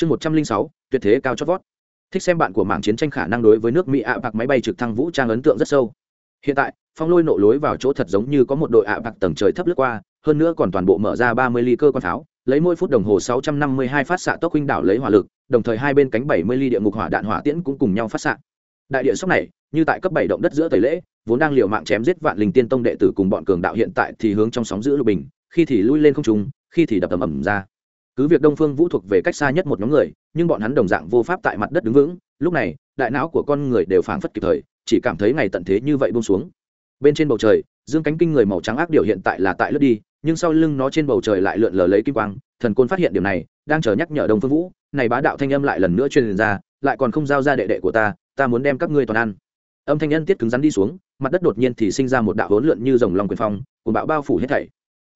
chương một trăm linh sáu, tuyệt thế cao chót vót. Thích xem bạn của mảng chiến tranh khả năng đối với nước mỹ ạ bạc máy bay trực thăng vũ trang ấn tượng rất sâu. Hiện tại, phong lôi nổ lối vào chỗ thật giống như có một đội ạ bạc tầng trời thấp lướt qua, hơn nữa còn toàn bộ mở ra ba mươi ly cơ quan pháo, lấy mỗi phút đồng hồ sáu trăm năm mươi hai phát xạ tốc huynh đảo lấy hỏa lực, đồng thời hai bên cánh bảy mươi ly địa ngục hỏa đạn hỏa tiễn cũng cùng nhau phát xạ. Đại địa sốc này, như tại cấp bảy động đất giữa tẩy lễ, vốn đang liều mạng chém giết vạn linh tiên tông đệ tử cùng bọn cường đạo hiện tại thì hướng trong sóng giữ lục bình, khi thì lui lên không trung, khi thì đập ầm ầm ra cứ việc đông phương vũ thuộc về cách xa nhất một nhóm người, nhưng bọn hắn đồng dạng vô pháp tại mặt đất đứng vững. Lúc này, đại não của con người đều phảng phất kịp thời, chỉ cảm thấy ngày tận thế như vậy buông xuống. Bên trên bầu trời, dương cánh kinh người màu trắng ác điều hiện tại là tại lướt đi, nhưng sau lưng nó trên bầu trời lại lượn lờ lấy kim quang. Thần côn phát hiện điều này, đang chờ nhắc nhở đông phương vũ, này bá đạo thanh âm lại lần nữa truyền ra, lại còn không giao ra đệ đệ của ta ta muốn đem các ngươi toàn ăn. Âm thanh nhân tiết cứng rắn đi xuống, mặt đất đột nhiên thì sinh ra một đạo hỗn lượn như dòng lòng quyền phong cùng bão bao phủ hết thảy.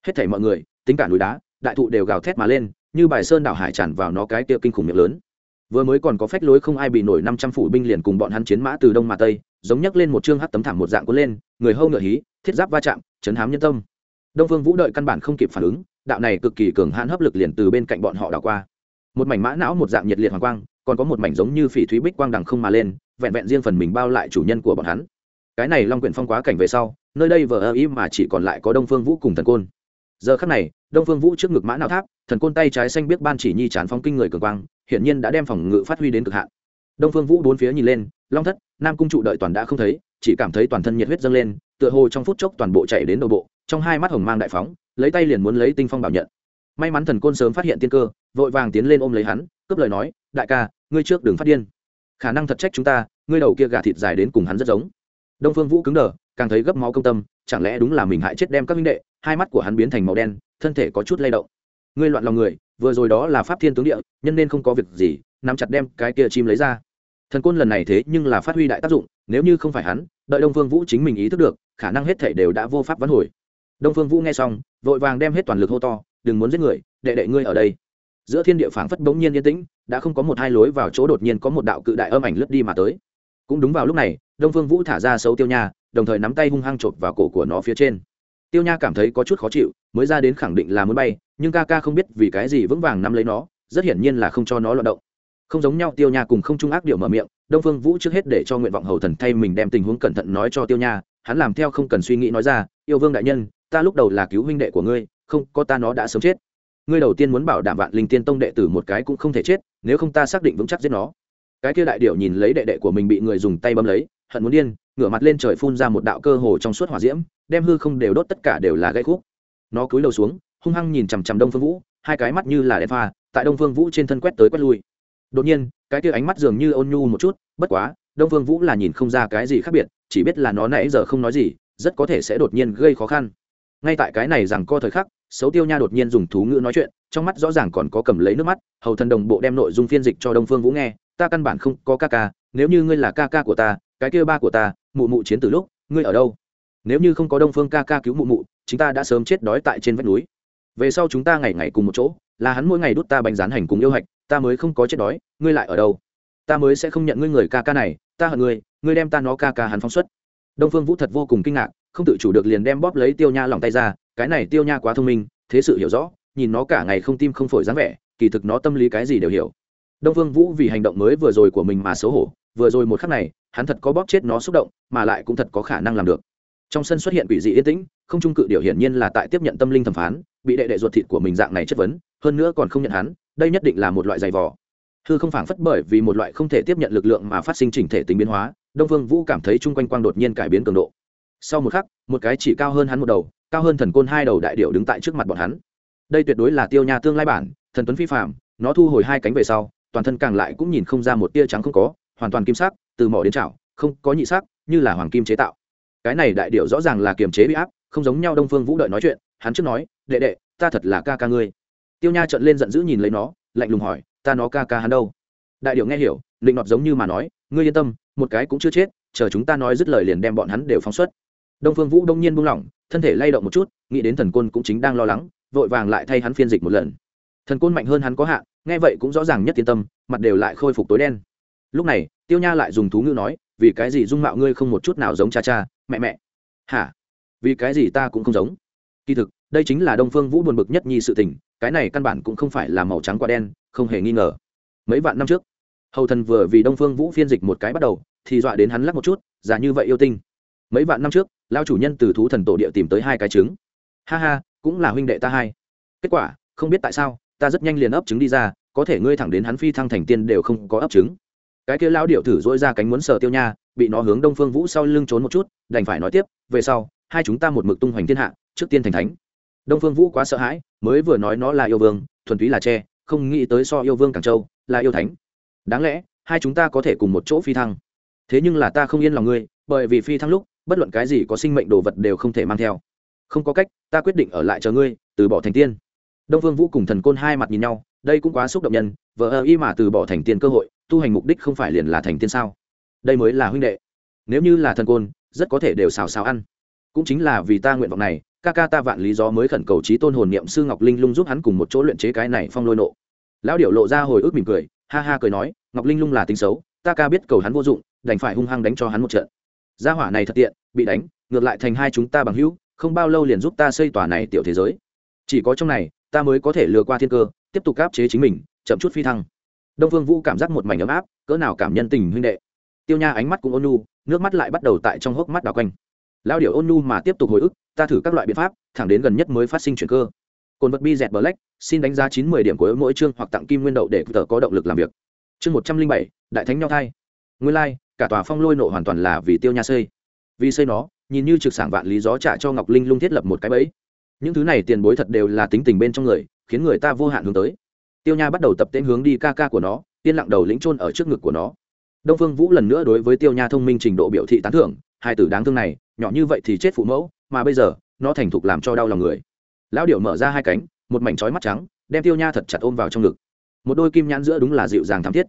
Hết thảy mọi người, tính cả núi đá, đại thụ đều gào thét mà lên như bài sơn đảo hải tràn vào nó cái kia kinh khủng miệng lớn. Vừa mới còn có phách lối không ai bị nổi năm trăm phủ binh liền cùng bọn hắn chiến mã từ đông mà tây, giống nhấc lên một chương hắt tấm thảm một dạng cuốn lên, người hâu ngựa hí, thiết giáp va chạm, chấn hám nhân tâm. Đông phương vũ đợi căn bản không kịp phản ứng, đạo này cực kỳ cường hãn hấp lực liền từ bên cạnh bọn họ đảo qua. Một mảnh mã não một dạng nhiệt liệt hoàng quang, còn có một mảnh giống như phỉ thúy bích quang đằng không mà lên, vẹn vẹn riêng phần mình bao lại chủ nhân của bọn hắn. Cái này long quyển phong quá cảnh về sau, nơi đây vờ ơ ý mà chỉ còn lại có đông phương vũ cùng thần côn. Giờ khắc này đông phương vũ trước ngực mã não tháp, thần côn tay trái xanh biết ban chỉ nhi chán phong kinh người cường quang, hiển nhiên đã đem phòng ngự phát huy đến cực hạn. Đông phương vũ bốn phía nhìn lên, long thất, nam cung trụ đợi toàn đã không thấy, chỉ cảm thấy toàn thân nhiệt huyết dâng lên, tựa hồ trong phút chốc toàn bộ chạy đến đầu bộ, trong hai mắt hồng mang đại phóng, lấy tay liền muốn lấy tinh phong bảo nhận. May mắn thần côn sớm phát hiện tiên cơ, vội vàng tiến lên ôm lấy hắn, cướp lời nói, đại ca, ngươi trước đừng phát điên. Khả năng thật trách chúng ta, ngươi đầu kia gà thịt dài đến cùng hắn rất giống. Đông phương vũ cứng đờ càng thấy gấp máu công tâm, chẳng lẽ đúng là mình hại chết đem các minh đệ, hai mắt của hắn biến thành màu đen, thân thể có chút lay động. Ngươi loạn lòng người, vừa rồi đó là pháp thiên tướng địa, nhân nên không có việc gì, nắm chặt đem cái kia chim lấy ra. Thần côn lần này thế nhưng là phát huy đại tác dụng, nếu như không phải hắn, đợi đông phương vũ chính mình ý thức được, khả năng hết thể đều đã vô pháp vắn hồi. Đông phương vũ nghe xong, vội vàng đem hết toàn lực hô to, đừng muốn giết người, đệ đệ ngươi ở đây. Giữa thiên địa phảng phất bỗng nhiên yên tĩnh, đã không có một hai lối vào chỗ đột nhiên có một đạo cự đại âm ảnh lướt đi mà tới. Cũng đúng vào lúc này, đông phương vũ thả ra sâu tiêu nha đồng thời nắm tay hung hăng chộp vào cổ của nó phía trên. Tiêu nha cảm thấy có chút khó chịu, mới ra đến khẳng định là muốn bay, nhưng ca ca không biết vì cái gì vững vàng nắm lấy nó, rất hiển nhiên là không cho nó loạt động. Không giống nhau, tiêu nha cùng không trung ác điệu mở miệng, đông phương vũ trước hết để cho nguyện vọng hầu thần thay mình đem tình huống cẩn thận nói cho tiêu nha, hắn làm theo không cần suy nghĩ nói ra, yêu vương đại nhân, ta lúc đầu là cứu huynh đệ của ngươi, không, có ta nó đã sớm chết. Ngươi đầu tiên muốn bảo đảm vạn linh tiên tông đệ tử một cái cũng không thể chết, nếu không ta xác định vững chắc giết nó cái kia đại điệu nhìn lấy đệ đệ của mình bị người dùng tay bấm lấy, hận muốn điên, ngửa mặt lên trời phun ra một đạo cơ hồ trong suốt hỏa diễm, đem hư không đều đốt tất cả đều là gãy khúc. Nó cúi đầu xuống, hung hăng nhìn chằm chằm đông phương vũ, hai cái mắt như là đèn pha, tại đông phương vũ trên thân quét tới quét lui. Đột nhiên, cái kia ánh mắt dường như ôn nhu một chút, bất quá, đông phương vũ là nhìn không ra cái gì khác biệt, chỉ biết là nó nãy giờ không nói gì, rất có thể sẽ đột nhiên gây khó khăn. Ngay tại cái này rằng co thời khắc, xấu tiêu nha đột nhiên dùng thú ngữ nói chuyện, trong mắt rõ ràng còn có cầm lấy nước mắt, hầu thần đồng bộ đem nội dung phiên dịch cho đông phương vũ nghe ta căn bản không có ca ca, nếu như ngươi là ca ca của ta, cái kia ba của ta, mụ mụ chiến từ lúc, ngươi ở đâu? Nếu như không có đông phương ca ca cứu mụ mụ, chúng ta đã sớm chết đói tại trên vách núi. Về sau chúng ta ngày ngày cùng một chỗ, là hắn mỗi ngày đút ta bánh rán hành cùng yêu hạch, ta mới không có chết đói, ngươi lại ở đâu? Ta mới sẽ không nhận ngươi người ca ca này, ta hận ngươi ngươi đem ta nó ca ca hắn phóng xuất. Đông phương vũ thật vô cùng kinh ngạc, không tự chủ được liền đem bóp lấy tiêu nha lòng tay ra, cái này tiêu nha quá thông minh, thế sự hiểu rõ, nhìn nó cả ngày không tim không phổi dáng vẻ, kỳ thực nó tâm lý cái gì đều hiểu đông phương vũ vì hành động mới vừa rồi của mình mà xấu hổ, vừa rồi một khắc này, hắn thật có bóp chết nó xúc động, mà lại cũng thật có khả năng làm được. Trong sân xuất hiện quỷ dị yên tĩnh, không trung cự điều hiển nhiên là tại tiếp nhận tâm linh thẩm phán, bị đệ đệ ruột thịt của mình dạng này chất vấn, hơn nữa còn không nhận hắn, đây nhất định là một loại giày vò. Hư không phảng phất bởi vì một loại không thể tiếp nhận lực lượng mà phát sinh chỉnh thể tính biến hóa, đông phương vũ cảm thấy chung quanh quang đột nhiên cải biến cường độ. Sau một khắc, một cái chỉ cao hơn hắn một đầu, cao hơn thần côn hai đầu đại điệu đứng tại trước mặt bọn hắn. Đây tuyệt đối là tiêu nha tương lai bản, thần tuấn phi phạm nó thu hồi hai cánh về sau toàn thân càng lại cũng nhìn không ra một tia trắng không có, hoàn toàn kim sắc, từ mỏ đến chảo, không có nhị sắc, như là hoàng kim chế tạo. Cái này đại điệu rõ ràng là kiềm chế bị áp, không giống nhau đông phương vũ đợi nói chuyện, hắn trước nói, đệ đệ, ta thật là ca ca ngươi. Tiêu nha trợn lên giận dữ nhìn lấy nó, lạnh lùng hỏi, ta nó ca ca hắn đâu? Đại điệu nghe hiểu định nọt giống như mà nói, ngươi yên tâm, một cái cũng chưa chết, chờ chúng ta nói dứt lời liền đem bọn hắn đều phóng xuất. Đông phương vũ đông nhiên buông lỏng, thân thể lay động một chút, nghĩ đến thần côn cũng chính đang lo lắng, vội vàng lại thay hắn phiên dịch một lần. Thần côn mạnh hơn hắn có hạn nghe vậy cũng rõ ràng nhất yên tâm, mặt đều lại khôi phục tối đen. Lúc này, tiêu nha lại dùng thú ngữ nói, vì cái gì dung mạo ngươi không một chút nào giống cha cha, mẹ mẹ? Hả? Vì cái gì ta cũng không giống? Kỳ thực, đây chính là đông phương vũ buồn bực nhất nhi sự tình, cái này căn bản cũng không phải là màu trắng qua đen, không hề nghi ngờ. Mấy vạn năm trước, hầu thần vừa vì đông phương vũ phiên dịch một cái bắt đầu, thì dọa đến hắn lắc một chút giả như vậy yêu tinh. Mấy vạn năm trước lao chủ nhân từ thú thần tổ địa tìm tới hai cái trứng. Ha ha, cũng là huynh đệ ta hai. Kết quả, không biết tại sao ta rất nhanh liền ấp trứng đi ra, có thể ngươi thẳng đến hắn phi thăng thành tiên đều không có ấp trứng. Cái kia lao điệu thử dỗi ra cánh muốn sờ tiêu nha, bị nó hướng đông phương vũ sau lưng trốn một chút, đành phải nói tiếp, về sau, hai chúng ta một mực tung hoành thiên hạ, trước tiên thành thánh. Đông phương vũ quá sợ hãi, mới vừa nói nó là yêu vương, thuần túy là tre không nghĩ tới so yêu vương càng châu là yêu thánh. Đáng lẽ, hai chúng ta có thể cùng một chỗ phi thăng. Thế nhưng là ta không yên lòng ngươi, bởi vì phi thăng lúc, bất luận cái gì có sinh mệnh đồ vật đều không thể mang theo. Không có cách, ta quyết định ở lại chờ ngươi, từ bỏ thành tiên đông phương vũ cùng thần côn hai mặt nhìn nhau, đây cũng quá xúc động nhân vợ ơ y mà từ bỏ thành tiên cơ hội, tu hành mục đích không phải liền là thành tiên sao? Đây mới là huynh đệ. Nếu như là thần côn, rất có thể đều xào xào ăn. Cũng chính là vì ta nguyện vọng này, ca ca ta vạn lý do mới khẩn cầu trí tôn hồn niệm sư ngọc linh lung giúp hắn cùng một chỗ luyện chế cái này phong lôi nộ. Lão Điểu lộ ra hồi ức mỉm cười, ha ha cười nói, ngọc linh lung là tính xấu, ta ca biết cầu hắn vô dụng, đành phải hung hăng đánh cho hắn một trận. Gia hỏa này thật tiện, bị đánh, ngược lại thành hai chúng ta bằng hữu, không bao lâu liền giúp ta xây tòa này tiểu thế giới. Chỉ có trong này ta mới có thể lừa qua thiên cơ tiếp tục áp chế chính mình chậm chút phi thăng. Đông vương vũ cảm giác một mảnh ấm áp cỡ nào cảm nhân tình huynh đệ. Tiêu nha ánh mắt cũng ôn nu, nước mắt lại bắt đầu tại trong hốc mắt đào quanh. Lao điệu ôn nu mà tiếp tục hồi ức ta thử các loại biện pháp thẳng đến gần nhất mới phát sinh chuyển cơ. Cồn vật bi dẹt black xin đánh giá chín mươi điểm của mỗi chương hoặc tặng kim nguyên đậu để tờ có động lực làm việc. Chương một trăm linh bảy đại thánh nhau thai. Nguyên lai、like, cả tòa phong lôi nộ hoàn toàn là vì tiêu nha xây. Vì xây nó nhìn như trực sảng vạn lý gió trả cho ngọc linh lung thiết lập một cái bẫy những thứ này tiền bối thật đều là tính tình bên trong người, khiến người ta vô hạn hướng tới. Tiêu nha bắt đầu tập tên hướng đi ca ca của nó tiên lặng đầu lĩnh trôn ở trước ngực của nó. Đông phương vũ lần nữa đối với tiêu nha thông minh trình độ biểu thị tán thưởng, hai tử đáng thương này, nhỏ như vậy thì chết phụ mẫu, mà bây giờ, nó thành thục làm cho đau lòng người. Lão điệu mở ra hai cánh, một mảnh trói mắt trắng, đem tiêu nha thật chặt ôm vào trong ngực. Một đôi kim nhãn giữa đúng là dịu dàng thắm thiết.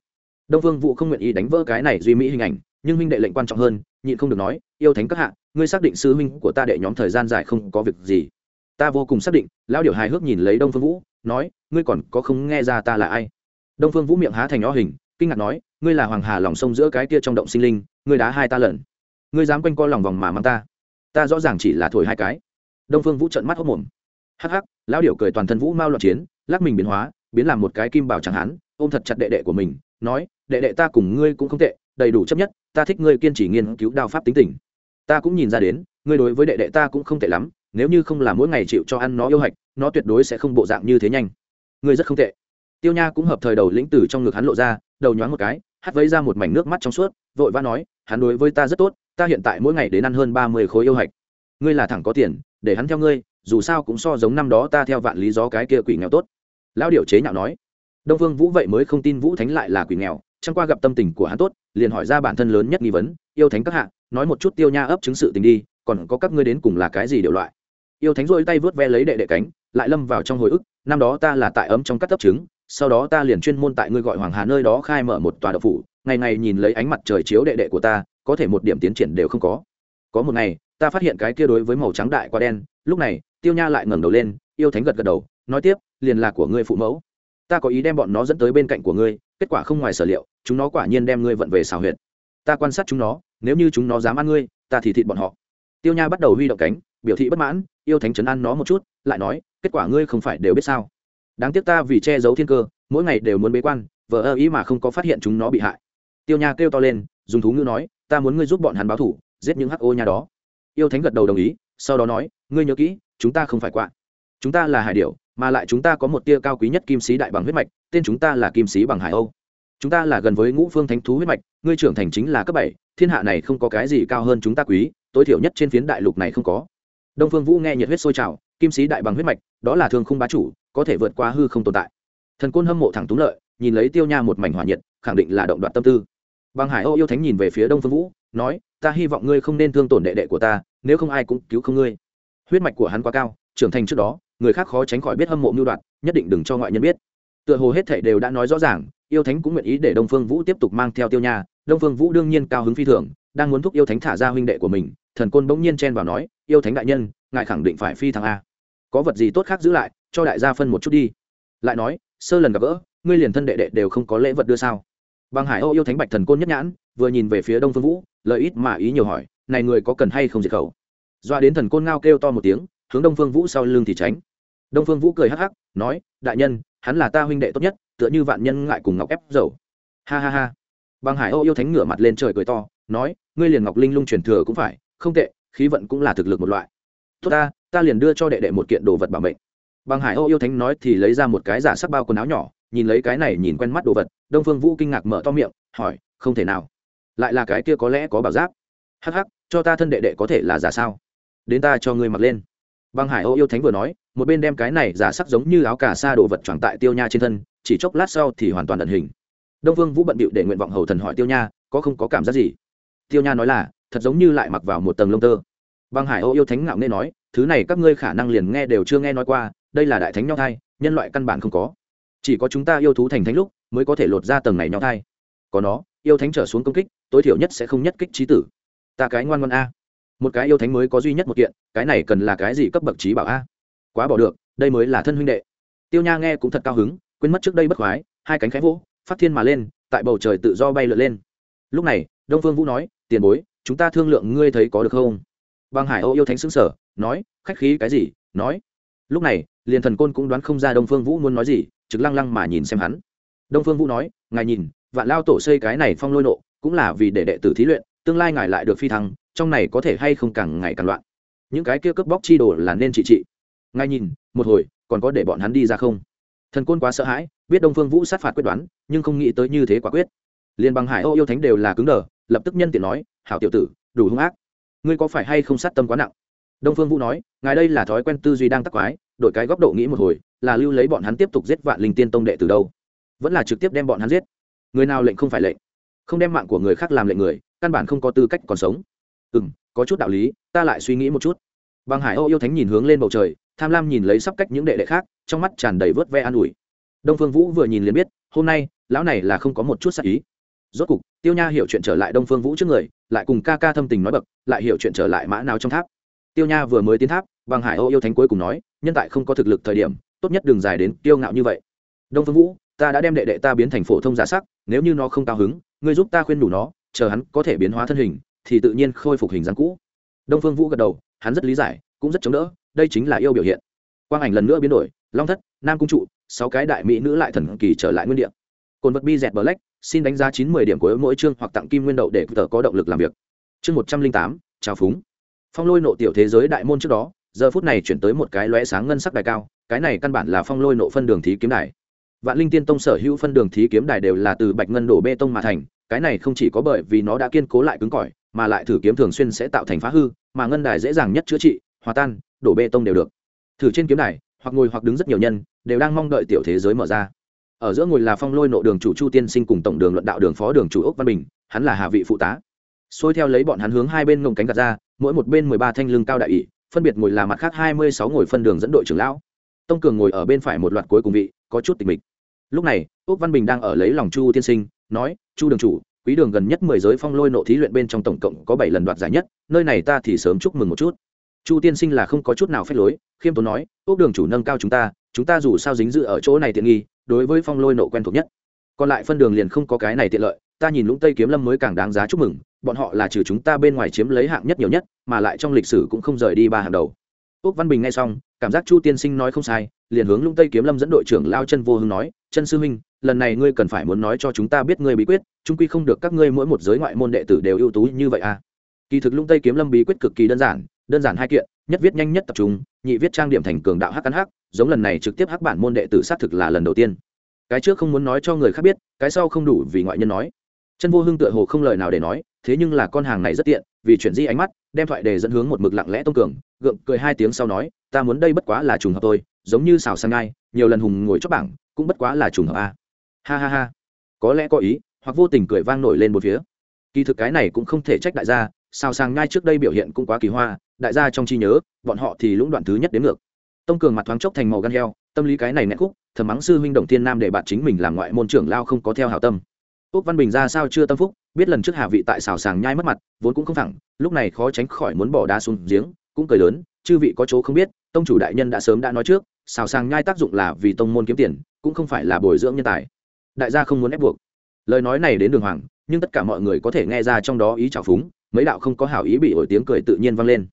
Đông phương vũ không nguyện ý đánh vỡ cái này duy mỹ hình ảnh, nhưng huynh đệ lệnh quan trọng hơn, nhịn không được nói, yêu thánh các hạ, ngươi xác định sư huynh của ta đệ nhóm thời gian dài không có việc gì ta vô cùng xác định, lão điệu hài hước nhìn lấy đông phương vũ, nói, ngươi còn có không nghe ra ta là ai? Đông phương vũ miệng há thành nhó hình, kinh ngạc nói, ngươi là hoàng hà lòng sông giữa cái kia trong động sinh linh, ngươi đá hai ta lợn. ngươi dám quanh co lòng vòng mà mang ta. Ta rõ ràng chỉ là thổi hai cái. Đông phương vũ trận mắt hốc mồm hắc hắc, lão điệu cười toàn thân vũ mao loạn chiến, lắc mình biến hóa, biến làm một cái kim bảo chẳng hắn, ôm thật chặt đệ đệ của mình, nói, đệ đệ ta cùng ngươi cũng không tệ, đầy đủ chấp nhất, ta thích ngươi kiên trì nghiên cứu đao pháp tính tình. Ta cũng nhìn ra đến, ngươi đối với đệ đệ ta cũng không tệ lắm nếu như không là mỗi ngày chịu cho ăn nó yêu hạch, nó tuyệt đối sẽ không bộ dạng như thế nhanh. Ngươi rất không tệ. Tiêu nha cũng hợp thời đầu lĩnh tử trong ngực hắn lộ ra, đầu nhoáng một cái, hắt vấy ra một mảnh nước mắt trong suốt, vội vã nói, hắn đối với ta rất tốt, ta hiện tại mỗi ngày đến ăn hơn ba mươi khối yêu hạch. Ngươi là thẳng có tiền, để hắn theo ngươi, dù sao cũng so giống năm đó ta theo vạn lý gió cái kia quỷ nghèo tốt. Lão điệu chế nhạo nói. Đông vương vũ vậy mới không tin vũ thánh lại là quỷ nghèo, chẳng qua gặp tâm tình của hắn tốt, liền hỏi ra bản thân lớn nhất nghi vấn, yêu thánh các hạ, nói một chút tiêu nha ấp chứng sự tình đi, còn có các ngươi đến cùng là cái gì điều loại? Yêu thánh rôi tay vớt ve lấy đệ đệ cánh, lại lâm vào trong hồi ức, năm đó ta là tại ấm trong các tấp trứng, sau đó ta liền chuyên môn tại ngươi gọi hoàng hà nơi đó khai mở một tòa đậu phủ, ngày ngày nhìn lấy ánh mặt trời chiếu đệ đệ của ta, có thể một điểm tiến triển đều không có. Có một ngày, ta phát hiện cái kia đối với màu trắng đại quá đen, lúc này, tiêu nha lại ngẩng đầu lên, yêu thánh gật gật đầu, nói tiếp, liền là của ngươi phụ mẫu. Ta có ý đem bọn nó dẫn tới bên cạnh của ngươi, kết quả không ngoài sở liệu, chúng nó quả nhiên đem ngươi vận về xào huyệt. Ta quan sát chúng nó, nếu như chúng nó dám ăn ngươi, ta thì thịt bọn họ. Tiêu nha bắt đầu huy động cánh biểu thị bất mãn, yêu thánh trấn an nó một chút, lại nói, kết quả ngươi không phải đều biết sao? Đáng tiếc ta vì che giấu thiên cơ, mỗi ngày đều muốn bế quan vợ ơ ý mà không có phát hiện chúng nó bị hại. Tiêu nha kêu to lên, dùng thú ngữ nói, ta muốn ngươi giúp bọn hắn báo thủ, giết những hắc ô nha đó. Yêu thánh gật đầu đồng ý, sau đó nói, ngươi nhớ kỹ, chúng ta không phải quạ. Chúng ta là hải điệu mà lại chúng ta có một tia cao quý nhất kim sĩ đại bằng huyết mạch, tên chúng ta là kim sĩ bằng hải âu. Chúng ta là gần với ngũ phương thánh thú huyết mạch, ngươi trưởng thành chính là cấp bảy, thiên hạ này không có cái gì cao hơn chúng ta quý, tối thiểu nhất trên phiến đại lục này không có đông phương vũ nghe nhiệt huyết sôi trào, kim sĩ đại bằng huyết mạch, đó là thường không bá chủ, có thể vượt qua hư không tồn tại. Thần côn hâm mộ thẳng túng lợi, nhìn lấy tiêu nha một mảnh hỏa nhiệt, khẳng định là động đoạt tâm tư. Bằng hải âu yêu thánh nhìn về phía đông phương vũ, nói, ta hy vọng ngươi không nên thương tổn đệ đệ của ta, nếu không ai cũng cứu không ngươi. Huyết mạch của hắn quá cao, trưởng thành trước đó, người khác khó tránh khỏi biết hâm mộ mưu đoạt, nhất định đừng cho ngoại nhân biết. Tựa hồ hết thảy đều đã nói rõ ràng, yêu thánh cũng nguyện ý để đông phương vũ tiếp tục mang theo tiêu nha. Đông phương vũ đương nhiên cao hứng phi thường, đang muốn thúc yêu thánh thả ra huynh đệ của mình, thần côn bỗng nhiên chen vào nói yêu thánh đại nhân, ngài khẳng định phải phi thăng a. Có vật gì tốt khác giữ lại, cho đại gia phân một chút đi. Lại nói, sơ lần gặp gỡ, ngươi liền thân đệ đệ đều không có lễ vật đưa sao? Bằng hải âu yêu thánh bạch thần côn nhất nhãn, vừa nhìn về phía đông phương vũ lợi ít mà ý nhiều hỏi, này người có cần hay không diệt khẩu? Doa đến thần côn ngao kêu to một tiếng, hướng đông phương vũ sau lưng thì tránh. Đông phương vũ cười hắc hắc, nói, đại nhân, hắn là ta huynh đệ tốt nhất, tựa như vạn nhân ngại cùng ngọc ép dầu. Ha ha ha. Bằng hải âu yêu thánh ngửa mặt lên trời cười to, nói, ngươi liền ngọc linh lung truyền thừa cũng phải, không tệ khí vận cũng là thực lực một loại. Tốt ta ta liền đưa cho đệ đệ một kiện đồ vật bảo mệnh. Băng hải âu yêu thánh nói thì lấy ra một cái giả sắc bao quần áo nhỏ, nhìn lấy cái này nhìn quen mắt đồ vật, đông phương vũ kinh ngạc mở to miệng, hỏi, không thể nào. Lại là cái kia có lẽ có bảo giáp. Hắc hắc, cho ta thân đệ đệ có thể là giả sao? Đến ta cho ngươi mặc lên. Băng hải âu yêu thánh vừa nói, một bên đem cái này giả sắc giống như áo cà sa đồ vật choàng tại tiêu nha trên thân, chỉ chốc lát sau thì hoàn toàn ẩn hình. Đông vương vũ bận bịu để nguyện vọng hầu thần hỏi tiêu nha, có không có cảm giác gì? Tiêu nha nói là thật giống như lại mặc vào một tầng lông tơ. Băng hải âu yêu thánh ngạo nên nói, thứ này các ngươi khả năng liền nghe đều chưa nghe nói qua, đây là đại thánh nhau thai, nhân loại căn bản không có. Chỉ có chúng ta yêu thú thành thánh lúc mới có thể lột ra tầng này nhau thai. Có nó, yêu thánh trở xuống công kích, tối thiểu nhất sẽ không nhất kích trí tử. Ta cái ngoan ngoan a. Một cái yêu thánh mới có duy nhất một kiện, cái này cần là cái gì cấp bậc trí bảo a? Quá bỏ được, đây mới là thân huynh đệ. Tiêu nha nghe cũng thật cao hứng, quên mất trước đây bất khoái, hai cánh khẽ vỗ, phát thiên mà lên, tại bầu trời tự do bay lượn lên. Lúc này, đông phương vũ nói, tiền bối chúng ta thương lượng ngươi thấy có được không? Băng hải âu yêu thánh xứng sở nói, khách khí cái gì? Nói. Lúc này, liền thần côn cũng đoán không ra đông phương vũ muốn nói gì, trực lăng lăng mà nhìn xem hắn. Đông phương vũ nói, ngài nhìn, vạn lao tổ xây cái này phong lôi nộ, cũng là vì để đệ tử thí luyện, tương lai ngài lại được phi thăng, trong này có thể hay không càng ngày càng loạn. Những cái kia cướp bóc chi đồ là nên trị trị. Ngài nhìn, một hồi, còn có để bọn hắn đi ra không? Thần côn quá sợ hãi, biết đông phương vũ sát phạt quyết đoán, nhưng không nghĩ tới như thế quả quyết. Liên bằng hải âu yêu thánh đều là cứng đờ lập tức nhân tiện nói, hảo tiểu tử, đủ hung ác. Ngươi có phải hay không sát tâm quá nặng? Đông phương vũ nói, ngài đây là thói quen tư duy đang tắc quái, đổi cái góc độ nghĩ một hồi, là lưu lấy bọn hắn tiếp tục giết vạn linh tiên tông đệ từ đâu. Vẫn là trực tiếp đem bọn hắn giết. Người nào lệnh không phải lệnh. Không đem mạng của người khác làm lệnh người, căn bản không có tư cách còn sống. Ừ m có chút đạo lý, ta lại suy nghĩ một chút. Bằng hải âu yêu thánh nhìn hướng lên bầu trời, tham lam nhìn lấy sắp cách những đệ đệ khác, trong mắt tràn đầy vớt ve an ủi. Đông phương vũ vừa nhìn liền biết, hôm nay, lão này là không có một chút sắc ý rốt cục, tiêu nha hiểu chuyện trở lại đông phương vũ trước người, lại cùng ca ca thâm tình nói bậc, lại hiểu chuyện trở lại mã nào trong tháp. Tiêu nha vừa mới tiến tháp, bằng hải âu yêu thánh cuối cùng nói, nhân tại không có thực lực thời điểm, tốt nhất đường dài đến tiêu ngạo như vậy. Đông phương vũ, ta đã đem đệ đệ ta biến thành phổ thông giả sắc, nếu như nó không cao hứng, ngươi giúp ta khuyên đủ nó, chờ hắn có thể biến hóa thân hình, thì tự nhiên khôi phục hình dáng cũ. Đông phương vũ gật đầu, hắn rất lý giải, cũng rất chống đỡ, đây chính là yêu biểu hiện. Quang ảnh lần nữa biến đổi, long thất, nam cung trụ, sáu cái đại mỹ nữ lại thần kỳ trở lại nguyên đ ị a cồn vật bi dẹt bờ lách xin đánh giá chín mươi điểm của mỗi chương hoặc tặng kim nguyên đậu để tờ có động lực làm việc. Chương một trăm linh tám, trào phúng. Phong lôi nộ tiểu thế giới đại môn trước đó, giờ phút này chuyển tới một cái lóe sáng ngân sắc đài cao, cái này căn bản là phong lôi nộ phân đường thí kiếm đài. Vạn linh tiên tông sở hữu phân đường thí kiếm đài đều là từ bạch ngân đổ bê tông mà thành, cái này không chỉ có bởi vì nó đã kiên cố lại cứng cỏi, mà lại thử kiếm thường xuyên sẽ tạo thành phá hư, mà ngân đài dễ dàng nhất chữa trị, hòa tan, đổ bê tông đều được. Thử trên kiếm đài, hoặc ngồi hoặc đứng rất nhiều nhân, đều đang mong đợi tiểu thế giới mở ra ở giữa ngồi là phong lôi nộ đường chủ chu tiên sinh cùng tổng đường luận đạo đường phó đường chủ ốc văn bình, hắn là hạ vị phụ tá. Xôi theo lấy bọn hắn hướng hai bên ngông cánh gạt ra, mỗi một bên mười ba thanh lưng cao đại ỷ, phân biệt ngồi là mặt khác hai mươi sáu ngồi phân đường dẫn đội trưởng lão. Tông cường ngồi ở bên phải một loạt cuối cùng vị, có chút tịch mịch. Lúc này ốc văn bình đang ở lấy lòng chu tiên sinh, nói, chu đường chủ, quý đường gần nhất mười giới phong lôi nộ thí luyện bên trong tổng cộng có bảy lần đoạt giải nhất, nơi này ta thì sớm chúc mừng một chút. Chu tiên sinh là không có chút nào phép lối, khiêm tốn nói ốc đường chủ nâng cao chúng ta chúng ta dù sao dính dự ở chỗ này tiện nghi đối với phong lôi nộ quen thuộc nhất. Còn lại phân đường liền không có cái này tiện lợi, ta nhìn lũng tây kiếm lâm mới càng đáng giá chúc mừng, bọn họ là trừ chúng ta bên ngoài chiếm lấy hạng nhất nhiều nhất, mà lại trong lịch sử cũng không rời đi ba hàng đầu. Úc văn bình nghe xong, cảm giác chu tiên sinh nói không sai, liền hướng lũng tây kiếm lâm dẫn đội trưởng lao chân vô hưng nói, chân sư huynh, lần này ngươi cần phải muốn nói cho chúng ta biết ngươi bí quyết trung quy không được các ngươi mỗi một giới ngoại môn đệ tử đều ưu tú như vậy à. Kỳ thực lũng tây kiếm lâm bí quyết cực kỳ đơn giản đơn giản hai kiện, nhất viết nhanh nhất tập trung, nhị viết trang điểm thành cường đạo hắc cắn hắc giống lần này trực tiếp hắc bản môn đệ tử xác thực là lần đầu tiên. Cái trước không muốn nói cho người khác biết, cái sau không đủ vì ngoại nhân nói. Chân vô hưng tựa hồ không lời nào để nói, thế nhưng là con hàng này rất tiện, vì chuyển di ánh mắt, đem thoại đề dẫn hướng một mực lặng lẽ tông cường, gượng cười hai tiếng sau nói, ta muốn đây bất quá là trùng hợp tôi giống như xào sang ngai, nhiều lần hùng ngồi chót bảng, cũng bất quá là trùng hợp a. Ha ha ha. Có lẽ có ý, hoặc vô tình cười vang nổi lên một phía. Kỳ thực cái này cũng không thể trách đại gia, xào sang ngai trước đây biểu hiện cũng quá kỳ hoa, đại gia trong trí nhớ, bọn họ thì lũng đoạn thứ nhất đến ngược tông cường mặt thoáng chốc thành màu gan heo, tâm lý cái này nét khúc, thầm mắng sư huynh đồng thiên nam để bạn chính mình làm ngoại môn trưởng lao không có theo hảo tâm. Úc văn bình ra sao chưa tâm phúc, biết lần trước hạ vị tại xào sàng nhai mất mặt, vốn cũng không thẳng, lúc này khó tránh khỏi muốn bỏ đá xuống giếng, cũng cười lớn, chư vị có chỗ không biết, tông chủ đại nhân đã sớm đã nói trước, xào sàng nhai tác dụng là vì tông môn kiếm tiền, cũng không phải là bồi dưỡng nhân tài. Đại gia không muốn ép buộc. Lời nói này đến đường hoàng, nhưng tất cả mọi người có thể nghe ra trong đó ý trào phúng, mấy đạo không có hảo ý bị ổi tiếng cười tự nhiên vang lên.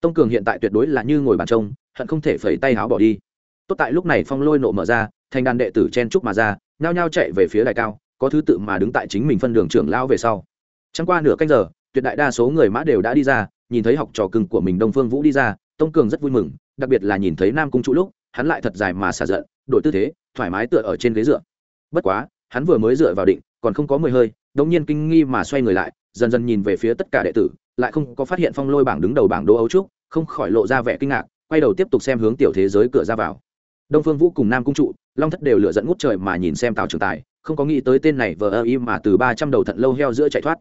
Tông cường hiện tại tuyệt đối là như ngồi bàn trông hận không thể phẩy tay háo bỏ đi. Tốt tại lúc này phong lôi nộ mở ra, thành đàn đệ tử chen trúc mà ra, nhao nhao chạy về phía đài cao, có thứ tự mà đứng tại chính mình phân đường trưởng lao về sau. Chẳng qua nửa canh giờ, tuyệt đại đa số người mã đều đã đi ra, nhìn thấy học trò cưng của mình đông phương vũ đi ra, tông cường rất vui mừng, đặc biệt là nhìn thấy nam cung trụ lúc, hắn lại thật dài mà xả giận, đổi tư thế, thoải mái tựa ở trên ghế dựa. Bất quá, hắn vừa mới dựa vào định, còn không có mười hơi, đống nhiên kinh nghi mà xoay người lại, dần dần nhìn về phía tất cả đệ tử, lại không có phát hiện phong lôi bảng đứng đầu bảng đô ấu trúc, không khỏi lộ ra vẻ kinh ngạc quay đầu tiếp tục xem hướng tiểu thế giới cửa ra vào. Đông phương vũ cùng nam cung trụ, long thất đều lựa dẫn ngút trời mà nhìn xem tào trường tài, không có nghĩ tới tên này vờ ơ im mà từ ba trăm đầu thận lâu heo giữa chạy thoát.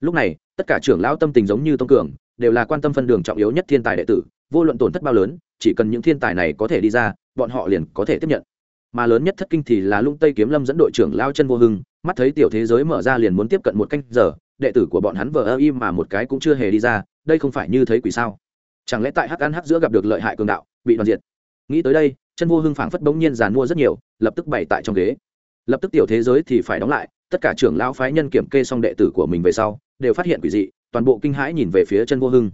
Lúc này, tất cả trưởng lão tâm tình giống như tông cường, đều là quan tâm phân đường trọng yếu nhất thiên tài đệ tử, vô luận tổn thất bao lớn, chỉ cần những thiên tài này có thể đi ra, bọn họ liền có thể tiếp nhận. Mà lớn nhất thất kinh thì là lung tây kiếm lâm dẫn đội trưởng lao chân vô hưng, mắt thấy tiểu thế giới mở ra liền muốn tiếp cận một canh giờ, đệ tử của bọn hắn vờ ơ im mà một cái cũng chưa hề đi ra, đây không phải như thấy quỷ sao? Chẳng lẽ tại hắc ăn hắc giữa gặp được lợi hại cường đạo, bị đoàn diệt? Nghĩ tới đây, chân vô hưng phảng phất bỗng nhiên giàn mua rất nhiều, lập tức bày tại trong ghế. Lập tức tiểu thế giới thì phải đóng lại, tất cả trưởng lão phái nhân kiểm kê xong đệ tử của mình về sau, đều phát hiện quỷ dị, toàn bộ kinh hãi nhìn về phía chân vô hưng.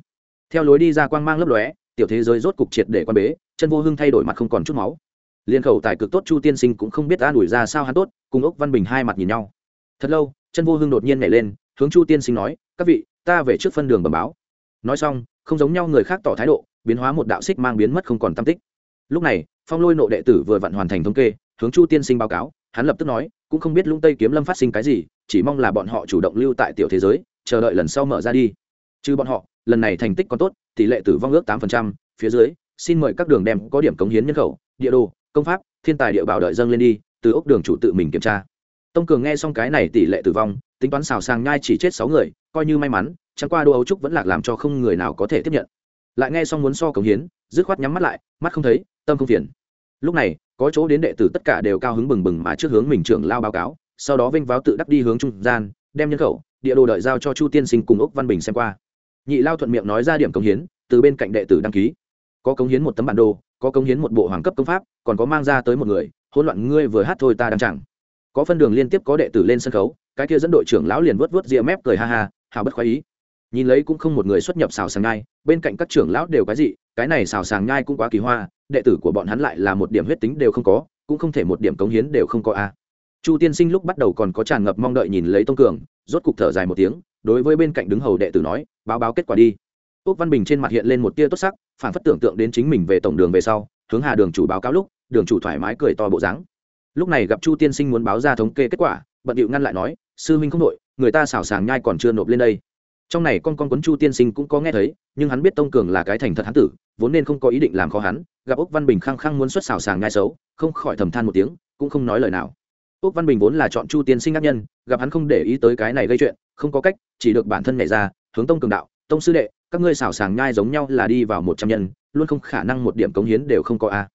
Theo lối đi ra quang mang lấp lóe, tiểu thế giới rốt cục triệt để quan bế, chân vô hưng thay đổi mặt không còn chút máu. Liên khẩu tài cực tốt chu tiên sinh cũng không biết an ủi ra sao hắn tốt, cùng ốc văn bình hai mặt nhìn nhau. Thật lâu, chân vô hưng đột nhiên nhảy lên, hướng chu tiên sinh nói, các vị, ta về trước phân đường bẩm báo nói xong, không giống nhau người khác tỏ thái độ, biến hóa một đạo xích mang biến mất không còn tam tích lúc này, phong lôi nộ đệ tử vừa vặn hoàn thành thống kê, hướng chu tiên sinh báo cáo, hắn lập tức nói, cũng không biết lũng tây kiếm lâm phát sinh cái gì, chỉ mong là bọn họ chủ động lưu tại tiểu thế giới, chờ đợi lần sau mở ra đi chứ bọn họ, lần này thành tích còn tốt, tỷ lệ tử vong ước tám phần trăm. phía dưới, xin mời các đường đem có điểm cống hiến nhân khẩu, địa đồ, công pháp, thiên tài địa bảo đợi dâng lên đi, từ ốc đường chủ tự mình kiểm tra tông cường nghe xong cái này tỷ lệ tử vong, tính toán xào sang nhai chỉ chết sáu người, coi như may mắn chẳng qua đô ấu trúc vẫn lạc làm cho không người nào có thể tiếp nhận. Lại nghe xong muốn so cống hiến, dứt khoát nhắm mắt lại, mắt không thấy, tâm không phiền. Lúc này, có chỗ đến đệ tử tất cả đều cao hứng bừng bừng mà trước hướng mình trưởng lao báo cáo, sau đó vinh váo tự đắc đi hướng trung gian, đem nhân khẩu, địa đồ đợi giao cho chu tiên sinh cùng ốc văn bình xem qua. Nhị lao thuận miệng nói ra điểm cống hiến, từ bên cạnh đệ tử đăng ký. Có cống hiến một tấm bản đồ, có cống hiến một bộ hoàng cấp công pháp, còn có mang ra tới một người, hỗn loạn ngươi vừa hát thôi ta đang chẳng. Có phân đường liên tiếp có đệ tử lên sân khấu, cái kia dẫn đội trưởng lão liền vớt vớt ria mép cười ha ha, hào bất khoái ý nhìn lấy cũng không một người xuất nhập xào sàng nhai, bên cạnh các trưởng lão đều cái gì cái này xào sàng nhai cũng quá kỳ hoa, đệ tử của bọn hắn lại là một điểm huyết tính đều không có, cũng không thể một điểm cống hiến đều không có a. À. Chu tiên sinh lúc bắt đầu còn có tràn ngập mong đợi nhìn lấy tông cường, rốt cục thở dài một tiếng, đối với bên cạnh đứng hầu đệ tử nói, báo báo kết quả đi. Úc văn bình trên mặt hiện lên một tia tốt sắc phản phất tưởng tượng đến chính mình về tổng đường về sau, hướng hà đường chủ báo cáo lúc, đường chủ thoải mái cười to bộ dáng. Lúc này gặp chu tiên sinh muốn báo ra thống kê kết quả, bận điệu ngăn lại nói, sư minh không đội, người ta xảo sàng nhai còn chưa nộp lên đây trong này con con quấn chu tiên sinh cũng có nghe thấy, nhưng hắn biết tông cường là cái thành thật hắn tử, vốn nên không có ý định làm khó hắn, gặp úc văn bình khăng khăng muốn xuất xào sàng ngai xấu, không khỏi thầm than một tiếng, cũng không nói lời nào. Úc văn bình vốn là chọn chu tiên sinh ác nhân, gặp hắn không để ý tới cái này gây chuyện, không có cách, chỉ được bản thân nhảy ra, hướng tông cường đạo, tông sư đệ, các ngươi xảo sàng nhai giống nhau là đi vào một trăm nhân, luôn không khả năng một điểm cống hiến đều không có a.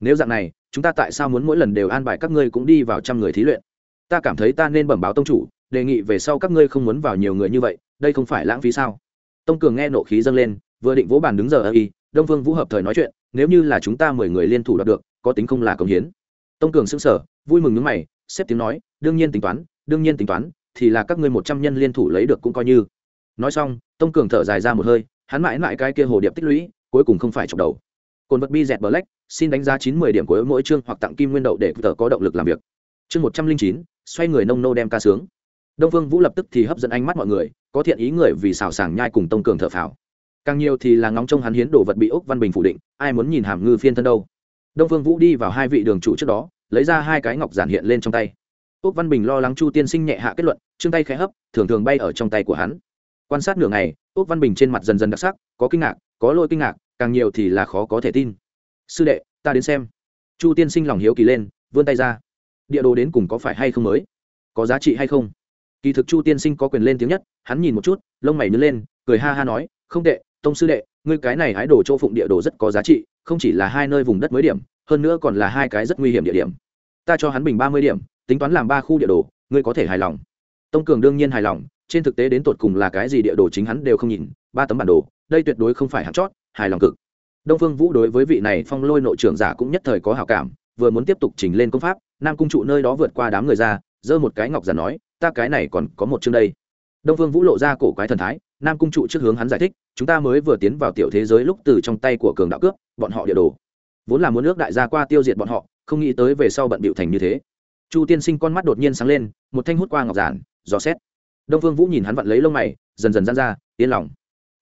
Nếu dạng này, chúng ta tại sao muốn mỗi lần đều an bài các ngươi cũng đi vào trăm người thí luyện? Ta cảm thấy ta nên bẩm báo tông chủ đề nghị về sau các ngươi không muốn vào nhiều người như vậy, đây không phải lãng phí sao? Tông cường nghe nộ khí dâng lên, vừa định vỗ bàn đứng giờ ơ y, đông vương vũ hợp thời nói chuyện, nếu như là chúng ta mười người liên thủ đạt được, có tính không là công hiến. Tông cường sững sờ, vui mừng nước mày, xếp tiếng nói, đương nhiên tính toán, đương nhiên tính toán, thì là các ngươi một trăm nhân liên thủ lấy được cũng coi như. Nói xong, tông cường thở dài ra một hơi, hắn mãi mãi cái kia hồ điệp tích lũy, cuối cùng không phải chọc đầu. Cồn vật bi dẹt black, xin đánh giá chín mươi điểm của mỗi chương hoặc tặng kim nguyên đậu để tờ có động lực làm việc. Chương một trăm linh chín, xoay người nông nô đem ca sướng đông phương vũ lập tức thì hấp dẫn ánh mắt mọi người, có thiện ý người vì xào sàng nhai cùng tông cường thợ phào. Càng nhiều thì là ngóng trông hắn hiến đồ vật bị ốc văn bình phủ định, ai muốn nhìn hàm ngư phiên thân đâu. Đông phương vũ đi vào hai vị đường chủ trước đó, lấy ra hai cái ngọc giản hiện lên trong tay. Ốc văn bình lo lắng chu tiên sinh nhẹ hạ kết luận chương tay khẽ hấp, thường thường bay ở trong tay của hắn. Quan sát nửa ngày ốc văn bình trên mặt dần dần đặc sắc, có kinh ngạc, có lôi kinh ngạc, càng nhiều thì là khó có thể tin. Sư đệ, ta đến xem. Chu tiên sinh lòng hiếu kỳ lên, vươn tay ra. Địa đồ đến cùng có phải hay không mới? Có giá trị hay không? Kỳ thực chu tiên sinh có quyền lên tiếng nhất, hắn nhìn một chút, lông mày nhớ lên, cười ha ha nói, không tệ, tông sư đệ, ngươi cái này hái đồ Châu phụng địa đồ rất có giá trị, không chỉ là hai nơi vùng đất mới điểm, hơn nữa còn là hai cái rất nguy hiểm địa điểm. Ta cho hắn bình ba mươi điểm, tính toán làm ba khu địa đồ, ngươi có thể hài lòng. Tông cường đương nhiên hài lòng, trên thực tế đến tột cùng là cái gì địa đồ chính hắn đều không nhìn, ba tấm bản đồ, đây tuyệt đối không phải hạt chót, hài lòng cực. Đông phương vũ đối với vị này phong lôi nội trưởng giả cũng nhất thời có hảo cảm, vừa muốn tiếp tục chỉnh lên công pháp, nam cung trụ nơi đó vượt qua đám người ra, giơ một cái ngọc giả nói ta cái này còn có một chương đây. Đông phương vũ lộ ra cổ quái thần thái, nam cung trụ trước hướng hắn giải thích, chúng ta mới vừa tiến vào tiểu thế giới lúc từ trong tay của cường đạo cướp, bọn họ địa đồ. Vốn là muốn nước đại gia qua tiêu diệt bọn họ, không nghĩ tới về sau bận bịu thành như thế. Chu tiên sinh con mắt đột nhiên sáng lên, một thanh hút qua ngọc giản, dò xét. Đông phương vũ nhìn hắn vặn lấy lông mày, dần dần gian ra, yên lòng.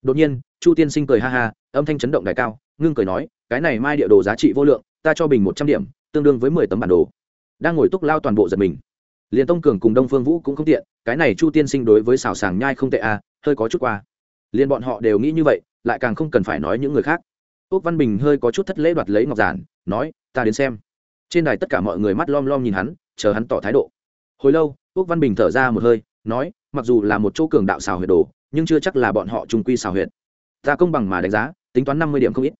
Đột nhiên, chu tiên sinh cười ha ha, âm thanh chấn động đại cao, ngưng cười nói, cái này mai địa đồ giá trị vô lượng, ta cho bình một trăm điểm, tương đương với mười tấm bản đồ. Đang ngồi túc lao toàn bộ giật mình liền tông cường cùng đông phương vũ cũng không tiện, cái này chu tiên sinh đối với xào sàng nhai không tệ à hơi có chút qua. Liền bọn họ đều nghĩ như vậy, lại càng không cần phải nói những người khác. Úc văn bình hơi có chút thất lễ đoạt lấy ngọc giản, nói, ta đến xem. Trên đài tất cả mọi người mắt lom lom nhìn hắn, chờ hắn tỏ thái độ. Hồi lâu, úc văn bình thở ra một hơi, nói, mặc dù là một chỗ cường đạo xào huyệt đồ, nhưng chưa chắc là bọn họ trung quy xào huyệt. Ta công bằng mà đánh giá, tính toán năm mươi điểm không ít.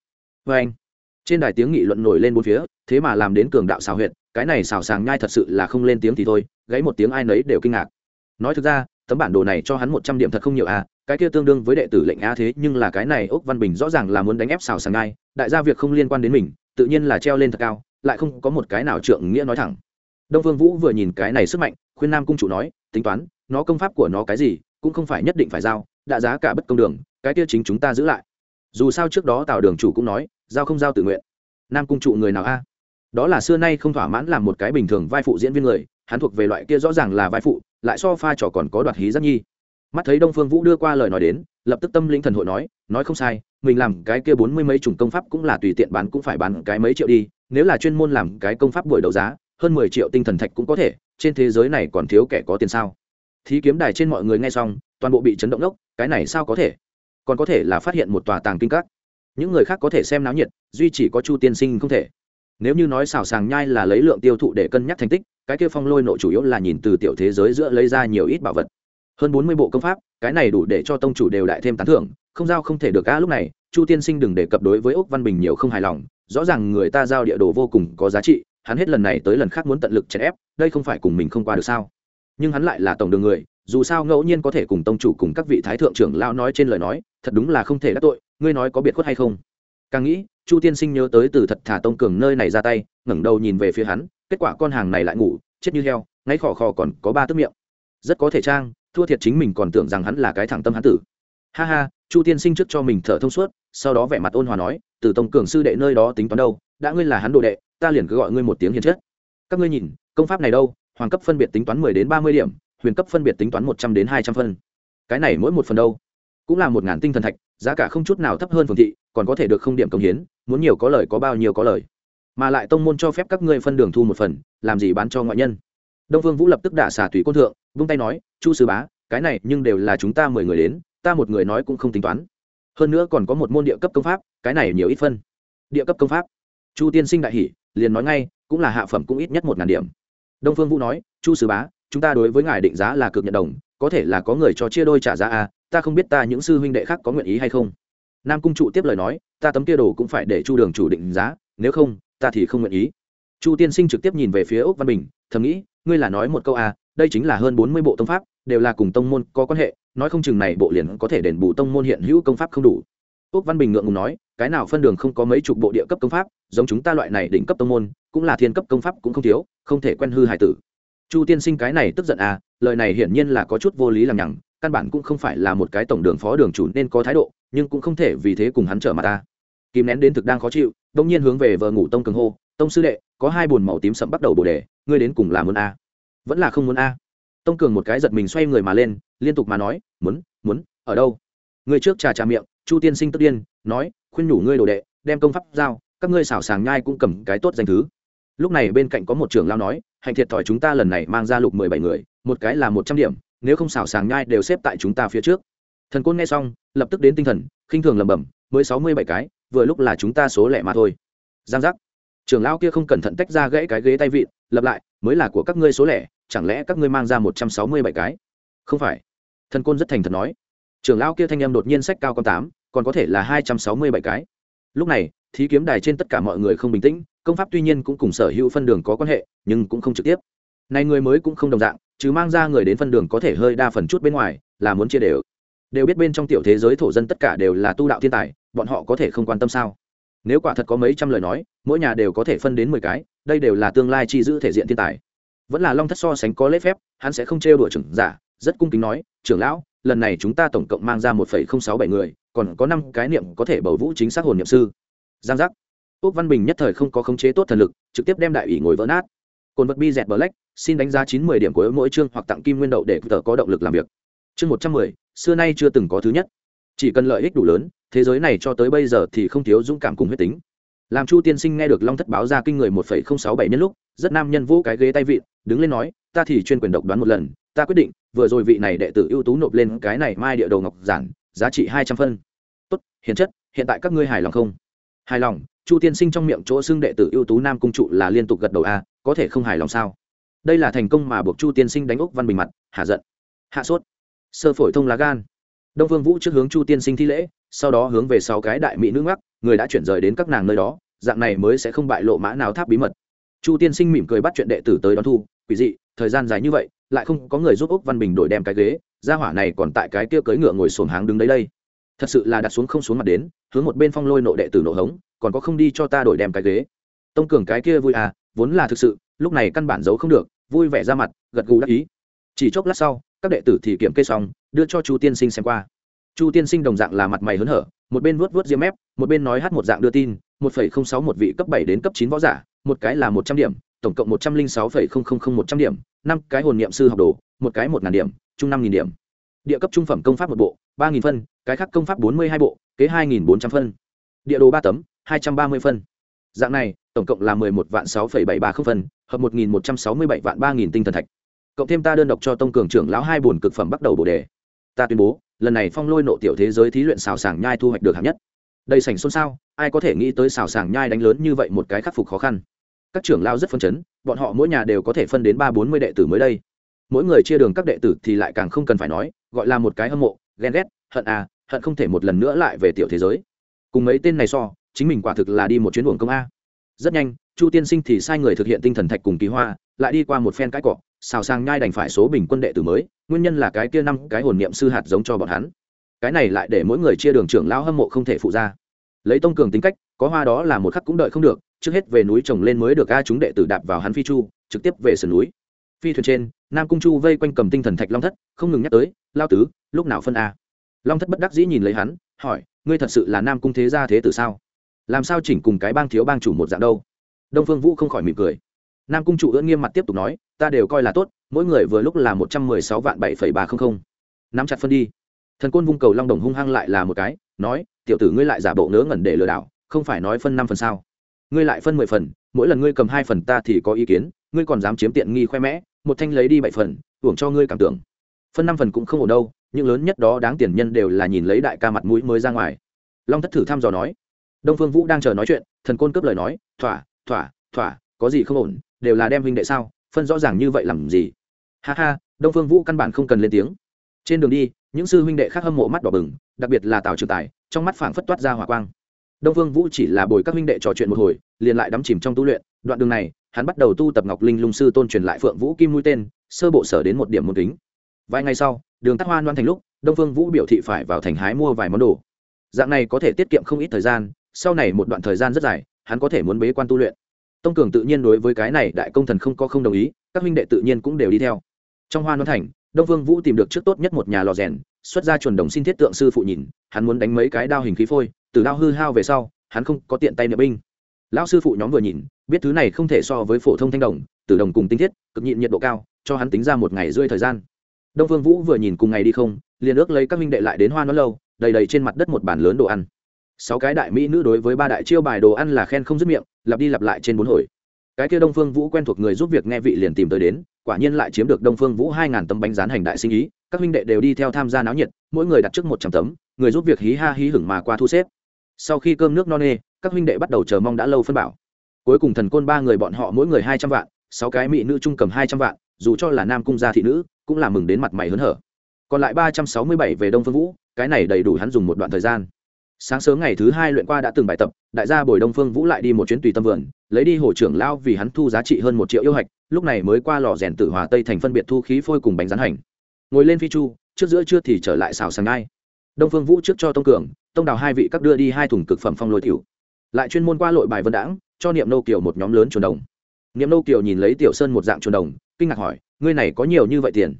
Vê anh trên đài tiếng nghị luận nổi lên bốn phía, thế mà làm đến cường đạo xào huyệt, cái này xào sàng nhai thật sự là không lên tiếng thì thôi gáy một tiếng ai nấy đều kinh ngạc. Nói thực ra, tấm bản đồ này cho hắn một trăm điểm thật không nhiều à cái kia tương đương với đệ tử lệnh a thế, nhưng là cái này ốc văn bình rõ ràng là muốn đánh ép xào sàng nhai, đại gia việc không liên quan đến mình, tự nhiên là treo lên thật cao, lại không có một cái nào trượng nghĩa nói thẳng. Đông vương vũ vừa nhìn cái này sức mạnh, khuyên nam cung chủ nói, tính toán, nó công pháp của nó cái gì, cũng không phải nhất định phải giao, đã giá cả bất công đường, cái kia chính chúng ta giữ lại. Dù sao trước đó tào đường chủ cũng nói giao không giao tự nguyện. Nam cung trụ người nào a? Đó là xưa nay không thỏa mãn làm một cái bình thường vai phụ diễn viên người, hắn thuộc về loại kia rõ ràng là vai phụ, lại so pha trò còn có đoạt hí giác nhi. Mắt thấy đông phương vũ đưa qua lời nói đến, lập tức tâm linh thần hội nói nói không sai, mình làm cái kia bốn mươi mấy chủng công pháp cũng là tùy tiện bán cũng phải bán cái mấy triệu đi, nếu là chuyên môn làm cái công pháp buổi đấu giá, hơn mười triệu tinh thần thạch cũng có thể, trên thế giới này còn thiếu kẻ có tiền sao? Thí kiếm đài trên mọi người nghe xong, toàn bộ bị chấn động đốc, cái này sao có thể? Còn có thể là phát hiện một tòa tàng kinh các những người khác có thể xem náo nhiệt, duy chỉ có chu tiên sinh không thể. Nếu như nói xào sàng nhai là lấy lượng tiêu thụ để cân nhắc thành tích, cái kia phong lôi nộ chủ yếu là nhìn từ tiểu thế giới giữa lấy ra nhiều ít bảo vật. Hơn bốn mươi bộ công pháp, cái này đủ để cho tông chủ đều đại thêm tán thưởng, không giao không thể được cả lúc này, chu tiên sinh đừng đề cập đối với úc văn bình nhiều không hài lòng, rõ ràng người ta giao địa đồ vô cùng có giá trị, hắn hết lần này tới lần khác muốn tận lực chèn ép, đây không phải cùng mình không qua được sao? Nhưng hắn lại là tổng đường người, dù sao ngẫu nhiên có thể cùng tông chủ cùng các vị thái thượng trưởng lao nói trên lời nói, thật đúng là không thể đắc tội ngươi nói có biệt khuất hay không? Càng nghĩ, chu tiên sinh nhớ tới từ thật thả tông cường nơi này ra tay, ngẩng đầu nhìn về phía hắn, kết quả con hàng này lại ngủ, chết như heo ngay khò khò còn có ba tức miệng. Rất có thể trang, thua thiệt chính mình còn tưởng rằng hắn là cái thẳng tâm hắn tử. Ha ha, chu tiên sinh trước cho mình thở thông suốt, sau đó vẻ mặt ôn hòa nói, từ tông cường sư đệ nơi đó tính toán đâu, đã ngươi là hắn đồ đệ, ta liền cứ gọi ngươi một tiếng hiền chết các ngươi nhìn, công pháp này đâu, hoàng cấp phân biệt tính toán mười đến ba mươi điểm, huyền cấp phân biệt tính toán một trăm đến hai trăm phân. Cái này mỗi một phần đâu? Cũng là một ngàn tinh thần thạch, giá cả không chút nào thấp hơn phường thị, còn có thể được không điểm công hiến, muốn nhiều có lời có bao nhiêu có lời. Mà lại tông môn cho phép các ngươi phân đường thu một phần, làm gì bán cho ngoại nhân. Đông vương vũ lập tức đả xả tùy côn thượng, vung tay nói, chu sư bá, cái này nhưng đều là chúng ta mười người đến, ta một người nói cũng không tính toán. Hơn nữa còn có một môn địa cấp công pháp, cái này nhiều ít phân. Địa cấp công pháp? Chu tiên sinh đại hỷ liền nói ngay, cũng là hạ phẩm cũng ít nhất một ngàn điểm. Đông phương vũ nói, chu sư bá, chúng ta đối với ngài định giá là cực nhận đồng, có thể là có người cho chia đôi trả giá à ta không biết ta những sư huynh đệ khác có nguyện ý hay không. Nam cung trụ tiếp lời nói, ta tấm kia đồ cũng phải để chu đường chủ định giá, nếu không, ta thì không nguyện ý. Chu tiên sinh trực tiếp nhìn về phía úc văn bình, thầm nghĩ, ngươi là nói một câu à đây chính là hơn bốn mươi bộ tông pháp, đều là cùng tông môn có quan hệ, nói không chừng này bộ liền có thể đền bù tông môn hiện hữu công pháp không đủ. Úc văn bình ngượng ngùng nói, cái nào phân đường không có mấy chục bộ địa cấp công pháp, giống chúng ta loại này đỉnh cấp tông môn, cũng là thiên cấp công pháp cũng không thiếu, không thể quen hư hải tử. Chu tiên sinh cái này tức giận à lời này hiển nhiên là có chút vô lý làm nhằng căn bản cũng không phải là một cái tổng đường phó đường chủ nên có thái độ, nhưng cũng không thể vì thế cùng hắn trở mặt ta. Kìm nén đến thực đang khó chịu, đông nhiên hướng về vợ ngủ tông cường hô, tông sư đệ, có hai bồn màu tím sậm bắt đầu bồ đề, ngươi đến cùng là muốn a? Vẫn là không muốn a. Tông cường một cái giật mình xoay người mà lên, liên tục mà nói, muốn muốn, ở đâu? Người trước trà trà miệng, chu tiên sinh tức điên, nói, khuyên nhủ ngươi đồ đệ, đem công pháp giao, các ngươi xảo sàng nhai cũng cầm cái tốt danh thứ. Lúc này bên cạnh có một trưởng lao nói, hành thiệt thòi chúng ta lần này mang ra lục mười bảy người, một cái là một trăm điểm nếu không xảo sàng nhai đều xếp tại chúng ta phía trước. Thần côn nghe xong, lập tức đến tinh thần, khinh thường lẩm bẩm, mới sáu mươi bảy cái, vừa lúc là chúng ta số lẻ mà thôi. Giang giác. Trưởng lão kia không cẩn thận tách ra gãy cái ghế tay vịn, lập lại, mới là của các ngươi số lẻ, chẳng lẽ các ngươi mang ra một trăm sáu mươi bảy cái? Không phải. Thần côn rất thành thật nói. Trưởng lão kia thanh âm đột nhiên sách cao con tám, còn có thể là hai trăm sáu mươi bảy cái. Lúc này, thí kiếm đài trên tất cả mọi người không bình tĩnh, công pháp tuy nhiên cũng cùng sở hữu phân đường có quan hệ, nhưng cũng không trực tiếp này người mới cũng không đồng dạng, chứ mang ra người đến phân đường có thể hơi đa phần chút bên ngoài, là muốn chia đều. Đều biết bên trong tiểu thế giới thổ dân tất cả đều là tu đạo thiên tài, bọn họ có thể không quan tâm sao? Nếu quả thật có mấy trăm lời nói, mỗi nhà đều có thể phân đến mười cái, đây đều là tương lai chi giữ thể diện thiên tài. Vẫn là long thất so sánh có lễ phép, hắn sẽ không trêu đùa trưởng giả, rất cung kính nói, trưởng lão, lần này chúng ta tổng cộng mang ra một phẩy không sáu bảy người, còn có năm cái niệm có thể bầu vũ chính xác hồn niệm sư. Giang giác. Úc văn bình nhất thời không có khống chế tốt thần lực, trực tiếp đem đại ủy ngồi vỡ nát. Cồn vật bi dẹt bờ lách xin đánh giá chín mười điểm của mỗi chương hoặc tặng kim nguyên đậu để tờ có động lực làm việc. Chương một trăm mười, xưa nay chưa từng có thứ nhất. Chỉ cần lợi ích đủ lớn, thế giới này cho tới bây giờ thì không thiếu dũng cảm cùng huyết tính. Làm chu tiên sinh nghe được long thất báo ra kinh người một phẩy không sáu bảy nhân lúc, rất nam nhân vũ cái ghế tay vịn, đứng lên nói, ta thì chuyên quyền độc đoán một lần, ta quyết định, vừa rồi vị này đệ tử ưu tú nộp lên cái này mai địa đầu ngọc giản, giá trị hai trăm phân. Tốt, hiền chất, hiện tại các ngươi hài lòng không? Hài lòng, chu tiên sinh trong miệng chỗ xưng đệ tử ưu tú nam cung trụ là liên tục gật đầu a, có thể không hài lòng sao? Đây là thành công mà buộc chu tiên sinh đánh úc văn bình mặt, hạ giận. Hạ sốt. Sơ phổi thông lá gan. Đông vương vũ trước hướng chu tiên sinh thi lễ, sau đó hướng về sáu cái đại mỹ nữ ngắc người đã chuyển rời đến các nàng nơi đó, dạng này mới sẽ không bại lộ mã nào tháp bí mật. Chu tiên sinh mỉm cười bắt chuyện đệ tử tới đón thu, quỷ dị, thời gian dài như vậy, lại không có người giúp úc văn bình đổi đem cái ghế ra hỏa này còn tại cái kia cưỡi ngựa ngồi xổm háng đứng đấy đây. Thật sự là đặt xuống không xuống mặt đến, hướng một bên phong lôi nộ đệ tử nộ hống, còn có không đi cho ta đổi đem cái ghế. Tông cường cái kia vui à vốn là thực sự, lúc này căn bản giấu không được vui vẻ ra mặt, gật gù đắc ý. Chỉ chốc lát sau, các đệ tử thì kiểm kê xong, đưa cho chu tiên sinh xem qua. Chu tiên sinh đồng dạng là mặt mày hớn hở, một bên vuốt vuốt diêm mép, một bên nói hát một dạng đưa tin, một phẩy không sáu một vị cấp bảy đến cấp chín võ giả, một cái là một trăm điểm, tổng cộng một trăm linh sáu phẩy không không không một trăm điểm, năm cái hồn niệm sư học đồ, một cái một ngàn điểm, chung năm nghìn điểm. Địa cấp trung phẩm công pháp một bộ, ba nghìn phân, cái khác công pháp bốn mươi hai bộ, kế hai nghìn bốn trăm phân. Địa đồ ba tấm, hai trăm ba mươi phân. Dạng này tổng cộng là mười một vạn sáu phẩy bảy ba không phần, hợp một nghìn một trăm sáu mươi bảy vạn ba nghìn tinh thần thạch. Cộng thêm ta đơn độc cho tông cường trưởng lão hai bổn cực phẩm bắt đầu bổ đề. Ta tuyên bố lần này phong lôi nộ tiểu thế giới thí luyện xào sàng nhai thu hoạch được hạng nhất. Đầy sảnh xôn xao ai có thể nghĩ tới xào sàng nhai đánh lớn như vậy một cái khắc phục khó khăn. Các trưởng lao rất phân chấn bọn họ mỗi nhà đều có thể phân đến ba bốn mươi đệ tử mới đây. Mỗi người chia đường các đệ tử thì lại càng không cần phải nói gọi là một cái hâm mộ ghen ghét hận à hận không thể một lần nữa lại về tiểu thế giới. Cùng mấy tên này so chính mình quả thực là đi một chuyến buồng công a rất nhanh, chu tiên sinh thì sai người thực hiện tinh thần thạch cùng kỳ hoa, lại đi qua một phen cãi cọ, xào sang nhai đành phải số bình quân đệ tử mới, nguyên nhân là cái kia năm cái hồn niệm sư hạt giống cho bọn hắn. Cái này lại để mỗi người chia đường trưởng lão hâm mộ không thể phụ ra. Lấy tông cường tính cách, có hoa đó là một khắc cũng đợi không được, trước hết về núi trồng lên mới được a chúng đệ tử đạp vào hắn phi chu, trực tiếp về sườn núi. Phi thuyền trên, nam cung chu vây quanh cầm tinh thần thạch long thất, không ngừng nhắc tới, lao tứ, lúc nào phân a? Long thất bất đắc dĩ nhìn lấy hắn, hỏi, ngươi thật sự là nam cung thế gia thế tử sao? Làm sao chỉnh cùng cái bang thiếu bang chủ một dạng đâu? Đông phương vũ không khỏi mỉm cười. Nam cung chủ ưỡn nghiêm mặt tiếp tục nói, ta đều coi là tốt, mỗi người vừa lúc là một trăm mười sáu vạn bảy phẩy ba không không. Nắm chặt phân đi. Thần côn vung cầu long đồng hung hăng lại là một cái, nói, tiểu tử ngươi lại giả bộ ngớ ngẩn để lừa đảo, không phải nói phân năm phần sao? Ngươi lại phân mười phần, mỗi lần ngươi cầm hai phần ta thì có ý kiến, ngươi còn dám chiếm tiện nghi khoe mẽ, một thanh lấy đi bảy phần, hưởng cho ngươi cảm tưởng. Phân năm phần cũng không ổn đâu nhưng lớn nhất đó đáng tiền nhân đều là nhìn lấy đại ca mặt mũi mới ra ngoài. Long thất thử thăm dò nói đông phương vũ đang chờ nói chuyện, thần côn cướp lời nói, thỏa thỏa thỏa, có gì không ổn, đều là đem huynh đệ sao, phân rõ ràng như vậy làm gì? Ha ha, đông phương vũ căn bản không cần lên tiếng. Trên đường đi, những sư huynh đệ khác hâm mộ mắt đỏ bừng, đặc biệt là tào trường tài, trong mắt phảng phất toát ra hỏa quang. Đông phương vũ chỉ là bồi các huynh đệ trò chuyện một hồi, liền lại đắm chìm trong tu luyện. Đoạn đường này, hắn bắt đầu tu tập ngọc linh lung sư tôn truyền lại phượng vũ kim mũi tên, sơ bộ sở đến một điểm môn kính. Vài ngày sau, đường tắc hoa loan thành lúc, đông phương vũ biểu thị phải vào thành hái mua vài món đồ. Dạng này có thể tiết kiệm không ít thời gian sau này một đoạn thời gian rất dài, hắn có thể muốn bế quan tu luyện. Tông cường tự nhiên đối với cái này đại công thần không có không đồng ý, các huynh đệ tự nhiên cũng đều đi theo. Trong hoa nón thành, đông vương vũ tìm được trước tốt nhất một nhà lò rèn, xuất ra chuẩn đồng xin thiết tượng sư phụ nhìn, hắn muốn đánh mấy cái đao hình khí phôi, từ đao hư hao về sau, hắn không có tiện tay niệm binh. Lão sư phụ nhóm vừa nhìn, biết thứ này không thể so với phổ thông thanh đồng từ đồng cùng tinh thiết, cực nhịn nhiệt độ cao, cho hắn tính ra một ngày rơi thời gian. Đông vương vũ vừa nhìn cùng ngày đi không, liền ước lấy các minh đệ lại đến hoa nó lâu, đầy đầy trên mặt đất một bàn lớn đồ ăn sáu cái đại mỹ nữ đối với ba đại chiêu bài đồ ăn là khen không dứt miệng, lặp đi lặp lại trên bốn hồi. Cái kia đông phương vũ quen thuộc người giúp việc nghe vị liền tìm tới đến, quả nhiên lại chiếm được đông phương vũ hai ngàn tấm bánh rán hành đại sinh ý, các huynh đệ đều đi theo tham gia náo nhiệt, mỗi người đặt trước một trăm tấm, người giúp việc hí ha hí hửng mà qua thu xếp. Sau khi cơm nước no nê, các huynh đệ bắt đầu chờ mong đã lâu phân bảo. Cuối cùng thần côn ba người bọn họ mỗi người hai trăm vạn, sáu cái mỹ nữ trung cầm hai trăm vạn, dù cho là nam cung gia thị nữ, cũng là mừng đến mặt mày hớn hở. Còn lại ba trăm sáu mươi bảy về đông phương vũ, cái này đầy đủ hắn dùng một đoạn thời gian sáng sớm ngày thứ hai luyện qua đã từng bài tập, đại gia bồi đông phương vũ lại đi một chuyến tùy tâm vườn, lấy đi hồ trưởng lao vì hắn thu giá trị hơn một triệu yêu hạch, lúc này mới qua lò rèn tử hòa tây thành phân biệt thu khí phôi cùng bánh rán hành. Ngồi lên phi chu, trước giữa trưa thì trở lại xào sáng ngay đông phương vũ trước cho tông cường, tông đào hai vị các đưa đi hai thùng cực phẩm phong lôi tiểu. Lại chuyên môn qua lội bài vân đãng, cho niệm nô kiều một nhóm lớn chuồn đồng. Niệm nô kiều nhìn lấy tiểu sơn một dạng chuồn đồng, kinh ngạc hỏi, ngươi này có nhiều như vậy tiền?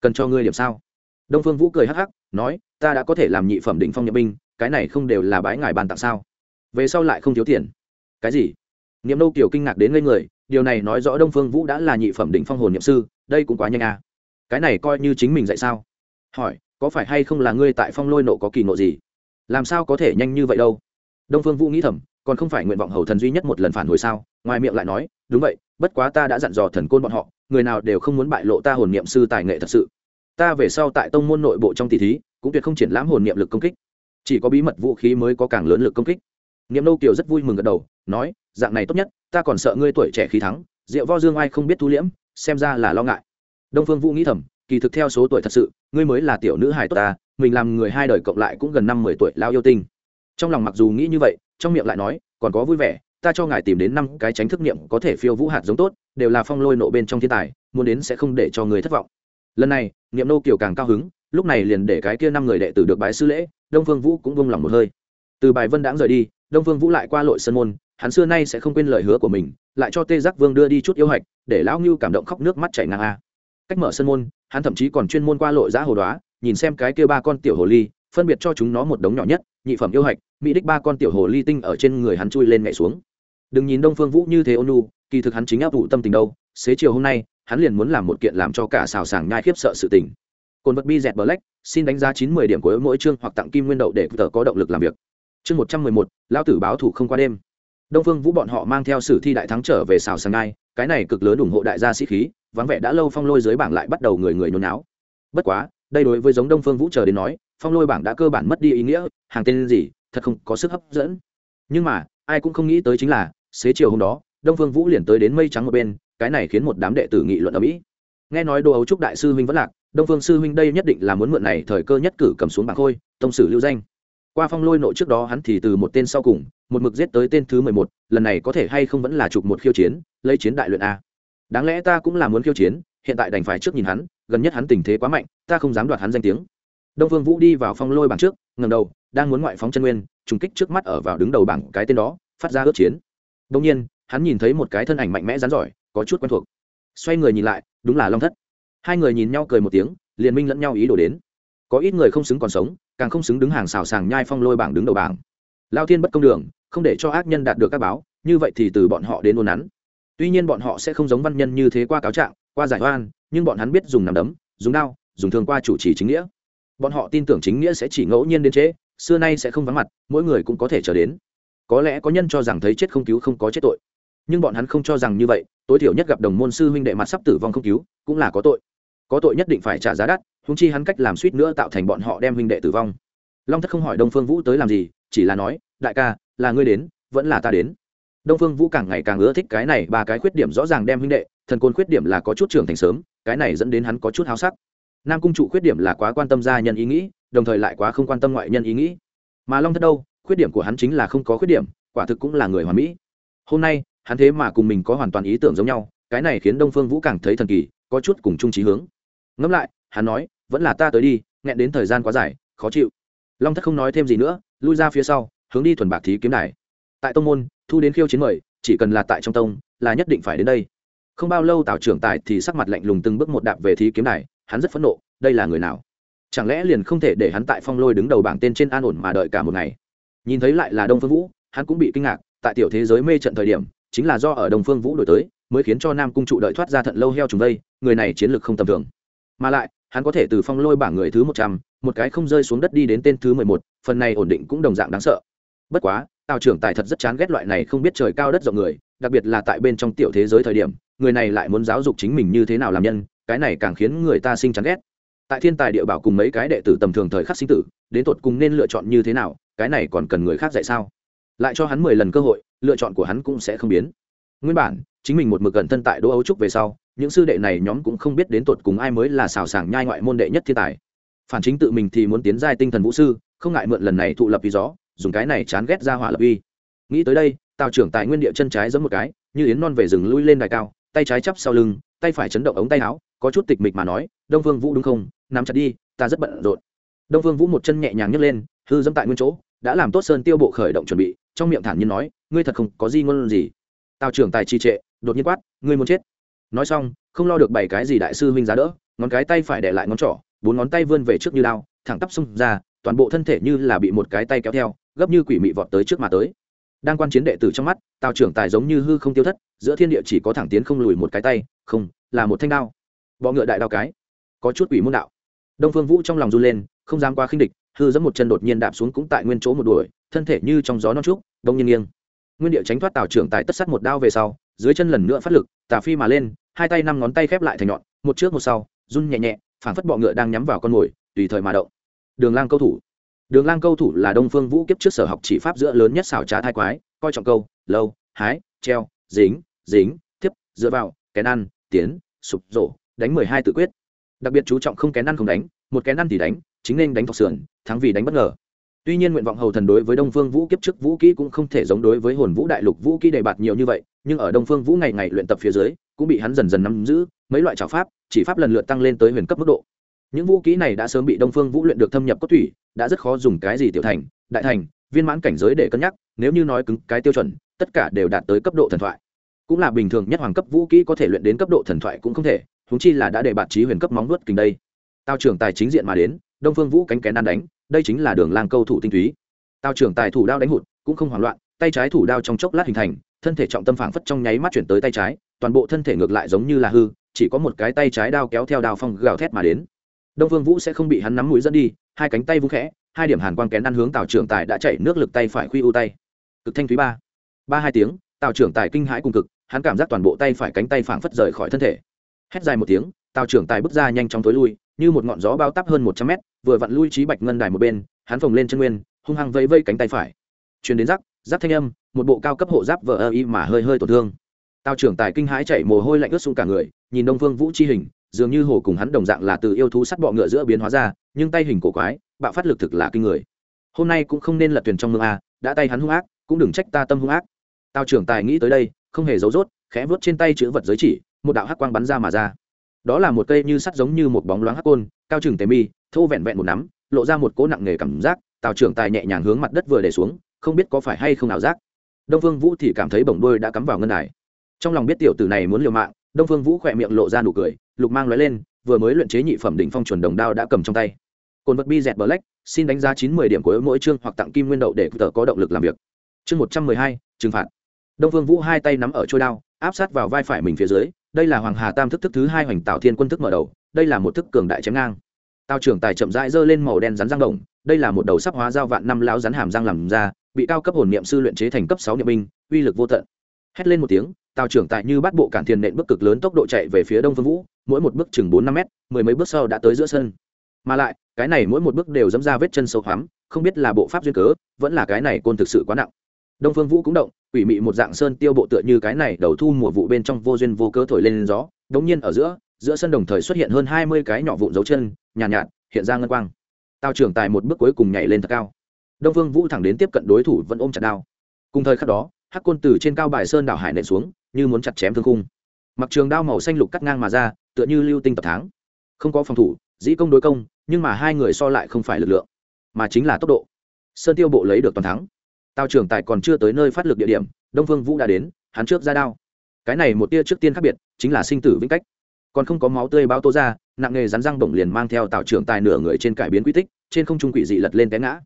Cần cho ngươi điểm sao? Đông phương vũ cười hắc hắc, nói, ta đã có thể làm nhị phẩm định phong nhập binh cái này không đều là bái ngài bàn tặng sao? Về sau lại không thiếu tiền. Cái gì? Niệm nô kiều kinh ngạc đến ngây người, điều này nói rõ đông phương vũ đã là nhị phẩm đỉnh phong hồn nhậm sư, đây cũng quá nhanh à. cái này coi như chính mình dạy sao? Hỏi, có phải hay không là ngươi tại phong lôi nộ có kỳ nộ gì? Làm sao có thể nhanh như vậy đâu? Đông phương vũ nghĩ thầm, còn không phải nguyện vọng hầu thần duy nhất một lần phản hồi sao? Ngoài miệng lại nói, đúng vậy, bất quá ta đã dặn dò thần côn bọn họ, người nào đều không muốn bại lộ ta hồn niệm sư tài nghệ thật sự. Ta về sau tại tông môn nội bộ trong tỷ thí, cũng tuyệt không triển lãm hồn niệm lực công kích chỉ có bí mật vũ khí mới có càng lớn lực công kích. Niệm nô kiều rất vui mừng gật đầu, nói, dạng này tốt nhất, ta còn sợ ngươi tuổi trẻ khí thắng rượu vo dương ai không biết thu liễm, xem ra là lo ngại. Đông phương vũ nghĩ thầm, kỳ thực theo số tuổi thật sự, ngươi mới là tiểu nữ hài tốt ta, mình làm người hai đời cộng lại cũng gần năm mười tuổi lao yêu tinh. Trong lòng mặc dù nghĩ như vậy, trong miệng lại nói, còn có vui vẻ, ta cho ngài tìm đến năm cái tránh thức niệm có thể phiêu vũ hạt giống tốt, đều là phong lôi nộ bên trong thiên tài, muốn đến sẽ không để cho người thất vọng. Lần này, niệm nô kiều càng cao hứng lúc này liền để cái kia năm người đệ tử được bái sư lễ, đông phương vũ cũng vung lòng một hơi. Từ bài vân đãng rời đi, đông phương vũ lại qua lội sân môn, hắn xưa nay sẽ không quên lời hứa của mình, lại cho tê giác vương đưa đi chút yêu hạch, để lão ngưu cảm động khóc nước mắt chảy ngang a. Cách mở sân môn, hắn thậm chí còn chuyên môn qua lội giá hồ đoá, nhìn xem cái kia ba con tiểu hồ ly, phân biệt cho chúng nó một đống nhỏ nhất, nhị phẩm yêu hạch, mỹ đích ba con tiểu hồ ly tinh ở trên người hắn chui lên nhảy xuống. Đừng nhìn đông phương vũ như thế ônu kỳ thực hắn chính áp vụ tâm tình đâu, xế chiều hôm nay, hắn liền muốn làm một kiện làm cho cả xào sàng nhai khiếp sợ sự tình cồn vật bi dẹt black, xin đánh giá chín mươi điểm của mỗi chương hoặc tặng kim nguyên đậu để tờ có động lực làm việc. Chương một trăm mười một, lão tử báo thủ không qua đêm. Đông phương vũ bọn họ mang theo sử thi đại thắng trở về xào sàng nhai cái này cực lớn ủng hộ đại gia sĩ khí, vắng vẻ đã lâu phong lôi dưới bảng lại bắt đầu người người nôn náo. Bất quá, đây đối với giống đông phương vũ chờ đến nói, phong lôi bảng đã cơ bản mất đi ý nghĩa, hàng tên gì, thật không có sức hấp dẫn. Nhưng mà, ai cũng không nghĩ tới chính là, xế chiều hôm đó, đông phương vũ liền tới đến mây trắng một bên, cái này khiến một đám đệ tử nghị luận ở mỹ nghe nói đồ ấu trúc đại sư huynh vẫn lạc đông phương sư huynh đây nhất định là muốn mượn này thời cơ nhất cử cầm xuống bảng khôi, tông sử lưu danh. Qua phong lôi nội trước đó hắn thì từ một tên sau cùng, một mực giết tới tên thứ mười một, lần này có thể hay không vẫn là chụp một khiêu chiến, lấy chiến đại luyện a. Đáng lẽ ta cũng là muốn khiêu chiến, hiện tại đành phải trước nhìn hắn, gần nhất hắn tình thế quá mạnh, ta không dám đoạt hắn danh tiếng. Đông phương vũ đi vào phong lôi bảng trước ngầm đầu, đang muốn ngoại phóng chân nguyên, trùng kích trước mắt ở vào đứng đầu bảng cái tên đó, phát ra ước chiến. Đông nhiên, hắn nhìn thấy một cái thân ảnh mạnh mẽ rắn giỏi, có chút quen thuộc. Xoay người nhìn lại, đúng là long thất hai người nhìn nhau cười một tiếng liền minh lẫn nhau ý đồ đến. Có ít người không xứng còn sống càng không xứng đứng hàng xào sàng nhai phong lôi bảng đứng đầu bảng. Lao thiên bất công đường không để cho ác nhân đạt được các báo như vậy thì từ bọn họ đến ôn nắn. Tuy nhiên bọn họ sẽ không giống văn nhân như thế qua cáo trạng qua giải oan nhưng bọn hắn biết dùng nằm đấm dùng đao dùng thương qua chủ trì chính nghĩa. Bọn họ tin tưởng chính nghĩa sẽ chỉ ngẫu nhiên đến chế, xưa nay sẽ không vắng mặt mỗi người cũng có thể trở đến. Có lẽ có nhân cho rằng thấy chết không cứu không có chết tội. Nhưng bọn hắn không cho rằng như vậy tối thiểu nhất gặp đồng môn sư huynh đệ mặt sắp tử vong không cứu cũng là có tội có tội nhất định phải trả giá đắt húng chi hắn cách làm suýt nữa tạo thành bọn họ đem huynh đệ tử vong. Long thất không hỏi đông phương vũ tới làm gì, chỉ là nói, đại ca, là ngươi đến, vẫn là ta đến. Đông phương vũ càng ngày càng ưa thích cái này, ba cái khuyết điểm rõ ràng đem huynh đệ, thần côn khuyết điểm là có chút trưởng thành sớm, cái này dẫn đến hắn có chút háo sắc. Nam cung trụ khuyết điểm là quá quan tâm gia nhân ý nghĩ, đồng thời lại quá không quan tâm ngoại nhân ý nghĩ. Mà long thất đâu, khuyết điểm của hắn chính là không có khuyết điểm, quả thực cũng là người hoàn mỹ. Hôm nay, hắn thế mà cùng mình có hoàn toàn ý tưởng giống nhau, cái này khiến đông phương vũ càng thấy thần kỳ, có chút cùng chung trí hướng ngẫm lại, hắn nói, vẫn là ta tới đi, nghẹn đến thời gian quá dài, khó chịu. Long thất không nói thêm gì nữa, lui ra phía sau, hướng đi thuần bạc thí kiếm đài. Tại tông môn, thu đến khiêu chiến mời, chỉ cần là tại trong tông, là nhất định phải đến đây. Không bao lâu tào trưởng tài thì sắc mặt lạnh lùng từng bước một đạp về thí kiếm đài, hắn rất phẫn nộ, đây là người nào? Chẳng lẽ liền không thể để hắn tại phong lôi đứng đầu bảng tên trên an ổn mà đợi cả một ngày? Nhìn thấy lại là đông phương vũ, hắn cũng bị kinh ngạc, tại tiểu thế giới mê trận thời điểm, chính là do ở đông phương vũ đổi tới, mới khiến cho nam cung trụ đợi thoát ra thận lâu heo trùng đây người này chiến lược không tầm thường mà lại, hắn có thể từ phong lôi bảng người thứ một trăm, một cái không rơi xuống đất đi đến tên thứ mười một, phần này ổn định cũng đồng dạng đáng sợ. Bất quá, tào trưởng tài thật rất chán ghét loại này không biết trời cao đất rộng người, đặc biệt là tại bên trong tiểu thế giới thời điểm, người này lại muốn giáo dục chính mình như thế nào làm nhân, cái này càng khiến người ta sinh chán ghét. Tại thiên tài địa bảo cùng mấy cái đệ tử tầm thường thời khắc sinh tử, đến tột cùng nên lựa chọn như thế nào, cái này còn cần người khác dạy sao? Lại cho hắn mười lần cơ hội, lựa chọn của hắn cũng sẽ không biến. Nguyên bản, chính mình một mực gần thân tại đỗ ấu trúc về sau những sư đệ này nhóm cũng không biết đến tột cùng ai mới là xào sảng nhai ngoại môn đệ nhất thiên tài. Phản chính tự mình thì muốn tiến giai tinh thần vũ sư, không ngại mượn lần này thụ lập vì gió, dùng cái này chán ghét ra hỏa lập uy. Nghĩ tới đây, tào trưởng tại nguyên địa chân trái giẫm một cái, như yến non về rừng lui lên đài cao, tay trái chắp sau lưng, tay phải chấn động ống tay áo, có chút tịch mịch mà nói, đông phương vũ đúng không? Nắm chặt đi, ta rất bận rộn. Đông phương vũ một chân nhẹ nhàng nhấc lên, hư dẫm tại nguyên chỗ, đã làm tốt sơn tiêu bộ khởi động chuẩn bị, trong miệng thản nhiên nói, ngươi thật không có gì ngôn gì. Tào trưởng tài trì trệ, đột nhiên quát, ngươi muốn chết? Nói xong không lo được bảy cái gì đại sư huynh giá đỡ ngón cái tay phải để lại ngón trỏ bốn ngón tay vươn về trước như đao, thẳng tắp xông ra toàn bộ thân thể như là bị một cái tay kéo theo gấp như quỷ mị vọt tới trước mà tới. Đang quan chiến đệ tử trong mắt tào trưởng tài giống như hư không tiêu thất giữa thiên địa chỉ có thẳng tiến không lùi một cái tay không là một thanh đao. Bọ ngựa đại đao cái có chút quỷ môn đạo. Đông phương vũ trong lòng run lên không dám qua khinh địch hư dẫn một chân đột nhiên đạp xuống cũng tại nguyên chỗ một đuổi thân thể như trong gió non trúc đông nhiên nghiêng. Nguyên địa tránh thoát tào trưởng tài tất sắt một đao về sau dưới chân lần nữa phát lực tà phi mà lên hai tay năm ngón tay khép lại thành nhọn, một trước một sau, run nhẹ nhẹ, phảng phất bọ ngựa đang nhắm vào con mồi, tùy thời mà động. Đường lang câu thủ. Đường lang câu thủ là đông phương vũ kiếp trước sở học chỉ pháp giữa lớn nhất xảo trá thai quái, coi trọng câu, lâu, hái, treo, dính dính, tiếp, dựa vào, kén ăn, tiến, sụp, rổ, đánh mười hai tự quyết. Đặc biệt chú trọng không kén ăn không đánh, một kén ăn thì đánh, chính nên đánh thọc sườn, thắng vì đánh bất ngờ tuy nhiên nguyện vọng hầu thần đối với đông phương vũ kiếp trước vũ kỹ cũng không thể giống đối với hồn vũ đại lục vũ kỹ đề bạt nhiều như vậy, nhưng ở đông phương vũ ngày ngày luyện tập phía dưới, cũng bị hắn dần dần nắm giữ, mấy loại trào pháp, chỉ pháp lần lượt tăng lên tới huyền cấp mức độ. Những vũ kỹ này đã sớm bị đông phương vũ luyện được thâm nhập cốt thủy đã rất khó dùng cái gì tiểu thành, đại thành, viên mãn cảnh giới để cân nhắc, nếu như nói cứng cái tiêu chuẩn, tất cả đều đạt tới cấp độ thần thoại. Cũng là bình thường nhất hoàng cấp vũ kỹ có thể luyện đến cấp độ thần thoại cũng không thể húng chi là đã để bạt trí huyền cấp móng nuốt kình đây. Tao trưởng tài chính diện mà đến đông phương vũ cánh kén đan đánh, đây chính là đường lang câu thủ tinh túy. Tào trưởng tài thủ đao đánh hụt, cũng không hoảng loạn, tay trái thủ đao trong chốc lát hình thành, thân thể trọng tâm phảng phất trong nháy mắt chuyển tới tay trái, toàn bộ thân thể ngược lại giống như là hư, chỉ có một cái tay trái đao kéo theo đao phong gào thét mà đến. Đông phương vũ sẽ không bị hắn nắm mũi dẫn đi, hai cánh tay vung khẽ, hai điểm hàn quang kén ăn hướng tào trưởng tài đã chạy nước lực tay phải khuy u tay. Cực thanh thúy ba. Ba hai tiếng, tào trưởng tài kinh hãi cùng cực, hắn cảm giác toàn bộ tay phải cánh tay phảng phất rời khỏi thân thể. Hét dài một tiếng, tào trưởng tài bước ra nhanh chóng tối lui như một ngọn gió bao tắp hơn một trăm mét, vừa vặn lui trí bạch ngân đài một bên, hắn phồng lên chân nguyên, hung hăng vây vây cánh tay phải. Chuyển đến rắc rắc thanh âm, một bộ cao cấp hộ giáp vờ ơ y mà hơi hơi tổn thương. Tào trưởng tài kinh hãi chạy mồ hôi lạnh ướt xuống cả người, nhìn đông phương vũ chi hình, dường như hồ cùng hắn đồng dạng là từ yêu thú sắt bọ ngựa giữa biến hóa ra, nhưng tay hình cổ quái, bạo phát lực thực là kinh người. Hôm nay cũng không nên lật thuyền trong mương a, đã tay hắn hung ác, cũng đừng trách ta tâm hung ác. Tào trưởng tài nghĩ tới đây, không hề giấu rốt, khẽ vuốt trên tay chữ vật giới chỉ, một đạo hắc quang bắn ra mà ra đó là một cây như sắt giống như một bóng loáng hắc côn, cao chừng tề mi, thô vẹn vẹn một nắm, lộ ra một cỗ nặng nề cảm giác, tào trưởng tài nhẹ nhàng hướng mặt đất vừa để xuống, không biết có phải hay không nào giác. Đông phương vũ thì cảm thấy bổng đôi đã cắm vào ngân đài. Trong lòng biết tiểu tử này muốn liều mạng, đông phương vũ khỏe miệng lộ ra nụ cười, lục mang lóe lên, vừa mới luyện chế nhị phẩm đỉnh phong chuẩn đồng đao đã cầm trong tay. Cồn vật bi dẹt black, xin đánh giá chín mươi điểm của mỗi chương hoặc tặng kim nguyên đậu để tờ có động lực làm việc. Chương một trăm mười hai, trừng phạt. Đông phương vũ hai tay nắm ở trôi đao, áp sát vào vai phải mình phía dưới đây là hoàng hà tam thức thức thứ hai hoành tạo thiên quân thức mở đầu, đây là một thức cường đại chém ngang. Tào trưởng tài chậm rãi giơ lên màu đen rắn răng đồng, đây là một đầu sắp hóa giao vạn năm lão rắn hàm răng làm ra, bị cao cấp hồn niệm sư luyện chế thành cấp sáu niệm binh, uy lực vô tận. Hét lên một tiếng, tào trưởng tại như bắt bộ cản thiền nện bước cực lớn tốc độ chạy về phía đông phương vũ, mỗi một bước chừng bốn năm mét, mười mấy bước sau đã tới giữa sân. Mà lại, cái này mỗi một bước đều dẫm ra vết chân sâu hoắm, không biết là bộ pháp duyên cớ, vẫn là cái này côn thực sự quá nặng đông phương vũ cũng động quỷ mị một dạng sơn tiêu bộ tựa như cái này đầu thu mùa vụ bên trong vô duyên vô cớ thổi lên gió đống nhiên ở giữa giữa sân đồng thời xuất hiện hơn hai mươi cái nhỏ vụn dấu chân nhàn nhạt, nhạt hiện ra ngân quang. Tào trưởng tài một bước cuối cùng nhảy lên thật cao. Đông phương vũ thẳng đến tiếp cận đối thủ vẫn ôm chặt đao. Cùng thời khắc đó hắc côn từ trên cao bài sơn đảo hải nện xuống như muốn chặt chém thương khung. Mặc trường đao màu xanh lục cắt ngang mà ra tựa như lưu tinh tập tháng. Không có phòng thủ dĩ công đối công nhưng mà hai người so lại không phải lực lượng mà chính là tốc độ. Sơn tiêu bộ lấy được toàn thắng tào trưởng tài còn chưa tới nơi phát lực địa điểm, đông phương vũ đã đến, hắn trước ra đao. Cái này một tia trước tiên khác biệt, chính là sinh tử vĩnh cách. Còn không có máu tươi bao tô ra, nặng nghề rắn răng bổng liền mang theo tào trưởng tài nửa người trên cải biến quy tích, trên không trung quỷ dị lật lên té ngã.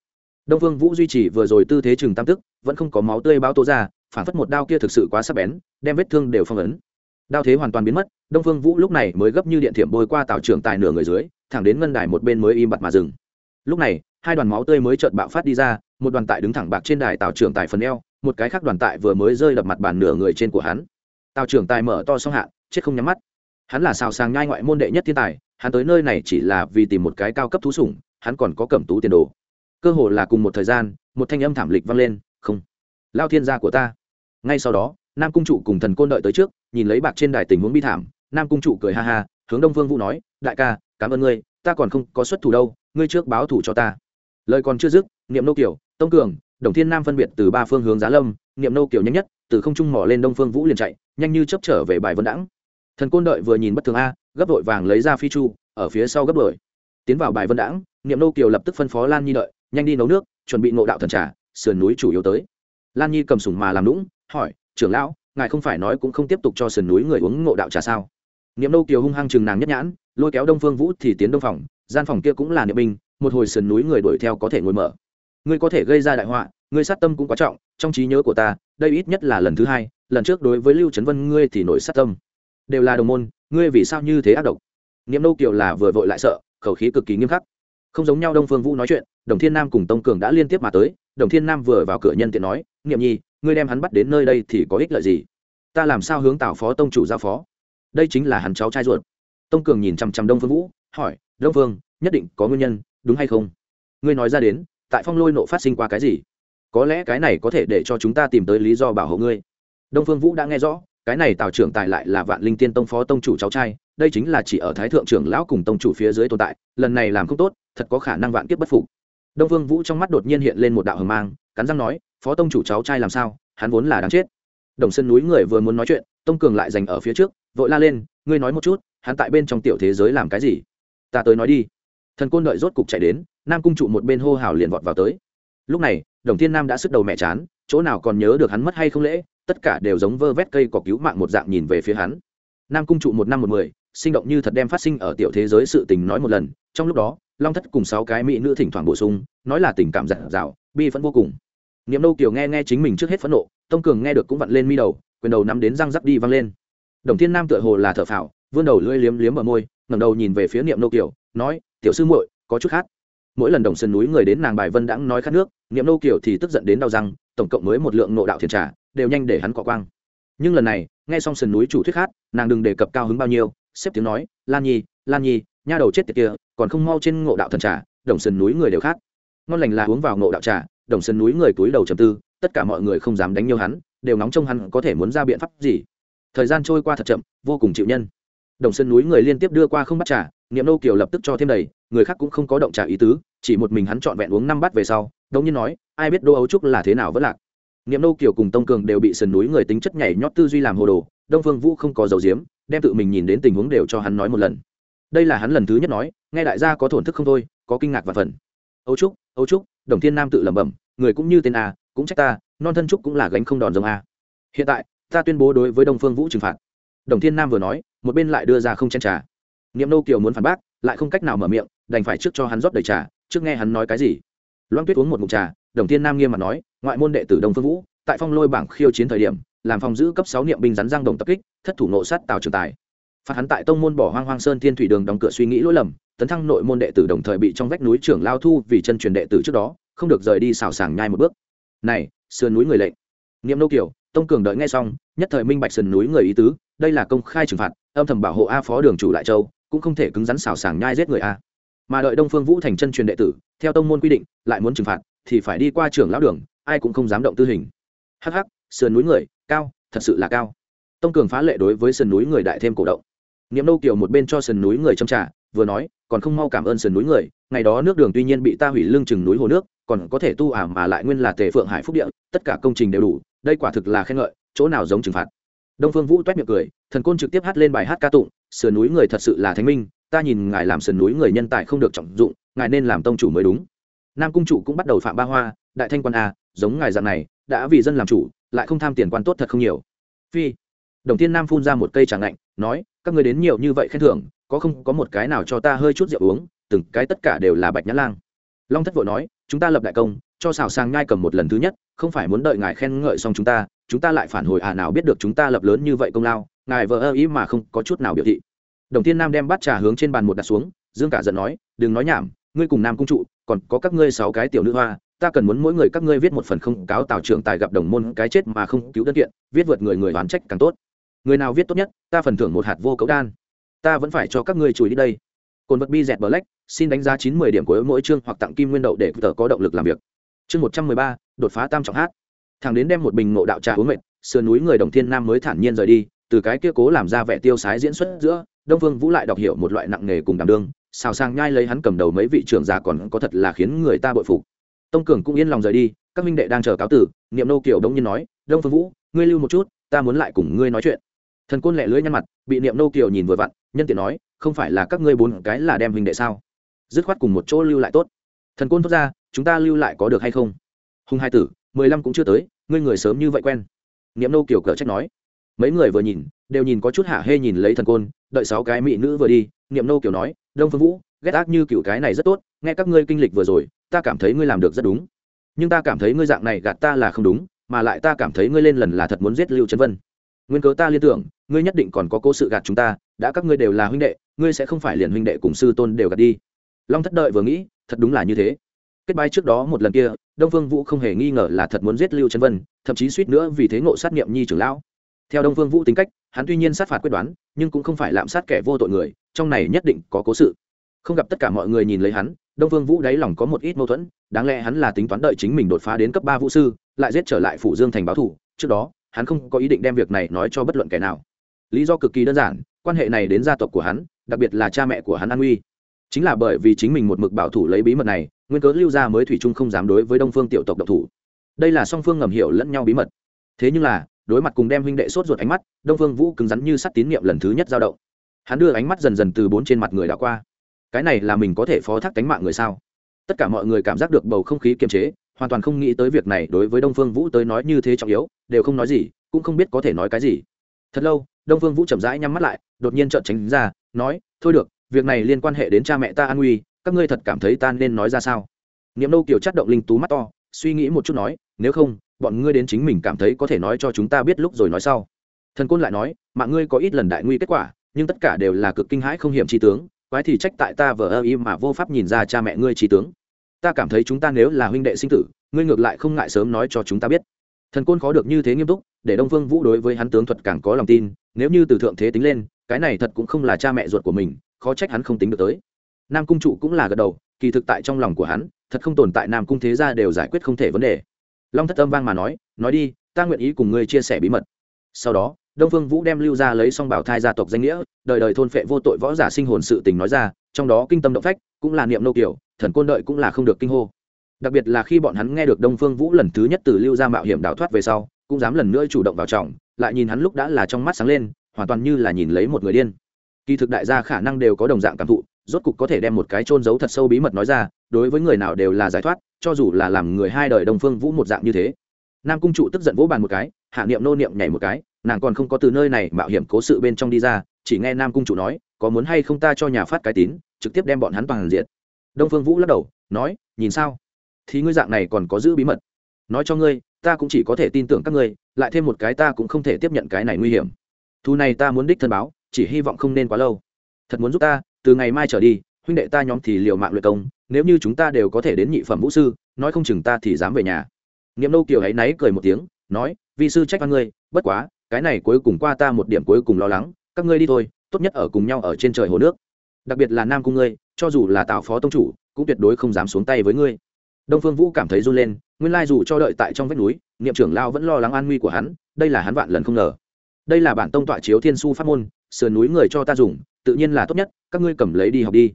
Đông phương vũ duy trì vừa rồi tư thế chừng tam tức, vẫn không có máu tươi bao tô ra, phản phất một đao kia thực sự quá sắc bén, đem vết thương đều phong ấn. Đao thế hoàn toàn biến mất, đông phương vũ lúc này mới gấp như điện thiểm bôi qua tào trưởng tài nửa người dưới, thẳng đến ngân đài một bên mới im bặt mà dừng. Lúc này, hai đoàn máu tươi mới chợt bạo phát đi ra một đoàn tại đứng thẳng bạc trên đài tào trưởng tài phần eo, một cái khác đoàn tại vừa mới rơi đập mặt bàn nửa người trên của hắn. Tào trưởng tài mở to song hạ, chết không nhắm mắt. Hắn là xào sàng nhai ngoại môn đệ nhất thiên tài, hắn tới nơi này chỉ là vì tìm một cái cao cấp thú sủng, hắn còn có cẩm tú tiền đồ. Cơ hồ là cùng một thời gian, một thanh âm thảm lịch vang lên, không, lao thiên gia của ta. Ngay sau đó, nam cung trụ cùng thần côn đợi tới trước, nhìn lấy bạc trên đài tình huống bi thảm, nam cung trụ cười ha ha, hướng đông vương vũ nói, đại ca, cảm ơn ngươi, ta còn không có xuất thủ đâu, ngươi trước báo thủ cho ta. Lời còn chưa dứt, niệm nô kiểu tông cường, đồng thiên nam phân biệt từ ba phương hướng giá lâm, niệm nô kiều nhanh nhất, từ không trung mỏ lên đông phương vũ liền chạy, nhanh như chấp trở về bài vân đãng. Thần côn đợi vừa nhìn bất thường a, gấp vội vàng lấy ra phi chu, ở phía sau gấp đổi tiến vào bài vân đãng, niệm nô kiều lập tức phân phó lan nhi đợi, nhanh đi nấu nước, chuẩn bị ngộ đạo thần trà, sườn núi chủ yếu tới. Lan nhi cầm sủng mà làm lũng hỏi, trưởng lão, ngài không phải nói cũng không tiếp tục cho sườn núi người uống ngộ đạo trà sao? Niệm nô kiều hung hăng chừng nàng nhất nhãn, lôi kéo đông phương vũ thì tiến đông phòng, gian phòng kia cũng là niệm binh, một hồi sườn núi người đuổi theo có thể ngồi mở ngươi có thể gây ra đại họa, ngươi sát tâm cũng quá trọng, trong trí nhớ của ta, đây ít nhất là lần thứ hai, lần trước đối với lưu trấn vân ngươi thì nổi sát tâm. Đều là đồng môn, ngươi vì sao như thế ác độc? Niệm nô kiều là vừa vội lại sợ, khẩu khí cực kỳ nghiêm khắc. Không giống nhau đông phương vũ nói chuyện, đồng thiên nam cùng tông cường đã liên tiếp mà tới, đồng thiên nam vừa vào cửa nhân tiện nói, niệm nhi, ngươi đem hắn bắt đến nơi đây thì có ích lợi gì? Ta làm sao hướng tào phó tông chủ giao phó? Đây chính là hắn cháu trai ruột. Tông cường nhìn chằm chằm đông phương vũ, hỏi, đông phương, nhất định có nguyên nhân, đúng hay không? Ngươi nói ra đến tại phong lôi nộ phát sinh qua cái gì? Có lẽ cái này có thể để cho chúng ta tìm tới lý do bảo hộ ngươi. Đông phương vũ đã nghe rõ, cái này tào trưởng tài lại là vạn linh tiên tông phó tông chủ cháu trai, đây chính là chỉ ở thái thượng trưởng lão cùng tông chủ phía dưới tồn tại, lần này làm không tốt, thật có khả năng vạn kiếp bất phục. Đông phương vũ trong mắt đột nhiên hiện lên một đạo hờ mang, cắn răng nói, phó tông chủ cháu trai làm sao? Hắn vốn là đáng chết. Đồng sân núi người vừa muốn nói chuyện, tông cường lại dành ở phía trước, vội la lên, ngươi nói một chút, hắn tại bên trong tiểu thế giới làm cái gì? Ta tới nói đi. Thần côn đợi rốt cục chạy đến nam cung trụ một bên hô hào liền vọt vào tới. Lúc này, đồng thiên nam đã sức đầu mẹ chán, chỗ nào còn nhớ được hắn mất hay không lễ, tất cả đều giống vơ vét cây cỏ cứu mạng một dạng nhìn về phía hắn. Nam cung trụ một năm một mười, sinh động như thật đem phát sinh ở tiểu thế giới sự tình nói một lần, trong lúc đó, long thất cùng sáu cái mỹ nữ thỉnh thoảng bổ sung, nói là tình cảm giản dạo bi vẫn vô cùng. Niệm nâu kiều nghe nghe chính mình trước hết phẫn nộ, tông cường nghe được cũng vặn lên mi đầu, quyền đầu nắm đến răng rắc đi văng lên. Đồng thiên nam tựa hồ là thở phào, vươn đầu lưỡi liếm liếm ở môi, ngẩng đầu nhìn về phía niệm nâu kiều, nói, tiểu sư muội, có chút khác mỗi lần đồng sơn núi người đến nàng bài vân đãng nói khát nước niệm nô kiều thì tức giận đến đau răng tổng cộng mới một lượng nộ đạo thiền trà đều nhanh để hắn cọ quang. Nhưng lần này nghe xong sườn núi chủ thuyết khát nàng đừng đề cập cao hứng bao nhiêu xếp tiếng nói lan nhi lan nhi nha đầu chết tiệt kia còn không mau trên ngộ đạo thần trà đồng sườn núi người đều khát, ngon lành là uống vào ngộ đạo trà đồng sườn núi người túi đầu trầm tư tất cả mọi người không dám đánh nhiều hắn đều nóng trong hắn có thể muốn ra biện pháp gì. Thời gian trôi qua thật chậm vô cùng chịu nhân. Đồng sơn núi người liên tiếp đưa qua không bắt trà niệm nô kiều lập tức cho thêm đầy người khác cũng không có động trà ý tứ chỉ một mình hắn trọn vẹn uống năm bát về sau đông nhiên nói, ai biết đô ấu trúc là thế nào vẫn lạc? Niệm nô kiều cùng tông cường đều bị sườn núi người tính chất nhảy nhót tư duy làm hồ đồ, đông phương vũ không có dầu diếm đem tự mình nhìn đến tình huống đều cho hắn nói một lần. Đây là hắn lần thứ nhất nói, nghe đại gia có thổn thức không thôi, có kinh ngạc và phần ấu trúc ấu trúc, đồng thiên nam tự lẩm bẩm, người cũng như tên a, cũng trách ta, non thân trúc cũng là gánh không đòn giống a. Hiện tại, ta tuyên bố đối với đông phương vũ trừng phạt. Đồng thiên nam vừa nói, một bên lại đưa ra không chen trà. Niệm nô kiều muốn phản bác, lại không cách nào mở miệng, đành phải trước cho hắn rót đầy trà trước nghe hắn nói cái gì. Loan tuyết uống một mụn trà, đồng thiên nam nghiêm mặt nói, ngoại môn đệ tử đông phương vũ, tại phong lôi bảng khiêu chiến thời điểm, làm phòng giữ cấp sáu niệm binh rắn răng đồng tập kích, thất thủ nộ sát tào trường tài. Phạt hắn tại tông môn bỏ hoang hoang sơn thiên thủy đường đóng cửa suy nghĩ lỗi lầm, tấn thăng nội môn đệ tử đồng thời bị trong vách núi trưởng lao thu vì chân truyền đệ tử trước đó, không được rời đi xào sàng nhai một bước. Này, sườn núi người lệnh. Niệm nô kiều, tông cường đợi nghe xong, nhất thời minh bạch sườn núi người ý tứ, đây là công khai trừng phạt, âm thầm bảo hộ a phó đường chủ lại châu, cũng không thể cứng rắn xào sàng nhai giết người a mà đợi đông phương vũ thành chân truyền đệ tử, theo tông môn quy định, lại muốn trừng phạt, thì phải đi qua trưởng lão đường, ai cũng không dám động tư hình. Hắc hắc, sườn núi người, cao, thật sự là cao. Tông cường phá lệ đối với sườn núi người đại thêm cổ động. Niệm nâu kiều một bên cho sườn núi người châm trả vừa nói, còn không mau cảm ơn sườn núi người, ngày đó nước đường tuy nhiên bị ta hủy lương chừng núi hồ nước, còn có thể tu ả mà lại nguyên là tề phượng hải phúc địa, tất cả công trình đều đủ, đây quả thực là khen ngợi, chỗ nào giống trừng phạt. Đông phương vũ toét miệng cười, thần côn trực tiếp hát lên bài hát ca tụng, sườn núi người thật sự là thánh minh ta nhìn ngài làm sườn núi người nhân tài không được trọng dụng, ngài nên làm tông chủ mới đúng. Nam cung chủ cũng bắt đầu phạm ba hoa, đại thanh quan a, giống ngài dạng này, đã vì dân làm chủ, lại không tham tiền quan tốt thật không nhiều. Phi, đồng thiên nam phun ra một cây tràng lạnh, nói, các người đến nhiều như vậy khen thưởng, có không có một cái nào cho ta hơi chút rượu uống, từng cái tất cả đều là bạch nhã lang. Long thất vội nói, chúng ta lập đại công, cho xào sang nhai cầm một lần thứ nhất, không phải muốn đợi ngài khen ngợi xong chúng ta chúng ta lại phản hồi à nào biết được chúng ta lập lớn như vậy công lao, ngài vợ ơ ý mà không có chút nào biểu thị đồng thiên nam đem bát trà hướng trên bàn một đặt xuống, dương cả giận nói, đừng nói nhảm, ngươi cùng nam cung trụ, còn có các ngươi sáu cái tiểu nữ hoa, ta cần muốn mỗi người các ngươi viết một phần không cáo tào trưởng tài gặp đồng môn cái chết mà không cứu đơn kiện, viết vượt người người đoán trách càng tốt. Người nào viết tốt nhất, ta phần thưởng một hạt vô cấu đan. Ta vẫn phải cho các ngươi chùi đi đây. Cồn vật bi dẹt black xin đánh giá chín mươi điểm của mỗi chương hoặc tặng kim nguyên đậu để tờ có động lực làm việc. Chương một trăm mười ba, đột phá tam trọng hát. Thằng đến đem một bình ngộ đạo trà uống mệt, sườn núi người đồng thiên nam mới thản nhiên rời đi, từ cái kia cố làm ra vẻ tiêu sái diễn xuất giữa đông vương vũ lại đọc hiểu một loại nặng nghề cùng đảm đương, xào sang nhai lấy hắn cầm đầu mấy vị trưởng già còn có thật là khiến người ta bội phục. Tông cường cũng yên lòng rời đi, các minh đệ đang chờ cáo tử, niệm nô kiểu đông nhiên nói, đông phương vũ, ngươi lưu một chút, ta muốn lại cùng ngươi nói chuyện. Thần côn lẹ lưỡi nhăn mặt, bị niệm nô kiều nhìn vừa vặn, nhân tiện nói, không phải là các ngươi bốn cái là đem huynh đệ sao? Dứt khoát cùng một chỗ lưu lại tốt. Thần côn thốt ra, chúng ta lưu lại có được hay không? Hùng hai tử, mười lăm cũng chưa tới, ngươi người sớm như vậy quen. Niệm nô kiều cờ trách nói mấy người vừa nhìn, đều nhìn có chút hạ hê nhìn lấy thần côn, đợi sáu cái mỹ nữ vừa đi, niệm nô kiểu nói, đông phương vũ, ghét ác như cựu cái này rất tốt, nghe các ngươi kinh lịch vừa rồi, ta cảm thấy ngươi làm được rất đúng. Nhưng ta cảm thấy ngươi dạng này gạt ta là không đúng, mà lại ta cảm thấy ngươi lên lần là thật muốn giết lưu trấn vân. Nguyên cớ ta liên tưởng, ngươi nhất định còn có cố sự gạt chúng ta, đã các ngươi đều là huynh đệ, ngươi sẽ không phải liền huynh đệ cùng sư tôn đều gạt đi. Long thất đợi vừa nghĩ, thật đúng là như thế. Kết bái trước đó một lần kia, đông phương vũ không hề nghi ngờ là thật muốn giết lưu trấn vân, thậm chí suýt nữa vì thế ngộ sát nghiệm nhi trưởng lão theo đông phương vũ tính cách, hắn tuy nhiên sát phạt quyết đoán, nhưng cũng không phải lạm sát kẻ vô tội người, trong này nhất định có cố sự. Không gặp tất cả mọi người nhìn lấy hắn, đông phương vũ đáy lòng có một ít mâu thuẫn, đáng lẽ hắn là tính toán đợi chính mình đột phá đến cấp ba vũ sư, lại giết trở lại phủ dương thành báo thủ, trước đó, hắn không có ý định đem việc này nói cho bất luận kẻ nào. Lý do cực kỳ đơn giản, quan hệ này đến gia tộc của hắn, đặc biệt là cha mẹ của hắn an uy. Chính là bởi vì chính mình một mực bảo thủ lấy bí mật này, nguyên cớ lưu gia mới thủy chung không dám đối với đông phương tiểu tộc độc thủ. Đây là song phương ngầm hiểu lẫn nhau bí mật. Thế nhưng là đối mặt cùng đem huynh đệ sốt ruột ánh mắt, đông phương vũ cứng rắn như sắt tín nhiệm lần thứ nhất dao động. Hắn đưa ánh mắt dần dần từ bốn trên mặt người đã qua. Cái này là mình có thể phó thác cánh mạng người sao? Tất cả mọi người cảm giác được bầu không khí kiềm chế, hoàn toàn không nghĩ tới việc này đối với đông phương vũ tới nói như thế trọng yếu, đều không nói gì, cũng không biết có thể nói cái gì. Thật lâu, đông phương vũ chậm rãi nhắm mắt lại, đột nhiên trợn tránh ra, nói, thôi được, việc này liên quan hệ đến cha mẹ ta an nguy, các ngươi thật cảm thấy ta nên nói ra sao? Niệm nâu kiều chất động linh tú mắt to, suy nghĩ một chút nói, nếu không bọn ngươi đến chính mình cảm thấy có thể nói cho chúng ta biết lúc rồi nói sau. Thần côn lại nói, mạng ngươi có ít lần đại nguy kết quả, nhưng tất cả đều là cực kinh hãi không hiểm trí tướng, quái thì trách tại ta vờ ơ y mà vô pháp nhìn ra cha mẹ ngươi trí tướng. Ta cảm thấy chúng ta nếu là huynh đệ sinh tử, ngươi ngược lại không ngại sớm nói cho chúng ta biết. Thần côn khó được như thế nghiêm túc, để đông phương vũ đối với hắn tướng thuật càng có lòng tin, nếu như từ thượng thế tính lên, cái này thật cũng không là cha mẹ ruột của mình, khó trách hắn không tính được tới. Nam cung trụ cũng là gật đầu, kỳ thực tại trong lòng của hắn, thật không tồn tại nam cung thế gia đều giải quyết không thể vấn đề long thất âm vang mà nói nói đi, ta nguyện ý cùng ngươi chia sẻ bí mật. Sau đó, đông phương vũ đem lưu ra lấy xong bảo thai gia tộc danh nghĩa, đời đời thôn phệ vô tội võ giả sinh hồn sự tình nói ra, trong đó kinh tâm động phách cũng là niệm nô kiểu, thần côn đợi cũng là không được kinh hô. Đặc biệt là khi bọn hắn nghe được đông phương vũ lần thứ nhất từ lưu ra mạo hiểm đào thoát về sau, cũng dám lần nữa chủ động vào trọng, lại nhìn hắn lúc đã là trong mắt sáng lên, hoàn toàn như là nhìn lấy một người điên. Kỳ thực đại gia khả năng đều có đồng dạng cảm thụ, rốt cục có thể đem một cái trôn giấu thật sâu bí mật nói ra đối với người nào đều là giải thoát, cho dù là làm người hai đời đông phương vũ một dạng như thế. Nam cung trụ tức giận vỗ bàn một cái, hạ niệm nô niệm nhảy một cái, nàng còn không có từ nơi này mạo hiểm cố sự bên trong đi ra, chỉ nghe nam cung trụ nói, có muốn hay không ta cho nhà phát cái tín, trực tiếp đem bọn hắn toàn diện đông phương vũ lắc đầu, nói, nhìn sao? Thì ngươi dạng này còn có giữ bí mật. Nói cho ngươi, ta cũng chỉ có thể tin tưởng các ngươi, lại thêm một cái ta cũng không thể tiếp nhận cái này nguy hiểm. Thu này ta muốn đích thân báo, chỉ hy vọng không nên quá lâu. Thật muốn giúp ta, từ ngày mai trở đi huynh đệ ta nhóm thì liều mạng luyện công, nếu như chúng ta đều có thể đến nhị phẩm vũ sư, nói không chừng ta thì dám về nhà. Niệm nâu kiều hãy náy cười một tiếng, nói, vi sư trách văn ngươi, bất quá, cái này cuối cùng qua ta một điểm cuối cùng lo lắng, các ngươi đi thôi, tốt nhất ở cùng nhau ở trên trời hồ nước. Đặc biệt là nam cung ngươi, cho dù là tạo phó tông chủ, cũng tuyệt đối không dám xuống tay với ngươi. Đông phương vũ cảm thấy run lên, nguyên lai dù cho đợi tại trong vách núi, niệm trưởng lao vẫn lo lắng an nguy của hắn, đây là hắn vạn lần không ngờ. Đây là bản tông tọa chiếu thiên su pháp môn, sườn núi người cho ta dùng, tự nhiên là tốt nhất, các ngươi cầm lấy đi học đi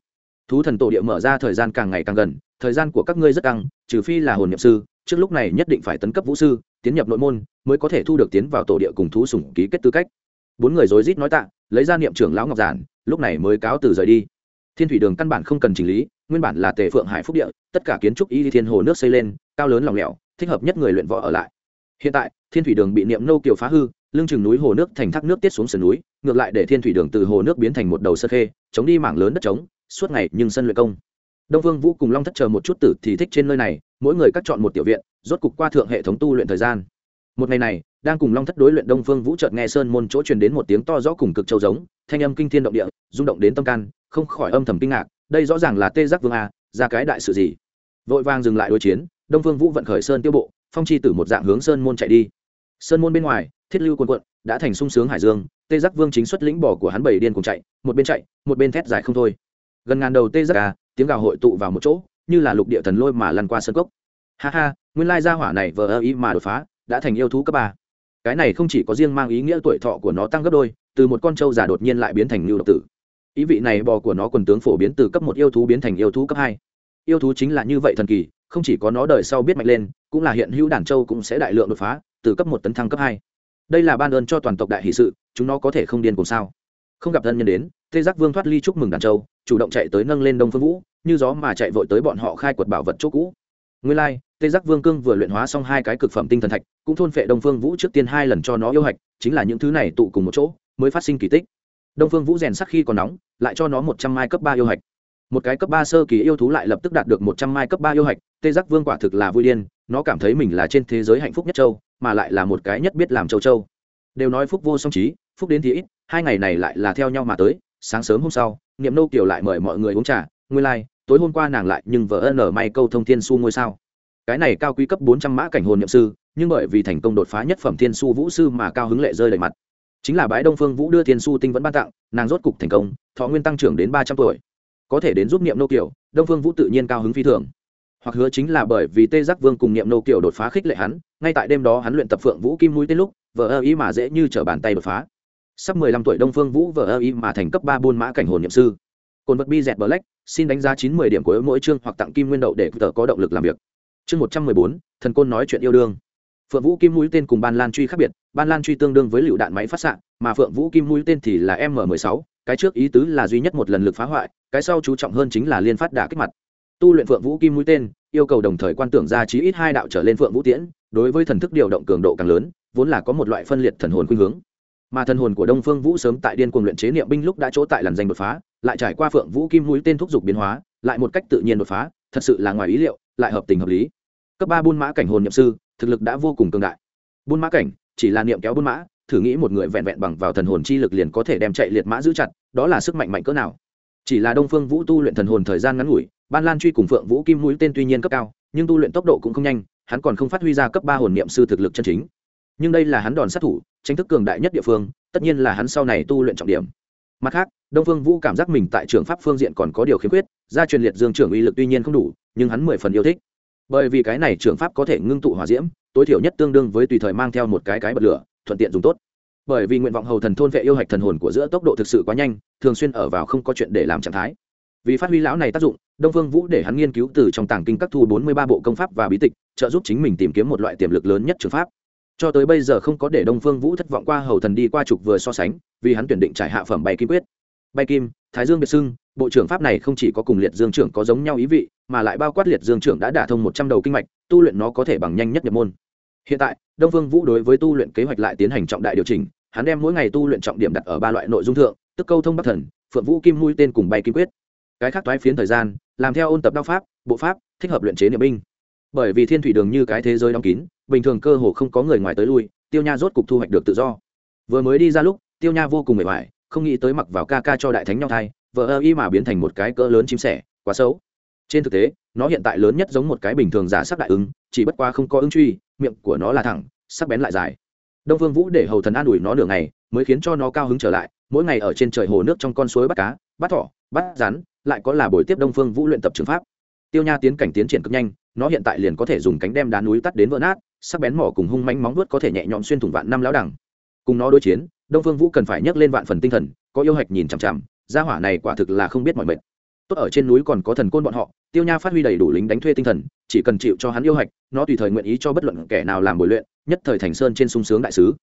thú thần tổ địa mở ra thời gian càng ngày càng gần, thời gian của các ngươi rất căng, trừ phi là hồn nhập sư, trước lúc này nhất định phải tấn cấp vũ sư, tiến nhập nội môn, mới có thể thu được tiến vào tổ địa cùng thú sủng ký kết tư cách. Bốn người rối rít nói tạ, lấy ra niệm trưởng lão ngọc giản, lúc này mới cáo từ rời đi. Thiên thủy đường căn bản không cần chỉnh lý, nguyên bản là tề phượng hải phúc địa, tất cả kiến trúc y thiên hồ nước xây lên, cao lớn lòng lẻo, thích hợp nhất người luyện võ ở lại. Hiện tại, thiên thủy đường bị niệm nâu kiều phá hư, lưng chừng núi hồ nước thành thác nước tiết xuống sườn núi, ngược lại để thiên thủy đường từ hồ nước biến thành một đầu sơ khê, chống đi mảng lớn đất trống suốt ngày nhưng sân luyện công. Đông vương vũ cùng long thất chờ một chút tử thì thích trên nơi này, mỗi người cắt chọn một tiểu viện, rốt cục qua thượng hệ thống tu luyện thời gian. Một ngày này, đang cùng long thất đối luyện đông phương vũ chợt nghe sơn môn chỗ truyền đến một tiếng to rõ cùng cực châu giống, thanh âm kinh thiên động địa, rung động đến tâm can, không khỏi âm thầm kinh ngạc, đây rõ ràng là tê giác vương a, ra cái đại sự gì? Vội vàng dừng lại đối chiến, đông phương vũ vận khởi sơn tiêu bộ, phong chi tử một dạng hướng sơn môn chạy đi. Sơn môn bên ngoài, thiết lưu quân quận, đã thành sung sướng hải dương, tê giác vương chính xuất lĩnh bỏ của hắn bảy điên cùng chạy, một bên chạy, một bên thét dài không thôi gần ngàn đầu tê giác à tiếng gào hội tụ vào một chỗ, như là lục địa thần lôi mà lăn qua sân cốc. Ha ha, nguyên lai gia hỏa này vờ ơ ý mà đột phá, đã thành yêu thú cấp ba. Cái này không chỉ có riêng mang ý nghĩa tuổi thọ của nó tăng gấp đôi, từ một con trâu già đột nhiên lại biến thành lưu độc tử. Ý vị này bò của nó quần tướng phổ biến từ cấp một yêu thú biến thành yêu thú cấp hai. Yêu thú chính là như vậy thần kỳ, không chỉ có nó đời sau biết mạnh lên, cũng là hiện hữu đàn châu cũng sẽ đại lượng đột phá, từ cấp một tấn thăng cấp hai. Đây là ban ơn cho toàn tộc đại hỷ sự, chúng nó có thể không điên cùng sao? Không gặp thân nhân đến, tê giác vương thoát ly chúc mừng đàn châu, chủ động chạy tới nâng lên đông phương vũ, như gió mà chạy vội tới bọn họ khai quật bảo vật chỗ cũ. Nguyên lai, tê giác vương cương vừa luyện hóa xong hai cái cực phẩm tinh thần thạch, cũng thôn phệ đông phương vũ trước tiên hai lần cho nó yêu hạch, chính là những thứ này tụ cùng một chỗ, mới phát sinh kỳ tích. Đông phương vũ rèn sắc khi còn nóng, lại cho nó một trăm mai cấp ba yêu hạch. Một cái cấp ba sơ kỳ yêu thú lại lập tức đạt được một trăm mai cấp ba yêu hạch, tê giác vương quả thực là vui điên, nó cảm thấy mình là trên thế giới hạnh phúc nhất châu, mà lại là một cái nhất biết làm châu châu. Đều nói phúc vô song trí, phúc đến thì ít hai ngày này lại là theo nhau mà tới sáng sớm hôm sau niệm nô kiều lại mời mọi người uống trà nguyên lai、like, tối hôm qua nàng lại nhưng vợ ân ở may câu thông thiên su ngôi sao. Cái này cao quý cấp bốn trăm mã cảnh hồn niệm sư nhưng bởi vì thành công đột phá nhất phẩm thiên su vũ sư mà cao hứng lệ rơi đầy mặt. Chính là bái đông phương vũ đưa thiên su tinh vẫn ban tặng nàng rốt cục thành công thọ nguyên tăng trưởng đến ba trăm tuổi. Có thể đến giúp niệm nô kiều đông phương vũ tự nhiên cao hứng phi thường. Hoặc hứa chính là bởi vì tê giác vương cùng niệm nô kiều đột phá khích lệ hắn ngay tại đêm đó hắn luyện tập phượng vũ kim mũi tên lúc vợ ơ ý mà dễ như t bàn tay đột phá sắp mười lăm tuổi đông phương vũ vợ ơ ý mà thành cấp ba buôn mã cảnh hồn nhiệm sư. Cồn vật bi dẹt black, xin đánh giá chín mươi điểm của mỗi chương hoặc tặng kim nguyên đậu để tờ có động lực làm việc. Chương một trăm mười bốn, thần côn nói chuyện yêu đương. Phượng vũ kim mũi tên cùng ban lan truy khác biệt, ban lan truy tương đương với lựu đạn máy phát xạ, mà phượng vũ kim mũi tên thì là m 16 cái trước ý tứ là duy nhất một lần lực phá hoại, cái sau chú trọng hơn chính là liên phát đả kích mặt. Tu luyện phượng vũ kim mũi tên, yêu cầu đồng thời quan tưởng ra chí ít hai đạo trở lên phượng vũ tiễn, đối với thần thức điều động cường độ càng lớn, vốn là có một loại phân liệt thần hồn khuynh hướng mà thần hồn của đông phương vũ sớm tại điên cuồng luyện chế niệm binh lúc đã chỗ tại làn danh đột phá, lại trải qua phượng vũ kim mũi tên thúc giục biến hóa, lại một cách tự nhiên đột phá, thật sự là ngoài ý liệu, lại hợp tình hợp lý. Cấp ba buôn mã cảnh hồn nhậm sư, thực lực đã vô cùng cường đại. Buôn mã cảnh, chỉ là niệm kéo buôn mã, thử nghĩ một người vẹn vẹn bằng vào thần hồn chi lực liền có thể đem chạy liệt mã giữ chặt, đó là sức mạnh mạnh cỡ nào. Chỉ là đông phương vũ tu luyện thần hồn thời gian ngắn ngủi, ban lan truy cùng phượng vũ kim mũi tên tuy nhiên cấp cao, nhưng tu luyện tốc độ cũng không nhanh, hắn còn không phát huy ra cấp ba hồn niệm sư thực lực chân chính. Nhưng đây là hắn đòn sát thủ tranh thức cường đại nhất địa phương, tất nhiên là hắn sau này tu luyện trọng điểm. Mặt khác, đông phương vũ cảm giác mình tại trường pháp phương diện còn có điều khiếm khuyết, gia truyền liệt dương trưởng uy lực tuy nhiên không đủ, nhưng hắn mười phần yêu thích. Bởi vì cái này trường pháp có thể ngưng tụ hỏa diễm, tối thiểu nhất tương đương với tùy thời mang theo một cái cái bật lửa, thuận tiện dùng tốt. Bởi vì nguyện vọng hầu thần thôn vệ yêu hạch thần hồn của giữa tốc độ thực sự quá nhanh, thường xuyên ở vào không có chuyện để làm trạng thái. Vì phát huy lão này tác dụng, đông phương vũ để hắn nghiên cứu từ trong tàng kinh các thu bốn mươi ba bộ công pháp và bí tịch, trợ giúp chính mình tìm kiếm một loại tiềm lực lớn nhất trường pháp cho tới bây giờ không có để đông phương vũ thất vọng qua hầu thần đi qua trục vừa so sánh, vì hắn tuyển định trải hạ phẩm bay kim quyết. Bay kim, thái dương biệt xưng bộ trưởng pháp này không chỉ có cùng liệt dương trưởng có giống nhau ý vị, mà lại bao quát liệt dương trưởng đã đả thông một trăm đầu kinh mạch, tu luyện nó có thể bằng nhanh nhất nhập môn. Hiện tại, đông phương vũ đối với tu luyện kế hoạch lại tiến hành trọng đại điều chỉnh, hắn đem mỗi ngày tu luyện trọng điểm đặt ở ba loại nội dung thượng, tức câu thông bắc thần, phượng vũ kim mũi tên cùng bay kim quyết. Cái khác thoái phiến thời gian, làm theo ôn tập đao pháp, bộ pháp, thích hợp luyện chế niệm binh. Bởi vì thiên thủy đường như cái thế giới đóng kín bình thường cơ hồ không có người ngoài tới lui, tiêu nha rốt cục thu hoạch được tự do. Vừa mới đi ra lúc, tiêu nha vô cùng mệt mỏi, không nghĩ tới mặc vào ca ca cho đại thánh nhau thai vợ ơ y mà biến thành một cái cỡ lớn chim sẻ, quá xấu. Trên thực tế, nó hiện tại lớn nhất giống một cái bình thường giả sắc đại ứng, chỉ bất qua không có ứng truy, miệng của nó là thẳng, sắc bén lại dài. Đông phương vũ để hầu thần an ủi nó nửa ngày, mới khiến cho nó cao hứng trở lại, mỗi ngày ở trên trời hồ nước trong con suối bắt cá, bắt thỏ, bắt rắn, lại có là buổi tiếp đông phương vũ luyện tập trường pháp. Tiêu nha tiến cảnh tiến triển cực nhanh, nó hiện tại liền có thể dùng cánh đem đá núi tắt đến vỡ nát sắc bén mỏ cùng hung mánh móng vuốt có thể nhẹ nhõm xuyên thủng vạn năm lão đẳng. Cùng nó đối chiến, đông phương vũ cần phải nhấc lên vạn phần tinh thần, có yêu hạch nhìn chằm chằm, gia hỏa này quả thực là không biết mọi mệt. Tốt ở trên núi còn có thần côn bọn họ, tiêu nha phát huy đầy đủ lính đánh thuê tinh thần, chỉ cần chịu cho hắn yêu hạch, nó tùy thời nguyện ý cho bất luận kẻ nào làm bồi luyện, nhất thời thành sơn trên sung sướng đại sứ.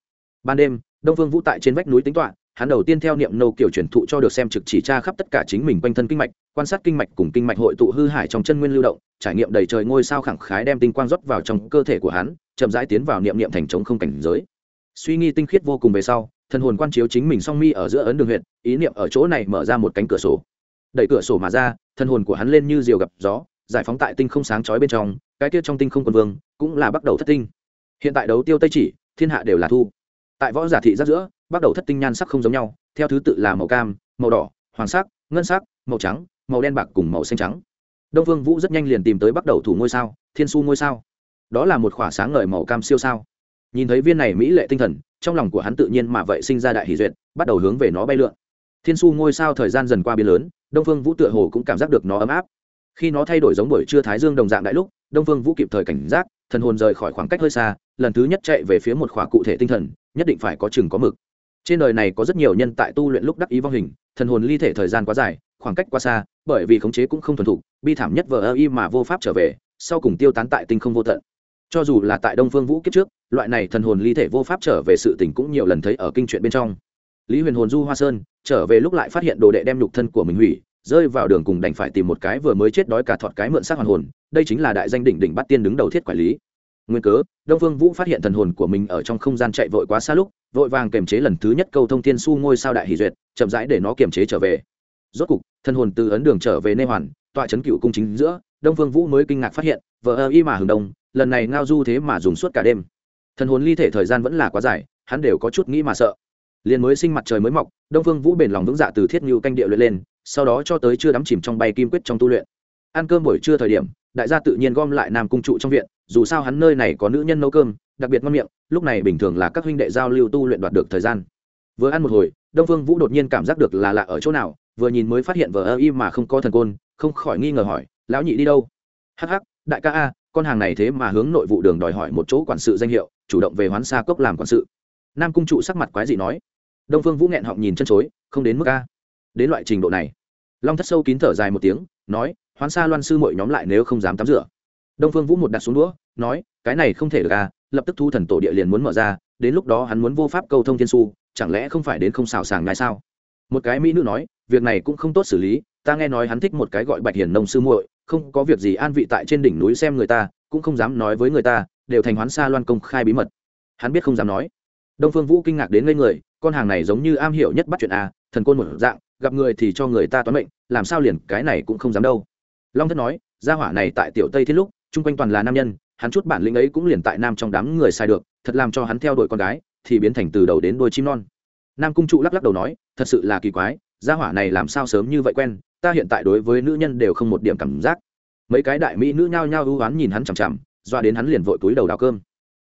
Ban đêm, đông phương vũ tại trên vách núi tính toán hắn đầu tiên theo niệm nâu kiểu truyền thụ cho được xem trực chỉ tra khắp tất cả chính mình quanh thân kinh mạch, quan sát kinh mạch cùng kinh mạch hội tụ hư hải trong chân nguyên lưu động, trải nghiệm đầy trời ngôi sao khẳng khái đem tinh quang rót vào trong cơ thể của hắn, chậm rãi tiến vào niệm niệm thành trống không cảnh giới. Suy nghi tinh khiết vô cùng về sau, thần hồn quan chiếu chính mình song mi ở giữa ấn đường huyện ý niệm ở chỗ này mở ra một cánh cửa sổ. Đẩy cửa sổ mà ra, thần hồn của hắn lên như diều gặp gió, giải phóng tại tinh không sáng chói bên trong, cái tiết trong tinh không quân vương cũng là bắt đầu thất tinh. Hiện tại đấu tiêu tây chỉ, thiên hạ đều là thu. Tại võ giả thị giáp giữa bắt đầu thất tinh nhan sắc không giống nhau, theo thứ tự là màu cam, màu đỏ, hoàng sắc, ngân sắc, màu trắng, màu đen bạc cùng màu xanh trắng. Đông vương vũ rất nhanh liền tìm tới bắt đầu thủ ngôi sao, thiên su ngôi sao. Đó là một khỏa sáng ngời màu cam siêu sao. Nhìn thấy viên này mỹ lệ tinh thần, trong lòng của hắn tự nhiên mà vậy sinh ra đại hỷ duyệt, bắt đầu hướng về nó bay lượn. Thiên su ngôi sao thời gian dần qua biến lớn, đông phương vũ tựa hồ cũng cảm giác được nó ấm áp. Khi nó thay đổi giống buổi trưa thái dương đồng dạng đại lúc, đông phương vũ kịp thời cảnh giác, thần hồn rời khỏi khoảng cách hơi xa, lần thứ nhất chạy về phía một khỏa cụ thể tinh thần, nhất định phải có chừng có mực trên đời này có rất nhiều nhân tại tu luyện lúc đắc ý vong hình, thần hồn ly thể thời gian quá dài, khoảng cách quá xa, bởi vì khống chế cũng không thuần thục, bi thảm nhất vờ ơ y mà vô pháp trở về, sau cùng tiêu tán tại tinh không vô tận. Cho dù là tại đông phương vũ kiếp trước, loại này thần hồn ly thể vô pháp trở về sự tình cũng nhiều lần thấy ở kinh truyện bên trong. Lý huyền hồn du hoa sơn, trở về lúc lại phát hiện đồ đệ đem nhục thân của mình hủy, rơi vào đường cùng đành phải tìm một cái vừa mới chết đói cả thọt cái mượn xác hoàn hồn, đây chính là đại danh đỉnh đỉnh bắt tiên đứng đầu thiết quản lý nguyên cớ, đông phương vũ phát hiện thần hồn của mình ở trong không gian chạy vội quá xa lúc, vội vàng kiềm chế lần thứ nhất câu thông thiên su ngôi sao đại hỷ duyệt, chậm rãi để nó kiềm chế trở về. Rốt cục, thần hồn từ ấn đường trở về nê hoàn, tọa trấn cựu cung chính giữa, đông phương vũ mới kinh ngạc phát hiện vợ ơ y mà hừng đông, lần này ngao du thế mà dùng suốt cả đêm. Thần hồn ly thể thời gian vẫn là quá dài, hắn đều có chút nghĩ mà sợ. Liền mới sinh mặt trời mới mọc, đông phương vũ bền lòng vững dạ từ thiết ngưu canh địa luyện lên, sau đó cho tới chưa đắm chìm trong bay kim quyết trong tu luyện. Ăn cơm buổi trưa thời điểm đại gia tự nhiên gom lại nam cung trụ trong viện, dù sao hắn nơi này có nữ nhân nấu cơm, đặc biệt ngon miệng, lúc này bình thường là các huynh đệ giao lưu tu luyện đoạt được thời gian. Vừa ăn một hồi, đông phương vũ đột nhiên cảm giác được là lạ ở chỗ nào, vừa nhìn mới phát hiện vờ ơ y mà không có thần côn, không khỏi nghi ngờ hỏi, lão nhị đi đâu? Hắc hắc, đại ca a, con hàng này thế mà hướng nội vụ đường đòi hỏi một chỗ quản sự danh hiệu, chủ động về hoán xa cốc làm quản sự. Nam cung trụ sắc mặt quái dị nói. Đông phương vũ nghẹn họng nhìn chân chối, không đến mức a. Đến loại trình độ này, long thất sâu kín thở dài một tiếng, nói hoán xa loan sư mội nhóm lại nếu không dám tắm rửa. Đông phương vũ một đặt xuống đũa, nói, cái này không thể được à lập tức thu thần tổ địa liền muốn mở ra, đến lúc đó hắn muốn vô pháp câu thông thiên su, chẳng lẽ không phải đến không xào sàng ngay sao? Một cái mỹ nữ nói, việc này cũng không tốt xử lý, ta nghe nói hắn thích một cái gọi bạch hiền nông sư muội, không có việc gì an vị tại trên đỉnh núi xem người ta, cũng không dám nói với người ta, đều thành hoán xa loan công khai bí mật. Hắn biết không dám nói. Đông phương vũ kinh ngạc đến ngây người, con hàng này giống như am hiểu nhất bắt chuyện a thần côn một dạng, gặp người thì cho người ta toán mệnh, làm sao liền cái này cũng không dám đâu long thất nói, gia hỏa này tại tiểu tây thiết lúc, chung quanh toàn là nam nhân, hắn chút bản lĩnh ấy cũng liền tại nam trong đám người sai được, thật làm cho hắn theo đuổi con gái, thì biến thành từ đầu đến đuôi chim non. Nam cung trụ lắc lắc đầu nói, thật sự là kỳ quái, gia hỏa này làm sao sớm như vậy quen, ta hiện tại đối với nữ nhân đều không một điểm cảm giác. Mấy cái đại mỹ nữ nhao nhao ưu oán nhìn hắn chằm chằm, doa đến hắn liền vội túi đầu đào cơm.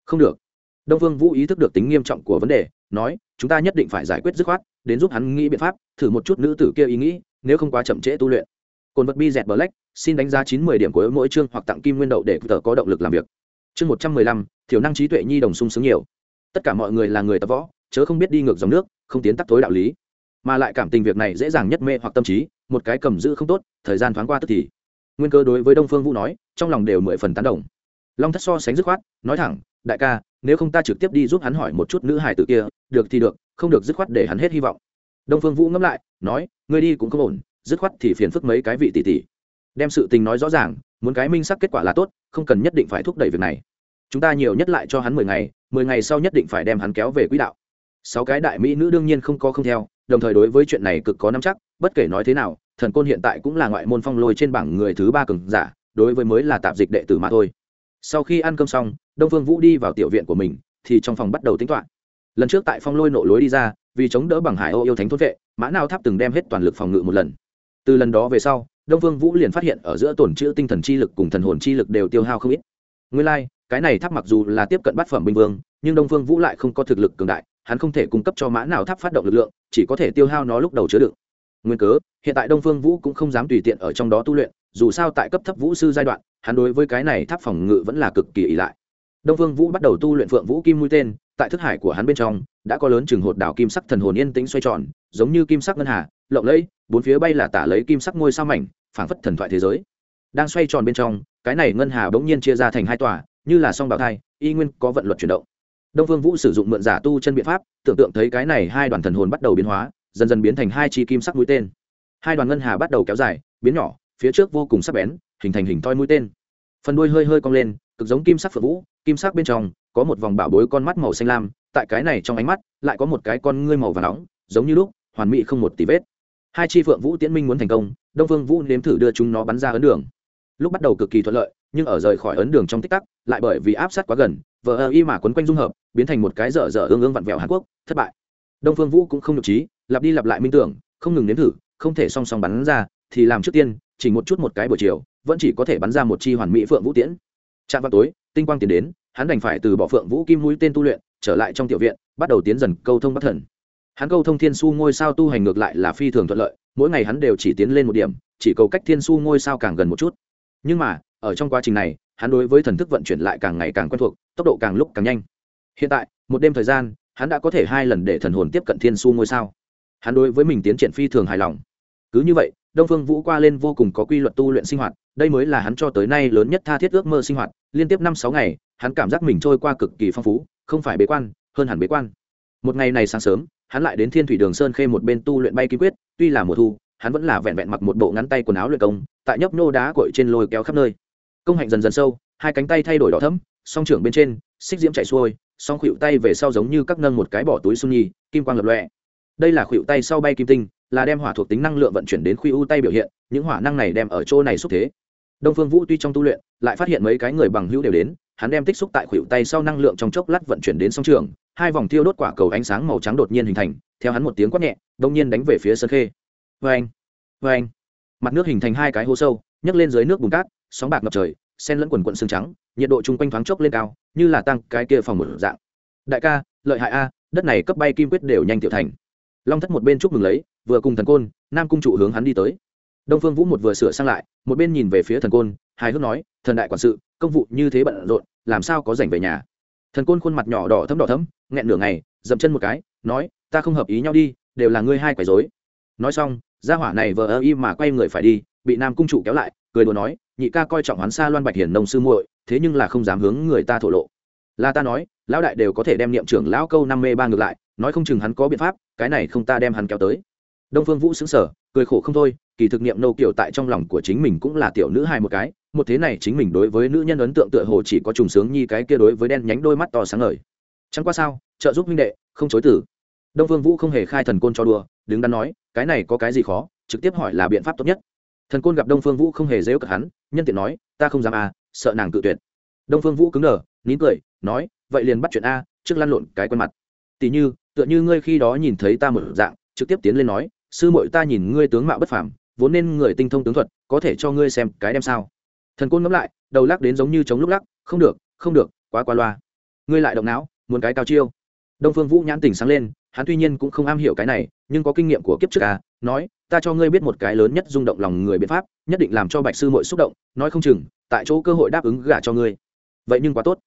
Không được. Đông Vương vũ ý thức được tính nghiêm trọng của vấn đề, nói, chúng ta nhất định phải giải quyết dứt khoát, đến giúp hắn nghĩ biện pháp, thử một chút nữ tử kia ý nghĩ, nếu không quá chậm trễ tu luyện cồn vật bi dẹt black, xin đánh giá chín mươi điểm của mỗi chương hoặc tặng kim nguyên đậu để tờ có động lực làm việc. Chương một trăm mười lăm, thiểu năng trí tuệ nhi đồng sung sướng nhiều. Tất cả mọi người là người tập võ, chớ không biết đi ngược dòng nước, không tiến tắc tối đạo lý. Mà lại cảm tình việc này dễ dàng nhất mê hoặc tâm trí, một cái cầm giữ không tốt, thời gian thoáng qua tức thì. Nguyên cơ đối với đông phương vũ nói, trong lòng đều mười phần tán đồng. Long thất so sánh dứt khoát, nói thẳng, đại ca, nếu không ta trực tiếp đi giúp hắn hỏi một chút nữ hải tử kia, được thì được, không được dứt khoát để hắn hết hy vọng. Đông phương vũ ngẫm lại, nói, ngươi đi cũng không ổn dứt khoát thì phiền phức mấy cái vị tỷ tỷ. Đem sự tình nói rõ ràng, muốn cái minh sắc kết quả là tốt, không cần nhất định phải thúc đẩy việc này. Chúng ta nhiều nhất lại cho hắn mười ngày mười ngày sau nhất định phải đem hắn kéo về quỹ đạo. Sáu cái đại mỹ nữ đương nhiên không có không theo, đồng thời đối với chuyện này cực có nắm chắc, bất kể nói thế nào, thần côn hiện tại cũng là ngoại môn phong lôi trên bảng người thứ ba cường giả, đối với mới là tạp dịch đệ tử mà thôi. Sau khi ăn cơm xong, đông phương vũ đi vào tiểu viện của mình, thì trong phòng bắt đầu tính toán. Lần trước tại phong lôi nộ lối đi ra, vì chống đỡ bằng hải âu yêu thánh thốt vệ, mã nào tháp từng đem hết toàn lực phòng ngự một lần từ lần đó về sau đông phương vũ liền phát hiện ở giữa tổn chữ tinh thần chi lực cùng thần hồn chi lực đều tiêu hao không ít. Nguyên lai、like, cái này tháp mặc dù là tiếp cận bát phẩm binh vương nhưng đông phương vũ lại không có thực lực cường đại hắn không thể cung cấp cho mã nào tháp phát động lực lượng chỉ có thể tiêu hao nó lúc đầu chứa đựng. Nguyên cớ hiện tại đông phương vũ cũng không dám tùy tiện ở trong đó tu luyện dù sao tại cấp thấp vũ sư giai đoạn hắn đối với cái này tháp phòng ngự vẫn là cực kỳ ỷ lại. Đông phương vũ bắt đầu tu luyện phượng vũ kim mũi tên tại thức hải của hắn bên trong đã có lớn chừng hột đảo kim sắc thần hồn yên tĩnh xoay tròn giống như kim sắc ngân hà lộng lẫy, bốn phía bay là tả lấy kim sắc ngôi sao mảnh, phảng phất thần thoại thế giới. Đang xoay tròn bên trong, cái này ngân hà bỗng nhiên chia ra thành hai tòa, như là song bào thai, y nguyên có vận luật chuyển động. Đông phương vũ sử dụng mượn giả tu chân biện pháp, tưởng tượng thấy cái này hai đoàn thần hồn bắt đầu biến hóa, dần dần biến thành hai chi kim sắc mũi tên. Hai đoàn ngân hà bắt đầu kéo dài, biến nhỏ, phía trước vô cùng sắc bén, hình thành hình thoi mũi tên. Phần đuôi hơi hơi cong lên, cực giống kim sắc phượng vũ, kim sắc bên trong, có một vòng bảo bối con mắt màu xanh lam, tại cái này trong ánh mắt, lại có một cái con ngươi màu và nóng, giống như lúc hoàn mỹ không một tí vết hai chi phượng vũ tiễn minh muốn thành công, đông phương vũ nếm thử đưa chúng nó bắn ra ấn đường. Lúc bắt đầu cực kỳ thuận lợi, nhưng ở rời khỏi ấn đường trong tích tắc, lại bởi vì áp sát quá gần, vờ ơ y mà quấn quanh dung hợp, biến thành một cái dở dở ương ương vặn vẹo hàn quốc, thất bại. Đông phương vũ cũng không nhục trí, lặp đi lặp lại minh tưởng, không ngừng nếm thử, không thể song song bắn ra, thì làm trước tiên, chỉ một chút một cái buổi chiều, vẫn chỉ có thể bắn ra một chi hoàn mỹ phượng vũ tiễn. Trạm vào tối, tinh quang tiến đến, hắn đành phải từ bỏ phượng vũ kim mũi tên tu luyện, trở lại trong tiểu viện, bắt đầu tiến dần câu thông bất thần hắn câu thông thiên su ngôi sao tu hành ngược lại là phi thường thuận lợi, mỗi ngày hắn đều chỉ tiến lên một điểm, chỉ cầu cách thiên su ngôi sao càng gần một chút. Nhưng mà, ở trong quá trình này, hắn đối với thần thức vận chuyển lại càng ngày càng quen thuộc, tốc độ càng lúc càng nhanh. Hiện tại, một đêm thời gian, hắn đã có thể hai lần để thần hồn tiếp cận thiên su ngôi sao. Hắn đối với mình tiến triển phi thường hài lòng. Cứ như vậy, đông phương vũ qua lên vô cùng có quy luật tu luyện sinh hoạt, đây mới là hắn cho tới nay lớn nhất tha thiết ước mơ sinh hoạt. Liên tiếp năm sáu ngày, hắn cảm giác mình trôi qua cực kỳ phong phú, không phải bế quan, hơn hẳn bế quan một ngày này sáng sớm, hắn lại đến thiên thủy đường sơn khê một bên tu luyện bay ký quyết, tuy là mùa thu, hắn vẫn là vẹn vẹn mặc một bộ ngắn tay quần áo luyện công, tại nhấp nô đá cội trên lôi kéo khắp nơi. Công hạnh dần dần sâu, hai cánh tay thay đổi đỏ thấm song trưởng bên trên, xích diễm chạy xuôi, song khuỵu tay về sau giống như các nâng một cái bỏ túi xuân nhi, kim quang lập lọe đây là khuỵu tay sau bay kim tinh, là đem hỏa thuộc tính năng lượng vận chuyển đến khuy u tay biểu hiện, những hỏa năng này đem ở chỗ này xúc thế. Đông phương vũ tuy trong tu luyện, lại phát hiện mấy cái người bằng hữu đều đến, hắn đem tích xúc tại khuỵu tay sau năng lượng trong chốc lát vận chuyển đến song trường hai vòng tiêu đốt quả cầu ánh sáng màu trắng đột nhiên hình thành, theo hắn một tiếng quát nhẹ, đông nhiên đánh về phía sơn khê. Vê anh vê anh mặt nước hình thành hai cái hố sâu, nhấc lên dưới nước bùn cát, sóng bạc ngập trời sen lẫn quần quận xương trắng, nhiệt độ chung quanh thoáng chốc lên cao, như là tăng cái kia phòng một dạng. Đại ca, lợi hại a, đất này cấp bay kim quyết đều nhanh tiểu thành. Long thất một bên chúc mừng lấy, vừa cùng thần côn, nam cung trụ hướng hắn đi tới. Đông phương vũ một vừa sửa sang lại, một bên nhìn về phía thần côn, hài hước nói, thần đại quản sự, công vụ như thế bận rộn, làm sao có rảnh về nhà? Thần côn khuôn mặt nhỏ đỏ thấm đỏ thấm nghẹn nửa ngày, dậm chân một cái, nói, ta không hợp ý nhau đi, đều là ngươi hai quấy dối nói xong, gia hỏa này vờ ơ y mà quay người phải đi, bị nam cung trụ kéo lại, cười đùa nói, nhị ca coi trọng hắn xa loan bạch hiển nông sư muội, thế nhưng là không dám hướng người ta thổ lộ. Là ta nói, lão đại đều có thể đem niệm trưởng lão câu năm mê ba ngược lại, nói không chừng hắn có biện pháp, cái này không ta đem hắn kéo tới. Đông phương vũ xứng sở cười khổ không thôi, kỳ thực niệm nâu kiểu tại trong lòng của chính mình cũng là tiểu nữ hài một cái, một thế này chính mình đối với nữ nhân ấn tượng tựa hồ chỉ có trùng sướng nhi cái kia đối với đen nhánh đôi mắt to sáng ngời chẳng qua sao, trợ giúp minh đệ, không chối tử đông phương vũ không hề khai thần côn cho đùa, đứng đắn nói, cái này có cái gì khó, trực tiếp hỏi là biện pháp tốt nhất. Thần côn gặp đông phương vũ không hề dễu cật hắn, nhân tiện nói, ta không dám à sợ nàng cự tuyệt. Đông phương vũ cứng đờ, nín cười, nói, vậy liền bắt chuyện a, trước lăn lộn cái quen mặt. Tỷ như, tựa như ngươi khi đó nhìn thấy ta một dạng, trực tiếp tiến lên nói, sư muội ta nhìn ngươi tướng mạo bất phàm, vốn nên người tinh thông tướng thuật, có thể cho ngươi xem cái đem sao. Thần côn ngẫm lại, đầu lắc đến giống như chống lúc lắc, không được không được, quá qua loa. Ngươi lại động não muốn cái cao chiêu. Đông phương vũ nhãn tình sáng lên, hắn tuy nhiên cũng không am hiểu cái này, nhưng có kinh nghiệm của kiếp trước à nói, ta cho ngươi biết một cái lớn nhất rung động lòng người biện pháp, nhất định làm cho bạch sư muội xúc động, nói không chừng, tại chỗ cơ hội đáp ứng gả cho ngươi. Vậy nhưng quá tốt.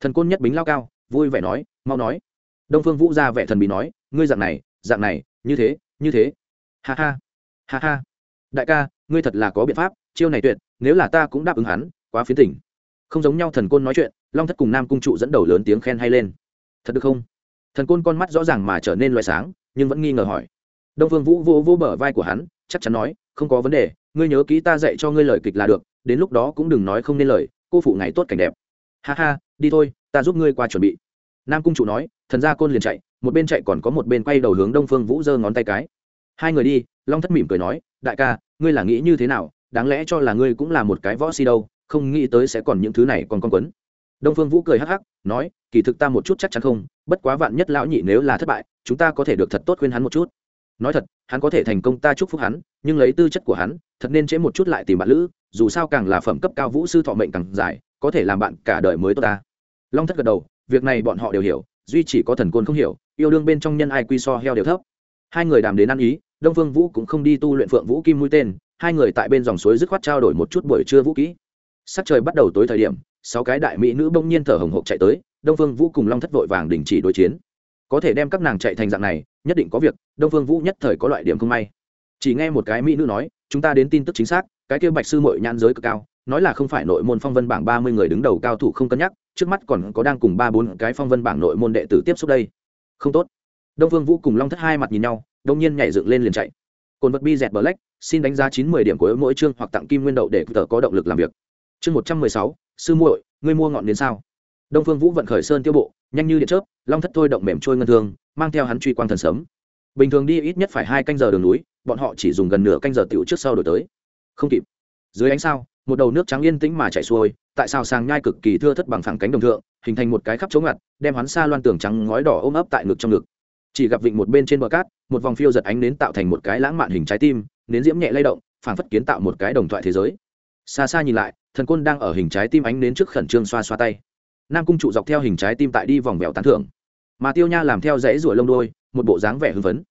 Thần côn nhất bính lao cao, vui vẻ nói, mau nói. Đông phương vũ ra vẻ thần bí nói, ngươi dạng này dạng này, như thế như thế. Ha ha ha ha. Đại ca, ngươi thật là có biện pháp, chiêu này tuyệt, nếu là ta cũng đáp ứng hắn, quá phiến tỉnh không giống nhau thần côn nói chuyện, long thất cùng nam cung trụ dẫn đầu lớn tiếng khen hay lên thật được không? Thần côn con mắt rõ ràng mà trở nên loại sáng, nhưng vẫn nghi ngờ hỏi. Đông phương vũ vô vô bờ vai của hắn, chắc chắn nói, không có vấn đề, ngươi nhớ kỹ ta dạy cho ngươi lời kịch là được, đến lúc đó cũng đừng nói không nên lời, cô phụ ngày tốt cảnh đẹp. Ha ha, đi thôi, ta giúp ngươi qua chuẩn bị. Nam cung chủ nói, thần gia côn liền chạy, một bên chạy còn có một bên quay đầu hướng đông phương vũ giơ ngón tay cái. Hai người đi, long thất mỉm cười nói, đại ca, ngươi là nghĩ như thế nào? Đáng lẽ cho là ngươi cũng là một cái võ si đâu, không nghĩ tới sẽ còn những thứ này còn con quấn đông phương vũ cười hắc hắc, nói, kỳ thực ta một chút chắc chắn không, bất quá vạn nhất lão nhị nếu là thất bại, chúng ta có thể được thật tốt khuyên hắn một chút. Nói thật, hắn có thể thành công ta chúc phúc hắn, nhưng lấy tư chất của hắn, thật nên chế một chút lại tìm bạn lữ, dù sao càng là phẩm cấp cao vũ sư thọ mệnh càng dài, có thể làm bạn cả đời mới tốt ta. Long thất gật đầu, việc này bọn họ đều hiểu, duy chỉ có thần côn không hiểu, yêu đương bên trong nhân ai quy so heo đều thấp. Hai người đàm đến ăn ý, đông phương vũ cũng không đi tu luyện phượng vũ kim mũi tên, hai người tại bên dòng suối dứt khoát trao đổi một chút buổi trưa vũ kỹ. Sắc trời bắt đầu tối thời điểm sáu cái đại mỹ nữ bỗng nhiên thở hồng hộc chạy tới, đông phương vũ cùng long thất vội vàng đình chỉ đối chiến. Có thể đem các nàng chạy thành dạng này, nhất định có việc, đông phương vũ nhất thời có loại điểm không may. Chỉ nghe một cái mỹ nữ nói, chúng ta đến tin tức chính xác, cái kia bạch sư mội nhãn giới cực cao, nói là không phải nội môn phong vân bảng ba mươi người đứng đầu cao thủ không cân nhắc, trước mắt còn có đang cùng ba bốn cái phong vân bảng nội môn đệ tử tiếp xúc đây. Không tốt. Đông phương vũ cùng long thất hai mặt nhìn nhau đông nhiên nhảy dựng lên liền chạy. Cồn vật bi dẹt bờ lách xin đánh giá chín mươi điểm của mỗi chương hoặc tặng kim nguyên đậu để tờ có động lực làm việc. Chương một trăm mười sáu sư muội, ngươi mua ngọn đến sao? Đông phương vũ vận khởi sơn tiêu bộ, nhanh như điện chớp, long thất thôi động mềm trôi ngân thương, mang theo hắn truy quang thần sấm. Bình thường đi ít nhất phải hai canh giờ đường núi, bọn họ chỉ dùng gần nửa canh giờ tiểu trước sau đổi tới. Không kịp. Dưới ánh sao, một đầu nước trắng yên tĩnh mà chảy xuôi, tại sao sàng nhai cực kỳ thưa thất bằng phẳng cánh đồng thượng, hình thành một cái khắp chống ngặt, đem hắn xa loan tường trắng ngói đỏ ôm ấp tại ngực trong ngực. Chỉ gặp vịnh một bên trên bờ cát, một vòng phiêu giật ánh nến tạo thành một cái lãng mạn hình trái tim, nến diễm nhẹ lay động, phảng phất kiến tạo một cái đồng thoại thế giới xa xa nhìn lại, thần quân đang ở hình trái tim ánh nến trước khẩn trương xoa xoa tay. Nam cung trụ dọc theo hình trái tim tại đi vòng vèo tán thưởng. Mà tiêu nha làm theo dãy ruổi lông đôi, một bộ dáng vẻ hưng phấn.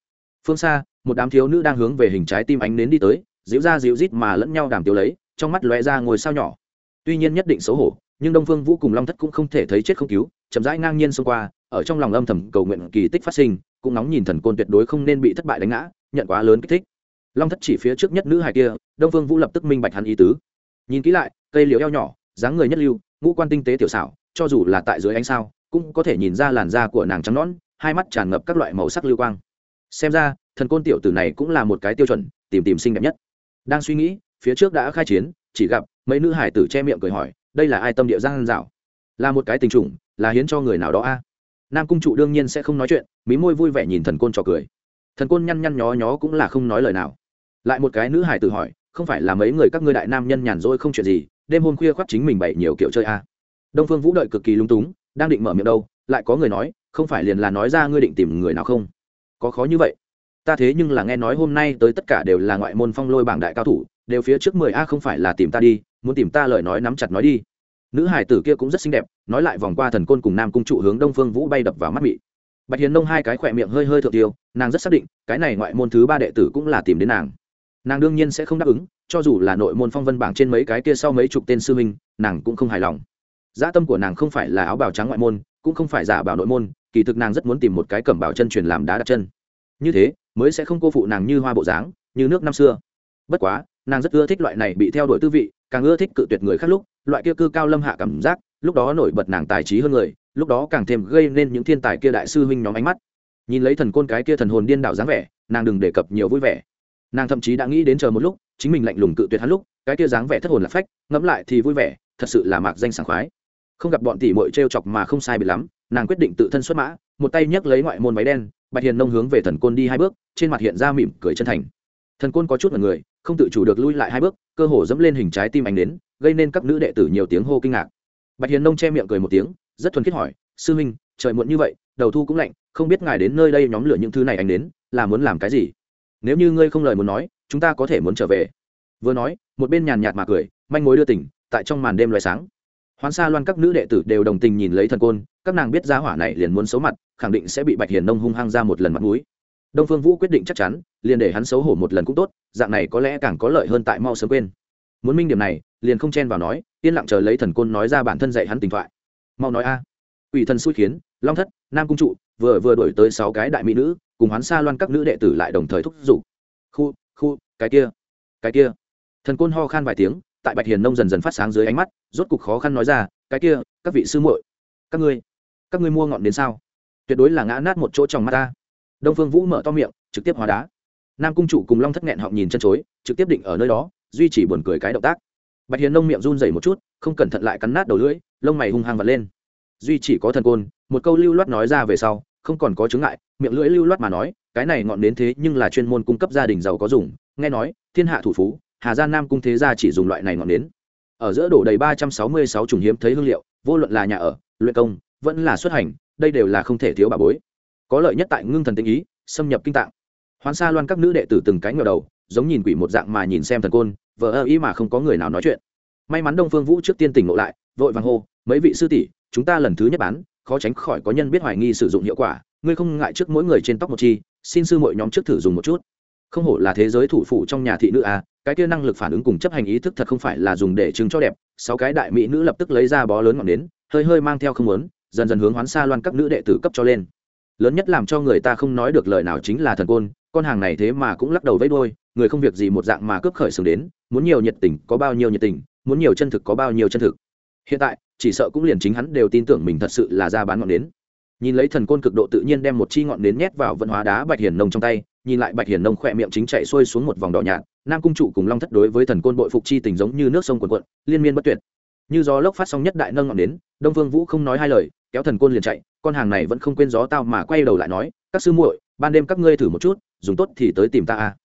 Phương xa, một đám thiếu nữ đang hướng về hình trái tim ánh nến đi tới, dịu ra dịu rít mà lẫn nhau đàm tiêu lấy, trong mắt lóe ra ngồi sao nhỏ. Tuy nhiên nhất định xấu hổ, nhưng đông phương vũ cùng long thất cũng không thể thấy chết không cứu, chậm rãi ngang nhiên xông qua, ở trong lòng âm thầm cầu nguyện kỳ tích phát sinh, cũng nóng nhìn thần côn tuyệt đối không nên bị thất bại đánh ngã, nhận quá lớn kích thích. Long thất chỉ phía trước nhất nữ hài kia, đông phương vũ lập tức minh bạch hắn ý tứ nhìn kỹ lại, cây liễu eo nhỏ, dáng người nhất lưu, ngũ quan tinh tế tiểu xảo, cho dù là tại dưới ánh sao, cũng có thể nhìn ra làn da của nàng trắng nõn, hai mắt tràn ngập các loại màu sắc lưu quang. Xem ra, thần côn tiểu tử này cũng là một cái tiêu chuẩn, tìm tìm xinh đẹp nhất. Đang suy nghĩ, phía trước đã khai chiến, chỉ gặp mấy nữ hải tử che miệng cười hỏi, đây là ai tâm địa giang dạo? Là một cái tình trùng, là hiến cho người nào đó a? Nam cung trụ đương nhiên sẽ không nói chuyện, mí môi vui vẻ nhìn thần côn trò cười. Thần côn nhăn nhăn nhó nhó cũng là không nói lời nào. Lại một cái nữ hải tử hỏi không phải là mấy người các ngươi đại nam nhân nhàn rỗi không chuyện gì, đêm hôm khuya khoác chính mình bậy nhiều kiểu chơi a đông phương vũ đợi cực kỳ lung túng, đang định mở miệng đâu, lại có người nói, không phải liền là nói ra ngươi định tìm người nào không? Có khó như vậy. Ta thế nhưng là nghe nói hôm nay tới tất cả đều là ngoại môn phong lôi bảng đại cao thủ, đều phía trước mười a không phải là tìm ta đi, muốn tìm ta lời nói nắm chặt nói đi. Nữ hải tử kia cũng rất xinh đẹp, nói lại vòng qua thần côn cùng nam cung trụ hướng đông phương vũ bay đập vào mắt mị. Bạch hiền nông hai cái khỏe miệng hơi hơi thượng tiêu, nàng rất xác định, cái này ngoại môn thứ ba đệ tử cũng là tìm đến nàng nàng đương nhiên sẽ không đáp ứng, cho dù là nội môn phong vân bảng trên mấy cái kia sau mấy chục tên sư minh nàng cũng không hài lòng. Dã tâm của nàng không phải là áo bào trắng ngoại môn, cũng không phải giả bảo nội môn, kỳ thực nàng rất muốn tìm một cái cẩm bảo chân truyền làm đá đặt chân. Như thế, mới sẽ không cô phụ nàng như hoa bộ dáng, như nước năm xưa. Bất quá, nàng rất ưa thích loại này bị theo đuổi tư vị, càng ưa thích cự tuyệt người khác lúc, loại kia cư cao lâm hạ cảm giác, lúc đó nổi bật nàng tài trí hơn người, lúc đó càng thêm gây nên những thiên tài kia đại sư huynh nhóm ánh mắt. Nhìn lấy thần côn cái kia thần hồn điên đảo dáng vẻ, nàng đừng đề cập nhiều vui vẻ nàng thậm chí đã nghĩ đến chờ một lúc, chính mình lạnh lùng cự tuyệt hắn lúc, cái kia dáng vẻ thất hồn là phách, ngẫm lại thì vui vẻ, thật sự là mạc danh sảng khoái. Không gặp bọn tỷ muội trêu chọc mà không sai biệt lắm, nàng quyết định tự thân xuất mã, một tay nhấc lấy ngoại môn váy đen, bạch hiền nông hướng về thần côn đi hai bước, trên mặt hiện ra mỉm cười chân thành. Thần côn có chút là người, không tự chủ được lui lại hai bước, cơ hồ dẫm lên hình trái tim anh đến gây nên các nữ đệ tử nhiều tiếng hô kinh ngạc. Bạch hiền nông che miệng cười một tiếng, rất thuần khiết hỏi, sư minh trời muộn như vậy, đầu thu cũng lạnh, không biết ngài đến nơi đây nhóm lửa những thứ này anh đến là muốn làm cái gì? Nếu như ngươi không lời muốn nói, chúng ta có thể muốn trở về. Vừa nói, một bên nhàn nhạt mà cười, manh mối đưa tỉnh, tại trong màn đêm loài sáng. Hoán xa loan các nữ đệ tử đều đồng tình nhìn lấy thần côn, các nàng biết giá hỏa này liền muốn xấu mặt, khẳng định sẽ bị bạch hiền nông hung hăng ra một lần mặt mũi. Đông phương vũ quyết định chắc chắn, liền để hắn xấu hổ một lần cũng tốt, dạng này có lẽ càng có lợi hơn tại mau sớm quên. Muốn minh điểm này, liền không chen vào nói, yên lặng chờ lấy thần côn nói ra bản thân dạy hắn tình thoại. Mau nói a. À. ủy thần xui khiến, long thất, nam cung trụ, vừa vừa đổi tới sáu cái đại mỹ nữ cùng hoán xa loan các nữ đệ tử lại đồng thời thúc giục. Khu khu, cái kia cái kia. Thần côn ho khan vài tiếng, tại bạch hiền nông dần dần phát sáng dưới ánh mắt, rốt cục khó khăn nói ra, cái kia, các vị sư muội, các ngươi các ngươi mua ngọn đến sao? Tuyệt đối là ngã nát một chỗ trong mắt ta. Đông phương vũ mở to miệng, trực tiếp hóa đá. Nam cung chủ cùng long thất nghẹn họng nhìn chân chối, trực tiếp định ở nơi đó, duy trì buồn cười cái động tác. Bạch hiền nông miệng run dày một chút, không cẩn thận lại cắn nát đầu lưỡi, lông mày hung hăng vật lên. Duy chỉ có thần côn, một câu lưu loát nói ra về sau, không còn có chứng ngại miệng lưỡi lưu loát mà nói, cái này ngọn đến thế nhưng là chuyên môn cung cấp gia đình giàu có dùng, nghe nói, thiên hạ thủ phú, hà gia nam cung thế gia chỉ dùng loại này ngọn đến ở giữa đổ đầy ba trăm sáu mươi sáu chủng hiếm thấy hương liệu, vô luận là nhà ở, luyện công, vẫn là xuất hành, đây đều là không thể thiếu bà bối. Có lợi nhất tại ngưng thần tinh ý, xâm nhập kinh tạng. Hoán xa loan các nữ đệ tử từng cái ngờ đầu, giống nhìn quỷ một dạng mà nhìn xem thần côn, vờ ơ ý mà không có người nào nói chuyện. May mắn đông phương vũ trước tiên tỉnh ngộ lại, vội vàng hô, mấy vị sư tỷ, chúng ta lần thứ nhất bán, khó tránh khỏi có nhân biết hoài nghi sử dụng hiệu quả ngươi không ngại trước mỗi người trên tóc một chi, xin sư mọi nhóm trước thử dùng một chút. Không hổ là thế giới thủ phủ trong nhà thị nữ à cái kia năng lực phản ứng cùng chấp hành ý thức thật không phải là dùng để chứng cho đẹp. Sáu cái đại mỹ nữ lập tức lấy ra bó lớn ngọn nến, hơi hơi mang theo không muốn, dần dần hướng hoán xa loan các nữ đệ tử cấp cho lên. Lớn nhất làm cho người ta không nói được lời nào chính là thần côn, con hàng này thế mà cũng lắc đầu vẫy đôi người không việc gì một dạng mà cướp khởi sừng đến, muốn nhiều nhiệt tình có bao nhiêu nhiệt tình, muốn nhiều chân thực có bao nhiêu chân thực. Hiện tại, chỉ sợ cũng liền chính hắn đều tin tưởng mình thật sự là ra bán ngọn đến nhìn lấy thần côn cực độ tự nhiên đem một chi ngọn nến nhét vào vận hóa đá bạch hiền nông trong tay nhìn lại bạch hiền nông khỏe miệng chính chạy xuôi xuống một vòng đỏ nhạt nam cung trụ cùng long thất đối với thần côn bội phục chi tình giống như nước sông quần quận liên miên bất tuyệt. Như gió lốc phát xong nhất đại nâng ngọn nến đông vương vũ không nói hai lời kéo thần côn liền chạy con hàng này vẫn không quên gió tao mà quay đầu lại nói các sư muội ban đêm các ngươi thử một chút dùng tốt thì tới tìm ta a.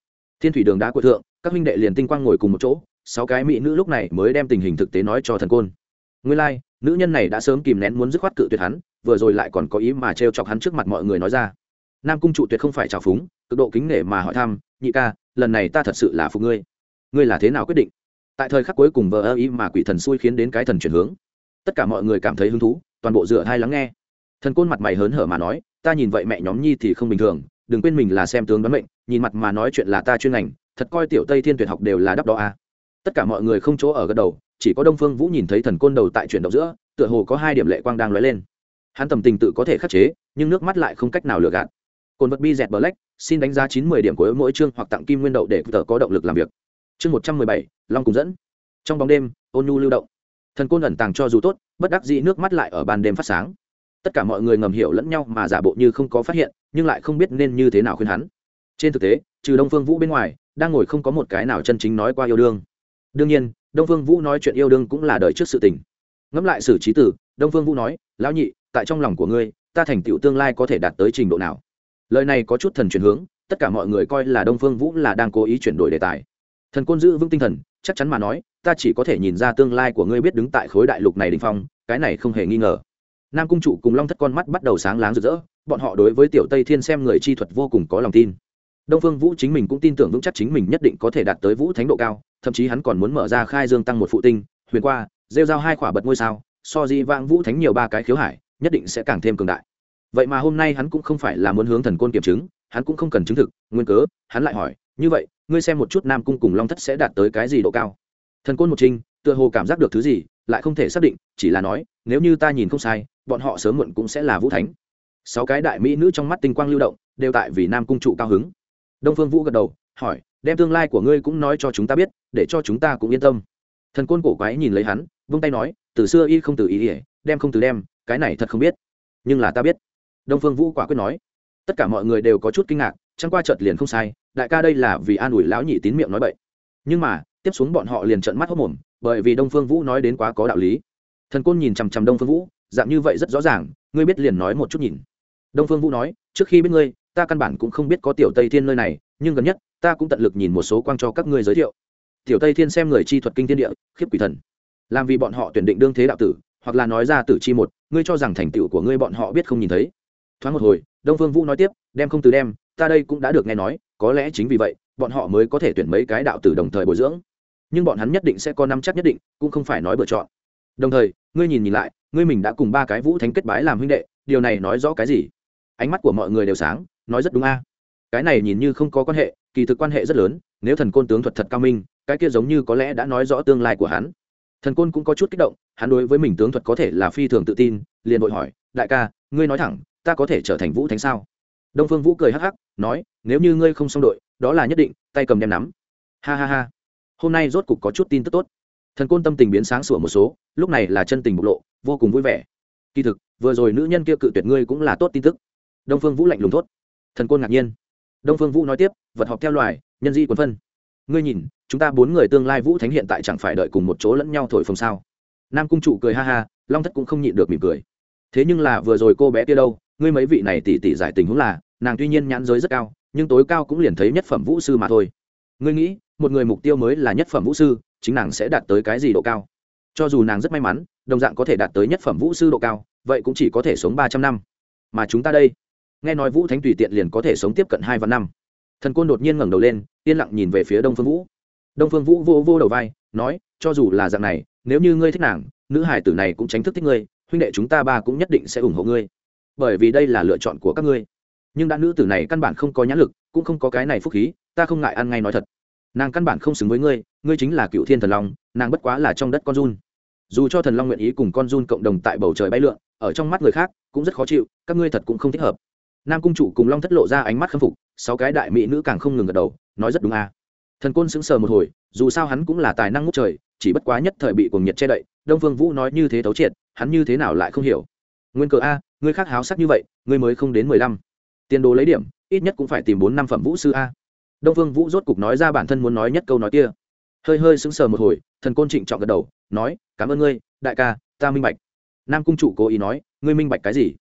Thiên thủy đường đá của thượng các huynh đệ liền tinh quang ngồi cùng một chỗ sáu cái mỹ nữ lúc này mới đem tình hình thực tế nói cho thần côn. Nguyên lai、like, nữ nhân này đã sớm kìm nén muốn dứt khoát cự tuyệt hắn vừa rồi lại còn có ý mà t r e o chọc hắn trước mặt mọi người nói ra. Nam cung trụ tuyệt không phải trào phúng, cực độ kính nể mà hỏi thăm, nhị ca, lần này ta thật sự là phục ngươi. Ngươi là thế nào quyết định? Tại thời khắc cuối cùng vờ ơ ý mà quỷ thần xui khiến đến cái thần chuyển hướng. Tất cả mọi người cảm thấy hứng thú, toàn bộ dựa hai lắng nghe. Thần côn mặt mày hớn hở mà nói, ta nhìn vậy mẹ nhóm nhi thì không bình thường, đừng quên mình là xem tướng đoán mệnh, nhìn mặt mà nói chuyện là ta chuyên ngành, thật coi tiểu tây thiên tuyệt học đều là đắp đó à. tất cả mọi người không chỗ ở gật đầu, chỉ có đông phương vũ nhìn thấy thần côn đầu tại chuyển động giữa, tựa hồ có hai điểm lệ quang đang lóe lên hắn tầm tình tự có thể khắc chế, nhưng nước mắt lại không cách nào lừa gạt. Cồn vật bi dẹt black, xin đánh giá chín mươi điểm của mỗi chương hoặc tặng kim nguyên đậu để tờ có động lực làm việc. Chương một trăm mười bảy, long cùng dẫn. Trong bóng đêm, ôn nhu lưu động. Thần côn ẩn tàng cho dù tốt, bất đắc dĩ nước mắt lại ở ban đêm phát sáng. Tất cả mọi người ngầm hiểu lẫn nhau mà giả bộ như không có phát hiện, nhưng lại không biết nên như thế nào khuyên hắn. Trên thực tế, trừ đông phương vũ bên ngoài, đang ngồi không có một cái nào chân chính nói qua yêu đương. Đương nhiên, đông phương vũ nói chuyện yêu đương cũng là đời trước sự tình. Ngẫm lại sử trí tử, đông phương vũ nói, lão nhị tại trong lòng của ngươi, ta thành tựu tương lai có thể đạt tới trình độ nào? Lời này có chút thần chuyển hướng, tất cả mọi người coi là đông phương vũ là đang cố ý chuyển đổi đề tài. Thần côn giữ vững tinh thần, chắc chắn mà nói, ta chỉ có thể nhìn ra tương lai của ngươi biết đứng tại khối đại lục này đình phong, cái này không hề nghi ngờ. Nam cung trụ cùng long thất con mắt bắt đầu sáng láng rực rỡ, bọn họ đối với tiểu tây thiên xem người chi thuật vô cùng có lòng tin. Đông phương vũ chính mình cũng tin tưởng vững chắc chính mình nhất định có thể đạt tới vũ thánh độ cao, thậm chí hắn còn muốn mở ra khai dương tăng một phụ tinh, huyền qua, rêu giao hai khỏa bật ngôi sao, so di vãng vũ thánh nhiều ba cái khiếu hải nhất định sẽ càng thêm cường đại. Vậy mà hôm nay hắn cũng không phải là muốn hướng thần côn kiểm chứng, hắn cũng không cần chứng thực, nguyên cớ, hắn lại hỏi, như vậy, ngươi xem một chút nam cung cùng long thất sẽ đạt tới cái gì độ cao? Thần côn một trinh tựa hồ cảm giác được thứ gì, lại không thể xác định, chỉ là nói, nếu như ta nhìn không sai, bọn họ sớm muộn cũng sẽ là vũ thánh. Sáu cái đại mỹ nữ trong mắt tinh quang lưu động, đều tại vì nam cung trụ cao hứng. Đông phương vũ gật đầu, hỏi, đem tương lai của ngươi cũng nói cho chúng ta biết, để cho chúng ta cũng yên tâm. Thần côn cổ quái nhìn lấy hắn, vung tay nói, từ xưa y không từ ý ỉa đem không từ đem cái này thật không biết. Nhưng là ta biết. Đông phương vũ quả quyết nói. Tất cả mọi người đều có chút kinh ngạc, chẳng qua chợt liền không sai, đại ca đây là vì an ủi lão nhị tín miệng nói bậy. Nhưng mà, tiếp xuống bọn họ liền trợn mắt hốc mồm, bởi vì đông phương vũ nói đến quá có đạo lý. Thần côn nhìn chằm chằm đông phương vũ, dạng như vậy rất rõ ràng, ngươi biết liền nói một chút nhìn. Đông phương vũ nói, trước khi biết ngươi, ta căn bản cũng không biết có tiểu tây thiên nơi này, nhưng gần nhất, ta cũng tận lực nhìn một số quang cho các ngươi giới thiệu. Tiểu tây thiên xem người chi thuật kinh thiên địa, khiếp quỷ thần. Làm vì bọn họ tuyển định đương thế đạo tử hoặc là nói ra tử chi một, ngươi cho rằng thành tựu của ngươi bọn họ biết không nhìn thấy. Thoáng một hồi, đông phương vũ nói tiếp, đem không từ đem, ta đây cũng đã được nghe nói, có lẽ chính vì vậy, bọn họ mới có thể tuyển mấy cái đạo tử đồng thời bồi dưỡng. Nhưng bọn hắn nhất định sẽ có năm chắc nhất định, cũng không phải nói bựa chọn. Đồng thời, ngươi nhìn nhìn lại, ngươi mình đã cùng ba cái vũ thánh kết bái làm huynh đệ, điều này nói rõ cái gì? Ánh mắt của mọi người đều sáng, nói rất đúng a. Cái này nhìn như không có quan hệ, kỳ thực quan hệ rất lớn, nếu thần côn tướng thuật thật cao minh, cái kia giống như có lẽ đã nói rõ tương lai của hắn thần côn cũng có chút kích động, hắn đối với mình tướng thuật có thể là phi thường tự tin, liền vội hỏi, đại ca, ngươi nói thẳng, ta có thể trở thành vũ thánh sao? Đông phương vũ cười hắc hắc, nói, nếu như ngươi không xong đội, đó là nhất định, tay cầm đem nắm. Ha ha ha. Hôm nay rốt cục có chút tin tức tốt. Thần côn tâm tình biến sáng sủa một số, lúc này là chân tình bộc lộ, vô cùng vui vẻ. Kỳ thực, vừa rồi nữ nhân kia cự tuyệt ngươi cũng là tốt tin tức. Đông phương vũ lạnh lùng thốt. Thần côn ngạc nhiên. Đông phương vũ nói tiếp, vật họp theo loài, nhân di quần phân ngươi nhìn, chúng ta bốn người tương lai vũ thánh hiện tại chẳng phải đợi cùng một chỗ lẫn nhau thổi phồng sao? Nam cung trụ cười ha ha, long thất cũng không nhịn được mỉm cười. Thế nhưng là vừa rồi cô bé kia đâu, ngươi mấy vị này tỉ tỉ giải tình huống là, nàng tuy nhiên nhãn giới rất cao, nhưng tối cao cũng liền thấy nhất phẩm vũ sư mà thôi. Ngươi nghĩ, một người mục tiêu mới là nhất phẩm vũ sư, chính nàng sẽ đạt tới cái gì độ cao? Cho dù nàng rất may mắn, đồng dạng có thể đạt tới nhất phẩm vũ sư độ cao, vậy cũng chỉ có thể sống ba trăm năm. Mà chúng ta đây, nghe nói vũ thánh tùy tiện liền có thể sống tiếp cận hai vạn năm thần côn đột nhiên ngẩng đầu lên, yên lặng nhìn về phía đông phương vũ. Đông phương vũ vô vô đầu vai, nói, cho dù là dạng này, nếu như ngươi thích nàng, nữ hải tử này cũng tránh thức thích ngươi, huynh đệ chúng ta ba cũng nhất định sẽ ủng hộ ngươi. Bởi vì đây là lựa chọn của các ngươi. Nhưng đã nữ tử này căn bản không có nhãn lực, cũng không có cái này phúc khí, ta không ngại ăn ngay nói thật. Nàng căn bản không xứng với ngươi ngươi chính là cựu thiên thần long, nàng bất quá là trong đất con run. Dù cho thần long nguyện ý cùng con run cộng đồng tại bầu trời bay lượn, ở trong mắt người khác cũng rất khó chịu, các ngươi thật cũng không thích hợp. Nam cung chủ cùng long thất lộ ra ánh mắt khâm phục sáu cái đại mỹ nữ càng không ngừng gật đầu, nói rất đúng à. thần côn sững sờ một hồi, dù sao hắn cũng là tài năng ngút trời, chỉ bất quá nhất thời bị cuồng nhiệt che đậy, đông phương vũ nói như thế thấu triệt, hắn như thế nào lại không hiểu. Nguyên cờ a ngươi khác háo sắc như vậy ngươi mới không đến mười lăm. Tiền đồ lấy điểm, ít nhất cũng phải tìm bốn năm phẩm vũ sư a. Đông phương vũ rốt cục nói ra bản thân muốn nói nhất câu nói kia. Hơi hơi sững sờ một hồi, thần côn trịnh trọng gật đầu, nói, cảm ơn ngươi, đại ca, ta minh bạch. Nam cung chủ cố ý nói, ngươi minh bạch cái gì?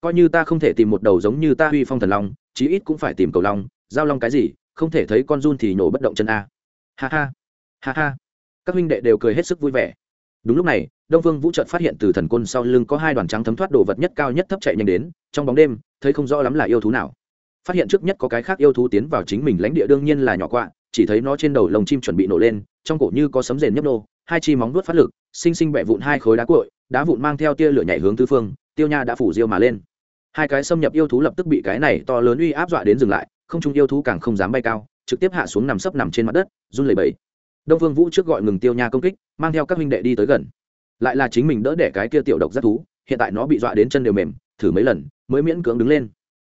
Coi như ta không thể tìm một đầu giống như ta huy phong thần long chí ít cũng phải tìm cầu long, giao long cái gì, không thể thấy con run thì nhổ bất động chân a. Ha ha ha ha. Các huynh đệ đều cười hết sức vui vẻ. Đúng lúc này, đông Vương vũ trợt phát hiện từ thần côn sau lưng có hai đoàn trắng thấm thoát đồ vật nhất cao nhất thấp chạy nhanh đến, trong bóng đêm, thấy không rõ lắm là yêu thú nào. Phát hiện trước nhất có cái khác yêu thú tiến vào chính mình lãnh địa đương nhiên là nhỏ quạ, chỉ thấy nó trên đầu lồng chim chuẩn bị nổ lên, trong cổ như có sấm rền nhấp nô, hai chi móng vuốt phát lực xinh xinh bẹ vụn hai khối đá cội đá vụn mang theo tia lửa nhảy hướng tứ phương, tiêu nha đã phủ diêu mà lên hai cái xâm nhập yêu thú lập tức bị cái này to lớn uy áp dọa đến dừng lại không trung yêu thú càng không dám bay cao trực tiếp hạ xuống nằm sấp nằm trên mặt đất run lẩy bẩy. Đông vương vũ trước gọi ngừng tiêu nha công kích mang theo các huynh đệ đi tới gần. Lại là chính mình đỡ để cái kia tiểu độc rất thú hiện tại nó bị dọa đến chân đều mềm thử mấy lần mới miễn cưỡng đứng lên.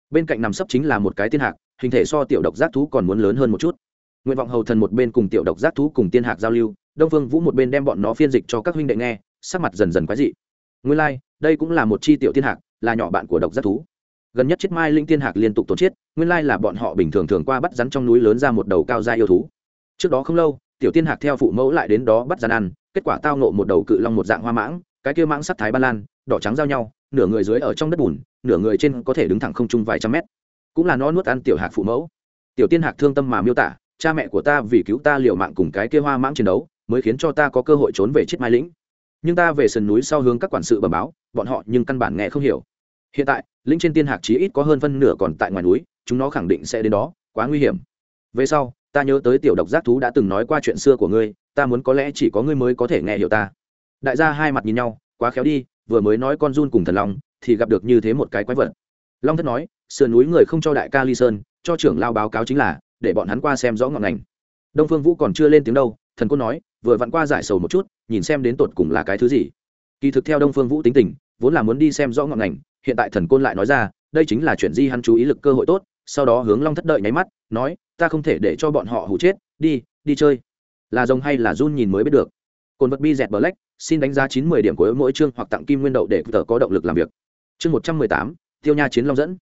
Bên cạnh nằm sấp chính là một cái tiên hạc hình thể so tiểu độc giác thú còn muốn lớn hơn một chút. Nguyện vọng hầu thần một bên cùng tiểu độc giác thú cùng tiên hạc giao lưu đông phương vũ một bên đem bọn nó phiên dịch cho các huynh đệ nghe sắc mặt dần dần quái dị. Nguyên lai、like, đây cũng là một chi tiểu tiên hạc là nhỏ bạn của độc giác thú. Gần nhất chiếc mai linh tiên hạc liên tục tổn chết, nguyên lai là bọn họ bình thường thường qua bắt rắn trong núi lớn ra một đầu cao gia yêu thú. Trước đó không lâu, tiểu tiên hạc theo phụ mẫu lại đến đó bắt rắn ăn, kết quả tao nộ một đầu cự long một dạng hoa mãng, cái kia mãng sắc thái ba lan, đỏ trắng giao nhau, nửa người dưới ở trong đất bùn, nửa người trên có thể đứng thẳng không trung vài trăm mét. Cũng là nó nuốt ăn tiểu hạc phụ mẫu. Tiểu tiên hạc thương tâm mà miêu tả, cha mẹ của ta vì cứu ta liệu mạng cùng cái kia hoa mãng chiến đấu, mới khiến cho ta có cơ hội trốn về chiếc mai lĩnh nhưng ta về sườn núi sau hướng các quản sự bẩm báo, bọn họ nhưng căn bản nghe không hiểu hiện tại lính trên tiên hạc chí ít có hơn phân nửa còn tại ngoài núi, chúng nó khẳng định sẽ đến đó, quá nguy hiểm. Về sau, ta nhớ tới tiểu độc giác thú đã từng nói qua chuyện xưa của ngươi, ta muốn có lẽ chỉ có ngươi mới có thể nghe hiểu ta. Đại gia hai mặt nhìn nhau, quá khéo đi, vừa mới nói con run cùng thần long, thì gặp được như thế một cái quái vật. Long thất nói, sườn núi người không cho đại ca ly sơn, cho trưởng lao báo cáo chính là, để bọn hắn qua xem rõ ngọn ngành. Đông phương vũ còn chưa lên tiếng đâu, thần côn nói, vừa vặn qua giải sầu một chút, nhìn xem đến tột cùng là cái thứ gì. Kỳ thực theo đông phương vũ tính tình, vốn là muốn đi xem rõ ngọn ngành hiện tại thần côn lại nói ra, đây chính là chuyện di hắn chú ý lực cơ hội tốt, sau đó hướng long thất đợi nháy mắt, nói, ta không thể để cho bọn họ hụ chết, đi đi chơi. Là rồng hay là run nhìn mới biết được. Cồn vật bi dẹt bờ lách xin đánh giá chín mươi điểm của mỗi chương hoặc tặng kim nguyên đậu để tờ có động lực làm việc. Chương một trăm mười tám, tiêu nha chiến long dẫn.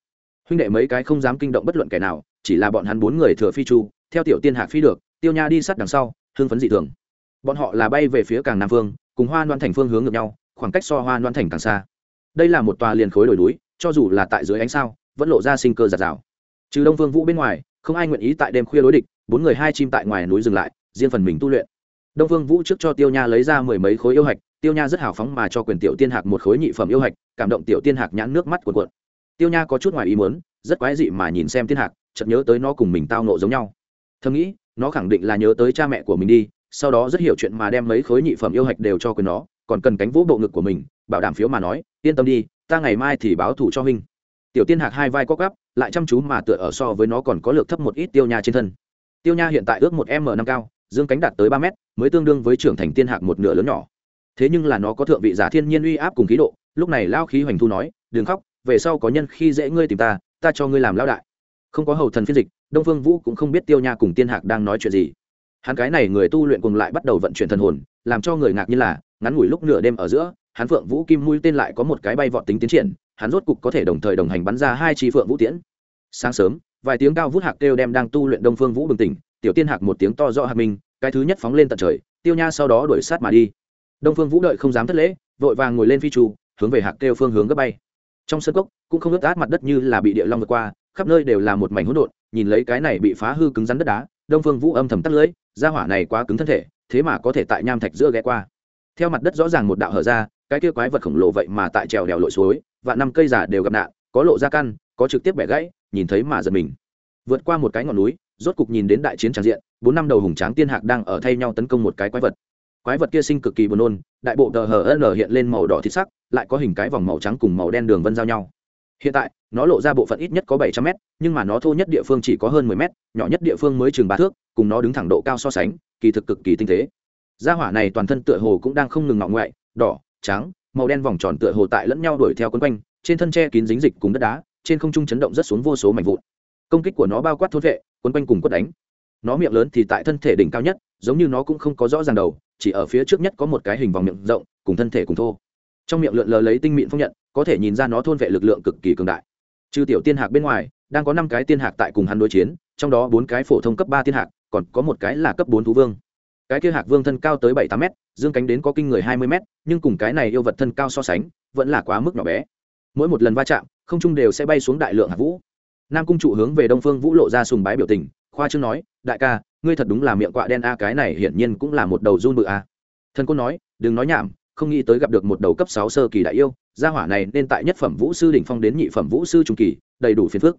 Huynh đệ mấy cái không dám kinh động bất luận kẻ nào, chỉ là bọn hắn bốn người thừa phi chu, theo tiểu tiên hạc phi được, tiêu nha đi sát đằng sau hương phấn dị thường. Bọn họ là bay về phía càng nam phương, cùng hoa loan thành phương hướng ngược nhau, khoảng cách so hoa loan thành càng xa đây là một tòa liền khối đồi núi, cho dù là tại dưới ánh sao, vẫn lộ ra sinh cơ giạt rào. Trừ đông Vương vũ bên ngoài, không ai nguyện ý tại đêm khuya đối địch, bốn người hai chim tại ngoài núi dừng lại, riêng phần mình tu luyện. Đông Vương vũ trước cho tiêu nha lấy ra mười mấy khối yêu hạch, tiêu nha rất hào phóng mà cho quyền tiểu tiên hạc một khối nhị phẩm yêu hạch, cảm động tiểu tiên hạc nhãn nước mắt cuộn cuộn. Tiêu nha có chút ngoài ý muốn, rất quái dị mà nhìn xem tiên hạc, chợt nhớ tới nó cùng mình tao nộ giống nhau. Thầm nghĩ, nó khẳng định là nhớ tới cha mẹ của mình đi, sau đó rất hiểu chuyện mà đem mấy khối nhị phẩm yêu hạch đều cho quyền nó, còn cần cánh vũ bộ ngực của mình bảo đảm phiếu mà nói, yên tâm đi, ta ngày mai thì báo thủ cho huynh. Tiểu tiên hạc hai vai có gắp lại chăm chú mà tựa ở so với nó còn có lược thấp một ít tiêu nha trên thân. Tiêu nha hiện tại ước một m năm cao, dương cánh đạt tới ba mét, mới tương đương với trưởng thành tiên hạc một nửa lớn nhỏ. Thế nhưng là nó có thượng vị giả thiên nhiên uy áp cùng khí độ, lúc này lao khí hoành thu nói, đừng khóc, về sau có nhân khi dễ ngươi tìm ta ta cho ngươi làm lao đại. Không có hầu thần phiên dịch, đông phương vũ cũng không biết tiêu nha cùng tiên hạc đang nói chuyện gì. Hắn cái này người tu luyện cùng lại bắt đầu vận chuyển thần hồn, làm cho người ngạc như là, ngắn ngủi lúc nửa đêm ở giữa hắn phượng vũ kim mũi tên lại có một cái bay vọt tính tiến triển, hắn rốt cục có thể đồng thời đồng hành bắn ra hai chi phượng vũ tiễn. Sáng sớm, vài tiếng cao vút hạc kêu đem đang tu luyện đông phương vũ bừng tỉnh, tiểu tiên hạc một tiếng to rõ hạc minh, cái thứ nhất phóng lên tận trời, tiêu nha sau đó đuổi sát mà đi. Đông phương vũ đợi không dám thất lễ, vội vàng ngồi lên phi trù, hướng về hạc kêu phương hướng gấp bay. Trong sân cốc, cũng không ướt át mặt đất như là bị địa long vượt qua, khắp nơi đều là một mảnh hỗn độn, nhìn lấy cái này bị phá hư cứng rắn đất đá, đông phương vũ âm thầm tắt lưỡi ra hỏa này quá cứng thân thể, thế mà có thể tại nham thạch giữa ghé qua. Theo mặt đất rõ ràng một đạo hở ra cái kia quái vật khổng lồ vậy mà tại trèo đèo lội suối, và năm cây giả đều gặp nạn, có lộ ra căn, có trực tiếp bẻ gãy, nhìn thấy mà giật mình. Vượt qua một cái ngọn núi, rốt cục nhìn đến đại chiến tràn diện, bốn năm đầu hùng tráng tiên hạc đang ở thay nhau tấn công một cái quái vật. Quái vật kia sinh cực kỳ buồn nôn, đại bộ tờ hờ n hiện lên màu đỏ thịt sắc, lại có hình cái vòng màu trắng cùng màu đen đường vân giao nhau. Hiện tại, nó lộ ra bộ phận ít nhất có bảy trăm mét, nhưng mà nó thô nhất địa phương chỉ có hơn mười mét, nhỏ nhất địa phương mới chừng ba thước, cùng nó đứng thẳng độ cao so sánh, kỳ thực cực kỳ tinh tế. Gia hỏa này toàn thân tựa hồ cũng đang không ngừng ngọng ngoại đỏ trắng, màu đen vòng tròn tựa hồ tại lẫn nhau đuổi theo quấn quanh, trên thân tre kín dính dịch cùng đất đá, trên không trung chấn động rất xuống vô số mảnh vụn. Công kích của nó bao quát thốt vệ, quấn quanh cùng quất đánh. Nó miệng lớn thì tại thân thể đỉnh cao nhất, giống như nó cũng không có rõ ràng đầu, chỉ ở phía trước nhất có một cái hình vòng miệng rộng, cùng thân thể cùng thô. Trong miệng lượn lờ lấy tinh mịn phong nhận, có thể nhìn ra nó thôn vệ lực lượng cực kỳ cường đại. Trừ tiểu tiên hạc bên ngoài, đang có năm cái tiên hạc tại cùng hắn đối chiến, trong đó bốn cái phổ thông cấp ba tiên hạc, còn có một cái là cấp bốn thú vương cái kia hạc vương thân cao tới bảy tám m dương cánh đến có kinh người hai mươi m nhưng cùng cái này yêu vật thân cao so sánh, vẫn là quá mức nhỏ bé. Mỗi một lần va chạm, không trung đều sẽ bay xuống đại lượng hạc vũ. Nam cung trụ hướng về đông phương vũ lộ ra sùng bái biểu tình, khoa chương nói, đại ca, ngươi thật đúng là miệng quạ đen a, cái này hiển nhiên cũng là một đầu run bự a. Thân côn nói, đừng nói nhảm, không nghĩ tới gặp được một đầu cấp sáu sơ kỳ đại yêu, gia hỏa này nên tại nhất phẩm vũ sư đỉnh phong đến nhị phẩm vũ sư trung kỳ, đầy đủ phiền phức.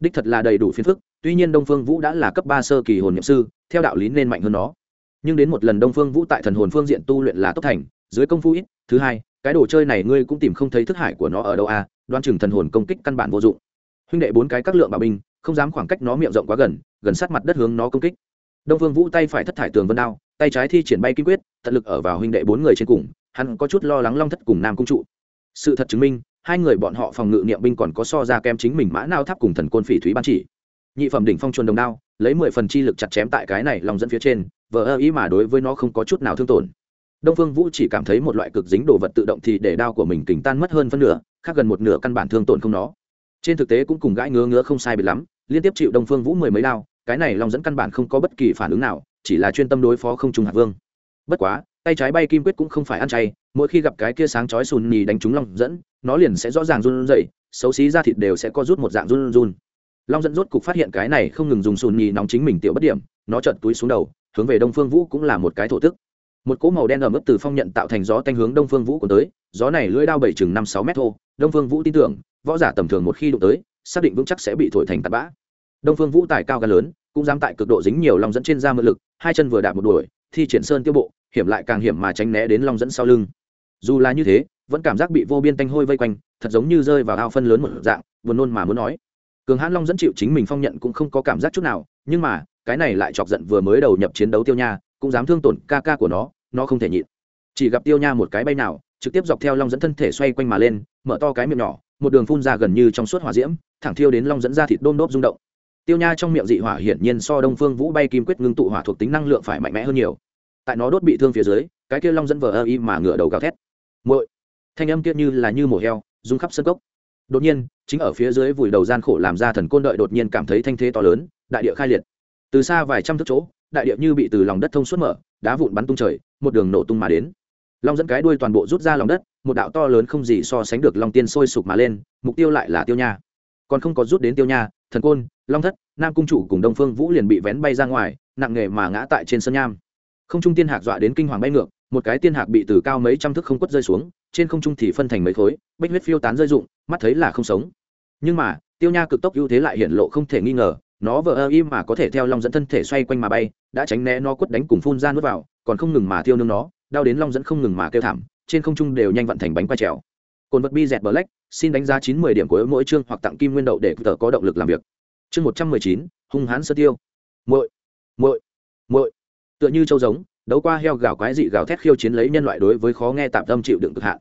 Đích thật là đầy đủ phiền phức, tuy nhiên đông phương vũ đã là cấp ba sơ kỳ hồn nhiệm sư, theo đạo lý nên mạnh hơn nó nhưng đến một lần đông phương vũ tại thần hồn phương diện tu luyện là tốc thành dưới công phu ít thứ hai cái đồ chơi này ngươi cũng tìm không thấy thức hải của nó ở đâu a à, đoan chừng thần hồn công kích căn bản vô dụng. Huynh đệ bốn cái các lượng bảo binh không dám khoảng cách nó miệng rộng quá gần gần sát mặt đất hướng nó công kích. Đông phương vũ tay phải thất thải tường vân đao tay trái thi triển bay kim quyết tận lực ở vào huynh đệ bốn người trên cùng hắn có chút lo lắng long thất cùng nam cung trụ. Sự thật chứng minh hai người bọn họ phòng ngự niệm binh còn có so ra kem chính mình mã nao tháp cùng thần côn phỉ thúy ban chỉ. Nhị phẩm đỉnh phong chuồn đồng đao lấy mười phần chi lực chặt chém tại cái này lòng dẫn phía trên vờ ơ ý mà đối với nó không có chút nào thương tổn. Đông phương vũ chỉ cảm thấy một loại cực dính đồ vật tự động thì để đao của mình kình tan mất hơn phân nửa, khác gần một nửa căn bản thương tổn không nó. Trên thực tế cũng cùng gãi ngứa ngứa không sai biệt lắm, liên tiếp chịu đông phương vũ mười mấy đao, cái này long dẫn căn bản không có bất kỳ phản ứng nào, chỉ là chuyên tâm đối phó không trung hạt vương. Bất quá, tay trái bay kim quyết cũng không phải ăn chay, mỗi khi gặp cái kia sáng chói sùn nhì đánh trúng long dẫn, nó liền sẽ rõ ràng run rẩy, xấu xí ra thịt đều sẽ có rút một dạng run run. Long dẫn rốt cục phát hiện cái này không ngừng dùng sùn nhì nóng chính mình tiểu bất điểm, nó chợt túi xuống đầu hướng về đông phương vũ cũng là một cái thổ tức. Một cỗ màu đen ẩm ướt từ phong nhận tạo thành gió tanh hướng đông phương vũ của tới, gió này lưỡi đao bảy chừng năm sáu mét thô, đông phương vũ tin tưởng, võ giả tầm thường một khi đụng tới, xác định vững chắc sẽ bị thổi thành tạt bã. Đông phương vũ tài cao gan lớn, cũng dám tại cực độ dính nhiều long dẫn trên da mượn lực, hai chân vừa đạp một đuổi, thi triển sơn tiêu bộ, hiểm lại càng hiểm mà tránh né đến long dẫn sau lưng. Dù là như thế, vẫn cảm giác bị vô biên tanh hôi vây quanh, thật giống như rơi vào ao phân lớn một dạng, buồn nôn mà muốn nói. Cường hãn long dẫn chịu chính mình phong nhận cũng không có cảm giác chút nào, nhưng mà cái này lại chọc giận vừa mới đầu nhập chiến đấu tiêu nha, cũng dám thương tổn ca ca của nó nó không thể nhịn. Chỉ gặp tiêu nha một cái bay nào, trực tiếp dọc theo long dẫn thân thể xoay quanh mà lên, mở to cái miệng nhỏ, một đường phun ra gần như trong suốt hỏa diễm, thẳng thiêu đến long dẫn ra thịt đôm đốp rung động. Tiêu nha trong miệng dị hỏa hiển nhiên so đông phương vũ bay kim quyết ngưng tụ hỏa thuộc tính năng lượng phải mạnh mẽ hơn nhiều. Tại nó đốt bị thương phía dưới, cái kia long dẫn vờ ơ y mà ngửa đầu gào thét. Muội, thanh âm kia như là như mổ heo, rung khắp sân cốc. Đột nhiên, chính ở phía dưới vùi đầu gian khổ làm ra thần côn đợi đột nhiên cảm thấy thanh thế to lớn, đại địa khai liệt từ xa vài trăm thước chỗ, đại địa như bị từ lòng đất thông suốt mở, đá vụn bắn tung trời, một đường nổ tung mà đến. Long dẫn cái đuôi toàn bộ rút ra lòng đất, một đạo to lớn không gì so sánh được long tiên sôi sục mà lên, mục tiêu lại là tiêu nha. Còn không có rút đến tiêu nha, thần côn, long thất, nam cung chủ cùng đông phương vũ liền bị vén bay ra ngoài, nặng nghề mà ngã tại trên sân nham. Không trung tiên hạc dọa đến kinh hoàng bay ngược, một cái tiên hạc bị từ cao mấy trăm thước không quất rơi xuống, trên không trung thì phân thành mấy khối bách huyết phiêu tán rơi rụng, mắt thấy là không sống. Nhưng mà, tiêu nha cực tốc ưu thế lại hiện lộ không thể nghi ngờ nó vờ ơ im mà có thể theo long dẫn thân thể xoay quanh mà bay, đã tránh né nó quất đánh cùng phun ra nuốt vào, còn không ngừng mà thiêu nương nó, đau đến long dẫn không ngừng mà kêu thảm, trên không trung đều nhanh vận thành bánh quay trèo. Cồn vật bi dẹt bờ lách xin đánh giá chín mươi điểm của mỗi chương hoặc tặng kim nguyên đậu để tờ có động lực làm việc. Chương một trăm mười chín, hung hãn sơ tiêu. Muội muội muội. Tựa như châu giống, đấu qua heo gào quái dị gào thét khiêu chiến lấy nhân loại đối với khó nghe tạm tâm chịu đựng cực hạn.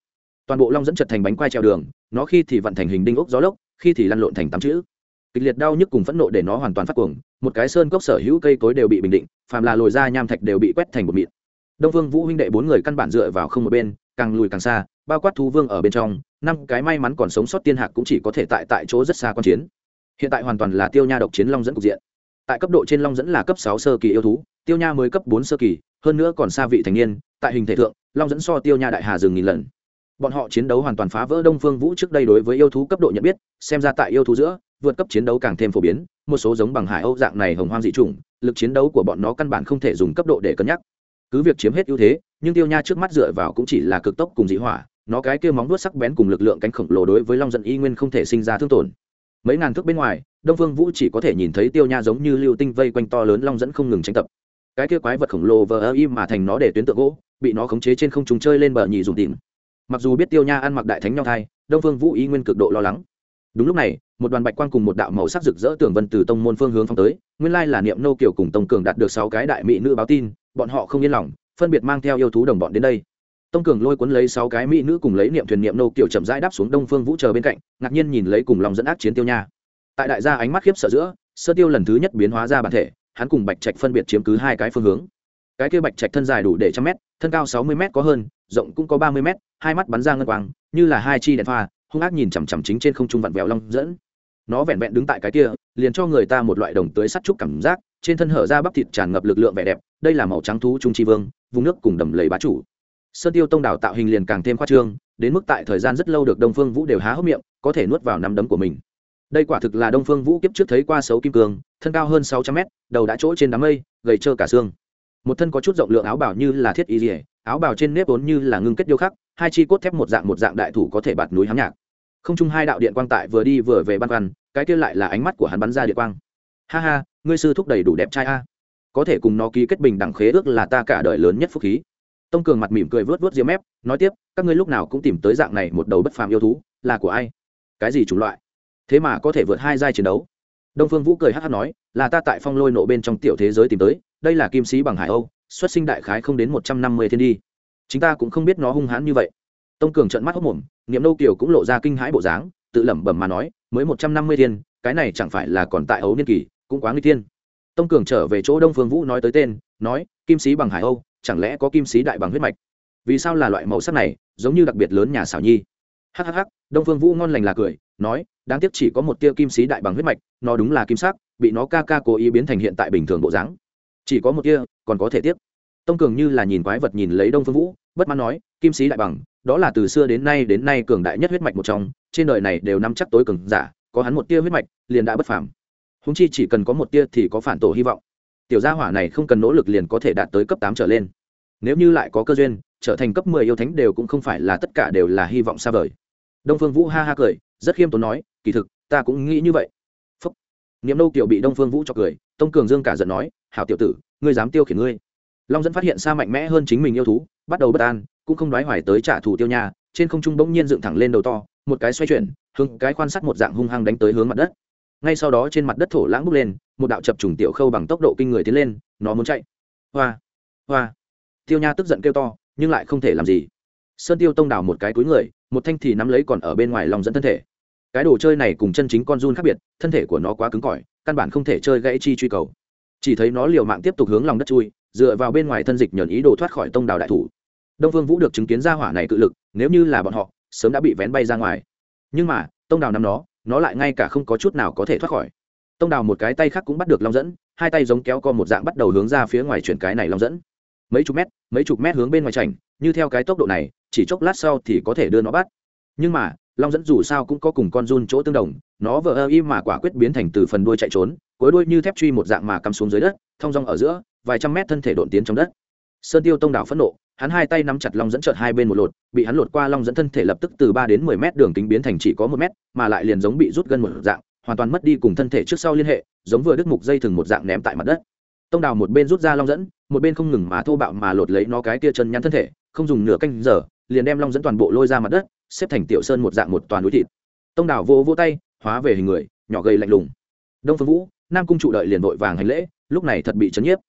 Toàn bộ long dẫn chật thành bánh quai treo đường, nó khi thì vận thành hình đinh ốc gió lốc, khi thì lăn lộn thành tám chữ kịch liệt đau nhức cùng phẫn nộ để nó hoàn toàn phát cuồng, một cái sơn cốc sở hữu cây cối đều bị bình định, phàm là lồi ra nham thạch đều bị quét thành một mịn. Đông vương vũ huynh đệ bốn người căn bản dựa vào không một bên, càng lùi càng xa, bao quát thú vương ở bên trong, năm cái may mắn còn sống sót tiên hạc cũng chỉ có thể tại tại chỗ rất xa quan chiến. Hiện tại hoàn toàn là tiêu nha độc chiến long dẫn cục diện. Tại cấp độ trên long dẫn là cấp sáu sơ kỳ yêu thú, tiêu nha mới cấp bốn sơ kỳ, hơn nữa còn xa vị thành niên, tại hình thể thượng, long dẫn so tiêu nha đại hà rừng nghìn lần. Bọn họ chiến đấu hoàn toàn phá vỡ đông phương vũ trước đây đối với yêu thú cấp độ nhận biết, xem ra tại yêu thú giữa vượt cấp chiến đấu càng thêm phổ biến, một số giống bằng hải âu dạng này hồng hoang dị chủng, lực chiến đấu của bọn nó căn bản không thể dùng cấp độ để cân nhắc. Cứ việc chiếm hết ưu thế, nhưng tiêu nha trước mắt dựa vào cũng chỉ là cực tốc cùng dị hỏa, nó cái kia móng vuốt sắc bén cùng lực lượng cánh khổng lồ đối với long dẫn y nguyên không thể sinh ra thương tổn. Mấy ngàn thước bên ngoài, đông phương vũ chỉ có thể nhìn thấy tiêu nha giống như lưu tinh vây quanh to lớn long dẫn không ngừng tranh tập. Cái kia quái vật khổng lồ vờ ơ im mà thành nó để tuyến tượng gỗ, bị nó khống chế trên không trung chơi lên bờ nhì dùng tìm. Mặc dù biết tiêu nha ăn mặc đại thánh nhau thai, đông phương vũ y nguyên cực độ lo lắng đúng lúc này, một đoàn bạch quang cùng một đạo màu sắc rực rỡ tường vân từ tông môn phương hướng phong tới, nguyên lai là niệm nô kiểu cùng tông cường đạt được sáu cái đại mỹ nữ báo tin, bọn họ không yên lòng, phân biệt mang theo yêu thú đồng bọn đến đây. Tông cường lôi cuốn lấy sáu cái mỹ nữ cùng lấy niệm thuyền niệm nô kiểu chậm rãi đáp xuống đông phương vũ chờ bên cạnh, ngạc nhiên nhìn lấy cùng lòng dẫn ác chiến tiêu nha. Tại đại gia ánh mắt khiếp sợ giữa, sơ tiêu lần thứ nhất biến hóa ra bản thể, hắn cùng bạch trạch phân biệt chiếm cứ hai cái phương hướng. Cái kia bạch trạch thân dài đủ để trăm mét, thân cao sáu mươi mét có hơn, rộng cũng có ba mươi mét, hai mắt bắn ra ngân quang, như là hai chi đèn pha hung ác nhìn chằm chằm chính trên không trung vặn vẹo long dẫn. Nó vẹn vẹn đứng tại cái kia, liền cho người ta một loại đồng tưới sắt trúc cảm giác, trên thân hở ra bắp thịt tràn ngập lực lượng vẻ đẹp, đây là màu trắng thú trung tri vương, vùng nước cùng đầm lầy bá chủ. Sơn tiêu tông đảo tạo hình liền càng thêm khoa trương, đến mức tại thời gian rất lâu được đông phương vũ đều há hốc miệng, có thể nuốt vào nắm đấm của mình. Đây quả thực là đông phương vũ kiếp trước thấy qua xấu kim cương, thân cao hơn sáu trăm mét, đầu đã chỗ trên đám mây, gầy trơ cả xương. Một thân có chút rộng lượng áo bảo như là thiết y dỉa áo bào trên nếp vốn như là ngưng kết điêu khắc hai chi cốt thép một dạng một dạng đại thủ có thể bạt núi hám nhạc. Không chung hai đạo điện quang tại vừa đi vừa về băn khoăn cái kia lại là ánh mắt của hắn bắn ra điện quang. Ha ha, ngươi sư thúc đầy đủ đẹp trai a. Có thể cùng nó ký kết bình đẳng khế ước là ta cả đời lớn nhất phúc khí. Tông cường mặt mỉm cười vớt vớt diêm mép, nói tiếp, các ngươi lúc nào cũng tìm tới dạng này một đầu bất phàm yêu thú, là của ai? Cái gì chủng loại? Thế mà có thể vượt hai giai chiến đấu. Đông phương vũ cười hát hát nói, là ta tại phong lôi nộ bên trong tiểu thế giới tìm tới, đây là kim sĩ bằng hải âu, xuất sinh đại khái không đến một trăm năm mươi thiên đi chúng ta cũng không biết nó hung hãn như vậy. Tông cường trận mắt hốc mồm, niệm nâu kiều cũng lộ ra kinh hãi bộ dáng, tự lẩm bẩm mà nói, mới một trăm năm mươi thiên, cái này chẳng phải là còn tại ấu niên kỳ, cũng quá nguy thiên. Tông cường trở về chỗ đông phương vũ nói tới tên, nói, kim sĩ bằng hải âu, chẳng lẽ có kim sĩ đại bằng huyết mạch? Vì sao là loại màu sắc này, giống như đặc biệt lớn nhà xảo nhi? Hhh đông phương vũ ngon lành là cười, nói, đáng tiếc chỉ có một tia kim sĩ đại bằng huyết mạch, nó đúng là kim sắc, bị nó ca ca cố ý biến thành hiện tại bình thường bộ dáng. Chỉ có một tia, còn có thể tiếp tông cường như là nhìn quái vật nhìn lấy đông phương vũ, bất mãn nói, kim sĩ đại bằng, đó là từ xưa đến nay đến nay cường đại nhất huyết mạch một trong, trên đời này đều nắm chắc tối cường giả, có hắn một tia huyết mạch, liền đã bất phàm. Húng chi chỉ cần có một tia thì có phản tổ hy vọng. Tiểu gia hỏa này không cần nỗ lực liền có thể đạt tới cấp tám trở lên. Nếu như lại có cơ duyên, trở thành cấp mười yêu thánh đều cũng không phải là tất cả đều là hy vọng xa vời. Đông phương vũ ha ha cười, rất khiêm tốn nói, kỳ thực, ta cũng nghĩ như vậy. Phúc. Niệm nâu kiểu bị đông phương vũ cho cười, tông cường dương cả giận nói, hảo tiểu tử, ngươi dám tiêu khiển ngươi long dẫn phát hiện xa mạnh mẽ hơn chính mình yêu thú, bắt đầu bất an, cũng không đoái hoài tới trả thù tiêu nha, trên không trung bỗng nhiên dựng thẳng lên đầu to, một cái xoay chuyển, hướng cái quan sát một dạng hung hăng đánh tới hướng mặt đất. Ngay sau đó trên mặt đất thổ lãng bốc lên, một đạo chập trùng tiểu khâu bằng tốc độ kinh người tiến lên, nó muốn chạy. Hoa hoa. Tiêu nha tức giận kêu to, nhưng lại không thể làm gì. Sơn tiêu tông đào một cái túi người, một thanh thì nắm lấy còn ở bên ngoài lòng dẫn thân thể. Cái đồ chơi này cùng chân chính con run khác biệt, thân thể của nó quá cứng cỏi, căn bản không thể chơi gãy chi truy cầu. Chỉ thấy nó liều mạng tiếp tục hướng lòng đất chui dựa vào bên ngoài thân dịch nhờn ý đồ thoát khỏi tông đào đại thủ. Đông phương vũ được chứng kiến ra hỏa này cự lực, nếu như là bọn họ, sớm đã bị vén bay ra ngoài. Nhưng mà, tông đào nằm nó nó lại ngay cả không có chút nào có thể thoát khỏi. Tông đào một cái tay khác cũng bắt được long dẫn, hai tay giống kéo co một dạng bắt đầu hướng ra phía ngoài chuyển cái này long dẫn. Mấy chục mét, mấy chục mét hướng bên ngoài chảnh, như theo cái tốc độ này, chỉ chốc lát sau thì có thể đưa nó bắt. Nhưng mà, long dẫn dù sao cũng có cùng con run chỗ tương đồng, nó vờ ơ y mà quả quyết biến thành từ phần đuôi chạy trốn cuối đuôi như thép truy một dạng mà cắm xuống dưới đất, thong rong ở giữa vài trăm mét thân thể đột tiến trong đất. Sơn tiêu tông đảo phẫn nộ, hắn hai tay nắm chặt long dẫn trợt hai bên một lột, bị hắn lột qua long dẫn thân thể lập tức từ ba đến mười mét đường kính biến thành chỉ có một mét, mà lại liền giống bị rút gân một dạng, hoàn toàn mất đi cùng thân thể trước sau liên hệ, giống vừa đứt mục dây thừng một dạng ném tại mặt đất. Tông đào một bên rút ra long dẫn, một bên không ngừng mà thô bạo mà lột lấy nó cái tia chân nhắn thân thể, không dùng nửa canh giờ, liền đem long dẫn toàn bộ lôi ra mặt đất, xếp thành tiểu sơn một dạng một toàn núi thịt. Tông đào vô vô tay, hóa về hình người, nhỏ gầy lạnh lùng. Đông phương vũ, nam cung trụ đợi liền vội vàng hành lễ, lúc này thật bị chấn nhiếp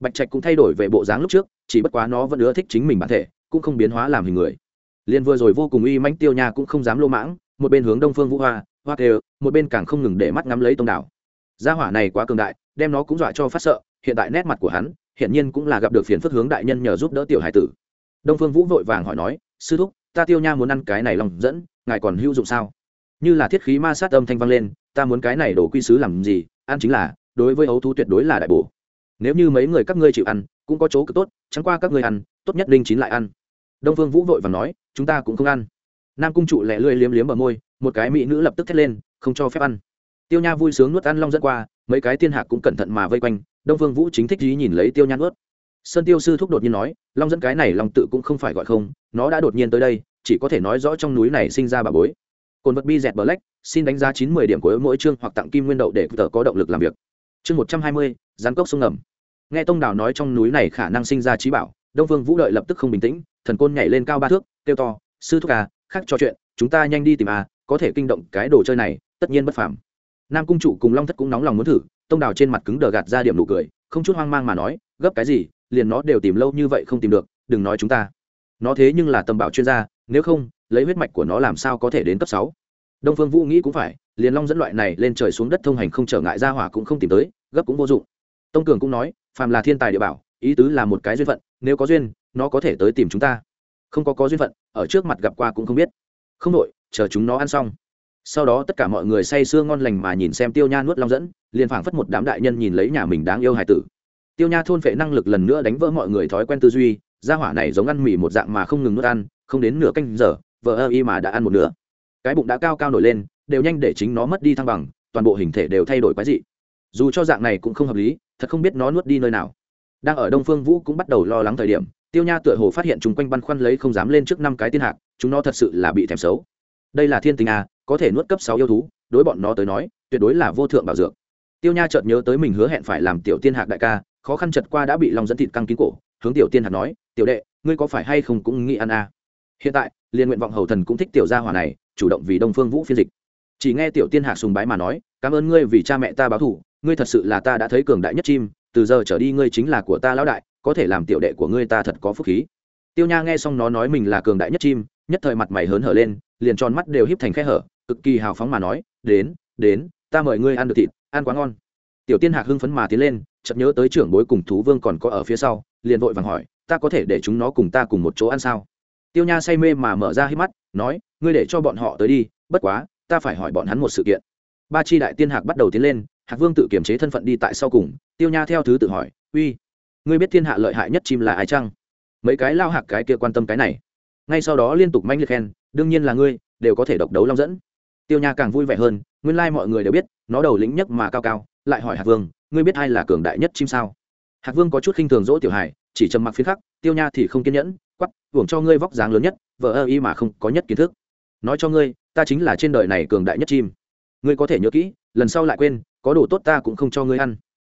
bạch trạch cũng thay đổi về bộ dáng lúc trước, chỉ bất quá nó vẫn ưa thích chính mình bản thể, cũng không biến hóa làm hình người. Liền vừa rồi vô cùng uy mãnh tiêu nha cũng không dám lô mãng, một bên hướng đông phương vũ hoa hoa kêu, một bên càng không ngừng để mắt ngắm lấy tông đảo. Gia hỏa này quá cường đại, đem nó cũng dọa cho phát sợ, hiện tại nét mặt của hắn hiện nhiên cũng là gặp được phiền phức hướng đại nhân nhờ giúp đỡ tiểu hải tử. Đông phương vũ vội vàng hỏi nói, sư thúc, ta tiêu nha muốn ăn cái này lòng dẫn, ngài còn hữu dụng sao? Như là thiết khí ma sát âm thanh vang lên, ta muốn cái này đổ quy sứ làm gì, ăn chính là, đối với ấu thú tuyệt đối là đại bổ nếu như mấy người các ngươi chịu ăn, cũng có chỗ cực tốt, chẳng qua các ngươi ăn, tốt nhất linh chín lại ăn. Đông phương vũ vội và nói, chúng ta cũng không ăn. Nam cung trụ lẹ lưỡi liếm liếm ở môi, một cái mỹ nữ lập tức thét lên, không cho phép ăn. Tiêu nha vui sướng nuốt ăn long dẫn qua, mấy cái tiên hạc cũng cẩn thận mà vây quanh, đông phương vũ chính thích dí nhìn lấy tiêu nha nuốt. Sơn tiêu sư thúc đột nhiên nói, long dẫn cái này long tự cũng không phải gọi không, nó đã đột nhiên tới đây, chỉ có thể nói rõ trong núi này sinh ra bà bối. Cồn vật bi dẹt black, xin đánh giá chín mươi điểm của mỗi chương hoặc tặng kim nguyên đậu để tờ có động lực làm việc chương một trăm hai mươi gián cốc sông ngầm. Nghe tông đào nói trong núi này khả năng sinh ra trí bảo, đông vương vũ đợi lập tức không bình tĩnh, thần côn nhảy lên cao ba thước, kêu to, sư thúc à khác trò chuyện, chúng ta nhanh đi tìm à có thể kinh động cái đồ chơi này, tất nhiên bất phàm. Nam cung chủ cùng long thất cũng nóng lòng muốn thử, tông đào trên mặt cứng đờ gạt ra điểm nụ cười, không chút hoang mang mà nói, gấp cái gì, liền nó đều tìm lâu như vậy không tìm được, đừng nói chúng ta. Nó thế nhưng là tầm bảo chuyên gia, nếu không, lấy huyết mạch của nó làm sao có thể đến cấp sáu? Đông phương vũ nghĩ cũng phải liền long dẫn loại này lên trời xuống đất thông hành không trở ngại ra hỏa cũng không tìm tới, gấp cũng vô dụng. Tông cường cũng nói, phàm là thiên tài địa bảo, ý tứ là một cái duyên phận, nếu có duyên, nó có thể tới tìm chúng ta. Không có có duyên phận, ở trước mặt gặp qua cũng không biết. Không đội chờ chúng nó ăn xong. Sau đó tất cả mọi người say sưa ngon lành mà nhìn xem tiêu nha nuốt long dẫn, liền phảng phất một đám đại nhân nhìn lấy nhà mình đáng yêu hài tử. Tiêu nha thôn phệ năng lực lần nữa đánh vỡ mọi người thói quen tư duy, gia hỏa này giống ăn mì một dạng mà không ngừng nuốt ăn, không đến nửa canh giờ, vợ ơ y mà đã ăn một nửa. Cái bụng đã cao cao nổi lên đều nhanh để chính nó mất đi thăng bằng, toàn bộ hình thể đều thay đổi quái dị. Dù cho dạng này cũng không hợp lý, thật không biết nó nuốt đi nơi nào. Đang ở đông phương vũ cũng bắt đầu lo lắng thời điểm, tiêu nha tựa hồ phát hiện chúng quanh băn khoăn lấy không dám lên trước năm cái tiên hạc, chúng nó thật sự là bị thèm xấu. Đây là thiên tình à có thể nuốt cấp sáu yêu thú, đối bọn nó tới nói, tuyệt đối là vô thượng bảo dược. Tiêu nha chợt nhớ tới mình hứa hẹn phải làm tiểu tiên hạc đại ca, khó khăn chật qua đã bị lòng dẫn thịt căng kín cổ, hướng tiểu tiên hạc nói, tiểu đệ, ngươi có phải hay không cũng nghĩ ăn à. hiện tại, liên nguyện vọng hầu thần cũng thích tiểu gia hỏa này, chủ động vì đông phương vũ phiên dịch chỉ nghe tiểu tiên hạc sùng bái mà nói, cảm ơn ngươi vì cha mẹ ta báo thù, ngươi thật sự là ta đã thấy cường đại nhất chim, từ giờ trở đi ngươi chính là của ta lão đại, có thể làm tiểu đệ của ngươi ta thật có phúc khí. Tiêu nha nghe xong nó nói mình là cường đại nhất chim, nhất thời mặt mày hớn hở lên, liền tròn mắt đều híp thành khe hở, cực kỳ hào phóng mà nói, đến đến, ta mời ngươi ăn được thịt, ăn quá ngon. Tiểu tiên hạc hưng phấn mà tiến lên, chợt nhớ tới trưởng bối cùng thú vương còn có ở phía sau, liền vội vàng hỏi, ta có thể để chúng nó cùng ta cùng một chỗ ăn sao? Tiêu nha say mê mà mở ra hít mắt, nói, ngươi để cho bọn họ tới đi, bất quá ta phải hỏi bọn hắn một sự kiện. Ba chi đại tiên hạc bắt đầu tiến lên, hạc vương tự kiềm chế thân phận đi tại sau cùng, tiêu nha theo thứ tự hỏi, uy, ngươi biết thiên hạ lợi hại nhất chim là ai chăng? Mấy cái lao hạc cái kia quan tâm cái này. Ngay sau đó liên tục manh liệt khen, đương nhiên là ngươi, đều có thể độc đấu long dẫn. Tiêu nha càng vui vẻ hơn, nguyên lai mọi người đều biết, nó đầu lĩnh nhất mà cao cao, lại hỏi hạc vương, ngươi biết ai là cường đại nhất chim sao? Hạc vương có chút khinh thường dỗ tiểu hải chỉ trầm mặc phía khắc, tiêu nha thì không kiên nhẫn quắp hưởng cho ngươi vóc dáng lớn nhất, vợ ơ y mà không có nhất kiến thức. Nói cho ngươi ta chính là trên đời này cường đại nhất chim. Ngươi có thể nhớ kỹ, lần sau lại quên, có đồ tốt ta cũng không cho ngươi ăn.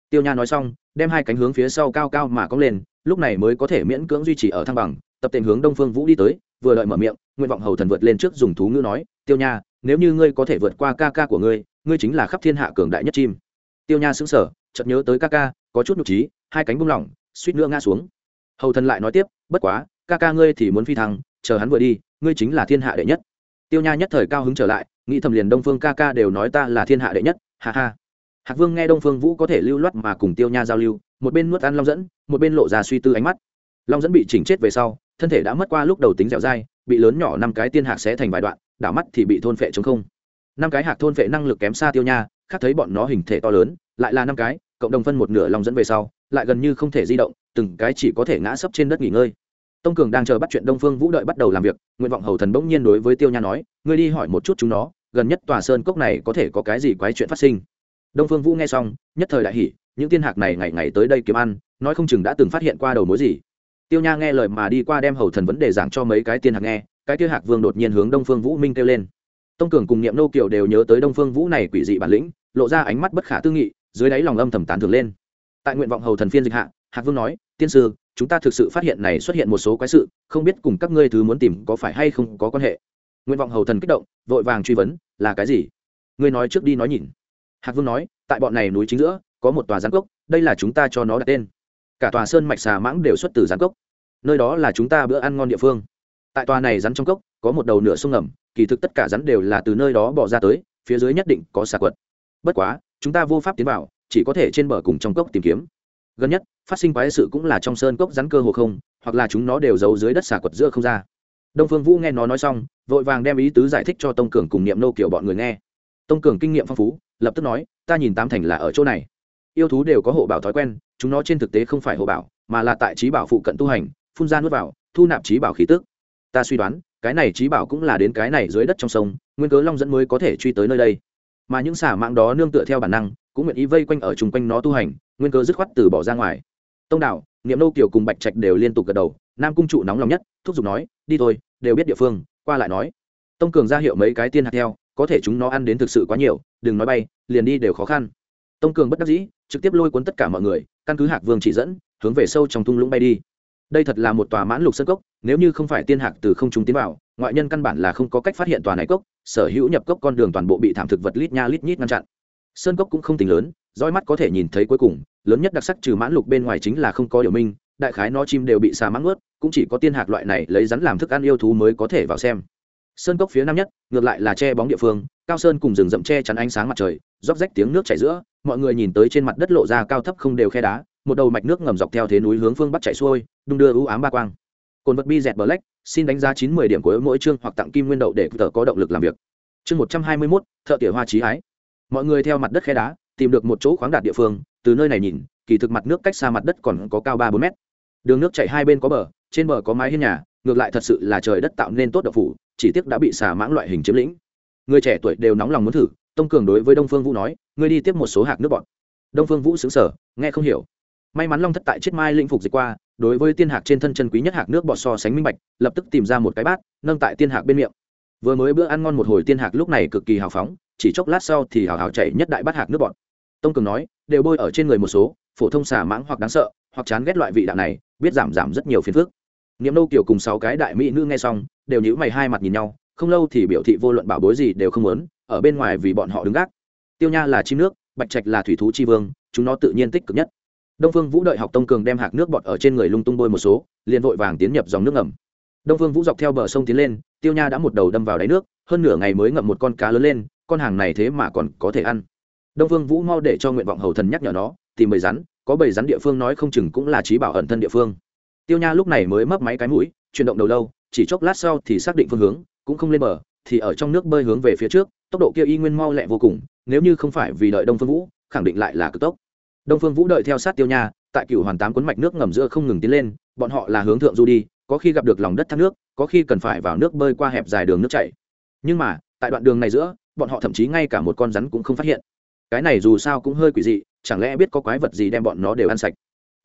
Tiêu nha nói xong, đem hai cánh hướng phía sau cao cao mà cong lên, lúc này mới có thể miễn cưỡng duy trì ở thăng bằng, tập tên hướng đông phương vũ đi tới, vừa đợi mở miệng nguyện vọng hầu thần vượt lên trước dùng thú ngữ nói, tiêu nha, nếu như ngươi có thể vượt qua ca ca của ngươi ngươi chính là khắp thiên hạ cường đại nhất chim. Tiêu nha sững sờ, chợt nhớ tới ca ca, có chút nhục trí, hai cánh bung lỏng, suýt nữa ngã xuống. Hầu thần lại nói tiếp, bất quá, ca ca ngươi thì muốn phi thăng, chờ hắn vừa đi, ngươi chính là thiên hạ đệ nhất tiêu nha nhất thời cao hứng trở lại, nghĩ thầm liền đông phương ca ca đều nói ta là thiên hạ đệ nhất, ha ha. Hạc vương nghe đông phương vũ có thể lưu loát mà cùng tiêu nha giao lưu, một bên nuốt ăn long dẫn, một bên lộ ra suy tư ánh mắt. Long dẫn bị chỉnh chết về sau, thân thể đã mất qua lúc đầu tính dẻo dai, bị lớn nhỏ năm cái tiên hạc sẽ thành vài đoạn, đảo mắt thì bị thôn phệ chống không. Năm cái hạc thôn phệ năng lực kém xa tiêu nha, khác thấy bọn nó hình thể to lớn, lại là năm cái, cộng đồng phân một nửa long dẫn về sau, lại gần như không thể di động, từng cái chỉ có thể ngã sấp trên đất nghỉ ngơi tông cường đang chờ bắt chuyện đông phương vũ đợi bắt đầu làm việc, nguyện vọng hầu thần bỗng nhiên đối với tiêu nha nói, ngươi đi hỏi một chút chúng nó, gần nhất tòa sơn cốc này có thể có cái gì quái chuyện phát sinh? Đông phương vũ nghe xong, nhất thời đại hỉ, những tiên hạc này ngày ngày tới đây kiếm ăn, nói không chừng đã từng phát hiện qua đầu mối gì. Tiêu nha nghe lời mà đi qua đem hầu thần vấn đề giảng cho mấy cái tiên hạc nghe, cái kia hạc vương đột nhiên hướng đông phương vũ minh kêu lên. Tông cường cùng niệm nô kiều đều nhớ tới đông phương vũ này quỷ dị bản lĩnh, lộ ra ánh mắt bất khả tư nghị, dưới đáy lòng âm thầm tán thường lên. Tại nguyện vọng hầu thần phiên dịch hạ, hạc vương nói, tiên sư chúng ta thực sự phát hiện này xuất hiện một số quái sự, không biết cùng các ngươi thứ muốn tìm có phải hay không có quan hệ. Nguyện vọng hầu thần kích động, vội vàng truy vấn, là cái gì? Ngươi nói trước đi nói nhìn. Hạc vương nói, tại bọn này núi chính giữa, có một tòa gián cốc, đây là chúng ta cho nó đặt tên. Cả tòa sơn mạch xà mãng đều xuất từ gián cốc. Nơi đó là chúng ta bữa ăn ngon địa phương. Tại tòa này rắn trong cốc, có một đầu nửa sông ngầm, kỳ thực tất cả rắn đều là từ nơi đó bỏ ra tới, phía dưới nhất định có xà quật. Bất quá, chúng ta vô pháp tiến vào, chỉ có thể trên bờ cùng trong cốc tìm kiếm gần nhất, phát sinh quái sự cũng là trong sơn cốc rắn cơ hồ không, hoặc là chúng nó đều giấu dưới đất xà quật giữa không ra. Đông phương vũ nghe nó nói xong, vội vàng đem ý tứ giải thích cho tông cường cùng niệm nô kiểu bọn người nghe. Tông cường kinh nghiệm phong phú, lập tức nói, ta nhìn tám thành là ở chỗ này. Yêu thú đều có hộ bảo thói quen, chúng nó trên thực tế không phải hộ bảo, mà là tại trí bảo phụ cận tu hành, phun ra nuốt vào, thu nạp trí bảo khí tức. Ta suy đoán, cái này trí bảo cũng là đến cái này dưới đất trong sông, nguyên cớ long dẫn mới có thể truy tới nơi đây. Mà những xả mạng đó nương tựa theo bản năng cũng nguyện ý vây quanh ở chung quanh nó tu hành, nguyên cơ dứt khoát từ bỏ ra ngoài. Tông đạo, niệm nô kiều cùng bạch trạch đều liên tục gật đầu, nam cung trụ nóng lòng nhất, thúc giục nói, đi thôi, đều biết địa phương, qua lại nói. Tông cường ra hiệu mấy cái tiên hạt theo, có thể chúng nó ăn đến thực sự quá nhiều, đừng nói bay, liền đi đều khó khăn. Tông cường bất đắc dĩ, trực tiếp lôi cuốn tất cả mọi người, căn cứ hạc vương chỉ dẫn, hướng về sâu trong thung lũng bay đi. Đây thật là một tòa mãn lục sân cốc, nếu như không phải tiên hạc từ không trung tiến vào, ngoại nhân căn bản là không có cách phát hiện tòa này cốc, sở hữu nhập cốc con đường toàn bộ bị thảm thực vật lít nha lít nhít ngăn chặn sơn cốc cũng không tính lớn roi mắt có thể nhìn thấy cuối cùng, lớn nhất đặc sắc trừ mãn lục bên ngoài chính là không có điều minh, đại khái nó chim đều bị xà mãng ướt, cũng chỉ có tiên hạc loại này lấy rắn làm thức ăn yêu thú mới có thể vào xem. Sơn cốc phía nam nhất, ngược lại là che bóng địa phương, cao sơn cùng rừng rậm che chắn ánh sáng mặt trời, róc rách tiếng nước chảy giữa, mọi người nhìn tới trên mặt đất lộ ra cao thấp không đều khe đá, một đầu mạch nước ngầm dọc theo thế núi hướng phương bắc chảy xuôi, đung đưa ưu ám ba quang. Cồn vật bi dẹt black, xin đánh giá chín mươi điểm của mỗi chương hoặc tặng kim nguyên đậu để tờ có động lực làm việc. Chương một trăm hai mươi mốt, thợ tỉa hoa trí hái mọi người theo mặt đất khe đá, tìm được một chỗ khoáng đạt địa phương, từ nơi này nhìn, kỳ thực mặt nước cách xa mặt đất còn có cao ba bốn mét. Đường nước chảy hai bên có bờ, trên bờ có mái hiên nhà, ngược lại thật sự là trời đất tạo nên tốt độc phủ, chỉ tiếc đã bị xà mãng loại hình chiếm lĩnh. Người trẻ tuổi đều nóng lòng muốn thử, tông cường đối với đông phương vũ nói, ngươi đi tiếp một số hạt nước bọn đông phương vũ xứng sở nghe không hiểu. May mắn long thất tại chiếc mai lĩnh phục dịch qua, đối với tiên hạc trên thân chân quý nhất hạc nước bọt so sánh minh bạch, lập tức tìm ra một cái bát, nâng tại tiên hạc bên miệng. Vừa mới bữa ăn ngon một hồi tiên hạc lúc này cực kỳ hào phóng chỉ chốc lát sau thì hào hào chạy nhất đại bát hạc nước bọt. Tông cường nói, đều bôi ở trên người một số, phổ thông xà mãng hoặc đáng sợ, hoặc chán ghét loại vị đạo này, biết giảm giảm rất nhiều phiền phức. Niệm lâu kiểu cùng sáu cái đại mỹ nữ nghe xong, đều nhíu mày hai mặt nhìn nhau, không lâu thì biểu thị vô luận bảo bối gì đều không muốn, ở bên ngoài vì bọn họ đứng gác. Tiêu nha là chim nước, bạch trạch là thủy thú chi vương, chúng nó tự nhiên tích cực nhất. Đông phương vũ đợi học tông cường đem hạc nước bọt ở trên người lung tung bôi một số, liền vội vàng tiến nhập dòng nước ngầm. Đông phương vũ dọc theo bờ sông tiến lên, tiêu nha đã một đầu đâm vào đáy nước, hơn nửa ngày mới ngậm một con cá lớn lên con hàng này thế mà còn có thể ăn. Đông phương vũ mau để cho nguyện vọng hầu thần nhắc nhở nó, tìm bầy rắn, có bầy rắn địa phương nói không chừng cũng là trí bảo ẩn thân địa phương. Tiêu nha lúc này mới mấp máy cái mũi, chuyển động đầu lâu, chỉ chốc lát sau thì xác định phương hướng, cũng không lên bờ, thì ở trong nước bơi hướng về phía trước, tốc độ kia y nguyên mau lẹ vô cùng, nếu như không phải vì đợi đông phương vũ, khẳng định lại là cực tốc. Đông phương vũ đợi theo sát tiêu nha, tại cựu hoàn tám cuốn mạch nước ngầm giữa không ngừng tiến lên, bọn họ là hướng thượng du đi, có khi gặp được lòng đất thác nước, có khi cần phải vào nước bơi qua hẹp dài đường nước chảy. Nhưng mà, tại đoạn đường này giữa bọn họ thậm chí ngay cả một con rắn cũng không phát hiện. Cái này dù sao cũng hơi quỷ dị, chẳng lẽ biết có quái vật gì đem bọn nó đều ăn sạch?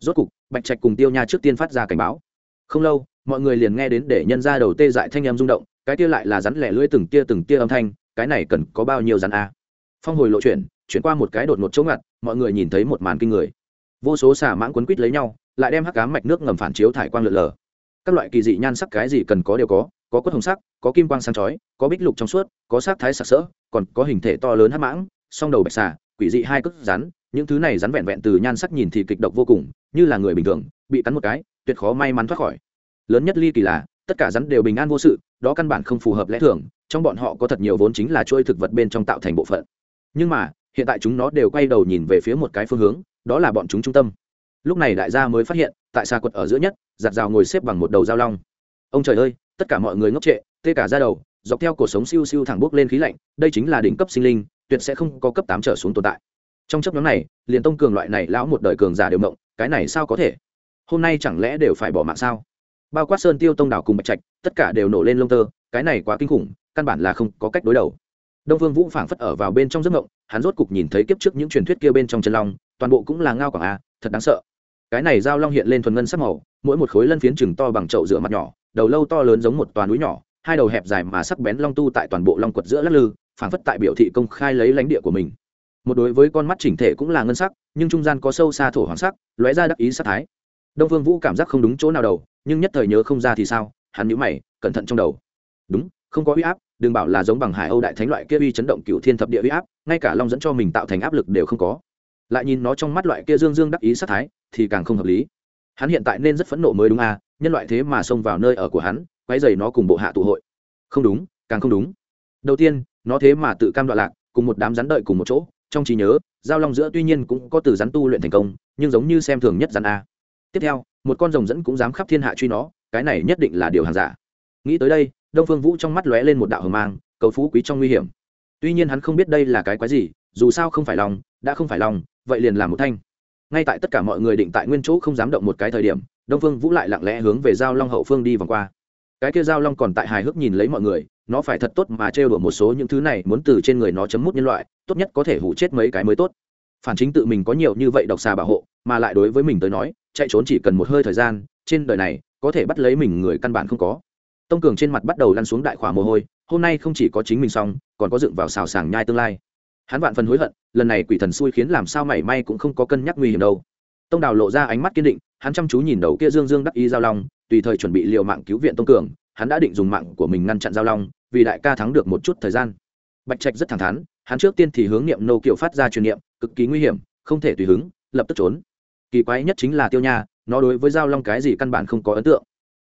Rốt cục, bạch trạch cùng tiêu nha trước tiên phát ra cảnh báo. Không lâu, mọi người liền nghe đến để nhân ra đầu tê dại thanh em rung động, cái kia lại là rắn lẻ lưỡi từng tia từng tia âm thanh, cái này cần có bao nhiêu rắn a? Phong hồi lộ chuyển chuyển qua một cái đột một chỗ ngặt, mọi người nhìn thấy một màn kinh người. Vô số xà mãng quấn quít lấy nhau, lại đem hắc cá mạch nước ngầm phản chiếu thải quang lượn lờ. Các loại kỳ dị nhan sắc cái gì cần có đều có có quất hồng sắc, có kim quang sáng chói, có bích lục trong suốt, có sắc thái sặc sỡ, còn có hình thể to lớn hắc mãng, song đầu bạch xà, quỷ dị hai cước rắn, những thứ này rắn vẹn vẹn từ nhan sắc nhìn thì kịch độc vô cùng, như là người bình thường, bị cắn một cái, tuyệt khó may mắn thoát khỏi. Lớn nhất ly kỳ là, tất cả rắn đều bình an vô sự, đó căn bản không phù hợp lẽ thường, trong bọn họ có thật nhiều vốn chính là trôi thực vật bên trong tạo thành bộ phận. Nhưng mà, hiện tại chúng nó đều quay đầu nhìn về phía một cái phương hướng, đó là bọn chúng trung tâm. Lúc này đại gia mới phát hiện, tại xa quật ở giữa nhất, giặt rào ngồi xếp bằng một đầu dao long. Ông trời ơi tất cả mọi người ngốc trệ, tê cả ra đầu, dọc theo cổ sống siêu siêu thẳng bước lên khí lạnh, đây chính là đỉnh cấp sinh linh, tuyệt sẽ không có cấp tám trở xuống tồn tại. Trong chấp nhóm này, liền tông cường loại này lão một đời cường giả đều mộng, cái này sao có thể? Hôm nay chẳng lẽ đều phải bỏ mạng sao? Bao quát sơn tiêu tông đảo cùng bạch trạch, tất cả đều nổ lên lông tơ, cái này quá kinh khủng, căn bản là không có cách đối đầu. Đông vương vũ phảng phất ở vào bên trong giấc mộng, hắn rốt cục nhìn thấy kiếp trước những truyền thuyết kia bên trong chân long, toàn bộ cũng là ngao quảng a, thật đáng sợ. Cái này giao long hiện lên thuần ngân sắc màu, mỗi một khối lân phiến chừng to bằng chậu rửa mặt nhỏ đầu lâu to lớn giống một toàn núi nhỏ, hai đầu hẹp dài mà sắc bén long tu tại toàn bộ long quật giữa lắc lư, phảng phất tại biểu thị công khai lấy lãnh địa của mình. Một đối với con mắt chỉnh thể cũng là ngân sắc, nhưng trung gian có sâu xa thổ hoàng sắc, lóe ra đắc ý sắc thái. Đông phương vũ cảm giác không đúng chỗ nào đầu, nhưng nhất thời nhớ không ra thì sao, hắn nhíu mày, cẩn thận trong đầu. Đúng, không có uy áp, đừng bảo là giống bằng hải âu đại thánh loại kia uy chấn động cựu thiên thập địa uy áp, ngay cả long dẫn cho mình tạo thành áp lực đều không có. Lại nhìn nó trong mắt loại kia dương dương đắc ý sát thái, thì càng không hợp lý hắn hiện tại nên rất phẫn nộ mới đúng à nhân loại thế mà xông vào nơi ở của hắn quay dày nó cùng bộ hạ tụ hội. Không đúng, càng không đúng. Đầu tiên, nó thế mà tự cam đoạn lạc, cùng một đám rắn đợi cùng một chỗ. Trong trí nhớ, giao long giữa tuy nhiên cũng có từ rắn tu luyện thành công, nhưng giống như xem thường nhất rắn a. Tiếp theo, một con rồng dẫn cũng dám khắp thiên hạ truy nó, cái này nhất định là điều hàng giả. Nghĩ tới đây, đông phương vũ trong mắt lóe lên một đạo hờ mang, cầu phú quý trong nguy hiểm. Tuy nhiên hắn không biết đây là cái quái gì, dù sao không phải lòng, đã không phải lòng, vậy liền làm một thanh ngay tại tất cả mọi người định tại nguyên chỗ không dám động một cái thời điểm, đông phương vũ lại lặng lẽ hướng về giao long hậu phương đi vòng qua. Cái kia giao long còn tại hài hước nhìn lấy mọi người, nó phải thật tốt mà trêu đùa một số những thứ này, muốn từ trên người nó chấm mút nhân loại, tốt nhất có thể hủ chết mấy cái mới tốt. Phản chính tự mình có nhiều như vậy độc xà bảo hộ, mà lại đối với mình tới nói, chạy trốn chỉ cần một hơi thời gian, trên đời này, có thể bắt lấy mình người căn bản không có. Tông cường trên mặt bắt đầu lăn xuống đại khỏa mồ hôi, hôm nay không chỉ có chính mình xong, còn có dựng vào xào sàng nhai tương lai hắn vạn phần hối hận, lần này quỷ thần xui khiến làm sao mảy may cũng không có cân nhắc nguy hiểm đâu. Tông đào lộ ra ánh mắt kiên định, hắn chăm chú nhìn đầu kia dương dương đắc ý giao long, tùy thời chuẩn bị liệu mạng cứu viện tông cường, hắn đã định dùng mạng của mình ngăn chặn giao long, vì đại ca thắng được một chút thời gian. Bạch trạch rất thẳng thắn, hắn trước tiên thì hướng niệm nô kiệu phát ra truyền niệm, cực kỳ nguy hiểm, không thể tùy hứng, lập tức trốn. Kỳ quái nhất chính là tiêu nha, nó đối với giao long cái gì căn bản không có ấn tượng.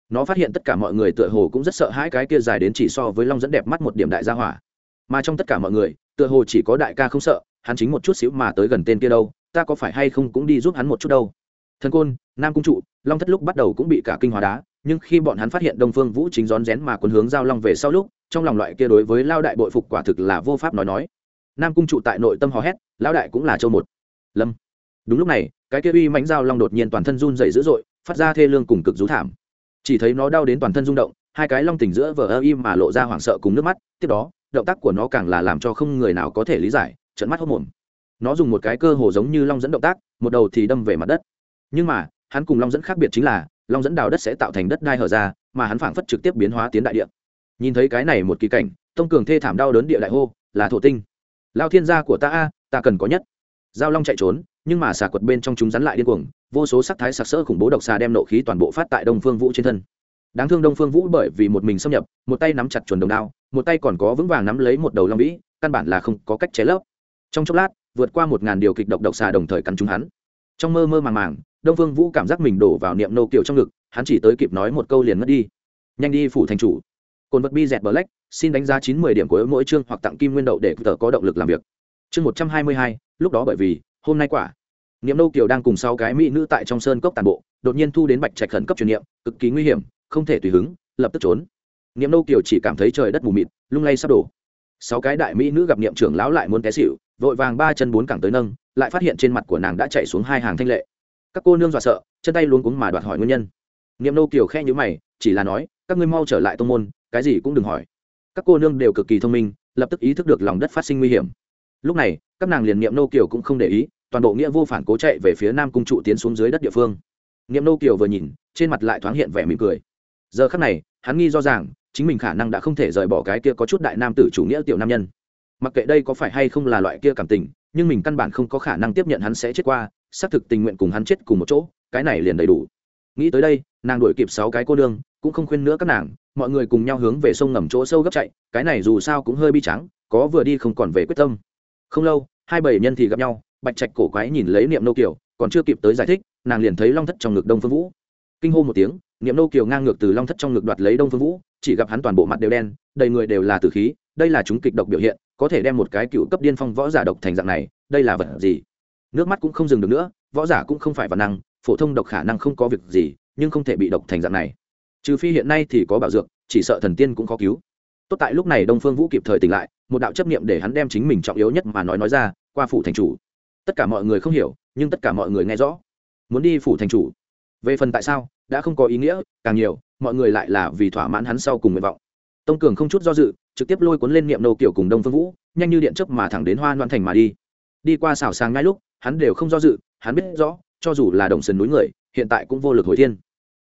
Nó phát hiện tất cả mọi người tựa hồ cũng rất sợ hãi cái kia dài đến chỉ so với long dẫn đẹp mắt một điểm đại gia hỏa. Mà trong tất cả mọi người tựa hồ chỉ có đại ca không sợ, hắn chính một chút xíu mà tới gần tên kia đâu, ta có phải hay không cũng đi giúp hắn một chút đâu. Thần côn, nam cung trụ, long thất lúc bắt đầu cũng bị cả kinh hóa đá, nhưng khi bọn hắn phát hiện đông phương vũ chính rón rén mà quấn hướng giao long về sau lúc, trong lòng loại kia đối với lao đại bội phục quả thực là vô pháp nói nói. Nam cung trụ tại nội tâm hò hét lão đại cũng là châu một. Lâm. Đúng lúc này, cái kia uy mãnh giao long đột nhiên toàn thân run dày dữ dội, phát ra thê lương cùng cực rú thảm. Chỉ thấy nó đau đến toàn thân rung động, hai cái long tỉnh giữa vờ ơ im mà lộ ra hoảng sợ cùng nước mắt, tiếp đó động tác của nó càng là làm cho không người nào có thể lý giải trận mắt hốc mồm. Nó dùng một cái cơ hồ giống như long dẫn động tác, một đầu thì đâm về mặt đất. Nhưng mà, hắn cùng long dẫn khác biệt chính là, long dẫn đào đất sẽ tạo thành đất đai hở ra, mà hắn phảng phất trực tiếp biến hóa tiến đại địa. Nhìn thấy cái này một kỳ cảnh, tông cường thê thảm đau đớn địa đại hô, là thổ tinh. Lao thiên gia của ta a, ta cần có nhất. Giao long chạy trốn, nhưng mà xà quật bên trong chúng rắn lại điên cuồng, vô số sắc thái sặc sỡ khủng bố độc xà đem nộ khí toàn bộ phát tại đông phương vũ trên thân. Đáng thương đông phương vũ bởi vì một mình xâm nhập, một tay nắm chặt chuồn đồng đao một tay còn có vững vàng nắm lấy một đầu long vĩ, căn bản là không có cách chế lấp. Trong chốc lát, vượt qua một ngàn điều kịch độc độc xà đồng thời cắn chúng hắn. Trong mơ mơ màng màng, đông phương vũ cảm giác mình đổ vào niệm nô kiều trong ngực, hắn chỉ tới kịp nói một câu liền mất đi. Nhanh đi phủ thành chủ. Cồn vật bi dẹt black xin đánh giá chín mươi điểm của mỗi chương hoặc tặng kim nguyên đậu để tờ có động lực làm việc. Chương một trăm hai mươi hai, lúc đó bởi vì, hôm nay quả. Niệm nô kiều đang cùng sáu cái mỹ nữ tại trong sơn cốc tàn bộ, đột nhiên thu đến bạch trạch khẩn cấp truyền niệm, cực kỳ nguy hiểm, không thể tùy hứng, lập tức trốn niệm nô kiều chỉ cảm thấy trời đất mù mịt, lung lay sắp đổ. Sáu cái đại mỹ nữ gặp niệm trưởng lão lại muốn té xịu vội vàng ba chân bốn cẳng tới nâng, lại phát hiện trên mặt của nàng đã chạy xuống hai hàng thanh lệ. Các cô nương dọa sợ, chân tay luống cuống mà đoạt hỏi nguyên nhân. Niệm nô kiều khe nhữ mày, chỉ là nói, các ngươi mau trở lại tông môn, cái gì cũng đừng hỏi. Các cô nương đều cực kỳ thông minh, lập tức ý thức được lòng đất phát sinh nguy hiểm. Lúc này, các nàng liền niệm nô kiều cũng không để ý, toàn bộ nghĩa vô phản cố chạy về phía nam cung trụ tiến xuống dưới đất địa phương. Niệm nô kiều vừa nhìn, trên mặt lại thoáng hiện vẻ mỉm cười. Giờ khắc này, hắn nghi do rằng chính mình khả năng đã không thể rời bỏ cái kia có chút đại nam tử chủ nghĩa tiểu nam nhân. Mặc kệ đây có phải hay không là loại kia cảm tình, nhưng mình căn bản không có khả năng tiếp nhận hắn sẽ chết qua, xác thực tình nguyện cùng hắn chết cùng một chỗ, cái này liền đầy đủ. Nghĩ tới đây, nàng đuổi kịp sáu cái cô đương cũng không khuyên nữa các nàng, mọi người cùng nhau hướng về sông ngầm chỗ sâu gấp chạy, cái này dù sao cũng hơi bi trắng có vừa đi không còn về quyết tâm. Không lâu, hai bảy nhân thì gặp nhau, bạch trạch cổ quái nhìn lấy niệm nô kiều, còn chưa kịp tới giải thích, nàng liền thấy long thất trong ngực đông phương vũ. Kinh hô một tiếng, niệm nô kiều ngang ngược từ long thất trong ngực đoạt lấy đông phương vũ chỉ gặp hắn toàn bộ mặt đều đen, đầy người đều là tử khí, đây là chúng kịch độc biểu hiện, có thể đem một cái cựu cấp điên phong võ giả độc thành dạng này, đây là vật gì? Nước mắt cũng không dừng được nữa, võ giả cũng không phải vật năng, phổ thông độc khả năng không có việc gì, nhưng không thể bị độc thành dạng này. Trừ phi hiện nay thì có bảo dược, chỉ sợ thần tiên cũng khó cứu. Tốt tại lúc này đông phương vũ kịp thời tỉnh lại, một đạo chấp niệm để hắn đem chính mình trọng yếu nhất mà nói nói ra, qua phủ thành chủ. Tất cả mọi người không hiểu, nhưng tất cả mọi người nghe rõ. Muốn đi phủ thành chủ. Về phần tại sao, đã không có ý nghĩa, càng nhiều mọi người lại là vì thỏa mãn hắn sau cùng nguyện vọng. Tông cường không chút do dự, trực tiếp lôi cuốn lên niệm nô kiểu cùng đông phương vũ, nhanh như điện chớp mà thẳng đến hoa loan thành mà đi. Đi qua xảo sàng ngay lúc, hắn đều không do dự, hắn biết rõ, cho dù là đồng sườn núi người, hiện tại cũng vô lực hồi thiên.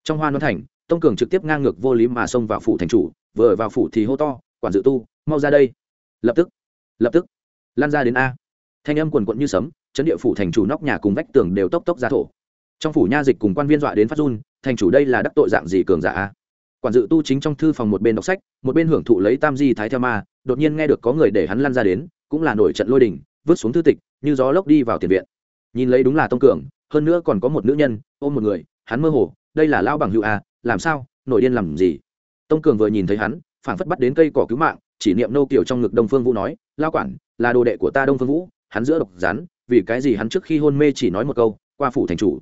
Trong hoa loan thành, tông cường trực tiếp ngang ngược vô lý mà xông vào phủ thành chủ, vừa vào phủ thì hô to, quản dự tu, mau ra đây. Lập tức lập tức, lan ra đến a. Thanh âm quần quận như sấm, chấn địa phủ thành chủ nóc nhà cùng vách tường đều tốc tốc ra thổ trong phủ nha dịch cùng quan viên dọa đến phát run, thành chủ đây là đắc tội dạng gì cường giả quản dự tu chính trong thư phòng một bên đọc sách, một bên hưởng thụ lấy tam di thái theo ma, đột nhiên nghe được có người để hắn lăn ra đến, cũng là nổi trận lôi đình, vứt xuống thư tịch, như gió lốc đi vào tiền viện. Nhìn lấy đúng là tông cường, hơn nữa còn có một nữ nhân, ôm một người, hắn mơ hồ, đây là lao bằng hữu a, làm sao, nổi điên làm gì? Tông cường vừa nhìn thấy hắn phản phất bắt đến cây cỏ cứu mạng, chỉ niệm nô kiểu trong ngực đông phương vũ nói lao quản, là đồ đệ của ta đông phương vũ, hắn giữa độc rắn vì cái gì hắn trước khi hôn mê chỉ nói một câu, qua phủ thành chủ?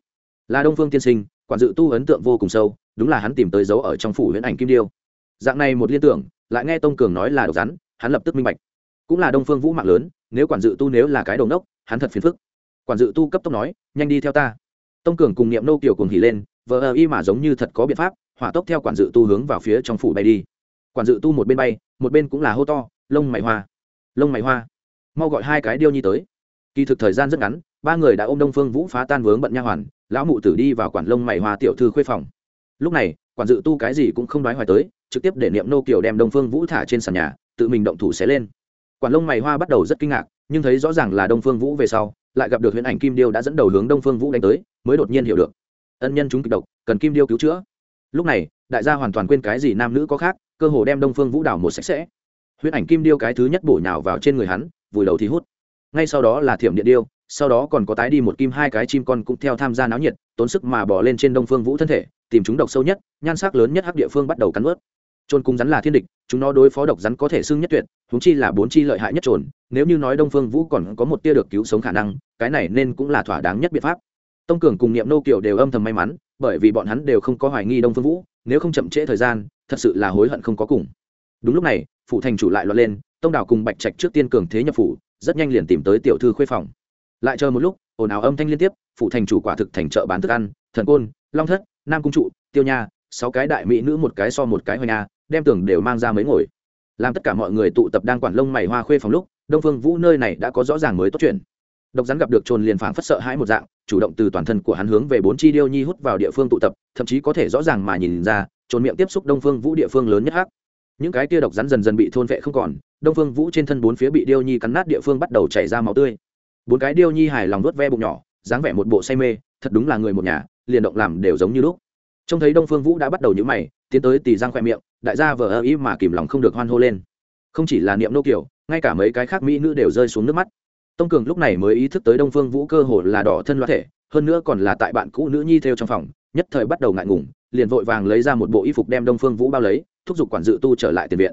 Là đông phương tiên sinh, quản dự tu ấn tượng vô cùng sâu, đúng là hắn tìm tới dấu ở trong phủ huyễn ảnh kim điêu. Dạng này một liên tưởng, lại nghe tông cường nói là độc rắn, hắn lập tức minh bạch. Cũng là đông phương vũ mạng lớn, nếu quản dự tu nếu là cái đầu nốc, hắn thật phiền phức. Quản dự tu cấp tốc nói, nhanh đi theo ta. Tông cường cùng niệm nô kiểu cùng hỉ lên, vờ ờ y mà giống như thật có biện pháp, hỏa tốc theo quản dự tu hướng vào phía trong phủ bay đi. Quản dự tu một bên bay, một bên cũng là hô to, lông mày hoa, lông mày hoa. Mau gọi hai cái điêu nhi tới. Kỳ thực thời gian rất ngắn, ba người đã ôm đông phương vũ phá tan vướng bận nha hoàn lão mụ tử đi vào quản lông mày hoa tiểu thư khuê phòng. Lúc này, quản dự tu cái gì cũng không nói hoài tới, trực tiếp để niệm nô kiều đem đông phương vũ thả trên sàn nhà, tự mình động thủ xé lên. Quản lông mày hoa bắt đầu rất kinh ngạc, nhưng thấy rõ ràng là đông phương vũ về sau, lại gặp được huyễn ảnh kim điêu đã dẫn đầu hướng đông phương vũ đánh tới, mới đột nhiên hiểu được. Ân nhân chúng kịch độc, cần kim điêu cứu chữa. Lúc này, đại gia hoàn toàn quên cái gì nam nữ có khác, cơ hồ đem đông phương vũ đảo một sạch sẽ. Huyễn ảnh kim điêu cái thứ nhất bổ nhào vào trên người hắn, vùi đầu thì hút. Ngay sau đó là thiểm điện điêu sau đó còn có tái đi một kim hai cái chim con cũng theo tham gia náo nhiệt, tốn sức mà bỏ lên trên đông phương vũ thân thể, tìm chúng độc sâu nhất, nhan sắc lớn nhất hắc địa phương bắt đầu cắn ướt trôn cung rắn là thiên địch, chúng nó đối phó độc rắn có thể xưng nhất tuyệt thúng chi là bốn chi lợi hại nhất trồn nếu như nói đông phương vũ còn có một tia được cứu sống khả năng, cái này nên cũng là thỏa đáng nhất biện pháp. Tông cường cùng niệm nô kiều đều âm thầm may mắn, bởi vì bọn hắn đều không có hoài nghi đông phương vũ, nếu không chậm trễ thời gian, thật sự là hối hận không có cùng. Đúng lúc này, phủ thành chủ lại loạt lên, tông đảo cùng bạch trạch trước tiên cường thế nhập phủ, rất nhanh liền tìm tới tiểu thư khuê phòng lại chờ một lúc ồn ào âm thanh liên tiếp phụ thành chủ quả thực thành chợ bán thức ăn thần côn long thất nam cung trụ tiêu nha sáu cái đại mỹ nữ một cái so một cái hoa nha, à, đem tưởng đều mang ra mấy ngồi. Làm tất cả mọi người tụ tập đang quản lông mày hoa khuê phòng lúc đông phương vũ nơi này đã có rõ ràng mới tốt chuyện. Độc rắn gặp được trồn liền phảng phất sợ hãi một dạng chủ động từ toàn thân của hắn hướng về bốn chi điêu nhi hút vào địa phương tụ tập thậm chí có thể rõ ràng mà nhìn ra trồn miệng tiếp xúc đông phương vũ địa phương lớn nhất hắc. Những cái tia độc rắn dần dần bị thôn vệ không còn đông phương vũ trên thân bốn phía bị điêu nhi cắn nát địa phương bắt đầu chảy ra máu tươi bốn cái điêu nhi hài lòng nuốt ve bụng nhỏ, dáng vẻ một bộ say mê, thật đúng là người một nhà, liền động làm đều giống như lúc. Trông thấy đông phương vũ đã bắt đầu nhữ mày, tiến tới tì giang khoe miệng, đại gia vờ ơ ý mà kìm lòng không được hoan hô lên. Không chỉ là niệm nô kiểu, ngay cả mấy cái khác mỹ nữ đều rơi xuống nước mắt. Tông cường lúc này mới ý thức tới đông phương vũ cơ hồ là đỏ thân loa thể, hơn nữa còn là tại bạn cũ nữ nhi theo trong phòng, nhất thời bắt đầu ngại ngùng, liền vội vàng lấy ra một bộ y phục đem đông phương vũ bao lấy, thúc giục quản dự tu trở lại tiền viện.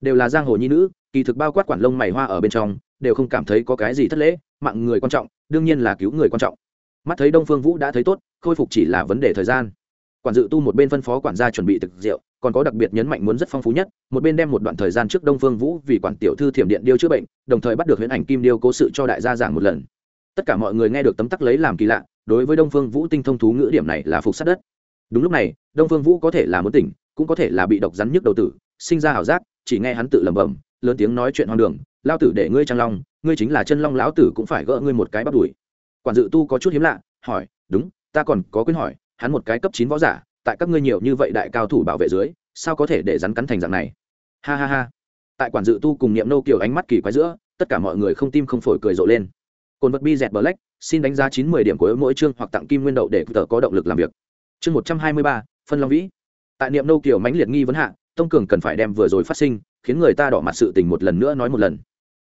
Đều là giang hồ nhi nữ, kỳ thực bao quát quản lông mày hoa ở bên trong, đều không cảm thấy có cái gì thất lễ mạng người quan trọng, đương nhiên là cứu người quan trọng. Mắt thấy đông phương vũ đã thấy tốt, khôi phục chỉ là vấn đề thời gian. Quản dự tu một bên phân phó quản gia chuẩn bị thực rượu, còn có đặc biệt nhấn mạnh muốn rất phong phú nhất, một bên đem một đoạn thời gian trước đông phương vũ vì quản tiểu thư thiểm điện điêu chữa bệnh, đồng thời bắt được huyễn ảnh kim điêu cố sự cho đại gia giảng một lần. Tất cả mọi người nghe được tấm tắc lấy làm kỳ lạ, đối với đông phương vũ tinh thông thú ngữ điểm này là phục sát đất. Đúng lúc này, đông phương vũ có thể là muốn tỉnh, cũng có thể là bị độc rắn nhức đầu tử, sinh ra ảo giác, chỉ nghe hắn tự lẩm bẩm, lớn tiếng nói chuyện hoang đường lao tử để ngươi trang long, ngươi chính là chân long lão tử cũng phải gỡ ngươi một cái bắt đuổi quản dự tu có chút hiếm lạ, hỏi, đúng, ta còn có quyền hỏi, hắn một cái cấp chín võ giả, tại các ngươi nhiều như vậy đại cao thủ bảo vệ dưới, sao có thể để rắn cắn thành dạng này? Ha ha ha. Tại quản dự tu cùng niệm nô kiểu ánh mắt kỳ quái giữa, tất cả mọi người không tim không phổi cười rộ lên. Cồn vật bi dẹt black, xin đánh giá chín mươi điểm của mỗi chương hoặc tặng kim nguyên đậu để tờ có động lực làm việc. Chương một trăm hai mươi ba, phân long vĩ. Tại niệm nô kiểu mãnh liệt nghi vấn hạ, tông cường cần phải đem vừa rồi phát sinh, khiến người ta đỏ mặt sự tình một lần nữa nói một lần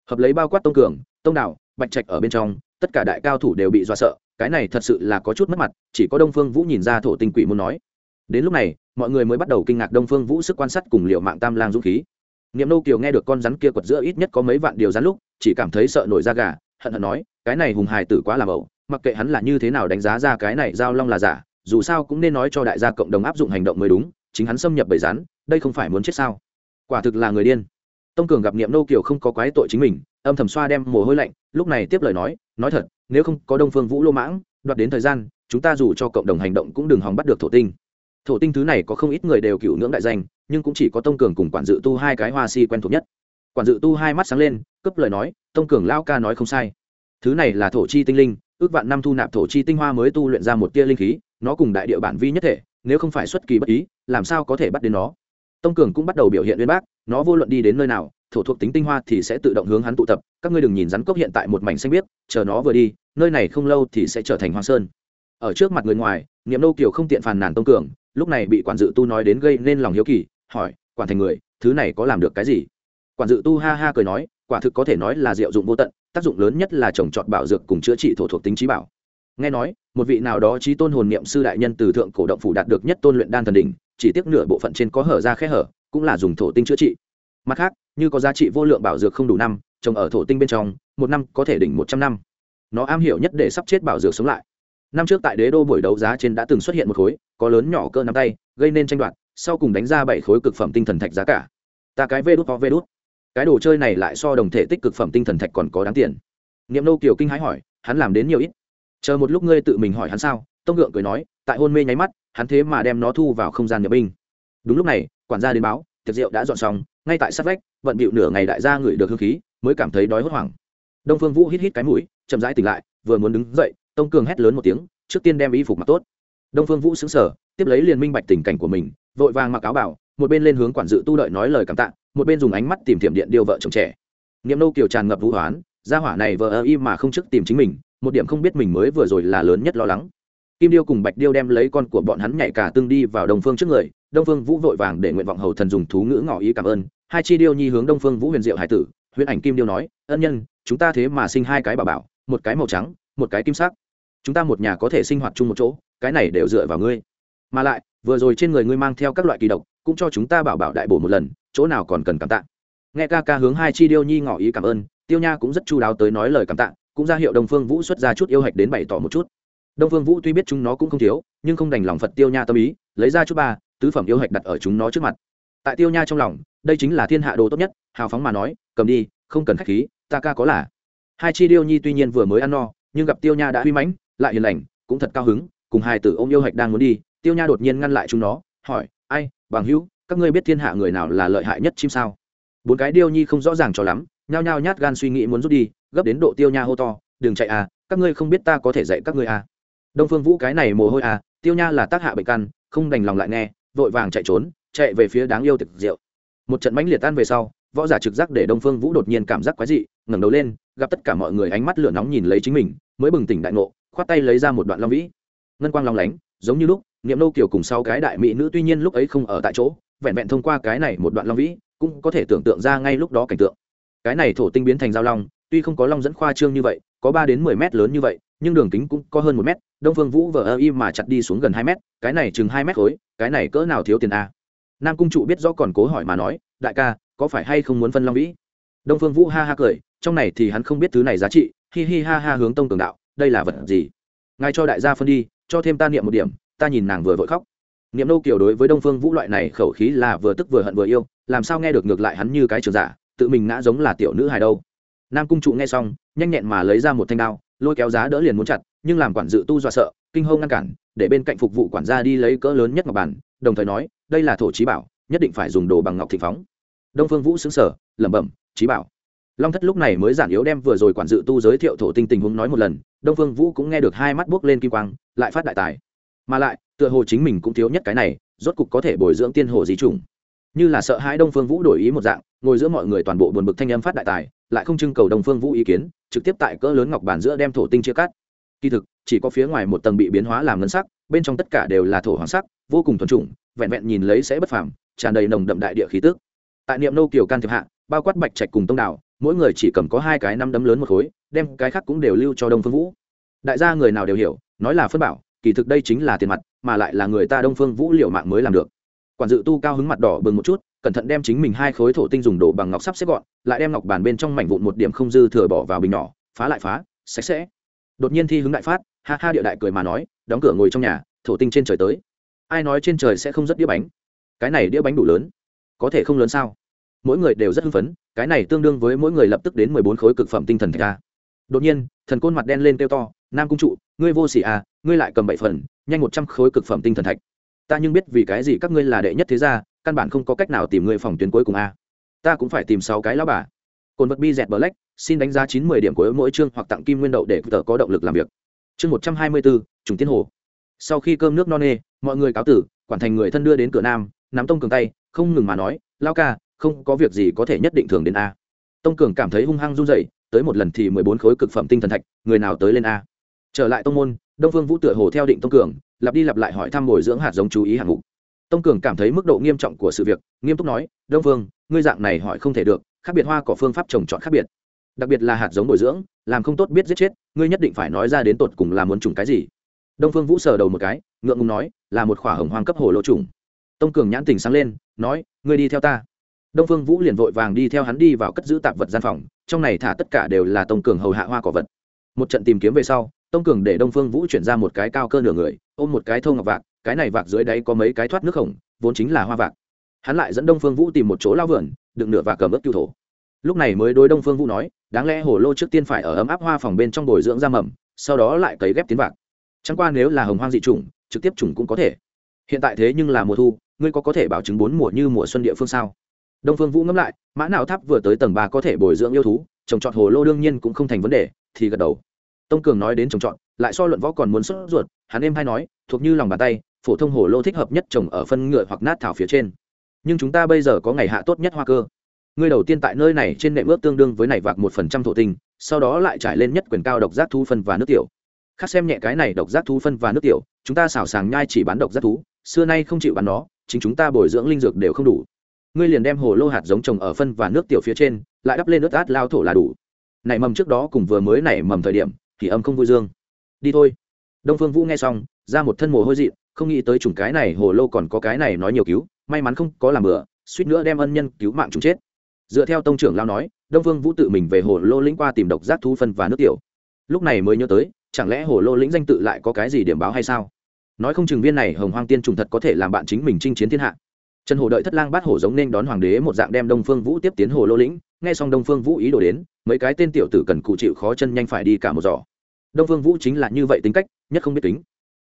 hợp lấy bao quát tông cường, tông đạo bạch trạch ở bên trong, tất cả đại cao thủ đều bị do sợ, cái này thật sự là có chút mất mặt, chỉ có đông phương vũ nhìn ra thổ tinh quỷ muốn nói. Đến lúc này, mọi người mới bắt đầu kinh ngạc đông phương vũ sức quan sát cùng liệu mạng tam lang dũng khí. Niệm nô kiều nghe được con rắn kia quật giữa ít nhất có mấy vạn điều rắn lúc, chỉ cảm thấy sợ nổi da gà, hận hận nói, cái này hùng hài tử quá làm ẩu mặc kệ hắn là như thế nào đánh giá ra cái này giao long là giả, dù sao cũng nên nói cho đại gia cộng đồng áp dụng hành động mới đúng, chính hắn xâm nhập bầy rắn, đây không phải muốn chết sao? Quả thực là người điên tông cường gặp niệm nô kiều không có quái tội chính mình, âm thầm xoa đem mồ hôi lạnh, lúc này tiếp lời nói nói thật, nếu không có đông phương vũ lô mãng, đoạt đến thời gian, chúng ta dù cho cộng đồng hành động cũng đừng hòng bắt được thổ tinh. Thổ tinh thứ này có không ít người đều cựu ngưỡng đại danh, nhưng cũng chỉ có tông cường cùng quản dự tu hai cái hoa si quen thuộc nhất. Quản dự tu hai mắt sáng lên cấp lời nói, tông cường lao ca nói không sai. Thứ này là thổ chi tinh linh, ước vạn năm thu nạp thổ chi tinh hoa mới tu luyện ra một tia linh khí, nó cùng đại địa bản vi nhất thể, nếu không phải xuất kỳ bất ý, làm sao có thể bắt đến nó? Tông cường cũng bắt đầu biểu hiện uyên bác, nó vô luận đi đến nơi nào, thổ thuộc tính tinh hoa thì sẽ tự động hướng hắn tụ tập, các ngươi đừng nhìn rắn cốc hiện tại một mảnh xanh biếc, chờ nó vừa đi, nơi này không lâu thì sẽ trở thành hoang sơn. Ở trước mặt người ngoài, niệm nô kiều không tiện phàn nàn tông cường, lúc này bị quản dự tu nói đến gây nên lòng hiếu kỳ, hỏi, quản thành người, thứ này có làm được cái gì? Quản dự tu ha ha cười nói, quả thực có thể nói là diệu dụng vô tận, tác dụng lớn nhất là trồng trọt bảo dược cùng chữa trị thổ thuộc tính trí bảo. Nghe nói, một vị nào đó trí tôn hồn niệm sư đại nhân từ thượng cổ động phủ đạt được nhất tôn luyện đan thần đỉnh chỉ tiếc nửa bộ phận trên có hở ra khe hở, cũng là dùng thổ tinh chữa trị. Mặt khác, như có giá trị vô lượng bảo dược không đủ năm, trồng ở thổ tinh bên trong, một năm có thể đỉnh một trăm năm. Nó am hiểu nhất để sắp chết bảo dược sống lại. Năm trước tại đế đô buổi đấu giá trên đã từng xuất hiện một khối, có lớn nhỏ cơ nắm tay, gây nên tranh đoạt, sau cùng đánh ra bảy khối cực phẩm tinh thần thạch giá cả. Ta cái vê đút có vê đút. Cái đồ chơi này lại so đồng thể tích cực phẩm tinh thần thạch còn có đáng tiền. Niệm nô kiều kinh hãi hỏi, hắn làm đến nhiều ít. Chờ một lúc ngươi tự mình hỏi hắn sao, tông ngượng cười nói, tại hôn mê nháy mắt hắn thế mà đem nó thu vào không gian nhập binh. Đúng lúc này, quản gia đến báo, tiệc rượu đã dọn xong, ngay tại sát vách, vận bịu nửa ngày đại gia ngửi được hương khí, mới cảm thấy đói hốt hoảng. Đông phương vũ hít hít cái mũi, chậm rãi tỉnh lại, vừa muốn đứng dậy, tông cường hét lớn một tiếng, trước tiên đem y phục mặc tốt. Đông phương vũ xứng sở tiếp lấy liền minh bạch tình cảnh của mình, vội vàng mặc áo bảo, một bên lên hướng quản dự tu đợi nói lời cảm tạ, một bên dùng ánh mắt tìm tiệm điện điêu vợ chồng trẻ. Niệm nô kiều tràn ngập vũ hoán, gia hỏa này vợ ơ y mà không trước tìm chính mình, một điểm không biết mình mới vừa rồi là lớn nhất lo lắng kim điêu cùng bạch điêu đem lấy con của bọn hắn nhảy cả tương đi vào đông phương trước người, đông phương vũ vội vàng để nguyện vọng hầu thần dùng thú ngữ ngỏ ý cảm ơn. Hai chi điêu nhi hướng đông phương vũ huyền diệu hải tử huyền ảnh kim điêu nói, ân nhân, chúng ta thế mà sinh hai cái bà bảo, một cái màu trắng, một cái kim sắc. Chúng ta một nhà có thể sinh hoạt chung một chỗ, cái này đều dựa vào ngươi. Mà lại, vừa rồi trên người ngươi mang theo các loại kỳ độc, cũng cho chúng ta bảo bảo đại bổ một lần, chỗ nào còn cần cảm tạ. Nghe ca ca hướng hai chi điêu nhi ngỏ ý cảm ơn, tiêu nha cũng rất chu đáo tới nói lời cảm tạ, cũng ra hiệu đông phương vũ xuất ra chút yêu hạch đến bày tỏ một chút đông phương vũ tuy biết chúng nó cũng không thiếu, nhưng không đành lòng phật tiêu nha tâm ý, lấy ra chút ba tứ phẩm yêu hạch đặt ở chúng nó trước mặt. Tại tiêu nha trong lòng, đây chính là thiên hạ đồ tốt nhất, hào phóng mà nói, cầm đi, không cần khách khí, ta ca có là. Hai chi điêu nhi tuy nhiên vừa mới ăn no, nhưng gặp tiêu nha đã huy mãnh, lại hiền lành, cũng thật cao hứng, cùng hai tử ôm yêu hạch đang muốn đi, tiêu nha đột nhiên ngăn lại chúng nó, hỏi, ai, bằng hữu, các ngươi biết thiên hạ người nào là lợi hại nhất chim sao? Bốn cái điêu nhi không rõ ràng cho lắm, nhao nhao nhát gan suy nghĩ muốn rút đi, gấp đến độ tiêu nha hô to, đừng chạy à các ngươi không biết ta có thể dạy các ngươi à đông phương vũ cái này mồ hôi à tiêu nha là tác hạ bệnh căn, không đành lòng lại nghe, vội vàng chạy trốn, chạy về phía đáng yêu thực rượu. Một trận mãnh liệt tan về sau, võ giả trực giác để đông phương vũ đột nhiên cảm giác quái dị, ngẩng đầu lên, gặp tất cả mọi người ánh mắt lửa nóng nhìn lấy chính mình, mới bừng tỉnh đại ngộ, khoát tay lấy ra một đoạn long vĩ. Ngân quang long lánh, giống như lúc, niệm nô kiều cùng sau cái đại mỹ nữ tuy nhiên lúc ấy không ở tại chỗ, vẹn vẹn thông qua cái này một đoạn long vĩ, cũng có thể tưởng tượng ra ngay lúc đó cảnh tượng. Cái này thổ tinh biến thành giao long, tuy không có long dẫn khoa trương như vậy, có ba đến mười mét lớn như vậy, nhưng đường kính cũng có hơn một mét đông phương vũ vờ ơ y mà chặt đi xuống gần hai mét, cái này chừng hai mét khối, cái này cỡ nào thiếu tiền a nam cung trụ biết rõ còn cố hỏi mà nói, đại ca, có phải hay không muốn phân long vĩ? Đông phương vũ ha ha cười, trong này thì hắn không biết thứ này giá trị, hi hi ha ha hướng tông cường đạo, đây là vật gì? Ngay cho đại gia phân đi, cho thêm ta niệm một điểm, ta nhìn nàng vừa vội khóc. Niệm nô kiều đối với đông phương vũ loại này khẩu khí là vừa tức vừa hận vừa yêu, làm sao nghe được ngược lại hắn như cái trường giả, tự mình ngã giống là tiểu nữ hài đâu. Nam cung trụ nghe xong, nhanh nhẹn mà lấy ra một thanh đao, lôi kéo giá đỡ liền muốn chặt nhưng làm quản dự tu dọa sợ, kinh hô ngăn cản, để bên cạnh phục vụ quản gia đi lấy cỡ lớn nhất ngọc bản đồng thời nói, đây là thổ trí bảo, nhất định phải dùng đồ bằng ngọc thị phóng. Đông phương vũ xứng sở lẩm bẩm trí bảo. Long thất lúc này mới giản yếu đem vừa rồi quản dự tu giới thiệu thổ tinh tình huống nói một lần, đông phương vũ cũng nghe được hai mắt buốc lên kim quang, lại phát đại tài. Mà lại, tựa hồ chính mình cũng thiếu nhất cái này, rốt cục có thể bồi dưỡng tiên hồ di trùng. Như là sợ hãi đông phương vũ đổi ý một dạng, ngồi giữa mọi người toàn bộ buồn bực thanh âm phát đại tài, lại không trưng cầu đông phương vũ ý kiến, trực tiếp tại cỡ lớn ngọc bản giữa đem thổ tinh chia cắt kỳ thực chỉ có phía ngoài một tầng bị biến hóa làm ngân sắc bên trong tất cả đều là thổ hoàng sắc vô cùng thuần chủng vẹn vẹn nhìn lấy sẽ bất phàm tràn đầy nồng đậm đại địa khí tức. Tại niệm nô kiều can thiệp hạ bao quát bạch trạch cùng tông đảo, mỗi người chỉ cầm có hai cái năm đấm lớn một khối đem cái khác cũng đều lưu cho đông phương vũ. Đại gia người nào đều hiểu nói là phân bảo kỳ thực đây chính là tiền mặt mà lại là người ta đông phương vũ liệu mạng mới làm được. Quản dự tu cao hứng mặt đỏ bừng một chút cẩn thận đem chính mình hai khối thổ tinh dùng đồ bằng ngọc sắp xếp gọn lại đem ngọc bàn bên trong mảnh vụn một điểm không dư thừa bỏ vào bình nhỏ phá lại phá sạch sẽ đột nhiên thi hứng đại phát, ha ha địa đại cười mà nói, đóng cửa ngồi trong nhà, thổ tinh trên trời tới. Ai nói trên trời sẽ không rất đĩa bánh? Cái này đĩa bánh đủ lớn. Có thể không lớn sao? Mỗi người đều rất hưng phấn, cái này tương đương với mỗi người lập tức đến mười bốn khối cực phẩm tinh thần thạch a. Đột nhiên, thần côn mặt đen lên kêu to, nam cung trụ, ngươi vô xỉ à ngươi lại cầm bảy phần, nhanh một trăm khối cực phẩm tinh thần thạch. Ta nhưng biết vì cái gì các ngươi là đệ nhất thế gia, căn bản không có cách nào tìm ngươi phòng tuyến cuối cùng a. Ta cũng phải tìm sáu cái lão bà cồn vật bi dẹt black, xin đánh giá chín mươi điểm của mỗi chương hoặc tặng kim nguyên đậu để tờ có động lực làm việc. Chương một trăm hai mươi bốn, trùng tiên hồ. Sau khi cơm nước no nê, mọi người cáo tử, quản thành người thân đưa đến cửa nam, nắm tông cường tay, không ngừng mà nói, lao ca, không có việc gì có thể nhất định thường đến a. Tông cường cảm thấy hung hăng run dậy tới một lần thì mười bốn khối cực phẩm tinh thần thạch, người nào tới lên a. Trở lại tông môn, đông phương vũ tựa hồ theo định tông cường, lặp đi lặp lại hỏi thăm bồi dưỡng hạt giống chú ý hạng mục. Tông cường cảm thấy mức độ nghiêm trọng của sự việc, nghiêm túc nói, đông phương, ngươi dạng này hỏi không thể được khác biệt hoa cỏ phương pháp trồng trọt khác biệt. Đặc biệt là hạt giống bồi dưỡng, làm không tốt biết giết chết, ngươi nhất định phải nói ra đến tột cùng là muốn trùng cái gì. Đông phương vũ sờ đầu một cái, ngượng ngùng nói, là một khỏa hồng hoang cấp hồ lô trùng. Tông cường nhãn tình sáng lên, nói, ngươi đi theo ta. Đông phương vũ liền vội vàng đi theo hắn đi vào cất giữ tạp vật gian phòng, trong này thả tất cả đều là tông cường hầu hạ hoa cỏ vật. Một trận tìm kiếm về sau, tông cường để đông phương vũ chuyển ra một cái cao cơ nửa người, ôm một cái thô ngọc vạc, cái này vạc dưới đáy có mấy cái thoát nước khổng, vốn chính là hoa vạc hắn lại dẫn đông phương vũ tìm một chỗ lao vườn, đựng nửa và cầm ướp tiêu thổ. Lúc này mới đối đông phương vũ nói, đáng lẽ hồ lô trước tiên phải ở ấm áp hoa phòng bên trong bồi dưỡng da mầm, sau đó lại cấy ghép tiến vạc. Chẳng qua nếu là hồng hoang dị chủng, trực tiếp chủng cũng có thể. Hiện tại thế nhưng là mùa thu, ngươi có có thể bảo chứng bốn mùa như mùa xuân địa phương sao? Đông phương vũ ngẫm lại, mã nào tháp vừa tới tầng ba có thể bồi dưỡng yêu thú, trồng trọt hồ lô đương nhiên cũng không thành vấn đề, thì gật đầu. Tông cường nói đến trồng trọt, lại so luận võ còn muốn sốt ruột, hắn em hay nói, thuộc như lòng bàn tay, phổ thông hồ lô thích hợp nhất trồng ở phân ngựa hoặc nát thảo phía trên nhưng chúng ta bây giờ có ngày hạ tốt nhất hoa cơ. Ngươi đầu tiên tại nơi này trên nệm ước tương đương với này vạc một phần trăm thổ tinh, sau đó lại trải lên nhất quyền cao độc giác thu phân và nước tiểu. Khác xem nhẹ cái này độc giác thú phân và nước tiểu, chúng ta xảo sàng nhai chỉ bán độc giác thú, xưa nay không chịu bán nó, chính chúng ta bồi dưỡng linh dược đều không đủ. Ngươi liền đem hồ lô hạt giống trồng ở phân và nước tiểu phía trên, lại đắp lên nước át lao thổ là đủ. Nảy mầm trước đó cùng vừa mới nảy mầm thời điểm, thì âm không vui dương. Đi thôi. Đông phương vũ nghe xong, ra một thân mồ hôi dị không nghĩ tới chủng cái này hồ lô còn có cái này nói nhiều cứu may mắn không có làm bừa, suýt nữa đem ân nhân cứu mạng chúng chết. Dựa theo tông trưởng lao nói, đông Vương vũ tự mình về hồ lô lĩnh qua tìm độc giác thu phân và nước tiểu. Lúc này mới nhớ tới, chẳng lẽ hồ lô lĩnh danh tự lại có cái gì điểm báo hay sao? Nói không chừng viên này hồng hoang tiên trùng thật có thể làm bạn chính mình chinh chiến thiên hạ. Trần hồ đợi thất lang bát hổ giống nên đón hoàng đế một dạng đem đông phương vũ tiếp tiến hồ lô lĩnh, nghe xong đông phương vũ ý đồ đến, mấy cái tên tiểu tử cần cụ chịu khó chân nhanh phải đi cả một giỏ. Đông phương vũ chính là như vậy tính cách, nhất không biết tính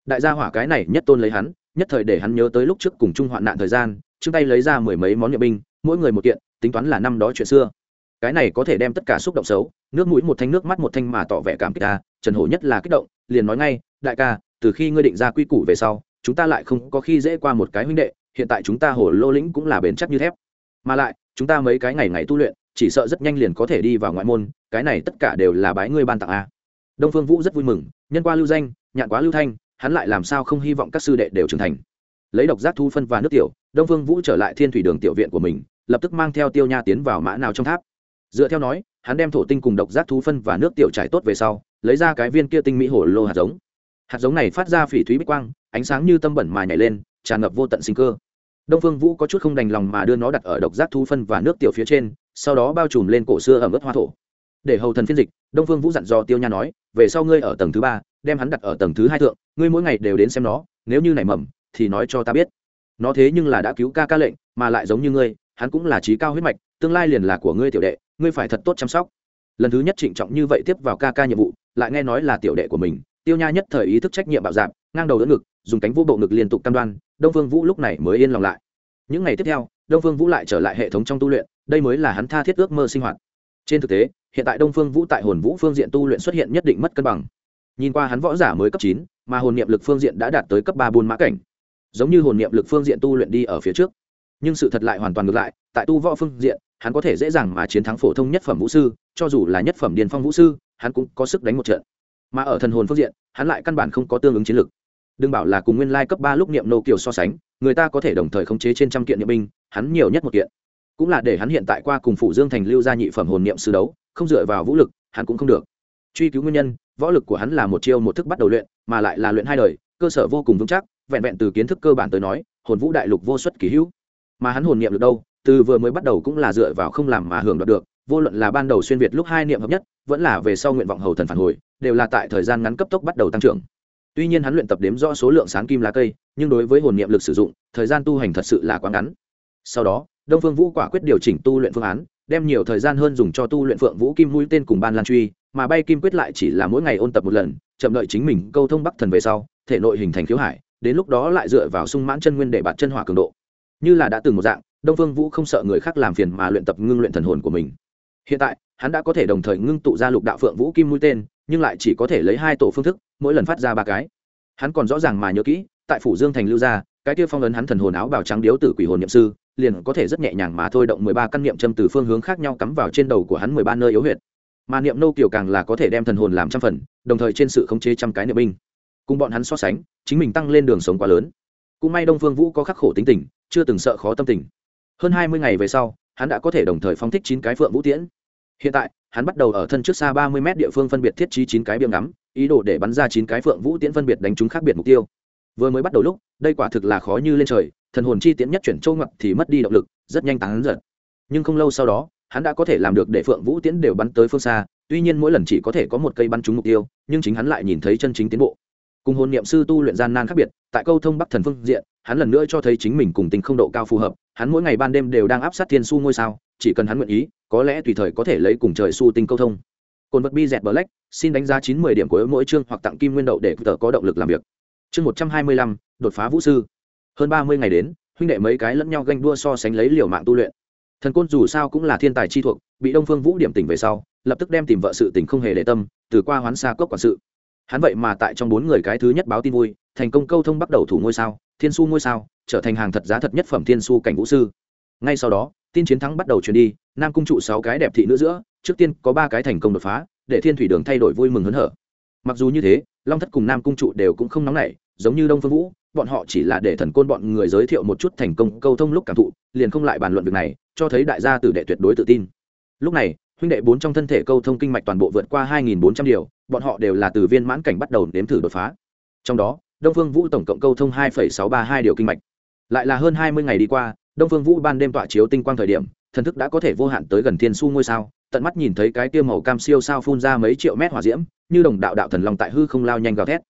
đại gia hỏa cái này nhất tôn lấy hắn, nhất thời để hắn nhớ tới lúc trước cùng chung hoạn nạn thời gian trước tay lấy ra mười mấy món nhựa binh, mỗi người một kiện, tính toán là năm đó chuyện xưa. Cái này có thể đem tất cả xúc động xấu, nước mũi một thanh, nước mắt một thanh mà tỏ vẻ cảm kích ta, trần hổ nhất là kích động, liền nói ngay, đại ca, từ khi ngươi định ra quy củ về sau, chúng ta lại không có khi dễ qua một cái huynh đệ, hiện tại chúng ta hổ lô lĩnh cũng là bền chắc như thép. Mà lại, chúng ta mấy cái ngày ngày tu luyện, chỉ sợ rất nhanh liền có thể đi vào ngoại môn, cái này tất cả đều là bái ngươi ban tặng a. Đông phương vũ rất vui mừng, nhân qua lưu danh, nhạn quá lưu thanh hắn lại làm sao không hy vọng các sư đệ đều trưởng thành? Lấy độc giác thu phân và nước tiểu, đông phương vũ trở lại thiên thủy đường tiểu viện của mình, lập tức mang theo tiêu nha tiến vào mã nào trong tháp. Dựa theo nói, hắn đem thổ tinh cùng độc giác thú phân và nước tiểu trải tốt về sau, lấy ra cái viên kia tinh mỹ hổ lô hạt giống. Hạt giống này phát ra phỉ thúy bích quang, ánh sáng như tâm bẩn mà nhảy lên, tràn ngập vô tận sinh cơ. Đông phương vũ có chút không đành lòng mà đưa nó đặt ở độc giác thú phân và nước tiểu phía trên, sau đó bao trùm lên cổ xưa ẩm ướt hoa thổ. Để hầu thần phiên dịch, đông phương vũ dặn dò tiêu nha nói, về sau ngươi ở tầng thứ ba đem hắn đặt ở tầng thứ hai thượng, ngươi mỗi ngày đều đến xem nó, nếu như nảy mầm, thì nói cho ta biết. Nó thế nhưng là đã cứu ca ca lệnh, mà lại giống như ngươi, hắn cũng là trí cao huyết mạch, tương lai liền là của ngươi tiểu đệ, ngươi phải thật tốt chăm sóc. Lần thứ nhất trịnh trọng như vậy tiếp vào ca ca nhiệm vụ, lại nghe nói là tiểu đệ của mình, tiêu nha nhất thời ý thức trách nhiệm bạo dạp ngang đầu đỡ ngực, dùng cánh vũ bộ ngực liên tục cam đoan, đông phương vũ lúc này mới yên lòng lại. Những ngày tiếp theo, đông phương vũ lại trở lại hệ thống trong tu luyện, đây mới là hắn tha thiết ước mơ sinh hoạt. Trên thực tế, hiện tại đông phương vũ tại hồn vũ phương diện tu luyện xuất hiện nhất định mất cân bằng nhìn qua hắn võ giả mới cấp chín, mà hồn niệm lực phương diện đã đạt tới cấp ba buôn mã cảnh. Giống như hồn niệm lực phương diện tu luyện đi ở phía trước. Nhưng sự thật lại hoàn toàn ngược lại, tại tu võ phương diện, hắn có thể dễ dàng mà chiến thắng phổ thông nhất phẩm vũ sư, cho dù là nhất phẩm điền phong vũ sư, hắn cũng có sức đánh một trận. Mà ở thần hồn phương diện, hắn lại căn bản không có tương ứng chiến lực. Đừng bảo là cùng nguyên lai cấp ba lúc niệm nô kiều so sánh, người ta có thể đồng thời khống chế trên trăm kiện niệm binh, hắn nhiều nhất một kiện. Cũng là để hắn hiện tại qua cùng phủ dương thành lưu gia nhị phẩm hồn niệm sư đấu, không dựa vào vũ lực, hắn cũng không được truy cứu nguyên nhân, võ lực của hắn là một chiêu một thức bắt đầu luyện, mà lại là luyện hai đời, cơ sở vô cùng vững chắc, vẹn vẹn từ kiến thức cơ bản tới nói, hồn vũ đại lục vô xuất kỳ hữu. Mà hắn hồn niệm được đâu, từ vừa mới bắt đầu cũng là dựa vào không làm mà hưởng đoạt được, vô luận là ban đầu xuyên việt lúc hai niệm hợp nhất, vẫn là về sau nguyện vọng hầu thần phản hồi, đều là tại thời gian ngắn cấp tốc bắt đầu tăng trưởng. Tuy nhiên hắn luyện tập đếm rõ số lượng sáng kim lá cây, nhưng đối với hồn niệm lực sử dụng, thời gian tu hành thật sự là quá ngắn. Sau đó, đông phương vũ quả quyết điều chỉnh tu luyện phương án, đem nhiều thời gian hơn dùng cho tu luyện phượng vũ kim mũi tên cùng ban lan truy mà bay kim quyết lại chỉ là mỗi ngày ôn tập một lần, chậm đợi chính mình câu thông bắc thần về sau, thể nội hình thành khiếu hải, đến lúc đó lại dựa vào sung mãn chân nguyên để bạt chân hỏa cường độ. Như là đã từng một dạng, đông phương vũ không sợ người khác làm phiền mà luyện tập ngưng luyện thần hồn của mình. Hiện tại, hắn đã có thể đồng thời ngưng tụ ra lục đạo phượng vũ kim mũi tên, nhưng lại chỉ có thể lấy hai tổ phương thức, mỗi lần phát ra ba cái. Hắn còn rõ ràng mà nhớ kỹ, tại phủ dương thành lưu gia, cái kia phong ấn hắn thần hồn áo bào trắng điếu tử quỷ hồn niệm sư, liền có thể rất nhẹ nhàng mà thôi động mười ba căn niệm châm từ phương hướng khác nhau cắm vào trên đầu của hắn mười ba nơi yếu huyệt mà niệm nô kiểu càng là có thể đem thần hồn làm trăm phần, đồng thời trên sự khống chế trăm cái niệm binh. Cùng bọn hắn so sánh, chính mình tăng lên đường sống quá lớn. Cũng may đông phương vũ có khắc khổ tính tình, chưa từng sợ khó tâm tình. Hơn hai mươi ngày về sau, hắn đã có thể đồng thời phóng thích chín cái phượng vũ tiễn. Hiện tại, hắn bắt đầu ở thân trước xa ba mươi mét địa phương phân biệt thiết trí chín cái biếm ngắm, ý đồ để bắn ra chín cái phượng vũ tiễn phân biệt đánh trúng khác biệt mục tiêu. Vừa mới bắt đầu lúc, đây quả thực là khó như lên trời, thần hồn chi tiễn nhất chuyển châu ngập thì mất đi động lực, rất nhanh tán giật nhưng không lâu sau đó hắn đã có thể làm được để phượng vũ tiễn đều bắn tới phương xa, tuy nhiên mỗi lần chỉ có thể có một cây bắn trúng mục tiêu, nhưng chính hắn lại nhìn thấy chân chính tiến bộ. Cùng hồn niệm sư tu luyện gian nan khác biệt, tại câu thông bắc thần phương diện, hắn lần nữa cho thấy chính mình cùng tình không độ cao phù hợp, hắn mỗi ngày ban đêm đều đang áp sát thiên su ngôi sao, chỉ cần hắn nguyện ý, có lẽ tùy thời có thể lấy cùng trời su tinh câu thông. Cồn vật bi dẹt black, xin đánh giá chín mươi điểm của mỗi chương hoặc tặng kim nguyên đậu để tờ có động lực làm việc. Chương một trăm hai mươi lăm, đột phá vũ sư. Hơn ba mươi ngày đến, huynh đệ mấy cái lẫn nhau ganh đua so sánh lấy liều mạng tu luyện thần côn dù sao cũng là thiên tài chi thuộc, bị đông phương vũ điểm tỉnh về sau, lập tức đem tìm vợ sự tình không hề để tâm, từ qua hoán xa cốc quản sự. Hắn vậy mà tại trong bốn người cái thứ nhất báo tin vui, thành công câu thông bắt đầu thủ ngôi sao, thiên su ngôi sao, trở thành hàng thật giá thật nhất phẩm thiên su cảnh vũ sư. Ngay sau đó, tin chiến thắng bắt đầu truyền đi, nam cung trụ sáu cái đẹp thị nữ giữa, trước tiên có ba cái thành công đột phá, để thiên thủy đường thay đổi vui mừng hớn hở. Mặc dù như thế, long thất cùng nam cung trụ đều cũng không nóng nảy, giống như đông phương vũ, bọn họ chỉ là để thần côn bọn người giới thiệu một chút thành công câu thông lúc cảm thụ, liền không lại bàn luận việc này cho thấy đại gia tử đệ tuyệt đối tự tin. Lúc này, huynh đệ bốn trong thân thể câu thông kinh mạch toàn bộ vượt qua hai nghìn bốn trăm điều, bọn họ đều là từ viên mãn cảnh bắt đầu nếm thử đột phá. Trong đó, đông phương vũ tổng cộng câu thông hai sáu ba hai điều kinh mạch. Lại là hơn hai mươi ngày đi qua, đông phương vũ ban đêm tọa chiếu tinh quang thời điểm, thần thức đã có thể vô hạn tới gần thiên su ngôi sao, tận mắt nhìn thấy cái tiêu màu cam siêu sao phun ra mấy triệu mét hỏa diễm, như đồng đạo đạo thần lòng tại hư không lao nhanh gào thét.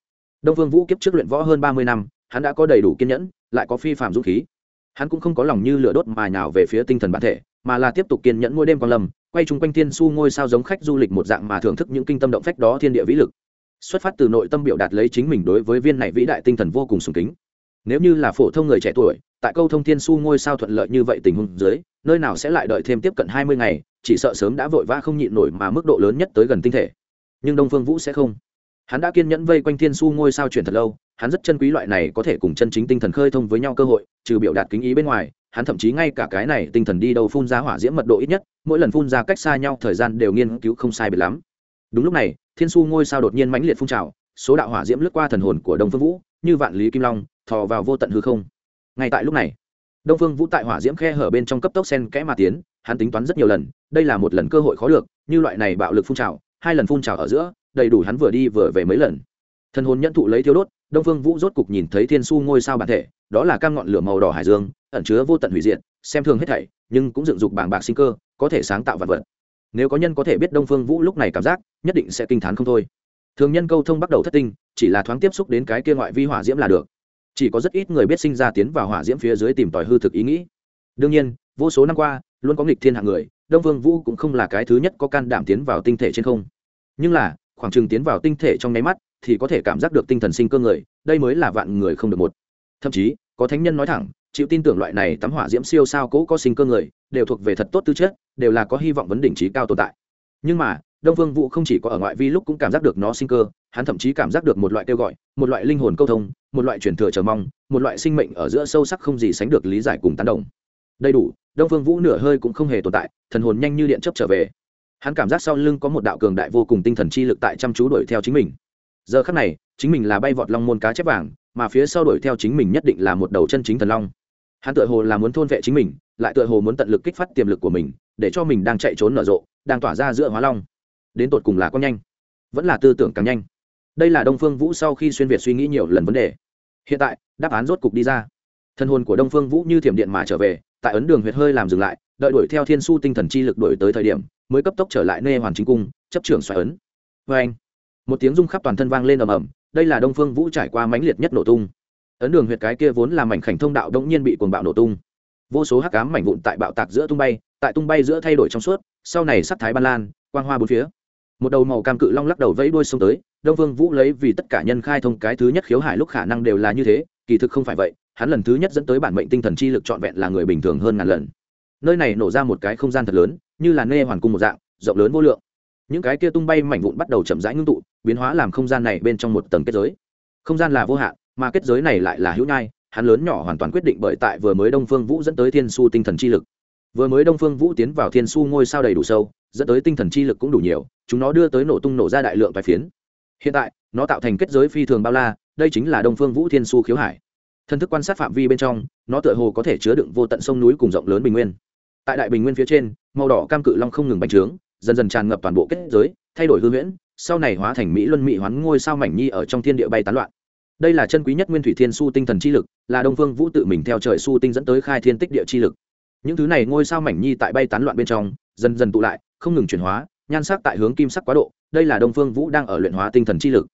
Đông phương vũ kiếp trước luyện võ hơn ba mươi năm, hắn đã có đầy đủ kiên nhẫn, lại có phi phạm dũng khí hắn cũng không có lòng như lửa đốt mà nhào về phía tinh thần bản thể, mà là tiếp tục kiên nhẫn mỗi đêm quan lâm, quay chung quanh thiên su ngôi sao giống khách du lịch một dạng mà thưởng thức những kinh tâm động phách đó thiên địa vĩ lực. Xuất phát từ nội tâm biểu đạt lấy chính mình đối với viên này vĩ đại tinh thần vô cùng sùng kính. Nếu như là phổ thông người trẻ tuổi, tại câu thông thiên su ngôi sao thuận lợi như vậy tình huống dưới, nơi nào sẽ lại đợi thêm tiếp cận hai mươi ngày, chỉ sợ sớm đã vội vã không nhịn nổi mà mức độ lớn nhất tới gần tinh thể. Nhưng đông phương vũ sẽ không hắn đã kiên nhẫn vây quanh thiên su ngôi sao chuyển thật lâu, hắn rất chân quý loại này có thể cùng chân chính tinh thần khơi thông với nhau cơ hội, trừ biểu đạt kính ý bên ngoài, hắn thậm chí ngay cả cái này tinh thần đi đâu phun ra hỏa diễm mật độ ít nhất, mỗi lần phun ra cách xa nhau thời gian đều nghiên cứu không sai biệt lắm. Đúng lúc này, thiên su ngôi sao đột nhiên mãnh liệt phun trào, số đạo hỏa diễm lướt qua thần hồn của đông phương vũ, như vạn lý kim long, thò vào vô tận hư không. Ngay tại lúc này, đông phương vũ tại hỏa diễm khe hở bên trong cấp tốc sen kẽ mà tiến, hắn tính toán rất nhiều lần, đây là một lần cơ hội khó được, như loại này bạo lực phun trào, hai lần phun trào ở giữa đầy đủ hắn vừa đi vừa về mấy lần. Thần hồn nhận thụ lấy thiếu đốt, đông phương vũ rốt cục nhìn thấy thiên su ngôi sao bản thể, đó là cam ngọn lửa màu đỏ hải dương, ẩn chứa vô tận hủy diệt, xem thường hết thảy, nhưng cũng dựng dục bảng bạc sinh cơ, có thể sáng tạo vật vật. Nếu có nhân có thể biết đông phương vũ lúc này cảm giác, nhất định sẽ kinh t h á n không thôi. Thường nhân câu thông bắt đầu thất tinh, chỉ là thoáng tiếp xúc đến cái kia ngoại vi hỏa diễm là được. Chỉ có rất ít người biết sinh ra tiến vào hỏa diễm phía dưới tìm tòi hư thực ý nghĩ. Đương nhiên, vô số năm qua, luôn có nghịch thiên hạng người, đông phương vũ cũng không là cái thứ nhất có can đảm tiến vào tinh thể trên không. Nhưng là khoảng chừng tiến vào tinh thể trong nháy mắt thì có thể cảm giác được tinh thần sinh cơ người, đây mới là vạn người không được một. Thậm chí, có thánh nhân nói thẳng, chịu tin tưởng loại này tắm hỏa diễm siêu sao cố có sinh cơ người, đều thuộc về thật tốt tư chất, đều là có hy vọng vấn đỉnh trí cao tồn tại. Nhưng mà, đông Vương vũ không chỉ có ở ngoại vi lúc cũng cảm giác được nó sinh cơ, hắn thậm chí cảm giác được một loại kêu gọi, một loại linh hồn câu thông, một loại truyền thừa chờ mong, một loại sinh mệnh ở giữa sâu sắc không gì sánh được lý giải cùng tán đồng. Đầy đủ, đông phương vũ nửa hơi cũng không hề tồn tại, thần hồn nhanh như điện chấp trở về hắn cảm giác sau lưng có một đạo cường đại vô cùng tinh thần chi lực tại chăm chú đuổi theo chính mình. Giờ khắc này, chính mình là bay vọt long môn cá chép vàng, mà phía sau đuổi theo chính mình nhất định là một đầu chân chính thần long. Hắn tựa hồ là muốn thôn vệ chính mình, lại tựa hồ muốn tận lực kích phát tiềm lực của mình, để cho mình đang chạy trốn nở rộ, đang tỏa ra giữa hóa long. Đến tột cùng là con nhanh, vẫn là tư tưởng càng nhanh. Đây là đông phương vũ sau khi xuyên việt suy nghĩ nhiều lần vấn đề. Hiện tại, đáp án rốt cục đi ra. Thân hồn của đông phương vũ như thiểm điện mà trở về, tại ấn đường huyệt hơi làm dừng lại, đợi đuổi theo thiên su tinh thần chi lực đuổi tới thời điểm mới cấp tốc trở lại nê hoàn chính cung, chấp trưởng xoài ấn. Vê anh, một tiếng rung khắp toàn thân vang lên ầm ầm, đây là đông phương vũ trải qua mãnh liệt nhất nổ tung. Ấn đường huyệt cái kia vốn là mảnh khảnh thông đạo đống nhiên bị cuồng bạo nổ tung. Vô số hắc ám mảnh vụn tại bạo tạc giữa tung bay, tại tung bay giữa thay đổi trong suốt, sau này sắc thái ban lan, quang hoa bốn phía. Một đầu màu cam cự long lắc đầu vẫy đuôi xông tới, đông vương vũ lấy vì tất cả nhân khai thông cái thứ nhất khiếu hải lúc khả năng đều là như thế, kỳ thực không phải vậy, hắn lần thứ nhất dẫn tới bản mệnh tinh thần chi lực trọn vẹn là người bình thường hơn ngàn lần. Nơi này nổ ra một cái không gian thật lớn như là nê hoàn cung một dạng, rộng lớn vô lượng. Những cái kia tung bay mảnh vụn bắt đầu chậm rãi ngưng tụ, biến hóa làm không gian này bên trong một tầng kết giới. Không gian là vô hạn, mà kết giới này lại là hữu nhai, hắn lớn nhỏ hoàn toàn quyết định bởi tại vừa mới đông phương vũ dẫn tới thiên su tinh thần chi lực. Vừa mới đông phương vũ tiến vào thiên su ngôi sao đầy đủ sâu, dẫn tới tinh thần chi lực cũng đủ nhiều, chúng nó đưa tới nổ tung nổ ra đại lượng tài phiến. Hiện tại, nó tạo thành kết giới phi thường bao la, đây chính là đông phương vũ thiên su khiếu hải. Thân thức quan sát phạm vi bên trong, nó tựa hồ có thể chứa đựng vô tận sông núi cùng rộng lớn bình nguyên tại đại bình nguyên phía trên, màu đỏ cam cự long không ngừng bành trướng, dần dần tràn ngập toàn bộ kết giới, thay đổi hư huyễn, sau này hóa thành mỹ luân mỹ hoán ngôi sao mảnh nhi ở trong thiên địa bay tán loạn. Đây là chân quý nhất nguyên thủy thiên su tinh thần chi lực, là đông phương vũ tự mình theo trời su tinh dẫn tới khai thiên tích địa chi lực. Những thứ này ngôi sao mảnh nhi tại bay tán loạn bên trong, dần dần tụ lại, không ngừng chuyển hóa, nhan sắc tại hướng kim sắc quá độ, đây là đông phương vũ đang ở luyện hóa tinh thần chi lực.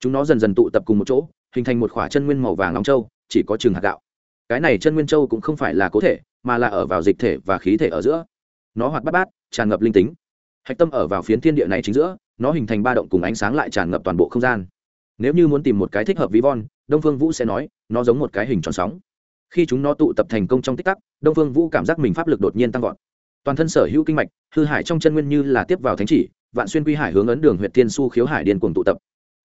Chúng nó dần dần tụ tập cùng một chỗ, hình thành một khỏa chân nguyên màu vàng nóng châu, chỉ có chừng hạt gạo cái này chân nguyên châu cũng không phải là cố thể, mà là ở vào dịch thể và khí thể ở giữa. Nó hoạt bát bát, tràn ngập linh tính. Hạch tâm ở vào phiến thiên địa này chính giữa, nó hình thành ba động cùng ánh sáng lại tràn ngập toàn bộ không gian. Nếu như muốn tìm một cái thích hợp ví von, đông phương vũ sẽ nói, nó giống một cái hình tròn sóng. Khi chúng nó tụ tập thành công trong tích tắc, đông phương vũ cảm giác mình pháp lực đột nhiên tăng vọt. Toàn thân sở hữu kinh mạch, hư hải trong chân nguyên như là tiếp vào thánh chỉ, vạn xuyên quy hải hướng ấn đường huyện tiên su khiếu hải điên cuồng tụ tập.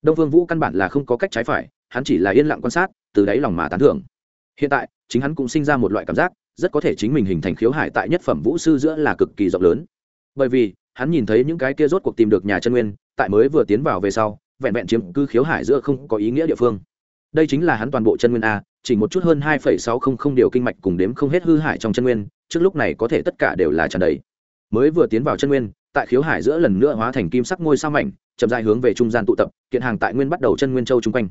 Đông phương vũ căn bản là không có cách trái phải, hắn chỉ là yên lặng quan sát, từ đáy lòng mà tán thưởng hiện tại, chính hắn cũng sinh ra một loại cảm giác, rất có thể chính mình hình thành khiếu hải tại nhất phẩm vũ sư giữa là cực kỳ rộng lớn. Bởi vì, hắn nhìn thấy những cái kia rốt cuộc tìm được nhà chân nguyên, tại mới vừa tiến vào về sau, vẹn vẹn chiếm cư khiếu hải giữa không có ý nghĩa địa phương. Đây chính là hắn toàn bộ chân nguyên a, chỉ một chút hơn hai sáu không không điều kinh mạch cùng đếm không hết hư hải trong chân nguyên, trước lúc này có thể tất cả đều là tràn đầy. Mới vừa tiến vào chân nguyên, tại khiếu hải giữa lần nữa hóa thành kim sắc ngôi sao mảnh, chậm dài hướng về trung gian tụ tập, kiện hàng tại nguyên bắt đầu chân nguyên châu chung quanh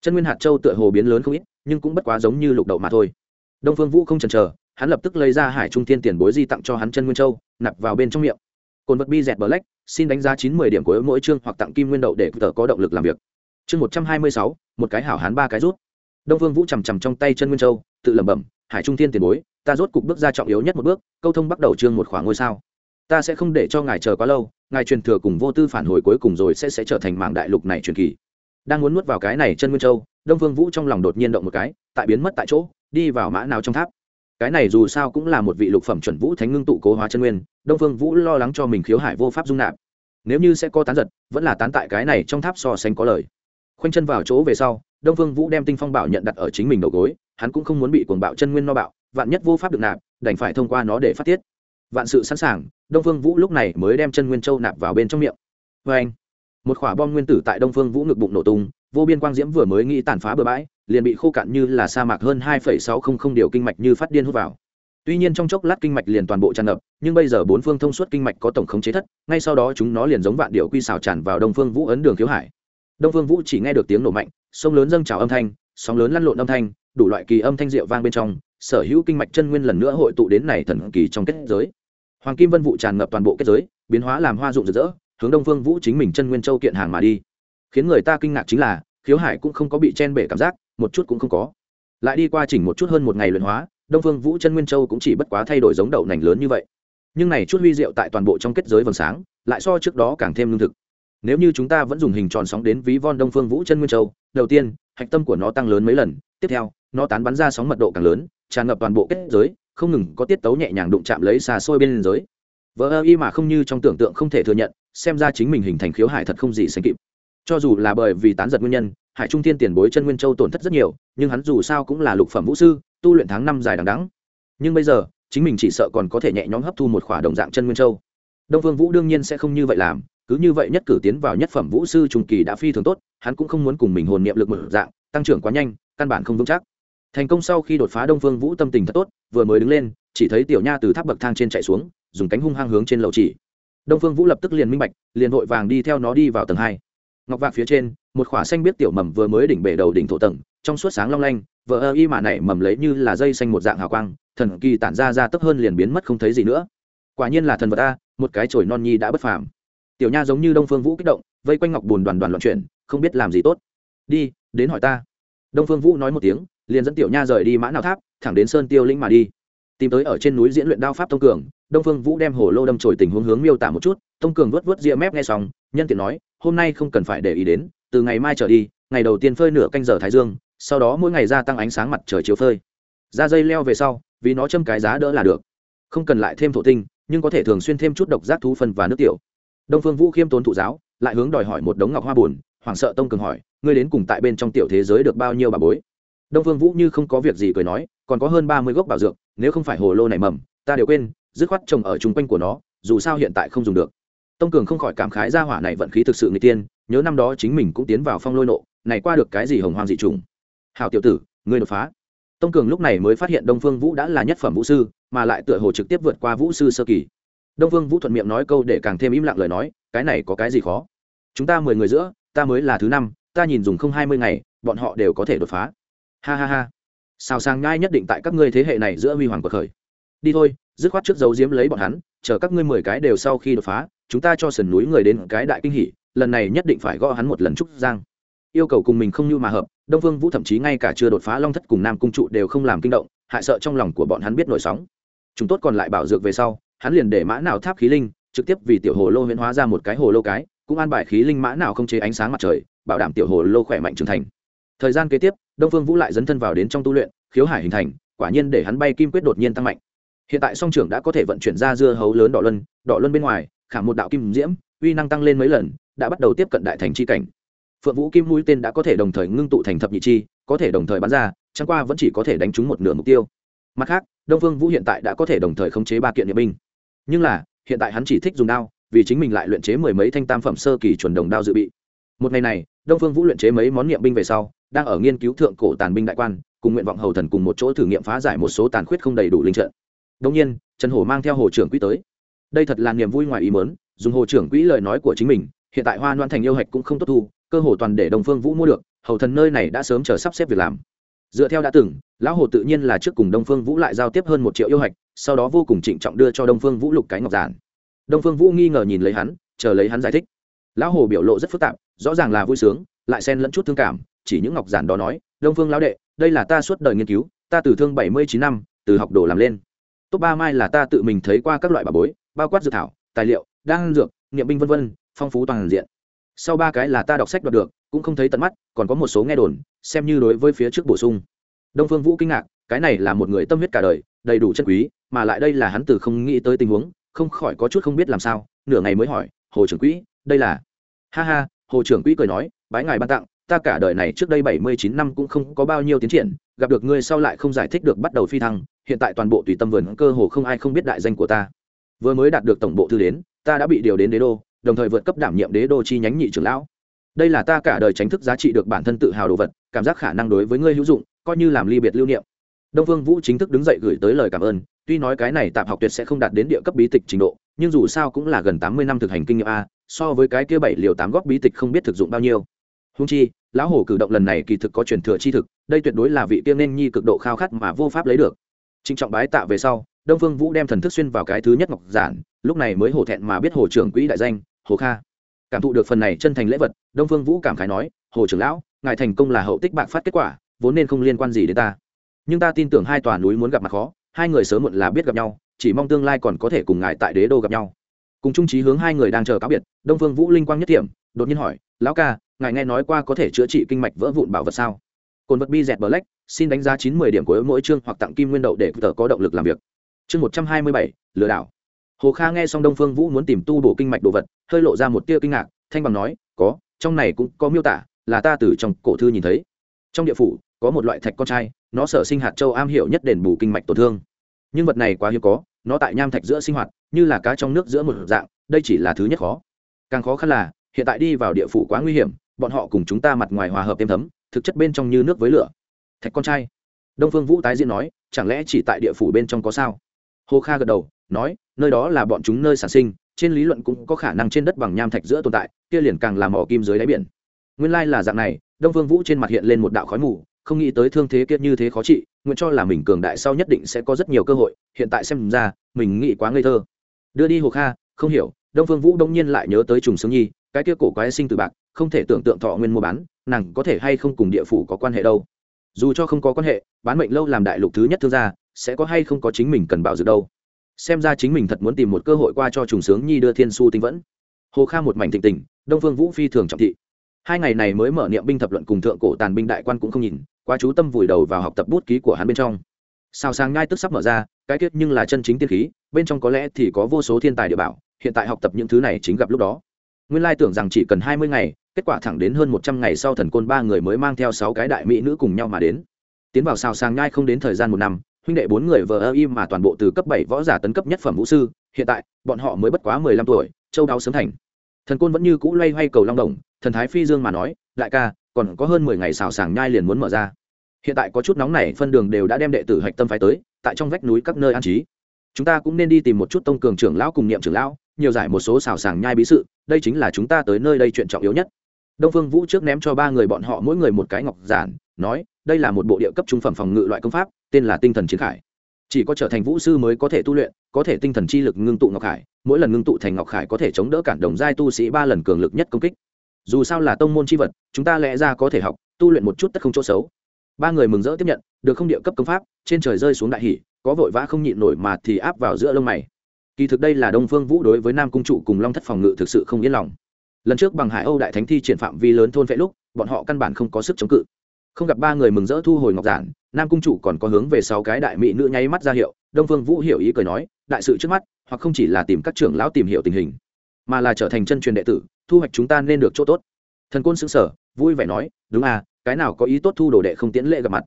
chân nguyên hạt châu tựa hồ biến lớn không ít, nhưng cũng bất quá giống như lục đậu mà thôi. Đông phương vũ không chần chờ, hắn lập tức lấy ra hải trung tiên tiền bối di tặng cho hắn chân nguyên châu, nạp vào bên trong miệng. Cồn vật bi dẹt black xin đánh giá chín mươi điểm của mỗi chương hoặc tặng kim nguyên đậu để tờ có động lực làm việc. Chương một trăm hai mươi sáu, một cái hảo hán ba cái rút. Đông phương vũ chằm chằm trong tay chân nguyên châu, tự lẩm bẩm, hải trung tiên tiền bối, ta rốt cục bước ra trọng yếu nhất một bước, câu thông bắt đầu chương một khoảng ngôi sao. Ta sẽ không để cho ngài chờ quá lâu, ngài truyền thừa cùng vô tư phản hồi cuối cùng rồi sẽ sẽ trở thành mạng đại lục này truyền kỳ đang muốn nuốt vào cái này chân nguyên châu, đông phương vũ trong lòng đột nhiên động một cái, tại biến mất tại chỗ, đi vào mã nào trong tháp. Cái này dù sao cũng là một vị lục phẩm chuẩn vũ thánh ngưng tụ cố hóa chân nguyên, đông phương vũ lo lắng cho mình khiếu hải vô pháp dung nạp. Nếu như sẽ có tán giật, vẫn là tán tại cái này trong tháp so sánh có lời. Khoanh chân vào chỗ về sau, đông phương vũ đem tinh phong bảo nhận đặt ở chính mình đầu gối, hắn cũng không muốn bị cuồng bạo chân nguyên no bạo, vạn nhất vô pháp được nạp, đành phải thông qua nó để phát tiết. Vạn sự sẵn sàng, đông phương vũ lúc này mới đem chân nguyên châu nạp vào bên trong miệng. Vê anh một quả bom nguyên tử tại đông phương vũ ngực bụng nổ tung, vô biên quang diễm vừa mới nghĩ tàn phá bờ bãi, liền bị khô cạn như là sa mạc hơn hai sáu trăm linh điều kinh mạch như phát điên hút vào. Tuy nhiên trong chốc lát kinh mạch liền toàn bộ tràn ngập, nhưng bây giờ bốn phương thông suốt kinh mạch có tổng khống chế thất, ngay sau đó chúng nó liền giống vạn điệu quy xào tràn vào đông phương vũ ấn đường thiếu hải. Đông phương vũ chỉ nghe được tiếng nổ mạnh, sông lớn dâng trào âm thanh, sóng lớn lăn lộn âm thanh, đủ loại kỳ âm thanh rượu vang bên trong, sở hữu kinh mạch chân nguyên lần nữa hội tụ đến này thần kỳ trong kết giới. Hoàng kim vân vụ tràn ngập toàn bộ kết giới, biến hóa làm hoa dụng rực rỡ hướng đông phương vũ chính mình chân nguyên châu kiện hàng mà đi khiến người ta kinh ngạc chính là khiếu hải cũng không có bị chen bể cảm giác một chút cũng không có lại đi qua chỉnh một chút hơn một ngày luyện hóa đông phương vũ chân nguyên châu cũng chỉ bất quá thay đổi giống đậu nành lớn như vậy nhưng này chút huy diệu tại toàn bộ trong kết giới vầng sáng lại so trước đó càng thêm lương thực nếu như chúng ta vẫn dùng hình tròn sóng đến ví von đông phương vũ chân nguyên châu đầu tiên hạch tâm của nó tăng lớn mấy lần tiếp theo nó tán bắn ra sóng mật độ càng lớn tràn ngập toàn bộ kết giới không ngừng có tiết tấu nhẹ nhàng đụng chạm lấy xa xôi bên giới vỡ ơ y mà không như trong tưởng tượng không thể thừa nhận xem ra chính mình hình thành khiếu hải thật không gì sánh kịp. Cho dù là bởi vì tán giật nguyên nhân, hải trung thiên tiền bối chân nguyên châu tổn thất rất nhiều, nhưng hắn dù sao cũng là lục phẩm vũ sư, tu luyện tháng năm dài đằng đắng nhưng bây giờ, chính mình chỉ sợ còn có thể nhẹ nhõm hấp thu một khỏa đồng dạng chân nguyên châu. Đông phương vũ đương nhiên sẽ không như vậy làm, cứ như vậy nhất cử tiến vào nhất phẩm vũ sư trung kỳ đã phi thường tốt, hắn cũng không muốn cùng mình hồn niệm lực mở dạng, tăng trưởng quá nhanh, căn bản không vững chắc. Thành công sau khi đột phá đông phương vũ tâm tình thật tốt, vừa mới đứng lên, chỉ thấy tiểu nha từ tháp bậc thang trên chạy xuống, dùng cánh hung hăng hướng trên lầu chỉ đông phương vũ lập tức liền minh bạch, liền vội vàng đi theo nó đi vào tầng hai. Ngọc vạc phía trên, một khỏa xanh biết tiểu mầm vừa mới đỉnh bể đầu đỉnh thổ tầng, trong suốt sáng long lanh vợ ơ y mà nảy mầm lấy như là dây xanh một dạng hào quang, thần kỳ tản ra ra tấp hơn liền biến mất không thấy gì nữa. Quả nhiên là thần vật a, một cái chổi non nhi đã bất phàm. Tiểu nha giống như đông phương vũ kích động, vây quanh ngọc bùn đoàn đoàn loạn chuyển, không biết làm gì tốt. Đi, đến hỏi ta. Đông phương vũ nói một tiếng, liền dẫn tiểu nha rời đi mã nào tháp, thẳng đến sơn tiêu lĩnh mà đi. Tìm tới ở trên núi diễn luyện đao pháp tông cường đông phương vũ đem hồ lô đâm trồi tình huống hướng miêu tả một chút, tông cường vớt vớt ria mép nghe xong, nhân tiện nói, hôm nay không cần phải để ý đến, từ ngày mai trở đi, ngày đầu tiên phơi nửa canh giờ thái dương, sau đó mỗi ngày gia tăng ánh sáng mặt trời chiếu phơi. Ra dây leo về sau, vì nó châm cái giá đỡ là được. Không cần lại thêm thổ tinh, nhưng có thể thường xuyên thêm chút độc giác thú phân và nước tiểu. Đông phương vũ khiêm tốn thụ giáo, lại hướng đòi hỏi một đống ngọc hoa buồn, hoảng sợ tông cường hỏi, ngươi đến cùng tại bên trong tiểu thế giới được bao nhiêu bà bối? Đông phương vũ như không có việc gì cười nói, còn có hơn ba mươi gốc bảo dược, nếu không phải hồ lô này mầm, ta đều quên dứt khoát trồng ở chung quanh của nó, dù sao hiện tại không dùng được. Tông cường không khỏi cảm khái ra hỏa này vận khí thực sự người tiên nhớ năm đó chính mình cũng tiến vào phong lôi nộ, này qua được cái gì hồng hoàng dị trùng. Hào tiểu tử, ngươi đột phá. Tông cường lúc này mới phát hiện đông phương vũ đã là nhất phẩm vũ sư, mà lại tựa hồ trực tiếp vượt qua vũ sư sơ kỳ. Đông phương vũ thuận miệng nói câu để càng thêm im lặng lời nói, cái này có cái gì khó? Chúng ta mười người giữa, ta mới là thứ năm, ta nhìn dùng không hai mươi ngày, bọn họ đều có thể đột phá. Ha ha ha. Sao sang ngai nhất định tại các ngươi thế hệ này giữa huy hoàng cuộc khởi đi thôi dứt khoát trước dấu diếm lấy bọn hắn, chờ các ngươi mười cái đều sau khi đột phá, chúng ta cho sườn núi người đến cái đại kinh hỉ, lần này nhất định phải gõ hắn một lần trúc giang. Yêu cầu cùng mình không như mà hợp, đông vương vũ thậm chí ngay cả chưa đột phá long thất cùng nam cung trụ đều không làm kinh động, hại sợ trong lòng của bọn hắn biết nổi sóng. Chúng tốt còn lại bảo dược về sau, hắn liền để mã nào tháp khí linh, trực tiếp vì tiểu hồ lô huyễn hóa ra một cái hồ lô cái, cũng an bài khí linh mã nào không chế ánh sáng mặt trời, bảo đảm tiểu hồ lô khỏe mạnh trưởng thành. Thời gian kế tiếp, đông phương vũ lại dấn thân vào đến trong tu luyện, khiếu hải hình thành, quả nhiên để hắn bay kim quyết đột nhiên tăng mạnh hiện tại song trưởng đã có thể vận chuyển ra dưa hấu lớn đỏ luân đỏ luân bên ngoài, khả một đạo kim diễm, uy năng tăng lên mấy lần, đã bắt đầu tiếp cận đại thành chi cảnh. Phượng vũ kim mũi tên đã có thể đồng thời ngưng tụ thành thập nhị chi, có thể đồng thời bắn ra, chẳng qua vẫn chỉ có thể đánh trúng một nửa mục tiêu. Mặt khác, đông phương vũ hiện tại đã có thể đồng thời khống chế ba kiện địa binh. Nhưng là, hiện tại hắn chỉ thích dùng đao, vì chính mình lại luyện chế mười mấy thanh tam phẩm sơ kỳ chuẩn đồng đao dự bị. Một ngày này, đông phương vũ luyện chế mấy món niệm binh về sau, đang ở nghiên cứu thượng cổ tàn binh đại quan, cùng nguyện vọng hầu thần cùng một chỗ thử nghiệm phá giải một số tàn khuyết không đầy đủ linh trận đông nhiên, trần hổ mang theo hồ trưởng quỹ tới. Đây thật là niềm vui ngoài ý mớn dùng hồ trưởng quỹ lời nói của chính mình, hiện tại hoa loan thành yêu hạch cũng không tốt thu, cơ hồ toàn để đồng phương vũ mua được, hầu thần nơi này đã sớm chờ sắp xếp việc làm. Dựa theo đã từng, lão hồ tự nhiên là trước cùng đông phương vũ lại giao tiếp hơn một triệu yêu hạch, sau đó vô cùng trịnh trọng đưa cho đông phương vũ lục cái ngọc giản. Đông phương vũ nghi ngờ nhìn lấy hắn, chờ lấy hắn giải thích. Lão hồ biểu lộ rất phức tạp, rõ ràng là vui sướng, lại xen lẫn chút thương cảm, chỉ những ngọc giản đó nói, đông phương lão đệ, đây là ta suốt đời nghiên cứu, ta từ thương bảy mươi chín năm, từ học đồ làm lên top ba mai là ta tự mình thấy qua các loại bà bối, bao quát dự thảo, tài liệu, đan dược nghiệm binh vân vân, phong phú toàn diện. Sau ba cái là ta đọc sách đoạt được, cũng không thấy tận mắt, còn có một số nghe đồn, xem như đối với phía trước bổ sung. Đông phương vũ kinh ngạc, cái này là một người tâm huyết cả đời, đầy đủ chân quý, mà lại đây là hắn từ không nghĩ tới tình huống, không khỏi có chút không biết làm sao, nửa ngày mới hỏi, hồ trưởng quỹ, đây là? Ha ha, hồ trưởng quỹ cười nói, bái ngài ban tặng ta cả đời này trước đây bảy mươi chín năm cũng không có bao nhiêu tiến triển, gặp được ngươi sau lại không giải thích được bắt đầu phi thăng, hiện tại toàn bộ tùy tâm vườn cơ hồ không ai không biết đại danh của ta. Vừa mới đạt được tổng bộ thư đến, ta đã bị điều đến đế đô, đồng thời vượt cấp đảm nhiệm đế đô chi nhánh nhị trưởng lão. Đây là ta cả đời tránh thức giá trị được bản thân tự hào đồ vật, cảm giác khả năng đối với ngươi hữu dụng, coi như làm ly biệt lưu niệm. Đông phương vũ chính thức đứng dậy gửi tới lời cảm ơn, tuy nói cái này tạm học tuyệt sẽ không đạt đến địa cấp bí tịch trình độ, nhưng dù sao cũng là gần tám mươi năm thực hành kinh nghiệm a, so với cái kia bảy liều tám góc bí tịch không biết thực dụng bao nhiêu húng chi, lão hổ cử động lần này kỳ thực có truyền thừa chi thực, đây tuyệt đối là vị tiên nên nhi cực độ khao khát mà vô pháp lấy được. Trịnh trọng bái tạ về sau, đông phương vũ đem thần thức xuyên vào cái thứ nhất ngọc giản, lúc này mới hổ thẹn mà biết hồ trưởng quỹ đại danh hồ kha. Cảm thụ được phần này chân thành lễ vật, đông phương vũ cảm khái nói hồ trưởng lão, ngài thành công là hậu tích bạc phát kết quả, vốn nên không liên quan gì đến ta. Nhưng ta tin tưởng hai tòa núi muốn gặp mặt khó, hai người sớm muộn là biết gặp nhau, chỉ mong tương lai còn có thể cùng ngài tại đế đô gặp nhau cùng trung trí hướng hai người đang chờ cáo biệt, đông phương vũ linh quang nhất điểm đột nhiên hỏi, lão ca, ngài nghe nói qua có thể chữa trị kinh mạch vỡ vụn bảo vật sao? Cồn vật bi dẹt black xin đánh giá chín mươi điểm của mỗi chương hoặc tặng kim nguyên đậu để tờ có động lực làm việc. Chương một trăm hai mươi bảy, lừa đảo. Hồ kha nghe xong đông phương vũ muốn tìm tu bổ kinh mạch đồ vật, hơi lộ ra một tia kinh ngạc, thanh bằng nói, có, trong này cũng có miêu tả, là ta từ trong cổ thư nhìn thấy. Trong địa phủ, có một loại thạch con trai, nó sở sinh hạt châu am hiểu nhất đền bù kinh mạch tổn thương. Nhưng vật này quá hiếm có nó tại nham thạch giữa sinh hoạt, như là cá trong nước giữa một dạng, đây chỉ là thứ nhất khó. Càng khó khăn là, hiện tại đi vào địa phủ quá nguy hiểm, bọn họ cùng chúng ta mặt ngoài hòa hợp êm thấm, thực chất bên trong như nước với lửa. Thạch con trai. Đông phương vũ tái diễn nói, chẳng lẽ chỉ tại địa phủ bên trong có sao? Hồ kha gật đầu, nói, nơi đó là bọn chúng nơi sản sinh, trên lý luận cũng có khả năng trên đất bằng nham thạch giữa tồn tại, kia liền càng làm mỏ kim dưới đáy biển. Nguyên lai là dạng này, đông phương vũ trên mặt hiện lên một đạo khói mù không nghĩ tới thương thế kia như thế khó trị, nguyện cho là mình cường đại sau nhất định sẽ có rất nhiều cơ hội, hiện tại xem ra, mình nghĩ quá ngây thơ. Đưa đi hồ kha, không hiểu, đông phương vũ đông nhiên lại nhớ tới trùng sướng nhi, cái kia cổ quái sinh từ bạc, không thể tưởng tượng thọ nguyên mua bán, nàng có thể hay không cùng địa phủ có quan hệ đâu. Dù cho không có quan hệ, bán mệnh lâu làm đại lục thứ nhất thương gia, sẽ có hay không có chính mình cần bảo dược đâu. Xem ra chính mình thật muốn tìm một cơ hội qua cho trùng sướng nhi đưa thiên su tinh vẫn. Hồ kha một mảnh thịnh tình, đông phương vũ phi thường trọng thị. Hai ngày này mới mở niệm binh thập luận cùng thượng cổ tàn binh đại quan cũng không nhìn quá chú tâm vùi đầu vào học tập bút ký của hắn bên trong. Sao sáng ngai tức sắp mở ra, cái kết nhưng là chân chính tiên khí, bên trong có lẽ thì có vô số thiên tài địa bảo, hiện tại học tập những thứ này chính gặp lúc đó. Nguyên lai tưởng rằng chỉ cần hai mươi ngày, kết quả thẳng đến hơn một trăm ngày sau thần côn ba người mới mang theo sáu cái đại mỹ nữ cùng nhau mà đến. Tiến vào sao sáng ngay không đến thời gian một năm, huynh đệ bốn người vờ ơ im mà toàn bộ từ cấp bảy võ giả tấn cấp nhất phẩm vũ sư, hiện tại, bọn họ mới bất quá mười lăm tuổi, châu đáo sớm thành. Thần côn vẫn như cũ loay hoay cầu long đồng, thần thái phi dương mà nói đại ca, còn có hơn mười ngày xào sàng nhai liền muốn mở ra. Hiện tại có chút nóng này, phân đường đều đã đem đệ tử hạch tâm phái tới, tại trong vách núi các nơi an trí. Chúng ta cũng nên đi tìm một chút tông cường trưởng lão cùng niệm trưởng lão, nhiều giải một số xào sàng nhai bí sự, đây chính là chúng ta tới nơi đây chuyện trọng yếu nhất. Đông phương vũ trước ném cho ba người bọn họ mỗi người một cái ngọc giản, nói, đây là một bộ địa cấp trung phẩm phòng ngự loại công pháp, tên là tinh thần chiến khải. Chỉ có trở thành vũ sư mới có thể tu luyện, có thể tinh thần chi lực ngưng tụ ngọc khải mỗi lần ngưng tụ thành ngọc khải có thể chống đỡ cản đồng giai tu sĩ ba lần cường lực nhất công kích dù sao là tông môn chi vật, chúng ta lẽ ra có thể học, tu luyện một chút tất không chỗ xấu. Ba người mừng rỡ tiếp nhận, được không địa cấp công pháp, trên trời rơi xuống đại hỷ có vội vã không nhịn nổi mà thì áp vào giữa lông mày. Kỳ thực đây là đông phương vũ đối với nam cung trụ cùng long thất phòng ngự thực sự không yên lòng. Lần trước bằng hải âu đại thánh thi triển phạm vi lớn thôn vệ lúc, bọn họ căn bản không có sức chống cự. Không gặp ba người mừng rỡ thu hồi ngọc giản, nam cung trụ còn có hướng về sáu cái đại mỹ nữ nháy mắt ra hiệu, đông phương vũ hiểu ý cười nói, đại sự trước mắt, hoặc không chỉ là tìm các trưởng lão tìm hiểu tình hình mà là trở thành chân truyền đệ tử, thu hoạch chúng ta nên được chỗ tốt. Thần côn xứng sở vui vẻ nói, đúng à cái nào có ý tốt thu đồ đệ không tiễn lệ gặp mặt.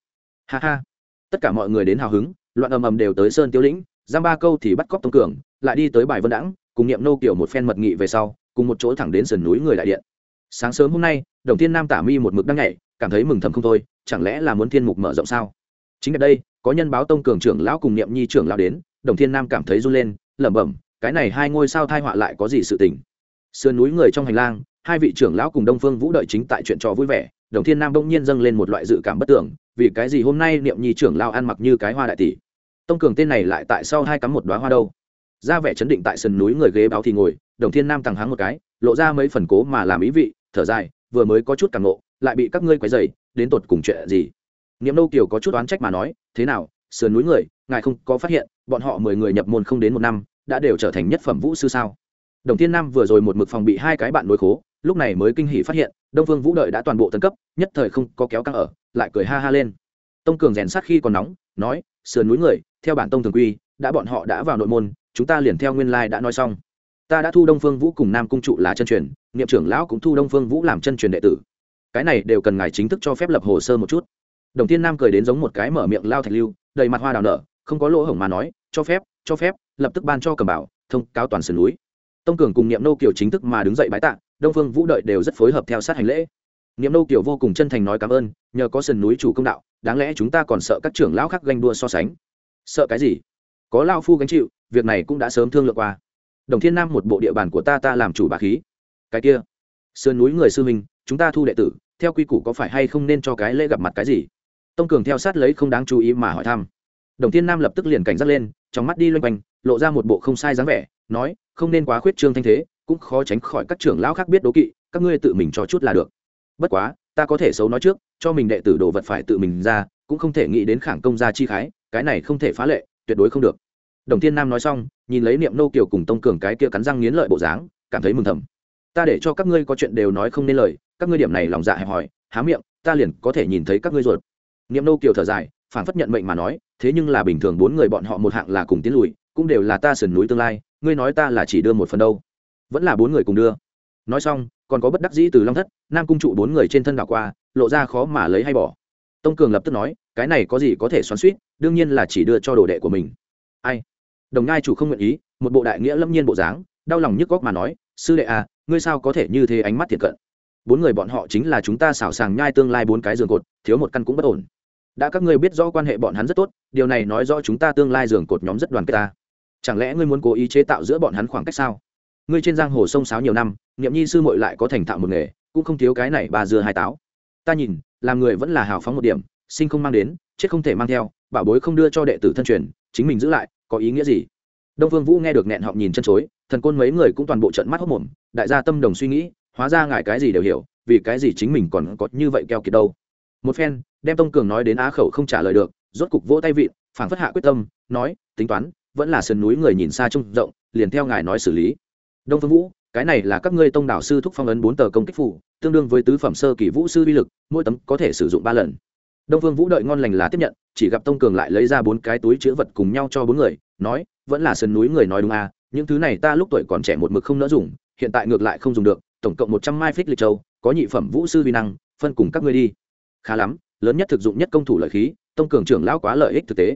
Ha ha. Tất cả mọi người đến hào hứng, loạn ầm ầm đều tới sơn tiêu lĩnh, giam ba câu thì bắt cóc tông cường, lại đi tới bài vân đãng, cùng niệm nô kiểu một phen mật nghị về sau, cùng một chỗ thẳng đến sườn núi người đại điện. Sáng sớm hôm nay, đồng thiên nam tả mi một mực đang nhảy, cảm thấy mừng thầm không thôi, chẳng lẽ là muốn thiên mục mở rộng sao? Chính ở đây, có nhân báo tông cường trưởng lão cùng niệm nhi trưởng lão đến, đồng thiên nam cảm thấy run lên, lẩm bẩm cái này hai ngôi sao thai họa lại có gì sự tình? Sườn núi người trong hành lang, hai vị trưởng lão cùng đông phương vũ đợi chính tại chuyện trò vui vẻ, đồng thiên nam bỗng nhiên dâng lên một loại dự cảm bất tưởng, vì cái gì hôm nay niệm nhi trưởng lão ăn mặc như cái hoa đại tỷ? Tông cường tên này lại tại sau hai cắm một đoá hoa đâu? Ra vẻ chấn định tại sườn núi người ghế báo thì ngồi, đồng thiên nam thằng hắng một cái, lộ ra mấy phần cố mà làm ý vị, thở dài, vừa mới có chút càng ngộ, lại bị các ngươi quấy dày đến tột cùng chuyện gì? Niệm nâu kiều có chút oán trách mà nói, thế nào, sườn núi người, ngài không có phát hiện, bọn họ mười người nhập môn không đến một năm đã đều trở thành nhất phẩm vũ sư sao? Đồng thiên nam vừa rồi một mực phòng bị hai cái bạn đối khố, lúc này mới kinh hỉ phát hiện, đông phương vũ đợi đã toàn bộ tấn cấp, nhất thời không có kéo căng ở, lại cười ha ha lên. Tông cường rèn sát khi còn nóng, nói, sườn núi người, theo bản tông thường quy, đã bọn họ đã vào nội môn, chúng ta liền theo nguyên lai đã nói xong. Ta đã thu đông phương vũ cùng nam cung trụ là chân truyền, niệm trưởng lão cũng thu đông phương vũ làm chân truyền đệ tử. Cái này đều cần ngài chính thức cho phép lập hồ sơ một chút. Đồng thiên nam cười đến giống một cái mở miệng lao thạch lưu, đầy mặt hoa đào nở, không có lỗ hổng mà nói, cho phép cho phép lập tức ban cho cầm bảo, thông cáo toàn sườn núi. Tông cường cùng niệm nô kiều chính thức mà đứng dậy bái tạ, đông phương vũ đợi đều rất phối hợp theo sát hành lễ. Niệm nô kiều vô cùng chân thành nói cảm ơn, nhờ có sườn núi chủ công đạo, đáng lẽ chúng ta còn sợ các trưởng lão khác ganh đua so sánh. Sợ cái gì? Có lao phu gánh chịu, việc này cũng đã sớm thương lượng qua. Đồng thiên nam một bộ địa bàn của ta ta làm chủ bà khí. Cái kia, sườn núi người sư minh chúng ta thu đệ tử, theo quy củ có phải hay không nên cho cái lễ gặp mặt cái gì? Tông cường theo sát lấy không đáng chú ý mà hỏi thăm. Đồng thiên nam lập tức liền cảnh giác lên, trong mắt đi loanh quanh lộ ra một bộ không sai dáng vẻ, nói, không nên quá khuyết trương thanh thế, cũng khó tránh khỏi các trưởng lão khác biết đố kỵ, các ngươi tự mình cho chút là được. Bất quá, ta có thể xấu nói trước, cho mình đệ tử đồ vật phải tự mình ra, cũng không thể nghĩ đến khảng công gia chi khái, cái này không thể phá lệ, tuyệt đối không được. Đồng thiên nam nói xong, nhìn lấy niệm nô kiều cùng tông cường cái kia cắn răng nghiến lợi bộ dáng, cảm thấy mừng thầm. Ta để cho các ngươi có chuyện đều nói không nên lời, các ngươi điểm này lòng dạ hẹp hòi, há miệng, ta liền có thể nhìn thấy các ngươi ruột. Niệm nô kiều thở dài phản phất nhận mệnh mà nói, thế nhưng là bình thường bốn người bọn họ một hạng là cùng tiến lùi cũng đều là ta sườn núi tương lai, ngươi nói ta là chỉ đưa một phần đâu. Vẫn là bốn người cùng đưa. Nói xong, còn có bất đắc dĩ từ long thất, nam cung trụ bốn người trên thân đảo qua, lộ ra khó mà lấy hay bỏ. Tông cường lập tức nói, cái này có gì có thể xoắn suýt đương nhiên là chỉ đưa cho đồ đệ của mình. Ai? Đồng ngai chủ không nguyện ý, một bộ đại nghĩa lâm nhiên bộ dáng, đau lòng nhức góc mà nói, sư đệ à ngươi sao có thể như thế ánh mắt thiệt cận? Bốn người bọn họ chính là chúng ta xảo sàng nhai tương lai bốn cái giường cột, thiếu một căn cũng bất ổn. Đã các ngươi biết rõ quan hệ bọn hắn rất tốt, điều này nói rõ chúng ta tương lai giường cột nhóm rất đoàn kết ta chẳng lẽ ngươi muốn cố ý chế tạo giữa bọn hắn khoảng cách sao? Ngươi trên giang hồ sông sáo nhiều năm, niệm nhi sư mội lại có thành thạo một nghề, cũng không thiếu cái này bà dưa hai táo. Ta nhìn, làm người vẫn là hào phóng một điểm, sinh không mang đến, chết không thể mang theo, bảo bối không đưa cho đệ tử thân truyền, chính mình giữ lại, có ý nghĩa gì? Đông phương vũ nghe được nghẹn họng nhìn chân chối, thần côn mấy người cũng toàn bộ trận mắt hốc mồm, đại gia tâm đồng suy nghĩ, hóa ra ngài cái gì đều hiểu, vì cái gì chính mình còn có như vậy keo kiệt đâu? Một phen, đem tông cường nói đến á khẩu không trả lời được, rốt cục vỗ tay vịn, phảng phất hạ quyết tâm, nói, tính toán vẫn là sườn núi người nhìn xa trông rộng, liền theo ngài nói xử lý. Đông phương vũ, cái này là các ngươi tông đạo sư thúc phong ấn bốn tờ công kích phủ, tương đương với tứ phẩm sơ kỳ vũ sư vi lực, mỗi tấm có thể sử dụng ba lần. Đông phương vũ đợi ngon lành là tiếp nhận, chỉ gặp tông cường lại lấy ra bốn cái túi chữ vật cùng nhau cho bốn người, nói, vẫn là sườn núi người nói đúng à những thứ này ta lúc tuổi còn trẻ một mực không nỡ dùng, hiện tại ngược lại không dùng được, tổng cộng một trăm mai phích lịch châu, có nhị phẩm vũ sư vi năng, phân cùng các ngươi đi. Khá lắm, lớn nhất thực dụng nhất công thủ lợi khí, tông cường trưởng lão quá lợi ích thực tế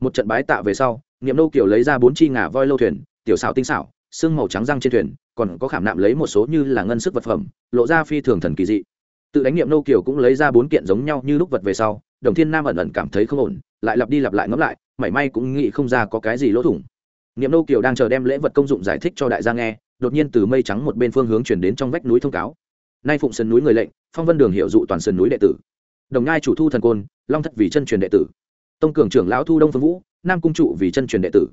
một trận bái tạ về sau, niệm nô kiều lấy ra bốn chi ngà voi lâu thuyền, tiểu xào tinh xảo, xương màu trắng răng trên thuyền, còn có khảm nạm lấy một số như là ngân sức vật phẩm, lộ ra phi thường thần kỳ dị. Tự đánh niệm nô kiều cũng lấy ra bốn kiện giống nhau như lúc vật về sau, đồng thiên nam ẩn ẩn cảm thấy không ổn, lại lặp đi lặp lại ngẫm lại, mảy may cũng nghĩ không ra có cái gì lỗ thủng. Niệm nô kiều đang chờ đem lễ vật công dụng giải thích cho đại gia nghe, đột nhiên từ mây trắng một bên phương hướng chuyển đến trong vách núi thông cáo. Nay phụng sơn núi người lệnh, phong vân đường hiệu dụ toàn sơn núi đệ tử. Đồng ngai chủ thu thần côn, long thất vì chân truyền đệ tử tông cường trưởng lão thu đông phương vũ, nam cung trụ vì chân truyền đệ tử.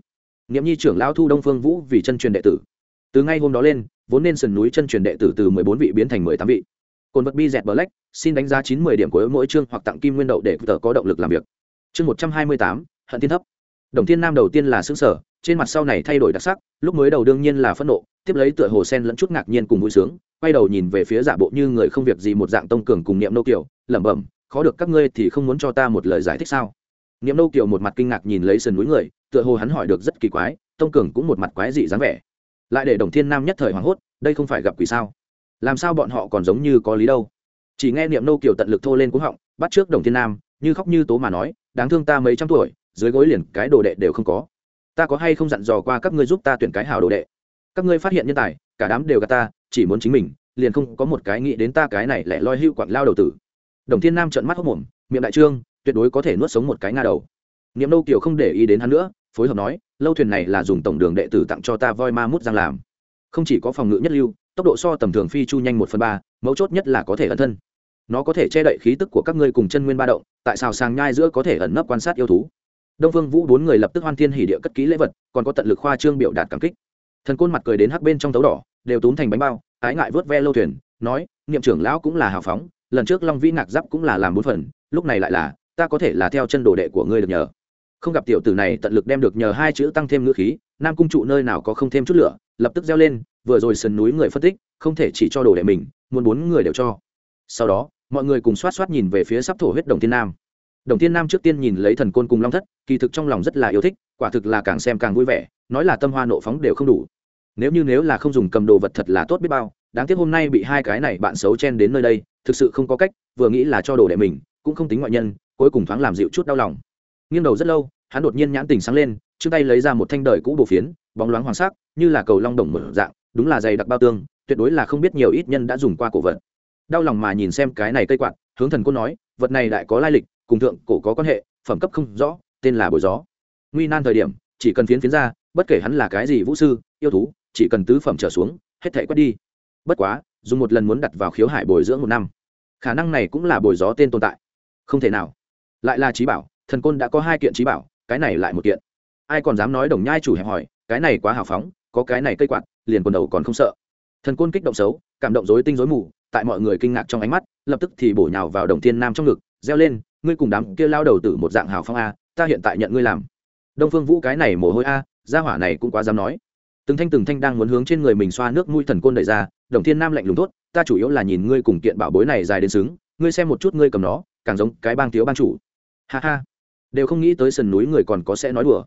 Niệm nhi trưởng lão thu đông phương vũ vì chân truyền đệ tử. Từ ngay hôm đó lên, vốn nên sườn núi chân truyền đệ tử từ mười bốn vị biến thành mười tám vị. Cồn vật bi dẹt black, xin đánh giá chín mươi điểm của mỗi chương hoặc tặng kim nguyên đậu để tờ có động lực làm việc. Chương một trăm hai mươi tám, hận thiên thấp. Đồng thiên nam đầu tiên là xứng sở, trên mặt sau này thay đổi đặc sắc, lúc mới đầu đương nhiên là phẫn nộ, tiếp lấy tựa hồ sen lẫn chút ngạc nhiên cùng vui sướng, quay đầu nhìn về phía giả bộ như người không việc gì một dạng tông cường cùng niệm nô kiều, lẩm bẩm, khó được các ngươi thì không muốn cho ta một lời giải thích sao? Niệm nô kiều một mặt kinh ngạc nhìn lấy sườn núi người, tựa hồ hắn hỏi được rất kỳ quái, tông cường cũng một mặt quái dị dáng vẻ. Lại để đồng thiên nam nhất thời hoảng hốt, đây không phải gặp quỷ sao? Làm sao bọn họ còn giống như có lý đâu? Chỉ nghe niệm nô kiều tận lực thô lên cúng họng, bắt trước đồng thiên nam, như khóc như tố mà nói, đáng thương ta mấy trăm tuổi, dưới gối liền cái đồ đệ đều không có. Ta có hay không dặn dò qua các ngươi giúp ta tuyển cái hảo đồ đệ? Các ngươi phát hiện nhân tài, cả đám đều gạt ta, chỉ muốn chính mình, liền không có một cái nghĩ đến ta cái này lại loi hưu quặng lao đầu tử. Đồng thiên nam trợn mắt hốc mồm, miệng đại trương tuyệt đối có thể nuốt sống một cái nga đầu. Niệm nô kiều không để ý đến hắn nữa, phối hợp nói, lâu thuyền này là dùng tổng đường đệ tử tặng cho ta voi ma mút giang làm. Không chỉ có phòng ngự nhất lưu, tốc độ so tầm thường phi chu nhanh một phần ba, mấu chốt nhất là có thể ẩn thân. Nó có thể che đậy khí tức của các ngươi cùng chân nguyên ba động, tại sao sàng nhai giữa có thể ẩn nấp quan sát yêu thú. Đông vương vũ bốn người lập tức hoan thiên hỉ địa cất ký lễ vật, còn có tận lực khoa trương biểu đạt cảm kích. Thần côn mặt cười đến hắc bên trong tấu đỏ, đều túm thành bánh bao, ái ngại vớt ve lâu thuyền, nói, niệm trưởng lão cũng là hào phóng, lần trước long vĩ ngạc giáp cũng là làm bốn phần, lúc này lại là ta có thể là theo chân đồ đệ của ngươi được nhờ. Không gặp tiểu tử này tận lực đem được nhờ hai chữ tăng thêm ngữ khí, nam cung trụ nơi nào có không thêm chút lửa, lập tức reo lên, vừa rồi sườn núi người phân tích, không thể chỉ cho đồ đệ mình, muốn bốn người đều cho. Sau đó, mọi người cùng xoát xoát nhìn về phía sắp thổ huyết đồng thiên nam. Đồng thiên nam trước tiên nhìn lấy thần côn cùng long thất, kỳ thực trong lòng rất là yêu thích, quả thực là càng xem càng vui vẻ, nói là tâm hoa nộ phóng đều không đủ. Nếu như nếu là không dùng cầm đồ vật thật là tốt biết bao, đáng tiếc hôm nay bị hai cái này bạn xấu chen đến nơi đây, thực sự không có cách, vừa nghĩ là cho đồ đệ mình, cũng không tính ngoại nhân cuối cùng thoáng làm dịu chút đau lòng. Nghiêng đầu rất lâu, hắn đột nhiên nhãn tình sáng lên trước tay lấy ra một thanh đời cũ bổ phiến, bóng loáng hoàng sắc, như là cầu long đồng mở dạng, đúng là dày đặc bao tương, tuyệt đối là không biết nhiều ít nhân đã dùng qua cổ vật. Đau lòng mà nhìn xem cái này cây quạt, hướng thần côn nói, vật này đại có lai lịch, cùng thượng cổ có quan hệ, phẩm cấp không rõ, tên là bồi gió. Nguy nan thời điểm, chỉ cần phiến phiến ra, bất kể hắn là cái gì vũ sư, yêu thú, chỉ cần tứ phẩm trở xuống, hết thể quét đi. Bất quá, dùng một lần muốn đặt vào khiếu hải bồi dưỡng một năm. Khả năng này cũng là bồi gió tên tồn tại. Không thể nào lại là trí bảo, thần côn đã có hai kiện trí bảo, cái này lại một kiện. Ai còn dám nói đồng nhai chủ hẹp hỏi, cái này quá hào phóng, có cái này cây quạt, liền quần đầu còn không sợ. Thần côn kích động xấu, cảm động dối tinh dối mù, tại mọi người kinh ngạc trong ánh mắt, lập tức thì bổ nhào vào đồng thiên nam trong ngực, reo lên, ngươi cùng đám kia lao đầu tử một dạng hào phong a, ta hiện tại nhận ngươi làm. Đông phương vũ cái này mồ hôi a, gia hỏa này cũng quá dám nói. Từng thanh từng thanh đang muốn hướng trên người mình xoa nước mũi thần côn đẩy ra, đồng thiên nam lạnh lùng tốt ta chủ yếu là nhìn ngươi cùng kiện bảo bối này dài đến xứng, ngươi xem một chút ngươi cầm nó, càng giống cái bang thiếu bang chủ ha ha. Đều không nghĩ tới sườn núi người còn có sẽ nói đùa.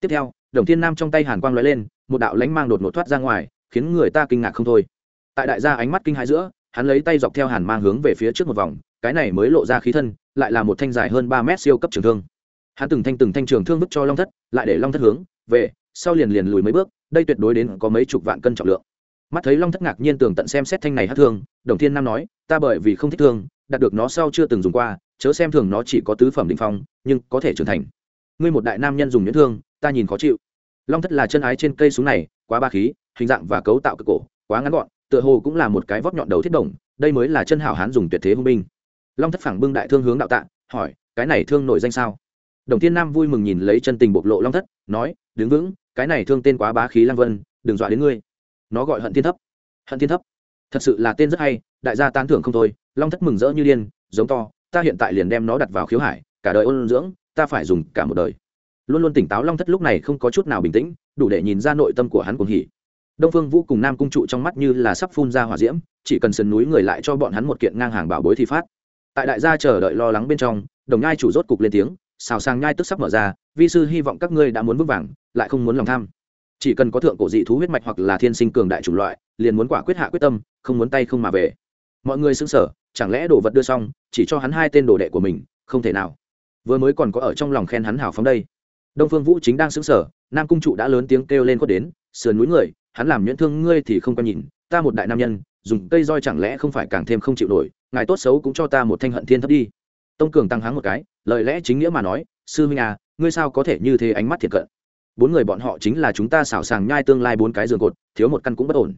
Tiếp theo, đồng thiên nam trong tay hàn quang lóe lên, một đạo lánh mang đột ngột thoát ra ngoài, khiến người ta kinh ngạc không thôi. Tại đại gia ánh mắt kinh hãi giữa, hắn lấy tay dọc theo hàn mang hướng về phía trước một vòng, cái này mới lộ ra khí thân, lại là một thanh dài hơn ba mét siêu cấp trường thương. Hắn từng thanh từng thanh trường thương bức cho long thất, lại để long thất hướng, về, sau liền liền lùi mấy bước, đây tuyệt đối đến có mấy chục vạn cân trọng lượng. Mắt thấy long thất ngạc nhiên tường tận xem xét thanh này hát thương, đồng thiên nam nói, ta bởi vì không thích thương, đạt được nó sau chưa từng dùng qua chớ xem thường nó chỉ có tứ phẩm định phong, nhưng có thể trưởng thành. Ngươi một đại nam nhân dùng nhuyễn thương, ta nhìn khó chịu. Long thất là chân ái trên cây súng này, quá ba khí, hình dạng và cấu tạo cực cổ, quá ngắn gọn, tựa hồ cũng là một cái vóc nhọn đầu thiết đồng, đây mới là chân hảo hán dùng tuyệt thế hung binh. Long thất phẳng bưng đại thương hướng đạo tạ, hỏi, cái này thương nổi danh sao? Đồng thiên nam vui mừng nhìn lấy chân tình bộc lộ long thất, nói, đứng vững, cái này thương tên quá bá khí lang vân, đừng dọa đến ngươi. Nó gọi hận thiên thấp. Hận thiên thấp. Thật sự là tên rất hay, đại gia tán thưởng không thôi, long thất mừng rỡ như điên, giống to ta hiện tại liền đem nó đặt vào khiếu hải, cả đời ôn dưỡng, ta phải dùng cả một đời. Luôn luôn tỉnh táo long thất lúc này không có chút nào bình tĩnh, đủ để nhìn ra nội tâm của hắn cuồng hỉ. Đông phương vũ cùng nam cung trụ trong mắt như là sắp phun ra hỏa diễm, chỉ cần sườn núi người lại cho bọn hắn một kiện ngang hàng bảo bối thì phát. Tại đại gia chờ đợi lo lắng bên trong, đồng nhai chủ rốt cục lên tiếng xào sang nhai tức sắp mở ra, vi sư hy vọng các ngươi đã muốn vững vàng, lại không muốn lòng tham. Chỉ cần có thượng cổ dị thú huyết mạch hoặc là thiên sinh cường đại chủng loại, liền muốn quả quyết hạ quyết tâm, không muốn tay không mà về. Mọi người xứng sở chẳng lẽ đồ vật đưa xong, chỉ cho hắn hai tên đồ đệ của mình, không thể nào. Vừa mới còn có ở trong lòng khen hắn hào phóng đây. Đông phương vũ chính đang xứng sở nam cung trụ đã lớn tiếng kêu lên quất đến, sườn núi người, hắn làm nhuyễn thương ngươi thì không quan nhìn, ta một đại nam nhân, dùng cây roi chẳng lẽ không phải càng thêm không chịu nổi, ngài tốt xấu cũng cho ta một thanh hận thiên thấp đi. Tông cường tăng háng một cái, lời lẽ chính nghĩa mà nói, sư huynh à ngươi sao có thể như thế ánh mắt thiệt cận? Bốn người bọn họ chính là chúng ta xảo sàng nhai tương lai bốn cái giường cột, thiếu một căn cũng bất ổn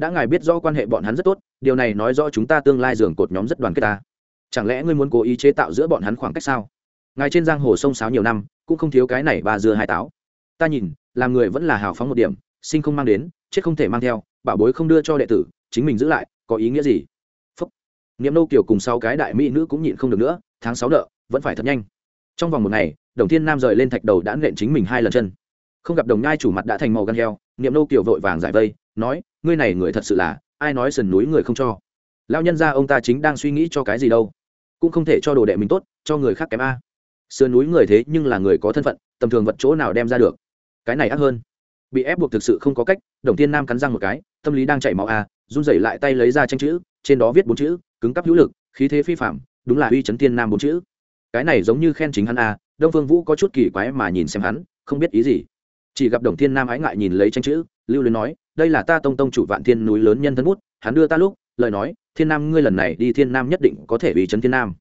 đã ngài biết rõ quan hệ bọn hắn rất tốt, điều này nói rõ chúng ta tương lai giường cột nhóm rất đoàn kết ta. Chẳng lẽ ngươi muốn cố ý chế tạo giữa bọn hắn khoảng cách sao? Ngài trên giang hồ sông sáo nhiều năm, cũng không thiếu cái này ba dưa hai táo. Ta nhìn, làm người vẫn là hào phóng một điểm, sinh không mang đến, chết không thể mang theo, bảo bối không đưa cho đệ tử, chính mình giữ lại, có ý nghĩa gì? Phúc. Niệm nâu kiều cùng sáu cái đại mỹ nữ cũng nhịn không được nữa, tháng sáu nợ, vẫn phải thật nhanh. Trong vòng một ngày, đồng thiên nam rời lên thạch đầu đã nện chính mình hai lần chân. Không gặp đồng nhai chủ mặt đã thành màu gan heo, niệm nâu kiều vội vàng giải vây nói, ngươi này người thật sự là, ai nói sườn núi người không cho? Lao nhân ra ông ta chính đang suy nghĩ cho cái gì đâu? Cũng không thể cho đồ đệ mình tốt, cho người khác kém a. Sườn núi người thế nhưng là người có thân phận, tầm thường vật chỗ nào đem ra được? Cái này ác hơn. Bị ép buộc thực sự không có cách, đồng tiên nam cắn răng một cái, tâm lý đang chảy máu a, run rẩy lại tay lấy ra tranh chữ, trên đó viết bốn chữ, cứng cắp hữu lực, khí thế phi phạm, đúng là uy chấn tiên nam bốn chữ. Cái này giống như khen chính hắn a, đông phương vũ có chút kỳ quái mà nhìn xem hắn, không biết ý gì. Chỉ gặp đồng thiên nam ái ngại nhìn lấy tranh chữ, lưu luyến nói đây là ta tông tông chủ vạn thiên núi lớn nhân thân bút, hắn đưa ta lúc, lời nói, thiên nam ngươi lần này đi thiên nam nhất định có thể uy chấn thiên nam.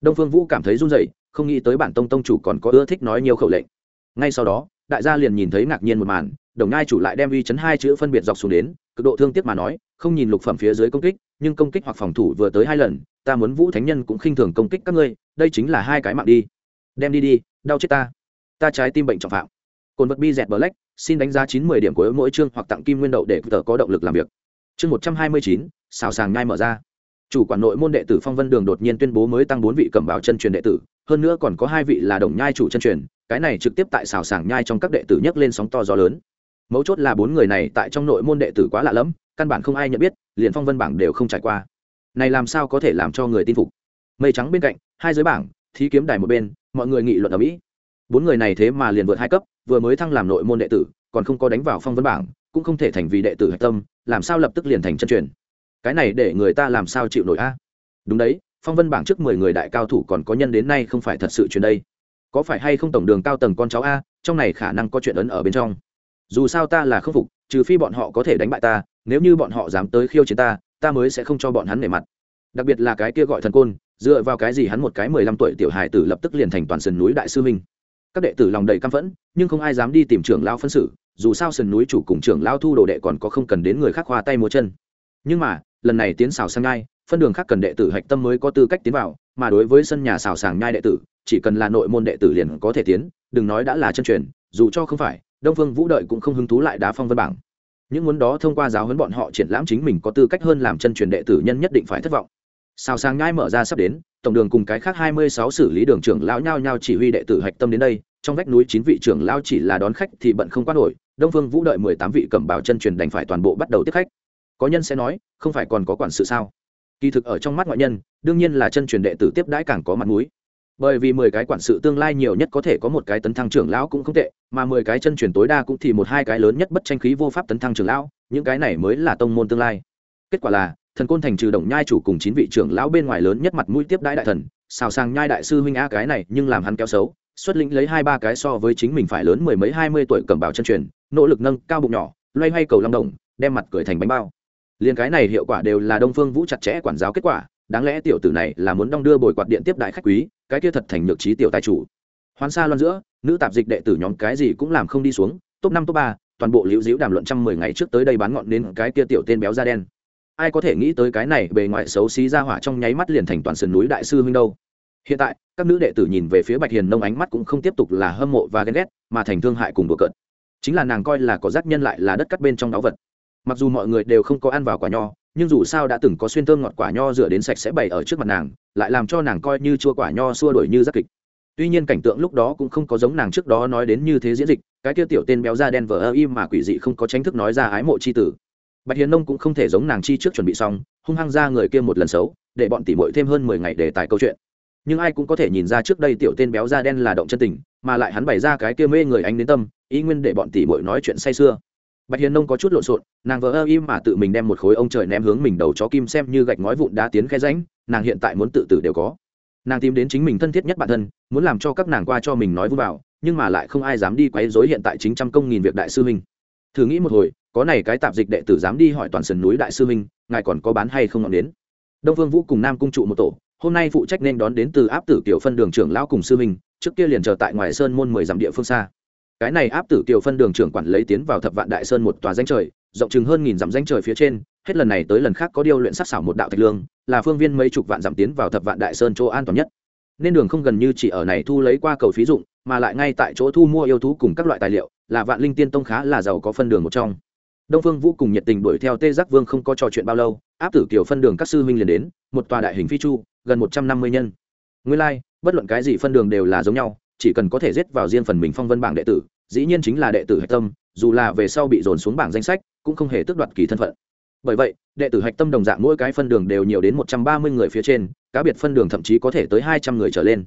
Đông phương vũ cảm thấy run rẩy, không nghĩ tới bản tông tông chủ còn có ưa thích nói nhiều khẩu lệnh. Ngay sau đó, đại gia liền nhìn thấy ngạc nhiên một màn, đồng nai chủ lại đem uy chấn hai chữ phân biệt dọc xuống đến, cực độ thương tiếc mà nói, không nhìn lục phẩm phía dưới công kích, nhưng công kích hoặc phòng thủ vừa tới hai lần, ta muốn vũ thánh nhân cũng khinh thường công kích các ngươi, đây chính là hai cái mạng đi. Đem đi đi, đau chết ta. Ta trái tim bệnh trọng phạm cồn vật bi dẹt black, xin đánh giá chín mươi điểm của mỗi chương hoặc tặng kim nguyên đậu để tờ có động lực làm việc. Chương một trăm hai mươi chín, xào sàng nhai mở ra. Chủ quản nội môn đệ tử phong vân đường đột nhiên tuyên bố mới tăng bốn vị cẩm bảo chân truyền đệ tử, hơn nữa còn có hai vị là đồng nhai chủ chân truyền, cái này trực tiếp tại xào sàng nhai trong các đệ tử nhấc lên sóng to gió lớn. Mấu chốt là bốn người này tại trong nội môn đệ tử quá lạ lẫm, căn bản không ai nhận biết, liền phong vân bảng đều không trải qua. Này làm sao có thể làm cho người tin phục? Mây trắng bên cạnh, hai giới bảng, thí kiếm đài một bên, mọi người nghị luận ở mỹ. Bốn người này thế mà liền vượt hai cấp vừa mới thăng làm nội môn đệ tử, còn không có đánh vào phong vân bảng, cũng không thể thành vì đệ tử hạch tâm, làm sao lập tức liền thành chân truyền? Cái này để người ta làm sao chịu nổi a? Đúng đấy, phong vân bảng trước mười người đại cao thủ còn có nhân đến nay không phải thật sự chuyện đây. Có phải hay không tổng đường cao tầng con cháu a? Trong này khả năng có chuyện ấn ở bên trong. Dù sao ta là khâm phục, trừ phi bọn họ có thể đánh bại ta, nếu như bọn họ dám tới khiêu chiến ta ta mới sẽ không cho bọn hắn nể mặt. Đặc biệt là cái kia gọi thần côn, dựa vào cái gì hắn một cái mười lăm tuổi tiểu hài tử lập tức liền thành toàn sườn núi đại sư minh các đệ tử lòng đầy căm phẫn, nhưng không ai dám đi tìm trưởng lao phân xử, dù sao sườn núi chủ cùng trưởng lao thu đồ đệ còn có không cần đến người khác khoa tay múa chân. Nhưng mà, lần này tiến xào sang ngai, phân đường khác cần đệ tử hạch tâm mới có tư cách tiến vào, mà đối với sân nhà xào sàng nhai đệ tử, chỉ cần là nội môn đệ tử liền có thể tiến, đừng nói đã là chân truyền, dù cho không phải, đông phương vũ đợi cũng không hứng thú lại đá phong vân bảng. Những muốn đó thông qua giáo huấn bọn họ triển lãm chính mình có tư cách hơn làm chân truyền đệ tử nhân nhất định phải thất vọng xào sáng nhai mở ra sắp đến, tổng đường cùng cái khác hai mươi sáu xử lý đường trưởng lão nhao nhao chỉ huy đệ tử hạch tâm đến đây, trong vách núi chín vị trưởng lão chỉ là đón khách thì bận không quan nổi, đông phương vũ đợi mười tám vị cẩm bảo chân truyền đành phải toàn bộ bắt đầu tiếp khách. Có nhân sẽ nói, không phải còn có quản sự sao? Kỳ thực ở trong mắt ngoại nhân, đương nhiên là chân truyền đệ tử tiếp đãi càng có mặt mũi. Bởi vì mười cái quản sự tương lai nhiều nhất có thể có một cái tấn thăng trưởng lão cũng không tệ, mà mười cái chân truyền tối đa cũng thì một hai cái lớn nhất bất tranh khí vô pháp tấn thăng trưởng lão, những cái này mới là tông môn tương lai. Kết quả là thần côn thành trừ đồng nhai chủ cùng chín vị trưởng lão bên ngoài lớn nhất mặt mũi tiếp đãi đại thần, xào sang nhai đại sư huynh a cái này nhưng làm hắn kéo xấu, xuất lĩnh lấy hai ba cái so với chính mình phải lớn mười mấy hai mươi tuổi cầm bảo chân truyền, nỗ lực nâng cao bụng nhỏ, loay hoay cầu long đồng, đem mặt cười thành bánh bao. Liền cái này hiệu quả đều là đông phương vũ chặt chẽ quản giáo kết quả, đáng lẽ tiểu tử này là muốn đong đưa bồi quạt điện tiếp đại khách quý, cái kia thật thành nhược trí tiểu tài chủ. Hoán xa loan giữa, nữ tạp dịch đệ tử nhóm cái gì cũng làm không đi xuống, top năm, top ba, toàn bộ liễu diễu đàm luận trăm mười ngày trước tới đây bán ngọn đến cái kia tiểu tên béo da đen ai có thể nghĩ tới cái này bề ngoài xấu xí ra hỏa trong nháy mắt liền thành toàn sườn núi đại sư huynh đâu. Hiện tại, các nữ đệ tử nhìn về phía bạch hiền nông ánh mắt cũng không tiếp tục là hâm mộ và ghen ghét, mà thành thương hại cùng đùa cợt. Chính là nàng coi là có giác nhân lại là đất cắt bên trong đáo vật. Mặc dù mọi người đều không có ăn vào quả nho, nhưng dù sao đã từng có xuyên thơm ngọt quả nho rửa đến sạch sẽ bày ở trước mặt nàng, lại làm cho nàng coi như chua quả nho xua đổi như giác kịch. Tuy nhiên cảnh tượng lúc đó cũng không có giống nàng trước đó nói đến như thế diễn dịch, cái kia tiểu tên béo da đen vờ ơ im mà quỷ dị không có tránh thức nói ra ái mộ c h i tử bạch hiền nông cũng không thể giống nàng chi trước chuẩn bị xong, hung hăng ra người kia một lần xấu, để bọn tỉ mội thêm hơn mười ngày để tài câu chuyện. Nhưng ai cũng có thể nhìn ra trước đây tiểu tên béo da đen là động chân tình, mà lại hắn bày ra cái kia mê người anh đến tâm, ý nguyên để bọn tỉ mội nói chuyện say sưa. Bạch hiền nông có chút lộn xộn, nàng vỡ ơ im mà tự mình đem một khối ông trời ném hướng mình đầu chó kim xem như gạch ngói vụn đá tiến khe ránh nàng hiện tại muốn tự tử đều có. Nàng tìm đến chính mình thân thiết nhất bản thân, muốn làm cho các nàng qua cho mình nói vui vào, nhưng mà lại không ai dám đi quấy dối hiện tại chính trăm công nghìn việc đại sư huynh. Thử nghĩ một hồi có này cái tạp dịch đệ tử dám đi hỏi toàn sườn núi đại sư minh ngài còn có bán hay không ngọn đến đông vương vũ cùng nam cung trụ một tổ, hôm nay phụ trách nên đón đến từ áp tử kiểu phân đường trưởng lão cùng sư minh trước kia liền chờ tại ngoài sơn môn mười dặm địa phương xa. Cái này áp tử tiểu phân đường trưởng quản lấy tiến vào thập vạn đại sơn một tòa danh trời, rộng chừng hơn nghìn dặm danh trời phía trên, hết lần này tới lần khác có điều luyện sắc xảo một đạo thạch lương, là phương viên mấy chục vạn dặm tiến vào thập vạn đại sơn chỗ an toàn nhất. Nên đường không gần như chỉ ở này thu lấy qua cầu phí dụng, mà lại ngay tại chỗ thu mua yêu thú cùng các loại tài liệu, là vạn linh tiên tông khá là giàu có phân đường một trong đông phương vũ cùng nhiệt tình đuổi theo tê giác vương không có trò chuyện bao lâu áp tử kiểu phân đường các sư huynh liền đến một tòa đại hình phi chu gần một trăm năm mươi nhân. Nguyên lai、like, bất luận cái gì phân đường đều là giống nhau chỉ cần có thể giết vào riêng phần mình phong vân bảng đệ tử dĩ nhiên chính là đệ tử hạch tâm dù là về sau bị dồn xuống bảng danh sách cũng không hề tước đoạt kỳ thân phận. Bởi vậy đệ tử hạch tâm đồng dạng mỗi cái phân đường đều nhiều đến một trăm ba mươi người phía trên cá biệt phân đường thậm chí có thể tới hai trăm người trở lên.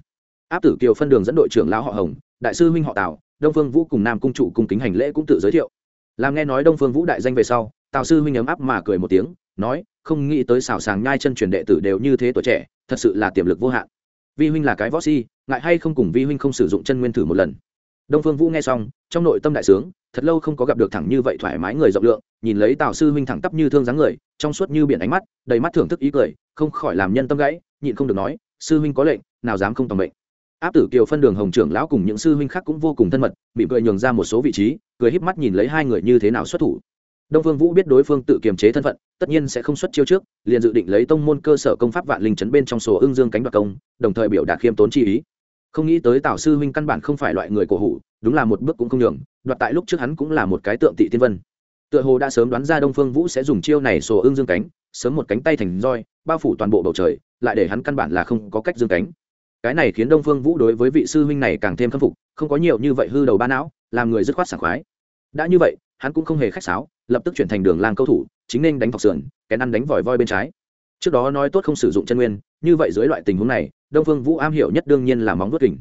Áp tử kiều phân đường dẫn đội trưởng lão họ hồng đại sư huynh họ tào đông phương vũ cùng nam cung trụ cung kính hành lễ cũng tự giới thiệu làm nghe nói đông phương vũ đại danh về sau, tào sư huynh ấm áp mà cười một tiếng, nói, không nghĩ tới xảo sàng nhai chân truyền đệ tử đều như thế tuổi trẻ, thật sự là tiềm lực vô hạn. Vi huynh là cái võ si, ngại hay không cùng vi huynh không sử dụng chân nguyên thử một lần? Đông phương vũ nghe xong, trong nội tâm đại sướng, thật lâu không có gặp được thẳng như vậy thoải mái người rộng lượng, nhìn lấy tào sư huynh thẳng tắp như thương dáng người, trong suốt như biển ánh mắt, đầy mắt thưởng thức ý cười, không khỏi làm nhân tâm gãy, nhịn không được nói, sư huynh có lệnh, nào dám không tầm mệnh? Áp tử kiều phân đường hồng trưởng lão cùng những sư huynh khác cũng vô cùng thân mật bị cười nhường ra một số vị trí, cười híp mắt nhìn lấy hai người như thế nào xuất thủ. Đông phương vũ biết đối phương tự kiềm chế thân phận, tất nhiên sẽ không xuất chiêu trước, liền dự định lấy tông môn cơ sở công pháp vạn linh chấn bên trong sổ ưng dương cánh đoạt công, đồng thời biểu đạt khiêm tốn chi ý. Không nghĩ tới tào sư huynh căn bản không phải loại người cổ hủ, đúng là một bước cũng không nhường, đoạt tại lúc trước hắn cũng là một cái tượng tị tiên vân. Tựa hồ đã sớm đoán ra đông phương vũ sẽ dùng chiêu này sổ ưng dương cánh, sớm một cánh tay thành roi, bao phủ toàn bộ bầu trời, lại để hắn căn bản là không có cách dương cánh cái này khiến đông phương vũ đối với vị sư huynh này càng thêm khâm phục, không có nhiều như vậy hư đầu ba não, làm người dứt khoát sảng khoái. Đã như vậy, hắn cũng không hề khách sáo, lập tức chuyển thành đường lang câu thủ, chính nên đánh thọc sườn, kén ăn đánh vòi voi bên trái. Trước đó nói tốt không sử dụng chân nguyên, như vậy dưới loại tình huống này, đông phương vũ am hiểu nhất đương nhiên là móng vớt kình.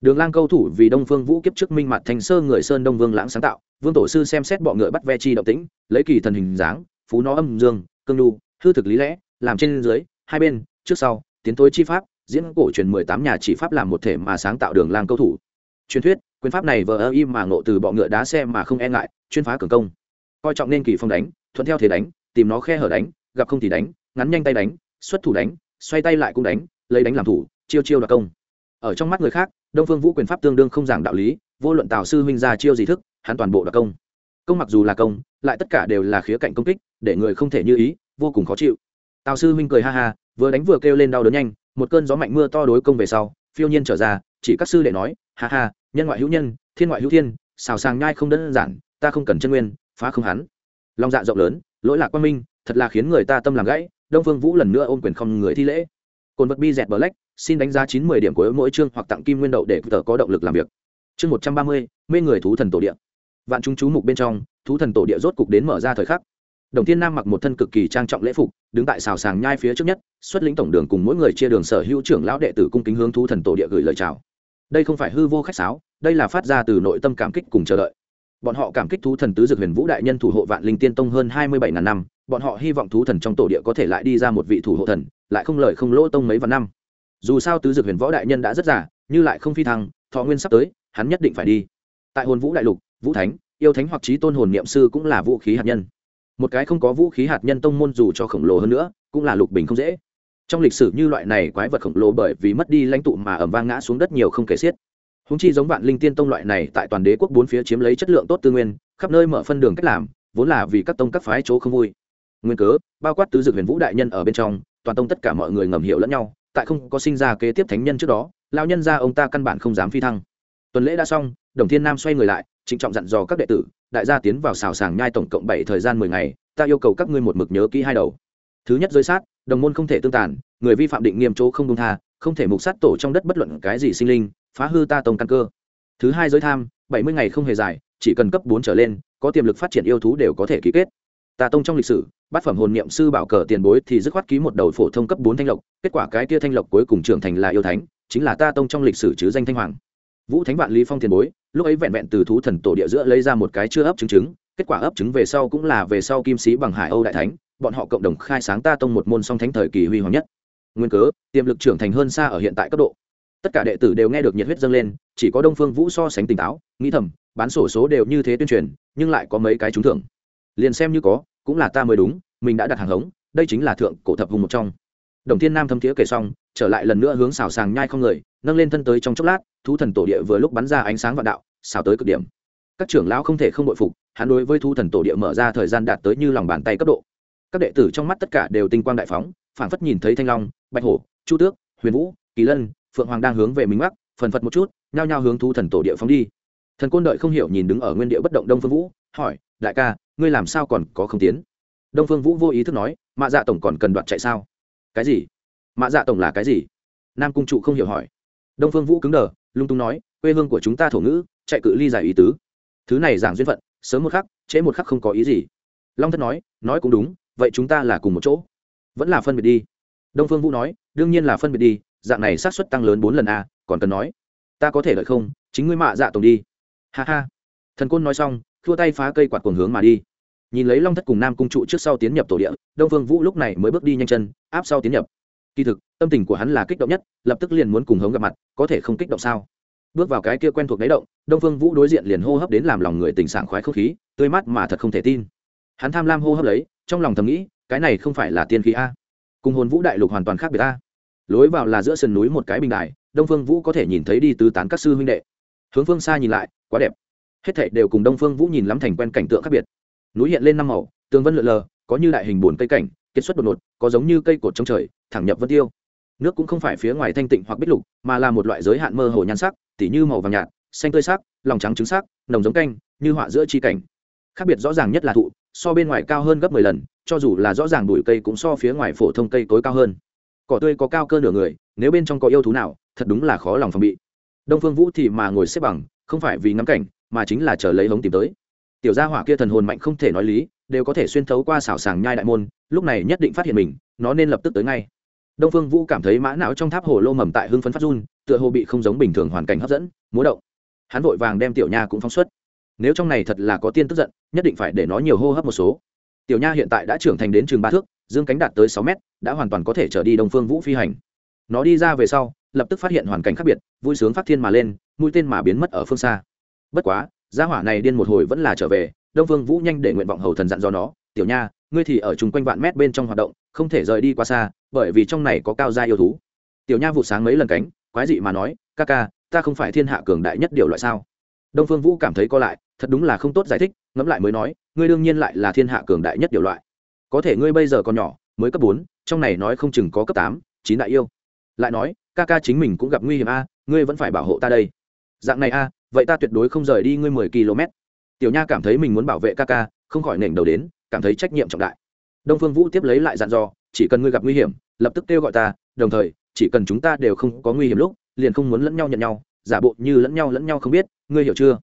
Đường lang câu thủ vì đông phương vũ kiếp trước minh mặt thành sơ người sơn đông vương lãng sáng tạo, vương tổ sư xem xét bọ ngựa bắt ve chi động tĩnh, lấy kỳ thần hình dáng, phú nó âm dương, cương lưu hư thực lý lẽ, làm trên dưới, hai bên, trước sau, tiến tối chi pháp diễn cổ truyền mười tám nhà chỉ pháp làm một thể mà sáng tạo đường lang câu thủ. Truyền thuyết, quyền pháp này vờ ơ im mà ngộ từ bọ ngựa đá xe mà không e ngại, chuyên phá cường công. Coi trọng nên kỳ phong đánh, thuận theo thế đánh, tìm nó khe hở đánh, gặp không thì đánh, ngắn nhanh tay đánh, xuất thủ đánh, xoay tay lại cũng đánh, lấy đánh làm thủ, chiêu chiêu đặc công. Ở trong mắt người khác, đông phương vũ quyền pháp tương đương không giảng đạo lý, vô luận tào sư huynh ra chiêu gì thức, hắn toàn bộ đặc công. Công mặc dù là công, lại tất cả đều là khía cạnh công kích, để người không thể như ý, vô cùng khó chịu. Tào sư huynh cười ha ha, vừa đánh vừa kêu lên đau đớn nhanh một cơn gió mạnh mưa to đối công về sau, phiêu nhiên trở ra, chỉ các sư đệ nói, ha ha, nhân ngoại hữu nhân, thiên ngoại hữu thiên, xào sàng nhai không đơn giản, ta không cần chân nguyên, phá không hắn. Lòng dạ rộng lớn, lỗi lạc quan minh, thật là khiến người ta tâm làm gãy, đông phương vũ lần nữa ôm quyền không người thi lễ. Cồn vật bi dẹt bờ lách xin đánh giá chín mươi điểm của mỗi chương hoặc tặng kim nguyên đậu để tờ có động lực làm việc. Chương một trăm ba mươi, mê người thú thần tổ địa. Vạn chúng chú mục bên trong, thú thần tổ địa rốt cục đến mở ra thời khắc đồng thiên nam mặc một thân cực kỳ trang trọng lễ phục, đứng tại xào sàng nhai phía trước nhất, xuất lĩnh tổng đường cùng mỗi người chia đường sở hữu trưởng lão đệ tử cung kính hướng thú thần tổ địa gửi lời chào. Đây không phải hư vô khách sáo, đây là phát ra từ nội tâm cảm kích cùng chờ đợi. Bọn họ cảm kích thú thần tứ dược huyền vũ đại nhân thủ hộ vạn linh tiên tông hơn hai mươi bảy ngàn năm, bọn họ hy vọng thú thần trong tổ địa có thể lại đi ra một vị thủ hộ thần, lại không lời không lỗ tông mấy vạn năm. Dù sao tứ dược huyền võ đại nhân đã rất già, như lại không phi thăng, thọ nguyên sắp tới, hắn nhất định phải đi. Tại hồn vũ đại lục, vũ thánh, yêu thánh hoặc trí tôn hồn niệm sư cũng là vũ khí hạt nhân một cái không có vũ khí hạt nhân tông môn dù cho khổng lồ hơn nữa, cũng là lục bình không dễ. Trong lịch sử như loại này quái vật khổng lồ bởi vì mất đi lãnh tụ mà ẩm vang ngã xuống đất nhiều không kể xiết. Húng chi giống vạn linh tiên tông loại này tại toàn đế quốc bốn phía chiếm lấy chất lượng tốt tư nguyên, khắp nơi mở phân đường cách làm, vốn là vì các tông các phái chỗ không vui. Nguyên cớ, bao quát tứ dực huyền vũ đại nhân ở bên trong, toàn tông tất cả mọi người ngầm hiểu lẫn nhau, tại không có sinh ra kế tiếp thánh nhân trước đó lao nhân ra ông ta căn bản không dám phi thăng. Tuần lễ đã xong, đồng thiên nam xoay người lại trịnh trọng dặn dò các đệ tử, đại gia tiến vào xào sàng nhai tổng cộng bảy thời gian mười ngày, ta yêu cầu các ngươi một mực nhớ kỹ hai đầu. Thứ nhất giới sát, đồng môn không thể tương tàn, người vi phạm định nghiêm chỗ không công tha, không thể mục sát tổ trong đất bất luận cái gì sinh linh, phá hư ta tông căn cơ. Thứ hai giới tham, bảy mươi ngày không hề dài, chỉ cần cấp bốn trở lên, có tiềm lực phát triển yêu thú đều có thể ký kết. Ta tông trong lịch sử, bát phẩm hồn niệm sư bảo cờ tiền bối thì dứt khoát ký một đầu phổ thông cấp bốn thanh lộc, kết quả cái kia thanh lộc cuối cùng trưởng thành là yêu thánh, chính là ta tông trong lịch sử chứ danh thanh hoàng vũ thánh vạn lý phong tiền bối, lúc ấy vẹn vẹn từ thú thần tổ địa giữa lấy ra một cái chưa ấp trứng trứng kết quả ấp trứng về sau cũng là về sau kim sĩ bằng hải âu đại thánh, bọn họ cộng đồng khai sáng ta tông một môn song thánh thời kỳ huy hoàng nhất. Nguyên cớ, tiềm lực trưởng thành hơn xa ở hiện tại cấp độ. Tất cả đệ tử đều nghe được nhiệt huyết dâng lên, chỉ có đông phương vũ so sánh tỉnh táo, nghĩ thầm, bán sổ số đều như thế tuyên truyền, nhưng lại có mấy cái trúng thưởng. Liền xem như có, cũng là ta mới đúng, mình đã đặt hàng hống, đây chính là thượng cổ thập hùng một trong. Đồng thiên nam thâm thiế kể xong, trở lại lần nữa hướng xào sàng nhai không người nâng lên thân tới trong chốc lát, thú thần tổ địa vừa lúc bắn ra ánh sáng vạn đạo, xào tới cực điểm. Các trưởng lão không thể không bội phục, hắn đối với thú thần tổ địa mở ra thời gian đạt tới như lòng bàn tay cấp độ. Các đệ tử trong mắt tất cả đều tinh quang đại phóng, phảng phất nhìn thấy thanh long, bạch hổ, chu tước, huyền vũ, kỳ lân, phượng hoàng đang hướng về minh mắc phần phật một chút, nhao nhao hướng thú thần tổ địa phóng đi. Thần côn đợi không hiểu nhìn đứng ở nguyên địa bất động đông phương vũ, hỏi, đại ca, ngươi làm sao còn có không tiến? Đông phương vũ vô ý thức nói, mạ dạ tổng còn cần đoạt chạy sao? Cái gì? Mạ dạ tổng là cái gì? Nam cung trụ không hiểu hỏi đông phương vũ cứng đờ, lung tung nói, quê hương của chúng ta thổ ngữ, chạy cự ly giải ý tứ. Thứ này giảng duyên phận, sớm một khắc, trễ một khắc không có ý gì. Long thất nói nói cũng đúng, vậy chúng ta là cùng một chỗ. Vẫn là phân biệt đi. Đông phương vũ nói, đương nhiên là phân biệt đi, dạng này xác suất tăng lớn bốn lần a còn cần nói. Ta có thể lợi không, chính ngươi mạ dạ tổng đi. Ha ha. Thần côn nói xong, thua tay phá cây quạt cuồng hướng mà đi. Nhìn lấy long thất cùng nam cung trụ trước sau tiến nhập tổ địa, đông phương vũ lúc này mới bước đi nhanh chân, áp sau tiến nhập kỳ thực, tâm tình của hắn là kích động nhất, lập tức liền muốn cùng hống gặp mặt, có thể không kích động sao? Bước vào cái kia quen thuộc đáy động, đông phương vũ đối diện liền hô hấp đến làm lòng người tình sảng khoái không khí, tươi mát mà thật không thể tin. Hắn tham lam hô hấp lấy, trong lòng thầm nghĩ, cái này không phải là tiên khí a. Cùng hồn vũ đại lục hoàn toàn khác biệt a. Lối vào là giữa sườn núi một cái bình đài, đông phương vũ có thể nhìn thấy đi tứ tán các sư huynh đệ. Hướng phương xa nhìn lại, quá đẹp. Hết thảy đều cùng đông phương vũ nhìn lắm thành quen cảnh tượng khác biệt. Núi hiện lên năm màu, tường vân lượn lờ, có như đại hình bồn cây cảnh kết xuất đột ngột, có giống như cây cột trong trời, thẳng nhập vân tiêu. Nước cũng không phải phía ngoài thanh tịnh hoặc bích lục, mà là một loại giới hạn mơ hồ nhan sắc, tỉ như màu vàng nhạt, xanh tươi sắc, lòng trắng trứng sắc, nồng giống canh, như họa giữa chi cảnh. Khác biệt rõ ràng nhất là thụ, so bên ngoài cao hơn gấp mười lần, cho dù là rõ ràng bụi cây cũng so phía ngoài phổ thông cây tối cao hơn. Cỏ tươi có cao cơ nửa người, nếu bên trong có yêu thú nào, thật đúng là khó lòng phòng bị. Đông phương vũ thì mà ngồi xếp bằng, không phải vì ngắm cảnh, mà chính là chờ lấy hống tìm tới. Tiểu gia hỏa kia thần hồn mạnh không thể nói lý, đều có thể xuyên thấu qua xảo sàng nhai đại môn lúc này nhất định phát hiện mình, nó nên lập tức tới ngay. Đông phương vũ cảm thấy mã não trong tháp hồ lô mầm tại hưng phấn phát run, tựa hồ bị không giống bình thường hoàn cảnh hấp dẫn, múa động. Hắn vội vàng đem tiểu nha cũng phóng xuất. Nếu trong này thật là có tiên tức giận, nhất định phải để nó nhiều hô hấp một số. Tiểu nha hiện tại đã trưởng thành đến trường ba thước, dương cánh đạt tới sáu mét, đã hoàn toàn có thể trở đi đông phương vũ phi hành. Nó đi ra về sau, lập tức phát hiện hoàn cảnh khác biệt, vui sướng phát thiên mà lên, mũi tên mà biến mất ở phương xa. Bất quá, gia hỏa này điên một hồi vẫn là trở về, đông phương vũ nhanh để nguyện vọng hầu thần dặn do nó tiểu nha, ngươi thì ở chung quanh vạn mét bên trong hoạt động, không thể rời đi quá xa, bởi vì trong này có cao gia yêu thú. Tiểu nha vụ sáng mấy lần cánh, quái dị mà nói, ca ca, ta không phải thiên hạ cường đại nhất điều loại sao? Đông phương vũ cảm thấy co lại, thật đúng là không tốt giải thích, ngẫm lại mới nói, ngươi đương nhiên lại là thiên hạ cường đại nhất điều loại. Có thể ngươi bây giờ còn nhỏ, mới cấp bốn, trong này nói không chừng có cấp tám, chín đại yêu. Lại nói, ca ca chính mình cũng gặp nguy hiểm a, ngươi vẫn phải bảo hộ ta đây. Dạng này a, vậy ta tuyệt đối không rời đi ngươi mười km tiểu nha cảm thấy mình muốn bảo vệ ca ca, không khỏi nểnh đầu đến cảm thấy trách nhiệm trọng đại. Đông phương vũ tiếp lấy lại dặn dò, chỉ cần ngươi gặp nguy hiểm, lập tức kêu gọi ta, đồng thời, chỉ cần chúng ta đều không có nguy hiểm lúc, liền không muốn lẫn nhau nhận nhau, giả bộ như lẫn nhau lẫn nhau không biết, ngươi hiểu chưa?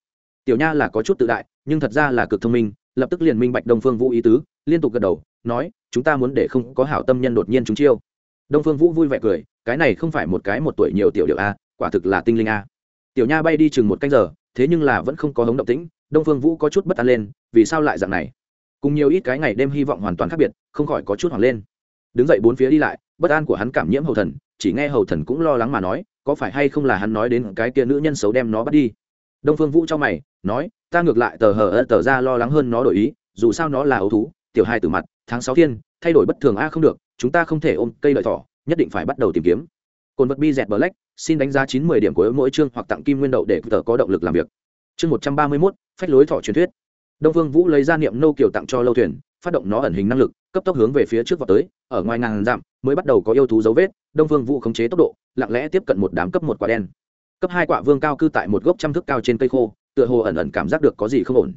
Tiểu nha là có chút tự đại, nhưng thật ra là cực thông minh, lập tức liền minh bạch đông phương vũ ý tứ, liên tục gật đầu, nói, chúng ta muốn để không có hảo tâm nhân đột nhiên chúng chiêu. Đông phương vũ vui vẻ cười, cái này không phải một cái một tuổi nhiều tiểu điệu a, quả thực là tinh linh a. Tiểu nha bay đi chừng một canh giờ, thế nhưng là vẫn không có hống động tĩnh, đông phương vũ có chút bất an lên, vì sao lại dạng này? Cùng nhiều ít cái ngày đêm hy vọng hoàn toàn khác biệt, không khỏi có chút hoảng lên. Đứng dậy bốn phía đi lại, bất an của hắn cảm nhiễm hầu thần, chỉ nghe hầu thần cũng lo lắng mà nói, có phải hay không là hắn nói đến cái kia nữ nhân xấu đem nó bắt đi. Đông phương vũ cho mày, nói, ta ngược lại tờ hờ ơ tờ ra lo lắng hơn nó đổi ý, dù sao nó là ấu thú, tiểu hai từ mặt, tháng sáu thiên, thay đổi bất thường a không được, chúng ta không thể ôm cây lợi thỏ, nhất định phải bắt đầu tìm kiếm. Cồn vật bi dẹt black, xin đánh giá chín mươi điểm của mỗi chương hoặc tặng kim nguyên đậu để tờ có động lực làm việc. Chương một trăm ba mươi mốt, phách lối thỏ truyền thuyết đông vương vũ lấy ra niệm nô kiều tặng cho lâu thuyền, phát động nó ẩn hình năng lực, cấp tốc hướng về phía trước vào tới, ở ngoài ngàn dặm, mới bắt đầu có yêu thú dấu vết, đông vương vũ khống chế tốc độ, lặng lẽ tiếp cận một đám cấp một quả đen. Cấp hai quả vương cao cư tại một gốc trăm thước cao trên cây khô, tựa hồ ẩn ẩn cảm giác được có gì không ổn.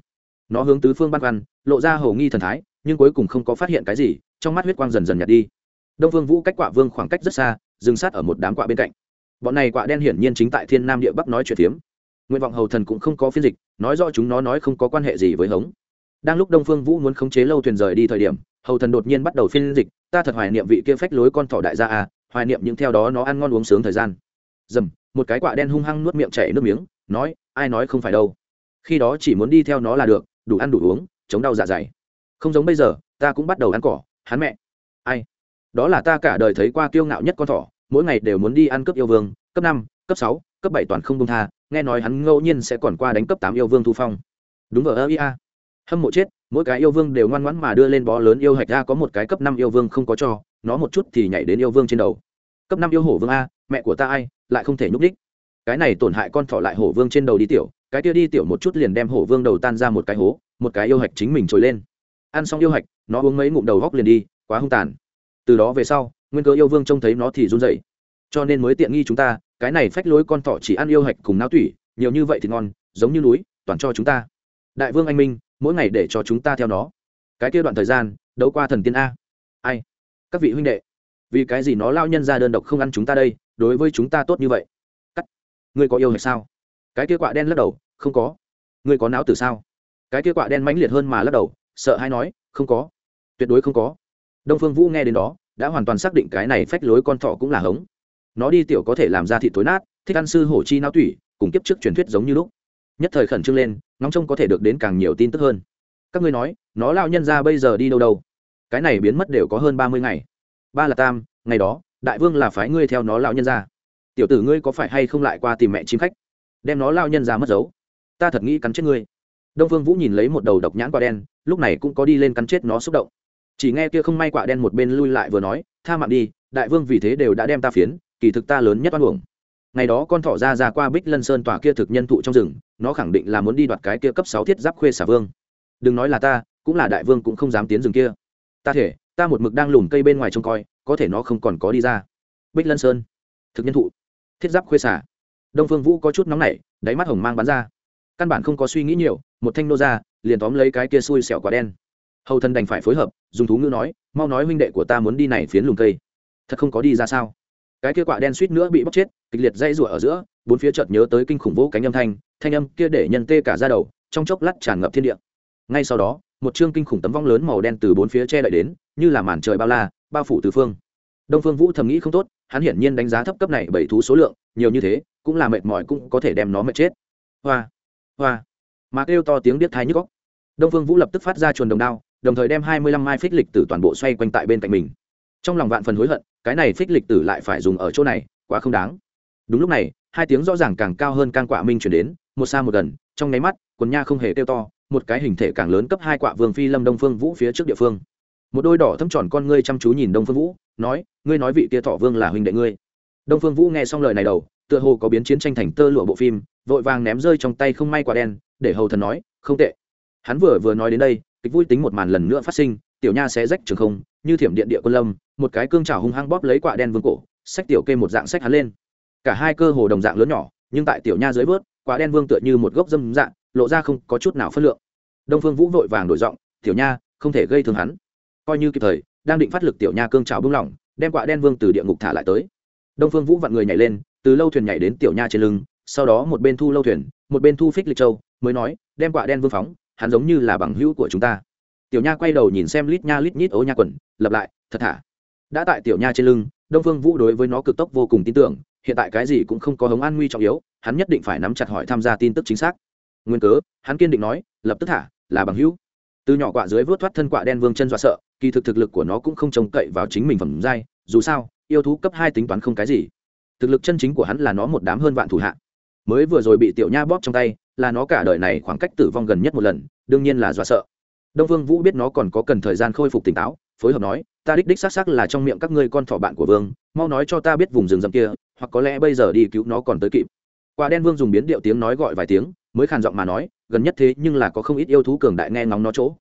Nó hướng tứ phương băn khoăn, lộ ra hầu nghi thần thái, nhưng cuối cùng không có phát hiện cái gì, trong mắt huyết quang dần dần nhạt đi. Đông vương vũ cách quả vương khoảng cách rất xa, dừng sát ở một đám quả bên cạnh. Bọn này quả đen hiển nhiên chính tại thiên nam địa bắc nói chuyện phiếm nguyện vọng hầu thần cũng không có phiên dịch, nói rõ chúng nó nói không có quan hệ gì với hống. Đang lúc đông phương vũ muốn khống chế lâu thuyền rời đi thời điểm, hầu thần đột nhiên bắt đầu phiên dịch, ta thật hoài niệm vị kia phách lối con thỏ đại gia à hoài niệm những theo đó nó ăn ngon uống sướng thời gian. Dầm, một cái quạ đen hung hăng nuốt miệng chảy nước miếng, nói, ai nói không phải đâu. Khi đó chỉ muốn đi theo nó là được, đủ ăn đủ uống, chống đau dạ dày. Không giống bây giờ, ta cũng bắt đầu ăn cỏ, hắn mẹ. Ai? Đó là ta cả đời thấy qua kiêu ngạo nhất con thỏ, mỗi ngày đều muốn đi ăn cướp yêu vương cấp năm, cấp sáu, cấp bảy toàn không công tha, nghe nói hắn ngẫu nhiên sẽ còn qua đánh cấp tám yêu vương thu phong. Đúng vào ơ ia hâm mộ chết, mỗi cái yêu vương đều ngoan ngoãn mà đưa lên bó lớn yêu hạch ra. có một cái cấp năm yêu vương không có cho, nó một chút thì nhảy đến yêu vương trên đầu. Cấp năm yêu hổ vương a, mẹ của ta ai, lại không thể nhúc đích cái này tổn hại con thỏ lại hổ vương trên đầu đi tiểu, cái kia đi tiểu một chút liền đem hổ vương đầu tan ra một cái hố, một cái yêu hạch chính mình trồi lên. Ăn xong yêu hạch, nó uống mấy ngụm đầu góc liền đi, quá hung tàn. Từ đó về sau, nguyên cơ yêu vương trông thấy nó thì run dậy cho nên mới tiện nghi chúng ta cái này phách lối con thỏ chỉ ăn yêu hạch cùng náo tủy, nhiều như vậy thì ngon, giống như núi, toàn cho chúng ta. Đại vương anh minh, mỗi ngày để cho chúng ta theo nó. Cái kia đoạn thời gian, đấu qua thần tiên a. Ai? Các vị huynh đệ. Vì cái gì nó lao nhân ra đơn độc không ăn chúng ta đây, đối với chúng ta tốt như vậy? Cắt. Ngươi có yêu hay sao? Cái kia quạ đen lắc đầu, không có. Ngươi có não từ sao? Cái kia quạ đen mãnh liệt hơn mà lắc đầu, sợ hay nói, không có. Tuyệt đối không có. Đông phương vũ nghe đến đó, đã hoàn toàn xác định cái này phách lối con thọ cũng là hống nó đi tiểu có thể làm ra thịt tối nát, thích ăn sư hổ chi não tủy, cùng kiếp trước truyền thuyết giống như lúc. Nhất thời khẩn trương lên, ngóng trông có thể được đến càng nhiều tin tức hơn. Các ngươi nói, nó lao nhân ra bây giờ đi đâu đâu? Cái này biến mất đều có hơn ba mươi ngày. Ba là tam, ngày đó, đại vương là phái ngươi theo nó lao nhân ra tiểu tử ngươi có phải hay không lại qua tìm mẹ chim khách? Đem nó lao nhân ra mất dấu. Ta thật nghĩ cắn chết ngươi. Đông phương vũ nhìn lấy một đầu độc nhãn quả đen, lúc này cũng có đi lên cắn chết nó xúc động. Chỉ nghe kia không may quả đen một bên lui lại vừa nói, tha mạng đi, đại vương vì thế đều đã đem ta phiến kỳ thực ta lớn nhất oan uổng. Ngày đó con thỏ ra ra qua bích lân sơn tòa kia thực nhân thụ trong rừng, nó khẳng định là muốn đi đoạt cái kia cấp sáu thiết giáp khuê xả vương. Đừng nói là ta, cũng là đại vương cũng không dám tiến rừng kia. Ta thể, ta một mực đang lùm cây bên ngoài trông coi, có thể nó không còn có đi ra. Bích lân sơn, thực nhân thụ, thiết giáp khuê xả đông phương vũ có chút nóng nảy, đáy mắt hồng mang bắn ra. Căn bản không có suy nghĩ nhiều, một thanh nô ra, liền tóm lấy cái kia xui xẻo quả đen. Hầu thân đành phải phối hợp, dùng thú ngữ nói, mau nói huynh đệ của ta muốn đi này phiến lùm cây. Thật không có đi ra sao? Cái kia quả đen suýt nữa bị bóc chết, kịch liệt dây rủa ở giữa, bốn phía chợt nhớ tới kinh khủng vỗ cánh âm thanh thanh âm kia để nhân tê cả ra đầu, trong chốc lát tràn ngập thiên địa. Ngay sau đó, một chương kinh khủng tấm vong lớn màu đen từ bốn phía che đậy đến, như là màn trời bao la, bao phủ từ phương. Đông phương vũ thầm nghĩ không tốt, hắn hiển nhiên đánh giá thấp cấp này bảy thú số lượng, nhiều như thế, cũng là mệt mỏi cũng có thể đem nó mệt chết. Hoa hoa. Mà kêu to tiếng biết thái nhức góc đông phương vũ lập tức phát ra chuồn đồng đao, đồng thời đem hai mươi lăm mai phích lịch từ toàn bộ xoay quanh tại bên cạnh mình. Trong lòng vạn phần hối hận cái này phích lịch tử lại phải dùng ở chỗ này, quá không đáng. Đúng lúc này, hai tiếng rõ ràng càng cao hơn can quạ minh chuyển đến, một xa một gần, trong nháy mắt, quần nha không hề kêu to, một cái hình thể càng lớn cấp hai quạ vương phi lâm đông phương vũ phía trước địa phương. Một đôi đỏ thâm tròn con ngươi chăm chú nhìn đông phương vũ, nói, ngươi nói vị kia thọ vương là huynh đệ ngươi. Đông phương vũ nghe xong lời này đầu, tựa hồ có biến chiến tranh thành tơ lụa bộ phim, vội vàng ném rơi trong tay không may quả đen, để hầu thần nói, không tệ. Hắn vừa vừa nói đến đây, kịch vui tính một màn lần nữa phát sinh, tiểu nha sẽ rách trường không như thiểm điện địa quân lâm, một cái cương trào hung hăng bóp lấy quả đen vương cổ sách tiểu kê một dạng sách hắn lên. Cả hai cơ hồ đồng dạng lớn nhỏ, nhưng tại tiểu nha dưới vớt quả đen vương tựa như một gốc dâm dạng, lộ ra không có chút nào phân lượng. Đông phương vũ vội vàng đổi giọng, tiểu nha, không thể gây thương hắn. Coi như kịp thời, đang định phát lực tiểu nha cương trào bung lỏng, đem quả đen vương từ địa ngục thả lại tới. Đông phương vũ vặn người nhảy lên, từ lâu thuyền nhảy đến tiểu nha trên lưng, sau đó một bên thu lâu thuyền, một bên thu phích lịch châu, mới nói, đem quả đen vương phóng, hắn giống như là bằng hữu của chúng ta tiểu nha quay đầu nhìn xem lít nha lít nhít ố nha quần lập lại, thật thả đã tại tiểu nha trên lưng, đông phương vũ đối với nó cực tốc vô cùng tin tưởng, hiện tại cái gì cũng không có hống an nguy trọng yếu, hắn nhất định phải nắm chặt hỏi tham gia tin tức chính xác. Nguyên cớ, hắn kiên định nói, lập tức thả là bằng hữu. Từ nhỏ quạ dưới vớt thoát thân quạ đen vương chân dọa sợ, kỳ thực thực lực của nó cũng không trông cậy vào chính mình phẩm giai, dù sao, yêu thú cấp hai tính toán không cái gì. Thực lực chân chính của hắn là nó một đám hơn vạn thủ hạ. Mới vừa rồi bị tiểu nha bóp trong tay, là nó cả đời này khoảng cách tử vong gần nhất một lần, đương nhiên là dọa sợ đông vương vũ biết nó còn có cần thời gian khôi phục tỉnh táo, phối hợp nói, ta đích đích xác xác là trong miệng các ngươi con thỏ bạn của vương, mau nói cho ta biết vùng rừng rậm kia, hoặc có lẽ bây giờ đi cứu nó còn tới kịp. Quả đen vương dùng biến điệu tiếng nói gọi vài tiếng, mới khàn giọng mà nói, gần nhất thế nhưng là có không ít yêu thú cường đại nghe ngóng nó chỗ.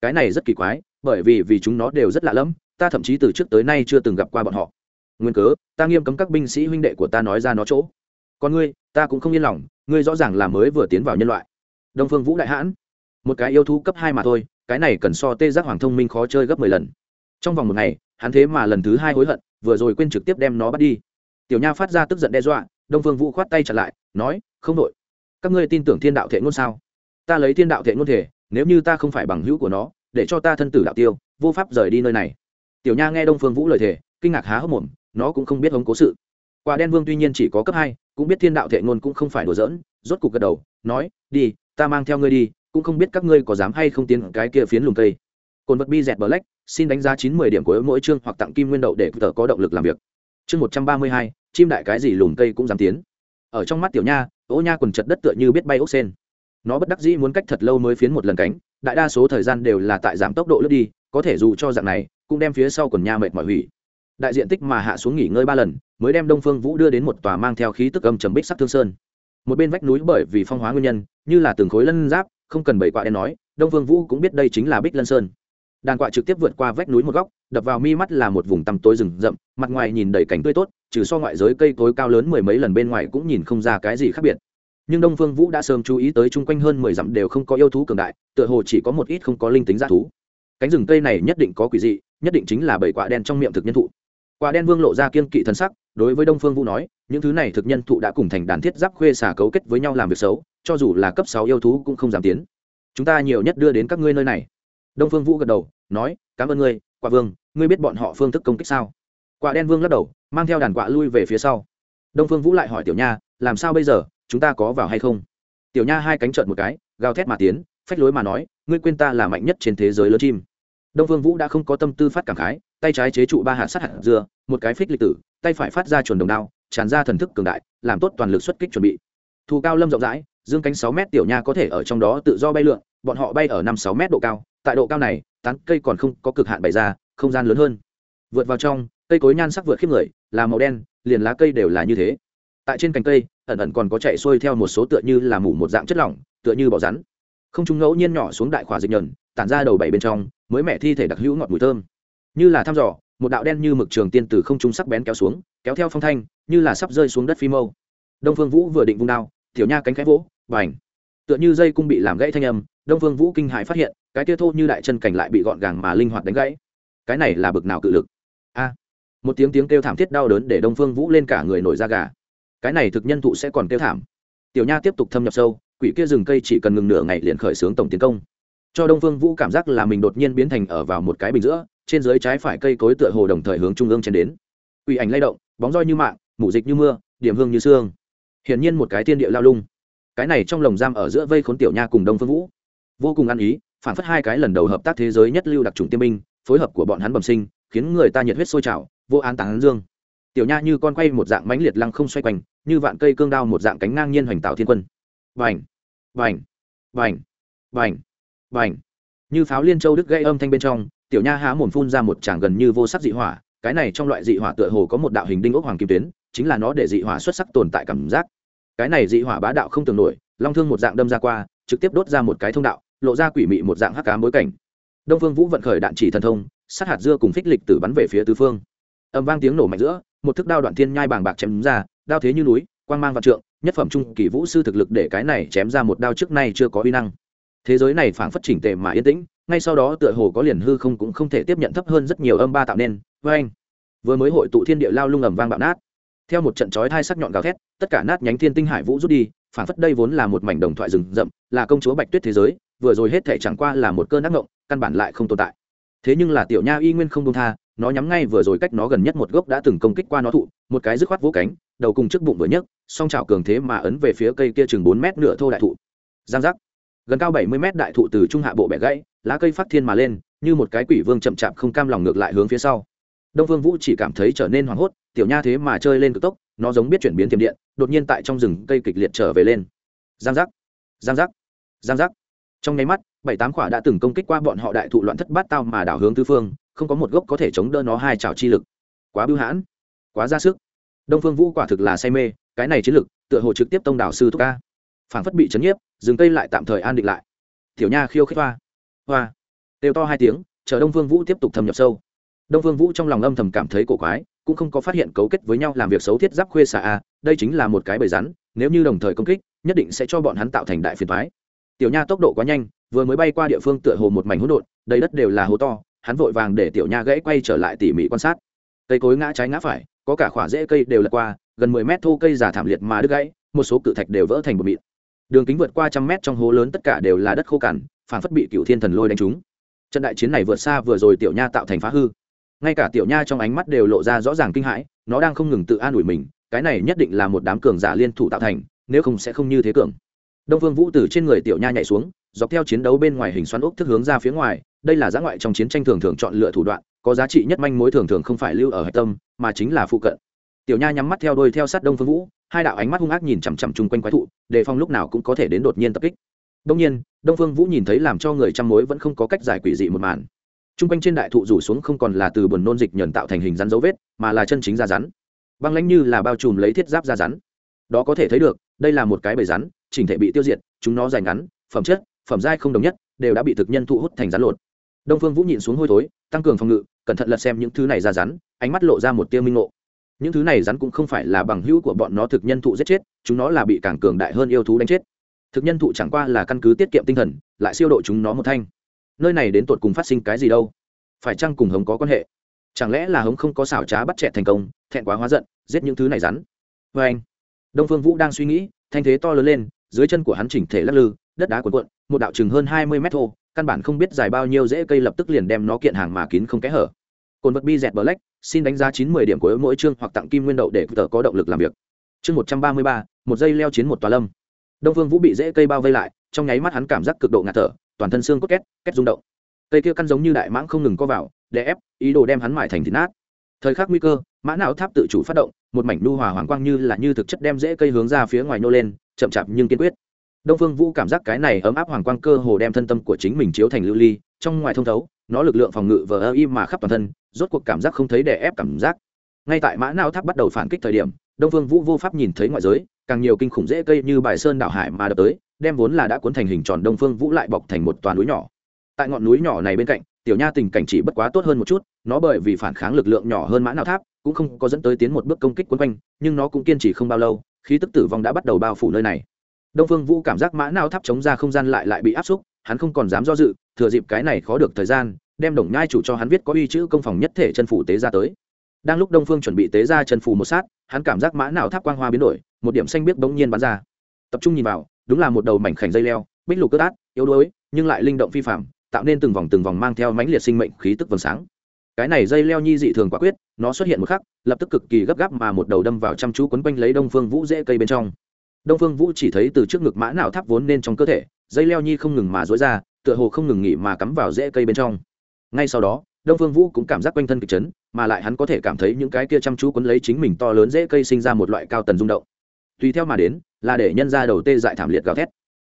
Cái này rất kỳ quái, bởi vì vì chúng nó đều rất lạ lẫm, ta thậm chí từ trước tới nay chưa từng gặp qua bọn họ. Nguyên cớ, ta nghiêm cấm các binh sĩ huynh đệ của ta nói ra nó chỗ. Còn ngươi, ta cũng không yên lòng, ngươi rõ ràng là mới vừa tiến vào nhân loại. Đông phương vũ đại hãn, một cái yêu thú cấp hai mà thôi cái này cần so tê giác hoàng thông minh khó chơi gấp mười lần. Trong vòng một ngày, hắn thế mà lần thứ hai hối hận, vừa rồi quên trực tiếp đem nó bắt đi. Tiểu nha phát ra tức giận đe dọa, đông phương vũ khoát tay chặt lại, nói, không đội các ngươi tin tưởng thiên đạo thệ ngôn sao? Ta lấy thiên đạo thệ ngôn thể, nếu như ta không phải bằng hữu của nó, để cho ta thân tử đạo tiêu, vô pháp rời đi nơi này. Tiểu nha nghe đông phương vũ lời thề, kinh ngạc há hốc mồm, nó cũng không biết hống cố sự. Quả đen vương tuy nhiên chỉ có cấp hai, cũng biết thiên đạo thệ ngôn cũng không phải đùa giỡn, rốt cục gật đầu, nói, đi, ta mang theo ngươi đi cũng không biết các ngươi có dám hay không tiến cái kia phiến lùm cây. Cồn vật bi dẹt black xin đánh giá chín mươi điểm của mỗi chương hoặc tặng kim nguyên đậu để tờ có động lực làm việc. Chương một trăm ba mươi hai, chim đại cái gì lùm cây cũng dám tiến. Ở trong mắt tiểu nha, ô nha quần chật đất tựa như biết bay ốc sen. Nó bất đắc dĩ muốn cách thật lâu mới phiến một lần cánh, đại đa số thời gian đều là tại giảm tốc độ lướt đi, có thể dù cho dạng này, cũng đem phía sau quần nha mệt mỏi hủy. Đại diện tích mà hạ xuống nghỉ ngơi ba lần, mới đem đông phương vũ đưa đến một tòa mang theo khí tức âm trầm bích sắc thương sơn. Một bên vách núi bởi vì phong hóa nguyên nhân, như là từng khối lân giáp không cần bảy quạ đen nói, đông vương vũ cũng biết đây chính là bích lân sơn. Đàn quạ trực tiếp vượt qua vách núi một góc, đập vào mi mắt là một vùng tăm tối rừng rậm, mặt ngoài nhìn đầy cảnh tươi tốt, trừ so ngoại giới cây cối cao lớn mười mấy lần bên ngoài cũng nhìn không ra cái gì khác biệt. Nhưng đông phương vũ đã sớm chú ý tới chung quanh hơn mười dặm đều không có yêu thú cường đại, tựa hồ chỉ có một ít không có linh tính g thú. Cánh rừng cây này nhất định có quỷ dị, nhất định chính là bảy quạ đen trong miệng thực nhân thụ. Quả đen vương lộ ra kiên kỵ thân sắc đối với đông phương vũ nói, những thứ này thực nhân thụ đã cùng thành đàn thiết giáp khuê xả cấu kết với nhau làm việc xấu, cho dù là cấp sáu yêu thú cũng không dám tiến. Chúng ta nhiều nhất đưa đến các ngươi nơi này. Đông phương vũ gật đầu, nói, cảm ơn ngươi, quả vương, ngươi biết bọn họ phương thức công kích sao? Quả đen vương lắc đầu, mang theo đàn quạ lui về phía sau. Đông phương vũ lại hỏi tiểu nha, làm sao bây giờ, chúng ta có vào hay không? Tiểu nha hai cánh trợn một cái, gào thét mà tiến, phách lối mà nói, ngươi quên ta là mạnh nhất trên thế giới lớn chim. Đông phương vũ đã không có tâm tư phát cảm khái tay trái chế trụ ba hạt sắt hạt dưa, một cái phích lịch tử, tay phải phát ra chuẩn đồng đao, tràn ra thần thức cường đại, làm tốt toàn lực xuất kích chuẩn bị. Thù cao lâm rộng rãi, dương cánh sáu mét tiểu nha có thể ở trong đó tự do bay lượn, bọn họ bay ở năm sáu mét độ cao, tại độ cao này, tán cây còn không có cực hạn bày ra, không gian lớn hơn. Vượt vào trong, cây cối nhan sắc vượt khiếp người, là màu đen, liền lá cây đều là như thế. Tại trên cành cây, ẩn ẩn còn có chạy xuôi theo một số tựa như là mủ một dạng chất lỏng, tựa như bọ rắn. Không trung ngẫu nhiên nhỏ xuống đại khỏa dịch nhờn, tản ra đầu bảy bên trong, mới mẹ thi thể đặc hữu ngọt mùi thơm như là thăm dò, một đạo đen như mực trường tiên từ không trung sắc bén kéo xuống, kéo theo phong thanh, như là sắp rơi xuống đất phi mâu. Đông phương vũ vừa định vung đao, tiểu nha cánh khẽ vỗ và ảnh tựa như dây cung bị làm gãy thanh âm, đông phương vũ kinh hại phát hiện, cái tia thô như đại chân cảnh lại bị gọn gàng mà linh hoạt đánh gãy. Cái này là bực nào cự lực? A. Một tiếng tiếng kêu thảm thiết đau đớn để đông phương vũ lên cả người nổi da gà. Cái này thực nhân thụ sẽ còn kêu thảm. Tiểu nha tiếp tục thâm nhập sâu, quỷ kia rừng cây chỉ cần ngừng nửa ngày liền khởi xướng tổng tiến công. Cho đông phương vũ cảm giác là mình đột nhiên biến thành ở vào một cái bình giữa trên dưới trái phải cây cối tựa hồ đồng thời hướng trung ương chen đến. Quỷ ảnh lay động, bóng roi như mạng mủ dịch như mưa, điểm hương như xương hiển nhiên một cái tiên địa lao lung. Cái này trong lồng giam ở giữa vây khốn tiểu nha cùng đông phương vũ. Vô cùng ăn ý, phản phất hai cái lần đầu hợp tác thế giới nhất lưu đặc trùng tiên minh phối hợp của bọn hắn bẩm sinh, khiến người ta nhiệt huyết sôi trào, vô an tán dương. Tiểu nha như con quay một dạng mãnh liệt lăng không xoay quanh, như vạn cây cương đao một dạng cánh ngang nhiên hoành tạo thiên quân. Vành vành vành vành vành như pháo liên châu đức gây âm thanh bên trong tiểu nha há mồm phun ra một tràng gần như vô sắc dị hỏa, cái này trong loại dị hỏa tựa hồ có một đạo hình đinh ốc hoàng kim tuyến, chính là nó để dị hỏa xuất sắc tồn tại cảm giác. Cái này dị hỏa bá đạo không tưởng nổi, long thương một dạng đâm ra qua, trực tiếp đốt ra một cái thông đạo, lộ ra quỷ mị một dạng hắc cám bối cảnh. Đông phương vũ vận khởi đạn chỉ thần thông, sát hạt dưa cùng phích lịch tử bắn về phía tứ phương. Âm vang tiếng nổ mạnh giữa, một thức đao đoạn thiên nhai bàng bạc chém ra, đao thế như núi, quang mang vạn trượng, nhất phẩm trung kỳ vũ sư thực lực để cái này chém ra một đao trước nay chưa có uy năng. Thế giới này phảng phất chỉnh tề mà yên tĩnh ngay sau đó tựa hồ có liền hư không cũng không thể tiếp nhận thấp hơn rất nhiều âm ba tạo nên. Với anh, vừa mới hội tụ thiên địa lao lung ầm vang bạo nát. Theo một trận chói thai sắc nhọn gào thét, tất cả nát nhánh thiên tinh hải vũ rút đi phảng phất đây vốn là một mảnh đồng thoại rừng rậm, là công chúa bạch tuyết thế giới, vừa rồi hết thể chẳng qua là một cơn ác ngộng căn bản lại không tồn tại. Thế nhưng là tiểu nha y nguyên không công tha, nó nhắm ngay vừa rồi cách nó gần nhất một gốc đã từng công kích qua nó thụ, một cái dứt khoát vỗ cánh, đầu cùng trước bụng vừa nhấc, song trào cường thế mà ấn về phía cây kia chừng bốn mét nửa thô đại thụ. Giang giác. Gần cao bảy mươi mét đại thụ từ trung hạ bộ bẻ gãy lá cây phát thiên mà lên, như một cái quỷ vương chậm chạp không cam lòng ngược lại hướng phía sau. Đông vương vũ chỉ cảm thấy trở nên hoảng hốt, tiểu nha thế mà chơi lên cực tốc, nó giống biết chuyển biến tiềm điện, đột nhiên tại trong rừng cây kịch liệt trở về lên. Giang giác giang giác giang giác. Trong nháy mắt, bảy tám quả đã từng công kích qua bọn họ đại thụ loạn thất bát tao mà đảo hướng tứ phương, không có một gốc có thể chống đỡ nó hai trào chi lực. Quá bưu hãn, quá ra sức. Đông phương vũ quả thực là say mê, cái này chiến lực, tựa hồ trực tiếp tông đảo sư thúc ca. Phảng phất bị chấn nhiếp, rừng cây lại tạm thời an định lại. Tiểu nha khiêu khích hoa hoa. Đều to hai tiếng, chờ đông phương vũ tiếp tục thâm nhập sâu. Đông phương vũ trong lòng âm thầm cảm thấy cổ quái, cũng không có phát hiện cấu kết với nhau làm việc xấu thiết giáp khuê xạ a, đây chính là một cái bầy rắn, nếu như đồng thời công kích, nhất định sẽ cho bọn hắn tạo thành đại phiền thoái tiểu nha tốc độ quá nhanh, vừa mới bay qua địa phương tựa hồ một mảnh hỗn độn, đầy đất đều là hố to, hắn vội vàng để tiểu nha gãy quay trở lại tỉ mỉ quan sát. Cây cối ngã trái ngã phải, có cả khỏa rễ cây đều lật qua, gần mười mét thô cây giả thảm liệt mà đứt gãy, một số cự thạch đều vỡ thành một mịn. Đường kính vượt qua trăm mét trong hố lớn tất cả đều là đất khô cằn phản phất bị cựu thiên thần lôi đánh trúng. Trận đại chiến này vượt xa vừa rồi tiểu nha tạo thành phá hư. Ngay cả tiểu nha trong ánh mắt đều lộ ra rõ ràng kinh hãi, nó đang không ngừng tự an ủi mình, cái này nhất định là một đám cường giả liên thủ tạo thành, nếu không sẽ không như thế cường. Đông vương vũ từ trên người tiểu nha nhảy xuống, dọc theo chiến đấu bên ngoài hình xoắn ốc thức hướng ra phía ngoài, đây là giã ngoại trong chiến tranh thường thường chọn lựa thủ đoạn, có giá trị nhất manh mối thường thường không phải lưu ở hạch tâm, mà chính là phụ cận. Tiểu nha nhắm mắt theo đôi theo sát đông phương vũ, hai đạo ánh mắt hung ác nhìn chằm chằm chung quanh quái thụ, đề phòng lúc nào cũng có thể đến đột nhiên tập kích đông nhiên, đông phương vũ nhìn thấy làm cho người chăm mối vẫn không có cách giải quỷ dị một màn. Chung quanh trên đại thụ rủ xuống không còn là từ buồn nôn dịch nhờn tạo thành hình rắn dấu vết, mà là chân chính da rắn. Băng lãnh như là bao trùm lấy thiết giáp da rắn. Đó có thể thấy được, đây là một cái bầy rắn, chỉnh thể bị tiêu diệt, chúng nó dài ngắn, phẩm chất, phẩm giai không đồng nhất, đều đã bị thực nhân thụ hút thành rắn lột. Đông phương vũ nhìn xuống hôi thối, tăng cường phòng ngự, cẩn thận lật xem những thứ này ra rắn, ánh mắt lộ ra một tiêu minh ngộ. Những thứ này rắn cũng không phải là bằng hữu của bọn nó thực nhân thụ giết chết, chúng nó là bị càng cường đại hơn yêu thú đánh chết thực nhân thụ chẳng qua là căn cứ tiết kiệm tinh thần lại siêu độ chúng nó một thanh. Nơi này đến tột cùng phát sinh cái gì đâu? Phải chăng cùng hống có quan hệ? Chẳng lẽ là hống không có xảo trá bắt chẹt thành công thẹn quá hóa giận giết những thứ này rắn? Vê anh đông phương vũ đang suy nghĩ thanh thế to lớn lên dưới chân của hắn chỉnh thể lắc lư đất đá cuộn cuộn một đạo chừng hơn hai mươi mét thô căn bản không biết dài bao nhiêu dễ cây lập tức liền đem nó kiện hàng mà kín không kẽ hở. Cồn vật bi dẹt bờ lách, xin đánh giá chín mươi điểm của mỗi chương hoặc tặng kim nguyên đậu để tờ có động lực làm việc. Chương một trăm ba mươi ba một giây leo chiến một tòa lâm đông phương vũ bị dễ cây bao vây lại, trong nháy mắt hắn cảm giác cực độ ngạt thở, toàn thân xương cốt két két rung động. Cây kia căn giống như đại mãng không ngừng co vào để ép, ý đồ đem hắn mải thành thịt nát. Thời khắc nguy cơ, mã não tháp tự chủ phát động, một mảnh nu hòa hoàng quang như là như thực chất đem dễ cây hướng ra phía ngoài nô lên, chậm chạp nhưng kiên quyết. Đông phương vũ cảm giác cái này ấm áp hoàng quang cơ hồ đem thân tâm của chính mình chiếu thành lưu ly, trong ngoài thông thấu, nó lực lượng phòng ngự vờ ơ im mà khắp toàn thân, rốt cuộc cảm giác không thấy đè ép cảm giác. Ngay tại mã não tháp bắt đầu phản kích thời điểm, đông phương vũ vô pháp nhìn thấy ngoại giới càng nhiều kinh khủng dễ cây như bài sơn đảo hải mà đập tới, đem vốn là đã cuốn thành hình tròn đông phương vũ lại bọc thành một toàn núi nhỏ. Tại ngọn núi nhỏ này bên cạnh, tiểu nha tình cảnh chỉ bất quá tốt hơn một chút, nó bởi vì phản kháng lực lượng nhỏ hơn mã não tháp, cũng không có dẫn tới tiến một bước công kích quấn quanh, nhưng nó cũng kiên trì không bao lâu, khí tức tử vong đã bắt đầu bao phủ nơi này. Đông phương vũ cảm giác mã não tháp chống ra không gian lại lại bị áp xúc, hắn không còn dám do dự, thừa dịp cái này khó được thời gian, đem đồng nhai chủ cho hắn viết có uy chữ công phòng nhất thể chân phủ tế ra tới đang lúc đông phương chuẩn bị tế ra chân phù một sát, hắn cảm giác mã não tháp quang hoa biến đổi, một điểm xanh biếc bỗng nhiên bắn ra. Tập trung nhìn vào, đúng là một đầu mảnh khảnh dây leo, bích lục cướp át, yếu đuối, nhưng lại linh động phi phạm tạo nên từng vòng từng vòng mang theo mãnh liệt sinh mệnh khí tức vầng sáng. Cái này dây leo nhi dị thường quả quyết, nó xuất hiện một khắc, lập tức cực kỳ gấp gáp mà một đầu đâm vào chăm chú quấn quanh lấy đông phương vũ dễ cây bên trong. Đông phương vũ chỉ thấy từ trước ngực mã não tháp vốn nên trong cơ thể, dây leo nhi không ngừng mà dối ra, tựa hồ không ngừng nghỉ mà cắm vào rễ cây bên trong. Ngay sau đó đông phương vũ cũng cảm giác quanh thân kịch chấn, mà lại hắn có thể cảm thấy những cái kia chăm chú quấn lấy chính mình to lớn dễ cây sinh ra một loại cao tần rung động. Tùy theo mà đến, là để nhân ra đầu tê dại thảm liệt gào thét.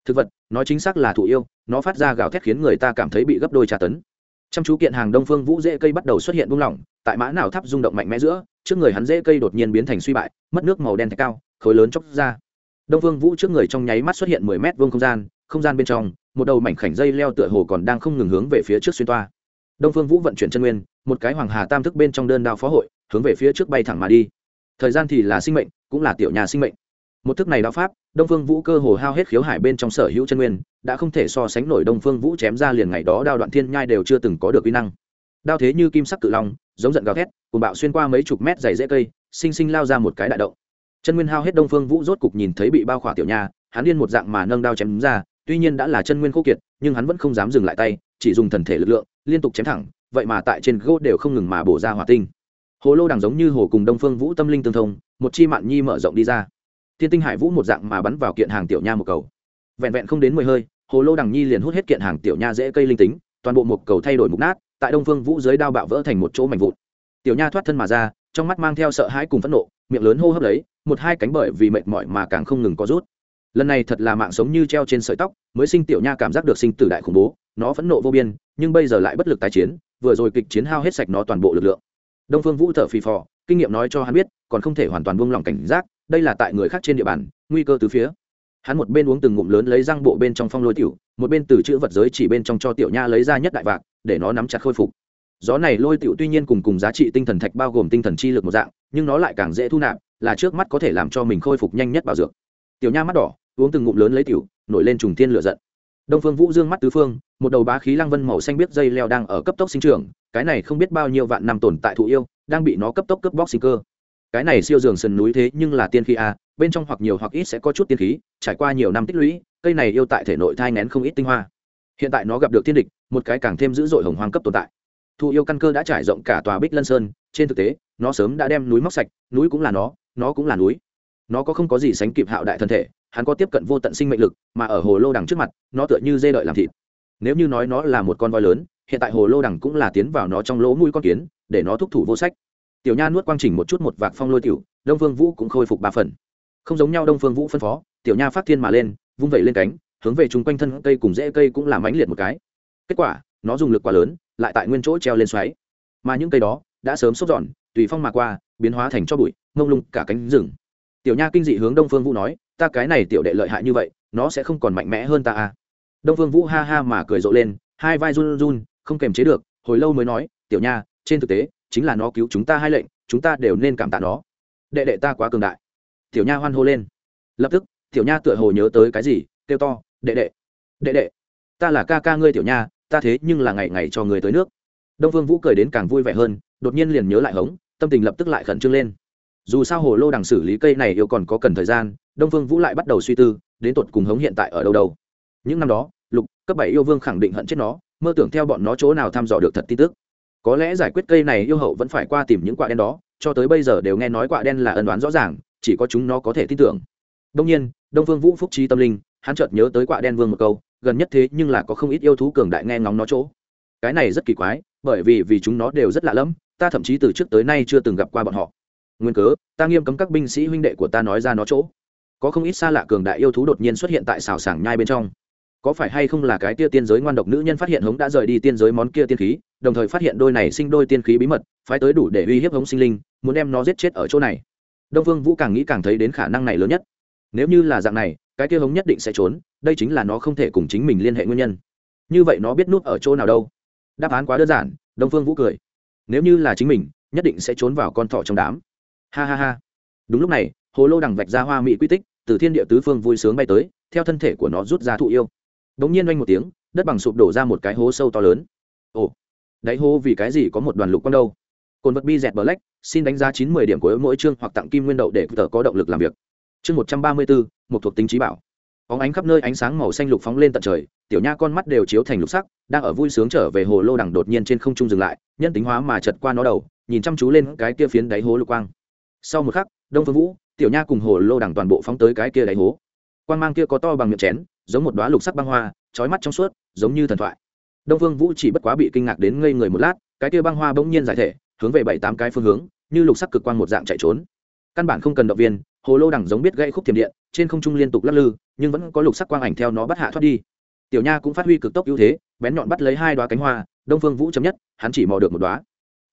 Thực vật nói chính xác là thụ yêu, nó phát ra gào thét khiến người ta cảm thấy bị gấp đôi tra tấn. Chăm chú kiện hàng đông phương vũ dễ cây bắt đầu xuất hiện buông lỏng, tại mã nào tháp rung động mạnh mẽ giữa, trước người hắn dễ cây đột nhiên biến thành suy bại, mất nước màu đen thạch cao, khối lớn chóc ra. Đông phương vũ trước người trong nháy mắt xuất hiện mười mét vuông không gian không gian bên trong, một đầu mảnh khảnh dây leo tựa hồ còn đang không ngừng hướng về phía trước xuyên toa đông phương vũ vận chuyển chân nguyên một cái hoàng hà tam thức bên trong đơn đao phó hội hướng về phía trước bay thẳng mà đi. Thời gian thì là sinh mệnh cũng là tiểu nhà sinh mệnh. Một thức này đạo pháp đông phương vũ cơ hồ hao hết khiếu hải bên trong sở hữu chân nguyên đã không thể so sánh nổi đông phương vũ chém ra liền ngày đó đao đoạn thiên nhai đều chưa từng có được uy năng. Đao thế như kim sắc cự long giống giận gào thét cùng bạo xuyên qua mấy chục mét dày dễ cây sinh sinh lao ra một cái đại động. Chân nguyên hao hết đông phương vũ rốt cục nhìn thấy bị bao khỏa tiểu nhà, hắn điên một dạng mà nâng đao chém ra tuy nhiên đã là chân nguyên khô kiệt nhưng hắn vẫn không dám dừng lại tay chỉ dùng thần thể lực lượng liên tục chém thẳng, vậy mà tại trên gỗ đều không ngừng mà bổ ra hỏa tinh. Hồ lô đằng giống như hồ cùng đông phương vũ tâm linh tương thông, một chi mạn nhi mở rộng đi ra. Thiên tinh hải vũ một dạng mà bắn vào kiện hàng tiểu nha một cầu. Vẹn vẹn không đến mười hơi, hồ lô đằng nhi liền hút hết kiện hàng tiểu nha dễ cây linh tính, toàn bộ một cầu thay đổi mục nát, tại đông phương vũ dưới đao bạo vỡ thành một chỗ mảnh vụn. Tiểu nha thoát thân mà ra, trong mắt mang theo sợ hãi cùng phẫn nộ, miệng lớn hô hấp lấy, một hai cánh bởi vì mệt mỏi mà càng không ngừng có rút. Lần này thật là mạng sống như treo trên sợi tóc, mới sinh tiểu nha cảm giác được sinh tử đại khủng bố nó phẫn nộ vô biên, nhưng bây giờ lại bất lực tái chiến, vừa rồi kịch chiến hao hết sạch nó toàn bộ lực lượng. Đông phương vũ thở phì phò, kinh nghiệm nói cho hắn biết, còn không thể hoàn toàn buông lỏng cảnh giác, đây là tại người khác trên địa bàn, nguy cơ từ phía. Hắn một bên uống từng ngụm lớn lấy răng bộ bên trong phong lôi tiểu, một bên từ chữ vật giới chỉ bên trong cho tiểu nha lấy ra nhất đại vạc, để nó nắm chặt khôi phục. Gió này lôi tiểu tuy nhiên cùng cùng giá trị tinh thần thạch bao gồm tinh thần chi lực một dạng, nhưng nó lại càng dễ thu nạp, là trước mắt có thể làm cho mình khôi phục nhanh nhất bảo dược. Tiểu nha mắt đỏ, uống từng ngụm lớn lấy tiểu, nổi lên trùng thiên lửa giận đông phương vũ dương mắt tứ phương, một đầu bá khí lăng vân màu xanh biết dây leo đang ở cấp tốc sinh trưởng, cái này không biết bao nhiêu vạn năm tồn tại thụ yêu, đang bị nó cấp tốc cướp bóc sinh cơ. Cái này siêu giường sườn núi thế nhưng là tiên khí a bên trong hoặc nhiều hoặc ít sẽ có chút tiên khí, trải qua nhiều năm tích lũy, cây này yêu tại thể nội thai nén không ít tinh hoa. Hiện tại nó gặp được thiên địch, một cái càng thêm dữ dội hồng hoang cấp tồn tại. Thụ yêu căn cơ đã trải rộng cả tòa bích lân sơn, trên thực tế, nó sớm đã đem núi móc sạch, núi cũng là nó nó cũng là núi nó có không có gì sánh kịp hạo đại thân thể, hắn có tiếp cận vô tận sinh mệnh lực, mà ở hồ lô đằng trước mặt, nó tựa như dê đợi làm thịt. Nếu như nói nó là một con voi lớn, hiện tại hồ lô đằng cũng là tiến vào nó trong lỗ mũi con kiến, để nó thúc thủ vô sách. Tiểu nha nuốt quang trình một chút một vạc phong lôi tiểu, đông phương vũ cũng khôi phục ba phần. Không giống nhau đông phương vũ phân phó, tiểu nha phát thiên mà lên, vung vẩy lên cánh, hướng về chung quanh thân cây cùng rễ cây cũng làm mãnh liệt một cái. Kết quả, nó dùng lực quá lớn, lại tại nguyên chỗ treo lên xoáy. Mà những cây đó, đã sớm xốc dọn, tùy phong mà qua, biến hóa thành cho bụi ngông lung, cả cánh rừng tiểu nha kinh dị hướng đông phương vũ nói, ta cái này tiểu đệ lợi hại như vậy, nó sẽ không còn mạnh mẽ hơn ta à? Đông phương vũ ha ha mà cười rộ lên, hai vai run run, không kềm chế được, hồi lâu mới nói, tiểu nha, trên thực tế, chính là nó cứu chúng ta hai lệnh, chúng ta đều nên cảm tạ nó. Đệ đệ ta quá cường đại. Tiểu nha hoan hô lên. Lập tức, tiểu nha tựa hồ nhớ tới cái gì, kêu to, đệ đệ đệ đệ, ta là ca ca ngươi tiểu nha, ta thế nhưng là ngày ngày cho người tới nước. Đông phương vũ cười đến càng vui vẻ hơn, đột nhiên liền nhớ lại hống, tâm tình lập tức lại khẩn trương lên dù sao hồ lô đằng xử lý cây này yêu còn có cần thời gian, đông phương vũ lại bắt đầu suy tư, đến tột cùng hống hiện tại ở đâu đâu. Những năm đó, lục, cấp bảy yêu vương khẳng định hận chết nó, mơ tưởng theo bọn nó chỗ nào thăm dò được thật tin tức. Có lẽ giải quyết cây này yêu hậu vẫn phải qua tìm những quả đen đó, cho tới bây giờ đều nghe nói quả đen là ân đoán rõ ràng, chỉ có chúng nó có thể tin tưởng. Đông nhiên, đông phương vũ phúc trí tâm linh, hắn chợt nhớ tới quả đen vương một câu, gần nhất thế nhưng là có không ít yêu thú cường đại nghe ngóng nó chỗ. Cái này rất kỳ quái, bởi vì vì chúng nó đều rất lạ lẫm, ta thậm chí từ trước tới nay chưa từng gặp qua bọn họ nguyên cớ, ta nghiêm cấm các binh sĩ huynh đệ của ta nói ra nó chỗ. Có không ít xa lạ cường đại yêu thú đột nhiên xuất hiện tại xào sảng nhai bên trong. Có phải hay không là cái tia tiên giới ngoan độc nữ nhân phát hiện hống đã rời đi tiên giới món kia tiên khí, đồng thời phát hiện đôi này sinh đôi tiên khí bí mật, phái tới đủ để uy hiếp hống sinh linh, muốn đem nó giết chết ở chỗ này. Đông vương vũ càng nghĩ càng thấy đến khả năng này lớn nhất. Nếu như là dạng này, cái kia hống nhất định sẽ trốn, đây chính là nó không thể cùng chính mình liên hệ nguyên nhân. Như vậy nó biết nút ở chỗ nào đâu? Đáp án quá đơn giản, đông phương vũ cười. Nếu như là chính mình, nhất định sẽ trốn vào con thỏ trong đám ha ha ha. Đúng lúc này hồ lô đằng vạch ra hoa mỹ quy tích từ thiên địa tứ phương vui sướng bay tới theo thân thể của nó rút ra thụ yêu. Đ ỗ n g nhiên oanh một tiếng đất bằng sụp đổ ra một cái hố sâu to lớn. Ồ đáy hố vì cái gì có một đoàn lục con đâu? Cồn vật bi dẹt bờ lách, xin đánh giá chín mươi điểm của mỗi chương hoặc tặng kim nguyên đậu để tờ có động lực làm việc. Chương một trăm ba mươi bốn một thuộc tính trí bảo. Óng ánh khắp nơi ánh sáng màu xanh lục phóng lên tận trời tiểu nha con mắt đều chiếu thành lục sắc đang ở vui sướng trở về hồ lô đằng đột nhiên trên không trung dừng lại nhân tính hóa mà chật qua nó đầu nhìn chăm chú lên cái kia phiến đáy hố lục quang sau một khắc, đông phương vũ, tiểu nha cùng hồ lô đằng toàn bộ phóng tới cái kia đáy hố. Quan mang kia có to bằng miệng chén, giống một đoá lục sắc băng hoa trói mắt trong suốt, giống như thần thoại. Đông phương vũ chỉ bất quá bị kinh ngạc đến ngây người một lát, cái kia băng hoa bỗng nhiên giải thể, hướng về bảy tám cái phương hướng, như lục sắc cực quan một dạng chạy trốn. Căn bản không cần động viên, hồ lô đằng giống biết gãy khúc thiểm điện, trên không trung liên tục lắc lư, nhưng vẫn có lục sắc quang ảnh theo nó bắt hạ thoát đi. Tiểu nha cũng phát huy cực tốc ưu thế, bén nhọn bắt lấy hai đoá cánh hoa, đông phương vũ chấm nhất, hắn chỉ mò được một đoá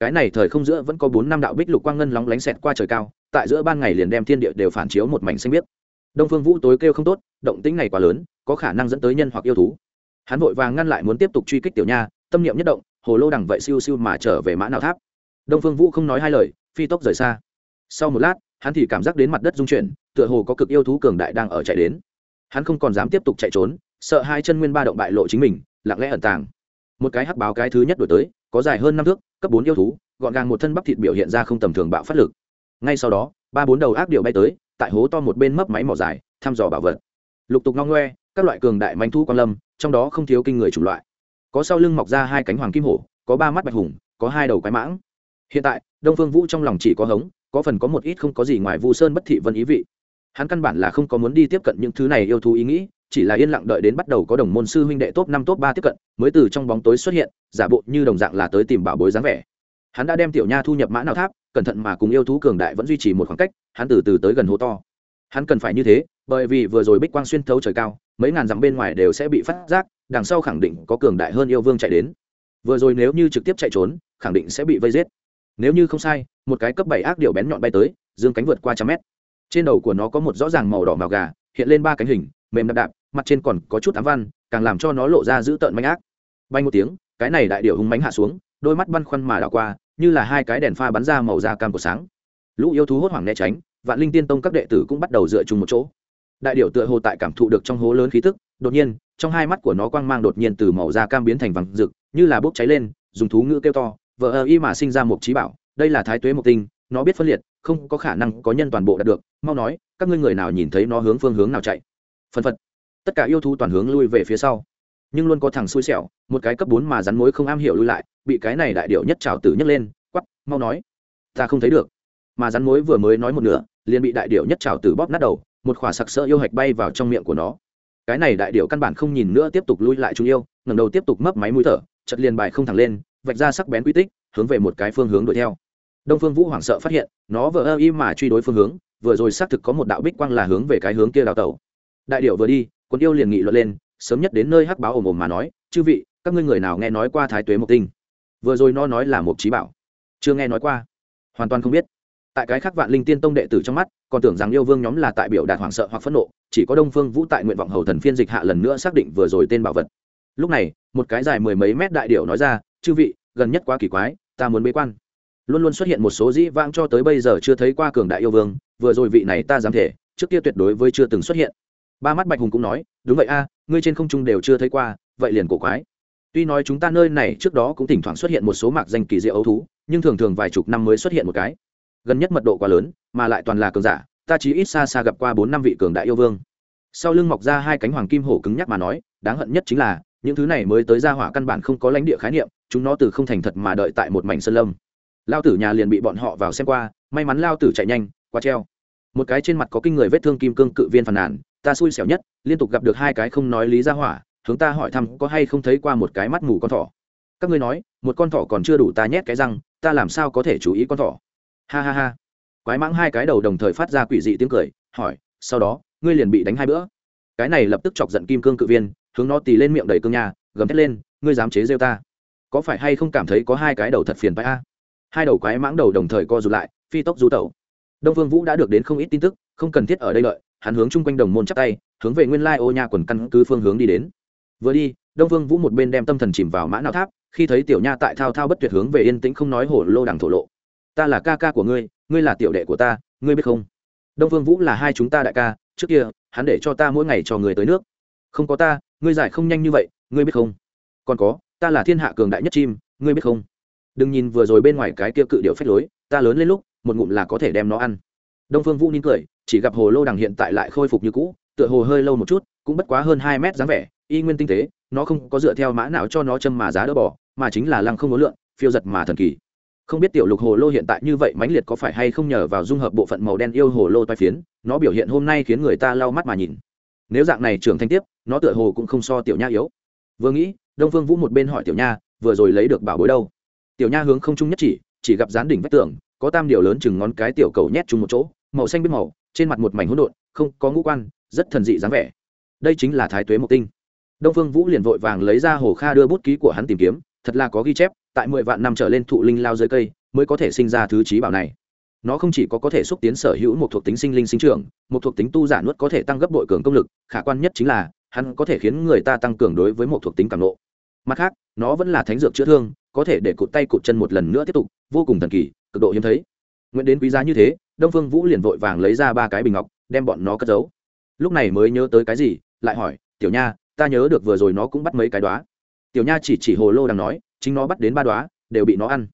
cái này thời không giữa vẫn có bốn năm đạo bích lục quang ngân lóng lánh xẹt qua trời cao, tại giữa ban ngày liền đem thiên địa đều phản chiếu một mảnh xanh biếc. Đông phương vũ tối kêu không tốt, động tĩnh này quá lớn, có khả năng dẫn tới nhân hoặc yêu thú. Hắn vội vàng ngăn lại muốn tiếp tục truy kích tiểu nha, tâm niệm nhất động, hồ lô đằng vậy siêu siêu mà trở về mã nào tháp. Đông phương vũ không nói hai lời, phi tốc rời xa. Sau một lát, hắn thì cảm giác đến mặt đất rung chuyển, tựa hồ có cực yêu thú cường đại đang ở chạy đến. Hắn không còn dám tiếp tục chạy trốn, sợ hai chân nguyên ba động bại lộ chính mình, lặng lẽ ẩn tàng. Một cái hắc báo cái thứ nhất đổi tới, có dài hơn năm thước cấp bốn yêu thú, gọn gàng một thân bắp thịt biểu hiện ra không tầm thường bạo phát lực. Ngay sau đó, ba bốn đầu ác điệu bay tới, tại hố to một bên mấp máy mỏ dài, thăm dò bảo vật. Lục tục ngong ngoe, các loại cường đại manh thu quan lâm, trong đó không thiếu kinh người chủng loại. Có sau lưng mọc ra hai cánh hoàng kim hổ, có ba mắt bạch hùng, có hai đầu quái mãng. Hiện tại, đông phương vũ trong lòng chỉ có hống, có phần có một ít không có gì ngoài vu sơn bất thị vân ý vị. Hắn căn bản là không có muốn đi tiếp cận những thứ này yêu thú ý nghĩ chỉ là yên lặng đợi đến bắt đầu có đồng môn sư huynh đệ top năm top ba tiếp cận, mới từ trong bóng tối xuất hiện, giả bộ như đồng dạng là tới tìm bảo bối dáng vẻ. Hắn đã đem tiểu nha thu nhập mã nào tháp, cẩn thận mà cùng yêu thú cường đại vẫn duy trì một khoảng cách, hắn từ từ tới gần hố to. Hắn cần phải như thế, bởi vì vừa rồi bích quang xuyên thấu trời cao, mấy ngàn dặm bên ngoài đều sẽ bị phát giác, đằng sau khẳng định có cường đại hơn yêu vương chạy đến. Vừa rồi nếu như trực tiếp chạy trốn, khẳng định sẽ bị vây giết. Nếu như không sai, một cái cấp bảy ác điệu bén nhọn bay tới, dương cánh vượt qua trăm mét. Trên đầu của nó có một rõ ràng màu đỏ màu gà, hiện lên ba cánh hình, mềm đạp đạp mặt trên còn có chút ám văn, càng làm cho nó lộ ra dữ tợn manh ác. Bay một tiếng, cái này đại điệu hung mánh hạ xuống, đôi mắt băn khoăn mà đảo qua, như là hai cái đèn pha bắn ra màu da cam của sáng. Lũ yêu thú hốt hoảng né tránh, vạn linh tiên tông các đệ tử cũng bắt đầu dựa chung một chỗ. Đại điệu tựa hồ tại cảm thụ được trong hố lớn khí tức, đột nhiên, trong hai mắt của nó quang mang đột nhiên từ màu da cam biến thành vàng rực, như là bốc cháy lên, dùng thú ngữ kêu to vợ ơ y mà sinh ra một trí bảo, đây là thái tuế một tinh, nó biết phân liệt, không có khả năng có nhân toàn bộ đạt được, mau nói, các ngươi người nào nhìn thấy nó hướng phương hướng nào chạy? Phân phật tất cả yêu thú toàn hướng lui về phía sau. Nhưng luôn có thằng xui xẻo, một cái cấp bốn mà rắn mối không am hiểu lui lại, bị cái này đại điệu nhất trào tử nhấc lên quắp mau nói. Ta không thấy được. Mà rắn mối vừa mới nói một nửa, liền bị đại điệu nhất trào tử bóp nát đầu, một khỏa sặc sỡ yêu hạch bay vào trong miệng của nó. Cái này đại điệu căn bản không nhìn nữa tiếp tục lui lại chúng yêu, ngẩng đầu tiếp tục mấp máy mũi thở chật liền bài không thẳng lên, vạch ra sắc bén quy tích, hướng về một cái phương hướng đuổi theo. Đông phương vũ hoảng sợ phát hiện, nó vừa ơ y mà truy đối phương hướng, vừa rồi xác thực có một đạo bích quang là hướng về cái hướng kia đào tẩu. Đại điệu vừa đi quân yêu liền nghị luận lên, sớm nhất đến nơi hắc báo ồm ồm mà nói, chư vị, các ngươi người nào nghe nói qua thái tuế mộc tinh? Vừa rồi nó nói là một trí bảo. Chưa nghe nói qua. Hoàn toàn không biết. Tại cái khác vạn linh tiên tông đệ tử trong mắt, còn tưởng rằng yêu vương nhóm là tại biểu đạt hoảng sợ hoặc phẫn nộ, chỉ có đông phương vũ tại nguyện vọng hầu thần phiên dịch hạ lần nữa xác định vừa rồi tên bảo vật. Lúc này, một cái dài mười mấy mét đại điệu nói ra, chư vị, gần nhất quá kỳ quái, ta muốn bế quan. Luôn luôn xuất hiện một số dĩ vãng cho tới bây giờ chưa thấy qua cường đại yêu vương, vừa rồi vị này ta dám thể, trước kia tuyệt đối với chưa từng xuất hiện ba mắt bạch hùng cũng nói, đúng vậy a, ngươi trên không trung đều chưa thấy qua, vậy liền cổ quái. Tuy nói chúng ta nơi này trước đó cũng thỉnh thoảng xuất hiện một số mạc danh kỳ diệu ấu thú, nhưng thường thường vài chục năm mới xuất hiện một cái. Gần nhất mật độ quá lớn, mà lại toàn là cường giả, ta chỉ ít xa xa gặp qua bốn năm vị cường đại yêu vương. Sau lưng mọc ra hai cánh hoàng kim hổ cứng nhắc mà nói, đáng hận nhất chính là, những thứ này mới tới ra hỏa căn bản không có lãnh địa khái niệm, chúng nó từ không thành thật mà đợi tại một mảnh sơn lâm. Lao tử nhà liền bị bọn họ vào xem qua, may mắn lao tử chạy nhanh qua treo. Một cái trên mặt có kinh người vết thương kim cương cự viên phàn nàn ta xui xẻo nhất, liên tục gặp được hai cái không nói lý ra hỏa, hướng ta hỏi thăm có hay không thấy qua một cái mắt mù con thỏ. Các ngươi nói, một con thỏ còn chưa đủ ta nhét cái răng, ta làm sao có thể chú ý con thỏ? Ha ha ha. Quái mãng hai cái đầu đồng thời phát ra quỷ dị tiếng cười, hỏi, sau đó, ngươi liền bị đánh hai bữa. Cái này lập tức chọc giận kim cương cự viên, hướng nó tì lên miệng đầy cương nhà gầm thét lên, ngươi dám chế rêu ta? Có phải hay không cảm thấy có hai cái đầu thật phiền bay a? Hai đầu quái mãng đầu đồng thời co rụt lại, phi tốc du tẩu. Đông vương vũ đã được đến không ít tin tức, không cần thiết ở đây lợi hắn hướng chung quanh đồng môn chắp tay, hướng về nguyên lai ô nha quần căn cứ phương hướng đi đến. Vừa đi, đông vương vũ một bên đem tâm thần chìm vào mã não tháp, khi thấy tiểu nha tại thao thao bất tuyệt hướng về yên tĩnh không nói hổ lô đằng thổ lộ. Ta là ca ca của ngươi ngươi là tiểu đệ của ta, ngươi biết không? Đông vương vũ là hai chúng ta đại ca, trước kia, hắn để cho ta mỗi ngày cho người tới nước. Không có ta, ngươi giải không nhanh như vậy, ngươi biết không? Còn có, ta là thiên hạ cường đại nhất chim, ngươi biết không? Đừng nhìn vừa rồi bên ngoài cái kia cự điệu phách lối, ta lớn lên lúc, một ngụm là có thể đem nó ăn đông phương vũ nín cười, chỉ gặp hồ lô đằng hiện tại lại khôi phục như cũ, tựa hồ hơi lâu một chút, cũng bất quá hơn hai mét dáng vẻ, y nguyên tinh tế, nó không có dựa theo mã nào cho nó châm mà giá đỡ bỏ, mà chính là lăng không có lượn, phiêu giật mà thần kỳ. Không biết tiểu lục hồ lô hiện tại như vậy mãnh liệt có phải hay không nhờ vào dung hợp bộ phận màu đen yêu hồ lô toai phiến, nó biểu hiện hôm nay khiến người ta lau mắt mà nhìn. Nếu dạng này trưởng thành tiếp, nó tựa hồ cũng không so tiểu nha yếu. Vừa nghĩ, đông phương vũ một bên hỏi tiểu nha, vừa rồi lấy được bảo bối đâu? Tiểu nha hướng không trung nhất chỉ chỉ gặp gián đỉnh vách tường, có tam điều lớn chừng ngón cái tiểu cầu nhét chung một chỗ màu xanh biết màu, trên mặt một mảnh hỗn độn, không có ngũ quan, rất thần dị dáng vẻ. Đây chính là thái tuế mộc tinh. Đông phương vũ liền vội vàng lấy ra hồ kha đưa bút ký của hắn tìm kiếm, thật là có ghi chép, tại mười vạn năm trở lên thụ linh lao dưới cây, mới có thể sinh ra thứ trí bảo này. Nó không chỉ có có thể xúc tiến sở hữu một thuộc tính sinh linh sinh trưởng, một thuộc tính tu giả nuốt có thể tăng gấp bội cường công lực, khả quan nhất chính là, hắn có thể khiến người ta tăng cường đối với một thuộc tính cảm nộ. Mặt khác, nó vẫn là thánh dược chữa thương, có thể để cụt tay cụt chân một lần nữa tiếp tục, vô cùng thần kỳ, cực độ hiếm thấy. Nguyện đến quý giá như thế đông phương vũ liền vội vàng lấy ra ba cái bình ngọc, đem bọn nó cất giấu. Lúc này mới nhớ tới cái gì, lại hỏi, tiểu nha, ta nhớ được vừa rồi nó cũng bắt mấy cái đoá tiểu nha chỉ chỉ hồ lô đang nói, chính nó bắt đến ba đoá đều bị nó ăn.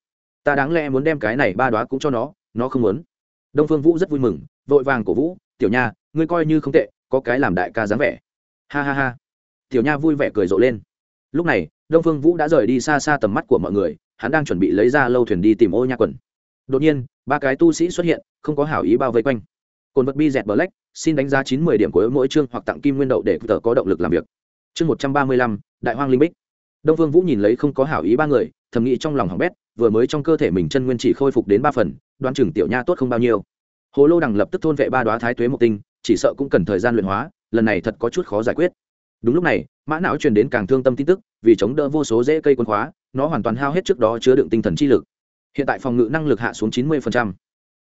Ta đáng lẽ muốn đem cái này ba đoá cũng cho nó nó không muốn. Đông phương vũ rất vui mừng, vội vàng cổ vũ, tiểu nha, ngươi coi như không tệ, có cái làm đại ca dáng vẻ. Ha ha ha. Tiểu nha vui vẻ cười rộ lên. Lúc này, đông phương vũ đã rời đi xa xa tầm mắt của mọi người, hắn đang chuẩn bị lấy ra lâu thuyền đi tìm ô nha quần đột nhiên, ba cái tu sĩ xuất hiện, không có hảo ý bao vây quanh. Cồn vật bi dẹt black, xin đánh giá chín mươi điểm của mỗi chương hoặc tặng kim nguyên đậu để tờ có động lực làm việc. Chương một trăm ba mươi lăm, đại hoang linh bích. Đông vương vũ nhìn lấy không có hảo ý ba người, thầm nghĩ trong lòng hỏng bét, vừa mới trong cơ thể mình chân nguyên chỉ khôi phục đến ba phần, đoán chừng tiểu nha tốt không bao nhiêu. Hồ lô đằng lập tức thôn vệ ba đoá thái tuế một tinh, chỉ sợ cũng cần thời gian luyện hóa, lần này thật có chút khó giải quyết. Đúng lúc này, mã não truyền đến càng thương tâm tin tức, vì chống đỡ vô số dễ cây quân khóa, nó hoàn toàn hao hết trước đó chứa đựng tinh thần chi lực hiện tại phòng ngự năng lực hạ xuống chín mươi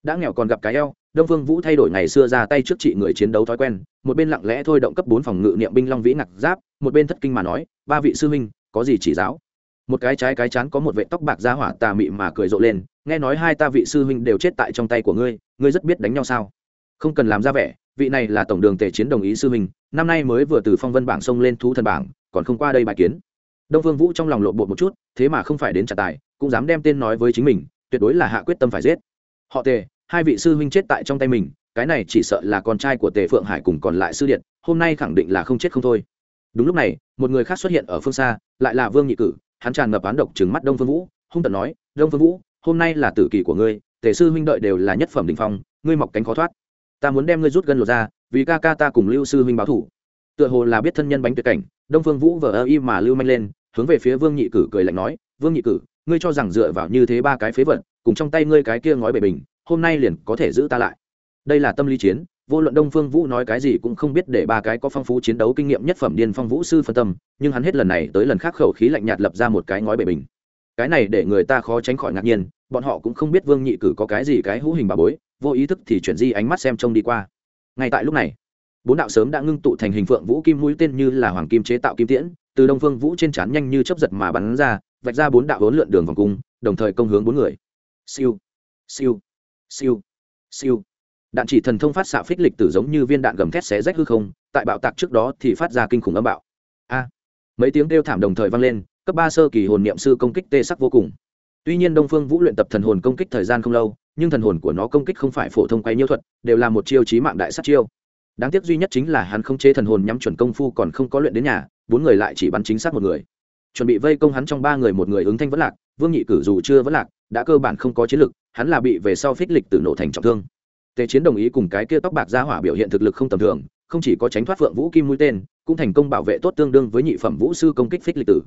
đã nghèo còn gặp cái eo, đông vương vũ thay đổi ngày xưa ra tay trước trị người chiến đấu thói quen, một bên lặng lẽ thôi động cấp bốn phòng ngự niệm binh long vĩ ngạc giáp, một bên thất kinh mà nói, ba vị sư huynh, có gì chỉ giáo? Một cái trái cái chán có một vệ tóc bạc ra hỏa tà mị mà cười rộ lên, nghe nói hai ta vị sư huynh đều chết tại trong tay của ngươi ngươi rất biết đánh nhau sao? Không cần làm ra vẻ, vị này là tổng đường tề chiến đồng ý sư huynh, năm nay mới vừa từ phong vân bảng sông lên thú thần bảng, còn không qua đây bài kiến đông Phương vũ trong lòng lộ bột một chút, thế mà không phải đến trả tài, cũng dám đem tên nói với chính mình, tuyệt đối là hạ quyết tâm phải giết. Họ tề, hai vị sư huynh chết tại trong tay mình, cái này chỉ sợ là con trai của tề phượng hải cùng còn lại sư điện, hôm nay khẳng định là không chết không thôi. Đúng lúc này, một người khác xuất hiện ở phương xa, lại là vương nhị cử, hắn tràn ngập án độc trừng mắt đông phương vũ, hung tận nói, đông phương vũ, hôm nay là tử kỳ của ngươi, tề sư huynh đợi đều là nhất phẩm đình phong, ngươi mọc cánh khó thoát. Ta muốn đem ngươi rút gân lột ra, vì ca ca ta cùng lưu sư huynh báo thủ. Tựa hồ là biết thân nhân bánh tuyệt cảnh, đông phương vũ vờ ơ y mà lưu manh lên hướng về phía vương nhị cử cười lạnh nói, vương nhị cử, ngươi cho rằng dựa vào như thế ba cái phế vật, cùng trong tay ngươi cái kia ngói bể bình, hôm nay liền có thể giữ ta lại? Đây là tâm lý chiến, vô luận đông phương vũ nói cái gì cũng không biết để ba cái có phong phú chiến đấu kinh nghiệm nhất phẩm điên phong vũ sư phân tâm, nhưng hắn hết lần này tới lần khác khẩu khí lạnh nhạt lập ra một cái ngói bể bình. Cái này để người ta khó tránh khỏi ngạc nhiên, bọn họ cũng không biết vương nhị cử có cái gì cái hữu hình bà bối, vô ý thức thì chuyển di ánh mắt xem trông đi qua. Ngay tại lúc này bốn đạo sớm đã ngưng tụ thành hình phượng vũ kim mũi tên như là hoàng kim chế tạo kim tiễn, từ đông phương vũ trên trán nhanh như chấp giật mà bắn ra, vạch ra bốn đạo hỗn lượn đường vòng cung, đồng thời công hướng bốn người. Siêu siêu siêu siêu. Đạn chỉ thần thông phát xạ phích lịch tử giống như viên đạn gầm thét xé rách hư không, tại bạo tạc trước đó thì phát ra kinh khủng âm bạo. A! Mấy tiếng kêu thảm đồng thời vang lên, cấp ba sơ kỳ hồn niệm sư công kích tê sắc vô cùng. Tuy nhiên đông phương vũ luyện tập thần hồn công kích thời gian không lâu, nhưng thần hồn của nó công kích không phải phổ thông quay nhiêu thuật, đều là một chiêu chí mạng đại sát chiêu đáng tiếc duy nhất chính là hắn không chế thần hồn nhắm chuẩn công phu còn không có luyện đến nhà, bốn người lại chỉ bắn chính xác một người. Chuẩn bị vây công hắn trong ba người một người ứng thanh vẫn lạc, vương nhị cử dù chưa vẫn lạc, đã cơ bản không có chiến lực, hắn là bị về sau phích lịch từ nổ thành trọng thương. Tề chiến đồng ý cùng cái kia tóc bạc ra hỏa biểu hiện thực lực không tầm thường, không chỉ có tránh thoát phượng vũ kim mũi tên, cũng thành công bảo vệ tốt tương đương với nhị phẩm vũ sư công kích phích lịch tử.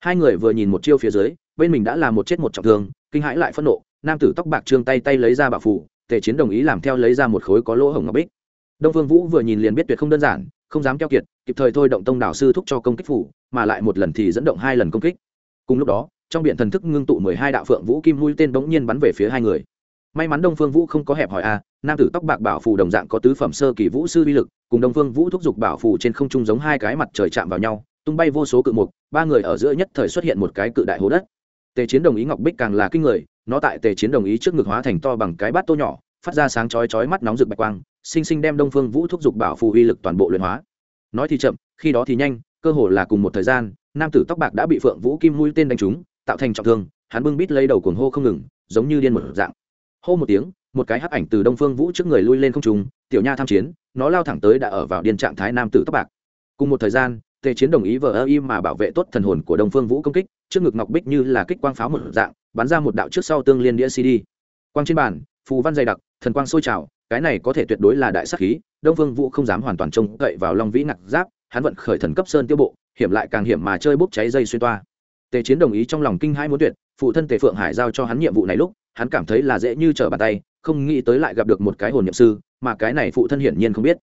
Hai người vừa nhìn một chiêu phía dưới, bên mình đã là một chết một trọng thương, kinh hãi lại phẫn nộ, nam tử tóc bạc trương tay tay lấy ra bảo phủ tề chiến đồng ý làm theo lấy ra một khối có lỗ hổng ngọc bích đông phương vũ vừa nhìn liền biết tuyệt không đơn giản, không dám keo kiệt, kịp thời thôi động tông đạo sư thúc cho công kích phủ, mà lại một lần thì dẫn động hai lần công kích. Cùng lúc đó, trong biển thần thức ngưng tụ mười hai đạo phượng vũ kim mũi tên bỗng nhiên bắn về phía hai người. May mắn đông phương vũ không có hẹp hỏi a, nam tử tóc bạc bảo phù đồng dạng có tứ phẩm sơ kỳ vũ sư vi lực, cùng đông phương vũ thúc giục bảo phù trên không trung giống hai cái mặt trời chạm vào nhau, tung bay vô số cự mục, ba người ở giữa nhất thời xuất hiện một cái cự đại hố đất. Tề chiến đồng ý ngọc bích càng là kinh người, nó tại tề chiến đồng ý trước ngực hóa thành to bằng cái bát tô nhỏ, phát ra sáng chói chói mắt nóng rực bạch quang sinh sinh đem đông phương vũ thúc giục bảo phù uy lực toàn bộ luyện hóa. Nói thì chậm, khi đó thì nhanh, cơ hồ là cùng một thời gian, nam tử tóc bạc đã bị phượng vũ kim mũi tên đánh trúng, tạo thành trọng thương, hắn bưng bít lấy đầu cuồng hô không ngừng, giống như điên một dạng. Hô một tiếng, một cái hắc ảnh từ đông phương vũ trước người lui lên không trung, tiểu nha tham chiến, nó lao thẳng tới đã ở vào điên trạng thái nam tử tóc bạc. Cùng một thời gian, tề chiến đồng ý vờ ơ im mà bảo vệ tốt thần hồn của đông phương vũ công kích, trước ngực ngọc bích như là kích quang pháo một dạng, bắn ra một đạo trước sau tương liên đĩa cd. Quang trên bàn, phù văn dày đặc, thần quang sôi trào cái này có thể tuyệt đối là đại sắc khí, đông phương vũ không dám hoàn toàn trông cậy vào long vĩ nặc giáp, hắn vận khởi thần cấp sơn tiêu bộ, hiểm lại càng hiểm mà chơi bốc cháy dây xuyên toa. Tề chiến đồng ý trong lòng kinh hai muốn tuyệt, phụ thân tề phượng hải giao cho hắn nhiệm vụ này lúc, hắn cảm thấy là dễ như trở bàn tay, không nghĩ tới lại gặp được một cái hồn nhậm sư, mà cái này phụ thân hiển nhiên không biết.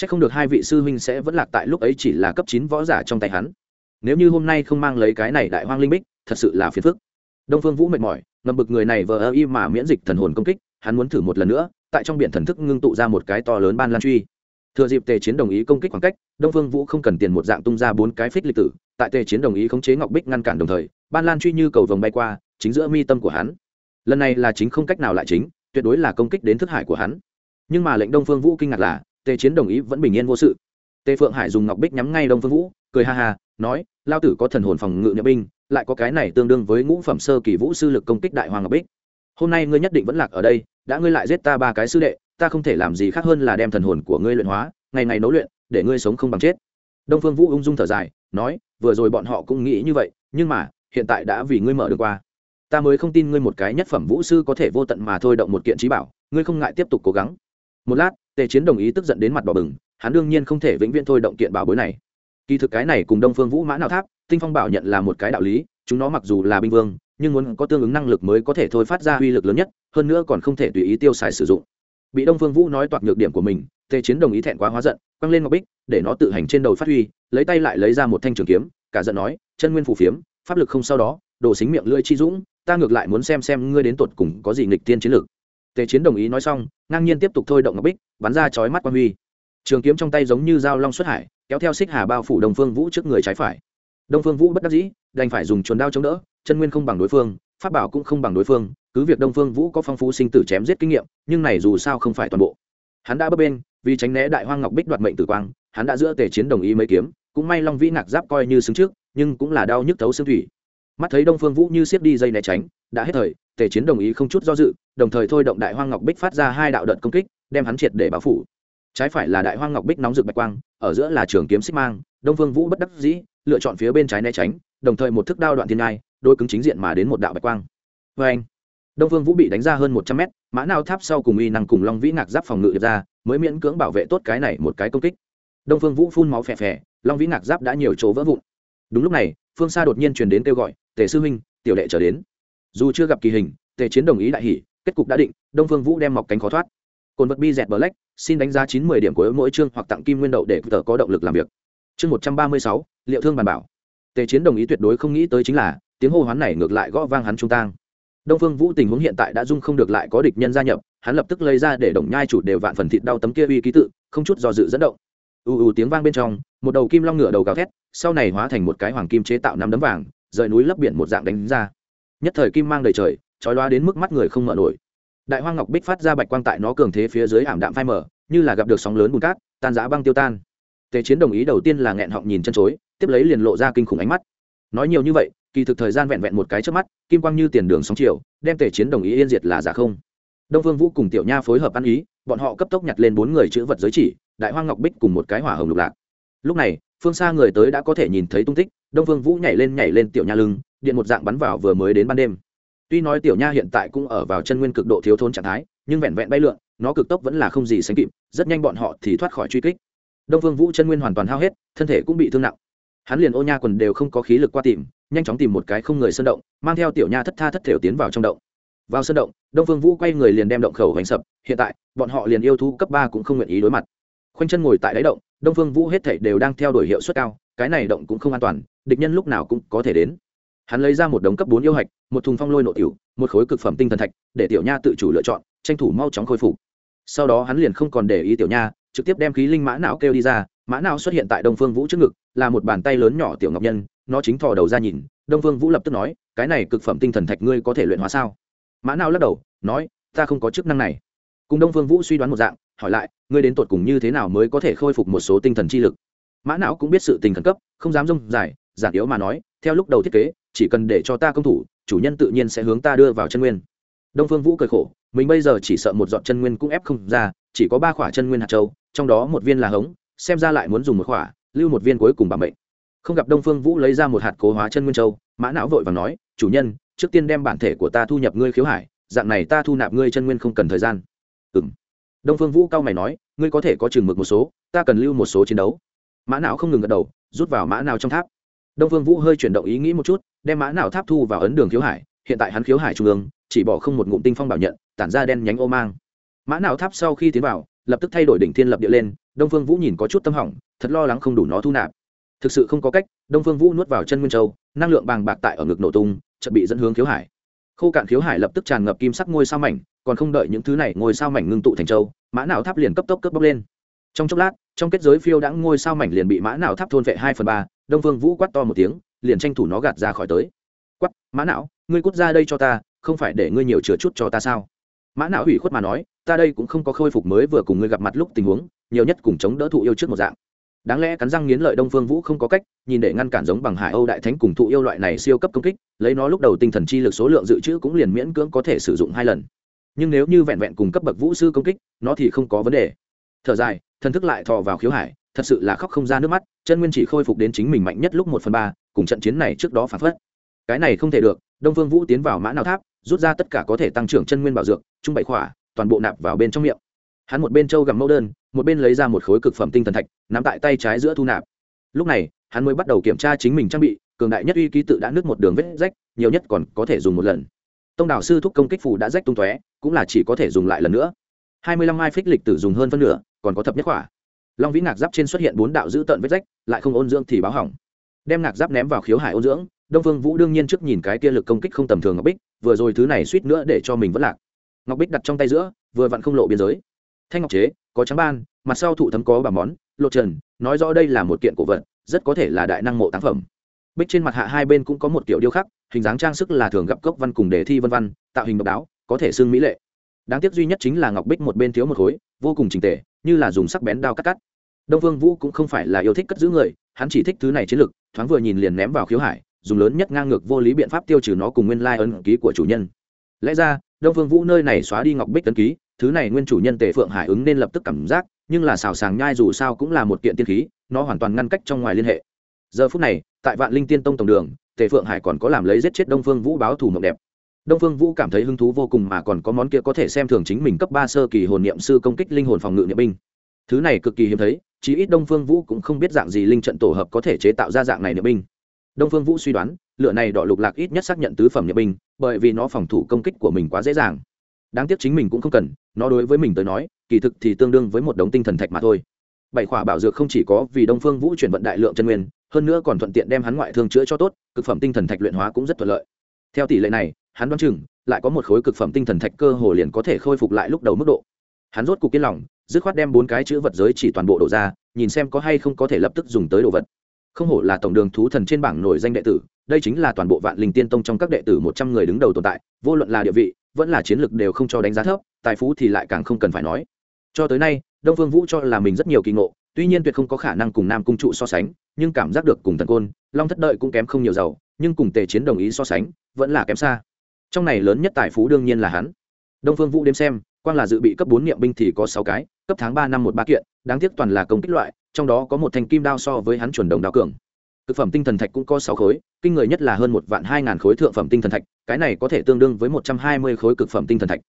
C h ắ c không được hai vị sư huynh sẽ vẫn lạc tại lúc ấy chỉ là cấp chín võ giả trong tay hắn. Nếu như hôm nay không mang lấy cái này đại hoang linh bích, thật sự là phiền phức. Đông phương vũ mệt mỏi ngầm bực người này vờ ơ y mà miễn dịch thần hồn công kích, hắn muốn thử một lần nữa tại trong biển thần thức ngưng tụ ra một cái to lớn ban lan truy. Thừa dịp tề chiến đồng ý công kích khoảng cách, đông phương vũ không cần tiền một dạng tung ra bốn cái phích lịch tử, tại tề chiến đồng ý khống chế ngọc bích ngăn cản đồng thời, ban lan truy như cầu vồng bay qua, chính giữa mi tâm của hắn. Lần này là chính không cách nào lại chính, tuyệt đối là công kích đến thức hải của hắn. Nhưng mà lệnh đông phương vũ kinh ngạc là, tề chiến đồng ý vẫn bình yên vô sự. Tề phượng hải dùng ngọc bích nhắm ngay đông phương vũ, cười ha ha, nói, lao tử có thần hồn phòng ngự nhập binh, lại có cái này tương đương với ngũ phẩm sơ kỳ vũ sư lực công kích đại hoàng ngọc bích hôm nay ngươi nhất định vẫn lạc ở đây, đã ngươi lại giết ta ba cái sư đệ, ta không thể làm gì khác hơn là đem thần hồn của ngươi luyện hóa, ngày ngày nấu luyện, để ngươi sống không bằng chết. Đông phương vũ ung dung thở dài, nói, vừa rồi bọn họ cũng nghĩ như vậy, nhưng mà, hiện tại đã vì ngươi mở được qua. Ta mới không tin ngươi một cái nhất phẩm vũ sư có thể vô tận mà thôi động một kiện trí bảo, ngươi không ngại tiếp tục cố gắng. Một lát, tề chiến đồng ý tức giận đến mặt đỏ bừng, hắn đương nhiên không thể vĩnh viễn thôi động kiện bảo bối này. Kỳ thực cái này cùng đông phương vũ mã nào tháp, tinh phong bảo nhận là một cái đạo lý, chúng nó mặc dù là binh vương nhưng muốn có tương ứng năng lực mới có thể thôi phát ra uy lực lớn nhất, hơn nữa còn không thể tùy ý tiêu xài sử dụng. Bị đông phương vũ nói toạc nhược điểm của mình, tề chiến đồng ý thẹn quá hóa giận, quăng lên ngọc bích, để nó tự hành trên đầu phát huy, lấy tay lại lấy ra một thanh trường kiếm, cả giận nói, chân nguyên phù phiếm, pháp lực không sau đó, Đồ xính miệng lưỡi chi dũng, ta ngược lại muốn xem xem ngươi đến tột cùng có gì nghịch tiên chiến lược. Tề chiến đồng ý nói xong, ngang nhiên tiếp tục thôi động ngọc bích, bắn ra chói mắt quan huy. Trường kiếm trong tay giống như dao long xuất hải, kéo theo xích hà bao phủ đông phương vũ trước người trái phải đông phương vũ bất đắc dĩ, đành phải dùng chuồn đao chống đỡ, chân nguyên không bằng đối phương, pháp bảo cũng không bằng đối phương, cứ việc đông phương vũ có phong phú sinh tử chém giết kinh nghiệm, nhưng này dù sao không phải toàn bộ. Hắn đã bấp bên vì tránh né đại hoang ngọc bích đoạt mệnh tử quang, hắn đã giữa tề chiến đồng ý mấy kiếm, cũng may long vĩ nạc giáp coi như xứng trước, nhưng cũng là đau nhức thấu xương thủy. Mắt thấy đông phương vũ như siết đi dây né tránh, đã hết thời, tề chiến đồng ý không chút do dự, đồng thời thôi động đại hoang ngọc bích phát ra hai đạo đợt công kích, đem hắn triệt để báo phủ. Trái phải là đại hoang ngọc bích nóng rực bạch quang, ở giữa là trường kiếm xích mang đông phương vũ bất đắc dĩ, lựa chọn phía bên trái né tránh, đồng thời một thức đao đoạn thiên ngai đôi cứng chính diện mà đến một đạo bạch quang. Vê anh, đông phương vũ bị đánh ra hơn một trăm mét, mã nào tháp sau cùng uy năng cùng long vĩ ngạc giáp phòng ngự ra, mới miễn cưỡng bảo vệ tốt cái này một cái công kích. Đông phương vũ phun máu phè phè, long vĩ ngạc giáp đã nhiều chỗ vỡ vụn. Đúng lúc này, phương xa đột nhiên truyền đến kêu gọi, tề sư huynh, tiểu đệ trở đến. Dù chưa gặp kỳ hình, tề chiến đồng ý đại hỷ kết cục đã định, đông phương vũ đem mọc cánh khó thoát. Cồn vật bi dẹt black, xin đánh giá chín mươi điểm của mỗi chương hoặc tặng kim nguyên đậu để tờ có động lực làm việc chương một trăm ba mươi sáu, liệu thương bàn bảo. Tề chiến đồng ý tuyệt đối không nghĩ tới chính là, tiếng hô hoán này ngược lại gõ vang hắn trung tang. Đông phương vũ tình huống hiện tại đã dung không được lại có địch nhân gia nhập, hắn lập tức lấy ra để đồng nhai chủ đều vạn phần thịt đau tấm kia uy ký tự, không chút do dự dẫn động. Ù ù tiếng vang bên trong, một đầu kim long ngựa đầu gào thét, sau này hóa thành một cái hoàng kim chế tạo nắm đấm vàng, rời núi lấp biển một dạng đánh ra. Nhất thời kim mang đầy trời trói loa đến mức mắt người không mở nổi. Đại hoa ngọc bích phát ra bạch quang tại nó cường thế phía dưới ảm đạm phai mở như là gặp được sóng lớn bùn cát, tan giã băng tiêu tan tề chiến đồng ý đầu tiên là nghẹn họng nhìn chân chối, tiếp lấy liền lộ ra kinh khủng ánh mắt. Nói nhiều như vậy, kỳ thực thời gian vẹn vẹn một cái trước mắt, kim quang như tiền đường sóng chiều, đem tề chiến đồng ý yên diệt là giả không. Đông phương vũ cùng tiểu nha phối hợp ăn ý, bọn họ cấp tốc nhặt lên bốn người chữ vật giới chỉ, đại hoang ngọc bích cùng một cái hỏa hồng lục lạc. Lúc này, phương xa người tới đã có thể nhìn thấy tung tích, đông phương vũ nhảy lên nhảy lên tiểu nha lưng, điện một dạng bắn vào vừa mới đến ban đêm. Tuy nói tiểu nha hiện tại cũng ở vào chân nguyên cực độ thiếu thốn trạng thái, nhưng vẹn vẹn bay lượn, nó cực tốc vẫn là không gì sánh kịp, rất nhanh bọn họ thì thoát khỏi truy kích đông phương vũ chân nguyên hoàn toàn hao hết, thân thể cũng bị thương nặng. Hắn liền ô nha quần đều không có khí lực qua tìm, nhanh chóng tìm một cái không người sơn động, mang theo tiểu nha thất tha thất thểu tiến vào trong động. Vào sơn động, đông phương vũ quay người liền đem động khẩu hành sập, hiện tại, bọn họ liền yêu thú cấp ba cũng không nguyện ý đối mặt. Khoanh chân ngồi tại đáy động, đông phương vũ hết thảy đều đang theo đuổi hiệu suất cao, cái này động cũng không an toàn, địch nhân lúc nào cũng có thể đến. Hắn lấy ra một đống cấp bốn yêu hạch, một thùng phong lôi nội tiểu, một khối cực phẩm tinh thần thạch, để tiểu nha tự chủ lựa chọn, tranh thủ mau chóng khôi phục. Sau đó hắn liền không còn để ý tiểu nha trực tiếp đem khí linh mã não kêu đi ra, mã não xuất hiện tại đông phương vũ trước ngực, là một bàn tay lớn nhỏ tiểu ngọc nhân, nó chính thò đầu ra nhìn, đông phương vũ lập tức nói, cái này cực phẩm tinh thần thạch ngươi có thể luyện hóa sao? Mã não lắc đầu, nói, ta không có chức năng này. Cùng đông phương vũ suy đoán một dạng, hỏi lại, ngươi đến tột cùng như thế nào mới có thể khôi phục một số tinh thần chi lực? Mã não cũng biết sự tình khẩn cấp, không dám rông dài, giản yếu mà nói, theo lúc đầu thiết kế, chỉ cần để cho ta công thủ, chủ nhân tự nhiên sẽ hướng ta đưa vào chân nguyên. Đông phương vũ cười khổ, mình bây giờ chỉ sợ một dọn chân nguyên cũng ép không ra, chỉ có ba khỏa chân nguyên hạt châu trong đó một viên là hống, xem ra lại muốn dùng một khỏa, lưu một viên cuối cùng bằng bệnh không gặp đông phương vũ lấy ra một hạt cố hóa chân nguyên châu, mã não vội và nói, chủ nhân, trước tiên đem bản thể của ta thu nhập ngươi khiếu hải, dạng này ta thu nạp ngươi chân nguyên không cần thời gian. Ừ m đông phương vũ cao mày nói, ngươi có thể có chừng mực một số, ta cần lưu một số chiến đấu. Mã não không ngừng gật đầu, rút vào mã nào trong tháp. Đông phương vũ hơi chuyển động ý nghĩ một chút, đem mã nào tháp thu vào ấn đường khiếu hải, hiện tại hắn khiếu hải trung ương, chỉ bỏ không một ngụm tinh phong bảo nhận, tản ra đen nhánh ô mang. Mã nào tháp sau khi tiến vào lập tức thay đổi đỉnh thiên lập địa lên, đông phương vũ nhìn có chút tâm hỏng, thật lo lắng không đủ nó thu nạp. Thực sự không có cách, đông phương vũ nuốt vào chân nguyên châu, năng lượng bàng bạc tại ở ngực nổ tung, chợt bị dẫn hướng khiếu hải. Khô cạn khiếu hải lập tức tràn ngập kim sắc ngôi sao mảnh, còn không đợi những thứ này ngôi sao mảnh ngưng tụ thành châu, mã não tháp liền cấp tốc cướp bốc lên. Trong chốc lát, trong kết giới phiêu đãng ngôi sao mảnh liền bị mã não tháp thôn vệ hai phần ba, đông phương vũ quát to một tiếng, liền tranh thủ nó gạt ra khỏi tới. Quắp mã não, ngươi cút ra đây cho ta, không phải để ngươi nhiều chừa chút cho ta sao? Mã não hủy khuất mà nói ta đây cũng không có khôi phục mới vừa cùng ngươi gặp mặt lúc tình huống, nhiều nhất cùng chống đỡ thụ yêu trước một dạng. Đáng lẽ cắn răng nghiến lợi đông phương vũ không có cách, nhìn để ngăn cản giống bằng hải âu đại thánh cùng thụ yêu loại này siêu cấp công kích, lấy nó lúc đầu tinh thần chi lực số lượng dự trữ cũng liền miễn cưỡng có thể sử dụng hai lần. Nhưng nếu như vẹn vẹn cùng cấp bậc vũ sư công kích, nó thì không có vấn đề. Thở dài, thần thức lại thò vào khiếu hải, thật sự là khóc không ra nước mắt, chân nguyên chỉ khôi phục đến chính mình mạnh nhất lúc một phần ba, cùng trận chiến này trước đó phản phất. Cái này không thể được, đông phương vũ tiến vào mã nào tháp, rút ra tất cả có thể tăng trưởng chân nguyên bảo dược, trung bảy khỏa toàn bộ nạp vào bên trong miệng. Hắn một bên trâu gặm mẫu đơn, một bên lấy ra một khối cực phẩm tinh thần thạch, nắm tại tay trái giữa thu nạp. Lúc này, hắn mới bắt đầu kiểm tra chính mình trang bị, cường đại nhất uy ký tự đã nứt một đường vết rách, nhiều nhất còn có thể dùng một lần. Tông đảo sư thúc công kích phù đã rách tung tóe, cũng là chỉ có thể dùng lại lần nữa. Hai mươi lăm mai phích lịch tử dùng hơn phân nửa, còn có thập nhất quả. Long vĩ ngạc giáp trên xuất hiện bốn đạo giữ tợn vết rách, lại không ôn dưỡng thì báo hỏng. Đem ngạc giáp ném vào khiếu hải ôn dưỡng, đông phương vũ đương nhiên trước nhìn cái kia lực công kích không tầm thường ngọc bích, vừa rồi thứ này suýt nữa để cho mình vẫn lạc ngọc bích đặt trong tay giữa, vừa vặn không lộ biên giới. Thanh ngọc chế, có trắng ban, mặt sau thụ thấm có bà món lộ trần, nói rõ đây là một kiện cổ vật, rất có thể là đại năng mộ tác phẩm. Bích trên mặt hạ hai bên cũng có một kiểu điêu khắc, hình dáng trang sức là thường gặp cốc văn cùng đề thi vân văn, tạo hình độc đáo, có thể xương mỹ lệ. Đáng tiếc duy nhất chính là ngọc bích một bên thiếu một khối, vô cùng trình tề, như là dùng sắc bén đao cắt cắt. Đông vương vũ cũng không phải là yêu thích cất giữ người, hắn chỉ thích thứ này chiến lực, thoáng vừa nhìn liền ném vào khiếu hải, dùng lớn nhất ngang ngược vô lý biện pháp tiêu trừ nó cùng nguyên lai ấn ký của chủ nhân. Lẽ ra đông Phương vũ nơi này xóa đi ngọc bích Tấn ký, thứ này nguyên chủ nhân tề phượng hải ứng nên lập tức cảm giác, nhưng là xào sàng nhai dù sao cũng là một kiện tiên khí, nó hoàn toàn ngăn cách trong ngoài liên hệ. Giờ phút này, tại vạn linh tiên tông tổng đường, tề phượng hải còn có làm lấy giết chết đông phương vũ báo thủ mộng đẹp. Đông phương vũ cảm thấy hứng thú vô cùng mà còn có món kia có thể xem thường chính mình cấp ba sơ kỳ hồn niệm sư công kích linh hồn phòng ngự niệm binh. Thứ này cực kỳ hiếm thấy, chí ít đông phương vũ cũng không biết dạng gì linh trận tổ hợp có thể chế tạo ra dạng này niệm binh. Đông phương vũ suy đoán lựa này đỏ lục lạc ít nhất xác nhận tứ phẩm nhập binh, bởi vì nó phòng thủ công kích của mình quá dễ dàng. Đáng tiếc chính mình cũng không cần, nó đối với mình tới nói, kỳ thực thì tương đương với một đống tinh thần thạch mà thôi. Bảy khỏa bảo dược không chỉ có vì đông phương vũ chuyển vận đại lượng chân nguyên, hơn nữa còn thuận tiện đem hắn ngoại thương chữa cho tốt, cực phẩm tinh thần thạch luyện hóa cũng rất thuận lợi. Theo tỷ lệ này, hắn đoán chừng, lại có một khối cực phẩm tinh thần thạch cơ hồ liền có thể khôi phục lại lúc đầu mức độ. Hắn rốt cục yên lòng, dứt khoát đem bốn cái chữ vật giới chỉ toàn bộ đổ ra, nhìn xem có hay không có thể lập tức dùng tới đồ vật. Không hổ là tổng đường thú thần trên bảng nổi danh đệ tử đây chính là toàn bộ vạn linh tiên tông trong các đệ tử một trăm người đứng đầu tồn tại, vô luận là địa vị, vẫn là chiến lược đều không cho đánh giá thấp, tài phú thì lại càng không cần phải nói. Cho tới nay, đông phương vũ cho là mình rất nhiều kỳ ngộ, tuy nhiên tuyệt không có khả năng cùng nam cung trụ so sánh, nhưng cảm giác được cùng thần côn, long thất đợi cũng kém không nhiều giàu, nhưng cùng tề chiến đồng ý so sánh, vẫn là kém xa. Trong này lớn nhất tài phú đương nhiên là hắn. Đông phương vũ đếm xem, quang là dự bị cấp bốn niệm binh thì có sáu cái, cấp tháng ba năm một ba kiện, đáng tiếc toàn là công kích loại, trong đó có một thanh kim đao so với hắn chuẩn đồng đao cường. Cực phẩm tinh thần thạch cũng có sáu khối kinh người nhất là hơn một vạn hai ngàn khối thượng phẩm tinh thần thạch cái này có thể tương đương với một trăm hai mươi khối cực phẩm tinh thần thạch.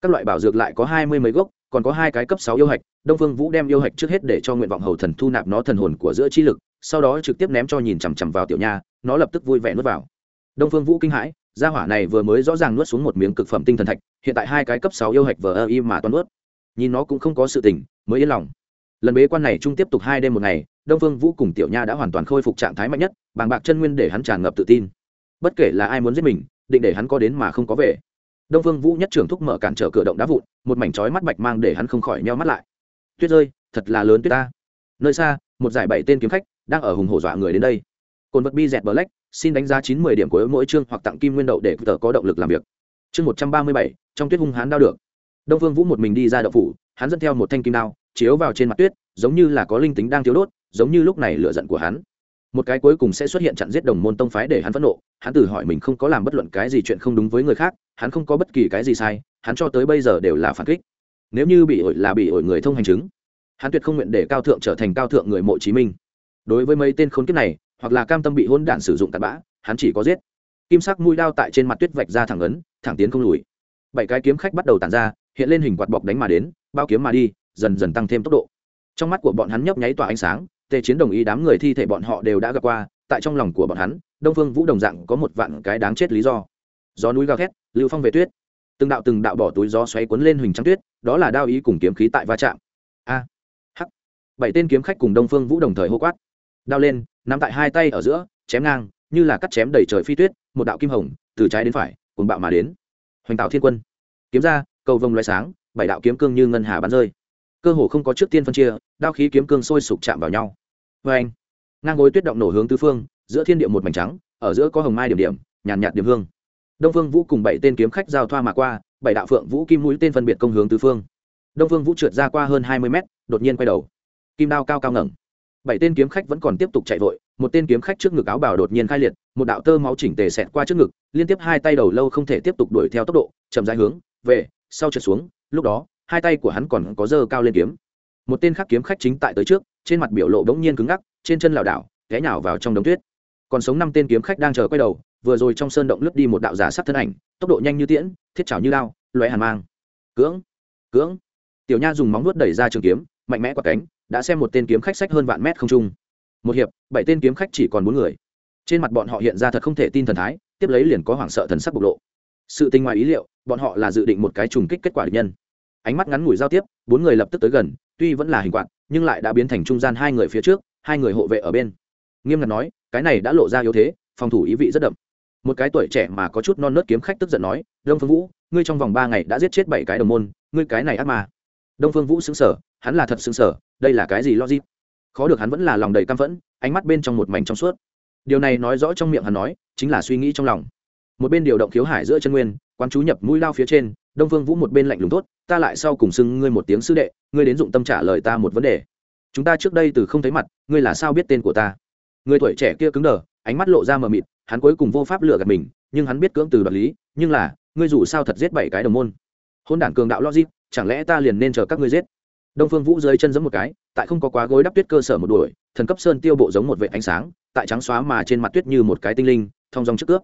Các loại bảo dược lại có hai mươi mấy gốc còn có hai cái cấp sáu yêu hạch đông phương vũ đem yêu hạch trước hết để cho nguyện vọng hầu thần thu nạp nó thần hồn của giữa chi lực sau đó trực tiếp ném cho nhìn chằm chằm vào tiểu nha nó lập tức vui vẻ nuốt vào. Đông phương vũ kinh hãi gia hỏa này vừa mới rõ ràng nuốt xuống một miếng cực phẩm tinh thần thạch hiện tại hai cái cấp sáu yêu hạch vờ ơ y mà toàn nuốt. Nhìn nó cũng không có sự tỉnh, mới yên lòng. Lần bế quan này chung tiếp tục hai đêm một ngày đông phương vũ cùng tiểu nha đã hoàn toàn khôi phục trạng thái mạnh nhất, bàng bạc chân nguyên để hắn tràn ngập tự tin. Bất kể là ai muốn giết mình, định để hắn có đến mà không có về. Đông phương vũ nhất trưởng thúc mở cản trở cửa động đá vụn, một mảnh trói mắt bạch mang để hắn không khỏi nheo mắt lại. Tuyết rơi, thật là lớn tuyết ta. Nơi xa, một giải bảy tên kiếm khách đang ở hùng hổ dọa người đến đây. Cồn vật bi dẹt black, xin đánh giá chín mươi điểm của mỗi chương hoặc tặng kim nguyên đậu để tờ có động lực làm việc. Chương một trăm ba mươi bảy, trong tuyết hung hán đao được. Đông phương vũ một mình đi ra đậu phủ, hắn dẫn theo một thanh kim đao, chiếu vào trên mặt tuyết, giống như là có linh tính đang thiếu đốt giống như lúc này lửa giận của hắn. Một cái cuối cùng sẽ xuất hiện chặn giết đồng môn tông phái để hắn phẫn nộ. Hắn tự hỏi mình không có làm bất luận cái gì chuyện không đúng với người khác, hắn không có bất kỳ cái gì sai, hắn cho tới bây giờ đều là phản kích. Nếu như bị ổi là bị ổi người thông hành chứng, hắn tuyệt không nguyện để cao thượng trở thành cao thượng người mộ chí minh. Đối với mấy tên khốn kiếp này, hoặc là cam tâm bị hôn đản sử dụng tạt bã, hắn chỉ có giết. Kim sắc mũi đao tại trên mặt tuyết vạch ra thẳng ấn, thẳng tiến không lùi. Bảy cái kiếm khách bắt đầu tàn ra, hiện lên hình quạt bọc đánh mà đến, bao kiếm mà đi, dần dần tăng thêm tốc độ. Trong mắt của bọn hắn nhấp nháy tỏa ánh sáng tề chiến đồng ý đám người thi thể bọn họ đều đã gặp qua, tại trong lòng của bọn hắn, đông phương vũ đồng dạng có một vạn cái đáng chết lý do. Gió núi gào thét, lưu phong về tuyết. Từng đạo từng đạo bỏ túi gió xoáy cuốn lên huỳnh trắng tuyết, đó là đao ý cùng kiếm khí tại va chạm. A h bảy tên kiếm khách cùng đông phương vũ đồng thời hô quát. Đao lên, nắm tại hai tay ở giữa, chém ngang, như là cắt chém đầy trời phi tuyết, một đạo kim hồng, từ trái đến phải cùng bạo mà đến. Hoành tạo thiên quân. Kiếm ra, cầu vông loài sáng, bảy đạo kiếm cương như ngân hà bắn rơi cơ hồ không có trước tiên phân chia, đao khí kiếm cương sôi sục chạm vào nhau. Vê anh, ngang gối tuyết động nổ hướng tứ phương, giữa thiên địa một mảnh trắng, ở giữa có hồng mai điểm điểm, nhàn nhạt điểm hương. Đông phương vũ cùng bảy tên kiếm khách giao thoa mà qua, bảy đạo phượng vũ kim mũi tên phân biệt công hướng tứ phương. Đông phương vũ trượt ra qua hơn hai mươi mét, đột nhiên quay đầu. Kim đao cao cao ngẩng. Bảy tên kiếm khách vẫn còn tiếp tục chạy vội, một tên kiếm khách trước ngực áo bảo đột nhiên khai liệt, một đạo tơ máu chỉnh tề xẹt qua trước ngực, liên tiếp hai tay đầu lâu không thể tiếp tục đuổi theo tốc độ, chậm rãi hướng, về, sau trượt xuống, lúc đó hai tay của hắn còn có dơ cao lên kiếm. Một tên khác kiếm khách chính tại tới trước, trên mặt biểu lộ bỗng nhiên cứng ngắc, trên chân lảo đảo, té nhào vào trong đống tuyết. Còn sống năm tên kiếm khách đang chờ quay đầu, vừa rồi trong sơn động lướt đi một đạo giả sắc thân ảnh, tốc độ nhanh như tiễn, thiết trào như lao loé hàn mang. Cưỡng cưỡng. Tiểu nha dùng móng nuốt đẩy ra trường kiếm, mạnh mẽ quả cánh, đã xem một tên kiếm khách sách hơn vạn mét không trung. Một hiệp, bảy tên kiếm khách chỉ còn bốn người. Trên mặt bọn họ hiện ra thật không thể tin thần thái, tiếp lấy liền có hoảng sợ thần sắc bộc lộ. Sự tình ngoài ý liệu, bọn họ là dự định một cái trùng kích kết quả địch nhân ánh mắt ngắn ngủi giao tiếp, bốn người lập tức tới gần, tuy vẫn là hình quạt, nhưng lại đã biến thành trung gian hai người phía trước, hai người hộ vệ ở bên. Nghiêm ngặt nói, cái này đã lộ ra yếu thế, phòng thủ ý vị rất đậm. Một cái tuổi trẻ mà có chút non nớt kiếm khách tức giận nói, đông phương vũ, ngươi trong vòng ba ngày đã giết chết bảy cái đồng môn, ngươi cái này ác mà đông phương vũ xứng sở hắn là thật xứng sở đây là cái gì logic? Khó được hắn vẫn là lòng đầy căm phẫn, ánh mắt bên trong một mảnh trong suốt. Điều này nói rõ trong miệng hắn nói, chính là suy nghĩ trong lòng. Một bên điều động khiếu hải giữa chân nguyên, quán chú nhập mũi lao phía trên đông phương vũ một bên lạnh lùng tốt ta lại sau cùng xưng ngươi một tiếng sư đệ, ngươi đến dụng tâm trả lời ta một vấn đề. Chúng ta trước đây từ không thấy mặt, ngươi là sao biết tên của ta? Người tuổi trẻ kia cứng đờ, ánh mắt lộ ra mờ mịt, hắn cuối cùng vô pháp lựa gạt mình, nhưng hắn biết cưỡng từ đoạt lý, nhưng là, ngươi dù sao thật giết bảy cái đồng môn. Hôn đản cường đạo logic, chẳng lẽ ta liền nên chờ các ngươi giết? Đông phương vũ dưới chân giẫm một cái, tại không có quá gối đắp tuyết cơ sở một đuổi, thần cấp sơn tiêu bộ giống một vệ ánh sáng, tại trắng xóa mà trên mặt tuyết như một cái tinh linh thong dong trước cướp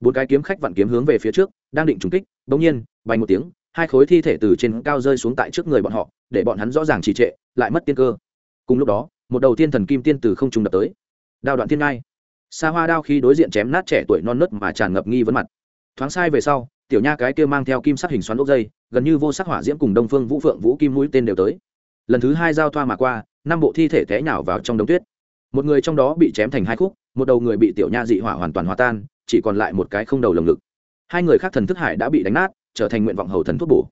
bốn cái kiếm khách vặn kiếm hướng về phía trước, đang định trúng kích, bỗng nhiên bay một tiếng, hai khối thi thể từ trên cao rơi xuống tại trước người bọn họ, để bọn hắn rõ ràng trì trệ, lại mất tiên cơ. Cùng lúc đó, một đầu tiên thần kim tiên từ không trung đập tới. Đao đoạn thiên ngai. Xa hoa đao khi đối diện chém nát trẻ tuổi non nớt mà tràn ngập nghi vấn mặt. Thoáng sai về sau, tiểu nha cái kia mang theo kim sắc hình xoắn ốc dây, gần như vô sắc hỏa diễm cùng đông phương vũ phượng vũ kim mũi tên đều tới. Lần thứ hai giao thoa mà qua, năm bộ thi thể té nhào vào trong đống tuyết. Một người trong đó bị chém thành hai khúc, một đầu người bị tiểu nha dị hỏa hoàn toàn hòa tan chỉ còn lại một cái không đầu lồng ngực. Hai người khác thần thức hải đã bị đánh nát, trở thành nguyện vọng hầu thần thuốc bổ.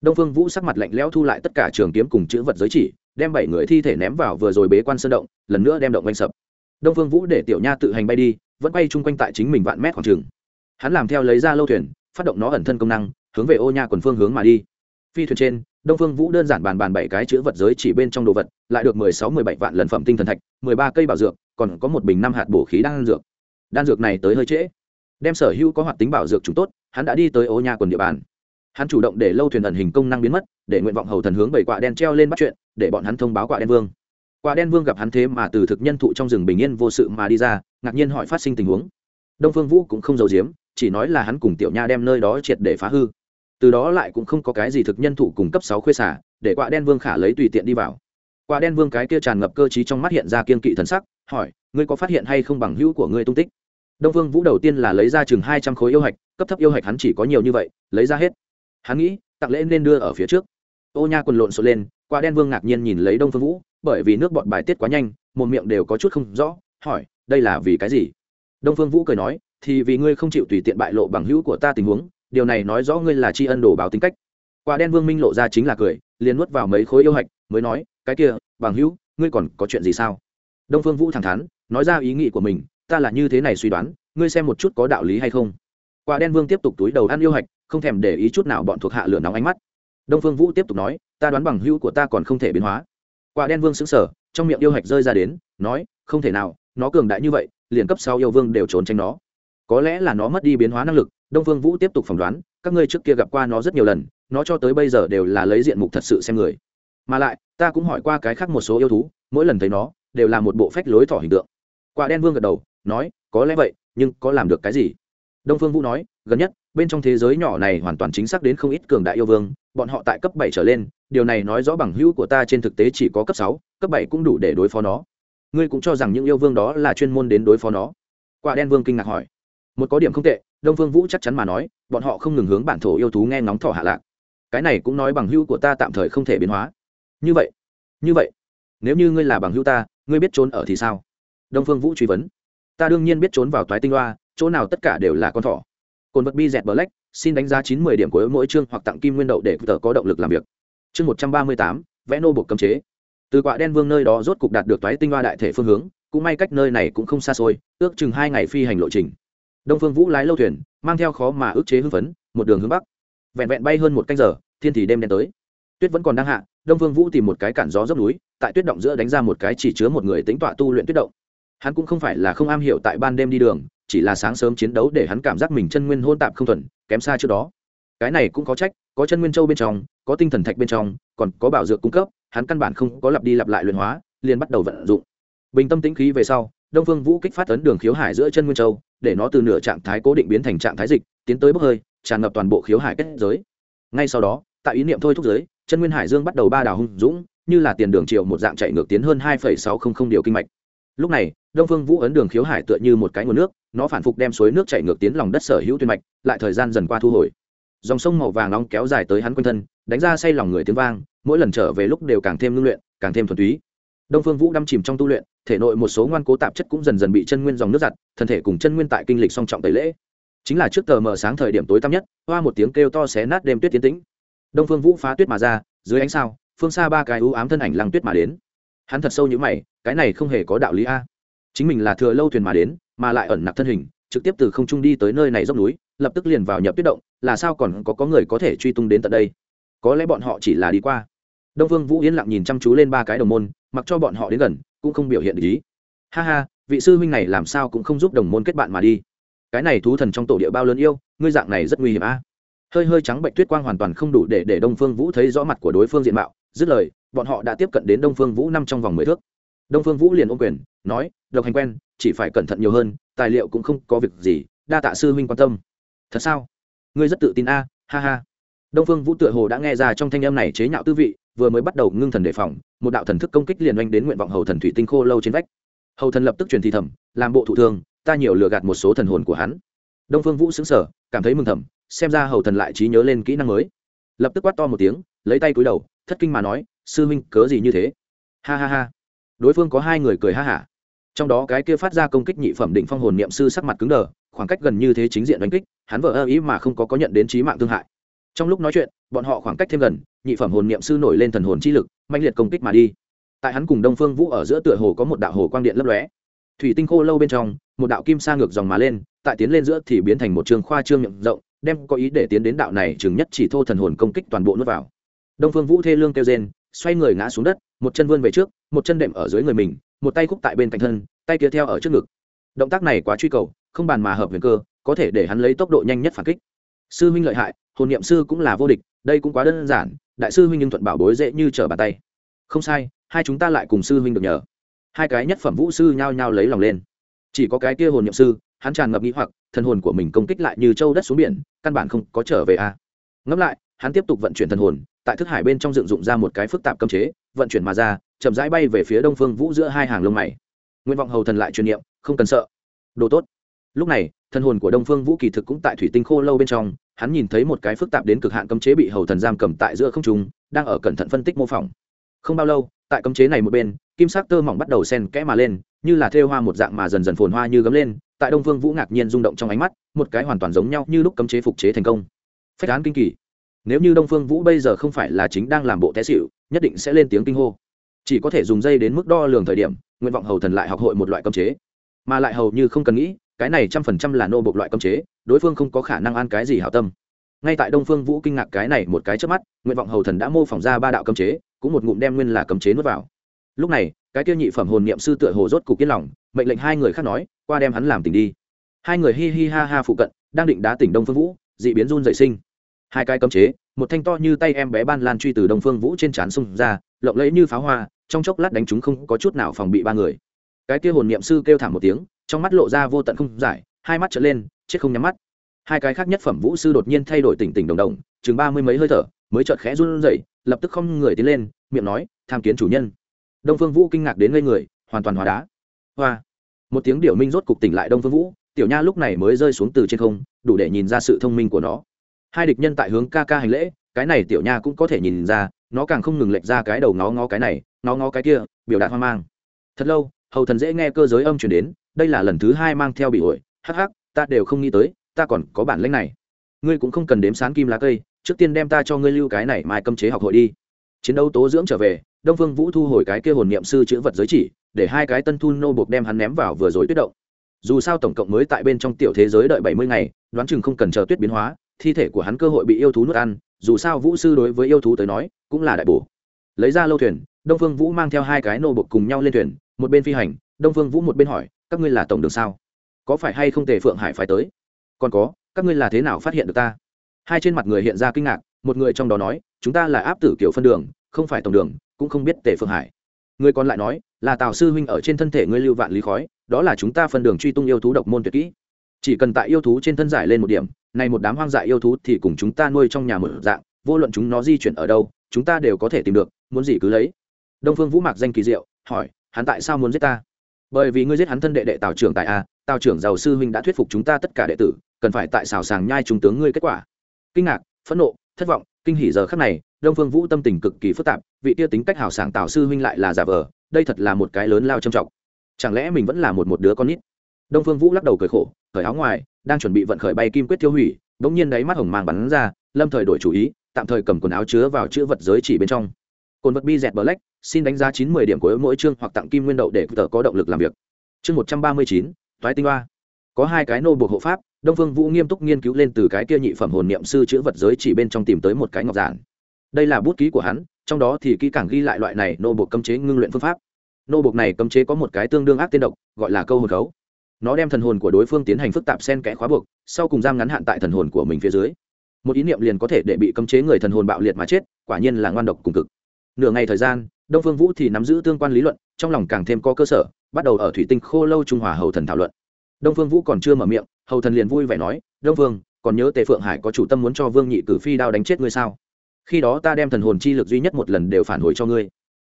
Đông phương vũ sắc mặt lạnh lẽo thu lại tất cả trường kiếm cùng chữ vật giới chỉ, đem bảy người thi thể ném vào vừa rồi bế quan sơn động, lần nữa đem động oanh sập. Đông phương vũ để tiểu nha tự hành bay đi, vẫn bay chung quanh tại chính mình vạn mét khoảng trường. Hắn làm theo lấy ra lâu thuyền, phát động nó ẩn thân công năng, hướng về ô nha quần phương hướng mà đi. Phi thuyền trên, đông phương vũ đơn giản bàn bàn bảy cái chữ vật giới chỉ bên trong đồ vật, lại được mười sáu, mười bảy vạn lần phẩm tinh thần thạch, mười ba cây bảo dược, còn có một bình năm hạt bổ khí đan dược. Đan dược này tới hơi trễ đem sở hữu có hoạt tính bảo dược chúng tốt, hắn đã đi tới ô nhà quần địa bàn. Hắn chủ động để lâu thuyền ẩn hình công năng biến mất, để nguyện vọng hầu thần hướng bảy quạ đen treo lên bắt chuyện, để bọn hắn thông báo quạ đen vương. Quạ đen vương gặp hắn thế mà từ thực nhân thụ trong rừng bình yên vô sự mà đi ra, ngạc nhiên hỏi phát sinh tình huống. Đông phương vũ cũng không giấu giếm, chỉ nói là hắn cùng tiểu nha đem nơi đó triệt để phá hư. Từ đó lại cũng không có cái gì thực nhân thụ cùng cấp sáu khuê xả, để quạ đen vương khả lấy tùy tiện đi vào. Quạ đen vương cái kia tràn ngập cơ t trong mắt hiện ra kiên kỵ thần sắc, hỏi, ngươi có phát hiện hay không bằng hữu của ngươi tung tích? Đông vương vũ đầu tiên là lấy ra chừng hai trăm khối yêu hạch, cấp thấp yêu hạch hắn chỉ có nhiều như vậy, lấy ra hết. Hắn nghĩ, tặng lễ nên đưa ở phía trước. Ô nha quần lộn xộn lên Quả đen vương ngạc nhiên nhìn lấy đông phương vũ, bởi vì nước bọn bài tiết quá nhanh, một miệng đều có chút không rõ, hỏi, đây là vì cái gì? Đông phương vũ cười nói, thì vì ngươi không chịu tùy tiện bại lộ bằng hữu của ta tình huống, điều này nói rõ ngươi là tri ân đồ báo tính cách. Quả đen vương minh lộ ra chính là cười, liền nuốt vào mấy khối yêu hạch, mới nói, cái kia, bằng hữu, ngươi còn có chuyện gì sao? Đông phương vũ thẳng thắn, nói ra ý nghĩ của mình ta là như thế này suy đoán, ngươi xem một chút có đạo lý hay không? Quả đen vương tiếp tục túi đầu ăn yêu hạch, không thèm để ý chút nào bọn thuộc hạ lửa nóng ánh mắt. Đông phương vũ tiếp tục nói, ta đoán bằng hữu của ta còn không thể biến hóa. Quả đen vương xứng sở trong miệng yêu hạch rơi ra đến, nói, không thể nào, nó cường đại như vậy, liền cấp sau yêu vương đều trốn tránh nó. Có lẽ là nó mất đi biến hóa năng lực, đông phương vũ tiếp tục phỏng đoán, các ngươi trước kia gặp qua nó rất nhiều lần, nó cho tới bây giờ đều là lấy diện mục thật sự xem người. Mà lại, ta cũng hỏi qua cái khác một số yêu thú, mỗi lần thấy nó, đều là một bộ phách lối thỏ hình tượng. Quả đen vương gật đầu nói, có lẽ vậy, nhưng có làm được cái gì? Đông phương vũ nói, gần nhất, bên trong thế giới nhỏ này hoàn toàn chính xác đến không ít cường đại yêu vương, bọn họ tại cấp bảy trở lên, điều này nói rõ bằng hữu của ta trên thực tế chỉ có cấp sáu, cấp bảy cũng đủ để đối phó nó. Ngươi cũng cho rằng những yêu vương đó là chuyên môn đến đối phó nó? Quả đen vương kinh ngạc hỏi. Một có điểm không tệ, đông phương vũ chắc chắn mà nói, bọn họ không ngừng hướng bản thổ yêu thú nghe ngóng thỏ hạ lạc. Cái này cũng nói bằng hữu của ta tạm thời không thể biến hóa. Như vậy như vậy, nếu như ngươi là bằng hữu ta, ngươi biết trốn ở thì sao? Đông phương vũ truy vấn ta đương nhiên biết trốn vào toái tinh loa chỗ nào tất cả đều là con thỏ. Cồn vật bi dẹt black, xin đánh giá chín mươi điểm của mỗi chương hoặc tặng kim nguyên đậu để tờ có động lực làm việc. Chương một trăm ba mươi tám, vẽ nô buộc cấm chế. Từ quạ đen vương nơi đó rốt cục đạt được toái tinh loa đại thể phương hướng, cũng may cách nơi này cũng không xa xôi, ước chừng hai ngày phi hành lộ trình. Đông phương vũ lái lâu thuyền, mang theo khó mà ước chế hưng phấn, một đường hướng bắc. Vẹn vẹn bay hơn một canh giờ, thiên thì đêm đen tới. Tuyết vẫn còn đang hạ, đông phương vũ tìm một cái cản gió dốc núi, tại tuyết động giữa đánh ra một cái chỉ chứa một người tính tọa tu luyện tuyết động hắn cũng không phải là không am hiểu tại ban đêm đi đường, chỉ là sáng sớm chiến đấu để hắn cảm giác mình chân nguyên hôn tạp không thuần, kém xa trước đó. Cái này cũng có trách, có chân nguyên châu bên trong, có tinh thần thạch bên trong, còn có bảo dược cung cấp, hắn căn bản không có lặp đi lặp lại luyện hóa, liền bắt đầu vận dụng. Bình tâm tĩnh khí về sau, đông phương vũ kích phát ấn đường khiếu hải giữa chân nguyên châu, để nó từ nửa trạng thái cố định biến thành trạng thái dịch, tiến tới bốc hơi, tràn ngập toàn bộ khiếu hải kết giới. Ngay sau đó, tại ý niệm thôi thúc giới, chân nguyên hải dương bắt đầu ba đào hung dũng, như là tiền đường triệu một dạng chạy ngược tiến hơn hai sáu trăm linh điều kinh mạch. Lúc này đông phương vũ ấn đường khiếu hải tựa như một cái nguồn nước, nó phản phục đem suối nước chảy ngược tiến lòng đất sở hữu tuyên mạch, lại thời gian dần qua thu hồi. Dòng sông màu vàng nóng kéo dài tới hắn quanh thân, đánh ra say lòng người tiếng vang, mỗi lần trở về lúc đều càng thêm ngưng luyện, càng thêm thuần túy. Đông phương vũ đâm chìm trong tu luyện, thể nội một số ngoan cố tạp chất cũng dần dần bị chân nguyên dòng nước giặt, thân thể cùng chân nguyên tại kinh lịch song trọng tẩy lễ. Chính là trước tờ mờ sáng thời điểm tối tăm nhất, hoa một tiếng kêu to xé nát đêm tuyết tiến tĩnh. Đông phương vũ phá tuyết mà ra, dưới ánh sao, phương xa ba cái ưu ám thân ảnh lăng tuyết mà đến. Hắn thật sâu như mày, cái này không hề có đạo lý a chính mình là thừa lâu thuyền mà đến, mà lại ẩn nặc thân hình, trực tiếp từ không trung đi tới nơi này dốc núi, lập tức liền vào nhập tuyết động, là sao còn có có người có thể truy tung đến tận đây? Có lẽ bọn họ chỉ là đi qua. Đông vương vũ yên lặng nhìn chăm chú lên ba cái đồng môn, mặc cho bọn họ đến gần, cũng không biểu hiện ý. Ha ha, vị sư huynh này làm sao cũng không giúp đồng môn kết bạn mà đi. Cái này thú thần trong tổ địa bao lớn yêu, ngươi dạng này rất nguy hiểm a. Hơi hơi trắng bệnh tuyết quang hoàn toàn không đủ để để đông phương vũ thấy rõ mặt của đối phương diện mạo. Dứt lời, bọn họ đã tiếp cận đến đông phương vũ năm trong vòng mười thước đông phương vũ liền ôm quyền, nói, độc hành quen, chỉ phải cẩn thận nhiều hơn, tài liệu cũng không có việc gì, đa tạ sư huynh quan tâm. Thật sao? Ngươi rất tự tin a, ha ha. Đông phương vũ tựa hồ đã nghe ra trong thanh âm này chế nhạo tư vị, vừa mới bắt đầu ngưng thần đề phòng, một đạo thần thức công kích liền oanh đến nguyện vọng hầu thần thủy tinh khô lâu trên vách. Hầu thần lập tức truyền thi thầm, làm bộ thụ thương, ta nhiều lừa gạt một số thần hồn của hắn. Đông phương vũ xứng sở cảm thấy mừng thầm, xem ra hầu thần lại trí nhớ lên kỹ năng mới. Lập tức quát to một tiếng, lấy tay cúi đầu, thất kinh mà nói, sư huynh, cớ gì như thế? Ha ha ha đối phương có hai người cười ha hả. Trong đó cái kia phát ra công kích nhị phẩm định phong hồn niệm sư sắc mặt cứng đờ, khoảng cách gần như thế chính diện đánh kích, hắn vợ ơ ý mà không có có nhận đến trí mạng thương hại. Trong lúc nói chuyện, bọn họ khoảng cách thêm gần, nhị phẩm hồn niệm sư nổi lên thần hồn chi lực mạnh liệt công kích mà đi. Tại hắn cùng đông phương vũ ở giữa tựa hồ có một đạo hồ quang điện lấp lóe. Thủy tinh khô lâu bên trong, một đạo kim sa ngược dòng mà lên, tại tiến lên giữa thì biến thành một trường khoa trương miệng rộng, đem có ý để tiến đến đạo này chừng nhất chỉ thô thần hồn công kích toàn bộ nuốt vào. Đông phương vũ thê lương kêu rên, xoay người ngã xuống đất một chân vươn về trước, một chân đệm ở dưới người mình, một tay khúc tại bên cạnh thân, tay kia theo ở trước ngực. Động tác này quá truy cầu, không bàn mà hợp huyền cơ, có thể để hắn lấy tốc độ nhanh nhất phản kích. Sư huynh lợi hại, hồn niệm sư cũng là vô địch, đây cũng quá đơn giản, đại sư huynh nhưng thuận bảo bối dễ như trở bàn tay. Không sai, hai chúng ta lại cùng sư huynh được nhờ. Hai cái nhất phẩm vũ sư nhao nhao lấy lòng lên. Chỉ có cái kia hồn niệm sư, hắn tràn ngập nghĩ hoặc, thần hồn của mình công kích lại như châu đất xuống biển, căn bản không có trở về a. À. ngẫm lại hắn tiếp tục vận chuyển thần hồn, tại thức hải bên trong dựng dụng ra một cái phức tạp cấm chế, vận chuyển mà ra, chậm rãi bay về phía đông phương vũ giữa hai hàng lông mày. Nguyện vọng hầu thần lại truyền niệm, không cần sợ. Đồ tốt. Lúc này, thần hồn của đông phương vũ kỳ thực cũng tại thủy tinh khô lâu bên trong, hắn nhìn thấy một cái phức tạp đến cực hạn cấm chế bị hầu thần giam cầm tại giữa không trung, đang ở cẩn thận phân tích mô phỏng. Không bao lâu, tại cấm chế này một bên, kim sắc tơ mỏng bắt đầu sen kẽ mà lên, như là thêu hoa một dạng mà dần dần phồn hoa như gấm lên, tại đông phương vũ ngạc nhiên rung động trong ánh mắt, một cái hoàn toàn giống nhau như lúc cấm chế phục chế thành công. Phách án kinh kỳ nếu như đông phương vũ bây giờ không phải là chính đang làm bộ té xịu nhất định sẽ lên tiếng kinh hô. Chỉ có thể dùng dây đến mức đo lường thời điểm, nguyện vọng hầu thần lại học hội một loại cấm chế. Mà lại hầu như không cần nghĩ, cái này trăm phần trăm là nô bộc loại cấm chế, đối phương không có khả năng ăn cái gì hảo tâm. Ngay tại đông phương vũ kinh ngạc cái này một cái trước mắt, nguyện vọng hầu thần đã mô phỏng ra ba đạo cấm chế, cũng một ngụm đem nguyên là cấm chế nuốt vào. Lúc này, cái tiêu nhị phẩm hồn niệm sư tựa hồ rốt cục yên lòng, mệnh lệnh hai người khác nói, qua đem hắn làm tỉnh đi. Hai người hi hi ha ha phụ cận, đang định đá tỉnh đông phương vũ, dị biến run dậy sinh hai cái cấm chế, một thanh to như tay em bé ban lan truy từ đông phương vũ trên trán xung ra, lộng lẫy như pháo hoa, trong chốc lát đánh chúng không có chút nào phòng bị ba người. Cái kia hồn niệm sư kêu thảm một tiếng, trong mắt lộ ra vô tận không giải, hai mắt trở lên, chết không nhắm mắt. Hai cái khác nhất phẩm vũ sư đột nhiên thay đổi tỉnh tỉnh đồng đồng, chừng ba mươi mấy hơi thở, mới chợt khẽ run rẩy, lập tức không người tiến lên, miệng nói, tham kiến chủ nhân. Đông phương vũ kinh ngạc đến ngây người, hoàn toàn hóa đá. Hoa. Một tiếng điệu minh rốt cục tỉnh lại đông phương vũ, tiểu nha lúc này mới rơi xuống từ trên không, đủ để nhìn ra sự thông minh của nó hai địch nhân tại hướng ca ca hành lễ, cái này tiểu nha cũng có thể nhìn ra, nó càng không ngừng lệch ra cái đầu ngó ngó cái này, ngó ngó cái kia, biểu đạt hoang mang. Thật lâu, hầu thần dễ nghe cơ giới âm chuyển đến, đây là lần thứ hai mang theo bị ổi hắc hắc, ta đều không nghĩ tới, ta còn có bản lĩnh này. Ngươi cũng không cần đếm sán kim lá cây, trước tiên đem ta cho ngươi lưu cái này mai cấm chế học hội đi. Chiến đấu tố dưỡng trở về, đông phương vũ thu hồi cái kia hồn niệm sư chữ vật giới chỉ, để hai cái tân thu nô buộc đem hắn ném vào vừa rồi tuyết động. Dù sao tổng cộng mới tại bên trong tiểu thế giới đợi bảy mươi ngày, đoán chừng không cần chờ tuyết biến hóa thi thể của hắn cơ hội bị yêu thú nuốt ăn, dù sao vũ sư đối với yêu thú tới nói, cũng là đại bổ. Lấy ra lâu thuyền, đông phương vũ mang theo hai cái nô buộc cùng nhau lên thuyền, một bên phi hành, đông phương vũ một bên hỏi, các ngươi là tổng đường sao? Có phải hay không tề phượng hải phải tới? Còn có, các ngươi là thế nào phát hiện được ta? Hai trên mặt người hiện ra kinh ngạc, một người trong đó nói, chúng ta là áp tử kiểu phân đường, không phải tổng đường, cũng không biết tề phượng hải. Người còn lại nói, là tào sư huynh ở trên thân thể ngươi lưu vạn lý khói, đó là chúng ta phân đường truy tung yêu thú độc môn tuyệt kỹ chỉ cần tại yêu thú trên thân giải lên một điểm, này một đám hoang dại yêu thú thì cùng chúng ta nuôi trong nhà một dạng, vô luận chúng nó di chuyển ở đâu, chúng ta đều có thể tìm được, muốn gì cứ lấy. Đông phương vũ mạc danh kỳ diệu, hỏi, hắn tại sao muốn giết ta? Bởi vì ngươi giết hắn thân đệ đệ tào trưởng tại a, tào trưởng giàu sư huynh đã thuyết phục chúng ta tất cả đệ tử, cần phải tại xào sàng nhai trung tướng ngươi kết quả. Kinh ngạc, phẫn nộ, thất vọng, kinh hỉ giờ khắc này, đông phương vũ tâm tình cực kỳ phức tạp, vị tia tính cách hào sảng tào sư huynh lại là giả vờ, đây thật là một cái lớn lao trầm trọng. Chẳng lẽ mình vẫn là một một đứa con nít? Đông phương vũ lắc đầu cười khổ thời áo ngoài, đang chuẩn bị vận khởi bay kim quyết tiêu hủy, bỗng nhiên đáy mắt hồng mang bắn ra, lâm thời đổi chủ ý, tạm thời cầm quần áo chứa vào chữ vật giới chỉ bên trong. Cồn vật bi dẹt black, xin đánh giá chín mươi điểm của mỗi chương hoặc tặng kim nguyên đậu để tờ có động lực làm việc. Chương một trăm ba mươi chín, toái tinh hoa. Có hai cái nô buộc hộ pháp, đông phương vũ nghiêm túc nghiên cứu lên từ cái kia nhị phẩm hồn niệm sư chữ vật giới chỉ bên trong tìm tới một cái ngọc giản. Đây là bút ký của hắn, trong đó thì kỹ càng ghi lại loại này nô buộc cấm chế ngưng luyện phương pháp. Nô buộc này cấm chế có một cái tương đương ác tiên độc, gọi là câu hồn khấu nó đem thần hồn của đối phương tiến hành phức tạp xen kẽ khóa buộc, sau cùng giam ngắn hạn tại thần hồn của mình phía dưới. Một ý niệm liền có thể để bị cấm chế người thần hồn bạo liệt mà chết, quả nhiên là ngoan độc cùng cực. Nửa ngày thời gian, đông phương vũ thì nắm giữ tương quan lý luận, trong lòng càng thêm có cơ sở, bắt đầu ở thủy tinh khô lâu trung hòa hầu thần thảo luận. Đông phương vũ còn chưa mở miệng, hầu thần liền vui vẻ nói, đông phương, còn nhớ tề phượng hải có chủ tâm muốn cho vương nhị cử phi đao đánh chết ngươi sao? Khi đó ta đem thần hồn chi lực duy nhất một lần đều phản hồi cho ngươi.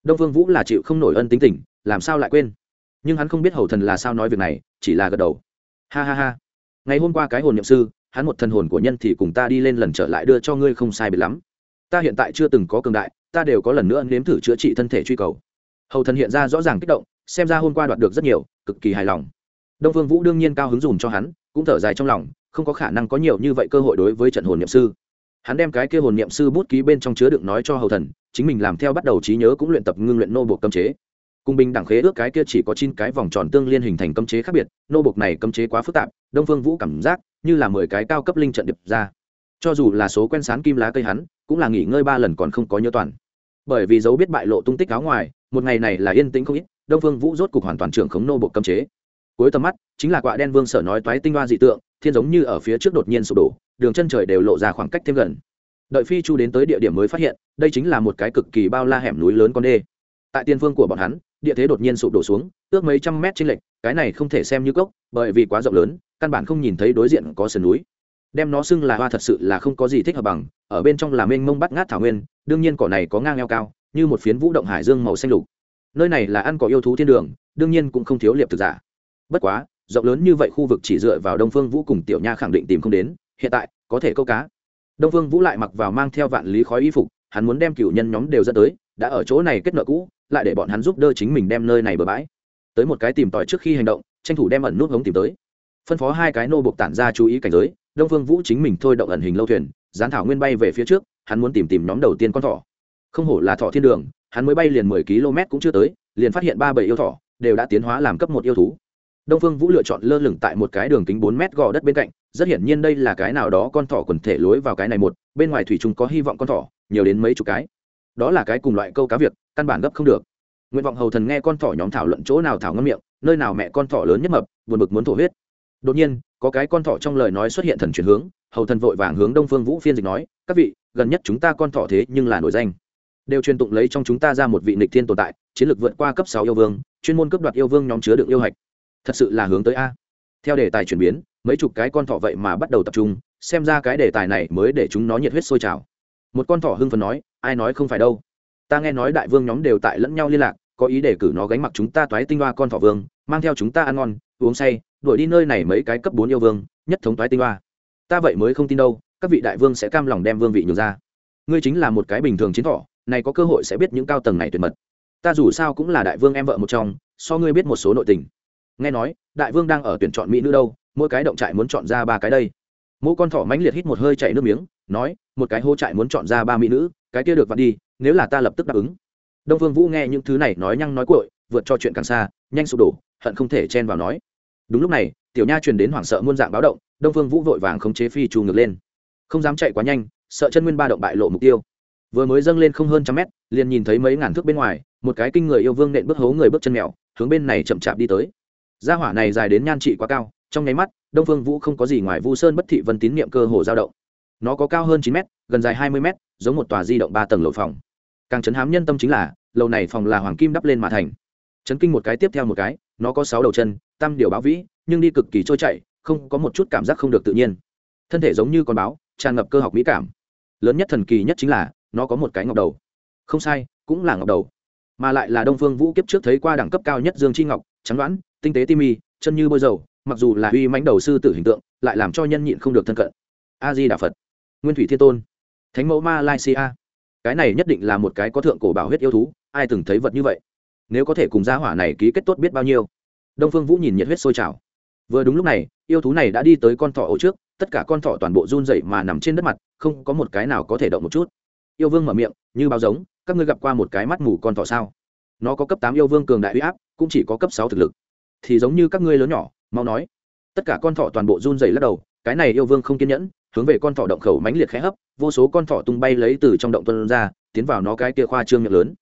Đông phương vũ là chịu không nổi ân tính tình, làm sao lại quên? Nhưng hắn không biết hầu thần là sao nói việc này, chỉ là gật đầu. Ha ha ha. Ngày hôm qua cái hồn nhậm sư, hắn một thần hồn của nhân thì cùng ta đi lên lần trở lại đưa cho ngươi không sai biệt lắm. Ta hiện tại chưa từng có cường đại, ta đều có lần nữa nếm thử chữa trị thân thể truy cầu. Hầu thần hiện ra rõ ràng kích động, xem ra hôm qua đoạt được rất nhiều, cực kỳ hài lòng. Đông vương vũ đương nhiên cao hứng dùm cho hắn, cũng thở dài trong lòng, không có khả năng có nhiều như vậy cơ hội đối với trận hồn niệm sư. Hắn đem cái kia hồn niệm sư bút ký bên trong chứa đựng nói cho hầu thần, chính mình làm theo bắt đầu trí nhớ cũng luyện tập ngưng luyện nô buộc cấm chế cung binh đẳng khế ước cái kia chỉ có chín cái vòng tròn tương liên hình thành cấm chế khác biệt, nô buộc này cấm chế quá phức tạp, đông phương vũ cảm giác như là mười cái cao cấp linh trận điệp ra. Cho dù là số quen sán kim lá cây hắn, cũng là nghỉ ngơi ba lần còn không có nhớ toàn. Bởi vì dấu biết bại lộ tung tích áo ngoài, một ngày này là yên tĩnh không ít, đông phương vũ rốt cục hoàn toàn trưởng khống nô bộ cấm chế. Cuối tầm mắt, chính là quạ đen vương sở nói toái tinh hoa dị tượng, thiên giống như ở phía trước đột nhiên sụp đổ, đường chân trời đều lộ ra khoảng cách thêm gần. Đợi phi chu đến tới địa điểm mới phát hiện, đây chính là một cái cực kỳ bao la hẻm núi lớn con đê. Tại tiên phương của bọn hắn địa thế đột nhiên sụp đổ xuống, ước mấy trăm mét trên lệch, cái này không thể xem như cốc, bởi vì quá rộng lớn, căn bản không nhìn thấy đối diện có sườn núi. Đem nó xưng là hoa thật sự là không có gì thích hợp bằng, ở bên trong là mênh mông bắt ngát thảo nguyên, đương nhiên cỏ này có ngang eo cao, như một phiến vũ động hải dương màu xanh lục. Nơi này là ăn cỏ yêu thú thiên đường, đương nhiên cũng không thiếu liệp thực giả. Bất quá, rộng lớn như vậy khu vực chỉ dựa vào đông phương vũ cùng tiểu nha khẳng định tìm không đến, hiện tại, có thể câu cá. Đông phương vũ lại mặc vào mang theo vạn lý khói y phục, hắn muốn đem cựu nhân nhóm đều dẫn tới đã ở chỗ này kết nợ cũ, lại để bọn hắn giúp đỡ chính mình đem nơi này bừa bãi. Tới một cái tìm tòi trước khi hành động, tranh thủ đem ẩn nút hống tìm tới. Phân phó hai cái nô buộc tản ra chú ý cảnh giới, đông phương vũ chính mình thôi động ẩn hình lâu thuyền gián thảo nguyên bay về phía trước, hắn muốn tìm tìm nhóm đầu tiên con thỏ. Không hổ là thỏ thiên đường, hắn mới bay liền mười km cũng chưa tới, liền phát hiện ba bảy yêu thỏ đều đã tiến hóa làm cấp một yêu thú. Đông phương vũ lựa chọn lơ lửng tại một cái đường kính bốn mét gò đất bên cạnh, rất hiển nhiên đây là cái nào đó con thỏ quần thể lối vào cái này một, bên ngoài thủy chúng có hy vọng con thỏ, nhiều đến mấy chục cái đó là cái cùng loại câu cá việc, căn bản gấp không được. Nguyện vọng hầu thần nghe con thỏ nhóm thảo luận chỗ nào thảo ngâm miệng, nơi nào mẹ con thỏ lớn nhất mập, buồn bực muốn thổ huyết. Đột nhiên, có cái con thỏ trong lời nói xuất hiện thần chuyển hướng, hầu thần vội vàng hướng đông phương vũ phiên dịch nói, các vị, gần nhất chúng ta con thỏ thế nhưng là nổi danh. Đều truyền tụng lấy trong chúng ta ra một vị nịch thiên tồn tại, chiến lược vượt qua cấp sáu yêu vương, chuyên môn cấp đoạt yêu vương nhóm chứa đựng yêu hạch. Thật sự là hướng tới a. Theo đề tài chuyển biến, mấy chục cái con thỏ vậy mà bắt đầu tập trung, xem ra cái đề tài này mới để chúng nó nhiệt huyết sôi trào một con thỏ hưng phấn nói, ai nói không phải đâu? Ta nghe nói đại vương nhóm đều tại lẫn nhau liên lạc, có ý để cử nó gánh mặc chúng ta toái tinh hoa con thỏ vương, mang theo chúng ta ăn ngon, uống say, đuổi đi nơi này mấy cái cấp bốn yêu vương, nhất thống toái tinh hoa. Ta vậy mới không tin đâu, các vị đại vương sẽ cam lòng đem vương vị nhường ra. Ngươi chính là một cái bình thường chiến thỏ, này có cơ hội sẽ biết những cao tầng này tuyệt mật. Ta dù sao cũng là đại vương em vợ một trong, so ngươi biết một số nội tình. Nghe nói, đại vương đang ở tuyển chọn mỹ nữ đâu, mỗi cái động trại muốn chọn ra ba cái đây. Mỗ con thỏ mãnh liệt hít một hơi chảy nước miếng, nói, một cái hô trại muốn chọn ra ba mỹ nữ, cái kia được vặt đi, nếu là ta lập tức đáp ứng. Đông phương vũ nghe những thứ này nói nhăng nói cội vượt cho chuyện càng xa, nhanh sụp đổ, hận không thể chen vào nói. Đúng lúc này, tiểu nha truyền đến hoảng sợ muôn dạng báo động, đông phương vũ vội vàng khống chế phi trù ngược lên. Không dám chạy quá nhanh, sợ chân nguyên ba động bại lộ mục tiêu. Vừa mới dâng lên không hơn trăm mét, liền nhìn thấy mấy ngàn thước bên ngoài, một cái kinh người yêu vương nện bước hố người bước chân mèo, hướng bên này chậm chạp đi tới. Gia hỏa này dài đến nhan trị quá cao, trong nháy mắt đông phương vũ không có gì ngoài vu sơn bất thị vân tín niệm cơ hồ dao động nó có cao hơn chín mét gần dài hai mươi mét giống một tòa di động ba tầng lầu phòng càng chấn hám nhân tâm chính là lầu này phòng là hoàng kim đắp lên mà thành chấn kinh một cái tiếp theo một cái nó có sáu đầu chân tam điều báo vĩ nhưng đi cực kỳ trôi chảy không có một chút cảm giác không được tự nhiên thân thể giống như con báo tràn ngập cơ học mỹ cảm lớn nhất thần kỳ nhất chính là nó có một cái ngọc đầu không sai cũng là ngọc đầu mà lại là đông phương vũ kiếp trước thấy qua đẳng cấp cao nhất dương chi ngọc trắng đoán tinh tế tim mi chân như bôi dầu mặc dù là uy mãnh đầu sư tử hình tượng, lại làm cho nhân nhịn không được thân cận. A di đà phật nguyên thủy thiên tôn, thánh mẫu malaysia cái này nhất định là một cái có thượng cổ bảo huyết yêu thú, ai từng thấy vật như vậy? Nếu có thể cùng gia hỏa này ký kết tốt biết bao nhiêu? Đông phương vũ nhìn nhiệt huyết sôi trào. Vừa đúng lúc này, yêu thú này đã đi tới con thỏ ổ trước, tất cả con thỏ toàn bộ run dậy mà nằm trên đất mặt, không có một cái nào có thể động một chút. Yêu vương mở miệng, như bao giống, các ngươi gặp qua một cái mắt mù con thỏ sao? Nó có cấp tám yêu vương cường đại huy áp, cũng chỉ có cấp sáu thực lực. Thì giống như các ngươi lớn nhỏ mau nói. Tất cả con thỏ toàn bộ run dày lắc đầu, cái này yêu vương không kiên nhẫn, hướng về con thỏ động khẩu mãnh liệt khẽ hấp, vô số con thỏ tung bay lấy từ trong động tuân ra, tiến vào nó cái kia khoa trương miệng lớn.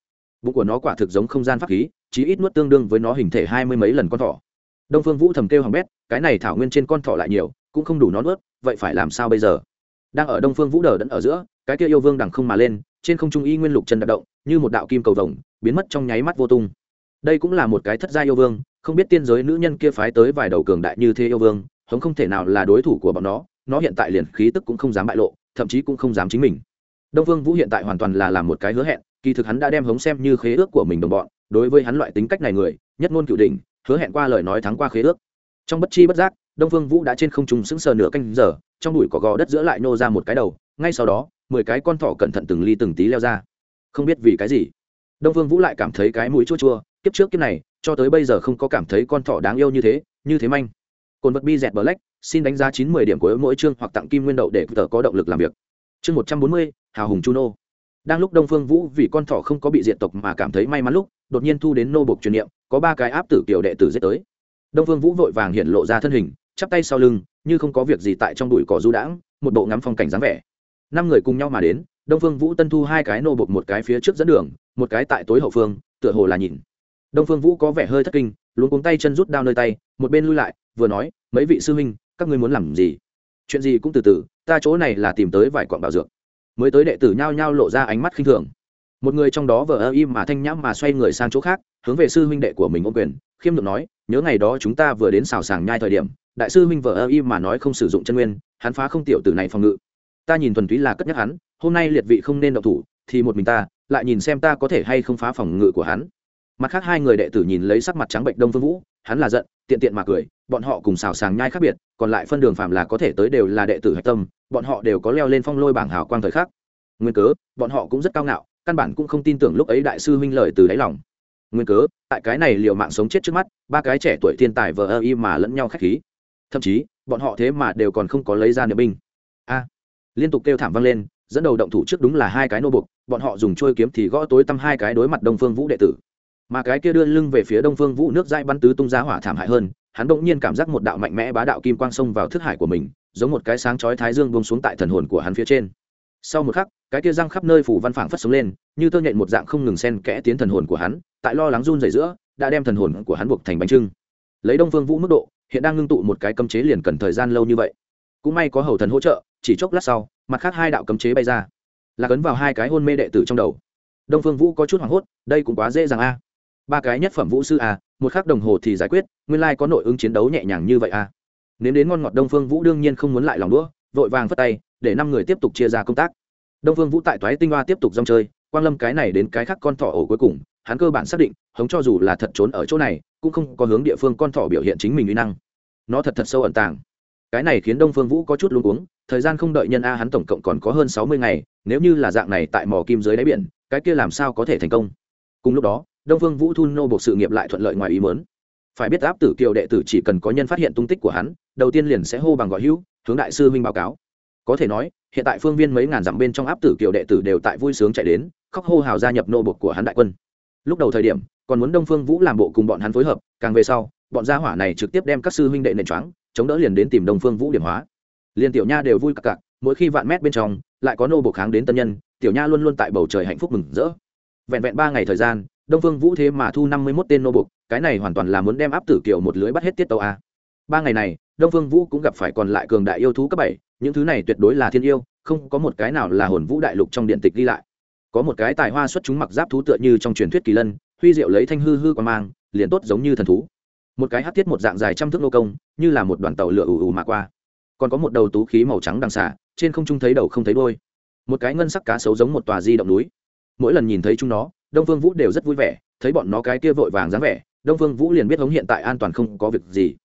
Bụng của nó quả thực giống không gian pháp khí, chí ít nuốt tương đương với nó hình thể hai mươi mấy lần con thỏ. Đông phương vũ thầm kêu hằng bét, cái này thảo nguyên trên con thỏ lại nhiều, cũng không đủ nó nuốt, vậy phải làm sao bây giờ? Đang ở đông phương vũ đờ đẫn ở giữa, cái kia yêu vương đằng không mà lên, trên không trung y nguyên lục chân đạp động, như một đạo kim cầu vồng, biến mất trong nháy mắt vô tung. Đây cũng là một cái thất gia yêu vương không biết tiên giới nữ nhân kia phái tới vài đầu cường đại như thế yêu vương, hống không thể nào là đối thủ của bọn nó nó hiện tại liền khí tức cũng không dám bại lộ, thậm chí cũng không dám chính mình. Đông vương vũ hiện tại hoàn toàn là làm một cái hứa hẹn, kỳ thực hắn đã đem hống xem như khế ước của mình đồng bọn, đối với hắn loại tính cách này người, nhất ngôn cựu đỉnh, hứa hẹn qua lời nói thắng qua khế ước. Trong bất chi bất giác, đông vương vũ đã trên không trung sững sờ nửa canh giờ, trong đùi cỏ gò đất giữa lại nô ra một cái đầu, ngay sau đó, mười cái con thỏ cẩn thận từng ly từng tí leo ra. Không biết vì cái gì, đông vương vũ lại cảm thấy cái mũi chua chua, kiếp trước kiếp này cho tới bây giờ không có cảm thấy con thỏ đáng yêu như thế như thế manh. Cồn vật bi dẹt black, xin đánh giá chín mươi điểm của mỗi chương hoặc tặng kim nguyên đậu để tờ có động lực làm việc. Chương một trăm bốn mươi, hào hùng chu nô đang lúc đông phương vũ vì con thỏ không có bị diệt tộc mà cảm thấy may mắn lúc, đột nhiên thu đến nô bộc truyền niệm, có ba cái áp tử kiều đệ tử giết tới. Đông phương vũ vội vàng hiện lộ ra thân hình, chắp tay sau lưng, như không có việc gì tại trong đùi cỏ du đãng, một bộ ngắm phong cảnh dáng vẻ. Năm người cùng nhau mà đến, đông phương vũ tân thu hai cái nô bộc một cái phía trước dẫn đường, một cái tại tối hậu phương, tựa hồ là nhìn đông phương vũ có vẻ hơi thất kinh luôn cuống tay chân rút đao nơi tay, một bên lui lại, vừa nói, mấy vị sư huynh, các ngươi muốn làm gì? Chuyện gì cũng từ từ, ta chỗ này là tìm tới vài quặng bảo dược. Mới tới đệ tử nhao nhao lộ ra ánh mắt khinh thường. Một người trong đó vờ ơ im mà thanh nhãm mà xoay người sang chỗ khác, hướng về sư huynh đệ của mình ôm quyền, khiêm được nói, nhớ ngày đó chúng ta vừa đến xào sàng nhai thời điểm, đại sư huynh vờ ơ im mà nói không sử dụng chân nguyên, hắn phá không tiểu tử này phòng ngự. Ta nhìn thuần túy là cất nhắc hắn, hôm nay liệt vị không nên động thủ, thì một mình ta, lại nhìn xem ta có thể hay không phá phòng ngự của hắn mặt khác hai người đệ tử nhìn lấy sắc mặt trắng bệnh đông phương vũ, hắn là giận, tiện tiện mà cười, bọn họ cùng xào sàng nhai khác biệt, còn lại phân đường phạm là có thể tới đều là đệ tử hạch tâm, bọn họ đều có leo lên phong lôi bảng hào quang thời khắc. Nguyên cớ, bọn họ cũng rất cao ngạo, căn bản cũng không tin tưởng lúc ấy đại sư huynh lời từ đáy lòng. Nguyên cớ, tại cái này liệu mạng sống chết trước mắt, ba cái trẻ tuổi thiên tài vờ ơ y mà lẫn nhau k h á c h khí. Thậm chí, bọn họ thế mà đều còn không có lấy ra niệm binh. A! Liên tục kêu thảm vang lên, dẫn đầu động thủ trước đúng là hai cái nô bục bọn họ dùng trôi kiếm thì gõ tối tăm hai cái đối mặt đông phương vũ đệ tử mà cái kia đưa lưng về phía đông phương vũ nước dãi bắn tứ tung ra hỏa thảm hại hơn, hắn bỗng nhiên cảm giác một đạo mạnh mẽ bá đạo kim quang xông vào thức hải của mình, giống một cái sáng chói thái dương bông xuống tại thần hồn của hắn phía trên. Sau một khắc, cái kia răng khắp nơi phủ văn phảng phất sống lên, như tơ nhện một dạng không ngừng sen kẽ tiến thần hồn của hắn, tại lo lắng run rẩy giữa, đã đem thần hồn của hắn buộc thành bánh trưng. Lấy đông phương vũ mức độ, hiện đang ngưng tụ một cái cấm chế liền cần thời gian lâu như vậy. Cũng may có hầu thần hỗ trợ, chỉ chốc lát sau, mặt khác hai đạo cấm chế bay ra. Là cấn vào hai cái hôn mê đệ tử trong đầu. Đông phương vũ có chút hoảng hốt, đây cũng quá dễ dàng a ba cái nhất phẩm vũ sư à một khắc đồng hồ thì giải quyết, nguyên lai có nội ứng chiến đấu nhẹ nhàng như vậy à nếu đến ngon ngọt đông phương vũ đương nhiên không muốn lại lòng đũa, vội vàng phất tay, để năm người tiếp tục chia ra công tác. Đông phương vũ tại toái tinh hoa tiếp tục rong chơi, quang lâm cái này đến cái khác con thỏ ổ cuối cùng, hắn cơ bản xác định, hống cho dù là thật trốn ở chỗ này, cũng không có hướng địa phương con thỏ biểu hiện chính mình uy năng. Nó thật thật sâu ẩn tàng. Cái này khiến đông phương vũ có chút luống cuống, thời gian không đợi nhân a hắn tổng cộng còn có hơn sáu mươi ngày, nếu như là dạng này tại mỏ kim dưới đáy biển, cái kia làm sao có thể thành công? Cùng lúc đó đông phương vũ thu nô buộc sự nghiệp lại thuận lợi ngoài ý mớn phải biết áp tử kiều đệ tử chỉ cần có nhân phát hiện tung tích của hắn, đầu tiên liền sẽ hô bằng gọi hữu, hướng đại sư huynh báo cáo. Có thể nói, hiện tại phương viên mấy ngàn dặm bên trong áp tử kiều đệ tử đều tại vui sướng chạy đến, khóc hô hào gia nhập nô buộc của hắn đại quân. Lúc đầu thời điểm, còn muốn đông phương vũ làm bộ cùng bọn hắn phối hợp, càng về sau, bọn gia hỏa này trực tiếp đem các sư huynh đệ nền choáng, chống đỡ liền đến tìm đông phương vũ điểm hóa. Liền tiểu nha đều vui cặc cặc, mỗi khi vạn mét bên trong, lại có nô buộc kháng đến tân nhân, tiểu nha luôn luôn tại bầu trời hạnh phúc mừng rỡ. Vẹn vẹn ba ngày thời gian đông phương vũ thế mà thu năm mươi mốt tên nô buộc cái này hoàn toàn là muốn đem áp tử kiều một lưới bắt hết tiết tàu a. Ba ngày này, đông phương vũ cũng gặp phải còn lại cường đại yêu thú cấp bảy, những thứ này tuyệt đối là thiên yêu, không có một cái nào là hồn vũ đại lục trong điện tịch ghi lại. Có một cái tài hoa xuất chúng mặc giáp thú tựa như trong truyền thuyết kỳ lân, huy diệu lấy thanh hư hư qua mang, liền tốt giống như thần thú. Một cái hát thiết một dạng dài trăm thước nô công, như là một đoàn tàu lửa ù ù mà qua. Còn có một đầu tú khí màu trắng đằng xả trên không trung thấy đầu không thấy đôi một cái ngân sắc cá sấu giống một tòa di động núi. Mỗi lần nhìn thấy chúng nó đông phương vũ đều rất vui vẻ, thấy bọn nó cái kia vội vàng dáng vẻ, đông phương vũ liền biết hống hiện tại an toàn không có việc gì.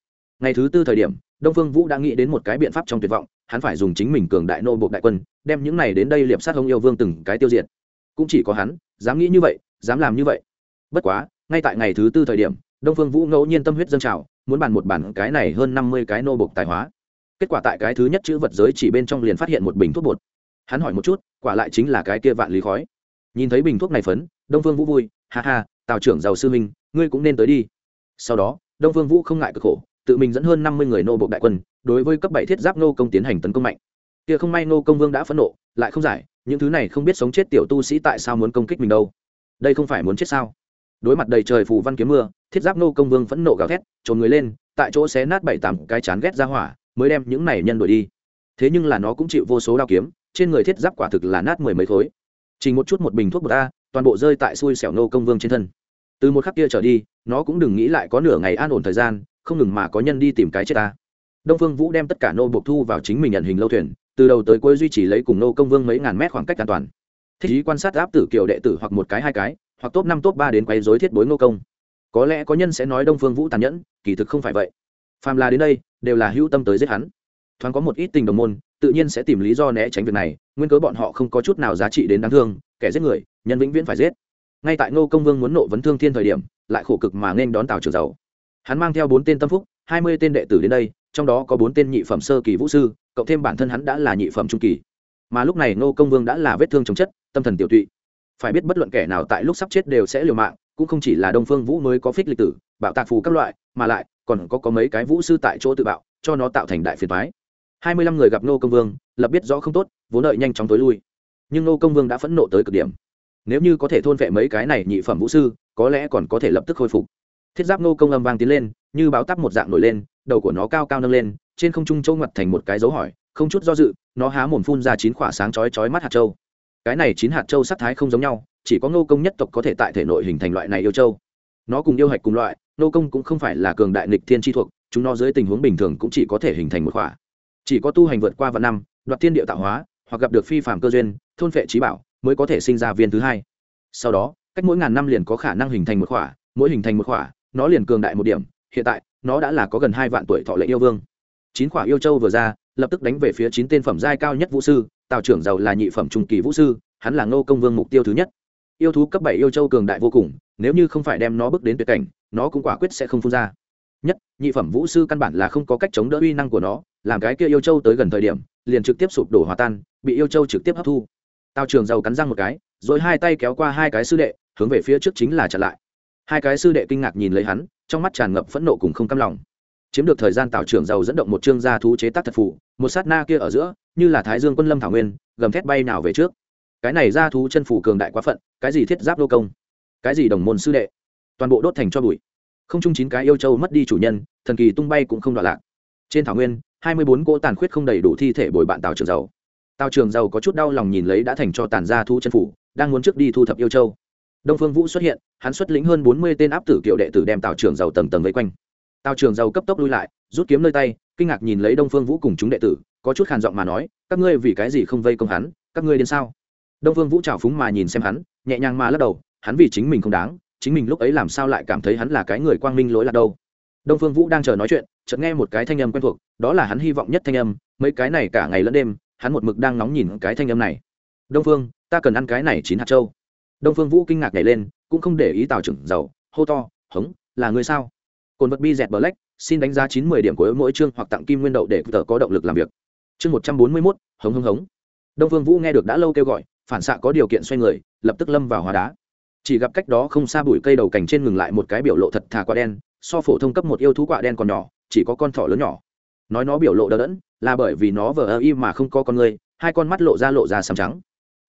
Ngày thứ tư thời điểm, đông phương vũ đã nghĩ đến một cái biện pháp trong tuyệt vọng, hắn phải dùng chính mình cường đại nô buộc đại quân, đem những này đến đây liệp sát hông yêu vương từng cái tiêu diệt. Cũng chỉ có hắn, dám nghĩ như vậy, dám làm như vậy. Bất quá, ngay tại ngày thứ tư thời điểm, đông phương vũ ngẫu nhiên tâm huyết dâng trào, muốn bàn một bản cái này hơn năm mươi cái nô buộc tài hóa. Kết quả tại cái thứ nhất chữ vật giới chỉ bên trong liền phát hiện một bình thuốc bột. Hắn hỏi một chút, quả lại chính là cái kia vạn lý khói. Nhìn thấy bình thuốc này phấn đông phương vũ vui, ha ha, tào trưởng giàu sư minh ngươi cũng nên tới đi. Sau đó, đông phương vũ không ngại cực khổ, tự mình dẫn hơn năm mươi người nô bộ đại quân, đối với cấp bảy thiết giáp nô công tiến hành tấn công mạnh. Kia không may nô công vương đã phẫn nộ, lại không giải, những thứ này không biết sống chết tiểu tu sĩ tại sao muốn công kích mình đâu. Đây không phải muốn chết sao? Đối mặt đầy trời phù văn kiếm mưa, thiết giáp nô công vương phẫn nộ gào thét, trồn người lên, tại chỗ xé nát bảy tám cái chán ghét ra hỏa, mới đem những này nhân đuổi đi. Thế nhưng là nó cũng chịu vô số đao kiếm, trên người thiết giáp quả thực là nát mười mấy khối. Chỉ một chút một bình thuốc bột a toàn bộ rơi tại xui xẻo nô công vương trên thân. Từ một khắc kia trở đi, nó cũng đừng nghĩ lại có nửa ngày an ổn thời gian, không ngừng mà có nhân đi tìm cái chết ta. Đông phương vũ đem tất cả nô buộc thu vào chính mình nhận hình lâu thuyền, từ đầu tới cuối duy trì lấy cùng nô công vương mấy ngàn mét khoảng cách an toàn. Thích ý quan sát áp tử kiều đệ tử hoặc một cái hai cái, hoặc top năm, top ba đến quay dối thiết bối nô công. Có lẽ có nhân sẽ nói đông phương vũ tàn nhẫn, kỳ thực không phải vậy. Phàm là đến đây, đều là hữu tâm tới giết hắn. Thoáng có một ít tình đồng môn, tự nhiên sẽ tìm lý do né tránh việc này, nguyên cớ bọn họ không có chút nào giá trị đến đáng thương, kẻ giết người nhân vĩnh viễn phải giết. Ngay tại ngô công vương muốn nộ vấn thương thiên thời điểm, lại khổ cực mà nên đón tào trường giàu. Hắn mang theo bốn tên tâm phúc, hai mươi tên đệ tử đến đây, trong đó có bốn tên nhị phẩm sơ kỳ vũ sư, cộng thêm bản thân hắn đã là nhị phẩm trung kỳ. Mà lúc này ngô công vương đã là vết thương chống chất, tâm thần tiểu tụy. Phải biết bất luận kẻ nào tại lúc sắp chết đều sẽ liều mạng, cũng không chỉ là đông phương vũ mới có phích lịch tử, bạo tạc phù các loại, mà lại còn có có mấy cái vũ sư tại chỗ tự bạo, cho nó tạo thành đại phiền thoái hai mươi lăm người gặp Ngô công vương, lập biết rõ không tốt, vốn đợi nhanh chóng tối lui. Nhưng Ngô công vương đã phẫn nộ tới cực điểm nếu như có thể thôn vệ mấy cái này nhị phẩm vũ sư, có lẽ còn có thể lập tức khôi phục. Thiết giáp nô công âm vang tiến lên, như báo tắp một dạng nổi lên, đầu của nó cao cao nâng lên, trên không trung châu ngặt thành một cái dấu hỏi, không chút do dự, nó há mồm phun ra chín khỏa sáng chói chói mắt hạt châu. Cái này chín hạt châu sắc thái không giống nhau, chỉ có nô công nhất tộc có thể tại thể nội hình thành loại này yêu châu. Nó cùng yêu hạch cùng loại, nô công cũng không phải là cường đại nịch thiên tri thuộc, chúng nó dưới tình huống bình thường cũng chỉ có thể hình thành một khỏa. Chỉ có tu hành vượt qua vạn năm, đoạt thiên địa tạo hóa, hoặc gặp được phi phạm cơ duyên, thôn phệ trí bảo mới có thể sinh ra viên thứ hai. Sau đó, cách mỗi ngàn năm liền có khả năng hình thành một khỏa, mỗi hình thành một khỏa, nó liền cường đại một điểm. Hiện tại, nó đã là có gần hai vạn tuổi thọ lệ yêu vương. Chín khỏa yêu châu vừa ra, lập tức đánh về phía chín tên phẩm giai cao nhất vũ sư. Tào trưởng giàu là nhị phẩm trung kỳ vũ sư, hắn là ngô công vương mục tiêu thứ nhất. Yêu thú cấp bảy yêu châu cường đại vô cùng, nếu như không phải đem nó bước đến tuyệt cảnh, nó cũng quả quyết sẽ không phun ra. Nhất, nhị phẩm vũ sư căn bản là không có cách chống đỡ uy năng của nó, làm cái kia yêu châu tới gần thời điểm, liền trực tiếp sụp đổ hòa tan, bị yêu châu trực tiếp hấp thu tào trường giàu cắn răng một cái, rồi hai tay kéo qua hai cái sư đệ, hướng về phía trước chính là chặn lại. Hai cái sư đệ kinh ngạc nhìn lấy hắn, trong mắt tràn ngập phẫn nộ cùng không căm lòng. Chiếm được thời gian tào trưởng giàu dẫn động một chương gia thú chế tác thật phụ một sát na kia ở giữa, như là thái dương quân lâm thảo nguyên, gầm thét bay nào về trước. Cái này gia thú chân phủ cường đại quá phận, cái gì thiết giáp đô công? Cái gì đồng môn sư đệ? Toàn bộ đốt thành cho bụi. Không chung chín cái yêu châu mất đi chủ nhân, thần kỳ tung bay cũng không đoạn lạc. Trên thảo nguyên, hai mươi bốn cỗ tàn khuyết không đầy đủ thi thể bồi bạn tào trường giàu tào trường giàu có chút đau lòng nhìn lấy đã thành cho tàn gia thu chân phủ, đang muốn trước đi thu thập yêu châu. Đông phương vũ xuất hiện, hắn xuất lĩnh hơn bốn mươi tên áp tử kiệu đệ tử đem tào trường giàu tầng tầng vây quanh. Tào trường giàu cấp tốc lui lại, rút kiếm nơi tay, kinh ngạc nhìn lấy đông phương vũ cùng chúng đệ tử, có chút khàn giọng mà nói, các ngươi vì cái gì không vây công hắn, các ngươi đến sao? Đông phương vũ trào phúng mà nhìn xem hắn, nhẹ nhàng mà lắc đầu, hắn vì chính mình không đáng, chính mình lúc ấy làm sao lại cảm thấy hắn là cái người quang minh lỗi lạc đâu? Đông phương vũ đang chờ nói chuyện, chợt nghe một cái thanh âm quen thuộc, đó là hắn hy vọng nhất thanh âm, mấy cái này cả ngày lẫn đêm hắn một mực đang nóng nhìn cái thanh âm này. Đông phương, ta cần ăn cái này chín hạt châu đông phương vũ kinh ngạc nhảy lên, cũng không để ý tào trưởng giàu, hô to, hống, là người sao? Cồn vật bi dẹt bờ lách xin đánh giá chín mươi điểm của mỗi chương hoặc tặng kim nguyên đậu để tờ có động lực làm việc. Chương một trăm bốn mươi mốt, hống hống hống. Đông phương vũ nghe được đã lâu kêu gọi, phản xạ có điều kiện xoay người, lập tức lâm vào hóa đá. Chỉ gặp cách đó không xa bụi cây đầu cành trên ngừng lại một cái biểu lộ thật thà quả đen, so phổ thông cấp một yêu thú quả đen còn nhỏ, chỉ có con thỏ lớn nhỏ. Nói nó biểu lộ đỡ đẫn là bởi vì nó vờ ơ y mà không có con người, hai con mắt lộ ra lộ ra sầm trắng.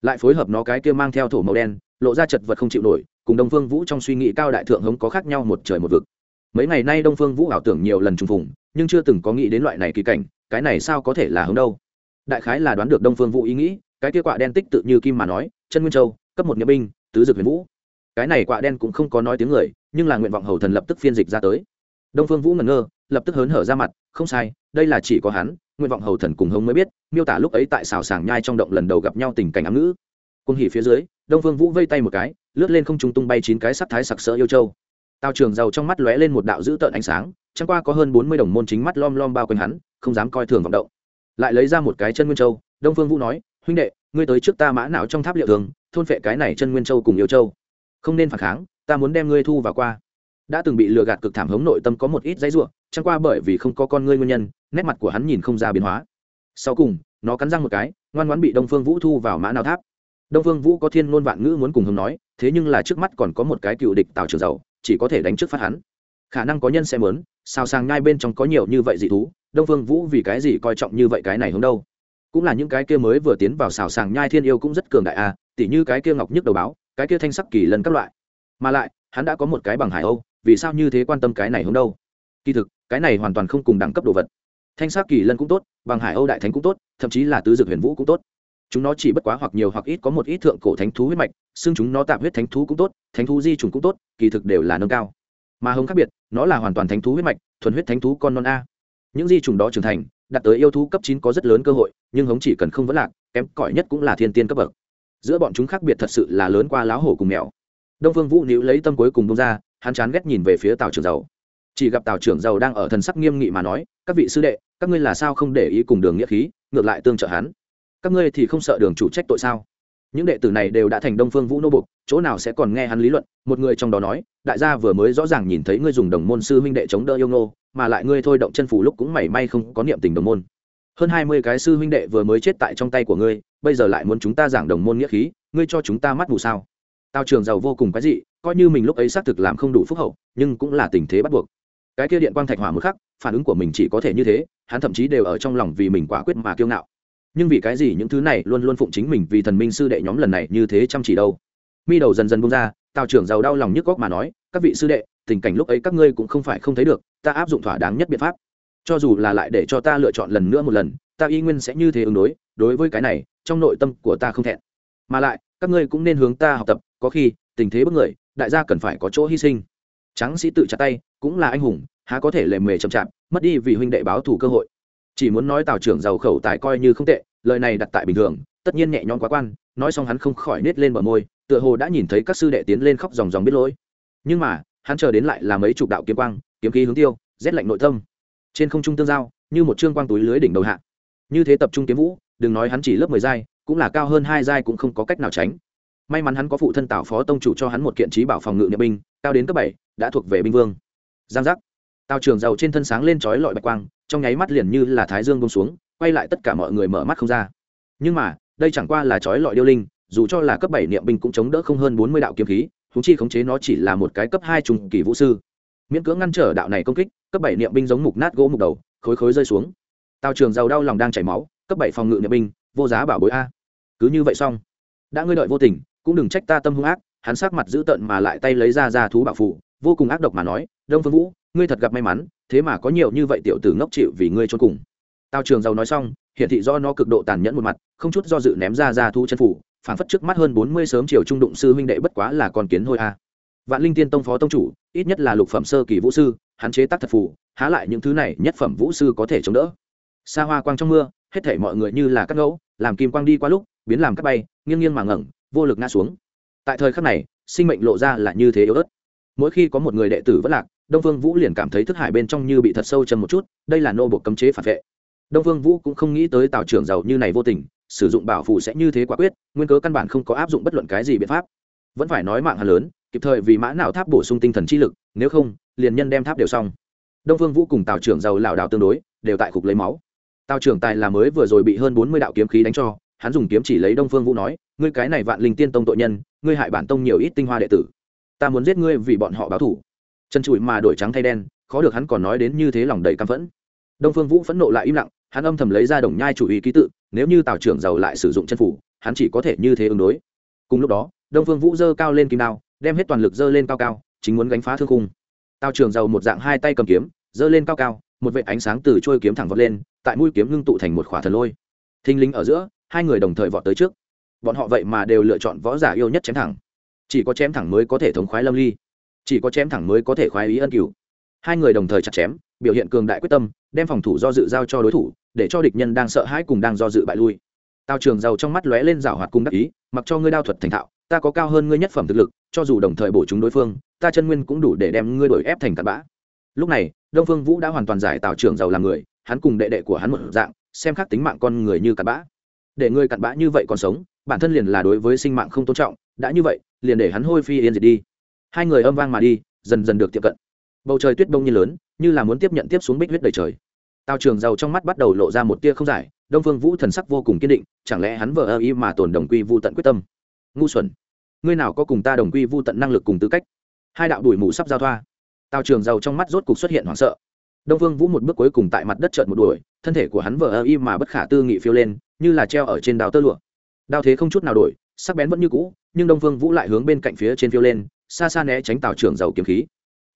Lại phối hợp nó cái kia mang theo thổ màu đen, lộ ra chật vật không chịu nổi, cùng đông phương vũ trong suy nghĩ cao đại thượng hống có khác nhau một trời một vực. Mấy ngày nay đông phương vũ ảo tưởng nhiều lần trùng phùng, nhưng chưa từng có nghĩ đến loại này kỳ cảnh, cái này sao có thể là hống đâu? Đại khái là đoán được đông phương vũ ý nghĩ, cái kia quạ đen tích tự như kim mà nói, chân nguyên châu, cấp một nghĩa binh, tứ dược huyền vũ. Cái này quạ đen cũng không có nói tiếng người, nhưng là nguyện vọng hầu thần lập tức phiên dịch ra tới. Đông phương vũ ngẩn ngơ, lập tức hớn hở ra mặt, không sai, đây là chỉ có hắn nguyện vọng hầu thần cùng hống mới biết, miêu tả lúc ấy tại xào sàng nhai trong động lần đầu gặp nhau tình cảnh ám ngữ. Cung hỉ phía dưới, đông phương vũ vây tay một cái, lướt lên không trung tung bay chín cái sắc thái sặc sỡ yêu châu. Tào trường giàu trong mắt lóe lên một đạo dữ tợn ánh sáng, chẳng qua có hơn bốn mươi đồng môn chính mắt lom lom bao quanh hắn, không dám coi thường vọng động. Lại lấy ra một cái chân nguyên châu, đông phương vũ nói, huynh đệ, ngươi tới trước ta mã não trong tháp liệu thường, thôn phệ cái này chân nguyên châu cùng yêu châu. Không nên phản kháng, ta muốn đem ngươi thu vào qua đã từng bị lừa gạt cực thảm hống nội tâm có một ít dãy ruộng chẳng qua bởi vì không có con ngươi nguyên nhân nét mặt của hắn nhìn không ra biến hóa. Sau cùng nó cắn răng một cái ngoan ngoãn bị đông phương vũ thu vào mã nào tháp. Đông phương vũ có thiên ngôn vạn ngữ muốn cùng hồng nói thế nhưng là trước mắt còn có một cái cựu địch tào trường giàu chỉ có thể đánh trước phát hắn. Khả năng có nhân sẽ mớn sao sang ngay bên trong có nhiều như vậy dị thú đông phương vũ vì cái gì coi trọng như vậy cái này hướng đâu? Cũng là những cái kia mới vừa tiến vào xào sàng nhai thiên yêu cũng rất cường đại a à, tỉ như cái kia ngọc nhức đầu báo cái kia thanh sắc kỳ lần các loại. Mà lại hắn đã có một cái bằng hải âu vì sao như thế quan tâm cái này hướng đâu? Kỳ thực, cái này hoàn toàn không cùng đẳng cấp đồ vật. Thanh sắc kỳ lân cũng tốt bằng hải âu đại thánh cũng tốt, thậm chí là tứ dược huyền vũ cũng tốt. Chúng nó chỉ bất quá hoặc nhiều hoặc ít có một ít thượng cổ thánh thú huyết mạch, xưng chúng nó tạm huyết thánh thú cũng tốt, thánh thú di trùng cũng tốt, kỳ thực đều là nâng cao. Mà hống khác biệt, nó là hoàn toàn thánh thú huyết mạch, thuần huyết thánh thú con non a. Những di trùng đó trưởng thành, đạt tới yêu thú cấp chín có rất lớn cơ hội, nhưng hống chỉ cần không vấn lạc, kém cỏi nhất cũng là thiên tiên cấp bậc. Giữa bọn chúng khác biệt thật sự là lớn qua láo hổ cùng mèo. Đông phương vũ níu lấy tâm cuối cùng bông ra hắn chán ghét nhìn về phía tào trưởng giàu. Chỉ gặp tào trưởng giàu đang ở thần sắc nghiêm nghị mà nói, các vị sư đệ, các ngươi là sao không để ý cùng đường nghĩa khí, ngược lại tương trợ hắn? Các ngươi thì không sợ đường chủ trách tội sao? Những đệ tử này đều đã thành đông phương vũ nô bục, chỗ nào sẽ còn nghe hắn lý luận, một người trong đó nói, đại gia vừa mới rõ ràng nhìn thấy ngươi dùng đồng môn sư huynh đệ chống đỡ yêu nô mà lại ngươi thôi động chân phủ lúc cũng mảy may không có niệm tình đồng môn. Hơn hai mươi cái sư huynh đệ vừa mới chết tại trong tay của ngươi, bây giờ lại muốn chúng ta giảng đồng môn nghĩa khí, ngươi cho chúng ta mắt mù sao? Tao trường giàu vô cùng cái gì coi như mình lúc ấy xác thực làm không đủ phúc hậu, nhưng cũng là tình thế bắt buộc. Cái kia điện quang thạch hỏa một khắc, phản ứng của mình chỉ có thể như thế, hắn thậm chí đều ở trong lòng vì mình quả quyết mà kiêu ngạo. Nhưng vì cái gì những thứ này luôn luôn phụng chính mình vì thần minh sư đệ nhóm lần này như thế chăm chỉ đâu? Mi đầu dần dần bung ra tào trưởng giàu đau lòng nhức góc mà nói, các vị sư đệ, tình cảnh lúc ấy các ngươi cũng không phải không thấy được, ta áp dụng thỏa đáng nhất biện pháp. Cho dù là lại để cho ta lựa chọn lần nữa một lần, ta y nguyên sẽ như thế ứng đối đối với cái này, trong nội tâm của ta không thẹn. Mà lại, các ngươi cũng nên hướng ta học tập có khi, tình thế bất người, đại gia cần phải có chỗ hy sinh. Tráng sĩ tự chặt tay, cũng là anh hùng, há có thể lề mề chậm chạp, mất đi vì huynh đệ báo thù cơ hội. Chỉ muốn nói tào trưởng giàu khẩu tài coi như không tệ, lời này đặt tại bình thường, tất nhiên nhẹ nhõm quá quan, nói xong hắn không khỏi nết lên bờ môi, tựa hồ đã nhìn thấy các sư đệ tiến lên khóc dòng dòng biết lỗi. Nhưng mà, hắn chờ đến lại là mấy chục đạo kiếm quang, kiếm khí hướng tiêu, rét lạnh nội tâm. Trên không trung tương giao, như một trương quang túi lưới đỉnh đầu hạ. Như thế tập trung kiếm vũ, đừng nói hắn chỉ lớp mười giai, cũng là cao hơn hai giai cũng không có cách nào tránh may mắn hắn có phụ thân tạo phó tông chủ cho hắn một kiện trí bảo phòng ngự nhập binh, cao đến cấp bảy, đã thuộc về binh vương. Giang giác. Tào trường giàu trên thân sáng lên trói lọi bạch quang, trong nháy mắt liền như là thái dương bông xuống, quay lại tất cả mọi người mở mắt không ra. Nhưng mà, đây chẳng qua là trói lọi điêu linh, dù cho là cấp bảy niệm binh cũng chống đỡ không hơn bốn mươi đạo kiếm khí thú chi khống chế nó chỉ là một cái cấp hai trùng kỳ vũ sư. Miễn cưỡng ngăn trở đạo này công kích, cấp bảy niệm binh giống mục nát gỗ mục đầu, khối khối rơi xuống. Tào trường giàu đau lòng đang chảy máu, cấp bảy phòng ngự niệm binh, vô giá bảo bối a. Cứ như vậy xong. Đã ngươi đợi vô tình cũng đừng trách ta tâm hung ác hắn sắc mặt dữ tợn mà lại tay lấy ra ra thú bảo phủ, vô cùng ác độc mà nói đông phương vũ ngươi thật gặp may mắn thế mà có nhiều như vậy tiểu tử ngốc chịu vì ngươi trốn cùng. Tào trường giàu nói xong hiện thị do nó cực độ tàn nhẫn một mặt không chút do dự ném ra ra thú chân phủ phản phất trước mắt hơn bốn mươi sớm chiều trung đụng sư huynh đệ bất quá là con kiến hôi a. Vạn linh tiên tông phó tông chủ ít nhất là lục phẩm sơ kỳ vũ sư hắn chế tác thật phủ há lại những thứ này nhất phẩm vũ sư có thể chống đỡ. Xa hoa quang trong mưa hết thể mọi người như là các ngẫu làm kim quang đi qua lúc biến làm các bay nghiêng nghiêng mà ngẩng vô lực ngã xuống. Tại thời khắc này, sinh mệnh lộ ra là như thế yếu ớt. Mỗi khi có một người đệ tử vất lạc, đông phương vũ liền cảm thấy thức hải bên trong như bị thật sâu châm một chút, đây là nô bộ cấm chế phản vệ. Đông phương vũ cũng không nghĩ tới tào trưởng giàu như này vô tình, sử dụng bảo phụ sẽ như thế quả quyết, nguyên cớ căn bản không có áp dụng bất luận cái gì biện pháp. Vẫn phải nói mạng hà lớn, kịp thời vì mã nào tháp bổ sung tinh thần chi lực, nếu không, liền nhân đem tháp đều xong. Đông phương vũ cùng tào trưởng giàu lảo đảo tương đối, đều tại khục lấy máu. Tào trưởng tài là mới vừa rồi bị hơn bốn mươi đạo kiếm khí đánh cho hắn dùng kiếm chỉ lấy đông phương vũ nói, ngươi cái này vạn linh tiên tông tội nhân, ngươi hại bản tông nhiều ít tinh hoa đệ tử. Ta muốn giết ngươi vì bọn họ báo thủ. Chân trụi mà đổi trắng thay đen, khó được hắn còn nói đến như thế lòng đầy căm phẫn. Đông phương vũ phẫn nộ lại im lặng, hắn âm thầm lấy ra đồng nhai chủ ý ký tự, nếu như tào trưởng giàu lại sử dụng chân phủ, hắn chỉ có thể như thế ứng đối. Cùng lúc đó, đông phương vũ giơ cao lên kim đao, đem hết toàn lực giơ lên cao cao, chính muốn gánh phá thương khung. Tào trưởng giàu một dạng hai tay cầm kiếm, giơ lên cao cao, một vệ ánh sáng từ trôi kiếm thẳng vọt lên, tại mũi kiếm ngưng tụ thành một khỏa thần lôi. Thinh linh ở giữa hai người đồng thời vọt tới trước. Bọn họ vậy mà đều lựa chọn võ giả yêu nhất chém thẳng. Chỉ có chém thẳng mới có thể thống khoái lâm ly. Chỉ có chém thẳng mới có thể khoái ý ân cửu. Hai người đồng thời chặt chém, biểu hiện cường đại quyết tâm, đem phòng thủ do dự giao cho đối thủ, để cho địch nhân đang sợ hãi cùng đang do dự bại lui. Tào trường giàu trong mắt lóe lên rào hoạt cùng đắc ý, mặc cho ngươi đao thuật thành thạo, ta có cao hơn ngươi nhất phẩm thực lực, cho dù đồng thời bổ chúng đối phương, ta chân nguyên cũng đủ để đem ngươi đổi ép thành cặn bã. Lúc này, đông phương vũ đã hoàn toàn giải tào trường giàu làm người, hắn cùng đệ đệ của hắn một dạng, xem khác tính mạng con người như cặn bã để người cặn bã như vậy còn sống, bản thân liền là đối với sinh mạng không tôn trọng, đã như vậy, liền để hắn hôi phi yên diệt đi. Hai người âm vang mà đi, dần dần được tiệm cận. Bầu trời tuyết đông như lớn, như là muốn tiếp nhận tiếp xuống bích huyết đầy trời. Tào trường giàu trong mắt bắt đầu lộ ra một tia không giải, đông phương vũ thần sắc vô cùng kiên định, chẳng lẽ hắn vờ ơ y mà tồn đồng quy vô tận quyết tâm? Ngu xuẩn, ngươi nào có cùng ta đồng quy vô tận năng lực cùng tư cách? Hai đạo đuổi mù sắp giao thoa. Tào trường giàu trong mắt rốt cục xuất hiện hoảng sợ. Đông phương vũ một bước cuối cùng tại mặt đất trợn một đuổi, thân thể của hắn vờ ơ y mà bất khả tư nghị phiêu lên như là treo ở trên đào tơ lụa. Đao thế không chút nào đổi, sắc bén vẫn như cũ, nhưng đông phương vũ lại hướng bên cạnh phía trên phiêu lên, xa xa né tránh tào trường giàu kiếm khí.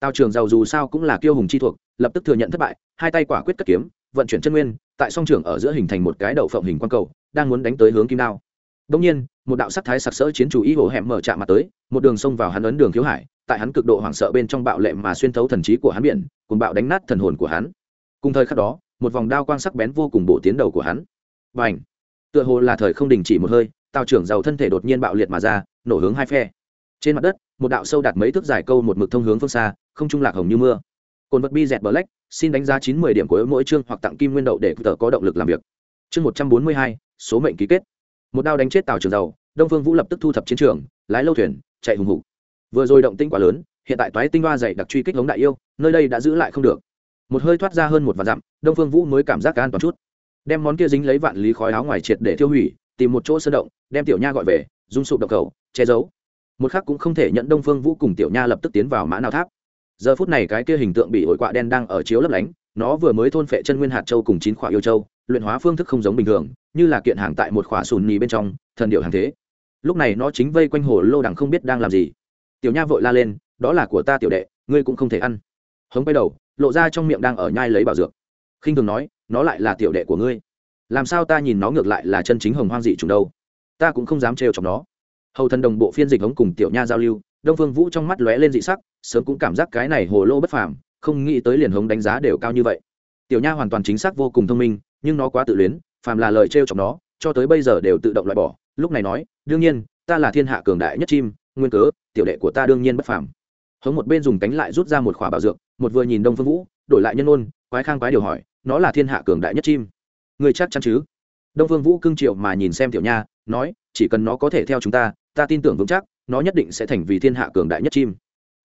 Tào trường giàu dù sao cũng là kiêu hùng chi thuộc, lập tức thừa nhận thất bại, hai tay quả quyết cất kiếm, vận chuyển chân nguyên, tại song trường ở giữa hình thành một cái đậu phộng hình quang cầu, đang muốn đánh tới hướng kim đao. Đông nhiên, một đạo sắc thái sặc sỡ chiến chủ ý hổ hẻm mở chạm mặt tới, một đường sông vào hắn ấn đường thiếu hải, tại hắn cực độ hoảng sợ bên trong bạo lệ mà xuyên thấu thần trí của hắn biển cùng bạo đánh nát thần hồn của hắn. Cùng thời khắc đó, một vòng đao quang sắc bén vô cùng bổ tiến đầu của hắn. Và ảnh tựa hồ là thời không đình chỉ một hơi, tào trưởng giàu thân thể đột nhiên bạo liệt mà ra, nổ hướng hai phe. Trên mặt đất, một đạo sâu đạt mấy thước dài câu một mực thông hướng phương xa, không trung lạc hồng như mưa. Cồn vật bi dẹt black xin đánh giá chín mươi điểm của mỗi chương hoặc tặng kim nguyên đậu để tờ có động lực làm việc. Chương một trăm bốn mươi hai, số mệnh ký kết. Một đao đánh chết tàu trưởng giàu, đông phương vũ lập tức thu thập chiến trường, lái lâu thuyền, chạy hùng hục. Vừa rồi động tinh quá lớn, hiện tại toái tinh hoa dày đặc truy kích hống đại yêu, nơi đây đã giữ lại không được. Một hơi thoát ra hơn một vạn dặm, đông phương vũ mới cảm giác an toàn chút đem món kia dính lấy vạn lý khói áo ngoài triệt để tiêu hủy, tìm một chỗ sơ động, đem tiểu nha gọi về dung sụp độc cầu che giấu. Một khắc cũng không thể nhận đông phương vũ cùng tiểu nha lập tức tiến vào mã nào tháp. Giờ phút này cái kia hình tượng bị ổi quạ đen đang ở chiếu lấp lánh, nó vừa mới thôn phệ chân nguyên hạt châu cùng chín khỏa yêu châu, luyện hóa phương thức không giống bình thường, như là kiện hàng tại một khỏa sùn nhì bên trong, thần điệu hàng thế. Lúc này nó chính vây quanh hồ lô đằng không biết đang làm gì. Tiểu nha vội la lên, đó là của ta tiểu đệ, ngươi cũng không thể ăn. Hống quay đầu, lộ ra trong miệng đang ở nhai lấy bảo dược. Khinh thường nói nó lại là tiểu đệ của ngươi. Làm sao ta nhìn nó ngược lại là chân chính hồng hoang dị trùng đâu? Ta cũng không dám trêu chọc nó. Hầu thần đồng bộ phiên dịch hống cùng tiểu nha giao lưu, đông phương vũ trong mắt lóe lên dị sắc, sớm cũng cảm giác cái này hồ lô bất phàm, không nghĩ tới liền hống đánh giá đều cao như vậy. Tiểu nha hoàn toàn chính xác vô cùng thông minh, nhưng nó quá tự luyến, phàm là lời trêu chọc nó, cho tới bây giờ đều tự động loại bỏ. Lúc này nói, đương nhiên, ta là thiên hạ cường đại nhất chim, nguyên cớ, tiểu đệ của ta đương nhiên bất phàm. Hống một bên dùng cánh lại rút ra một khỏa bảo dược, một vừa nhìn đông phương vũ, đổi lại nhân ôn quái khang quái điều hỏi, nó là thiên hạ cường đại nhất chim. Người chắc chắn chứ? Đông phương vũ cưng triệu mà nhìn xem tiểu nha, nói, chỉ cần nó có thể theo chúng ta ta tin tưởng vững chắc, nó nhất định sẽ thành vì thiên hạ cường đại nhất chim.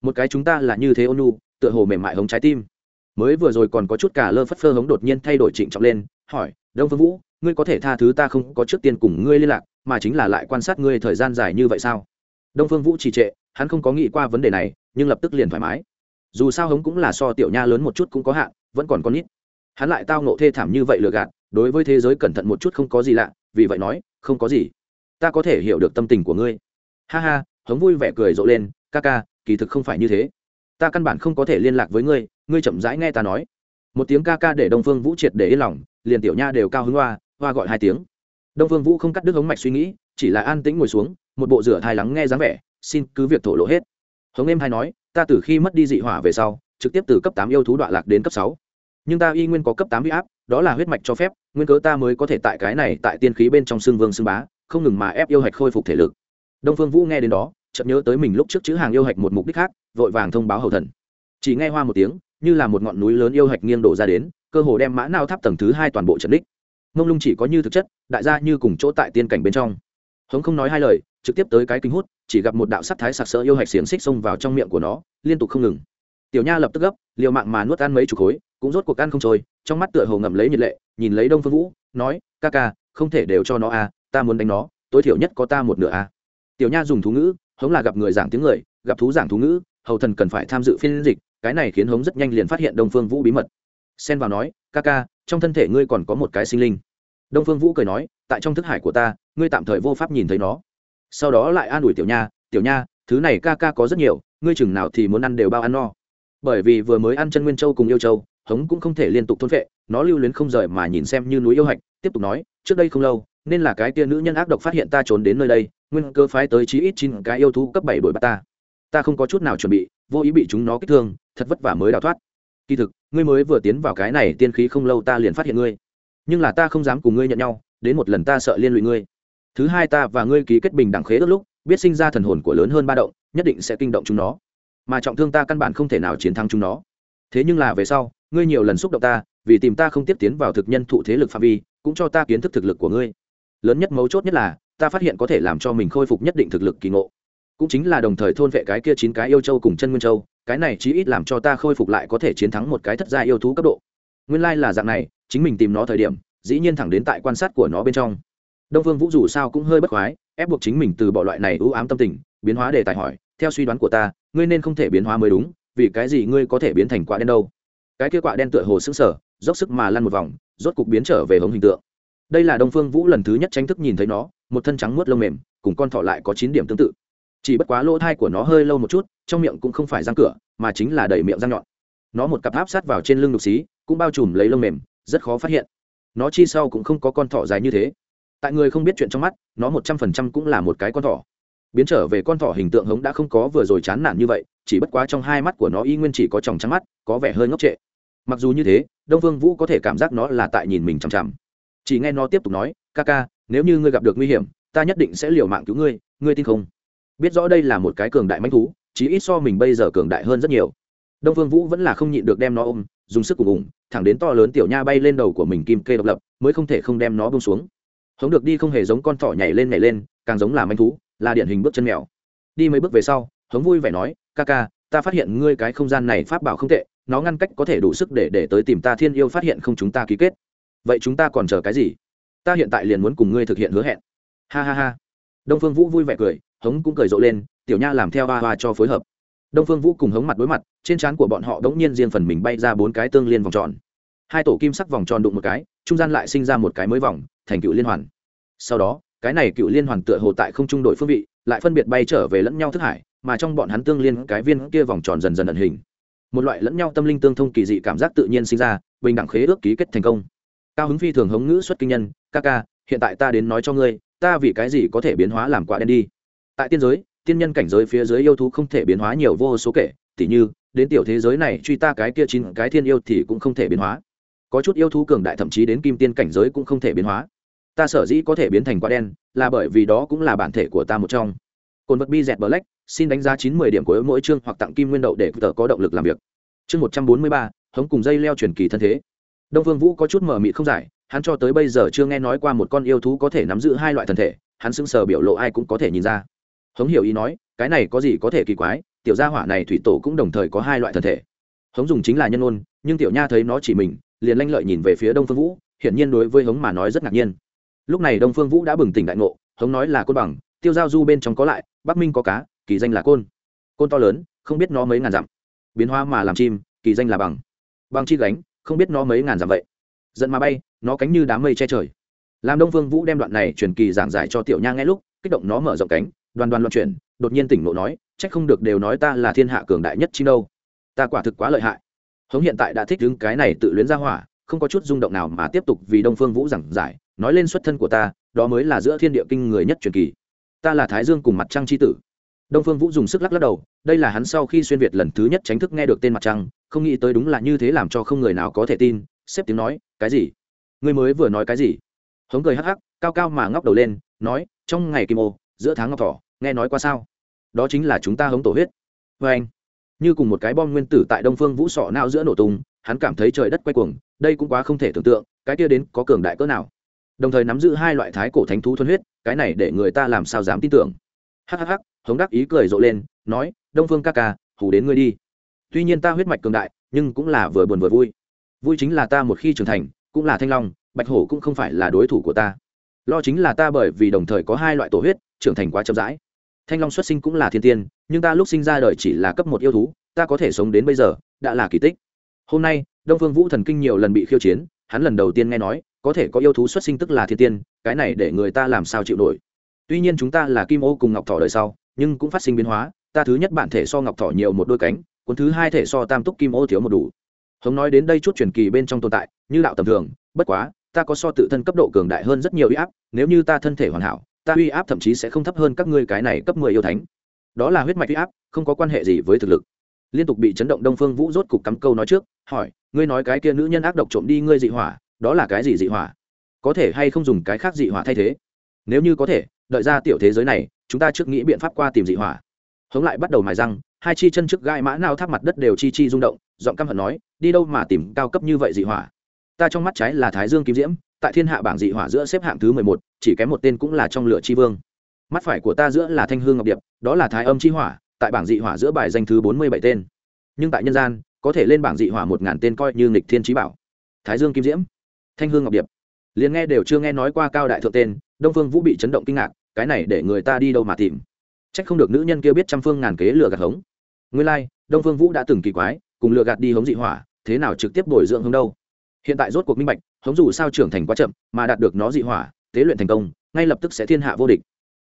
Một cái chúng ta là như thế ônu tựa hồ mềm mại hống trái tim. Mới vừa rồi còn có chút cả lơ phất phơ hống đột nhiên thay đổi trịnh trọng lên, hỏi, đông phương vũ, ngươi có thể tha thứ ta không? Có trước tiên cùng ngươi liên lạc, mà chính là lại quan sát ngươi thời gian dài như vậy sao? Đông phương vũ trì trệ, hắn không có nghĩ qua vấn đề này, nhưng lập tức liền thoải mái dù sao hống cũng là so tiểu nha lớn một chút cũng có hạn, vẫn còn con nít. Hắn lại tao nộ thê thảm như vậy lừa gạt, đối với thế giới cẩn thận một chút không có gì lạ, vì vậy nói, không có gì. Ta có thể hiểu được tâm tình của ngươi. Ha ha, hống vui vẻ cười rộ lên, ca ca, kỳ thực không phải như thế. Ta căn bản không có thể liên lạc với ngươi ngươi chậm rãi nghe ta nói. Một tiếng ca ca để đông phương vũ triệt để yên lòng, liền tiểu nha đều cao hứng hoa hoa gọi hai tiếng. Đông phương vũ không cắt đứt hống mạch suy nghĩ, chỉ là an tĩnh ngồi xuống, một bộ rửa thai lắng nghe dáng vẻ, xin cứ việc thổ lộ hết. Hống em hay nói ta từ khi mất đi dị hỏa về sau, trực tiếp từ cấp tám yêu thú đoạn lạc đến cấp sáu. Nhưng ta y nguyên có cấp tám huy áp, đó là huyết mạch cho phép, nguyên cớ ta mới có thể tại cái này, tại tiên khí bên trong xương vương xương bá, không ngừng mà ép yêu hạch khôi phục thể lực. Đông phương vũ nghe đến đó, chợt nhớ tới mình lúc trước chữ hàng yêu hạch một mục đích khác, vội vàng thông báo hầu thần. Chỉ nghe hoa một tiếng, như là một ngọn núi lớn yêu hạch nghiêng đổ ra đến, cơ hồ đem mã nao tháp tầng thứ hai toàn bộ trận đích. Mông lung chỉ có như thực chất, đại gia như cùng chỗ tại tiên cảnh bên trong. Hống không nói hai lời, trực tiếp tới cái kinh hút chỉ gặp một đạo sắc thái sặc sỡ yêu hạch xiềng xích xông vào trong miệng của nó liên tục không ngừng. Tiểu nha lập tức gấp liều mạng mà nuốt ăn mấy chục khối cũng rốt cuộc ăn không trôi trong mắt tựa hồ ngậm lấy nhiệt lệ nhìn lấy đông phương vũ nói ca ca không thể đều cho nó à, ta muốn đánh nó tối thiểu nhất có ta một nửa à. tiểu nha dùng thú ngữ hống là gặp người giảng tiếng người gặp thú giảng thú ngữ hầu thần cần phải tham dự phiên dịch cái này khiến hống rất nhanh liền phát hiện đông phương vũ bí mật. Xen vào nói ca ca trong thân thể ngươi còn có một cái sinh linh. Đông phương vũ cười nói tại trong thức hải của ta ngươi tạm thời vô pháp nhìn thấy nó sau đó lại an ủi tiểu nha tiểu nha thứ này ca ca có rất nhiều ngươi chừng nào thì muốn ăn đều bao ăn no. Bởi vì vừa mới ăn chân nguyên châu cùng yêu châu hống cũng không thể liên tục thôn vệ, nó lưu luyến không rời mà nhìn xem như núi yêu hạch tiếp tục nói trước đây không lâu nên là cái tia nữ nhân ác độc phát hiện ta trốn đến nơi đây nguyên cơ phái tới chí ít chín cái yêu thú cấp bảy đuổi bắt ta. Ta không có chút nào chuẩn bị vô ý bị chúng nó kích thương thật vất vả mới đào thoát. Kỳ thực ngươi mới vừa tiến vào cái này tiên khí không lâu ta liền phát hiện ngươi. Nhưng là ta không dám cùng ngươi nhận nhau đến một lần ta sợ liên lụy ngươi thứ hai ta và ngươi ký kết bình đẳng khế ước lúc, biết sinh ra thần hồn của lớn hơn ba động, nhất định sẽ kinh động chúng nó. Mà trọng thương ta căn bản không thể nào chiến thắng chúng nó. Thế nhưng là về sau, ngươi nhiều lần xúc động ta, vì tìm ta không tiếp tiến vào thực nhân thụ thế lực phạm vi, cũng cho ta kiến thức thực lực của ngươi. Lớn nhất mấu chốt nhất là, ta phát hiện có thể làm cho mình khôi phục nhất định thực lực kỳ ngộ. Cũng chính là đồng thời thôn vệ cái kia chín cái yêu châu cùng chân nguyên châu, cái này chí ít làm cho ta khôi phục lại có thể chiến thắng một cái thất gia yêu thú cấp độ. Nguyên lai là dạng này, chính mình tìm nó thời điểm, dĩ nhiên thẳng đến tại quan sát của nó bên trong đông phương vũ dù sao cũng hơi bất khoái, ép buộc chính mình từ bỏ loại này ưu ám tâm tình, biến hóa đề tài hỏi, theo suy đoán của ta, ngươi nên không thể biến hóa mới đúng, vì cái gì ngươi có thể biến thành quả đen đâu? Cái kia quả đen tựa hồ sững sờ, dốc sức mà lăn một vòng, rốt cục biến trở về hống hình tượng. Đây là đông phương vũ lần thứ nhất tranh thức nhìn thấy nó, một thân trắng muốt lông mềm, cùng con thỏ lại có chín điểm tương tự. Chỉ bất quá lỗ thai của nó hơi lâu một chút, trong miệng cũng không phải răng cửa, mà chính là đầy miệng răng nhọn. Nó một cặp áp sát vào trên lưng đục xí cũng bao trùm lấy lông mềm, rất khó phát hiện. Nó chi sau cũng không có con thỏ dài như thế tại người không biết chuyện trong mắt, nó một trăm phần trăm cũng là một cái con thỏ. Biến trở về con thỏ hình tượng hống đã không có vừa rồi chán nản như vậy, chỉ bất quá trong hai mắt của nó y nguyên chỉ có tròng trắng mắt, có vẻ hơi ngốc trệ. Mặc dù như thế, đông phương vũ có thể cảm giác nó là tại nhìn mình chằm chằm. Chỉ nghe nó tiếp tục nói, ca ca, nếu như ngươi gặp được nguy hiểm, ta nhất định sẽ liều mạng cứu ngươi ngươi tin không? Biết rõ đây là một cái cường đại manh thú, chí ít so mình bây giờ cường đại hơn rất nhiều. Đông phương vũ vẫn là không nhịn được đem nó ôm, dùng sức cùng ủng, thẳng đến to lớn tiểu nha bay lên đầu của mình kim kê độc lập, mới không thể không đem nó bông xuống hống được đi không hề giống con thỏ nhảy lên nhảy lên, càng giống là manh thú, là điển hình bước chân mèo. Đi mấy bước về sau, hống vui vẻ nói, ca ca, ta phát hiện ngươi cái không gian này pháp bảo không tệ, nó ngăn cách có thể đủ sức để để tới tìm ta thiên yêu phát hiện không chúng ta ký kết. Vậy chúng ta còn chờ cái gì? Ta hiện tại liền muốn cùng ngươi thực hiện hứa hẹn. Ha ha ha. Đông phương vũ vui vẻ cười, hống cũng cười rộ lên, tiểu nha làm theo hoa hoa cho phối hợp. Đông phương vũ cùng hống mặt đối mặt, trên trán của bọn họ đống nhiên riêng phần mình bay ra bốn cái tương liên vòng tròn hai tổ kim sắc vòng tròn đụng một cái, trung gian lại sinh ra một cái mới vòng, thành cựu liên hoàn. Sau đó, cái này cựu liên hoàn tựa hồ tại không trung đội phương vị, lại phân biệt bay trở về lẫn nhau thức hải, mà trong bọn hắn tương liên cái viên kia vòng tròn dần dần ẩn hình. Một loại lẫn nhau tâm linh tương thông kỳ dị cảm giác tự nhiên sinh ra, bình đẳng khế ước ký kết thành công. Cao hứng phi thường hống ngữ xuất kinh nhân, ca ca, hiện tại ta đến nói cho ngươi, ta vì cái gì có thể biến hóa làm quả đen đi? Tại tiên giới, tiên nhân cảnh giới phía dưới yêu thú không thể biến hóa nhiều vô số kể, tỉ như, đến tiểu thế giới này truy ta cái kia chín cái thiên yêu thì cũng không thể biến hóa có chút yêu thú cường đại thậm chí đến kim tiên cảnh giới cũng không thể biến hóa. Ta sở dĩ có thể biến thành quả đen, là bởi vì đó cũng là bản thể của ta một trong. Cồn vật bi dẹt black, xin đánh giá chín mươi điểm của mỗi chương hoặc tặng kim nguyên đậu để tờ có động lực làm việc. Chương một trăm bốn mươi ba, hống cùng dây leo truyền kỳ thân thế. Đông vương vũ có chút mờ mịt không giải, hắn cho tới bây giờ chưa nghe nói qua một con yêu thú có thể nắm giữ hai loại thân thể, hắn sững sờ biểu lộ ai cũng có thể nhìn ra. Hống hiểu ý nói, cái này có gì có thể kỳ quái, tiểu gia hỏa này thủy tổ cũng đồng thời có hai loại thân thể. Hống dùng chính là nhân ôn, nhưng tiểu nha thấy nó chỉ mình liền lanh lợi nhìn về phía đông phương vũ, hiển nhiên đối với hống mà nói rất ngạc nhiên. Lúc này đông phương vũ đã bừng tỉnh đại ngộ, hống nói là côn bằng, tiêu giao du bên trong có lại, bắc minh có cá, kỳ danh là côn. Côn to lớn, không biết nó mấy ngàn dặm. Biến hóa mà làm chim, kỳ danh là bằng. Bằng chi gánh, không biết nó mấy ngàn dặm vậy. Giận mà bay, nó cánh như đám mây che trời. Làm đông phương vũ đem đoạn này truyền kỳ giảng giải cho tiểu nha nghe lúc, kích động nó mở rộng cánh, đoàn đoàn loạn chuyển, đột nhiên tỉnh ngộ nói trách không được đều nói ta là thiên hạ cường đại nhất chi đâu. Ta quả thực quá lợi hại hống hiện tại đã thích đứng cái này tự luyến ra hỏa, không có chút rung động nào mà tiếp tục vì đông phương vũ giảng giải, nói lên xuất thân của ta, đó mới là giữa thiên địa kinh người nhất truyền kỳ. Ta là thái dương cùng mặt trăng c h i tử. Đông phương vũ dùng sức lắc lắc đầu, đây là hắn sau khi xuyên việt lần thứ nhất tránh thức nghe được tên mặt trăng, không nghĩ tới đúng là như thế làm cho không người nào có thể tin, xếp tiếng nói, cái gì? Ngươi mới vừa nói cái gì? Hống cười hắc hắc, cao cao mà ngóc đầu lên, nói, trong ngày kim ô, giữa tháng ngọc thỏ, nghe nói qua sao? Đó chính là chúng ta hống tổ huyết. Vê anh như cùng một cái bom nguyên tử tại đông phương vũ sọ nao giữa nổ tung, hắn cảm thấy trời đất quay cuồng, đây cũng quá không thể tưởng tượng, cái kia đến có cường đại cỡ nào. Đồng thời nắm giữ hai loại thái cổ thánh thú thuần huyết, cái này để người ta làm sao dám tin tưởng. Hhh hống đắc ý cười rộ lên, nói, đông phương ca ca hủ đến ngươi đi. Tuy nhiên ta huyết mạch cường đại, nhưng cũng là vừa buồn vừa vui. Vui chính là ta một khi trưởng thành, cũng là thanh long, bạch hổ cũng không phải là đối thủ của ta. Lo chính là ta bởi vì đồng thời có hai loại tổ huyết, trưởng thành quá chậm rãi thanh long xuất sinh cũng là thiên tiên, nhưng ta lúc sinh ra đời chỉ là cấp một yêu thú, ta có thể sống đến bây giờ, đã là kỳ tích. Hôm nay, đông phương vũ thần kinh nhiều lần bị khiêu chiến, hắn lần đầu tiên nghe nói, có thể có yêu thú xuất sinh tức là thiên tiên, cái này để người ta làm sao chịu nổi. Tuy nhiên chúng ta là kim ô cùng ngọc thỏ đời sau, nhưng cũng phát sinh biến hóa, ta thứ nhất bản thể so ngọc thỏ nhiều một đôi cánh, cuốn thứ hai thể so tam túc kim ô thiếu một đủ. Hống nói đến đây chút truyền kỳ bên trong tồn tại, như đạo tầm thường, bất quá, ta có so tự thân cấp độ cường đại hơn rất nhiều uy áp, nếu như ta thân thể hoàn hảo ta uy áp thậm chí sẽ không thấp hơn các ngươi cái này cấp mười yêu thánh. Đó là huyết mạch uy áp, không có quan hệ gì với thực lực. Liên tục bị chấn động đông phương vũ rốt cục cắm câu nói trước, hỏi, ngươi nói cái kia nữ nhân ác độc trộm đi ngươi dị hỏa, đó là cái gì dị hỏa? Có thể hay không dùng cái khác dị hỏa thay thế? Nếu như có thể, đợi ra tiểu thế giới này, chúng ta trước nghĩ biện pháp qua tìm dị hỏa. Hống lại bắt đầu mài răng, hai chi chân trước gai mã nào tháp mặt đất đều chi chi rung động, giọng căm hận nói, đi đâu mà tìm cao cấp như vậy dị hỏa? Ta trong mắt trái là thái dương kim diễm tại thiên hạ bảng dị hỏa giữa xếp hạng thứ mười một chỉ kém một tên cũng là trong lửa chi vương. Mắt phải của ta giữa là thanh hương ngọc điệp đó là thái âm chi hỏa tại bảng dị hỏa giữa bài danh thứ bốn mươi bảy tên. Nhưng tại nhân gian có thể lên bảng dị hỏa một ngàn tên coi như nghịch thiên trí bảo. Thái dương kim diễm thanh hương ngọc điệp. Liền nghe đều chưa nghe nói qua cao đại thượng tên đông phương vũ bị chấn động kinh ngạc cái này để người ta đi đâu mà tìm? C h ắ c không được nữ nhân kia biết trăm phương ngàn kế lừa gạt hống. Nguyên lai、like, đông phương vũ đã từng kỳ quái cùng lừa gạt đi hống dị hỏa thế nào trực tiếp bồi dưỡng hống đâu? Hiện tại rốt cuộc minh bạch hống dù sao trưởng thành quá chậm, mà đạt được nó dị hỏa, tế luyện thành công, ngay lập tức sẽ thiên hạ vô địch.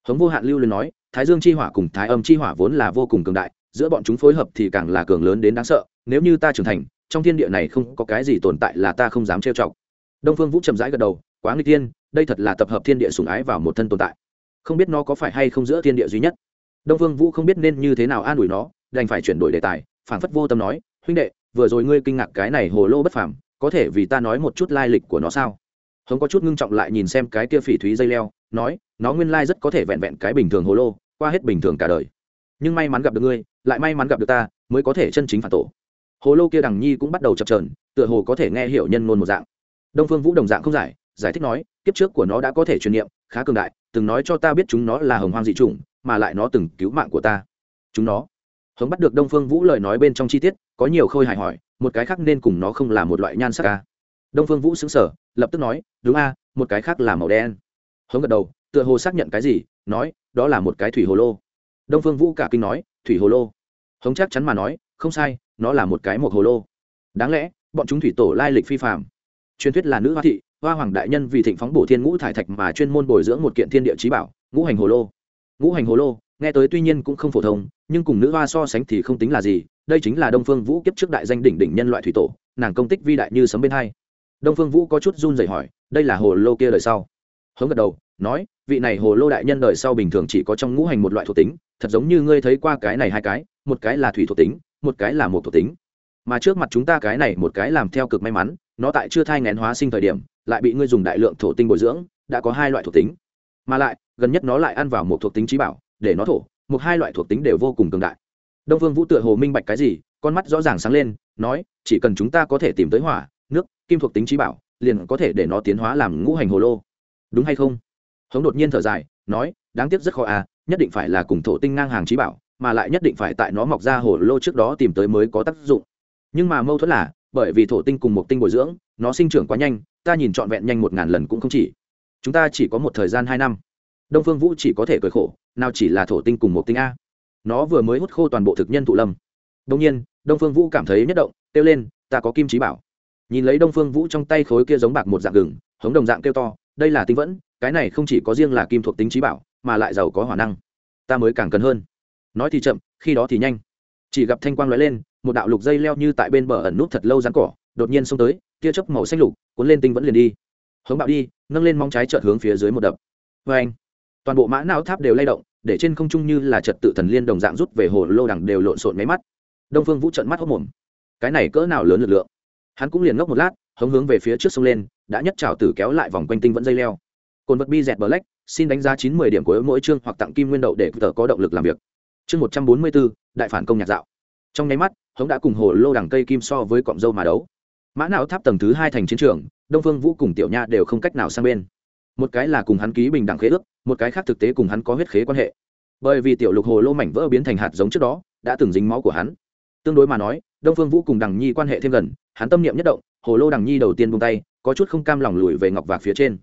Hống vô hạn lưu liền nói, thái dương chi hỏa cùng thái âm chi hỏa vốn là vô cùng cường đại, giữa bọn chúng phối hợp thì càng là cường lớn đến đáng sợ, nếu như ta trưởng thành, trong thiên địa này không có cái gì tồn tại là ta không dám trêu chọc. Đông phương vũ chậm rãi gật đầu, quá nguy tiên đây thật là tập hợp thiên địa sùng ái vào một thân tồn tại. Không biết nó có phải hay không giữa thiên địa duy nhất. Đông phương vũ không biết nên như thế nào an ủi nó, đành phải chuyển đổi đề tài phản phất vô tâm nói, huynh đệ, vừa rồi ngươi kinh ngạc cái này hồ lô bất phàm có thể vì ta nói một chút lai lịch của nó sao? Hống có chút ngưng trọng lại nhìn xem cái kia phỉ thúy dây leo, nói, nó nguyên lai rất có thể vẹn vẹn cái bình thường hồ lô, qua hết bình thường cả đời. Nhưng may mắn gặp được ngươi, lại may mắn gặp được ta, mới có thể chân chính phản tổ. Hồ lô kia đằng nhi cũng bắt đầu chập trờn tựa hồ có thể nghe hiểu nhân ngôn một dạng. Đông phương vũ đồng dạng không giải giải thích nói, kiếp trước của nó đã có thể truyền niệm, khá cường đại, từng nói cho ta biết chúng nó là hồng hoang dị chủng, mà lại nó từng cứu mạng của ta. Chúng nó hống bắt được đông phương vũ lời nói bên trong chi tiết, có nhiều khôi hài hỏi, một cái khác nên cùng nó không là một loại nhan sắc ca đông phương vũ xứng sở lập tức nói, đúng a, một cái khác là màu đen. Hống gật đầu, tựa hồ xác nhận cái gì, nói, đó là một cái thủy hồ lô. Đông phương vũ cả kinh nói, thủy hồ lô. Hống chắc chắn mà nói, không sai, nó là một cái một hồ lô. Đáng lẽ, bọn chúng thủy tổ lai lịch phi phạm truyền thuyết là nữ hoa thị, hoa hoàng đại nhân vì thịnh phóng bổ thiên ngũ thải thạch mà chuyên môn bồi dưỡng một kiện thiên địa trí bảo, ngũ hành hồ lô. Ngũ hành hồ lô nghe tới tuy nhiên cũng không phổ thông, nhưng cùng nữ hoa so sánh thì không tính là gì, đây chính là đông phương vũ kiếp trước đại danh đỉnh đỉnh nhân loại thủy tổ, nàng công tích vi đại như sấm bên hai. Đông phương vũ có chút run rẩy hỏi, đây là hồ lô kia đời sau? Hướng gật đầu, nói, vị này hồ lô đại nhân đời sau bình thường chỉ có trong ngũ hành một loại thuộc tính, thật giống như ngươi thấy qua cái này hai cái, một cái là thủy thuộc tính, một cái là một thuộc tính. Mà trước mặt chúng ta cái này một cái làm theo cực may mắn, nó tại chưa thai ngén hóa sinh thời điểm, lại bị ngươi dùng đại lượng thổ tinh bồi dưỡng, đã có hai loại thuộc tính. Mà lại, gần nhất nó lại ăn vào một thuộc tính trí bảo để nó thổ, một hai loại thuộc tính đều vô cùng cường đại. Đông vương vũ tựa hồ minh bạch cái gì, con mắt rõ ràng sáng lên, nói, chỉ cần chúng ta có thể tìm tới hỏa, nước, kim thuộc tính trí bảo, liền có thể để nó tiến hóa làm ngũ hành hồ lô. Đúng hay không? Hống đột nhiên thở dài, nói, đáng tiếc rất khó à nhất định phải là cùng thổ tinh ngang hàng trí bảo, mà lại nhất định phải tại nó mọc ra hồ lô trước đó tìm tới mới có tác dụng. Nhưng mà mâu thuẫn là, bởi vì thổ tinh cùng một tinh bồi dưỡng, nó sinh trưởng quá nhanh, ta nhìn trọn vẹn nhanh một ngàn lần cũng không chỉ. Chúng ta chỉ có một thời gian hai năm đông phương vũ chỉ có thể cười khổ, nào chỉ là thổ tinh cùng một tinh a. Nó vừa mới hút khô toàn bộ thực nhân thụ lâm. Đông nhiên, đông phương vũ cảm thấy nhất động, kêu lên, ta có kim trí bảo. Nhìn lấy đông phương vũ trong tay khối kia giống bạc một dạng gừng, hống đồng dạng kêu to, đây là tinh vẫn, cái này không chỉ có riêng là kim thuộc tính trí bảo, mà lại giàu có hỏa năng. Ta mới càng cần hơn. Nói thì chậm, khi đó thì nhanh. Chỉ gặp thanh quang lóe lên, một đạo lục dây leo như tại bên bờ ẩn nút thật lâu rắn cỏ, đột nhiên xông tới, tia chớp màu xanh lục, cuốn lên tinh vẫn liền đi. Hướng bạo đi, nâng lên móng trái trợt hướng phía dưới một đập. Vê anh toàn bộ mã não tháp đều lay động, để trên không trung như là trật tự thần liên đồng dạng rút về hồ lô đằng đều lộn xộn máy mắt. Đông phương vũ trận mắt hốc mồm. Cái này cỡ nào lớn lực lượng? Hắn cũng liền ngốc một lát, hống hướng về phía trước sông lên, đã nhất trào tử kéo lại vòng quanh tinh vẫn dây leo. Cồn vật bi dẹt black xin đánh giá chín mươi điểm của mỗi chương hoặc tặng kim nguyên đậu để tờ có động lực làm việc. Chương một trăm bốn mươi bốn, đại phản công nhạc dạo. Trong nháy mắt, hống đã cùng hồ lô đằng cây kim so với cọng dâu mà đấu. Mã não tháp tầng thứ hai thành chiến trường, đông phương vũ cùng tiểu nha đều không cách nào sang bên một cái là cùng hắn ký bình đẳng khế ước, một cái khác thực tế cùng hắn có huyết khế quan hệ. Bởi vì tiểu lục hồ lô mảnh vỡ biến thành hạt giống trước đó, đã từng dính máu của hắn. Tương đối mà nói, đông phương vũ cùng đằng nhi quan hệ thêm gần, hắn tâm niệm nhất động, hồ lô đằng nhi đầu tiên buông tay, có chút không cam lòng lùi về ngọc vạc phía trên.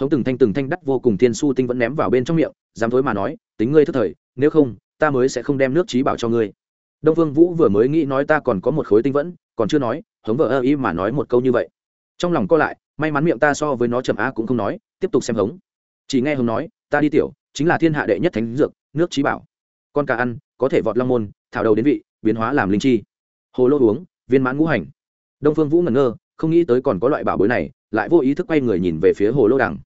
Hống từng thanh từng thanh đắt vô cùng thiên su tinh vẫn ném vào bên trong miệng, dám thối mà nói, tính ngươi thức thời, nếu không, ta mới sẽ không đem nước trí bảo cho ngươi. Đông phương vũ vừa mới nghĩ nói ta còn có một khối tinh vẫn, còn chưa nói, hống vợ ơ y mà nói một câu như vậy. Trong lòng co lại may mắn miệng ta so với nó chậm a cũng không nói, tiếp tục xem hống. Chỉ nghe hống nói, ta đi tiểu, chính là thiên hạ đệ nhất thánh dược, nước trí bảo. Con cá ăn, có thể vọt long môn, thảo đầu đến vị, biến hóa làm linh chi. Hồ lô uống, viên mãn ngũ hành. Đông phương vũ ngẩn ngơ, không nghĩ tới còn có loại bảo bối này, lại vô ý thức quay người nhìn về phía hồ lô đằng.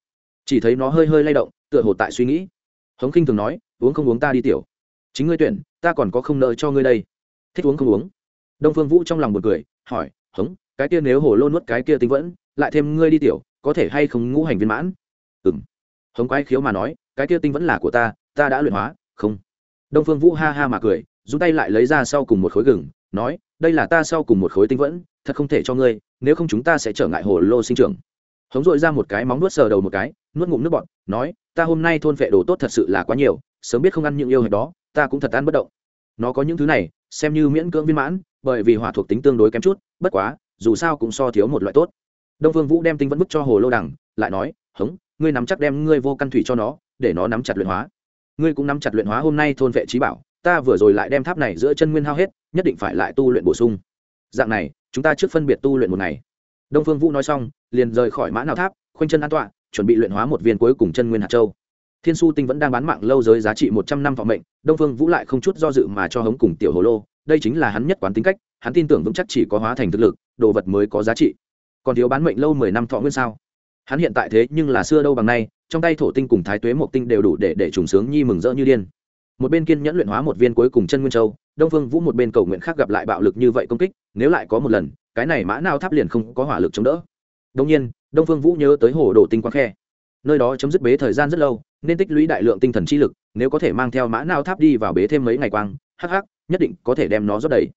Chỉ thấy nó hơi hơi lay động, tựa hồ tại suy nghĩ. Hống khinh thường nói, uống không uống ta đi tiểu. Chính ngươi tuyển, ta còn có không nợ cho ngươi đây. Thích uống không uống. Đông phương vũ trong lòng một cười, hỏi, hống, cái kia nếu hồ lô nuốt cái kia tính vẫn lại thêm ngươi đi tiểu, có thể hay không ngũ hành viên mãn? Ừ m hống quái khiếu mà nói, cái kia tinh vẫn là của ta ta đã luyện hóa, không. Đông phương vũ ha ha mà cười dùng tay lại lấy ra sau cùng một khối gừng, nói, đây là ta sau cùng một khối tinh vẫn, thật không thể cho ngươi, nếu không chúng ta sẽ trở ngại hồ lô sinh trưởng. Hống dội ra một cái móng nuốt sờ đầu một cái, nuốt ngụm nước bọt, nói, ta hôm nay thôn vệ đồ tốt thật sự là quá nhiều, sớm biết không ăn những yêu hệt đó, ta cũng thật ăn bất động. Nó có những thứ này, xem như miễn cưỡng viên mãn, bởi vì hỏa thuộc tính tương đối kém chút, bất quá, dù sao cũng so thiếu một loại tốt đông phương vũ đem tinh vẫn bức cho hồ lô đằng, lại nói, hống, ngươi nắm chắc đem ngươi vô căn thủy cho nó, để nó nắm chặt luyện hóa. Ngươi cũng nắm chặt luyện hóa hôm nay thôn vệ trí bảo, ta vừa rồi lại đem tháp này giữa chân nguyên hao hết, nhất định phải lại tu luyện bổ sung. Dạng này, chúng ta trước phân biệt tu luyện một ngày. Đông phương vũ nói xong, liền rời khỏi mã nào tháp, khoanh chân an tọa, chuẩn bị luyện hóa một viên cuối cùng chân nguyên hạt châu. Thiên su tinh vẫn đang bán mạng lâu giới giá trị một trăm năm vọng mệnh, đông phương vũ lại không chút do dự mà cho hống cùng tiểu hồ lô, đây chính là hắn nhất quán tính cách, hắn tin tưởng vững chắc chỉ có hóa thành thực lực, đồ vật mới có giá trị còn thiếu bán mệnh lâu mười năm thọ nguyên sao? Hắn hiện tại thế nhưng là xưa đâu bằng nay, trong tay thổ tinh cùng thái tuế một tinh đều đủ để để trùng sướng nhi mừng rỡ như điên. Một bên kiên nhẫn luyện hóa một viên cuối cùng chân nguyên châu, đông phương vũ một bên cầu nguyện khác gặp lại bạo lực như vậy công kích, nếu lại có một lần, cái này mã nào tháp liền không có hỏa lực chống đỡ. Đông nhiên, đông phương vũ nhớ tới hồ đồ tinh quang khe. Nơi đó chấm dứt bế thời gian rất lâu, nên tích lũy đại lượng tinh thần chi lực, nếu có thể mang theo mã nào tháp đi vào bế thêm mấy ngày quang, hắc hắc, nhất định có thể đem nó rót đầy.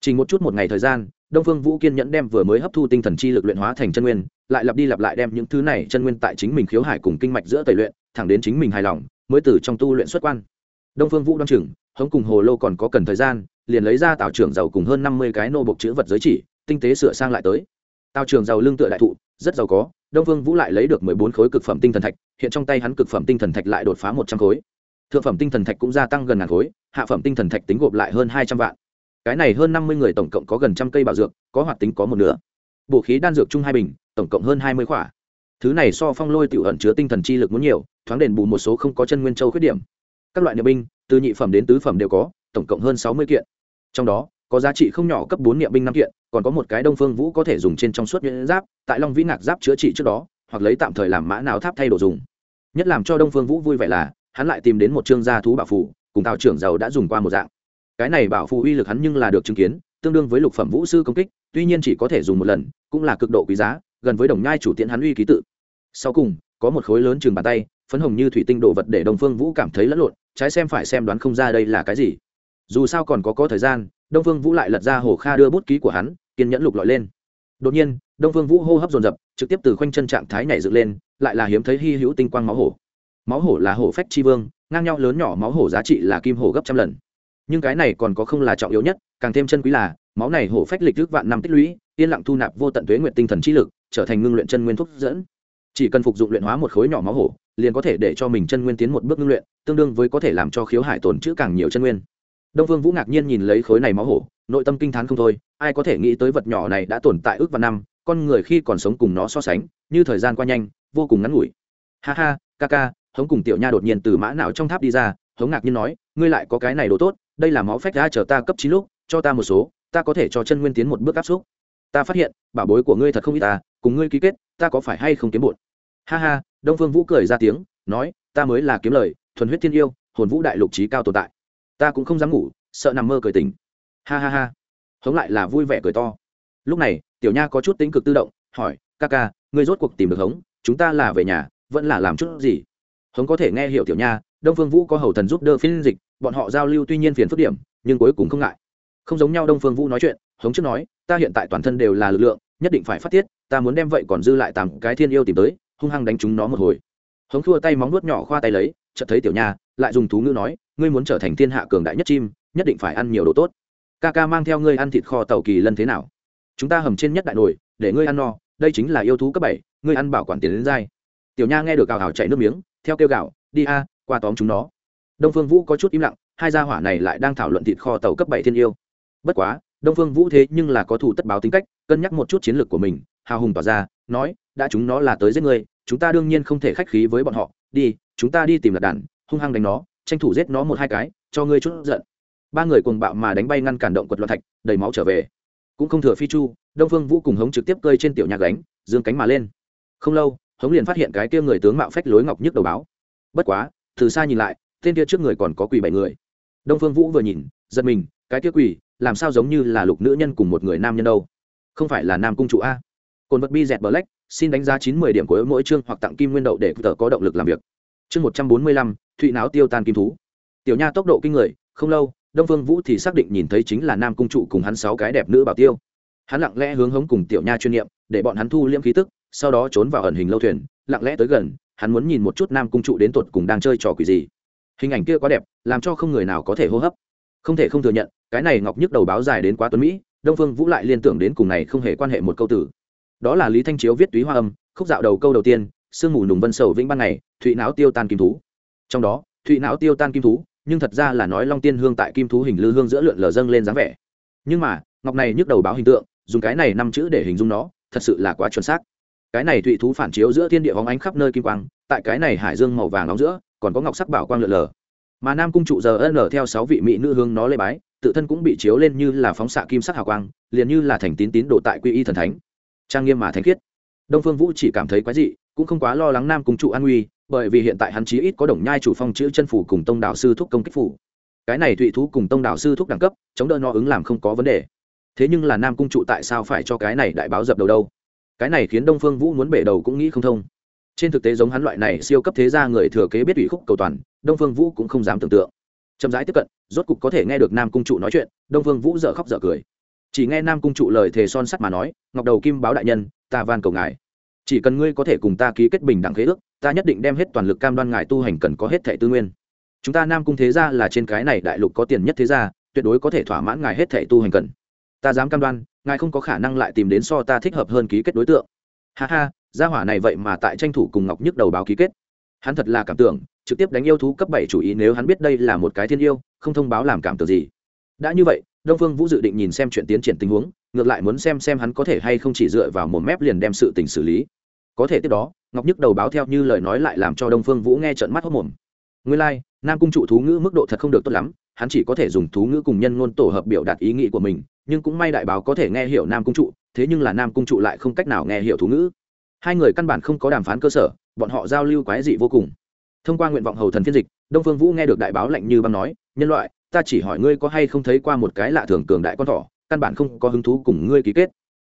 Chỉ một chút một ngày thời gian đông phương vũ kiên nhẫn đem vừa mới hấp thu tinh thần chi lực luyện hóa thành chân nguyên, lại lặp đi lặp lại đem những thứ này chân nguyên tại chính mình khiếu hải cùng kinh mạch giữa tẩy luyện, thẳng đến chính mình hài lòng, mới từ trong tu luyện xuất quan. Đông phương vũ đ o chừng, hống cùng hồ lô còn có cần thời gian, liền lấy ra tào trưởng giàu cùng hơn năm mươi cái nô bộc chữ vật giới chỉ, tinh tế sửa sang lại tới. Tào trưởng giàu lương tựa đại thụ, rất giàu có, đông phương vũ lại lấy được mười bốn khối cực phẩm tinh thần thạch, hiện trong tay hắn cực phẩm tinh thần thạch lại đột phá một trăm khối. Thượng phẩm tinh thần thạch cũng gia tăng gần ngàn khối, hạ phẩm tinh thần thạch tính gộp lại hơn hai trăm vạn cái này hơn năm mươi người tổng cộng có gần trăm cây bảo dược, có hoạt tính có một nửa. Bộ khí đan dược chung hai bình, tổng cộng hơn hai mươi khỏa. Thứ này so phong lôi tiểu ẩn chứa tinh thần chi lực muốn nhiều, thoáng đền bù một số không có chân nguyên châu khuyết điểm. Các loại niệm binh, từ nhị phẩm đến tứ phẩm đều có, tổng cộng hơn sáu mươi kiện. Trong đó, có giá trị không nhỏ cấp bốn niệm binh năm kiện, còn có một cái đông phương vũ có thể dùng trên trong suốt nhuyễn giáp, tại long vĩ ngạc giáp chữa trị trước đó, hoặc lấy tạm thời làm mã nào tháp thay đồ dùng. Nhất làm cho đông phương vũ vui vẻ là, hắn lại tìm đến một chương gia thú bảo phủ cùng tào trưởng giàu đã dùng qua một dạng cái này bảo phù uy lực hắn nhưng là được chứng kiến, tương đương với lục phẩm vũ sư công kích, tuy nhiên chỉ có thể dùng một lần, cũng là cực độ quý giá, gần với đồng nhai chủ tiễn hắn uy ký tự. Sau cùng, có một khối lớn chừng bàn tay, phấn hồng như thủy tinh đồ vật để đông phương vũ cảm thấy lẫn lộn, trái xem phải xem đoán không ra đây là cái gì. Dù sao còn có có thời gian, đông phương vũ lại lật ra hồ kha đưa bút ký của hắn, kiên nhẫn lục lọi lên. Đột nhiên, đông phương vũ hô hấp dồn dập, trực tiếp từ khoanh chân trạng thái nhảy dựng lên, lại là hiếm thấy hy hữu tinh quang máu hổ. Máu hổ là hổ phách tri vương, ngang nhau lớn nhỏ máu hổ giá trị là kim hổ gấp trăm lần nhưng cái này còn có không là trọng yếu nhất, càng thêm chân quý là, máu này hổ phách lịch trước vạn năm tích lũy, yên lặng thu nạp vô tận tuế nguyện tinh thần trí lực, trở thành ngưng luyện chân nguyên thuốc dẫn. Chỉ cần phục dụng luyện hóa một khối nhỏ máu hổ, liền có thể để cho mình chân nguyên tiến một bước ngưng luyện, tương đương với có thể làm cho khiếu hải tồn chữ càng nhiều chân nguyên. Đông vương vũ ngạc nhiên nhìn lấy khối này máu hổ, nội tâm kinh t h á n không thôi, ai có thể nghĩ tới vật nhỏ này đã tồn tại ước vạn năm, con người khi còn sống cùng nó so sánh, như thời gian qua nhanh, vô cùng ngắn ngủi. Ha ha, ca ca, hống cùng tiểu nha đột nhiên từ mã não trong tháp đi ra, hống ngạc nhiên nói, ngươi lại có cái này đồ tốt đây là máu phách ra chờ ta cấp chín lúc, cho ta một số, ta có thể cho chân nguyên tiến một bước áp xúc. Ta phát hiện, bảo bối của ngươi thật không ít ta cùng ngươi ký kết, ta có phải hay không kiếm bột ha ha, đông phương vũ cười ra tiếng, nói, ta mới là kiếm lời, thuần huyết thiên yêu, hồn vũ đại lục trí cao tồn tại. Ta cũng không dám ngủ, sợ nằm mơ cười tỉnh. Ha ha ha. Hống lại là vui vẻ cười to. Lúc này, tiểu nha có chút tính cực tự động, hỏi, ca ca, ngươi rốt cuộc tìm được hống, chúng ta là về nhà, vẫn là làm chút gì? Hống có thể nghe hiểu tiểu nha, đông phương vũ có hầu thần giúp đỡ phiên dịch, bọn họ giao lưu tuy nhiên phiền phức điểm, nhưng cuối cùng không ngại. Không giống nhau đông phương vũ nói chuyện, hống trước nói, ta hiện tại toàn thân đều là lực lượng, nhất định phải phát tiết, ta muốn đem vậy còn dư lại tám cái thiên yêu tìm tới, hung hăng đánh chúng nó một hồi. Hống thua tay móng nuốt nhỏ khoa tay lấy, chợt thấy tiểu nha, lại dùng thú ngữ nói, ngươi muốn trở thành thiên hạ cường đại nhất chim, nhất định phải ăn nhiều đồ tốt. Ca ca mang theo ngươi ăn thịt kho tàu kỳ lân thế nào? Chúng ta hầm trên nhất đại nồi, để ngươi ăn no, đây chính là yêu thú cấp bảy, ngươi ăn bảo quản tiền đến dai. Tiểu nha nghe được cào hào chạy nước miếng theo kêu gạo, đi a, qua tóm chúng nó. Đông phương vũ có chút im lặng, hai gia hỏa này lại đang thảo luận thịt kho tàu cấp bảy thiên yêu. Bất quá, đông phương vũ thế nhưng là có thủ tất báo tính cách, cân nhắc một chút chiến lược của mình, hào hùng tỏ ra, nói, đã chúng nó là tới giết ngươi, chúng ta đương nhiên không thể khách khí với bọn họ. Đi, chúng ta đi tìm lạc đàn, hung hăng đánh nó, tranh thủ giết nó một hai cái, cho ngươi chút giận. Ba người cùng bạo mà đánh bay ngăn cản động quật loạn thạch, đầy máu trở về. Cũng không thừa phi chu, đông phương vũ cùng hống trực tiếp cơi trên tiểu nhạc gánh, dương cánh mà lên. Không lâu hống liền phát hiện cái kia người tướng mạo phách lối ngọc nhức đầu báo. Bất quá từ xa nhìn lại tên kia trước người còn có quỳ bảy người. Đông phương vũ vừa nhìn giật mình cái kia quỳ làm sao giống như là lục nữ nhân cùng một người nam nhân đâu? Không phải là nam cung chủ a. Cồn vật bi dẹt bờ lách, xin đánh giá chín mười điểm của mỗi chương hoặc tặng kim nguyên đậu để tờ có động lực làm việc. Chương một trăm bốn mươi lăm thụy não tiêu tan kim thú. Tiểu nha tốc độ kinh người không lâu đông phương vũ thì xác định nhìn thấy chính là nam cung trụ cùng hắn sáu cái đẹp nữ bảo tiêu. Hắn lặng lẽ hướng hống cùng tiểu nha chuyên nghiệm để bọn hắn thu liễm khí tức sau đó trốn vào ẩn hình lâu thuyền, lặng lẽ tới gần, hắn muốn nhìn một chút nam cung trụ đến tột cùng đang chơi trò quỷ gì. Hình ảnh kia quá đẹp, làm cho không người nào có thể hô hấp. Không thể không thừa nhận, cái này ngọc nhức đầu báo dài đến quá tuấn mỹ, đông phương vũ lại liên tưởng đến cùng này không hề quan hệ một câu tử. Đó là lý thanh chiếu viết túy hoa âm, khúc dạo đầu câu đầu tiên, sương mù nùng vân sầu vĩnh ban ngày, thụy não tiêu tan kim thú. Trong đó, thụy não tiêu tan kim thú, nhưng thật ra là nói long tiên hương tại kim thú hình lư hương giữa lượn lờ dâng lên dáng vẻ. Nhưng mà, ngọc này nhức đầu báo hình tượng, dùng cái này năm chữ để hình dung nó, thật sự là quá chuẩn xác cái này thụy thú phản chiếu giữa thiên địa hóng ánh khắp nơi kim quang, tại cái này hải dương màu vàng nóng giữa, còn có ngọc sắc bảo quang lượn lờ. Mà nam cung trụ giờ ân lờ theo sáu vị mỹ nữ hương nó lê bái, tự thân cũng bị chiếu lên như là phóng xạ kim sắc hào quang, liền như là thành tín tín đồ tại quy y thần thánh. Trang nghiêm mà thánh khiết. Đông phương vũ chỉ cảm thấy quái dị, cũng không quá lo lắng nam cung trụ an nguy, bởi vì hiện tại hắn chí ít có đồng nhai chủ phong chữ chân phủ cùng tông đạo sư thúc công kích phủ. Cái này thụy thú cùng tông đạo sư thúc đẳng cấp, chống đỡ nó ứng làm không có vấn đề. Thế nhưng là nam cung trụ tại sao phải cho cái này đại báo dập đầu đâu? Cái này khiến đông phương vũ muốn bể đầu cũng nghĩ không thông. Trên thực tế giống hắn loại này siêu cấp thế gia người thừa kế biết ủy khúc cầu toàn, đông phương vũ cũng không dám tưởng tượng. Chậm rãi tiếp cận, rốt cục có thể nghe được nam cung trụ nói chuyện, đông phương vũ dở khóc dở cười. Chỉ nghe nam cung trụ lời thề son sắt mà nói, ngọc đầu kim báo đại nhân, ta van cầu ngài. Chỉ cần ngươi có thể cùng ta ký kết bình đẳng khế ước, ta nhất định đem hết toàn lực cam đoan ngài tu hành cần có hết thẻ tư nguyên. Chúng ta nam cung thế gia là trên cái này đại lục có tiền nhất thế gia, tuyệt đối có thể thỏa mãn ngài hết thẻ tu hành cần. Ta dám cam đoan ngài không có khả năng lại tìm đến so ta thích hợp hơn ký kết đối tượng. Ha ha gia hỏa này vậy mà tại tranh thủ cùng ngọc nhức đầu báo ký kết. Hắn thật là cảm tưởng trực tiếp đánh yêu thú cấp bảy chủ ý nếu hắn biết đây là một cái thiên yêu không thông báo làm cảm tưởng gì. Đã như vậy đông phương vũ dự định nhìn xem chuyện tiến triển tình huống ngược lại muốn xem xem hắn có thể hay không chỉ dựa vào một mép liền đem sự tình xử lý. Có thể tiếp đó ngọc nhức đầu báo theo như lời nói lại làm cho đông phương vũ nghe trận mắt hốc mồm. Nguyên lai、like, nam cung trụ thú ngữ mức độ thật không được tốt lắm hắn chỉ có thể dùng thú ngữ cùng nhân ngôn tổ hợp biểu đạt ý nghĩ của mình nhưng cũng may đại báo có thể nghe hiểu nam cung trụ, thế nhưng là nam cung trụ lại không cách nào nghe hiểu thú ngữ. Hai người căn bản không có đàm phán cơ sở, bọn họ giao lưu quái dị vô cùng. Thông qua nguyện vọng hầu thần phiên dịch, đông phương vũ nghe được đại báo lạnh như băng nói, nhân loại, ta chỉ hỏi ngươi có hay không thấy qua một cái lạ thường cường đại con thỏ, căn bản không có hứng thú cùng ngươi ký kết.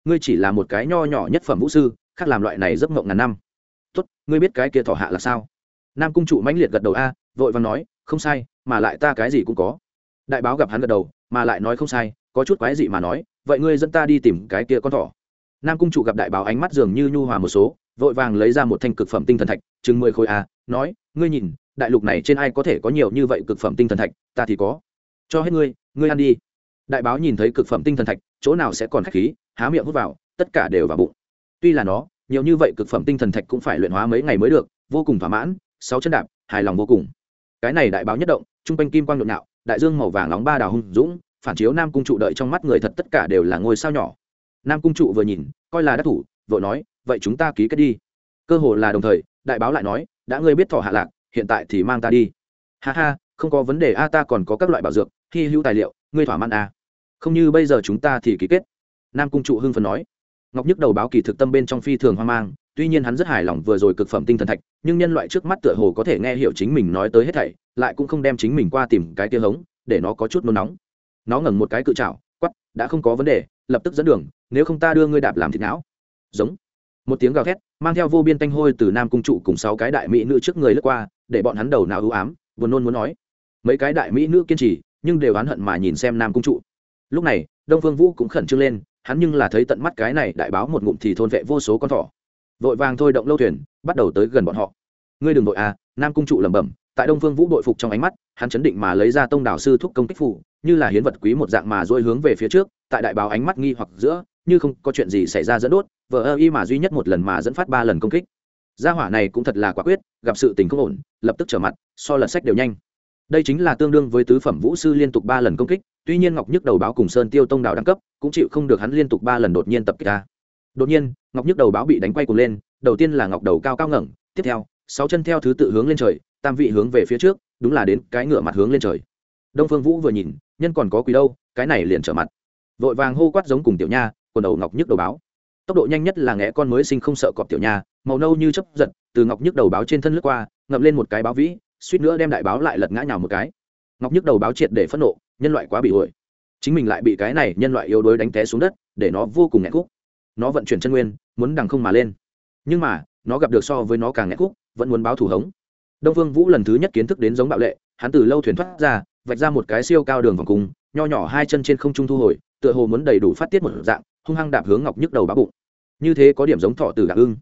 Ngươi chỉ là một cái nho nhỏ nhất phẩm vũ sư, khác làm loại này giấc mộng ngàn năm. Tốt, ngươi biết cái kia thỏ hạ là sao? Nam cung trụ mãnh liệt gật đầu a, vội và nói, không sai, mà lại ta cái gì cũng có. Đại báo gặp hắn gật đầu, mà lại nói không sai có chút quái gì mà nói, vậy ngươi dẫn ta đi tìm cái kia con thỏ. Nam cung trụ gặp đại báo ánh mắt dường như nhu hòa một số, vội vàng lấy ra một thanh cực phẩm tinh thần thạch, chừng mười khối a nói, ngươi nhìn, đại lục này trên ai có thể có nhiều như vậy cực phẩm tinh thần thạch, ta thì có. Cho hết ngươi ngươi ăn đi. Đại báo nhìn thấy cực phẩm tinh thần thạch, chỗ nào sẽ còn khách khí, há miệng hút vào, tất cả đều vào bụng. Tuy là nó, nhiều như vậy cực phẩm tinh thần thạch cũng phải luyện hóa mấy ngày mới được, vô cùng thỏa mãn, sáu chân đạp, hài lòng vô cùng. Cái này đại báo nhất động, trung quanh kim quang nhộn nhạo, đại dương màu vàng nóng ba đào hung dũng phản chiếu nam cung trụ đợi trong mắt người thật tất cả đều là ngôi sao nhỏ. Nam cung trụ vừa nhìn, coi là đắc thủ, vội nói, vậy chúng ta ký kết đi. Cơ hồ là đồng thời, đại báo lại nói, đã ngươi biết thỏ hạ lạc, hiện tại thì mang ta đi. Ha ha, không có vấn đề a, ta còn có các loại bảo dược, hy hữu tài liệu, ngươi thỏa mãn a. Không như bây giờ chúng ta thì ký kết. Nam cung trụ hưng phần nói. Ngọc nhức đầu báo kỳ thực tâm bên trong phi thường hoang mang, tuy nhiên hắn rất hài lòng vừa rồi cực phẩm tinh thần thạch, nhưng nhân loại trước mắt tựa hồ có thể nghe hiểu chính mình nói tới hết thảy, lại cũng không đem chính mình qua tìm cái tia hống, để nó có chút nôn nóng nó ngẩng một cái cự trảo quắp đã không có vấn đề, lập tức dẫn đường, nếu không ta đưa ngươi đạp làm thịt não. Giống. Một tiếng gào thét, mang theo vô biên tanh hôi từ nam cung trụ cùng sáu cái đại mỹ nữ trước người lướt qua, để bọn hắn đầu nào ưu ám, buồn nôn muốn nói. Mấy cái đại mỹ nữ kiên trì, nhưng đều oán hận mà nhìn xem nam cung trụ. Lúc này, đông phương vũ cũng khẩn trương lên, hắn nhưng là thấy tận mắt cái này đại báo một ngụm thì thôn vệ vô số con thỏ. Vội vàng thôi động lâu thuyền, bắt đầu tới gần bọn họ. Ngươi đừng vội à nam cung trụ lẩm bẩm tại đông phương vũ đội phục trong ánh mắt, hắn chấn định mà lấy ra tông đảo sư thúc công kích phủ như là hiến vật quý một dạng mà dôi hướng về phía trước, tại đại báo ánh mắt nghi hoặc giữa, như không có chuyện gì xảy ra dẫn đốt, vờ ơ y mà duy nhất một lần mà dẫn phát ba lần công kích. Gia hỏa này cũng thật là quả quyết, gặp sự tình không ổn, lập tức trở mặt, so lật sách đều nhanh. Đây chính là tương đương với tứ phẩm vũ sư liên tục ba lần công kích, tuy nhiên ngọc nhức đầu báo cùng sơn tiêu tông đảo đẳng cấp, cũng chịu không được hắn liên tục ba lần đột nhiên tập kích ta đột nhiên, ngọc nhức đầu báo bị đánh quay cuồng lên, đầu tiên là ngọc đầu cao cao ngẩng, tiếp theo, sáu chân theo thứ tự hướng lên trời tam vị hướng về phía trước, đúng là đến cái ngựa mặt hướng lên trời. Đông phương vũ vừa nhìn, nhân còn có quý đâu, cái này liền trở mặt. Vội vàng hô quát giống cùng tiểu nha, quần đầu ngọc nhức đầu báo. Tốc độ nhanh nhất là ngẽ con mới sinh không sợ cọp tiểu nha, màu nâu như chấp giật, từ ngọc nhức đầu báo trên thân lướt qua, ngậm lên một cái báo vĩ, suýt nữa đem đại báo lại lật ngã nhào một cái. Ngọc nhức đầu báo triệt để phẫn nộ, nhân loại quá bị ổi chính mình lại bị cái này nhân loại yếu đuối đánh té xuống đất, để nó vô cùng nghẹn khúc. Nó vận chuyển chân nguyên, muốn đằng không mà lên. Nhưng mà, nó gặp được so với nó càng nghẹn khúc, vẫn muốn báo thủ hống đông phương vũ lần thứ nhất kiến thức đến giống bạo lệ, hắn từ lâu thuyền thoát ra, vạch ra một cái siêu cao đường vòng cung, nho nhỏ hai chân trên không trung thu hồi, tựa hồ muốn đầy đủ phát tiết một dạng, hung hăng đạp hướng ngọc nhức đầu bá bụng. Như thế có điểm giống thọ từ gạc ưng.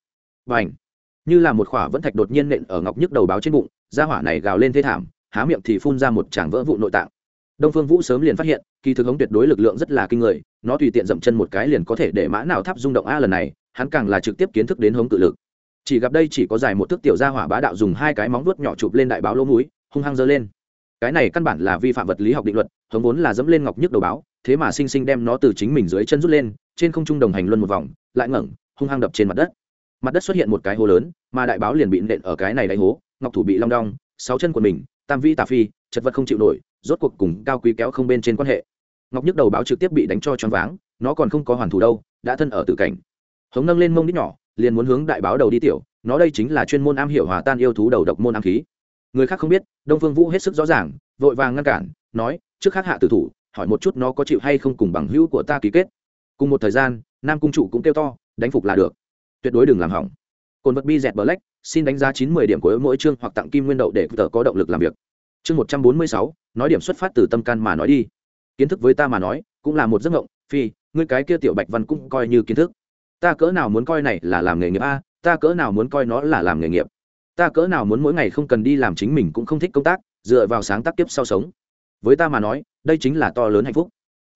Và ảnh như là một khỏa vẫn thạch đột nhiên nện ở ngọc nhức đầu báo trên bụng da hỏa này gào lên thế thảm, há miệng thì phun ra một tràng vỡ vụ nội tạng. Đông phương vũ sớm liền phát hiện, kỳ thực hống tuyệt đối lực lượng rất là kinh người, nó tùy tiện dậm chân một cái liền có thể để mã nào tháp rung động a lần này, hắn càng là trực tiếp kiến thức đến hống tự lực chỉ gặp đây chỉ có dài một thước tiểu gia hỏa bá đạo dùng hai cái móng vuốt nhỏ chụp lên đại báo lỗ mũi, hung hăng giơ lên. Cái này căn bản là vi phạm vật lý học định luật, hống vốn là dẫm lên ngọc nhức đầu báo, thế mà sinh sinh đem nó từ chính mình dưới chân rút lên, trên không trung đồng hành luân một vòng, lại ngẩng, hung hăng đập trên mặt đất. Mặt đất xuất hiện một cái hố lớn, mà đại báo liền bị nện ở cái này đáy hố, ngọc thủ bị long đong, sáu chân của mình, tam vi tà phi, chật vật không chịu nổi, rốt cuộc cùng cao quý kéo không bên trên quan hệ. Ngọc nhức đầu báo trực tiếp bị đánh cho choáng váng, nó còn không có hoàn thủ đâu, đã thân ở tử cảnh. Hống nâng lên mông đít nhỏ liền muốn hướng đại báo đầu đi tiểu, nó đây chính là chuyên môn am hiểu hòa tan yêu thú đầu độc môn am khí. Người khác không biết, đông phương vũ hết sức rõ ràng, vội vàng ngăn cản, nói, trước khác hạ tử thủ, hỏi một chút nó có chịu hay không cùng bằng hữu của ta ký kết. Cùng một thời gian, nam cung chủ cũng kêu to, đánh phục là được. Tuyệt đối đừng làm hỏng. Cồn vật bi dẹt black, xin đánh giá chín mươi điểm của mỗi chương hoặc tặng kim nguyên đậu để tờ có động lực làm việc. Chương một trăm bốn mươi sáu, nói điểm xuất phát từ tâm can mà nói đi. Kiến thức với ta mà nói, cũng là một giấc mộng, phi, ngươi cái kia tiểu bạch văn cũng coi như kiến thức ta cỡ nào muốn coi này là làm nghề nghiệp a, ta cỡ nào muốn coi nó là làm nghề nghiệp. Ta cỡ nào muốn mỗi ngày không cần đi làm chính mình cũng không thích công tác, dựa vào sáng tác tiếp sau sống. Với ta mà nói, đây chính là to lớn hạnh phúc.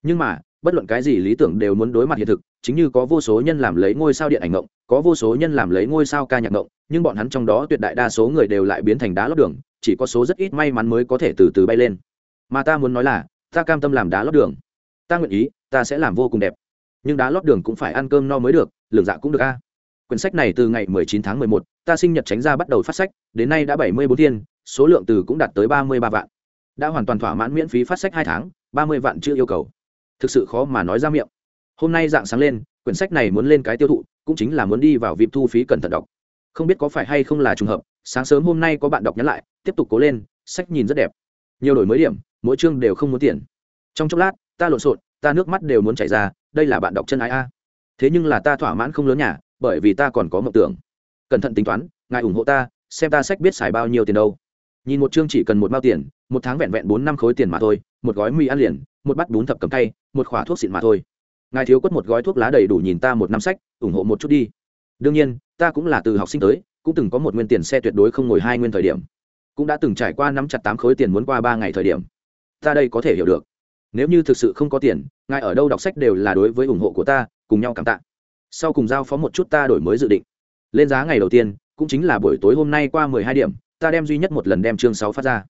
Nhưng mà, bất luận cái gì lý tưởng đều muốn đối mặt hiện thực, chính như có vô số nhân làm lấy ngôi sao điện ảnh ngộng, có vô số nhân làm lấy ngôi sao ca nhạc ngộng, nhưng bọn hắn trong đó tuyệt đại đa số người đều lại biến thành đá lót đường, chỉ có số rất ít may mắn mới có thể từ từ bay lên. Mà ta muốn nói là, ta cam tâm làm đá lót đường. Ta nguyện ý, ta sẽ làm vô cùng đẹp. Nhưng đá lót đường cũng phải ăn cơm no mới được lường dạ cũng được a. Quyển sách này từ ngày 19 tháng 11, ta sinh nhật tránh ra bắt đầu phát sách đến nay đã 74 thiên số lượng từ cũng đạt tới 33 vạn. Đã hoàn toàn thỏa mãn miễn phí phát sách hai tháng 30 vạn chưa yêu cầu. Thực sự khó mà nói ra miệng. Hôm nay dạng sáng lên quyển sách này muốn lên cái tiêu thụ cũng chính là muốn đi vào vịp thu phí cẩn thận đọc. Không biết có phải hay không là trùng hợp sáng sớm hôm nay có bạn đọc nhắn lại tiếp tục cố lên sách nhìn rất đẹp. Nhiều đổi mới điểm mỗi chương đều không muốn tiền. Trong chốc lát ta lộn xộn ta nước mắt đều muốn chảy ra đây là bạn đọc chân ái a thế nhưng là ta thỏa mãn không lớn nhà, bởi vì ta còn có mộng tưởng. Cẩn thận tính toán, ngài ủng hộ ta, xem ta sách biết xài bao nhiêu tiền đâu. Nhìn một chương chỉ cần một mao tiền, một tháng vẹn vẹn bốn năm khối tiền mà thôi, một gói mì ăn liền, một bát bún thập cầm tay một khỏa thuốc xịn mà thôi. Ngài thiếu quất một gói thuốc lá đầy đủ nhìn ta một năm sách, ủng hộ một chút đi. Đương nhiên, ta cũng là từ học sinh tới, cũng từng có một nguyên tiền xe tuyệt đối không ngồi hai nguyên thời điểm. Cũng đã từng trải qua năm chặt tám khối tiền muốn qua ba ngày thời điểm. Ta đây có thể hiểu được. Nếu như thực sự không có tiền, ngài ở đâu đọc sách đều là đối với ủng hộ của ta cùng nhau cảm tạ. Sau cùng giao phó một chút ta đổi mới dự định. Lên giá ngày đầu tiên, cũng chính là buổi tối hôm nay qua mười hai điểm, ta đem duy nhất một lần đem chương sáu phát ra.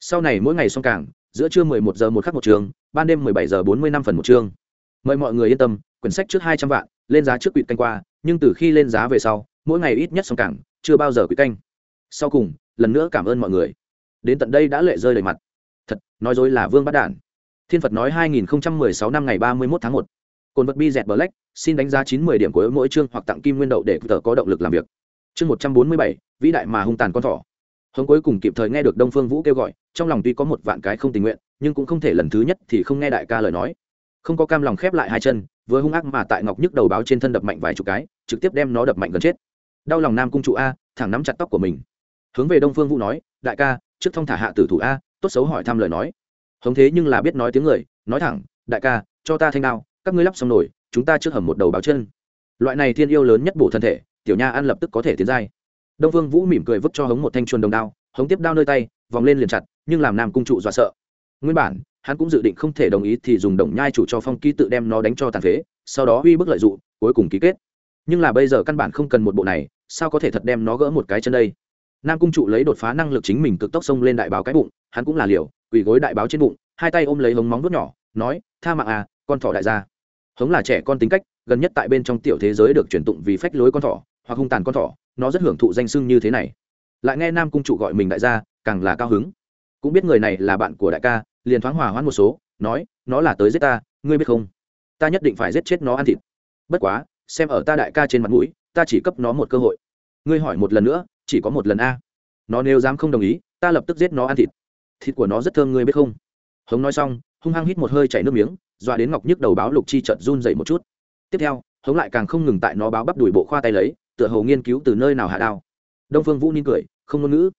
Sau này mỗi ngày xong cảng, giữa trưa mười một giờ một khắc một chương ban đêm mười bảy giờ bốn mươi năm phần một chương mời mọi người yên tâm, quyển sách trước hai trăm vạn, lên giá trước quỵt canh qua, nhưng từ khi lên giá về sau, mỗi ngày ít nhất xong cảng, chưa bao giờ quỵt canh. Sau cùng, lần nữa cảm ơn mọi người. Đến tận đây đã lệ rơi đầy mặt. Thật, nói dối là vương bắt đản. Thiên phật nói 2016 năm ngày 31 tháng 1 cồn vật bi dẹt black, xin đánh giá chín mươi điểm của mỗi chương hoặc tặng kim nguyên đậu để tờ có động lực làm việc. Chương một trăm bốn mươi bảy, vĩ đại mà hung tàn con thỏ. Hống cuối cùng kịp thời nghe được đông phương vũ kêu gọi, trong lòng tuy có một vạn cái không tình nguyện, nhưng cũng không thể lần thứ nhất thì không nghe đại ca lời nói. Không có cam lòng khép lại hai chân, vừa hung ác mà tại ngọc nhức đầu báo trên thân đập mạnh vài chục cái, trực tiếp đem nó đập mạnh gần chết. Đau lòng nam cung trụ a, thẳng nắm chặt tóc của mình. Hướng về đông phương vũ nói, đại ca, trước thông thả hạ tử thủ a, tốt xấu hỏi thăm lời nói. Hống thế nhưng là biết nói tiếng người, nói thẳng, đại ca, cho ta thanh đao các ngươi lắp xong nổi, chúng ta trước hầm một đầu báo chân. Loại này thiên yêu lớn nhất bổ thân thể, tiểu nha ăn lập tức có thể tiến giai. Đông vương vũ mỉm cười vứt cho hống một thanh chuồn đồng đao, hống tiếp đao nơi tay, vòng lên liền chặt, nhưng làm nam cung trụ dọa sợ. Nguyên bản, hắn cũng dự định không thể đồng ý thì dùng đồng nhai chủ cho phong ký tự đem nó đánh cho tàn phế, sau đó uy bức lợi dụng, cuối cùng ký kết. Nhưng là bây giờ căn bản không cần một bộ này, sao có thể thật đem nó gỡ một cái chân đây? Nam cung trụ lấy đột phá năng lực chính mình cực tốc xông lên đại báo cái bụng, hắn cũng là liều, quỳ gối đại báo trên bụng, hai tay ôm lấy hống móng vuốt nhỏ, nói, tha mạng à con thỏ đại gia hống là trẻ con tính cách, gần nhất tại bên trong tiểu thế giới được truyền tụng vì phách lối con thỏ, hoặc hung tàn con thỏ, nó rất hưởng thụ danh sưng như thế này. Lại nghe nam cung trụ gọi mình đại gia, càng là cao hứng. Cũng biết người này là bạn của đại ca, liền thoáng hòa hoãn một số, nói, nó là tới giết ta, ngươi biết không? Ta nhất định phải giết chết nó ăn thịt. Bất quá, xem ở ta đại ca trên mặt mũi, ta chỉ cấp nó một cơ hội. Ngươi hỏi một lần nữa, chỉ có một lần a. Nó nếu dám không đồng ý, ta lập tức giết nó ăn thịt. Thịt của nó rất thơm, ngươi biết không? Hống nói xong, hung hăng hít một hơi chảy nước miếng dọa đến ngọc nhức đầu báo lục chi chợt run dậy một chút. Tiếp theo, hống lại càng không ngừng tại nó báo bắp đùi bộ khoa tay lấy, tựa hồ nghiên cứu từ nơi nào hạ đao. Đông phương vũ Ninh cười, không ngôn ngữ.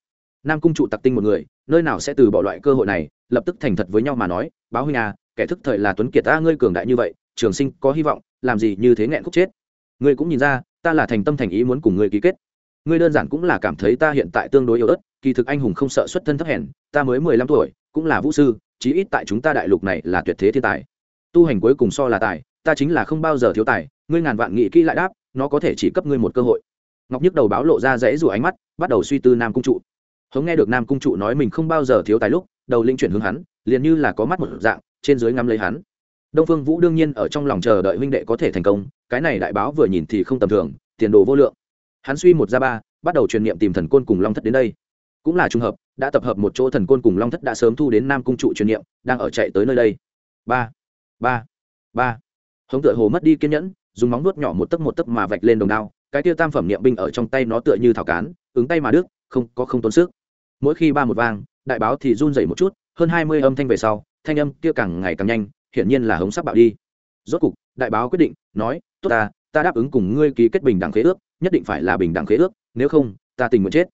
Nam cung trụ tặc tinh một người, nơi nào sẽ từ bỏ loại cơ hội này, lập tức thành thật với nhau mà nói, báo huynh à kẻ thức thời là tuấn kiệt ta, ngươi cường đại như vậy, trường sinh có hy vọng, làm gì như thế nghẹn khúc chết? Ngươi cũng nhìn ra, ta là thành tâm thành ý muốn cùng ngươi ký kết. Ngươi đơn giản cũng là cảm thấy ta hiện tại tương đối yếu ớt, kỳ thực anh hùng không sợ xuất thân thấp hèn, ta mới mười lăm tuổi, cũng là vũ sư, chí ít tại chúng ta đại lục này là tuyệt thế thiên tài tu hành cuối cùng so là tài, ta chính là không bao giờ thiếu tài, ngươi ngàn vạn nghị kỹ lại đáp, nó có thể chỉ cấp ngươi một cơ hội. Ngọc nhức đầu báo lộ ra rẽ rủ ánh mắt, bắt đầu suy tư nam cung trụ. Hống nghe được nam cung trụ nói mình không bao giờ thiếu tài lúc, đầu linh chuyển hướng hắn, liền như là có mắt một dạng, trên dưới ngắm lấy hắn. Đông phương vũ đương nhiên ở trong lòng chờ đợi huynh đệ có thể thành công, cái này đại báo vừa nhìn thì không tầm thường, tiền đồ vô lượng. Hắn suy một ra ba, bắt đầu truyền niệm tìm thần côn cùng long thất đến đây. Cũng là trùng hợp, đã tập hợp một chỗ thần côn cùng long thất đã sớm thu đến nam cung trụ truyền niệm, đang ở chạy tới nơi đây. Ba ba ba. Hống tựa hồ mất đi kiên nhẫn, dùng móng nuốt nhỏ một tấc một tấc mà vạch lên đồng đao, cái tia tam phẩm niệm binh ở trong tay nó tựa như thảo cán, ứng tay mà đứt, không, có không tốn sức. Mỗi khi ba một vang, đại báo thì run dậy một chút, hơn hai mươi âm thanh về sau, thanh âm kia càng ngày càng nhanh, hiển nhiên là hống sắp bạo đi. Rốt cục, đại báo quyết định, nói, tốt ta ta đáp ứng cùng ngươi ký kết bình đẳng khế ước, nhất định phải là bình đẳng khế ước, nếu không, ta tình nguyện chết.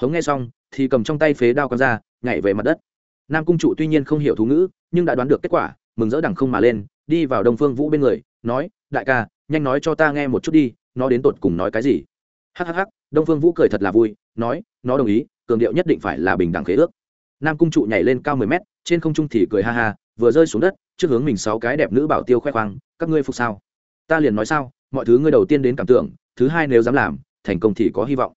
Hống nghe xong, thì cầm trong tay phế đao con ra, nhảy về mặt đất. Nam cung trụ tuy nhiên không hiểu thú ngữ, nhưng đã đoán được kết quả mừng rỡ đằng không mà lên, đi vào đông phương vũ bên người, nói, đại ca, nhanh nói cho ta nghe một chút đi, nó đến tột cùng nói cái gì? Hhh đông phương vũ cười thật là vui, nói, nó đồng ý, cường điệu nhất định phải là bình đẳng khế ước. Nam cung trụ nhảy lên cao mười mét, trên không trung thì cười ha ha, vừa rơi xuống đất, trước hướng mình sáu cái đẹp nữ bảo tiêu khoe khoang, các ngươi phục sao? Ta liền nói sao, mọi thứ ngươi đầu tiên đến cảm tưởng, thứ hai nếu dám làm, thành công thì có hy vọng.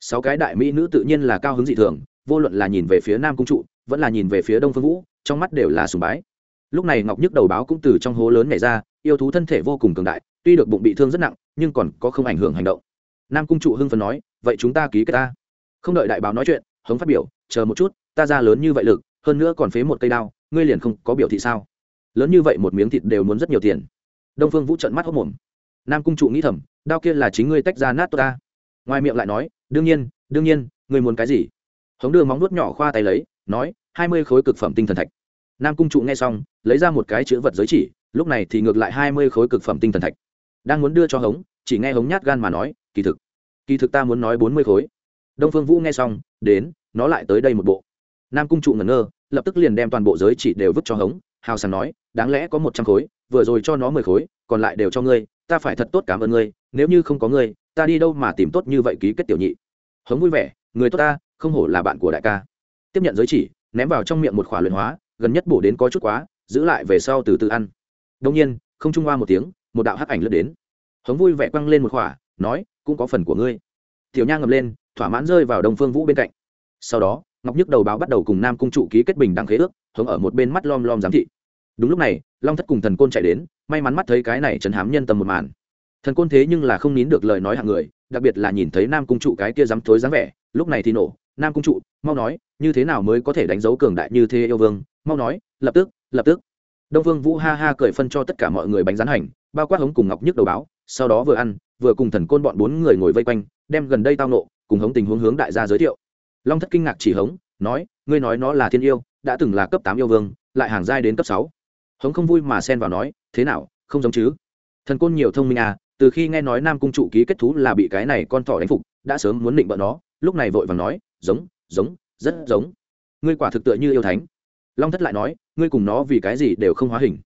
Sáu cái đại mỹ nữ tự nhiên là cao hứng dị thường, vô luận là nhìn về phía nam cung trụ, vẫn là nhìn về phía đông phương vũ, trong mắt đều là sùng bái lúc này ngọc nhức đầu báo cũng từ trong hố lớn nhảy ra, yêu thú thân thể vô cùng cường đại, tuy được bụng bị thương rất nặng, nhưng còn có không ảnh hưởng hành động. Nam cung trụ hưng phần nói, vậy chúng ta ký cái ta. Không đợi đại báo nói chuyện, hống phát biểu, chờ một chút, ta ra lớn như vậy lực, hơn nữa còn phế một cây đao, ngươi liền không có biểu thị sao? Lớn như vậy một miếng thịt đều muốn rất nhiều tiền. Đông phương vũ trận mắt hốc mồm nam cung trụ nghĩ thầm, đao kia là chính ngươi tách ra nát tôi ta. Ngoài miệng lại nói, đương nhiên đương nhiên, ngươi muốn cái gì? Hống đưa móng nuốt nhỏ khoa tay lấy, nói, hai mươi khối cực phẩm tinh thần thạch nam cung trụ nghe xong, lấy ra một cái chữ vật giới chỉ, lúc này thì ngược lại hai mươi khối cực phẩm tinh thần thạch. Đang muốn đưa cho hống, chỉ nghe hống nhát gan mà nói, kỳ thực kỳ thực ta muốn nói bốn mươi khối. Đông phương vũ nghe xong, đến, nó lại tới đây một bộ. Nam cung trụ ngẩn ngơ, lập tức liền đem toàn bộ giới chỉ đều vứt cho hống, hào sảng nói, đáng lẽ có một trăm khối, vừa rồi cho nó mười khối, còn lại đều cho ngươi, ta phải thật tốt cảm ơn ngươi, nếu như không có ngươi, ta đi đâu mà tìm tốt như vậy ký kết tiểu nhị. Hống vui vẻ, người tốt ta, không hổ là bạn của đại ca. Tiếp nhận giới chỉ, ném vào trong miệng một khỏa luyện hóa gần nhất bổ đến có chút quá, giữ lại về sau từ từ ăn. Đông nhiên, không trung hoa một tiếng, một đạo hắc ảnh lướt đến. Hống vui vẻ quăng lên một khỏa, nói, cũng có phần của ngươi. Tiểu nha ngầm lên, thỏa mãn rơi vào đông phương vũ bên cạnh. Sau đó, ngọc nhức đầu báo bắt đầu cùng nam cung trụ ký kết bình đẳng khế ước, hống ở một bên mắt lom lom giám thị. Đúng lúc này, long thất cùng thần côn chạy đến, may mắn mắt thấy cái này chấn hám nhân tâm một màn. Thần côn thế nhưng là không nín được lời nói hạng người, đặc biệt là nhìn thấy nam cung trụ cái kia dám thối dáng vẻ, lúc này thì nổ. Nam cung trụ, mau nói, như thế nào mới có thể đánh dấu cường đại như thế yêu vương? Mau nói, lập tức lập tức. Đông vương vũ ha ha cười phân cho tất cả mọi người bánh rán hành, bao quát hống cùng ngọc nhức đầu báo, sau đó vừa ăn, vừa cùng thần côn bọn bốn người ngồi vây quanh, đem gần đây tao nộ, cùng hống tình huống hướng đại gia giới thiệu. Long thất kinh ngạc chỉ hống, nói, ngươi nói nó là thiên yêu, đã từng là cấp tám yêu vương, lại hàng giai đến cấp sáu. Hống không vui mà xen vào nói, thế nào, không giống chứ? Thần côn nhiều thông minh à từ khi nghe nói nam cung trụ ký kết thú là bị cái này con thỏ đánh phục, đã sớm muốn định bợ nó, lúc này vội vàng nói, giống giống, rất giống. Ngươi quả thực tựa như yêu thánh long thất lại nói, ngươi cùng nó vì cái gì đều không hóa hình.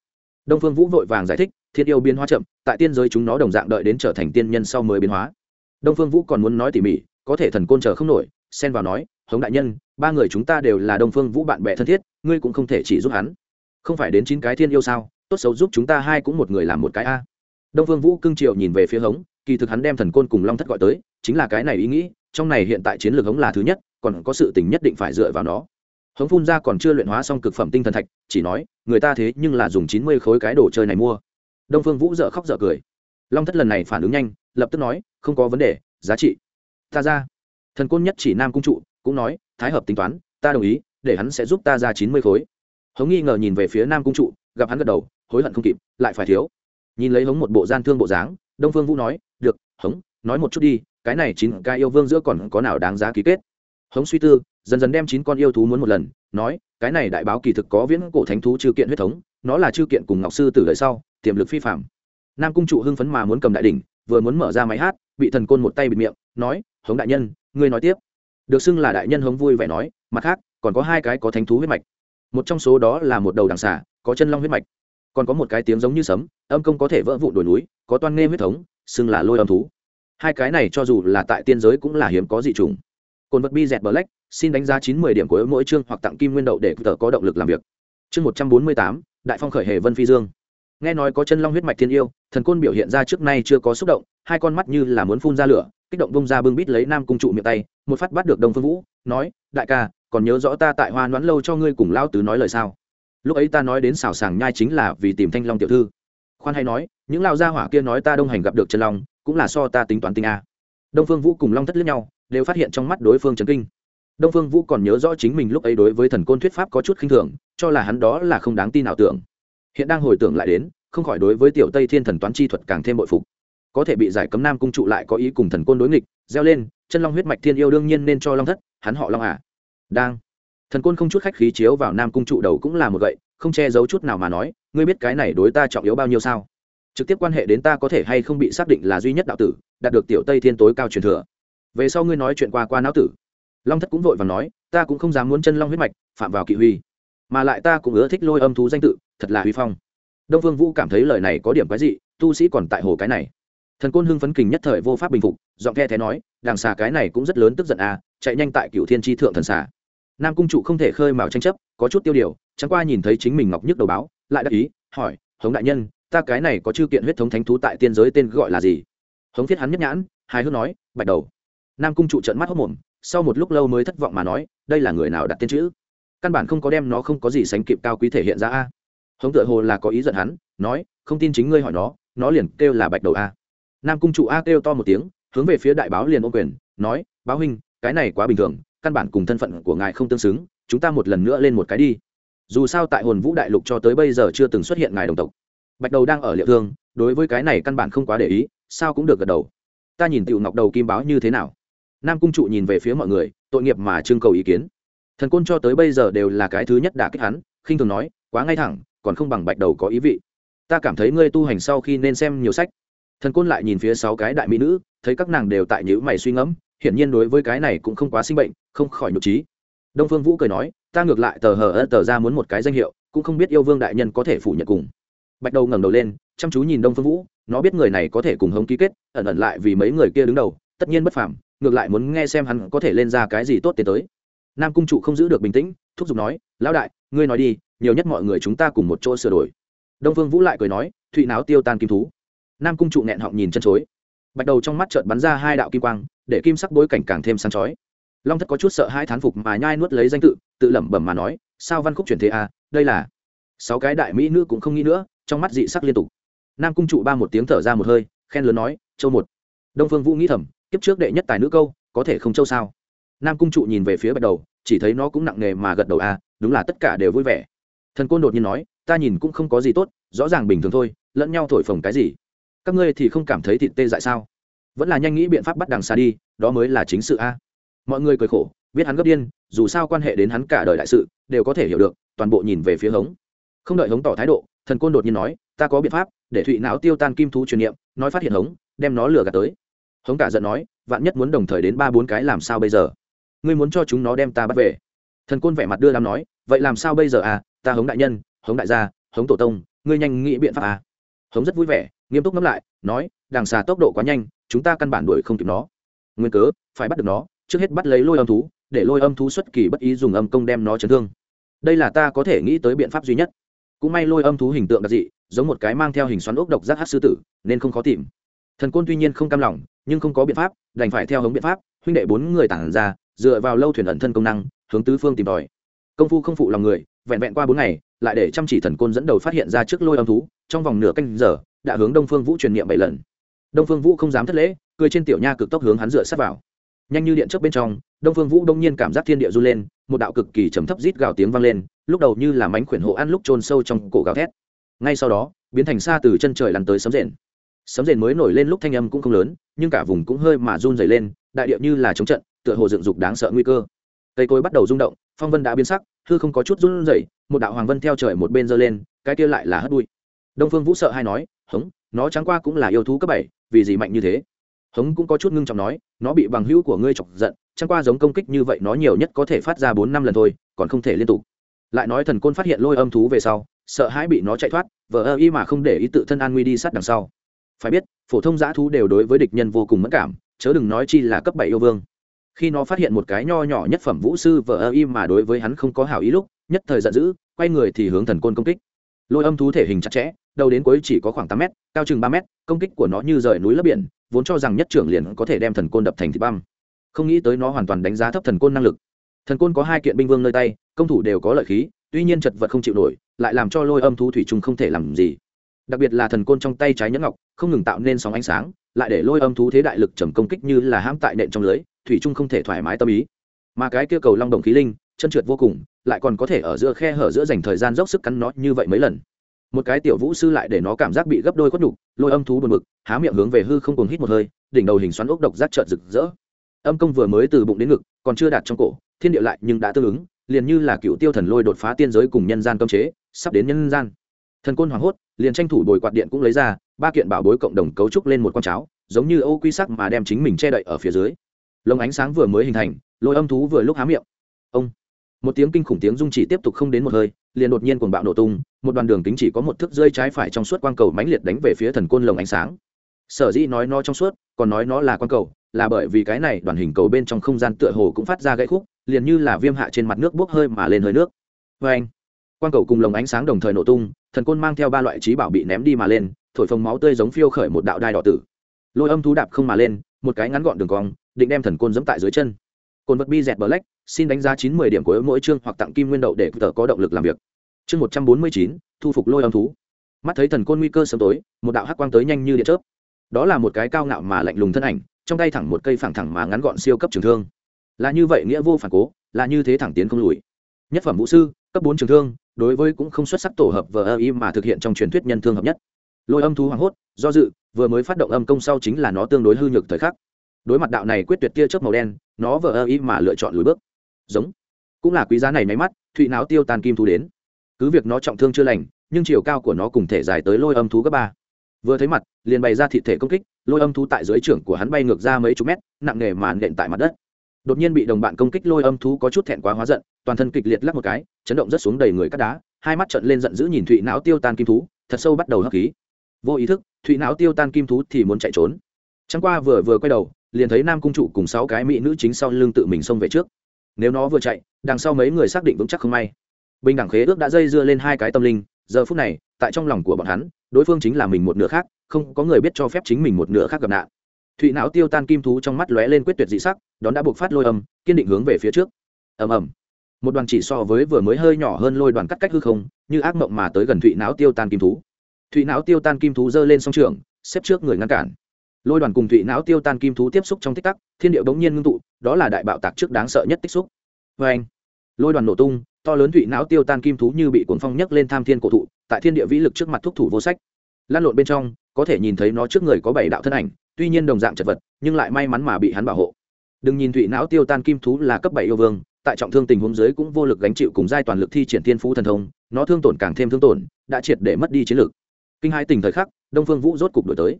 Đông phương vũ vội vàng giải thích, thiên yêu biến hóa chậm, tại tiên giới chúng nó đồng dạng đợi đến trở thành tiên nhân sau mới biến hóa. Đông phương vũ còn muốn nói tỉ mỉ, có thể thần côn chờ không nổi, xen vào nói, hống đại nhân, ba người chúng ta đều là đông phương vũ bạn bè thân thiết, ngươi cũng không thể chỉ giúp hắn. Không phải đến chín cái thiên yêu sao, tốt xấu giúp chúng ta hai cũng một người làm một cái a. Đông phương vũ cưng triệu nhìn về phía hống, kỳ thực hắn đem thần côn cùng long thất gọi tới, chính là cái này ý nghĩ, trong này hiện tại chiến lược hống là thứ nhất, còn có sự tình nhất định phải dựa vào nó hống phun ra còn chưa luyện hóa xong cực phẩm tinh thần thạch, chỉ nói, người ta thế nhưng là dùng chín mươi khối cái đồ chơi này mua. Đông phương vũ dợ khóc dợ cười. Long thất lần này phản ứng nhanh, lập tức nói, không có vấn đề, giá trị. Ta ra. Thần côn nhất chỉ nam cung trụ cũng nói, thái hợp tính toán, ta đồng ý, để hắn sẽ giúp ta ra chín mươi khối. Hống nghi ngờ nhìn về phía nam cung trụ, gặp hắn gật đầu, hối hận không kịp, lại phải thiếu. Nhìn lấy hống một bộ gian thương bộ dáng, đông phương vũ nói, được, hống, nói một chút đi, cái này chín ca yêu vương giữa còn có nào đáng giá ký kết? Hống suy tư dần dần đem chín con yêu thú muốn một lần, nói, cái này đại báo kỳ thực có viễn cổ thánh thú chư kiện huyết thống, nó là chư kiện cùng ngọc sư từ đời sau, tiềm lực phi phạm nam cung trụ hưng phấn mà muốn cầm đại đỉnh, vừa muốn mở ra máy hát, bị thần côn một tay bịt miệng, nói, hống đại nhân, ngươi nói tiếp. Được xưng là đại nhân hống vui vẻ nói, mặt khác, còn có hai cái có thánh thú huyết mạch. Một trong số đó là một đầu đằng xà, có chân long huyết mạch. Còn có một cái tiếng giống như sấm, âm công có thể vỡ vụn đồi núi, có toan nghe huyết thống, xưng là lôi âm thú. Hai cái này cho dù là tại tiên giới cũng là hiếm có dị trùng cồn vật bi dẹt black, xin đánh giá chín mươi điểm của mỗi chương hoặc tặng kim nguyên đậu để tờ có động lực làm việc. Chương một trăm bốn mươi tám, đại phong khởi hề vân phi dương. Nghe nói có chân long huyết mạch thiên yêu, thần côn biểu hiện ra trước nay chưa có xúc động, hai con mắt như là muốn phun ra lửa, kích động bông ra bưng bít lấy nam cung trụ miệng tay, một phát bắt được đông phương vũ, nói, đại ca, còn nhớ rõ ta tại hoa noãn lâu cho ngươi cùng lao tứ nói lời sao? Lúc ấy ta nói đến xào sàng nhai chính là vì tìm thanh long tiểu thư. Khoan hay nói, những lao gia hỏa kia nói ta đông hành gặp được chân long, cũng là so ta tính toán tinh a. Đông phương vũ cùng long thất lướt nhau đều phát hiện trong mắt đối phương chấn kinh. Đông phương vũ còn nhớ rõ chính mình lúc ấy đối với thần côn thuyết pháp có chút khinh thường, cho là hắn đó là không đáng tin nào tưởng. Hiện đang hồi tưởng lại đến, không khỏi đối với tiểu tây thiên thần toán chi thuật càng thêm bội phục. Có thể bị giải cấm nam cung trụ lại có ý cùng thần côn đối nghịch gieo lên, chân long huyết mạch thiên yêu đương nhiên nên cho long thất, hắn họ long à? Đang, thần côn không chút khách khí chiếu vào nam cung trụ đầu cũng là một gậy, không che giấu chút nào mà nói, ngươi biết cái này đối ta trọng yếu bao nhiêu sao? Trực tiếp quan hệ đến ta có thể hay không bị xác định là duy nhất đạo tử, đạt được tiểu tây thiên tối cao truyền thừa về sau ngươi nói chuyện qua qua não tử. Long thất cũng vội và nói ta cũng không dám muốn chân long huyết mạch phạm vào kỵ huy. Mà lại ta cũng ưa thích lôi âm thú danh tự thật là huy phong. Đông vương vũ cảm thấy lời này có điểm cái gì, tu sĩ còn tại hồ cái này. Thần côn hưng phấn kình nhất thời vô pháp bình phục giọng the thế nói đàng xà cái này cũng rất lớn tức giận à chạy nhanh tại cựu thiên tri thượng thần xà. Nam cung trụ không thể khơi mào tranh chấp có chút tiêu điều chẳng qua nhìn thấy chính mình ngọc nhức đầu báo lại đắc ý hỏi hống đại nhân ta cái này có chư kiện huyết thống thánh thú tại tiên giới tên gọi là gì? Hống thiết hắn nhất nhãn hai hước nói bạch đầu nam cung trụ trận mắt hốc mồm, sau một lúc lâu mới thất vọng mà nói, đây là người nào đặt tên chữ? Căn bản không có đem nó không có gì sánh kịp cao quý thể hiện ra a. Hống tựa hồ là có ý giận hắn, nói, không tin chính ngươi hỏi nó nó liền kêu là bạch đầu a. Nam cung trụ a kêu to một tiếng, hướng về phía đại báo liền ô quyền, nói, báo huynh, cái này quá bình thường, căn bản cùng thân phận của ngài không tương xứng, chúng ta một lần nữa lên một cái đi. Dù sao tại hồn vũ đại lục cho tới bây giờ chưa từng xuất hiện ngài đồng tộc. Bạch đầu đang ở liệu thương, đối với cái này căn bản không quá để ý, sao cũng được gật đầu. Ta nhìn tiểu ngọc đầu kim báo như thế nào? Nam cung trụ nhìn về phía mọi người, tội nghiệp mà trưng cầu ý kiến. Thần côn cho tới bây giờ đều là cái thứ nhất đả kích hắn, khinh thường nói, quá ngay thẳng, còn không bằng bạch đầu có ý vị. Ta cảm thấy ngươi tu hành sau khi nên xem nhiều sách. Thần côn lại nhìn phía sáu cái đại mỹ nữ, thấy các nàng đều tại nhữ mày suy ngẫm, hiển nhiên đối với cái này cũng không quá sinh bệnh, không khỏi nhục trí. Đông phương vũ cười nói, ta ngược lại tờ hờ ơ tờ ra muốn một cái danh hiệu, cũng không biết yêu vương đại nhân có thể phủ nhận cùng. Bạch đầu ngẩng đầu lên, chăm chú nhìn đông phương vũ, nó biết người này có thể cùng hống ký kết, ẩn ẩn lại vì mấy người kia đứng đầu, tất nhiên bất phàm ngược lại muốn nghe xem hắn có thể lên ra cái gì tốt tiến tới. Nam cung trụ không giữ được bình tĩnh, thúc giục nói, lão đại, ngươi nói đi, nhiều nhất mọi người chúng ta cùng một chỗ sửa đổi. Đông phương vũ lại cười nói, thụy náo tiêu tan kim thú. Nam cung trụ nghẹn họng nhìn chân chối. Bạch đầu trong mắt trợn bắn ra hai đạo kim quang, để kim sắc bối cảnh càng thêm sáng chói. Long thất có chút sợ hai thán phục mà nhai nuốt lấy danh tự tự lẩm bẩm mà nói, sao văn khúc chuyển thế à? Đây là sáu cái đại mỹ nữ cũng không nghĩ nữa, trong mắt dị sắc liên tục. Nam cung trụ ba một tiếng thở ra một hơi, khen lớn nói, châu một. Đông phương vũ nghĩ thầm kiếp trước đệ nhất tài nữ câu, có thể không châu sao? Nam cung trụ nhìn về phía bạch đầu, chỉ thấy nó cũng nặng nề mà gật đầu à đúng là tất cả đều vui vẻ. Thần côn đột nhiên nói, ta nhìn cũng không có gì tốt, rõ ràng bình thường thôi, lẫn nhau thổi phồng cái gì? Các ngươi thì không cảm thấy thịt tê dại sao? Vẫn là nhanh nghĩ biện pháp bắt đằng xa đi, đó mới là chính sự a. Mọi người cười khổ, biết hắn gấp điên, dù sao quan hệ đến hắn cả đời đại sự, đều có thể hiểu được, toàn bộ nhìn về phía hống. Không đợi hống tỏ thái độ, thần côn đột nhiên nói, ta có biện pháp, để thụy não tiêu tan kim thú truyền niệm, nói phát hiện hống, đem nó lừa gạt tới hống cả giận nói, vạn nhất muốn đồng thời đến ba bốn cái làm sao bây giờ? Ngươi muốn cho chúng nó đem ta bắt về. Thần côn vẻ mặt đưa làm nói, vậy làm sao bây giờ à? Ta hống đại nhân, hống đại gia, hống tổ tông, ngươi nhanh nghĩ biện pháp à? Hống rất vui vẻ, nghiêm túc ngẫm lại, nói đằng xà tốc độ quá nhanh, chúng ta căn bản đuổi không kịp nó. Nguyên cớ, phải bắt được nó, trước hết bắt lấy lôi âm thú, để lôi âm thú xuất kỳ bất ý dùng âm công đem nó chấn thương. Đây là ta có thể nghĩ tới biện pháp duy nhất. Cũng may lôi âm thú hình tượng đặc dị, giống một cái mang theo hình xoắn ốc độc giác hát sư tử, nên không khó tìm thần côn tuy nhiên không cam lòng, nhưng không có biện pháp, đành phải theo hướng biện pháp, huynh đệ bốn người tản ra, dựa vào lâu thuyền ẩn thân công năng, hướng tứ phương tìm tòi. Công phu không phụ lòng người, vẹn vẹn qua bốn ngày, lại để chăm chỉ thần côn dẫn đầu phát hiện ra trước lôi âm thú, trong vòng nửa canh giờ, đã hướng đông phương vũ truyền niệm bảy lần. Đông phương vũ không dám thất lễ, cười trên tiểu nha cực tốc hướng hắn dựa sát vào. Nhanh như điện trước bên trong, đông phương vũ đông nhiên cảm giác thiên địa run lên, một đạo cực kỳ trầm thấp rít gào tiếng vang lên, lúc đầu như là mánh khuyển hộ ăn lúc trôn sâu trong cổ gào thét. Ngay sau đó, biến thành xa từ chân trời lăn tới sấm rền sấm rền mới nổi lên lúc thanh âm cũng không lớn, nhưng cả vùng cũng hơi mà run dày lên, đại điệu như là chống trận, tựa hồ dựng dục đáng sợ nguy cơ. Cây cối bắt đầu rung động, phong vân đã biến sắc, hư không có chút run rẩy, một đạo hoàng vân theo trời một bên giơ lên, cái kia lại là hất đuôi đông phương vũ sợ hay nói, hống, nó trắng qua cũng là yêu thú cấp bảy, vì gì mạnh như thế? Hống cũng có chút ngưng trọng nói, nó bị bằng hữu của ngươi chọc giận chẳng qua giống công kích như vậy nó nhiều nhất có thể phát ra bốn năm lần thôi, còn không thể liên tục. Lại nói thần côn phát hiện lôi âm thú về sau, sợ hãi bị nó chạy thoát, vờ ơ y mà không để ý tự thân an nguy đi sát đằng sau phải biết, phổ thông giã thú đều đối với địch nhân vô cùng mất cảm, chớ đừng nói chi là cấp bảy yêu vương. Khi nó phát hiện một cái nho nhỏ nhất phẩm vũ sư vờ ơ y mà đối với hắn không có hảo ý lúc, nhất thời giận dữ, quay người thì hướng thần côn công kích. Lôi âm thú thể hình chặt chẽ, đầu đến cuối chỉ có khoảng tám mét, cao chừng ba mét, công kích của nó như rời núi lấp biển, vốn cho rằng nhất trưởng liền có thể đem thần côn đập thành thịt băm. Không nghĩ tới nó hoàn toàn đánh giá thấp thần côn năng lực. Thần côn có hai kiện binh vương nơi tay, công thủ đều có lợi khí, tuy nhiên chật vật không chịu nổi, lại làm cho lôi âm thú thủy chung không thể làm gì đặc biệt là thần côn trong tay trái nhẫn ngọc, không ngừng tạo nên sóng ánh sáng, lại để lôi âm thú thế đại lực trầm công kích như là hãm tại nện trong lưới, thủy trung không thể thoải mái tâm ý. Mà cái kia cầu long đồng khí linh, chân trượt vô cùng, lại còn có thể ở giữa khe hở giữa dành thời gian dốc sức cắn nó như vậy mấy lần. Một cái tiểu vũ sư lại để nó cảm giác bị gấp đôi khuất nhục, lôi âm thú buồn bực, há miệng hướng về hư không cùng hít một hơi, đỉnh đầu hình xoắn ốc độc giác trợn rực rỡ. Âm công vừa mới từ bụng đến ngực, còn chưa đạt trong cổ, thiên địa lại nhưng đã tương ứng, liền như là cựu tiêu thần lôi đột phá tiên giới cùng nhân gian cấm chế, sắp đến nhân gian. Thần côn hoảng hốt liền tranh thủ bồi quạt điện cũng lấy ra, ba kiện bảo bối cộng đồng cấu trúc lên một con cháo, giống như ô quy sắc mà đem chính mình che đậy ở phía dưới. Lồng ánh sáng vừa mới hình thành, lôi âm thú vừa lúc há miệng. Ông! Một tiếng kinh khủng tiếng dung chỉ tiếp tục không đến một hơi, liền đột nhiên cuồng bạo nổ tung, một đoàn đường kính chỉ có một thước rơi trái phải trong suốt quang cầu mãnh liệt đánh về phía thần côn lồng ánh sáng. Sở dĩ nói nó trong suốt, còn nói nó là quang cầu, là bởi vì cái này đoàn hình cầu bên trong không gian tựa hồ cũng phát ra gãy khúc, liền như là viêm hạ trên mặt nước bốc hơi mà lên hơi nước. Vê anh quang cầu cùng lồng ánh sáng đồng thời nổ tung, thần côn mang theo ba loại trí bảo bị ném đi mà lên, thổi phồng máu tươi giống phiêu khởi một đạo đai đỏ tử. Lôi âm thú đạp không mà lên, một cái ngắn gọn đường cong, định đem thần côn dẫm tại dưới chân. Cồn vật bi dẹt black, xin đánh giá chín mươi điểm của mỗi chương hoặc tặng kim nguyên đậu để tờ có động lực làm việc. Chương một trăm bốn mươi chín, thu phục lôi âm thú. Mắt thấy thần côn nguy cơ sớm tối, một đạo hắc quang tới nhanh như điện chớp. Đó là một cái cao ngạo mà lạnh lùng thân ảnh, trong tay thẳng một cây phẳng thẳng mà ngắn gọn siêu cấp trường thương. Là như vậy nghĩa vô phản cố, là như thế thẳng tiến không lùi. Nhất phẩm vũ sư, cấp bốn trường thương đối với cũng không xuất sắc tổ hợp vờ ơ y mà thực hiện trong truyền thuyết nhân thương hợp nhất. Lôi âm thú hoảng hốt, do dự, vừa mới phát động âm công sau chính là nó tương đối hư nhược thời khắc. Đối mặt đạo này quyết tuyệt tia chớp màu đen, nó vờ ơ y mà lựa chọn lùi bước. Giống. Cũng là quý giá này máy mắt, thụy não tiêu tan kim thú đến. Cứ việc nó trọng thương chưa lành, nhưng chiều cao của nó cùng thể dài tới lôi âm thú cấp ba. Vừa thấy mặt, liền bày ra thị thể công kích, lôi âm thú tại dưới trưởng của hắn bay ngược ra mấy chục mét, nặng nề màn nện tại mặt đất. Đột nhiên bị đồng bạn công kích, lôi âm thú có chút thẹn quá hóa giận, toàn thân kịch liệt lắc một cái chấn động rất xuống đầy người cắt đá, hai mắt trận lên giận dữ nhìn thụy não tiêu tan kim thú, thật sâu bắt đầu hấp khí. Vô ý thức, thụy não tiêu tan kim thú thì muốn chạy trốn. Chẳng qua vừa vừa quay đầu, liền thấy nam cung trụ cùng sáu cái mỹ nữ chính sau lưng tự mình xông về trước. Nếu nó vừa chạy, đằng sau mấy người xác định vững chắc không may. Bình đẳng khế ước đã dây dưa lên hai cái tâm linh, giờ phút này, tại trong lòng của bọn hắn, đối phương chính là mình một nửa khác, không có người biết cho phép chính mình một nửa khác gặp nạn. Thụy não tiêu tan kim thú trong mắt lóe lên quyết tuyệt dị sắc, đón đã buộc phát lôi âm, kiên định hướng về phía trước. Ầm ầm một đoàn chỉ so với vừa mới hơi nhỏ hơn lôi đoàn cắt cách hư không, như ác mộng mà tới gần thụy não tiêu tan kim thú. Thụy não tiêu tan kim thú giơ lên song trường xếp trước người ngăn cản. Lôi đoàn cùng thụy não tiêu tan kim thú tiếp xúc trong tích tắc, thiên điệu bỗng nhiên ngưng tụ, đó là đại bạo tạc trước đáng sợ nhất tích xúc. Vê anh, lôi đoàn nổ tung, to lớn thụy não tiêu tan kim thú như bị cuốn phong nhấc lên tham thiên cổ thụ, tại thiên địa vĩ lực trước mặt thúc thủ vô sách. Lan lộn bên trong, có thể nhìn thấy nó trước người có bảy đạo thân ảnh, tuy nhiên đồng dạng chật vật, nhưng lại may mắn mà bị hắn bảo hộ. Đừng nhìn thụy não tiêu tan kim thú là cấp bảy yêu vương tại trọng thương tình huống dưới cũng vô lực gánh chịu cùng giai toàn lực thi triển tiên phú thần thông, nó thương tổn càng thêm thương tổn, đã triệt để mất đi chiến lực. Kinh hai tình thời khắc, đông phương vũ rốt cục đổi tới.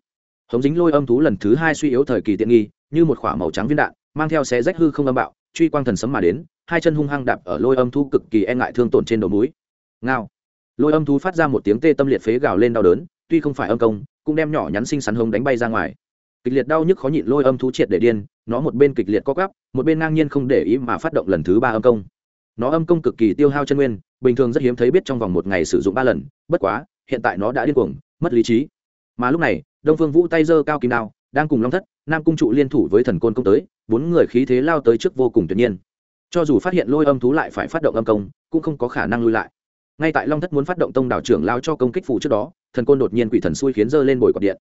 Hống dính lôi âm thú lần thứ hai suy yếu thời kỳ tiện nghi, như một quả màu trắng viên đạn, mang theo xé rách hư không âm bạo, truy quang thần sấm mà đến, hai chân hung hăng đạp ở lôi âm thú cực kỳ e ngại thương tổn trên đầu núi. Ngao. Lôi âm thú phát ra một tiếng tê tâm liệt phế gào lên đau đớn, tuy không phải âm công, cũng đem nhỏ nhắn xinh xắn hông đánh bay ra ngoài. Kịch liệt đau nhức khó nhịn lôi âm thú triệt để điên nó một bên kịch liệt co cắp một bên ngang nhiên không để ý mà phát động lần thứ ba âm công. Nó âm công cực kỳ tiêu hao chân nguyên, bình thường rất hiếm thấy biết trong vòng một ngày sử dụng ba lần, bất quá, hiện tại nó đã điên cuồng, mất lý trí. Mà lúc này, đông phương vũ tay giơ cao kim đao, đang cùng long thất, nam cung trụ liên thủ với thần côn công tới, bốn người khí thế lao tới trước vô cùng tuyệt nhiên. Cho dù phát hiện lôi âm thú lại phải phát động âm công, cũng không có khả năng lui lại. Ngay tại long thất muốn phát động tông đảo trưởng lao cho công kích phụ trước đó, thần côn đột nhiên quỷ thần xui khiến dơ lên bồi quạt điện.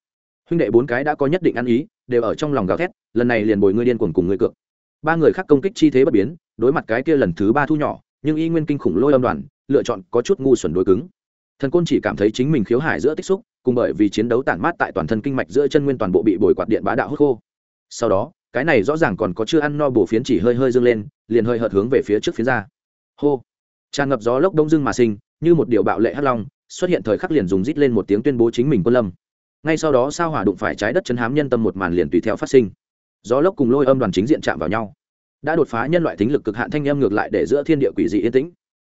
Huynh đệ bốn cái đã có nhất định ăn ý đều ở trong lòng gào thét, lần này liền bồi ngươi điên cuồng cùng ngươi cược. Ba người khác công kích chi thế bất biến, đối mặt cái kia lần thứ ba thu nhỏ, nhưng y nguyên kinh khủng lôi âm đoàn, lựa chọn có chút ngu xuẩn đối cứng. Thần côn chỉ cảm thấy chính mình khiếu hải giữa tích xúc, cùng bởi vì chiến đấu tản mát tại toàn thân kinh mạch giữa chân nguyên toàn bộ bị bồi quạt điện bá đạo hút khô. Sau đó, cái này rõ ràng còn có chưa ăn no bổ phiến chỉ hơi hơi dâng lên, liền hơi hợt hướng về phía trước phiến ra. Hô! Tràn ngập gió lốc đông dưng mà sinh, như một điều bạo lệ hắc long, xuất hiện thời khắc liền dùng rít lên một tiếng tuyên bố chính mình quân lâm ngay sau đó sao hỏa đụng phải trái đất chấn hám nhân tâm một màn liền tùy theo phát sinh. Gió lốc cùng lôi âm đoàn chính diện chạm vào nhau. Đã đột phá nhân loại tính lực cực hạn thanh âm ngược lại để giữa thiên địa quỷ dị yên tĩnh.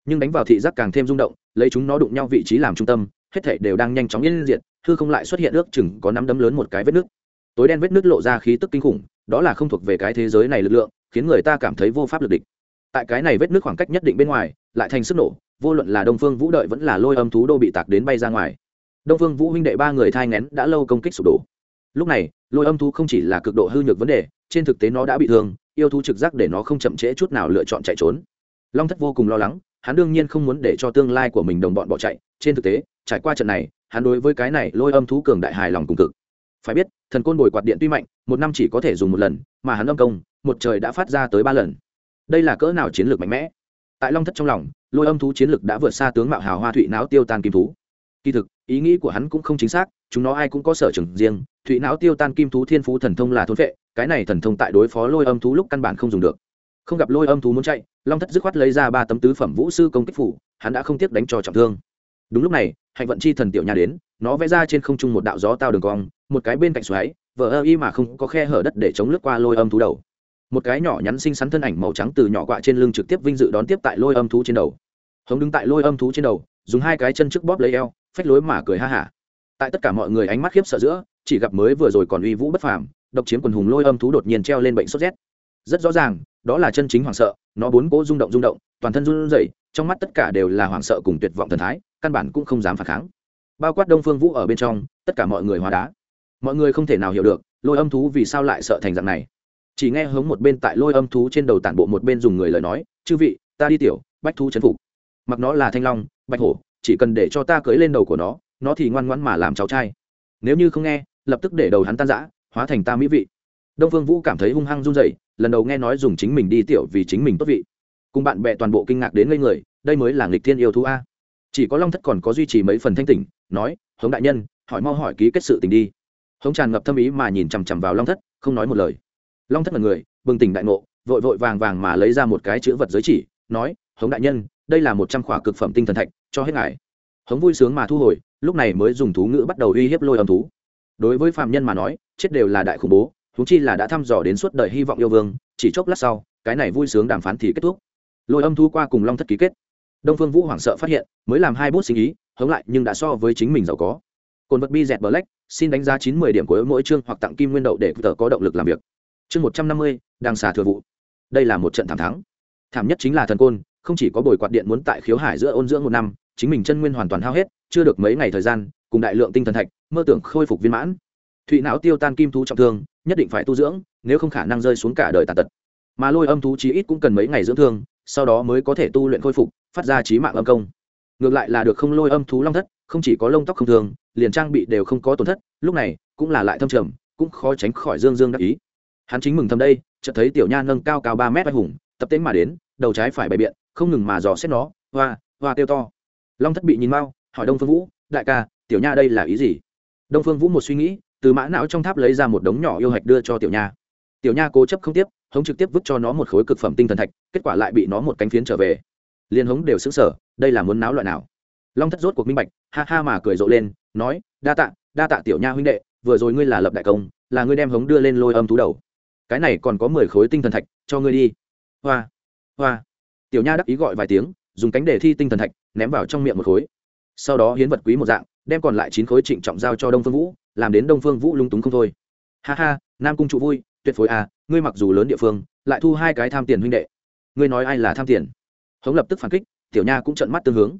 Nhưng đánh vào thị giác càng thêm rung động, lấy chúng nó đụng nhau vị trí làm trung tâm, hết thảy đều đang nhanh chóng yên diện hư không lại xuất hiện ước chừng có nắm đấm lớn một cái vết nước tối đen vết nước lộ ra khí tức kinh khủng, đó là không thuộc về cái thế giới này lực lượng, khiến người ta cảm thấy vô pháp lực địch. Tại cái này vết nước khoảng cách nhất định bên ngoài, lại thành sức nổ, vô luận là đông phương vũ đợi vẫn là lôi âm thú đô bị tạc đến bay ra ngoài đông phương vũ huynh đệ ba người thai ngén đã lâu công kích sụp đổ. Lúc này, lôi âm thú không chỉ là cực độ hư nhược vấn đề, trên thực tế nó đã bị thương, yêu thú trực giác để nó không chậm trễ chút nào lựa chọn chạy trốn. Long thất vô cùng lo lắng, hắn đương nhiên không muốn để cho tương lai của mình đồng bọn bỏ chạy, trên thực tế, trải qua trận này, hắn đối với cái này lôi âm thú cường đại hài lòng cùng cực. Phải biết, thần côn bồi quạt điện tuy mạnh, một năm chỉ có thể dùng một lần, mà hắn âm công, một trời đã phát ra tới ba lần. Đây là cỡ nào chiến lược mạnh mẽ? Tại long thất trong lòng, lôi âm thú chiến lược đã vượt xa tướng mạo hào hoa thụy náo tiêu tan kim thú kỳ thực, ý nghĩ của hắn cũng không chính xác, chúng nó ai cũng có sở trường riêng, thụy não tiêu tan kim thú thiên phú thần thông là thôn vệ cái này thần thông tại đối phó lôi âm thú lúc căn bản không dùng được. Không gặp lôi âm thú muốn chạy, long thất dứt khoát lấy ra ba tấm tứ phẩm vũ sư công kích phủ, hắn đã không tiếc đánh cho trọng thương. Đúng lúc này, hạnh vận chi thần tiểu nhà đến, nó vẽ ra trên không trung một đạo gió tao đường cong, một cái bên cạnh xoáy vỡ ơ y mà không có khe hở đất để chống lướt qua lôi âm thú đầu. Một cái nhỏ nhắn xinh xắn thân ảnh màu trắng từ nhỏ quạ trên lưng trực tiếp vinh dự đón tiếp tại lôi âm thú trên đầu. Hống đứng tại lôi âm thú trên đầu, dùng hai cái chân trước bóp lấy eo phách lối mà cười ha hả. Tại tất cả mọi người ánh mắt khiếp sợ giữa, chỉ gặp mới vừa rồi còn uy vũ bất phàm, độc chiếm quần hùng lôi âm thú đột nhiên treo lên bệnh sốt rét. Rất rõ ràng, đó là chân chính hoảng sợ, nó bốn cố rung động rung động, toàn thân run rẩy, trong mắt tất cả đều là hoảng sợ cùng tuyệt vọng thần thái, căn bản cũng không dám phản kháng. Bao quát đông phương vũ ở bên trong, tất cả mọi người hóa đá. Mọi người không thể nào hiểu được, lôi âm thú vì sao lại sợ thành dạng này. Chỉ nghe hống một bên tại lôi âm thú trên đầu tản bộ một bên dùng người lời nói, chư vị, ta đi tiểu, bách thú chấn phục. Mặc nó là thanh long, bạch hổ chỉ cần để cho ta cưỡi lên đầu của nó nó thì ngoan ngoãn mà làm cháu trai. Nếu như không nghe, lập tức để đầu hắn tan rã, hóa thành ta mỹ vị. Đông phương vũ cảm thấy hung hăng run rẩy, lần đầu nghe nói dùng chính mình đi tiểu vì chính mình tốt vị. Cùng bạn bè toàn bộ kinh ngạc đến ngây người, đây mới là nghịch thiên yêu thú a. Chỉ có long thất còn có duy trì mấy phần thanh tỉnh, nói, hống đại nhân, hỏi mau hỏi ký kết sự tình đi. Hống tràn ngập thâm ý mà nhìn chằm chằm vào long thất, không nói một lời. Long thất là người, bừng tỉnh đại ngộ, vội vội vàng vàng mà lấy ra một cái chữ vật giới chỉ, nói, hống đại nhân đây là một trăm khỏa cực phẩm tinh thần thạch, cho hết ngài. Hống vui sướng mà thu hồi, lúc này mới dùng thú ngữ bắt đầu uy hiếp lôi âm thú. Đối với phạm nhân mà nói, chết đều là đại khủng bố thú chi là đã thăm dò đến suốt đời hy vọng yêu vương, chỉ chốc lát sau, cái này vui sướng đàm phán thì kết thúc. Lôi âm thú qua cùng long thất ký kết. Đông phương vũ hoảng sợ phát hiện, mới làm hai bút sinh ý, hống lại, nhưng đã so với chính mình giàu có. Cồn vật bi dẹt black, xin đánh giá chín mươi điểm của mỗi chương hoặc tặng kim nguyên đậu để tờ có động lực làm việc. Chương một trăm năm mươi, đang xả thừa vụ. Đây là một trận thảm thắng. Thảm nhất chính là thần côn không chỉ có bồi quạt điện muốn tại khiếu hải giữa ôn dưỡng một năm, chính mình chân nguyên hoàn toàn hao hết, chưa được mấy ngày thời gian, cùng đại lượng tinh thần thạch, mơ tưởng khôi phục viên mãn. Thụy não tiêu tan kim thú trọng thương, nhất định phải tu dưỡng, nếu không khả năng rơi xuống cả đời tàn tật. Mà lôi âm thú chí ít cũng cần mấy ngày dưỡng thương, sau đó mới có thể tu luyện khôi phục, phát ra trí mạng âm công. Ngược lại là được không lôi âm thú long thất, không chỉ có lông tóc không thường, liền trang bị đều không có tổn thất, lúc này, cũng là lại thâm trầm, cũng khó tránh khỏi dương dương đắc ý. Hắn chính mừng thầm đây, chợt thấy tiểu nha nâng cao cao ba mét vai hùng, tập tễnh mà đến, đầu trái phải bày biện không ngừng mà dò xét nó, hoa hoa tiêu to. Long thất bị nhìn mau, hỏi đông phương vũ, đại ca, tiểu nha đây là ý gì? Đông phương vũ một suy nghĩ, từ mã não trong tháp lấy ra một đống nhỏ yêu hạch đưa cho tiểu nha. Tiểu nha cố chấp không tiếp, hống trực tiếp vứt cho nó một khối cực phẩm tinh thần thạch, kết quả lại bị nó một cánh phiến trở về. Liên hống đều xứng sở đây là muốn náo loại nào? Long thất rốt cuộc minh bạch, ha ha mà cười rộ lên, nói, đa tạ đa tạ tiểu nha huynh đệ, vừa rồi ngươi là lập đại công, là ngươi đem hống đưa lên lôi âm thú đầu. Cái này còn có mười khối tinh thần thạch, cho ngươi đi. Hoa hoa tiểu nha đắc ý gọi vài tiếng, dùng cánh để thi tinh thần thạch, ném vào trong miệng một khối. Sau đó hiến vật quý một dạng, đem còn lại chín khối trịnh trọng giao cho đông phương vũ, làm đến đông phương vũ lung túng không thôi. Ha ha, nam cung trụ vui, tuyệt phối à ngươi mặc dù lớn địa phương, lại thu hai cái tham tiền huynh đệ. Ngươi nói ai là tham tiền? Hống lập tức phản kích, tiểu nha cũng trận mắt tương hướng.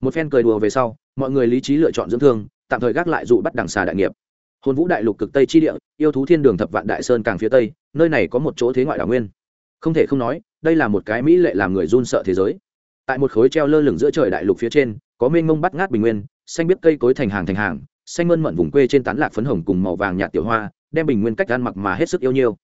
Một phen cười đùa về sau, mọi người lý trí lựa chọn dưỡng thương, tạm thời gác lại dụ bắt đằng xà đại nghiệp. Hồn vũ đại lục cực tây chi địa, yêu thú thiên đường thập vạn đại sơn càng phía tây, nơi này có một chỗ thế ngoại đảo nguyên. Không thể không nói đây là một cái mỹ lệ làm người run sợ thế giới. Tại một khối treo lơ lửng giữa trời đại lục phía trên, có mênh mông bắt ngát bình nguyên, xanh biết cây cối thành hàng thành hàng, xanh mơn mận vùng quê trên tán lạc phấn hồng cùng màu vàng nhạt tiểu hoa, đem bình nguyên cách ăn mặc mà hết sức yêu nhiêu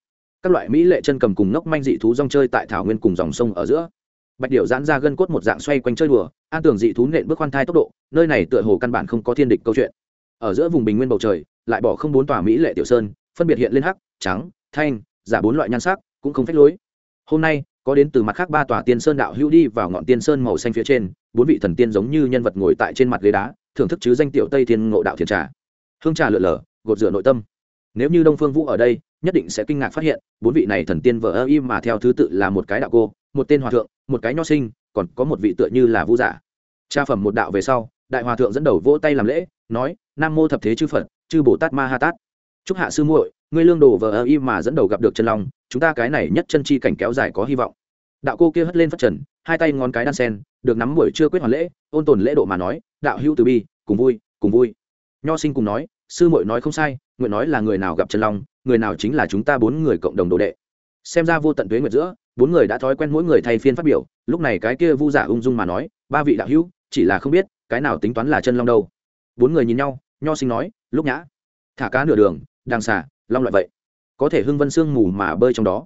các loại mỹ lệ chân cầm cùng ngốc manh dị thú rong chơi tại thảo nguyên cùng dòng sông ở giữa. Bạch điệu giãn ra gân cốt một dạng xoay quanh chơi đùa, an tưởng dị thú nện bước khoan thai tốc độ, nơi này tựa hồ căn bản không có thiên địch câu chuyện. Ở giữa vùng bình nguyên bầu trời, lại bỏ không bốn tòa mỹ lệ tiểu sơn, phân biệt hiện lên hắc, trắng, thanh, giả bốn loại nhan sắc, cũng không phép lối. Hôm nay có đến từ mặt khác ba tòa tiên sơn đạo hữu đi vào ngọn tiên sơn màu xanh phía trên, bốn vị thần tiên giống như nhân vật ngồi tại trên mặt ghế đá, thưởng thức chứ danh tiểu tây thiên ngộ đạo thiền trà. Hương trà lượn lờ, gột rửa nội tâm. Nếu như đông phương vũ ở đây, nhất định sẽ kinh ngạc phát hiện, bốn vị này thần tiên vợ ơ y mà theo thứ tự là một cái đạo cô, một tên hòa thượng, một cái nho sinh, còn có một vị tựa như là vũ giả. Tra phẩm một đạo về sau, đại hòa thượng dẫn đầu vỗ tay làm lễ, nói, nam mô thập thế chư phật, chư bồ tát ma ha tát chúc hạ sư muội, ngươi lương đồ vờ ơ y mà dẫn đầu gặp được chân long, chúng ta cái này nhất chân chi cảnh kéo dài có hy vọng. Đạo cô kia hất lên phát trần, hai tay ngón cái đan sen, được nắm buổi chưa quyết hoàn lễ, ôn tồn lễ độ mà nói, đạo hữu từ bi, cùng vui cùng vui. Nho sinh cùng nói, sư muội nói không sai, nguyện nói là người nào gặp chân long, người nào chính là chúng ta bốn người cộng đồng đồ đệ. Xem ra vô tận tuế nguyệt giữa, bốn người đã thói quen mỗi người thay phiên phát biểu, lúc này cái kia vu giả ung dung mà nói, ba vị đạo hữu, chỉ là không biết, cái nào tính toán là chân long đâu. Bốn người nhìn nhau, nho sinh nói, lúc nhã, thả cá nửa đường đàng xà, long loại vậy. Có thể hưng vân sương mù mà bơi trong đó.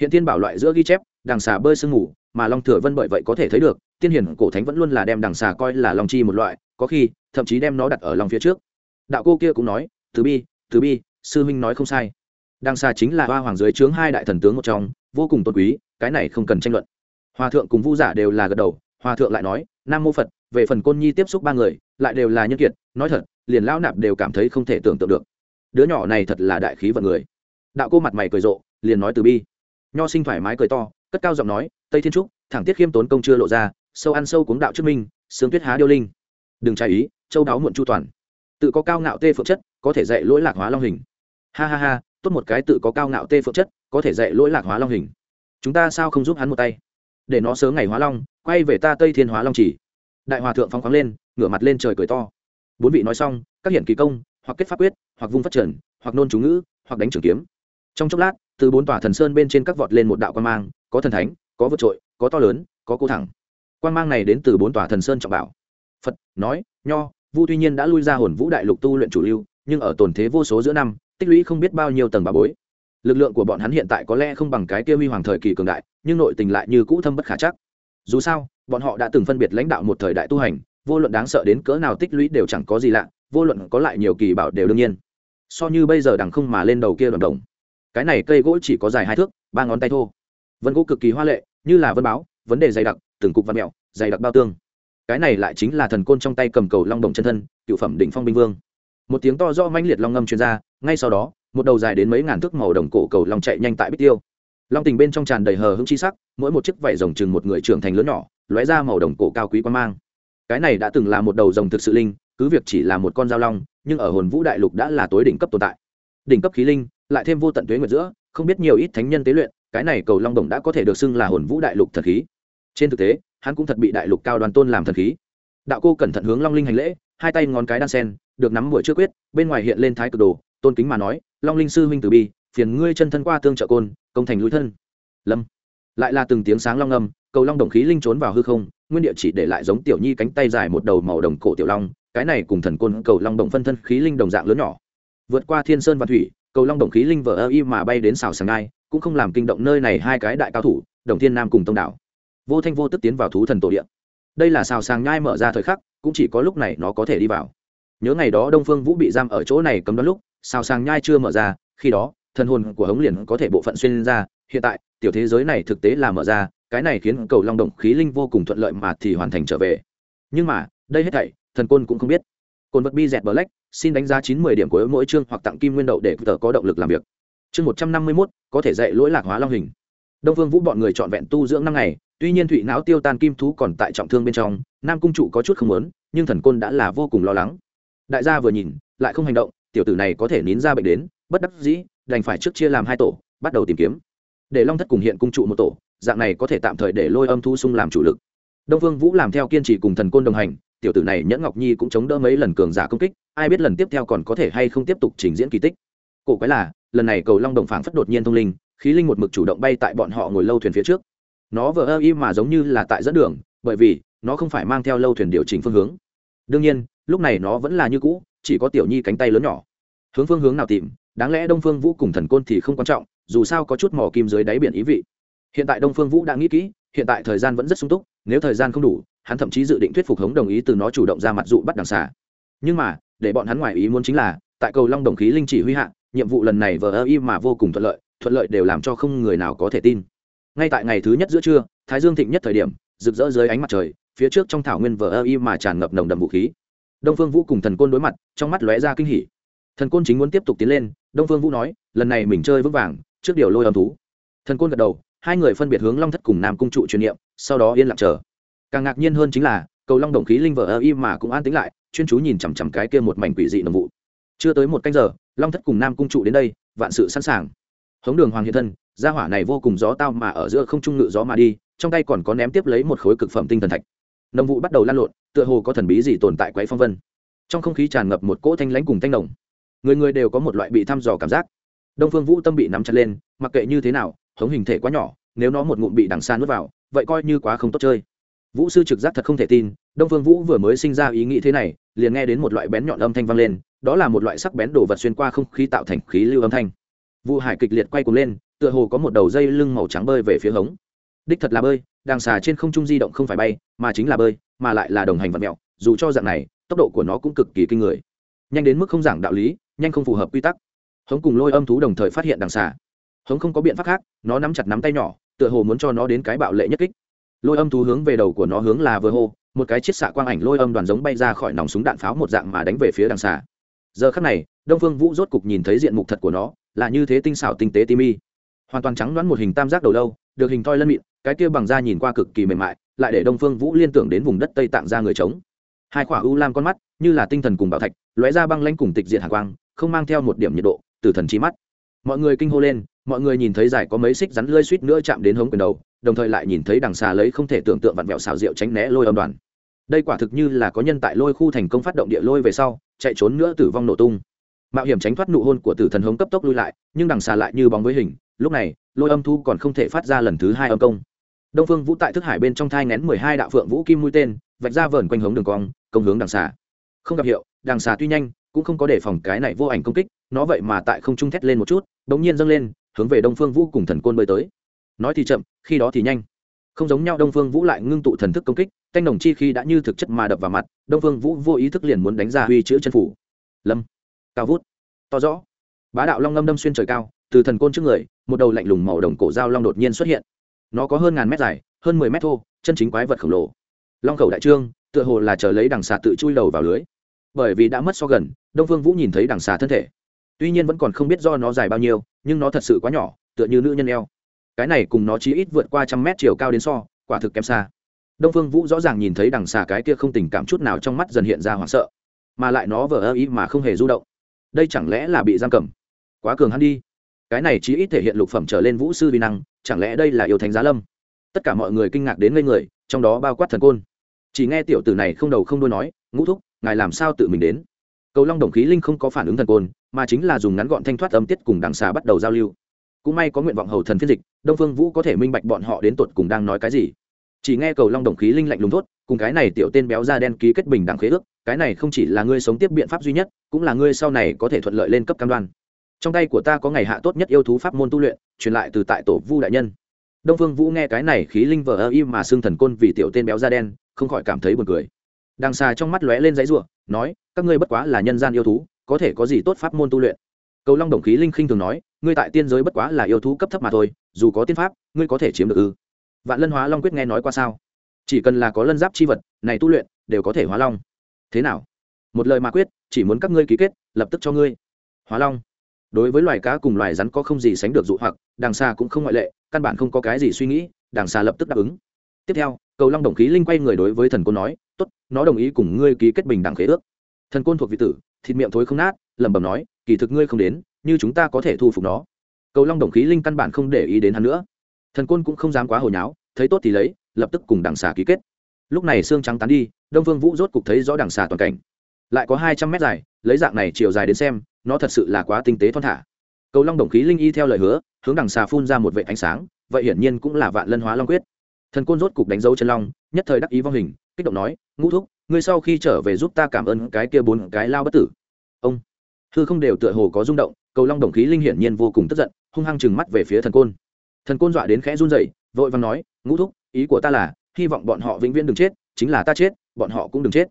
Hiện tiên bảo loại giữa ghi chép đàng xà bơi sương mù, mà long thừa vân bởi vậy có thể thấy được, tiên hiển cổ thánh vẫn luôn là đem đàng xà coi là long chi một loại, có khi, thậm chí đem nó đặt ở lòng phía trước. Đạo cô kia cũng nói, từ bi từ bi, sư huynh nói không sai. Đàng xà chính là hoa hoàng dưới trướng hai đại thần tướng một trong, vô cùng tôn quý, cái này không cần tranh luận. Hòa thượng cùng vu giả đều là gật đầu, hòa thượng lại nói, nam mô phật, về phần côn nhi tiếp xúc ba người, lại đều là nhân kiệt, nói thật, liền lão nạp đều cảm thấy không thể tưởng tượng được đứa nhỏ này thật là đại khí vận người. Đạo cô mặt mày cười rộ, liền nói từ bi. Nho sinh thoải mái cười to, cất cao giọng nói, tây thiên trúc, thẳng tiết khiêm tốn công chưa lộ ra, sâu ăn sâu cuống đạo trước minh sướng tuyết há điêu linh. Đừng trái ý, châu đáo muộn chu toàn. Tự có cao ngạo tê phượng chất, có thể dạy lỗi lạc hóa long hình. Ha ha ha, tốt một cái tự có cao ngạo tê phượng chất, có thể dạy lỗi lạc hóa long hình. Chúng ta sao không giúp hắn một tay? Để nó sớm ngày hóa long, quay về ta tây thiên hóa long chỉ. Đại hòa thượng phóng khoáng lên, ngửa mặt lên trời cười to. Bốn vị nói xong, các hiện kỳ công, hoặc kết pháp quyết hoặc vung phát trần, hoặc nôn chú ngữ, hoặc đánh trường kiếm. Trong chốc lát, từ bốn tòa thần sơn bên trên các vọt lên một đạo quan mang, có thần thánh, có vượt trội, có to lớn, có cô thẳng. Quan mang này đến từ bốn tòa thần sơn trọng bảo. Phật nói, nho, vu tuy nhiên đã lui ra hồn vũ đại lục tu luyện chủ lưu, nhưng ở tồn thế vô số giữa năm, tích lũy không biết bao nhiêu tầng bà bối. Lực lượng của bọn hắn hiện tại có lẽ không bằng cái kia huy hoàng thời kỳ cường đại, nhưng nội tình lại như cũ thâm bất khả chắc. Dù sao, bọn họ đã từng phân biệt lãnh đạo một thời đại tu hành, vô luận đáng sợ đến cỡ nào tích lũy đều chẳng có gì lạ vô luận có lại nhiều kỳ bảo đều đương nhiên. So như bây giờ đằng không mà lên đầu kia đoàn đồng. Cái này cây gỗ chỉ có dài hai thước, ba ngón tay thô. Vân gỗ cực kỳ hoa lệ, như là vân báo, vấn đề dày đặc, từng cục văn mẹo dày đặc bao tương. Cái này lại chính là thần côn trong tay cầm cầu long đồng chân thân, cựu phẩm định phong binh vương. Một tiếng to do manh liệt long ngâm chuyên ra, ngay sau đó, một đầu dài đến mấy ngàn thước màu đồng cổ cầu long chạy nhanh tại bích tiêu. Long tình bên trong tràn đầy hờ hững chi sắc, mỗi một chiếc vảy rồng chừng một người trưởng thành lớn nhỏ, lóe ra màu đồng cổ cao quý quan mang. Cái này đã từng là một đầu rồng thực sự linh cứ việc chỉ là một con dao long, nhưng ở hồn vũ đại lục đã là tối đỉnh cấp tồn tại. Đỉnh cấp khí linh, lại thêm vô tận tuế nguyệt giữa, không biết nhiều ít thánh nhân tế luyện, cái này cầu long đồng đã có thể được xưng là hồn vũ đại lục thần khí. Trên thực tế, hắn cũng thật bị đại lục cao đoàn tôn làm thần khí. Đạo cô cẩn thận hướng long linh hành lễ, hai tay ngón cái đan sen, được nắm buổi trước quyết, bên ngoài hiện lên thái cực đồ, tôn kính mà nói, long linh sư huynh từ bi, phiền ngươi chân thân qua tương trợ côn, công thành lũi thân. Lâm. Lại là từng tiếng sáng long âm, cầu long đồng khí linh trốn vào hư không, nguyên địa chỉ để lại giống tiểu nhi cánh tay dài một đầu màu đồng cổ tiểu long cái này cùng thần côn cầu long động phân thân khí linh đồng dạng lớn nhỏ. Vượt qua thiên sơn và thủy, cầu long động khí linh vờ ơ y mà bay đến xào sàng ngai, cũng không làm kinh động nơi này hai cái đại cao thủ, đồng thiên nam cùng tông đảo vô thanh vô tức tiến vào thú thần tổ điện đây là xào sàng nhai mở ra thời khắc, cũng chỉ có lúc này nó có thể đi vào. Nhớ ngày đó đông phương vũ bị giam ở chỗ này cấm đoán lúc, xào sàng nhai chưa mở ra, khi đó, thần hồn của hống liền có thể bộ phận xuyên ra, hiện tại, tiểu thế giới này thực tế là mở ra, cái này khiến cầu long động khí linh vô cùng thuận lợi mà thì hoàn thành trở về. Nhưng mà, đây hết thảy thần côn cũng không biết. Côn vật bi dẹt black, xin đánh giá chín mươi điểm của mỗi chương hoặc tặng kim nguyên đậu để tờ có động lực làm việc. Chương một trăm năm mươi mốt, có thể dạy lỗi lạc hóa long hình. Đông vương vũ bọn người trọn vẹn tu dưỡng năm ngày, tuy nhiên thụy não tiêu tan kim thú còn tại trọng thương bên trong, nam cung trụ có chút không lớn nhưng thần côn đã là vô cùng lo lắng. Đại gia vừa nhìn, lại không hành động, tiểu tử này có thể nín ra bệnh đến, bất đắc dĩ, đành phải trước chia làm hai tổ, bắt đầu tìm kiếm. Để long thất cùng hiện cung trụ một tổ, dạng này có thể tạm thời để lôi âm thu sung làm chủ lực. Đông vương vũ làm theo kiên trì cùng thần côn đồng hành tiểu tử này nhẫn ngọc nhi cũng chống đỡ mấy lần cường giả công kích, ai biết lần tiếp theo còn có thể hay không tiếp tục trình diễn kỳ tích. Cổ quái là, lần này cầu long đồng phảng phất đột nhiên thông linh, khí linh một mực chủ động bay tại bọn họ ngồi lâu thuyền phía trước. Nó vờ ơ y mà giống như là tại dẫn đường, bởi vì, nó không phải mang theo lâu thuyền điều chỉnh phương hướng. Đương nhiên, lúc này nó vẫn là như cũ, chỉ có tiểu nhi cánh tay lớn nhỏ. Hướng phương hướng nào tìm, đáng lẽ đông phương vũ cùng thần côn thì không quan trọng, dù sao có chút mỏ kim dưới đáy biển ý vị. Hiện tại đông phương vũ đã nghĩ kỹ, hiện tại thời gian vẫn rất sung túc, nếu thời gian không đủ hắn thậm chí dự định thuyết phục hống đồng ý từ nó chủ động ra mặt dụ bắt đằng xà. Nhưng mà, để bọn hắn ngoài ý muốn chính là, tại cầu long đồng khí linh chỉ huy hạ, nhiệm vụ lần này vờ ơ y mà vô cùng thuận lợi thuận lợi đều làm cho không người nào có thể tin. Ngay tại ngày thứ nhất giữa trưa, thái dương thịnh nhất thời điểm, rực rỡ dưới ánh mặt trời, phía trước trong thảo nguyên vờ ơ y mà tràn ngập nồng đậm vũ khí. Đông phương vũ cùng thần côn đối mặt, trong mắt lóe ra kinh hỉ. Thần côn chính muốn tiếp tục tiến lên, đông phương vũ nói, lần này mình chơi vững vàng, trước điều lôi âm thú. Thần côn gật đầu, hai người phân biệt hướng long thất cùng nam cung trụ truyền niệm, sau đó yên lặng chờ càng ngạc nhiên hơn chính là, cầu long đồng khí linh vợ ơ im mà cũng an tính lại, chuyên chú nhìn chằm chằm cái kia một mảnh quỷ dị nồng vụ. Chưa tới một canh giờ, long thất cùng nam cung trụ đến đây, vạn sự sẵn sàng. Hống đường hoàng hiện thân, gia hỏa này vô cùng gió tao mà ở giữa không trung ngự gió mà đi, trong tay còn có ném tiếp lấy một khối cực phẩm tinh thần thạch. Nồng vụ bắt đầu lan lộn, tựa hồ có thần bí gì tồn tại quấy phong vân. Trong không khí tràn ngập một cỗ thanh lãnh cùng thanh đồng. Người người đều có một loại bị thăm dò cảm giác. Đông phương vũ tâm bị nắm chặt lên, mặc kệ như thế nào, hống hình thể quá nhỏ, nếu nó một ngụm bị đằng xa nuốt vào, vậy coi như quá không tốt chơi vũ sư trực giác thật không thể tin, đông phương vũ vừa mới sinh ra ý nghĩ thế này, liền nghe đến một loại bén nhọn âm thanh vang lên, đó là một loại sắc bén đồ vật xuyên qua không khí tạo thành khí lưu âm thanh. Vụ hải kịch liệt quay cuồng lên, tựa hồ có một đầu dây lưng màu trắng bơi về phía hống. Đích thật là bơi đàng xà trên không trung di động không phải bay, mà chính là bơi, mà lại là đồng hành vật mẹo, dù cho dạng này, tốc độ của nó cũng cực kỳ kinh người. Nhanh đến mức không giảng đạo lý, nhanh không phù hợp quy tắc. Hống cùng lôi âm thú đồng thời phát hiện đằng xà. Hống không có biện pháp khác, nó nắm chặt nắm tay nhỏ, tựa hồ muốn cho nó đến cái bạo lệ nhất kích lôi âm thú hướng về đầu của nó hướng là vừa hô, một cái chiết xạ quang ảnh lôi âm đoàn giống bay ra khỏi nòng súng đạn pháo một dạng mà đánh về phía đằng xà giờ khắc này, đông phương vũ rốt cục nhìn thấy diện mục thật của nó, là như thế tinh xảo tinh tế tim mi hoàn toàn trắng đoán một hình tam giác đầu lâu, được hình thoi lân mịn, cái kia bằng da nhìn qua cực kỳ mềm mại, lại để đông phương vũ liên tưởng đến vùng đất tây tạng ra người trống. Hai quả u lam con mắt, như là tinh thần cùng bảo thạch, lóe ra băng lanh cùng tịch diện hạ quang, không mang theo một điểm nhiệt độ, từ thần trí mắt. Mọi người kinh hô lên, mọi người nhìn thấy giải có mấy xích rắn lơi suýt nữa chạm đến hống quyền đầu đồng thời lại nhìn thấy đằng xà lấy không thể tưởng tượng vặn vẹo xào rượu tránh né lôi âm đoàn. Đây quả thực như là có nhân tại lôi khu thành công phát động địa lôi về sau, chạy trốn nữa tử vong nổ tung. Mạo hiểm tránh thoát nụ hôn của tử thần hống cấp tốc lui lại, nhưng đằng xà lại như bóng với hình, lúc này, lôi âm thu còn không thể phát ra lần thứ hai âm công. Đông phương vũ tại thức hải bên trong thai ngén mười hai đạo phượng vũ kim mũi tên, vạch ra vờn quanh hống đường cong, công hướng đằng xà không gặp hiệu, đằng xà tuy nhanh, cũng không có đề phòng cái này vô ảnh công kích, nó vậy mà tại không trung thét lên một chút, bỗng nhiên dâng lên, hướng về đông phương vũ cùng thần côn bơi tới nói thì chậm, khi đó thì nhanh. Không giống nhau, đông phương vũ lại ngưng tụ thần thức công kích, canh đồng chi khi đã như thực chất mà đập vào mặt, đông phương vũ vô ý thức liền muốn đánh ra huy chữ chân phủ. Lâm, cao vút, to rõ. Bá đạo long ngâm đâm xuyên trời cao, từ thần côn trước người, một đầu lạnh lùng màu đồng cổ dao long đột nhiên xuất hiện. Nó có hơn ngàn mét dài, hơn mười mét thô, chân chính quái vật khổng lồ. Long khẩu đại trương, tựa hồ là chờ lấy đằng xà tự chui đầu vào lưới. Bởi vì đã mất so gần, đông phương vũ nhìn thấy đằng xà thân thể. Tuy nhiên vẫn còn không biết do nó dài bao nhiêu, nhưng nó thật sự quá nhỏ, tựa như nữ nhân eo cái này cùng nó chí ít vượt qua trăm mét chiều cao đến so, quả thực kém xa. Đông phương vũ rõ ràng nhìn thấy đằng xà cái kia không tình cảm chút nào trong mắt dần hiện ra hoảng sợ, mà lại nó vờ ơ ý mà không hề du động. Đây chẳng lẽ là bị giam cầm? Quá cường hắn đi. Cái này chí ít thể hiện lục phẩm trở lên vũ sư vi năng, chẳng lẽ đây là yêu thánh giá lâm? Tất cả mọi người kinh ngạc đến ngây người, trong đó bao quát thần côn. Chỉ nghe tiểu tử này không đầu không đuôi nói, ngũ thúc, ngài làm sao tự mình đến? Cầu long đồng khí linh không có phản ứng thần côn, mà chính là dùng ngắn gọn thanh thoát âm tiết cùng đằng xà bắt đầu giao lưu cũng may có nguyện vọng hầu thần phiên dịch, đông phương vũ có thể minh bạch bọn họ đến tột cùng đang nói cái gì. Chỉ nghe cầu long đồng khí linh lạnh lùng thốt, cùng cái này tiểu tên béo da đen ký kết bình đẳng khế ước, cái này không chỉ là ngươi sống tiếp biện pháp duy nhất, cũng là ngươi sau này có thể thuận lợi lên cấp cam đoan. Trong tay của ta có ngày hạ tốt nhất yêu thú pháp môn tu luyện, truyền lại từ tại tổ vu đại nhân. Đông phương vũ nghe cái này khí linh vờ ơ im mà xưng thần côn vì tiểu tên béo da đen, không khỏi cảm thấy buồn cười. Đằng xà trong mắt lóe lên giấy ruộng nói, các ngươi bất quá là nhân gian yêu thú, có thể có gì tốt pháp môn tu luyện? Cầu long đồng khí linh khinh thường nói, ngươi tại tiên giới bất quá là yêu thú cấp thấp mà thôi, dù có tiên pháp, ngươi có thể chiếm được ư? Vạn lân hóa long quyết nghe nói qua sao? Chỉ cần là có lân giáp chi vật, này tu luyện đều có thể hóa long. Thế nào? Một lời mà quyết, chỉ muốn các ngươi ký kết, lập tức cho ngươi. Hóa long? Đối với loài cá cùng loài rắn có không gì sánh được dụ hoặc, đằng xa cũng không ngoại lệ, căn bản không có cái gì suy nghĩ, đằng xa lập tức đáp ứng. Tiếp theo, cầu long đồng khí linh quay người đối với thần côn nói, tốt, nó đồng ý cùng ngươi ký kết bình đẳng khế ước. Thần côn thuộc vị tử, thịt miệng thối không nát lẩm bẩm nói, kỳ thực ngươi không đến, như chúng ta có thể thu phục nó. Cầu long đồng khí linh căn bản không để ý đến hắn nữa. Thần côn cũng không dám quá hồi nháo, thấy tốt thì lấy, lập tức cùng đằng xà ký kết. Lúc này xương trắng tán đi, đông vương vũ rốt cục thấy rõ đằng xà toàn cảnh. Lại có hai trăm mét dài, lấy dạng này chiều dài đến xem, nó thật sự là quá tinh tế thon thả. Cầu long đồng khí linh y theo lời hứa, hướng đằng xà phun ra một vệ ánh sáng, vậy hiển nhiên cũng là vạn lân hóa long quyết. Thần côn rốt cục đánh dấu chân long, nhất thời đắc ý vong hình, kích động nói, ngũ thúc, ngươi sau khi trở về giúp ta cảm ơn cái kia bốn cái lao bất tử. Ông hư không đều tựa hồ có rung động, cầu long đồng khí linh hiển nhiên vô cùng tức giận, hung hăng chừng mắt về phía thần côn. Thần côn dọa đến khẽ run rẩy, vội vàng nói, ngũ thúc, ý của ta là, hy vọng bọn họ vĩnh viễn đừng chết, chính là ta chết, bọn họ cũng đừng chết.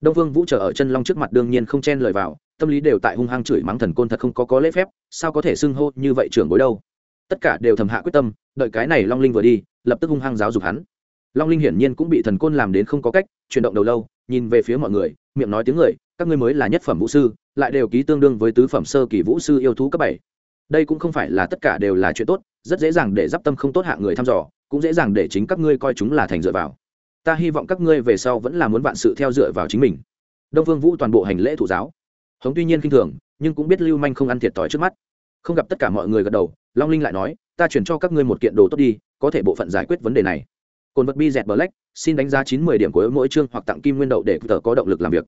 Đông vương vũ trở ở chân long trước mặt đương nhiên không chen lời vào, tâm lý đều tại hung hăng chửi mắng thần côn thật không có có lễ phép, sao có thể xưng hô như vậy trưởng bối đâu. Tất cả đều thầm hạ quyết tâm, đợi cái này long linh vừa đi, lập tức hung hăng giáo dục hắn. Long linh hiển nhiên cũng bị thần côn làm đến không có cách, chuyển động đầu lâu, nhìn về phía mọi người, miệng nói tiếng người, các ngươi mới là nhất phẩm vũ sư lại đều ký tương đương với tứ phẩm sơ kỳ vũ sư yêu thú cấp bảy. Đây cũng không phải là tất cả đều là chuyện tốt, rất dễ dàng để d i p tâm không tốt hạ người thăm dò, cũng dễ dàng để chính các ngươi coi chúng là thành dựa vào. Ta hy vọng các ngươi về sau vẫn là muốn vạn sự theo dựa vào chính mình. Đông vương vũ toàn bộ hành lễ thụ giáo. Hống tuy nhiên kinh thường, nhưng cũng biết lưu manh không ăn thiệt thòi trước mắt. Không gặp tất cả mọi người gật đầu, long linh lại nói, ta chuyển cho các ngươi một kiện đồ tốt đi, có thể bộ phận giải quyết vấn đề này. Cồn vật bi dẹt black, xin đánh giá chín mươi điểm của mỗi chương hoặc tặng kim nguyên đậu để tờ có động lực làm việc.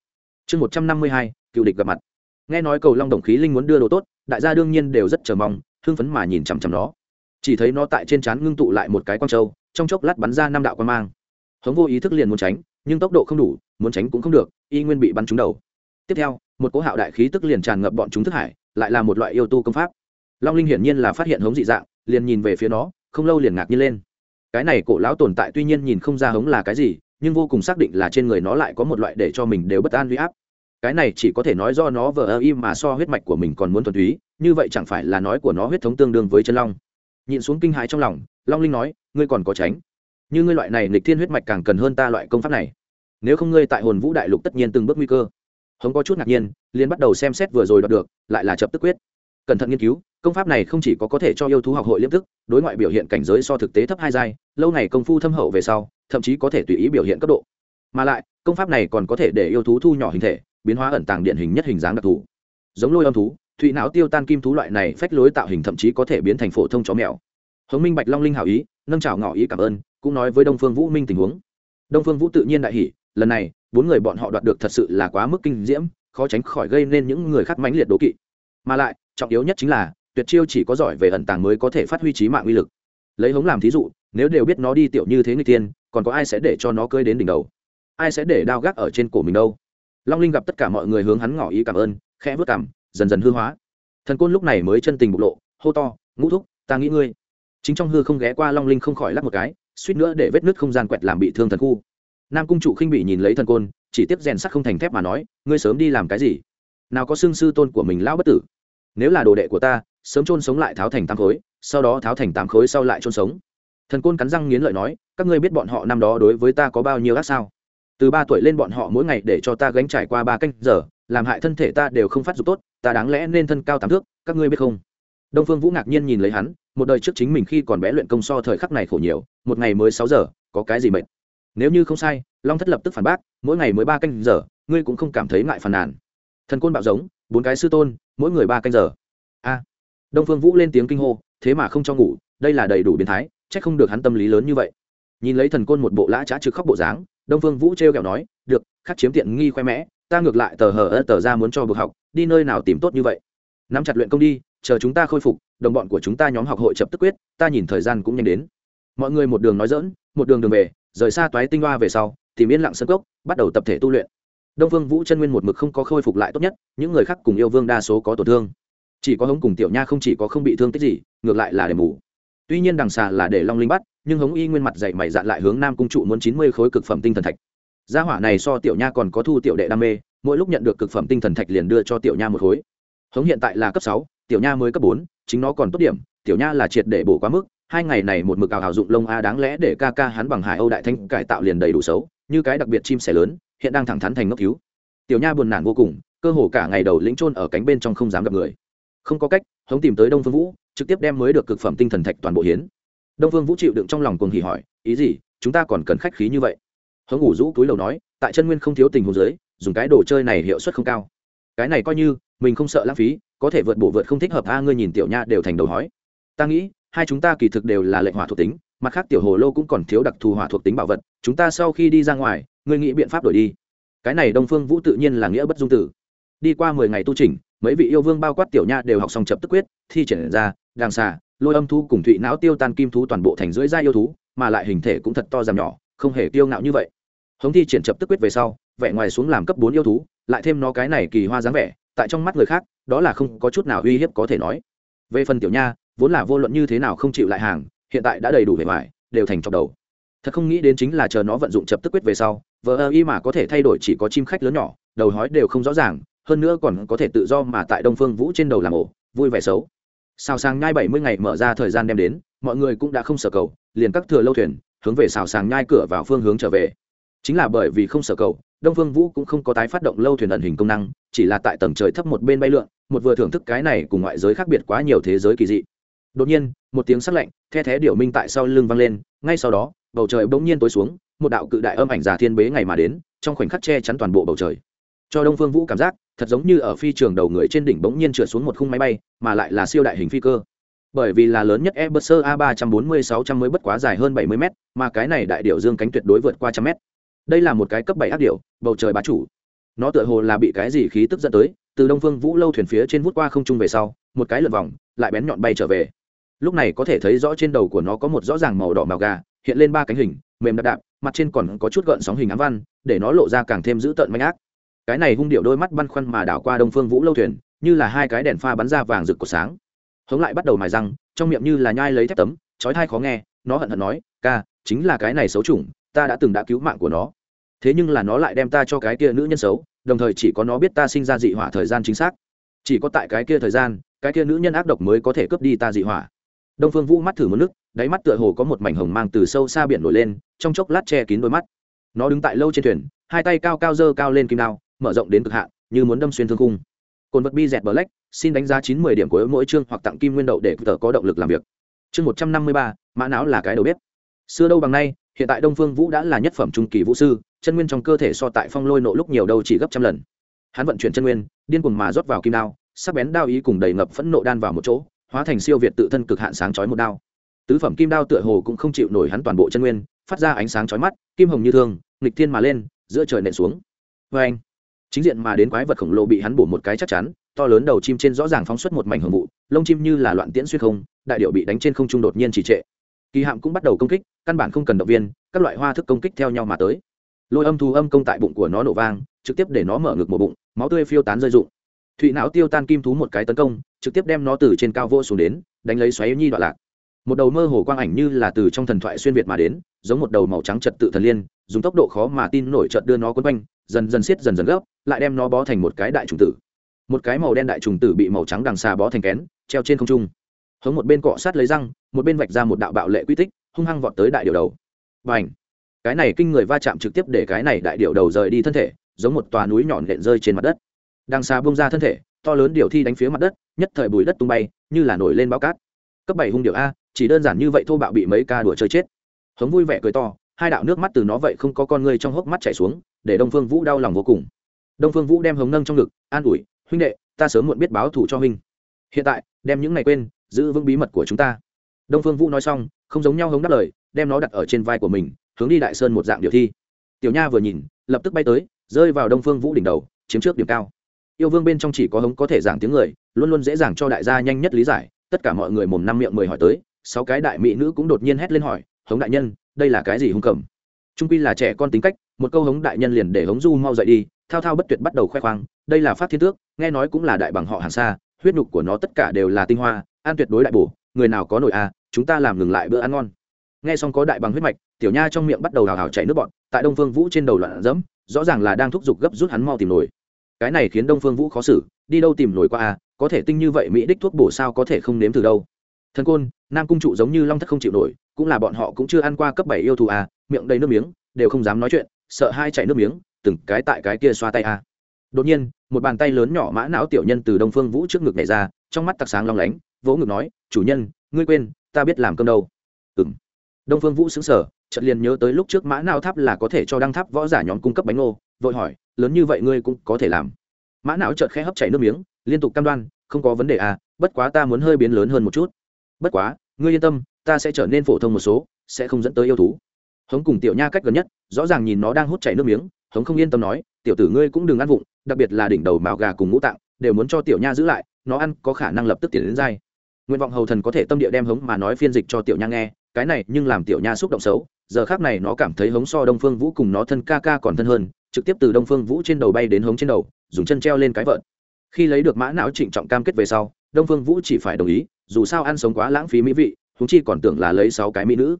Chương một trăm năm mươi hai, cựu địch gặp mặt nghe nói cầu long đồng khí linh muốn đưa đồ tốt, đại gia đương nhiên đều rất chờ mong, hưng phấn mà nhìn chằm chằm nó. Chỉ thấy nó tại trên trán ngưng tụ lại một cái quang trâu trong chốc lát bắn ra năm đạo quan mang. Hống vô ý thức liền muốn tránh, nhưng tốc độ không đủ, muốn tránh cũng không được, y nguyên bị bắn trúng đầu. Tiếp theo, một cỗ hạo đại khí tức liền tràn ngập bọn chúng thức hải, lại là một loại yêu tu công pháp. Long linh hiển nhiên là phát hiện hống dị dạng, liền nhìn về phía nó, không lâu liền ngạc nhiên lên. Cái này cổ lão tồn tại tuy nhiên nhìn không ra hống là cái gì, nhưng vô cùng xác định là trên người nó lại có một loại để cho mình đều bất an huy áp cái này chỉ có thể nói do nó vờ ơ im mà so huyết mạch của mình còn muốn thuần túy, như vậy chẳng phải là nói của nó huyết thống tương đương với chân long. Nhìn xuống kinh hãi trong lòng, long linh nói, ngươi còn có tránh. Như ngươi loại này nghịch thiên huyết mạch càng cần hơn ta loại công pháp này. Nếu không ngươi tại hồn vũ đại lục tất nhiên từng bước nguy cơ. Hống có chút ngạc nhiên, liền bắt đầu xem xét vừa rồi đoạt được, lại là chập tức quyết. Cẩn thận nghiên cứu, công pháp này không chỉ có có thể cho yêu thú học hội liêm thức, đối ngoại biểu hiện cảnh giới so thực tế thấp hai giai, lâu ngày công phu thâm hậu về sau, thậm chí có thể tùy ý biểu hiện cấp độ. Mà lại, công pháp này còn có thể để yêu thú thu nhỏ hình thể biến hóa ẩn tàng điện hình nhất hình dáng đặc thù. Giống lôi âm thú, thụy não tiêu tan kim thú loại này phách lối tạo hình thậm chí có thể biến thành phổ thông chó mèo. Hống minh bạch long linh hảo ý, nâng chào ngỏ ý cảm ơn, cũng nói với đông phương vũ minh tình huống. Đông phương vũ tự nhiên đại hỷ lần này, bốn người bọn họ đoạt được thật sự là quá mức kinh diễm, khó tránh khỏi gây nên những người khác mãnh liệt đố kỵ. Mà lại, trọng yếu nhất chính là, tuyệt chiêu chỉ có giỏi về ẩn tàng mới có thể phát huy trí mạng uy lực. Lấy hống làm thí dụ, nếu đều biết nó đi tiểu như thế người tiên, còn có ai sẽ để cho nó cơi đến đỉnh đầu? Ai sẽ để đao gác ở trên cổ mình đâu? Long linh gặp tất cả mọi người hướng hắn ngỏ ý cảm ơn, khẽ vớt cảm, dần dần hư hóa. Thần côn lúc này mới chân tình bộc lộ, hô to, ngũ thúc, ta nghĩ ngươi. Chính trong hư không ghé qua long linh không khỏi lắc một cái, suýt nữa để vết nứt không gian quẹt làm bị thương thần khu. Nam cung trụ khinh bị nhìn lấy thần côn, chỉ tiếp rèn sắt không thành thép mà nói, ngươi sớm đi làm cái gì? Nào có xương sư tôn của mình lão bất tử? Nếu là đồ đệ của ta, sớm chôn sống lại tháo thành tám khối, sau đó tháo thành tám khối sau lại chôn sống. Thần côn cắn răng nghiến lợi nói, các ngươi biết bọn họ năm đó đối với ta có bao nhiêu ác sao? Từ ba tuổi lên bọn họ mỗi ngày để cho ta gánh trải qua ba canh giờ, làm hại thân thể ta đều không phát dục tốt, ta đáng lẽ nên thân cao tám thước, các ngươi biết không? Đông phương vũ ngạc nhiên nhìn lấy hắn, một đời trước chính mình khi còn bé luyện công so thời khắc này khổ nhiều, một ngày mới sáu giờ, có cái gì mệt? Nếu như không sai, long thất lập tức phản bác, mỗi ngày mới ba canh giờ, ngươi cũng không cảm thấy ngại phàn nàn. Thần côn bạo giống, bốn cái sư tôn, mỗi người ba canh giờ. A. Đông phương vũ lên tiếng kinh hô, thế mà không cho ngủ, đây là đầy đủ biến thái c h ắ c không được hắn tâm lý lớn như vậy nhìn lấy thần côn một bộ lã trá trực khóc bộ dáng, đông phương vũ t r e o kẹo nói, được, khắc chiếm tiện nghi khoe mẽ, ta ngược lại tờ hờ ơ tờ ra muốn cho bực học, đi nơi nào tìm tốt như vậy. Nắm chặt luyện công đi, chờ chúng ta khôi phục, đồng bọn của chúng ta nhóm học hội chập tức quyết, ta nhìn thời gian cũng nhanh đến. Mọi người một đường nói dỡn một đường đường về, rời xa toái tinh hoa về sau, tìm yên lặng sân cốc, bắt đầu tập thể tu luyện. Đông phương vũ chân nguyên một mực không có khôi phục lại tốt nhất, những người khác cùng yêu vương đa số có tổn thương. Chỉ có hống cùng tiểu nha không chỉ có không bị thương tích gì, ngược lại là để mù tuy nhiên đằng xà là để long linh bắt, nhưng hống y nguyên mặt dạy mày dạn lại hướng nam cung trụ muốn chín mươi khối cực phẩm tinh thần thạch. Gia hỏa này so tiểu nha còn có thu tiểu đệ đam mê, mỗi lúc nhận được cực phẩm tinh thần thạch liền đưa cho tiểu nha một khối. Hống hiện tại là cấp sáu, tiểu nha mới cấp bốn, chính nó còn tốt điểm, tiểu nha là triệt để bổ quá mức, hai ngày này một mực ảo hào dụng lông a đáng lẽ để ca ca hắn bằng hải âu đại thanh cải tạo liền đầy đủ xấu, như cái đặc biệt chim sẻ lớn, hiện đang thẳng thắn thành ngốc cứu tiểu nha buồn nản vô cùng, cơ hồ cả ngày đầu lĩnh trôn ở cánh bên trong không dám gặp người. Không có cách, hống tìm tới đông phương vũ trực tiếp đem mới được cực phẩm tinh thần thạch toàn bộ hiến. Đông phương vũ chịu đựng trong lòng cuồng hỉ hỏi, ý gì? Chúng ta còn cần khách khí như vậy? Hống ngủ rũ túi lầu nói, tại chân nguyên không thiếu tình hồ dưới, dùng cái đồ chơi này hiệu suất không cao. Cái này coi như, mình không sợ lãng phí, có thể vượt bổ vượt không thích hợp, a, ngươi nhìn tiểu nha đều thành đầu hói. Ta nghĩ, hai chúng ta kỳ thực đều là lệnh hỏa thuộc tính, mặt khác tiểu hồ lô cũng còn thiếu đặc thù hỏa thuộc tính bảo vật, chúng ta sau khi đi ra ngoài, ngươi nghĩ biện pháp đổi đi. Cái này đông phương vũ tự nhiên là nghĩa bất dung tử. Đi qua mười ngày tu trình mấy vị yêu vương bao quát tiểu nha đều học xong chập tức quyết, thi triển ra, đàng xà, lôi âm thu cùng thụy não tiêu tan kim thú toàn bộ thành dưới da yêu thú, mà lại hình thể cũng thật to giảm nhỏ, không hề tiêu ngạo như vậy. Hống thi triển chập tức quyết về sau, vẻ ngoài xuống làm cấp bốn yêu thú, lại thêm nó cái này kỳ hoa dáng vẻ, tại trong mắt người khác, đó là không có chút nào uy hiếp có thể nói. Về phần tiểu nha, vốn là vô luận như thế nào không chịu lại hàng, hiện tại đã đầy đủ vẻ ngoài, đều thành trọc đầu. Thật không nghĩ đến chính là chờ nó vận dụng chập tức quyết về sau, vờ ơ y mà có thể thay đổi chỉ có chim khách lớn nhỏ, đầu hói đều không rõ ràng hơn nữa còn có thể tự do mà tại đông phương vũ trên đầu làm ổ, vui vẻ xấu. Xào sàng nhai bảy mươi ngày mở ra thời gian đem đến, mọi người cũng đã không sở cầu, liền các thừa lâu thuyền, hướng về xào sàng nhai cửa vào phương hướng trở về. Chính là bởi vì không sở cầu, đông phương vũ cũng không có tái phát động lâu thuyền ẩn hình công năng, chỉ là tại tầng trời thấp một bên bay lượn, một vừa thưởng thức cái này cùng ngoại giới khác biệt quá nhiều thế giới kỳ dị. Đột nhiên, một tiếng sắc lạnh, the thé điệu minh tại sau lưng vang lên, ngay sau đó, bầu trời bỗng nhiên tối xuống, một đạo cự đại âm ảnh giả thiên bế ngày mà đến, trong khoảnh khắc che chắn toàn bộ bầu trời. Cho đông phương vũ cảm giác thật giống như ở phi trường đầu người trên đỉnh bỗng nhiên trượt xuống một khung máy bay mà lại là siêu đại hình phi cơ. Bởi vì là lớn nhất Airbus A 340 600 mới bất quá dài hơn 70 m mà cái này đại điểu dương cánh tuyệt đối vượt qua trăm mét. Đây là một cái cấp bảy ác điểu, bầu trời bá chủ. Nó tựa hồ là bị cái gì khí tức dẫn tới từ đông phương vũ lâu thuyền phía trên vút qua không trung về sau một cái lượn vòng lại bén nhọn bay trở về. Lúc này có thể thấy rõ trên đầu của nó có một rõ ràng màu đỏ màu gà hiện lên ba cánh hình mềm đạp đạp mặt trên còn có chút gợn sóng hình ám văn để nó lộ ra càng thêm dữ tợn manh ác cái này hung điệu đôi mắt băn khoăn mà đảo qua đông phương vũ lâu thuyền, như là hai cái đèn pha bắn ra vàng rực của sáng. Hống lại bắt đầu mài răng, trong miệng như là nhai lấy thép tấm, chói thai khó nghe, nó hận hận nói, ca, chính là cái này xấu chủng, ta đã từng đã cứu mạng của nó. Thế nhưng là nó lại đem ta cho cái kia nữ nhân xấu, đồng thời chỉ có nó biết ta sinh ra dị hỏa thời gian chính xác. Chỉ có tại cái kia thời gian, cái kia nữ nhân ác độc mới có thể cướp đi ta dị hỏa. Đông phương vũ mắt thử một nước, đáy mắt tựa hồ có một mảnh hồng mang từ sâu xa biển nổi lên, trong chốc lát che kín đôi mắt. Nó đứng tại lâu trên thuyền, hai tay cao cao dơ cao lên kim đao mở rộng đến cực hạn, như muốn đâm xuyên thương cung cồn vật bi dẹt black, xin đánh giá chín mươi điểm của mỗi chương hoặc tặng kim nguyên đậu để tờ có động lực làm việc. Chương một trăm năm mươi ba, mã não là cái đầu bếp. Xưa đâu bằng nay, hiện tại đông phương vũ đã là nhất phẩm trung kỳ vũ sư, chân nguyên trong cơ thể so tại phong lôi nộ lúc nhiều đâu chỉ gấp trăm lần. Hắn vận chuyển chân nguyên, điên cuồng mà rót vào kim đao, sắc bén đao ý cùng đầy ngập phẫn nộ đan vào một chỗ, hóa thành siêu việt tự thân cực hạn sáng chói một đao. Tứ phẩm kim đao tựa hồ cũng không chịu nổi hắn toàn bộ chân nguyên, phát ra ánh sáng chói mắt, kim hồng như thương, nghịch thiên mà lên, giữa trời nện xuống. Vê anh chính diện mà đến quái vật khổng lồ bị hắn bổ một cái chắc chắn, to lớn đầu chim trên rõ ràng phóng xuất một mảnh hưởng vụ, lông chim như là loạn tiễn xuyên không, đại điệu bị đánh trên không trung đột nhiên trì trệ. Kỳ hạm cũng bắt đầu công kích, căn bản không cần động viên, các loại hoa thức công kích theo nhau mà tới. Lôi âm thu âm công tại bụng của nó nổ vang, trực tiếp để nó mở ngực một bụng, máu tươi phiêu tán rơi rụng. Thụy não tiêu tan kim thú một cái tấn công, trực tiếp đem nó từ trên cao vô xuống đến, đánh lấy xoáy nhi đoạn lạc. Một đầu mơ hồ quang ảnh như là từ trong thần thoại xuyên việt mà đến giống một đầu màu trắng trật tự thần liên, dùng tốc độ khó mà tin nổi trợt đưa nó quấn quanh, dần dần xiết dần dần gấp, lại đem nó bó thành một cái đại trùng tử. Một cái màu đen đại trùng tử bị màu trắng đằng xà bó thành kén, treo trên không trung. Hống một bên cọ sát lấy răng, một bên vạch ra một đạo bạo lệ quy tích, hung hăng vọt tới đại điều đầu. Và ảnh cái này kinh người va chạm trực tiếp để cái này đại điều đầu rời đi thân thể, giống một tòa núi nhọn nện rơi trên mặt đất. Đằng xa bung ra thân thể, to lớn điều thi đánh phía mặt đất, nhất thời bùi đất tung bay, như là nổi lên bao cát. Cấp bảy hung điệu a, chỉ đơn giản như vậy thô bạo bị mấy ca đùa chơi chết hống vui vẻ cười to, hai đạo nước mắt từ nó vậy không có con ngươi trong hốc mắt chảy xuống, để đông phương vũ đau lòng vô cùng. Đông phương vũ đem hống nâng trong ngực, an ủi, huynh đệ, ta sớm muộn biết báo thù cho huynh. Hiện tại, đem những này quên, giữ vững bí mật của chúng ta. Đông phương vũ nói xong, không giống nhau hống đáp lời, đem nó đặt ở trên vai của mình, hướng đi đại sơn một dạng điều thi. Tiểu nha vừa nhìn, lập tức bay tới, rơi vào đông phương vũ đỉnh đầu, chiếm trước điểm cao. Yêu vương bên trong chỉ có hống có thể giảng tiếng người, luôn luôn dễ dàng cho đại gia nhanh nhất lý giải, tất cả mọi người mồm năm miệng mười hỏi tới, sáu cái đại mỹ nữ cũng đột nhiên hét lên hỏi hống đại nhân đây là cái gì hung cầm? Trung quy là trẻ con tính cách một câu hống đại nhân liền để hống du mau dậy đi thao thao bất tuyệt bắt đầu khoe khoang đây là phát thiên tước nghe nói cũng là đại bằng họ hàng xa huyết nhục của nó tất cả đều là tinh hoa an tuyệt đối đại bổ người nào có nổi a à, chúng ta làm ngừng lại bữa ăn ngon. Nghe xong có đại bằng huyết mạch tiểu nha trong miệng bắt đầu hào hào chảy nước bọn tại đông phương vũ trên đầu loạn dẫm rõ ràng là đang thúc giục gấp rút hắn mau tìm nổi. Cái này khiến đông phương vũ khó xử đi đâu tìm nổi qua a có thể tinh như vậy mỹ đích thuốc bổ sao có thể không nếm từ đâu thần côn, nam cung trụ giống như long thất không chịu nổi, cũng là bọn họ cũng chưa ăn qua cấp bảy yêu thù à miệng đầy nước miếng, đều không dám nói chuyện, sợ hai chảy nước miếng, từng cái tại cái kia xoa tay à. Đột nhiên, một bàn tay lớn nhỏ mã não tiểu nhân từ đông phương vũ trước ngực này ra, trong mắt tặc sáng long lánh, vỗ ngực nói, chủ nhân, ngươi quên, ta biết làm cơm đâu. Ừng đông phương vũ xứng sở chợt liền nhớ tới lúc trước mã não tháp là có thể cho đăng tháp võ giả nhóm cung cấp bánh ngô, vội hỏi, lớn như vậy ngươi cũng có thể làm? Mã não chợt khẽ hấp chảy nước miếng, liên tục cam đoan, không có vấn đề à bất quá ta muốn hơi biến lớn hơn một chút bất quá, ngươi yên tâm, ta sẽ trở nên phổ thông một số, sẽ không dẫn tới yêu thú. Hống cùng tiểu nha cách gần nhất, rõ ràng nhìn nó đang hút chảy nước miếng, hống không yên tâm nói, tiểu tử ngươi cũng đừng ăn vụng, đặc biệt là đỉnh đầu mào gà cùng ngũ tạng, đều muốn cho tiểu nha giữ lại, nó ăn có khả năng lập tức tiến đến dai. Nguyện vọng hầu thần có thể tâm địa đem hống mà nói phiên dịch cho tiểu nha nghe, cái này nhưng làm tiểu nha xúc động xấu, giờ khác này nó cảm thấy hống so đông phương vũ cùng nó thân ca ca còn thân hơn, trực tiếp từ đông phương vũ trên đầu bay đến hống trên đầu, dùng chân treo lên cái vợn. Khi lấy được mã não trịnh trọng cam kết về sau, đông phương vũ chỉ phải đồng ý dù sao ăn sống quá lãng phí mỹ vị húng chi còn tưởng là lấy sáu cái mỹ nữ.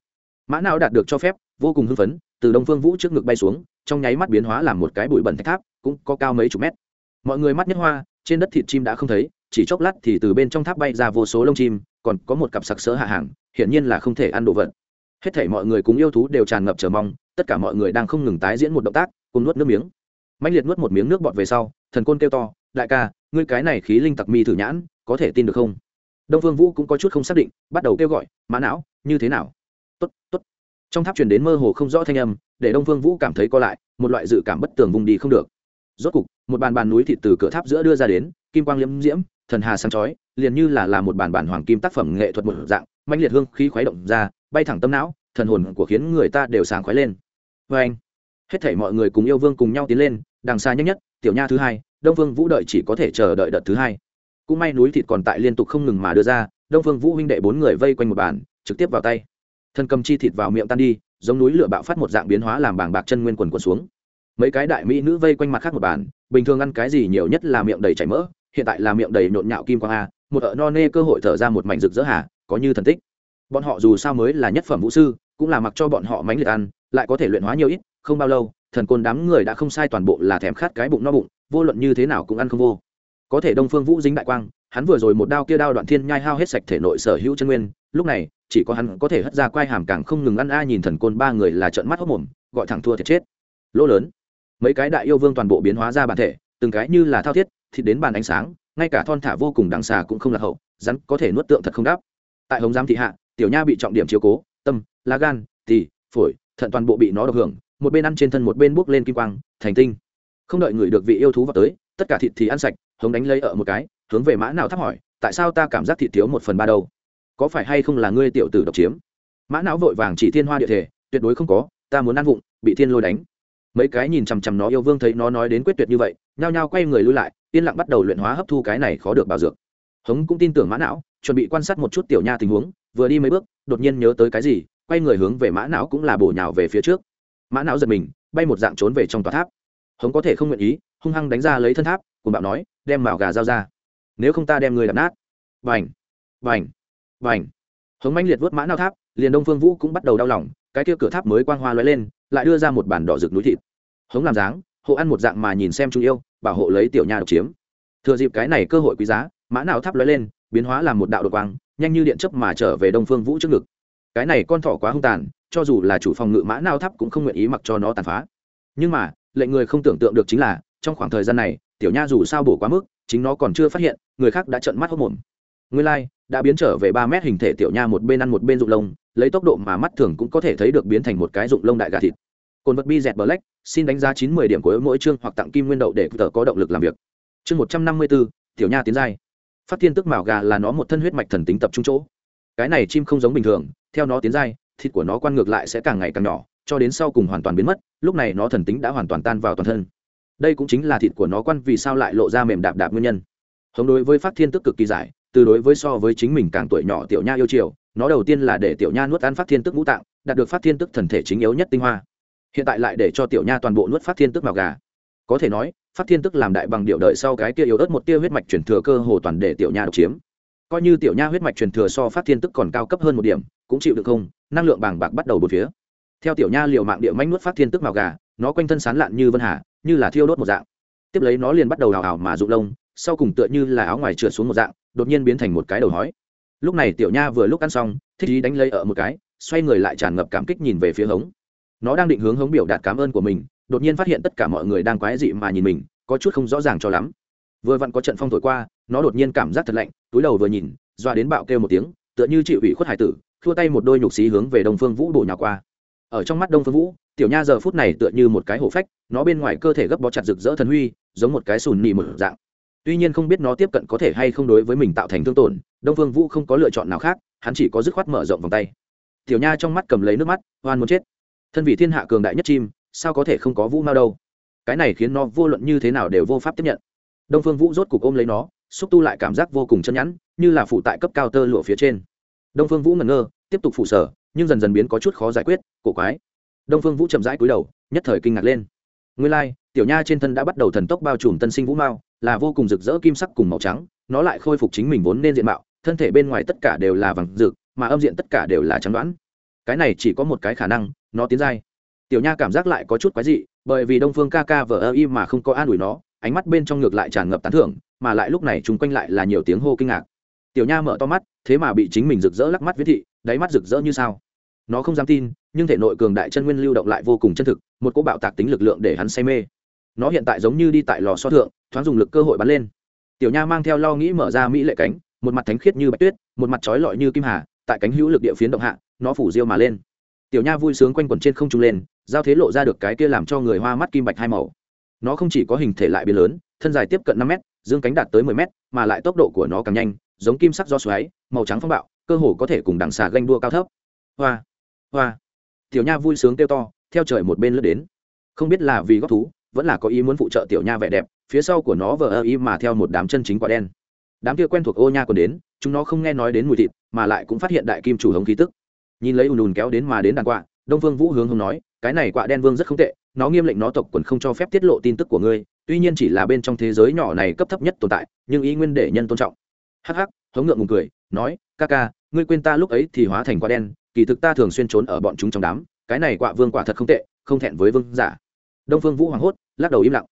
Mã não đạt được cho phép, vô cùng hưng phấn, từ đông phương vũ trước ngực bay xuống, trong nháy mắt biến hóa làm một cái bụi bẩn thách tháp, cũng có cao mấy chục mét. Mọi người mắt nhất hoa, trên đất thịt chim đã không thấy, chỉ chốc lát thì từ bên trong tháp bay ra vô số lông chim, còn có một cặp sặc sỡ hạ hàng, hiển nhiên là không thể ăn đồ vật. Hết thảy mọi người cùng yêu thú đều tràn ngập chờ mong, tất cả mọi người đang không ngừng tái diễn một động tác, cùng nuốt nước miếng. Mạnh liệt nuốt một miếng nước bọt về sau, thần côn kêu to, đại ca, ngươi cái này khí linh tặc mi thử nhãn, có thể tin được không? Đông phương vũ cũng có chút không xác định bắt đầu kêu gọi mã não như thế nào tốt tốt. trong tháp truyền đến mơ hồ không rõ thanh âm để đông phương vũ cảm thấy co lại một loại dự cảm bất tường vùng đi không được rốt cục một bàn bàn núi thịt từ cửa tháp giữa đưa ra đến kim quang liễm diễm thần hà sáng chói liền như là là một bản bản hoàng kim tác phẩm nghệ thuật một dạng mạnh liệt hương khí khuấy động ra bay thẳng tâm não thần hồn của khiến người ta đều sáng khoái lên vê anh hết thảy mọi người cùng yêu vương cùng nhau tiến lên đằng xa nhất nhất tiểu nha thứ hai đông phương vũ đợi chỉ có thể chờ đợi đợt thứ hai cũng may núi thịt còn tại liên tục không ngừng mà đưa ra, đông phương vũ huynh đệ bốn người vây quanh một bàn, trực tiếp vào tay. Thân cầm chi thịt vào miệng tan đi, giống núi lửa bạo phát một dạng biến hóa làm bảng bạc chân nguyên quần quần xuống. Mấy cái đại mỹ nữ vây quanh mặt khác một bàn, bình thường ăn cái gì nhiều nhất là miệng đầy chảy mỡ, hiện tại là miệng đầy nhộn nhạo kim quang a, một ợ no nê cơ hội thở ra một mảnh rực rỡ hà, có như thần tích. Bọn họ dù sao mới là nhất phẩm vũ sư, cũng là mặc cho bọn họ mánh liệt ăn, lại có thể luyện hóa nhiều ít, không bao lâu, thần côn đám người đã không sai toàn bộ là thèm khát cái bụng no bụng, vô luận như thế nào cũng ăn không vô có thể đông phương vũ dính đại quang, hắn vừa rồi một đao kia đao đoạn thiên nhai hao hết sạch thể nội sở hữu chân nguyên, lúc này, chỉ có hắn có thể hất ra quai hàm càng không ngừng ăn a nhìn thần côn ba người là trợn mắt hốc mồm, gọi thẳng thua thiệt chết. Lỗ lớn. Mấy cái đại yêu vương toàn bộ biến hóa ra bản thể, từng cái như là thao thiết, thịt đến bàn ánh sáng, ngay cả thon thả vô cùng đằng xà cũng không là hậu, rắn có thể nuốt tượng thật không đáp. Tại hồng giám thị hạ, tiểu nha bị trọng điểm chiếu cố, tâm, lá gan, tỳ, phổi, thận toàn bộ bị nó độc hưởng, một bên ăn trên thân một bên buốc lên kim quang, thành tinh. Không đợi người được vị yêu thú vào tới, tất cả thịt thì ăn sạch hống đánh lấy ở một cái, hướng về mã não thắc hỏi, tại sao ta cảm giác thịt thiếu một phần ba đâu? Có phải hay không là ngươi tiểu tử độc chiếm? Mã não vội vàng chỉ thiên hoa địa thể, tuyệt đối không có, ta muốn ăn vụng, bị thiên lôi đánh. Mấy cái nhìn chằm chằm nó yêu vương thấy nó nói đến quyết tuyệt như vậy, nhao nhao quay người lui lại, yên lặng bắt đầu luyện hóa hấp thu cái này khó được bảo dược. Hống cũng tin tưởng mã não, chuẩn bị quan sát một chút tiểu nha tình huống, vừa đi mấy bước, đột nhiên nhớ tới cái gì, quay người hướng về mã não cũng là bổ nhào về phía trước. Mã não giật mình, bay một dạng trốn về trong tòa tháp. Hống có thể không nguyện ý, hung hăng đánh ra lấy thân tháp, cùng bạo nói đem mào gà giao ra. Nếu không ta đem người đập nát. Vành vành vành hống manh liệt vớt mã não tháp, liền đông phương vũ cũng bắt đầu đau lòng, cái kia cửa tháp mới quang hoa lóe lên, lại đưa ra một bản đỏ rực núi thịt. Hống làm dáng, hộ ăn một dạng mà nhìn xem trung yêu, bảo hộ lấy tiểu nha độc chiếm. Thừa dịp cái này cơ hội quý giá, mã nào tháp lóe lên, biến hóa làm một đạo đột quang, nhanh như điện chấp mà trở về đông phương vũ trước ngực. Cái này con thỏ quá hung tàn, cho dù là chủ phòng ngự mã nào tháp cũng không nguyện ý mặc cho nó tàn phá. Nhưng mà, lệnh người không tưởng tượng được chính là, trong khoảng thời gian này tiểu nha dù sao bổ quá mức chính nó còn chưa phát hiện người khác đã trợn mắt hốc mồm. Nguyên lai、like, đã biến trở về ba mét hình thể tiểu nha một bên ăn một bên rụng lông lấy tốc độ mà mắt thường cũng có thể thấy được biến thành một cái rụng lông đại gà thịt. Cồn vật bi dẹt Lách, xin đánh giá chín mươi điểm của mỗi chương hoặc tặng kim nguyên đậu để tờ có động lực làm việc. Chương một trăm năm mươi bốn tiểu nha tiến giai. Phát thiên tức mào gà là nó một thân huyết mạch thần tính tập trung chỗ. Cái này chim không giống bình thường theo nó tiến giai thịt của nó quan ngược lại sẽ càng ngày càng nhỏ cho đến sau cùng hoàn toàn biến mất lúc này nó thần tính đã hoàn toàn tan vào toàn thân đây cũng chính là thịt của nó quan vì sao lại lộ ra mềm đạp đạp nguyên nhân. Hồng đối với phát thiên tức cực kỳ giải, từ đối với so với chính mình càng tuổi nhỏ tiểu nha yêu chiều, nó đầu tiên là để tiểu nha nuốt ăn phát thiên tức ngũ tạng, đạt được phát thiên tức thần thể chính yếu nhất tinh hoa. Hiện tại lại để cho tiểu nha toàn bộ nuốt phát thiên tức màu gà. Có thể nói, phát thiên tức làm đại bằng điệu đợi sau cái kia yếu ớt một tia huyết mạch truyền thừa cơ hồ toàn để tiểu nha độc chiếm. Coi như tiểu nha huyết mạch truyền thừa so phát thiên tức còn cao cấp hơn một điểm, cũng chịu được không, năng lượng bàng bạc bắt đầu một phía. Theo tiểu nha liều mạng địa manh nuốt phát thiên tức màu gà, nó quanh thân sán lạn như vân hà như là thiêu đốt một dạng. Tiếp lấy nó liền bắt đầu hào hào mà rụng lông, sau cùng tựa như là áo ngoài trượt xuống một dạng, đột nhiên biến thành một cái đầu hói. Lúc này tiểu nha vừa lúc ăn xong, thích ý đánh lấy ở một cái, xoay người lại tràn ngập cảm kích nhìn về phía hống. Nó đang định hướng hống biểu đạt cảm ơn của mình, đột nhiên phát hiện tất cả mọi người đang quái dị mà nhìn mình, có chút không rõ ràng cho lắm. Vừa vặn có trận phong thổi qua, nó đột nhiên cảm giác thật lạnh, túi đầu vừa nhìn, doa đến bạo kêu một tiếng, tựa như chịu ủy khuất hải tử thua tay một đôi nhục xí hướng về đông phương vũ bổ nhỏ qua. Ở trong mắt đông phương vũ tiểu nha giờ phút này tựa như một cái hổ phách, nó bên ngoài cơ thể gấp bó chặt rực rỡ thần huy, giống một cái sùn nỉ một dạng. Tuy nhiên không biết nó tiếp cận có thể hay không đối với mình tạo thành thương tổn, đông phương vũ không có lựa chọn nào khác, hắn chỉ có dứt khoát mở rộng vòng tay. Tiểu nha trong mắt cầm lấy nước mắt hoan muốn chết. Thân vị thiên hạ cường đại nhất chim, sao có thể không có vũ mao đâu? Cái này khiến nó vô luận như thế nào đều vô pháp tiếp nhận. Đông phương vũ rốt cục ôm lấy nó, xúc tu lại cảm giác vô cùng chân nhẵn, như là phụ tại cấp cao tơ lụa phía trên. Đông phương vũ ngẩn ngơ, tiếp tục phụ sở, nhưng dần dần biến có chút khó giải quyết, cổ quái đông phương vũ chậm rãi cúi đầu nhất thời kinh ngạc lên. Nguyên lai、like, tiểu nha trên thân đã bắt đầu thần tốc bao trùm tân sinh vũ mao là vô cùng rực rỡ kim sắc cùng màu trắng nó lại khôi phục chính mình vốn nên diện mạo thân thể bên ngoài tất cả đều là vàng rực mà âm diện tất cả đều là trắng đoán. Cái này chỉ có một cái khả năng nó tiến dai tiểu nha cảm giác lại có chút quái dị bởi vì đông phương ca ca vờ ơ y mà không có an ủi nó ánh mắt bên trong ngược lại tràn ngập tán thưởng mà lại lúc này chúng quanh lại là nhiều tiếng hô kinh ngạc. Tiểu nha mở to mắt thế mà bị chính mình rực rỡ lắc mắt viết thị đáy mắt rực rỡ như sao nó không dám tin, nhưng thể nội cường đại chân nguyên lưu động lại vô cùng chân thực, một cỗ bạo tạc tính lực lượng để hắn say mê. Nó hiện tại giống như đi tại lò so thượng, thoáng dùng lực cơ hội bắn lên. Tiểu nha mang theo lo nghĩ mở ra mỹ lệ cánh, một mặt thánh khiết như bạch tuyết, một mặt trói lọi như kim hà, tại cánh hữu lực địa phiến động hạ, nó phủ diêu mà lên. Tiểu nha vui sướng quanh quẩn trên không trung lên, giao thế lộ ra được cái kia làm cho người hoa mắt kim bạch hai màu. Nó không chỉ có hình thể lại biến lớn, thân dài tiếp cận năm mét, dương cánh đạt tới mười mét, mà lại tốc độ của nó càng nhanh, giống kim sắc do xoáy, màu trắng phong bạo, cơ hồ có thể cùng đằng xà ganh đua cao thấp. Hoa! Hoa. Tiểu nha vui sướng kêu to, theo trời một bên lướt đến. Không biết là vì góc thú, vẫn là có ý muốn phụ trợ tiểu nha vẻ đẹp, phía sau của nó vờ ơ ý mà theo một đám chân chính quả đen. Đám kia quen thuộc ô nha còn đến, chúng nó không nghe nói đến mùi thịt, mà lại cũng phát hiện đại kim chủ hống khí tức. Nhìn lấy ùn ùn kéo đến mà đến đàn quạ, đông phương vũ hướng hướng nói, cái này quạ đen vương rất không tệ, nó nghiêm lệnh nó tộc quần không cho phép tiết lộ tin tức của ngươi, tuy nhiên chỉ là bên trong thế giới nhỏ này cấp thấp nhất tồn tại, nhưng ý nguyên để nhân tôn trọng. Hắc hắc, hống ngượng ngùng cười, nói, ca ca, ngươi quên ta lúc ấy thì hóa thành quạ đen kỳ thực ta thường xuyên trốn ở bọn chúng trong đám, cái này quạ vương quả thật không tệ, không thẹn với vương giả. Đông phương vũ hoảng hốt, lắc đầu im lặng.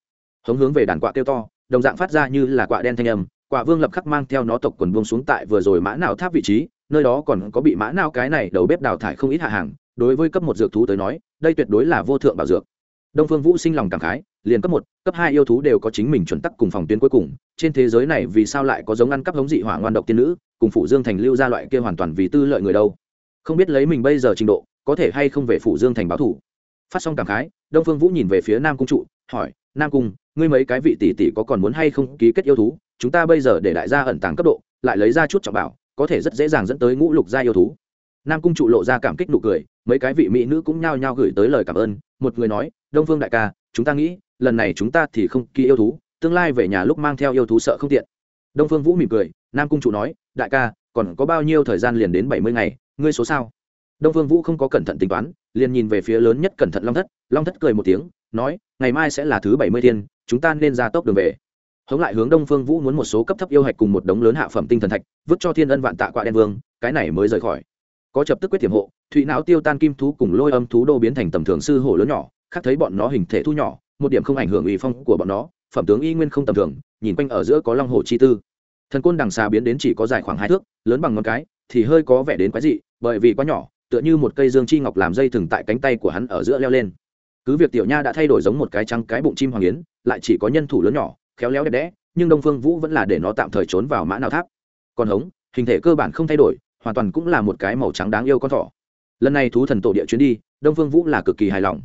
Hống hướng về đàn quạ kêu to, đồng dạng phát ra như là quạ đen thanh âm, quạ vương lập khắc mang theo nó tộc quần buông xuống tại vừa rồi mã nào tháp vị trí, nơi đó còn có bị mã nào cái này đầu bếp đào thải không ít hạ hàng, đối với cấp một dược thú tới nói, đây tuyệt đối là vô thượng bảo dược. Đông phương vũ sinh lòng cảm khái, liền cấp một, cấp hai yêu thú đều có chính mình chuẩn tắc cùng phòng tuyến cuối cùng, trên thế giới này vì sao lại có giống ăn cắp hống dị hỏa ngoan độc tiên nữ, cùng phụ dương thành lưu ra loại kia hoàn toàn vì tư lợi người đâu? Không biết lấy mình bây giờ trình độ, có thể hay không về phủ dương thành báo thủ. Phát xong cảm khái, đông phương vũ nhìn về phía nam cung trụ, hỏi, nam cung, ngươi mấy cái vị tỷ tỷ có còn muốn hay không ký kết yêu thú? Chúng ta bây giờ để đại gia ẩn tàng cấp độ, lại lấy ra chút trọng bảo, có thể rất dễ dàng dẫn tới ngũ lục gia yêu thú. Nam cung trụ lộ ra cảm kích nụ cười, mấy cái vị mỹ nữ cũng nhao nhao gửi tới lời cảm ơn. Một người nói, đông phương đại ca, chúng ta nghĩ, lần này chúng ta thì không ký yêu thú, tương lai về nhà lúc mang theo yêu thú sợ không tiện. Đông phương vũ mỉm cười, nam cung trụ nói, đại ca, còn có bao nhiêu thời gian liền đến bảy mươi ngày? Ngươi số sao? Đông phương vũ không có cẩn thận tính toán, liền nhìn về phía lớn nhất cẩn thận long thất. Long thất cười một tiếng, nói, ngày mai sẽ là thứ bảy mươi thiên, chúng ta nên ra tốc đường về. Hống lại hướng đông phương vũ muốn một số cấp thấp yêu hạch cùng một đống lớn hạ phẩm tinh thần thạch, vứt cho thiên ân vạn tạ quạ đen vương, cái này mới rời khỏi. Có chập tức quyết tiềm hộ, thụy não tiêu tan kim thú cùng lôi âm thú đô biến thành tầm thường sư hổ lớn nhỏ, khác thấy bọn nó hình thể thu nhỏ, một điểm không ảnh hưởng uy phong của bọn nó, phẩm tướng y nguyên không tầm thường, nhìn quanh ở giữa có long hồ chi tư. Thần côn đằng xà biến đến chỉ có dài khoảng hai thước, lớn bằng ngón cái thì hơi có vẻ đến quái dị, bởi vì quá nhỏ, tựa như một cây dương chi ngọc làm dây thừng tại cánh tay của hắn ở giữa leo lên. Cứ việc tiểu nha đã thay đổi giống một cái trắng cái bụng chim hoàng yến, lại chỉ có nhân thủ lớn nhỏ, khéo léo đẹp đẽ, nhưng đông phương vũ vẫn là để nó tạm thời trốn vào mã nào tháp. Còn hống, hình thể cơ bản không thay đổi, hoàn toàn cũng là một cái màu trắng đáng yêu con thỏ. Lần này thú thần tổ địa chuyến đi, đông phương vũ là cực kỳ hài lòng.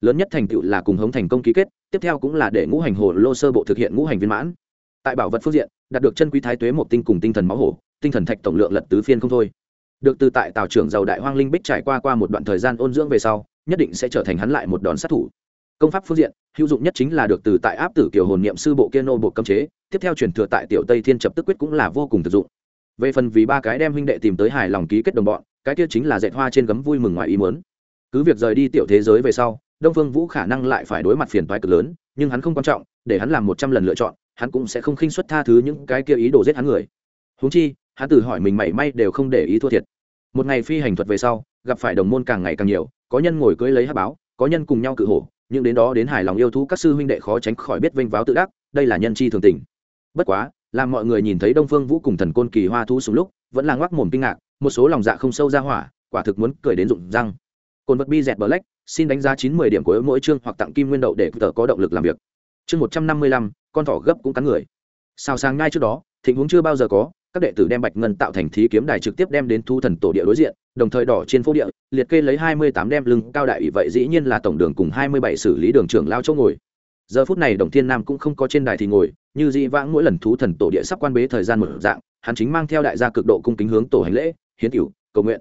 Lớn nhất thành tựu là cùng hống thành công ký kết, tiếp theo cũng là để ngũ hành hồ lô sơ bộ thực hiện ngũ hành viên mãn. Tại bảo vật phương diện, đạt được chân quý thái tuế một tinh cùng tinh thần máu hổ tinh thần thạch tổng lượng lật tứ phiên không thôi. Được từ tại tào trưởng giàu đại hoang linh bích trải qua qua một đoạn thời gian ôn dưỡng về sau, nhất định sẽ trở thành hắn lại một đòn sát thủ. Công pháp phương diện, hữu dụng nhất chính là được từ tại áp tử kiểu hồn niệm sư bộ kia nô bộ cấm chế, tiếp theo truyền thừa tại tiểu tây thiên chập tức quyết cũng là vô cùng thực dụng. Về phần vì ba cái đem huynh đệ tìm tới hài lòng ký kết đồng bọn, cái kia chính là dạy hoa trên gấm vui mừng ngoài ý muốn. Cứ việc rời đi tiểu thế giới về sau, đông phương vũ khả năng lại phải đối mặt phiền toái cực lớn, nhưng hắn không quan trọng, để hắn làm một trăm lần lựa chọn, hắn cũng sẽ không khinh xuất tha thứ những cái kia ý đồ giết hắn người. Huống chi hắn tự hỏi mình mảy may đều không để ý thua thiệt. Một ngày phi hành thuật về sau, gặp phải đồng môn càng ngày càng nhiều, có nhân ngồi cưới lấy hát báo, có nhân cùng nhau cự hổ nhưng đến đó đến hài lòng yêu thú các sư huynh đệ khó tránh khỏi biết vênh váo tự đắc, đây là nhân chi thường tình. Bất quá, làm mọi người nhìn thấy đông phương vũ cùng thần côn kỳ hoa thú xuống lúc, vẫn là ngoác mồm kinh ngạc, một số lòng dạ không sâu ra hỏa, quả thực muốn cười đến rụng răng. Cồn vật bi dẹt black, xin đánh giá chín mươi điểm của mỗi chương hoặc tặng kim nguyên đậu để tờ có động lực làm việc. Chương một trăm năm mươi lăm, con thỏ gấp cũng cắn người. Sao sáng ngay trước đó thịnh huống chưa bao giờ có các đệ tử đem bạch ngân tạo thành thí kiếm đài trực tiếp đem đến thu thần tổ địa đối diện, đồng thời đỏ trên phố địa, liệt kê lấy hai mươi tám đem lưng cao đại ủy vậy dĩ nhiên là tổng đường cùng hai mươi bảy xử lý đường trưởng lao chỗ ngồi. Giờ phút này đồng thiên nam cũng không có trên đài thì ngồi, như dĩ vãng mỗi lần thú thần tổ địa sắp quan bế thời gian một dạng, hắn chính mang theo đại gia cực độ cung kính hướng tổ hành lễ, hiến cửu, cầu nguyện.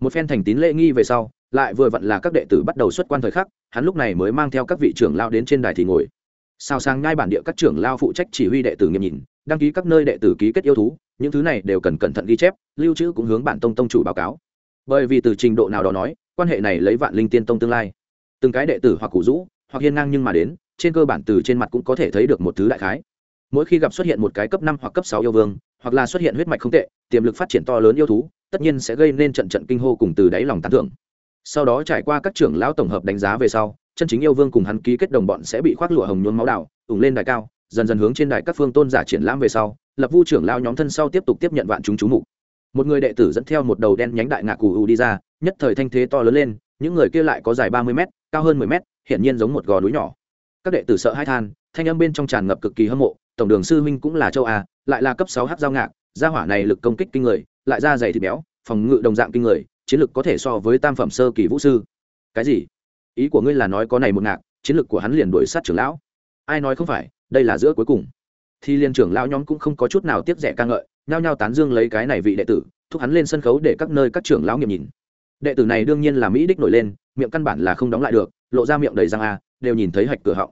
Một phen thành tín lễ nghi về sau, lại vừa vặn là các đệ tử bắt đầu xuất quan thời khắc, hắn lúc này mới mang theo các vị trưởng lao đến trên đài thì ngồi. Sao sang ngay bản địa các trưởng lao phụ trách chỉ huy đệ tử nghiêm nhìn đăng ký các nơi đệ tử ký kết yêu thú, những thứ này đều cần cẩn thận ghi chép, lưu trữ cũng hướng bản tông tông chủ báo cáo. Bởi vì từ trình độ nào đó nói, quan hệ này lấy vạn linh tiên tông tương lai. Từng cái đệ tử hoặc cụ rũ, hoặc hiên ngang nhưng mà đến, trên cơ bản từ trên mặt cũng có thể thấy được một thứ đại khái. Mỗi khi gặp xuất hiện một cái cấp năm hoặc cấp sáu yêu vương, hoặc là xuất hiện huyết mạch không tệ, tiềm lực phát triển to lớn yêu thú, tất nhiên sẽ gây nên trận trận kinh hô cùng từ đáy lòng tán thưởng. Sau đó trải qua các trưởng lão tổng hợp đánh giá về sau, chân chính yêu vương cùng hắn ký kết đồng bọn sẽ bị khoác lụa hồng nhuốm máu đảo ủng lên đài cao dần dần hướng trên đài các phương tôn giả triển lãm về sau, lập vu trưởng lao nhóm thân sau tiếp tục tiếp nhận vạn chúng chú mục. Một người đệ tử dẫn theo một đầu đen nhánh đại ngạc cù u đi ra, nhất thời thanh thế to lớn lên, những người kia lại có dài ba mươi m cao hơn mười m hiển nhiên giống một gò núi nhỏ. Các đệ tử sợ hai than, thanh âm bên trong tràn ngập cực kỳ hâm mộ, tổng đường sư huynh cũng là châu a, lại là cấp sáu h giao ngạc, gia hỏa này lực công kích kinh người, lại da dày thịt béo, phòng ngự đồng dạng kinh người, chiến lực có thể so với tam phẩm sơ kỳ vũ sư. Cái gì? Ý của ngươi là nói có này một ngạc, chiến lực của hắn liền đuổi sát trưởng lão? Ai nói không phải đây là giữa cuối cùng. Thì liên trưởng lão nhóm cũng không có chút nào tiếp rẻ ca ngợi, nhao nhao tán dương lấy cái này vị đệ tử, thúc hắn lên sân khấu để các nơi các trưởng lão nghiệm nhìn. Đệ tử này đương nhiên là mỹ đích nổi lên, miệng căn bản là không đóng lại được, lộ ra miệng đầy răng a, đều nhìn thấy hạch cửa họng.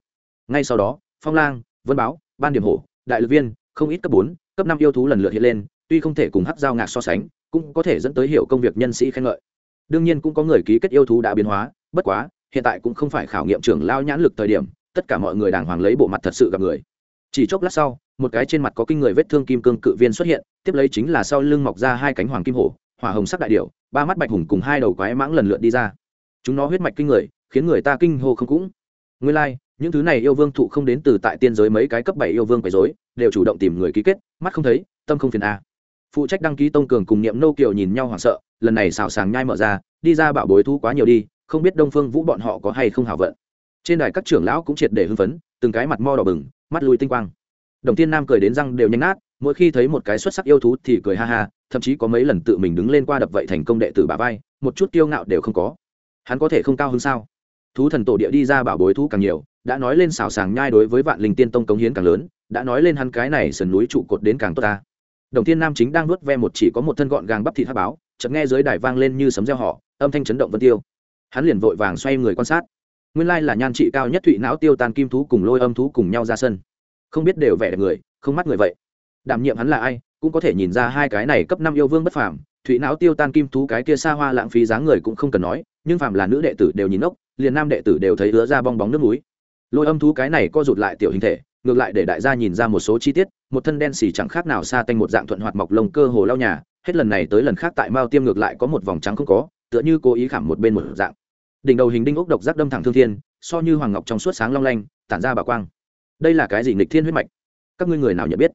Ngay sau đó, phong lang, vân báo, ban điểm hổ, đại lực viên, không ít cấp bốn, cấp năm yêu thú lần lượt hiện lên, tuy không thể cùng hắc giao ngạc so sánh, cũng có thể dẫn tới hiểu công việc nhân sĩ khen ngợi. Đương nhiên cũng có người ký kết yêu thú đã biến hóa, bất quá, hiện tại cũng không phải khảo nghiệm trưởng lao nhãn lực thời điểm tất cả mọi người đàng hoàng lấy bộ mặt thật sự gặp người. Chỉ chốc lát sau một cái trên mặt có kinh người vết thương kim cương cự viên xuất hiện tiếp lấy chính là sau lưng mọc ra hai cánh hoàng kim hổ hỏa hồng sắc đại điệu ba mắt bạch hùng cùng hai đầu quái mãng lần lượt đi ra. Chúng nó huyết mạch kinh người khiến người ta kinh hô không cũng. Nguyên lai、like, những thứ này yêu vương thụ không đến từ tại tiên giới mấy cái cấp bảy yêu vương quấy dối đều chủ động tìm người ký kết mắt không thấy tâm không phiền a. Phụ trách đăng ký tông cường cùng niệm nô kiều nhìn nhau hoảng sợ lần này xào sàng nhai mở ra đi ra bảo bối thu quá nhiều đi không biết đông phương vũ bọn họ có hay không hảo vận trên đài các trưởng lão cũng triệt để hưng phấn, từng cái mặt mo đỏ bừng, mắt lùi tinh quang. Đồng tiên nam cười đến răng đều nhanh nát, mỗi khi thấy một cái xuất sắc yêu thú thì cười ha ha, thậm chí có mấy lần tự mình đứng lên qua đập vậy thành công đệ tử bà vai, một chút kiêu ngạo đều không có. Hắn có thể không cao hơn sao? Thú thần tổ địa đi ra bảo bối thú càng nhiều, đã nói lên xào sàng nhai đối với vạn linh tiên tông cống hiến càng lớn, đã nói lên hắn cái này sườn núi trụ cột đến càng tốt ta. Đồng thiên nam chính đang nuốt ve một chỉ có một thân gọn gàng bắp thịt hát báo, chợt nghe dưới đài vang lên như sấm reo họ âm thanh chấn động vân tiêu. Hắn liền vội vàng xoay người quan sát nguyên lai là nhan trị cao nhất thụy não tiêu tan kim thú cùng lôi âm thú cùng nhau ra sân. Không biết đều vẻ đẹp người, không mắt người vậy. Đảm nhiệm hắn là ai, cũng có thể nhìn ra hai cái này cấp năm yêu vương bất phàm. Thụy não tiêu tan kim thú cái kia xa hoa lãng phí dáng người cũng không cần nói, nhưng phàm là nữ đệ tử đều nhìn ốc, liền nam đệ tử đều thấy ứa ra bong bóng nước núi. Lôi âm thú cái này co rụt lại tiểu hình thể, ngược lại để đại gia nhìn ra một số chi tiết, một thân đen xì chẳng khác nào xa tanh một dạng thuận hoạt mọc lông cơ hồ lau nhà, hết lần này tới lần khác tại mao tiêm ngược lại có một vòng trắng không có, tựa như cố ý khảm một bên một dạng đỉnh đầu hình đinh ốc độc giác đâm thẳng thương thiên, so như hoàng ngọc trong suốt sáng long lanh, tản ra bà quang. Đây là cái gì nghịch thiên huyết mạch? Các ngươi người nào nhận biết?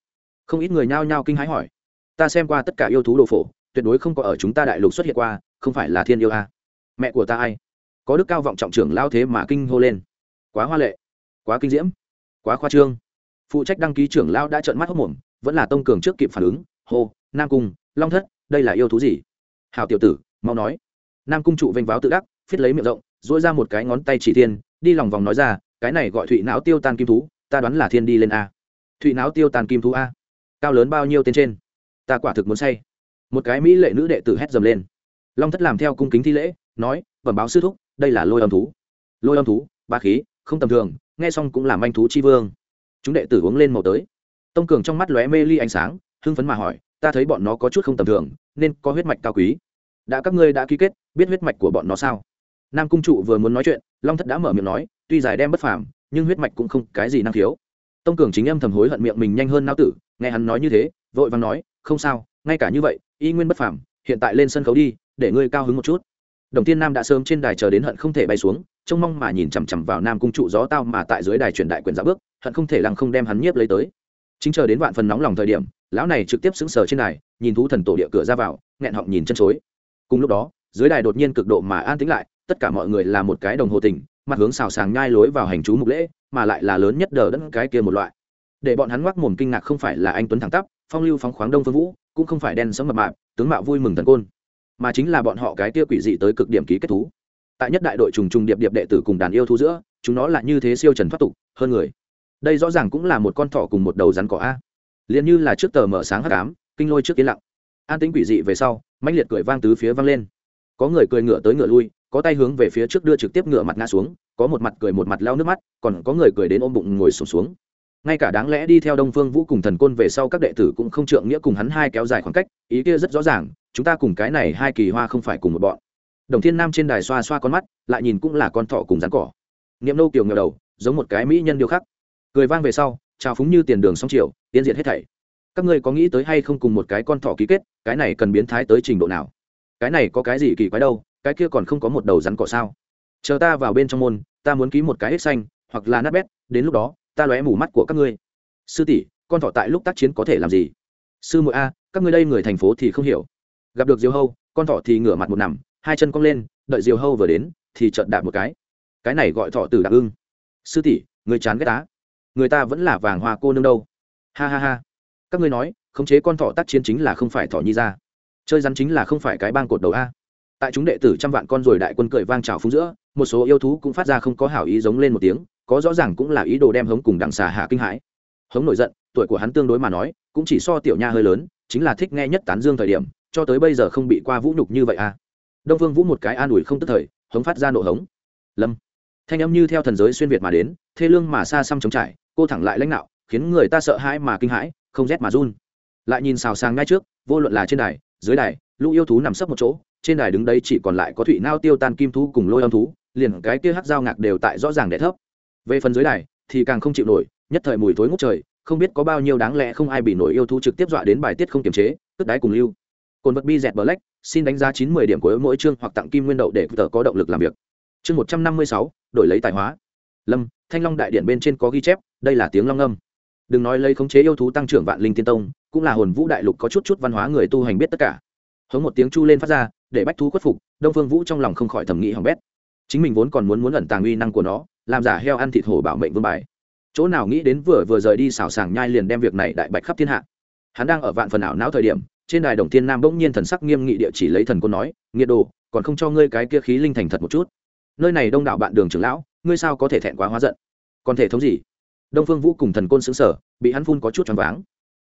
Không ít người nhao nhao kinh hãi hỏi. Ta xem qua tất cả yêu thú đồ phổ, tuyệt đối không có ở chúng ta đại lục xuất hiện qua, không phải là thiên yêu a. Mẹ của ta ai? Có đức cao vọng trọng trưởng lao thế mà kinh hô lên. Quá hoa lệ, quá kinh diễm, quá khoa trương. Phụ trách đăng ký trưởng lao đã trợn mắt hốc mồm, vẫn là tông cường trước kịp phản ứng. Hô, nam cung, long thất, đây là yêu thú gì? Hào tiểu tử, mau nói. Nam cung trụ vênh váo tự đắc phiết lấy miệng rộng dỗi ra một cái ngón tay chỉ thiên, đi lòng vòng nói ra cái này gọi thụy não tiêu tan kim thú ta đoán là thiên đi lên a. Thụy não tiêu tan kim thú a. Cao lớn bao nhiêu tên trên? Ta quả thực muốn say. Một cái mỹ lệ nữ đệ tử hét dầm lên. Long thất làm theo cung kính thi lễ nói bẩm báo sư thúc đây là lôi âm thú. Lôi âm thú ba khí không tầm thường nghe xong cũng làm anh thú chi vương. Chúng đệ tử uống lên màu tới. Tông cường trong mắt lóe mê ly ánh sáng hưng phấn mà hỏi ta thấy bọn nó có chút không tầm thường nên có huyết mạch cao quý. Đã các ngươi đã ký kết biết huyết mạch của bọn nó sao? Nam cung trụ vừa muốn nói chuyện, long thất đã mở miệng nói, tuy dài đem bất phàm, nhưng huyết mạch cũng không cái gì năng khiếu. Tông cường chính em thầm hối hận miệng mình nhanh hơn nao tử, nghe hắn nói như thế, vội vàng nói, không sao, ngay cả như vậy, y nguyên bất phàm, hiện tại lên sân khấu đi, để ngươi cao hứng một chút. Đồng tiên nam đã sớm trên đài chờ đến hận không thể bay xuống, trông mong mà nhìn chằm chằm vào nam cung trụ gió tao mà tại dưới đài truyền đại quyền giả bước, hận không thể lăng không đem hắn nhiếp lấy tới. Chính chờ đến vạn phần nóng lòng thời điểm, lão này trực tiếp sững sờ trên đài, nhìn thú thần tổ địa cửa ra vào, nghẹn họng nhìn chân chối. Cùng lúc đó, dưới đài đột nhiên cực độ mà an tĩnh lại tất cả mọi người là một cái đồng hồ tỉnh mặt hướng xào sàng nhai lối vào hành chú mục lễ, mà lại là lớn nhất đờ đất cái kia một loại. Để bọn hắn ngoác mồm kinh ngạc không phải là anh tuấn thẳng tắp, phong lưu phóng khoáng đông phương vũ, cũng không phải đen sấm mập mạp, tướng mạo vui mừng thần côn, mà chính là bọn họ cái kia quỷ dị tới cực điểm ký kết thú. Tại nhất đại đội trùng trùng điệp điệp đệ tử cùng đàn yêu thú giữa, chúng nó là như thế siêu trần thoát tục, hơn người. Đây rõ ràng cũng là một con thỏ cùng một đầu rắn cỏ a. Liền như là trước tờ mở sáng hắc ám, kinh lôi trước yên lặng. An tính quỷ dị về sau, mãnh liệt cười vang tứ phía vang lên. Có người cười ngựa tới ngựa lui có tay hướng về phía trước đưa trực tiếp ngựa mặt ngã xuống có một mặt cười một mặt lao nước mắt còn có người cười đến ôm bụng ngồi sụp xuống, xuống ngay cả đáng lẽ đi theo đông phương vũ cùng thần côn về sau các đệ tử cũng không trượng nghĩa cùng hắn hai kéo dài khoảng cách ý kia rất rõ ràng chúng ta cùng cái này hai kỳ hoa không phải cùng một bọn. Đồng thiên nam trên đài xoa xoa con mắt lại nhìn cũng là con thỏ cùng rắn cỏ. Niệm nâu kiều ngờ đầu giống một cái mỹ nhân điêu khắc. Cười vang về sau trào phúng như tiền đường song chiều tiến diện hết thảy. Các ngươi có nghĩ tới hay không cùng một cái con thỏ ký kết cái này cần biến thái tới trình độ nào? Cái này có cái gì kỳ quái đâu cái kia còn không có một đầu rắn cỏ sao? Chờ ta vào bên trong môn, ta muốn ký một cái hết xanh, hoặc là nát bét, đến lúc đó, ta lóe mù mắt của các ngươi. Sư tỷ, con thỏ tại lúc tác chiến có thể làm gì? Sư muội a, các ngươi đây người thành phố thì không hiểu. Gặp được diều hâu, con thỏ thì ngửa mặt một nằm, hai chân cong lên, đợi diều hâu vừa đến, thì trợn đạp một cái. Cái này gọi thọ tử đạp ưng. Sư tỷ, người chán ghét tá người ta vẫn là vàng hoa cô nương đâu. Ha ha ha. Các ngươi nói, khống chế con thọ tác chiến chính là không phải thọ nhi ra. Chơi rắn chính là không phải cái bang cột đầu a tại chúng đệ tử trăm vạn con rồi đại quân cười vang trào phúng giữa, một số yêu thú cũng phát ra không có hảo ý giống lên một tiếng, có rõ ràng cũng là ý đồ đem hống cùng đằng xà hạ kinh hãi. Hống nổi giận, tuổi của hắn tương đối mà nói, cũng chỉ so tiểu nha hơi lớn, chính là thích nghe nhất tán dương thời điểm, cho tới bây giờ không bị qua vũ nhục như vậy à. Đông phương vũ một cái an ủi không tức thời, hống phát ra nộ hống. Lâm. Thanh âm như theo thần giới xuyên việt mà đến, thê lương mà xa xăm chống trải, cô thẳng lại lãnh đạo khiến người ta sợ hãi mà kinh hãi, không rét mà run. Lại nhìn xào sang ngay trước, vô luận là trên đài, dưới đài, lũ yêu thú nằm sấp một chỗ trên đài đứng đấy chỉ còn lại có Thủy nao tiêu tan kim thú cùng lôi âm thú, liền cái kia hắc dao ngạc đều tại rõ ràng đẻ thấp. Về phần dưới đài, thì càng không chịu nổi, nhất thời mùi thối ngút trời, không biết có bao nhiêu đáng lẽ không ai bị nổi yêu thú trực tiếp dọa đến bài tiết không kiềm chế tức đáy cùng lưu. Cồn vật bi dẹt black, xin đánh giá chín mươi điểm của mỗi chương hoặc tặng kim nguyên đậu để tờ có động lực làm việc. Chương một trăm năm mươi sáu, đổi lấy tài hóa. Lâm, thanh long đại điện bên trên có ghi chép, đây là tiếng long âm. Đừng nói lấy khống chế yêu thú tăng trưởng vạn linh tiên tông, cũng là hồn vũ đại lục có chút chút văn hóa người tu hành biết tất cả. Hống một tiếng chu lên phát ra để bách thú khuất phục, đông phương vũ trong lòng không khỏi thầm nghĩ hỏng bét. Chính mình vốn còn muốn muốn ẩn tàng uy năng của nó, làm giả heo ăn thịt hổ bảo mệnh vương bài. Chỗ nào nghĩ đến vừa vừa rời đi xào sàng nhai liền đem việc này đại bạch khắp thiên hạ. Hắn đang ở vạn phần ảo não thời điểm, trên đài đồng thiên nam bỗng nhiên thần sắc nghiêm nghị địa chỉ lấy thần côn nói, nghiệt đồ, còn không cho ngươi cái kia khí linh thành thật một chút. Nơi này đông đảo bạn đường trưởng lão, ngươi sao có thể thẹn quá hóa giận? Còn thể thống gì? Đông phương vũ cùng thần côn xứng sở bị hắn phun có chút choáng váng.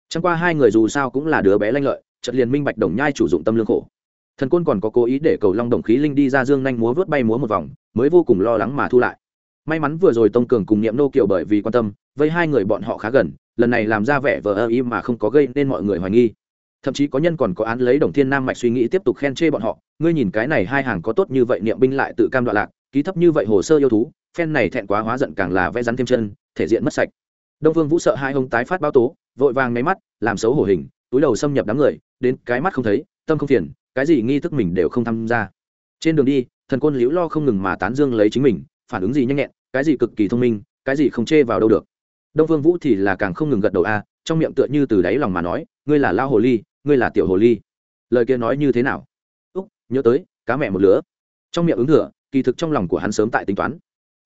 Chẳng qua hai người dù sao cũng là đứa bé lanh lợi, chợt liền minh bạch đồng nhai chủ dụng tâm lương khổ thần côn còn có cố ý để cầu long đồng khí linh đi ra dương nhanh múa vớt bay múa một vòng, mới vô cùng lo lắng mà thu lại. May mắn vừa rồi tông cường cùng niệm nô kiều bởi vì quan tâm với hai người bọn họ khá gần, lần này làm ra vẻ vờ ơ y mà không có gây nên mọi người hoài nghi. Thậm chí có nhân còn có án lấy đồng thiên nam mạch suy nghĩ tiếp tục khen chê bọn họ, ngươi nhìn cái này hai hàng có tốt như vậy niệm binh lại tự cam đoạn lạc, ký thấp như vậy hồ sơ yêu thú, phen này thẹn quá hóa giận càng là vẽ rắn thêm chân, thể diện mất sạch. Đông vương vũ sợ hai ông tái phát báo tố, vội vàng nháy mắt, làm xấu hổ hình, túi đầu xâm nhập đám người, đến cái mắt không thấy, tâm không phiền cái gì nghi thức mình đều không tham gia. Trên đường đi, thần côn liễu lo không ngừng mà tán dương lấy chính mình, phản ứng gì nhanh nhẹn, cái gì cực kỳ thông minh, cái gì không chê vào đâu được. Đông phương vũ thì là càng không ngừng gật đầu a, trong miệng tựa như từ đáy lòng mà nói, ngươi là lao hồ ly, ngươi là tiểu hồ ly. Lời kia nói như thế nào? Úc, nhớ tới, cá mẹ một lứa. Trong miệng ứng thừa, kỳ thực trong lòng của hắn sớm tại tính toán.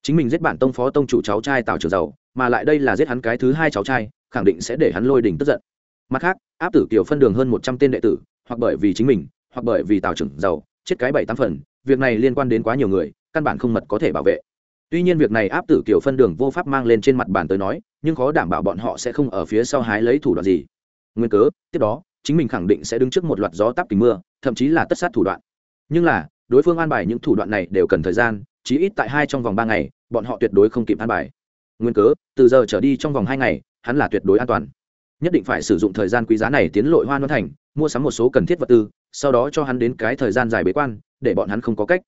Chính mình giết bản tông phó tông chủ cháu trai tào trường giàu, mà lại đây là giết hắn cái thứ hai cháu trai, khẳng định sẽ để hắn lôi đình tức giận. Mặt khác, áp tử kiều phân đường hơn một trăm tên đệ tử, hoặc bởi vì chính mình hoặc bởi vì tào trưởng giàu, chết cái bảy tám phần, việc này liên quan đến quá nhiều người, căn bản không mật có thể bảo vệ. Tuy nhiên việc này áp tử kiểu phân đường vô pháp mang lên trên mặt bàn tới nói, nhưng khó đảm bảo bọn họ sẽ không ở phía sau hái lấy thủ đoạn gì. Nguyên cớ, tiếp đó, chính mình khẳng định sẽ đứng trước một loạt gió táp tình mưa, thậm chí là tất sát thủ đoạn. Nhưng là, đối phương an bài những thủ đoạn này đều cần thời gian, chí ít tại hai trong vòng ba ngày, bọn họ tuyệt đối không kịp an bài. Nguyên cớ, từ giờ trở đi trong vòng hai ngày, hắn là tuyệt đối an toàn. Nhất định phải sử dụng thời gian quý giá này tiến lội hoa non thành, mua sắm một số cần thiết vật tư sau đó cho hắn đến cái thời gian dài bế quan, để bọn hắn không có cách.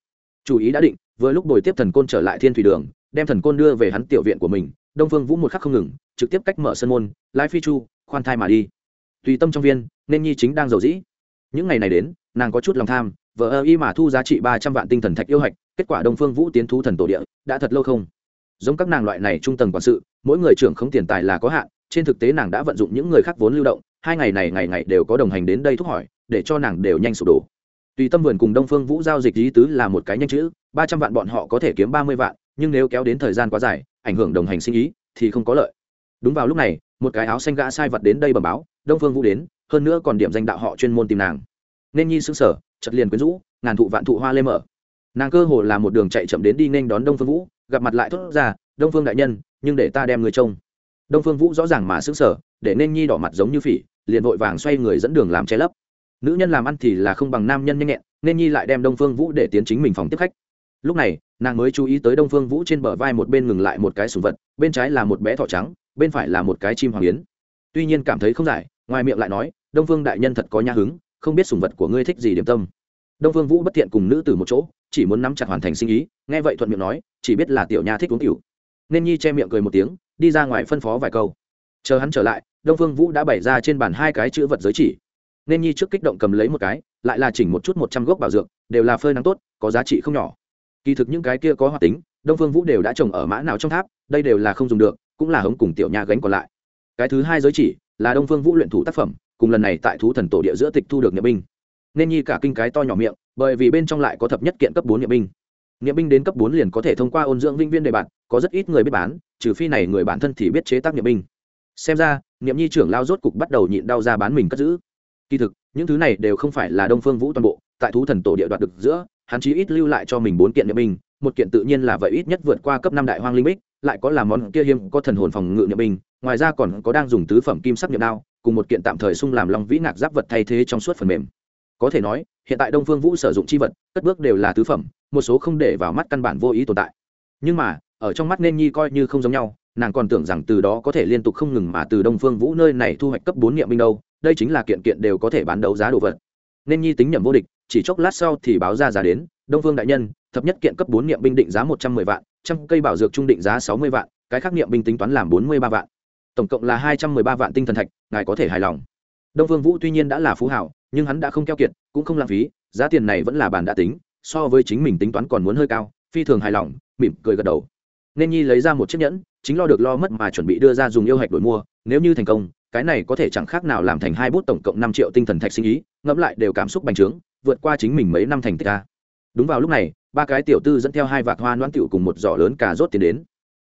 Chủ ý đã định, vừa lúc bồi tiếp thần côn trở lại thiên thủy đường, đem thần côn đưa về hắn tiểu viện của mình, đông phương vũ một khắc không ngừng, trực tiếp cách mở sân môn, lái phi chu, khoan thai mà đi. Tùy tâm trong viên, nên nhi chính đang giàu dĩ. Những ngày này đến, nàng có chút lòng tham vợ ơ y mà thu giá trị ba trăm vạn tinh thần thạch yêu hạch, kết quả đông phương vũ tiến thú thần tổ địa, đã thật lâu không. Giống các nàng loại này trung tầng quản sự, mỗi người trưởng không tiền tài là có hạn, trên thực tế nàng đã vận dụng những người khác vốn lưu động hai ngày này ngày ngày đều có đồng hành đến đây thúc hỏi, để cho nàng đều nhanh sụp đổ. Tùy tâm vườn cùng đông phương vũ giao dịch lý tứ là một cái nhanh chữ, ba trăm vạn bọn họ có thể kiếm ba mươi vạn, nhưng nếu kéo đến thời gian quá dài, ảnh hưởng đồng hành sinh ý, thì không có lợi. Đúng vào lúc này, một cái áo xanh gã sai vật đến đây bẩm báo, đông phương vũ đến, hơn nữa còn điểm danh đạo họ chuyên môn tìm nàng. Nên nhi xứng sở, chật liền quyến rũ, ngàn thụ vạn thụ hoa lê mở. Nàng cơ hồ là một đường chạy chậm đến đi nên đón đông phương vũ, gặp mặt lại thốt ra, đông phương đại nhân, nhưng để ta đem người trông đông phương vũ rõ ràng mà xứng sở để nên nhi đỏ mặt giống như phỉ, liền vội vàng xoay người dẫn đường làm che lấp. Nữ nhân làm ăn thì là không bằng nam nhân nhanh nhẹn, nên nhi lại đem đông phương vũ để tiến chính mình phòng tiếp khách. Lúc này, nàng mới chú ý tới đông phương vũ trên bờ vai một bên ngừng lại một cái sùng vật, bên trái là một bé thỏ trắng, bên phải là một cái chim hoàng yến. Tuy nhiên cảm thấy không giải, ngoài miệng lại nói, đông phương đại nhân thật có nha hứng, không biết sùng vật của ngươi thích gì điểm tâm. Đông phương vũ bất tiện cùng nữ từ một chỗ, chỉ muốn nắm chặt hoàn thành sinh ý, nghe vậy thuận miệng nói, chỉ biết là tiểu nha thích uống cựu nên nhi che miệng cười một tiếng đi ra ngoài phân phó vài câu. Chờ hắn trở lại, đông phương vũ đã bày ra trên bàn hai cái chữ vật giới chỉ. Nên nhi trước kích động cầm lấy một cái, lại là chỉnh một chút một trăm gốc bảo dược, đều là phơi nắng tốt, có giá trị không nhỏ. Kỳ thực những cái kia có hoạt tính, đông phương vũ đều đã trồng ở mã nào trong tháp, đây đều là không dùng được, cũng là hống cùng tiểu nhà gánh còn lại. Cái thứ hai giới chỉ, là đông phương vũ luyện thủ tác phẩm, cùng lần này tại thú thần tổ địa giữa tịch thu được nhập binh. Nên nhi cả kinh cái to nhỏ miệng, bởi vì bên trong lại có thập nhất kiện cấp bốn niệm binh nghĩa binh đến cấp bốn liền có thể thông qua ôn dưỡng vinh viên đề bạn có rất ít người biết bán, trừ phi này người bản thân thì biết chế tác nghĩa binh. Xem ra, niệm nhi trưởng lao rốt cục bắt đầu nhịn đau ra bán mình cất giữ. Kỳ thực, những thứ này đều không phải là đông phương vũ toàn bộ, tại thú thần tổ địa đoạt được giữa, hắn chí ít lưu lại cho mình bốn kiện niệm binh, một kiện tự nhiên là vậy ít nhất vượt qua cấp năm đại hoang linh bích, lại có là món kia hiếm có thần hồn phòng ngự niệm binh, ngoài ra còn có đang dùng tứ phẩm kim sắc niệm đao, cùng một kiện tạm thời sung làm long vĩ ngạc giáp vật thay thế trong suốt phần mềm có thể nói, hiện tại đông phương vũ sử dụng chi vật, cất bước đều là tứ phẩm, một số không để vào mắt căn bản vô ý tồn tại. Nhưng mà, ở trong mắt nên nhi coi như không giống nhau, nàng còn tưởng rằng từ đó có thể liên tục không ngừng mà từ đông phương vũ nơi này thu hoạch cấp bốn niệm binh đâu, đây chính là kiện kiện đều có thể bán đấu giá đồ vật. Nên nhi tính nhầm vô địch, chỉ chốc lát sau thì báo ra giá đến, đông phương đại nhân, thập nhất kiện cấp bốn niệm binh định giá một trăm mười vạn, trăm cây bảo dược trung định giá sáu mươi vạn, cái khác niệm binh tính toán làm bốn mươi ba vạn. Tổng cộng là hai trăm mười ba vạn tinh thần thạch, ngài có thể hài lòng. Đông phương vũ tuy nhiên đã là phú hảo nhưng hắn đã không keo kiệt, cũng không lãng phí, giá tiền này vẫn là bàn đã tính, so với chính mình tính toán còn muốn hơi cao, phi thường hài lòng, mỉm cười gật đầu. Nên nhi lấy ra một chiếc nhẫn, chính lo được lo mất mà chuẩn bị đưa ra dùng yêu hạch đổi mua, nếu như thành công, cái này có thể chẳng khác nào làm thành hai bút tổng cộng năm triệu tinh thần thạch sinh ý, ngẫm lại đều cảm xúc bành trướng, vượt qua chính mình mấy năm thành tích ca đúng vào lúc này, ba cái tiểu tư dẫn theo hai vạc hoa noãn tiểu cùng một giỏ lớn cà rốt tiến đến.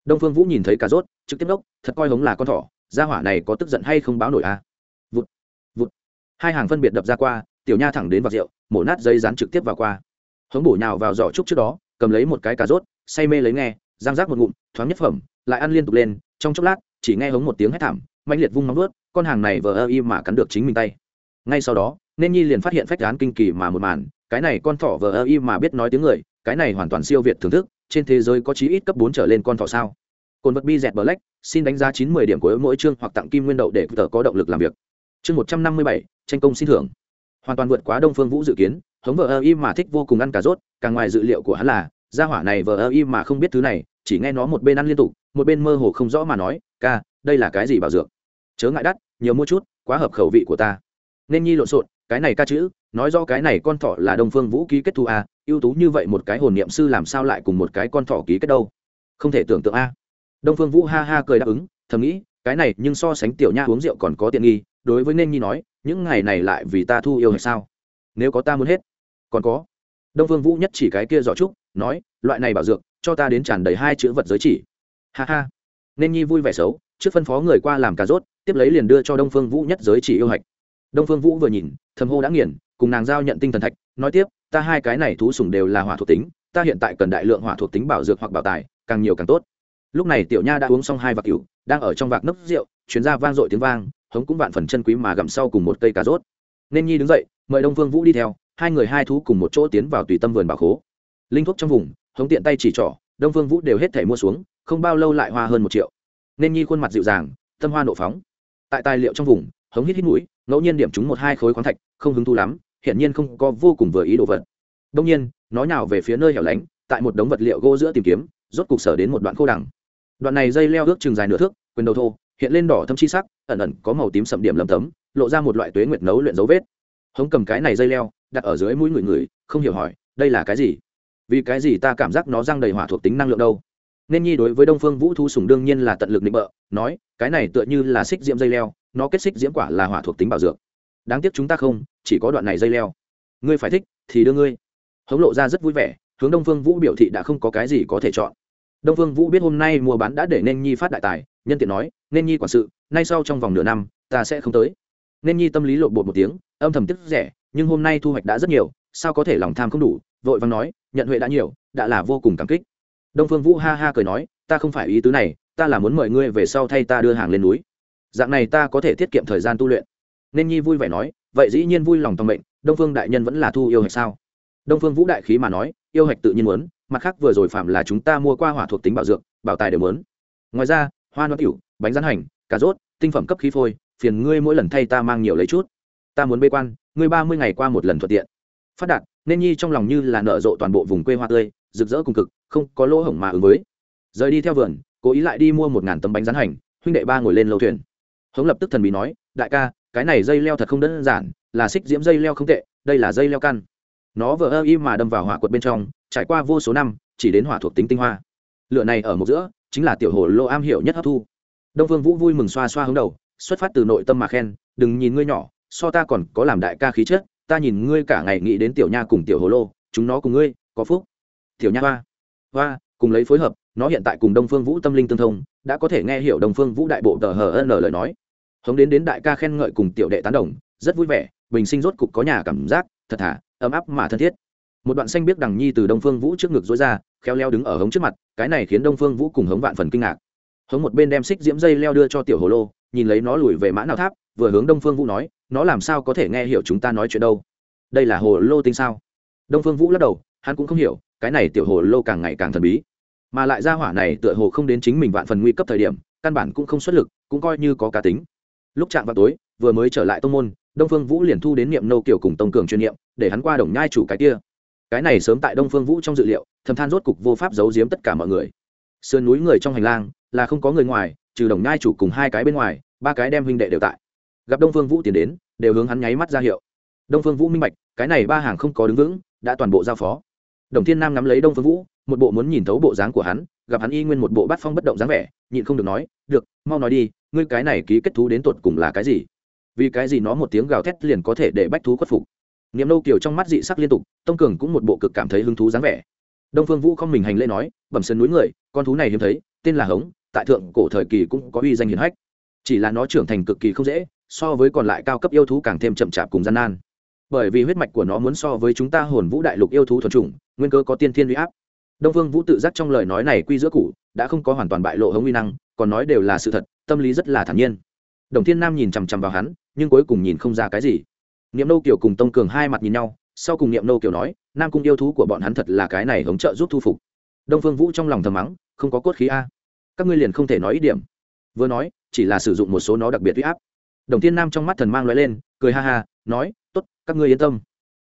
Đông phương vũ nhìn thấy cà rốt, trực tiếp đốc, thật coi hống là con thỏ, gia hỏa này có tức giận hay không báo nổi a? à? Hai hàng phân biệt đập ra qua, tiểu nha thẳng đến vào rượu, mổ nát dây rán trực tiếp vào qua. Hống bổ nhào vào giỏ trúc trước đó, cầm lấy một cái cà rốt, say mê lấy nghe giang rác một ngụm, thoáng nhất phẩm, lại ăn liên tục lên, trong chốc lát, chỉ nghe hống một tiếng hét thảm mạnh liệt vung móng vớt con hàng này vờ ơ y mà cắn được chính mình tay. Ngay sau đó, nên nhi liền phát hiện phách án kinh kỳ mà một màn, cái này con thỏ vờ ơ y mà biết nói tiếng người, cái này hoàn toàn siêu việt thưởng thức, trên thế giới có chí ít cấp bốn trở lên con thỏ sao. Cồn vật bi dẹt black, xin đánh giá chín mươi điểm của mỗi chương hoặc tặng kim nguyên đậu để tờ có động lực làm việc. Chương một trăm năm mươi bảy tranh công xin thưởng. Hoàn toàn vượt quá đông phương vũ dự kiến, hống vợ ơ y mà thích vô cùng ăn cà rốt, càng ngoài dự liệu của hắn là, gia hỏa này vợ ơ y mà không biết thứ này, chỉ nghe nó một bên ăn liên tục, một bên mơ hồ không rõ mà nói, ca, đây là cái gì bảo dược? Chớ ngại đắt, nhiều mua chút, quá hợp khẩu vị của ta. Nên nhi lộn xộn, cái này ca chữ, nói do cái này con thỏ là đông phương vũ ký kết thu a à, ưu tú như vậy một cái hồn niệm sư làm sao lại cùng một cái con thỏ ký kết đâu? Không thể tưởng tượng a. Đông phương vũ ha ha cười đáp ứng, thầm nghĩ, cái này nhưng so sánh tiểu nha uống rượu còn có tiện nghi. Đối với nên nhi nói những ngày này lại vì ta thu yêu hay sao? Nếu có ta muốn hết, còn có. Đông phương vũ nhất chỉ cái kia giỏ trúc, nói, loại này bảo dược, cho ta đến tràn đầy hai chữ vật giới chỉ. Ha ha. Nên nhi vui vẻ xấu, trước phân phó người qua làm cà rốt, tiếp lấy liền đưa cho đông phương vũ nhất giới chỉ yêu hạch. Đông phương vũ vừa nhìn, thầm hô đã nghiền, cùng nàng giao nhận tinh thần thạch, nói tiếp, ta hai cái này thú sủng đều là hỏa thuộc tính, ta hiện tại cần đại lượng hỏa thuộc tính bảo dược hoặc bảo tài, càng nhiều càng tốt. Lúc này tiểu nha đã uống xong hai vạc cửu đang ở trong vạc nấc rượu, chuyến ra vang dội tiếng vang hống cũng vạn phần chân quý mà gặm sau cùng một cây cà rốt. Nên nhi đứng dậy, mời đông vương vũ đi theo, hai người hai thú cùng một chỗ tiến vào tùy tâm vườn bảo khố. Linh thuốc trong vùng, hống tiện tay chỉ trỏ, đông vương vũ đều hết thể mua xuống, không bao lâu lại hoa hơn một triệu. Nên nhi khuôn mặt dịu dàng, tâm hoa nộ phóng. Tại tài liệu trong vùng, hống hít hít mũi, ngẫu nhiên điểm chúng một hai khối khoáng thạch, không hứng thú lắm, hiển nhiên không có vô cùng vừa ý đồ vật. Đông nhiên, nó nhào về phía nơi hẻo lánh, tại một đống vật liệu gỗ giữa tìm kiếm, rốt cục sở đến một đoạn khô đằng. Đoạn này dây leo ước chừng dài nửa thước, quyền đầu thô hiện lên đỏ thâm chi sắc, ẩn ẩn có màu tím sậm điểm lầm tấm, lộ ra một loại tuế nguyệt nấu luyện dấu vết. Hống cầm cái này dây leo, đặt ở dưới mũi người người, không hiểu hỏi, đây là cái gì? Vì cái gì ta cảm giác nó răng đầy hỏa thuộc tính năng lượng đâu? Nên nhi đối với đông phương vũ thu sùng đương nhiên là tận lực định bợ, nói, cái này tựa như là xích diễm dây leo, nó kết xích diễm quả là hỏa thuộc tính bảo dược. Đáng tiếc chúng ta không, chỉ có đoạn này dây leo. Ngươi phải thích, thì đưa ngươi. Hống lộ ra rất vui vẻ, hướng đông phương vũ biểu thị đã không có cái gì có thể chọn. Đông phương vũ biết hôm nay mua bán đã để nên nhi phát đại tài, nhân tiện nói nên nhi quản sự, nay sau trong vòng nửa năm, ta sẽ không tới. Nên nhi tâm lý lộn bột một tiếng, âm thầm tiếc rẻ, nhưng hôm nay thu hoạch đã rất nhiều, sao có thể lòng tham không đủ, vội vàng nói, nhận huệ đã nhiều, đã là vô cùng cảm kích. Đông phương vũ ha ha cười nói, ta không phải ý tứ này, ta là muốn mời ngươi về sau thay ta đưa hàng lên núi. Dạng này ta có thể tiết kiệm thời gian tu luyện. Nên nhi vui vẻ nói, vậy dĩ nhiên vui lòng tòng mệnh, đông phương đại nhân vẫn là thu yêu hạch sao? Đông phương vũ đại khí mà nói, yêu hạch tự nhiên muốn, mặt khác vừa rồi phạm là chúng ta mua qua hỏa thuộc tính bảo dược, bảo tài đều muốn. Ngoài ra hoa noãn tiểu, bánh rán hành cà rốt tinh phẩm cấp khí phôi phiền ngươi mỗi lần thay ta mang nhiều lấy chút. Ta muốn bê quan ngươi ba mươi ngày qua một lần thuận tiện. Phát đạt nên nhi trong lòng như là nở rộ toàn bộ vùng quê hoa tươi rực rỡ cùng cực không có lỗ hổng mà ứng với. Rời đi theo vườn cố ý lại đi mua một ngàn tấm bánh rán hành huynh đệ ba ngồi lên lâu thuyền. Hống lập tức thần bí nói đại ca cái này dây leo thật không đơn giản là xích diễm dây leo không tệ đây là dây leo căn. Nó vừa ơ y mà đâm vào hỏa quật bên trong trải qua vô số năm chỉ đến hỏa thuộc tính tinh hoa. Lửa này ở một giữa chính là tiểu hồ lô am hiểu nhất hấp thu. Đông phương vũ vui mừng xoa xoa hướng đầu, xuất phát từ nội tâm mà khen, đừng nhìn ngươi nhỏ, so ta còn có làm đại ca khí chất, ta nhìn ngươi cả ngày nghĩ đến tiểu nha cùng tiểu hồ lô, chúng nó cùng ngươi, có phúc. Tiểu nha hoa hoa, cùng lấy phối hợp, nó hiện tại cùng đông phương vũ tâm linh tương thông, đã có thể nghe hiểu đông phương vũ đại bộ tờ hờ n lời nói. Hống đến đến đại ca khen ngợi cùng tiểu đệ tán đồng, rất vui vẻ, bình sinh rốt cục có nhà cảm giác, thật thà, ấm áp mà thân thiết một đoạn xanh biết đằng nhi từ đông phương vũ trước ngực dối ra, khéo leo đứng ở hống trước mặt, cái này khiến đông phương vũ cùng hống vạn phần kinh ngạc. Hống một bên đem xích diễm dây leo đưa cho tiểu hồ lô, nhìn lấy nó lùi về mã nào tháp, vừa hướng đông phương vũ nói, nó làm sao có thể nghe hiểu chúng ta nói chuyện đâu? Đây là hồ lô tinh sao? Đông phương vũ lắc đầu, hắn cũng không hiểu, cái này tiểu hồ lô càng ngày càng thần bí. Mà lại ra hỏa này tựa hồ không đến chính mình vạn phần nguy cấp thời điểm, căn bản cũng không xuất lực, cũng coi như có cá tính. Lúc chạm vào tối, vừa mới trở lại tông môn, đông phương vũ liền thu đến niệm nâu kiểu cùng tông cường chuyên niệm, để hắn qua đồng nhai chủ cái kia cái này sớm tại đông phương vũ trong dự liệu, thầm than rốt cục vô pháp giấu giếm tất cả mọi người. Sườn núi người trong hành lang là không có người ngoài, trừ đồng nhai chủ cùng hai cái bên ngoài, ba cái đem huynh đệ đều tại. Gặp đông phương vũ tiến đến, đều hướng hắn nháy mắt ra hiệu. Đông phương vũ minh bạch, cái này ba hàng không có đứng vững, đã toàn bộ giao phó. Đồng thiên nam nắm lấy đông phương vũ, một bộ muốn nhìn thấu bộ dáng của hắn, gặp hắn y nguyên một bộ bát phong bất động dáng vẻ, nhịn không được nói, được, mau nói đi, ngươi cái này ký kết thú đến tột cùng là cái gì? Vì cái gì nó một tiếng gào thét liền có thể để bách thú khuất phục? Niệm nâu kiều trong mắt dị sắc liên tục, tông cường cũng một bộ cực cảm thấy hứng thú dáng vẻ. Đông phương vũ không mình hành lễ nói, bẩm sơn núi người, con thú này hiếm thấy, tên là hống, tại thượng cổ thời kỳ cũng có uy danh hiển hách. Chỉ là nó trưởng thành cực kỳ không dễ, so với còn lại cao cấp yêu thú càng thêm chậm chạp cùng gian nan. Bởi vì huyết mạch của nó muốn so với chúng ta hồn vũ đại lục yêu thú thuần chủng, nguyên cơ có tiên thiên uy áp. Đông phương vũ tự giác trong lời nói này quy giữa cụ đã không có hoàn toàn bại lộ hống uy năng, còn nói đều là sự thật, tâm lý rất là thản nhiên. Đồng thiên nam nhìn chằm chằm vào hắn, nhưng cuối cùng nhìn không ra cái gì niệm Nô kiều cùng tông cường hai mặt nhìn nhau, sau cùng niệm Nô kiều nói, nam cung yêu thú của bọn hắn thật là cái này hống trợ giúp thu phục. Đông phương vũ trong lòng thầm mắng, không có cốt khí a. Các ngươi liền không thể nói ý điểm. Vừa nói, chỉ là sử dụng một số nó đặc biệt huy áp. Đồng thiên nam trong mắt thần mang loại lên, cười ha ha, nói, tốt, các ngươi yên tâm.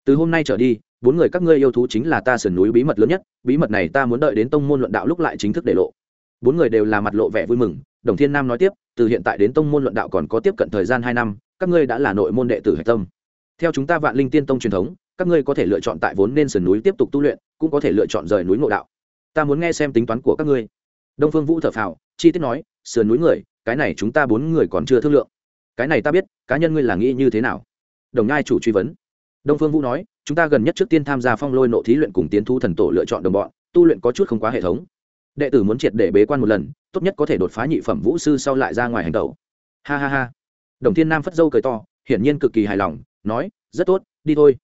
Từ hôm nay trở đi, bốn người các ngươi yêu thú chính là ta sườn núi bí mật lớn nhất, bí mật này ta muốn đợi đến tông môn luận đạo lúc lại chính thức để lộ. Bốn người đều là mặt lộ vẻ vui mừng, đồng thiên nam nói tiếp, từ hiện tại đến tông môn luận đạo còn có tiếp cận thời gian hai năm, các ngươi đã là nội môn đệ tử hạch tâm theo chúng ta vạn linh tiên tông truyền thống, các ngươi có thể lựa chọn tại vốn nên sườn núi tiếp tục tu luyện, cũng có thể lựa chọn rời núi ngộ đạo. Ta muốn nghe xem tính toán của các ngươi. Đông phương vũ thở phào, chi tiết nói, sườn núi người, cái này chúng ta bốn người còn chưa thương lượng. Cái này ta biết, cá nhân ngươi là nghĩ như thế nào? Đồng ngai chủ truy vấn. Đông phương vũ nói, chúng ta gần nhất trước tiên tham gia phong lôi nộ thí luyện cùng tiến thu thần tổ lựa chọn đồng bọn, tu luyện có chút không quá hệ thống. Đệ tử muốn triệt để bế quan một lần, tốt nhất có thể đột phá nhị phẩm vũ sư sau lại ra ngoài hành tẩu. Ha ha ha. Đồng thiên nam phất dâu cười to, hiển nhiên cực kỳ hài lòng nói, rất tốt, đi thôi.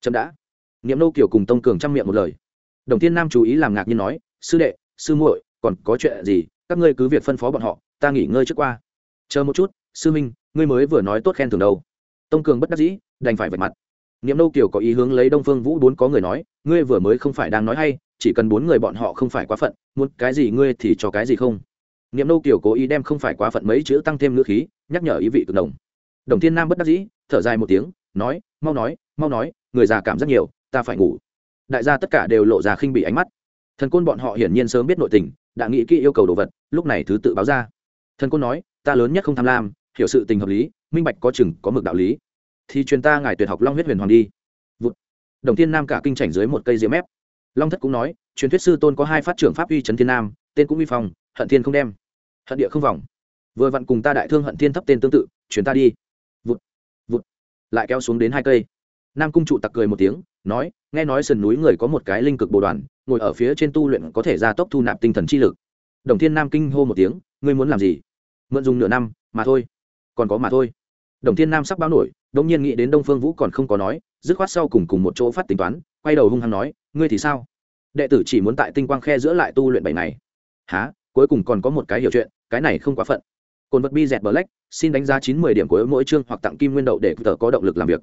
Chậm đã. Niệm nô kiều cùng tông cường chăm miệng một lời. Đồng thiên nam chú ý làm ngạc nhiên nói, sư đệ, sư muội, còn có chuyện gì? Các ngươi cứ việc phân phó bọn họ, ta nghỉ ngơi trước qua. Chờ một chút, sư minh, ngươi mới vừa nói tốt khen thường đâu. Tông cường bất đắc dĩ, đành phải vạch mặt. Niệm nô kiều có ý hướng lấy đông phương vũ bốn có người nói, ngươi vừa mới không phải đang nói hay, chỉ cần bốn người bọn họ không phải quá phận, muốn cái gì ngươi thì cho cái gì không? Niệm nô kiều cố ý đem không phải quá phận mấy chữ tăng thêm ngữ khí, nhắc nhở ý vị cực đồng đồng thiên nam bất đắc dĩ, thở dài một tiếng nói, mau nói mau nói, người già cảm rất nhiều, ta phải ngủ. Đại gia tất cả đều lộ ra khinh bị ánh mắt. Thần côn bọn họ hiển nhiên sớm biết nội tình, đã nghĩ kỹ yêu cầu đồ vật, lúc này thứ tự báo ra. Thần côn nói, ta lớn nhất không tham lam, hiểu sự tình hợp lý, minh bạch có chừng, có mực đạo lý. Thì truyền ta ngài tuyệt học long huyết huyền hoàng đi. Vụt. đồng thiên nam cả kinh chảnh dưới một cây diễm ép long thất cũng nói, truyền thuyết sư tôn có hai phát trưởng pháp uy trấn thiên nam, tên cũng uy phòng hận thiên không đem. Hận địa không vòng. Vừa vặn cùng ta đại thương hận thiên thấp tên tương tự, truyền ta đi lại kéo xuống đến hai cây. Nam cung trụ tặc cười một tiếng, nói, nghe nói sườn núi người có một cái linh cực bồ đoàn, ngồi ở phía trên tu luyện có thể gia tốc thu nạp tinh thần chi lực. Đồng thiên nam kinh hô một tiếng, ngươi muốn làm gì? Mượn dùng nửa năm, mà thôi. Còn có mà thôi. Đồng thiên nam sắp báo nổi đông nhiên nghĩ đến đông phương vũ còn không có nói, dứt khoát sau cùng cùng một chỗ phát tính toán, quay đầu hung hăng nói, ngươi thì sao? Đệ tử chỉ muốn tại tinh quang khe giữa lại tu luyện bảy này há cuối cùng còn có một cái hiểu chuyện, cái này không quá phận. Cồn vật bi dẹt bờ lách xin đánh giá chín mươi điểm của mỗi chương hoặc tặng kim nguyên đậu để tờ có động lực làm việc.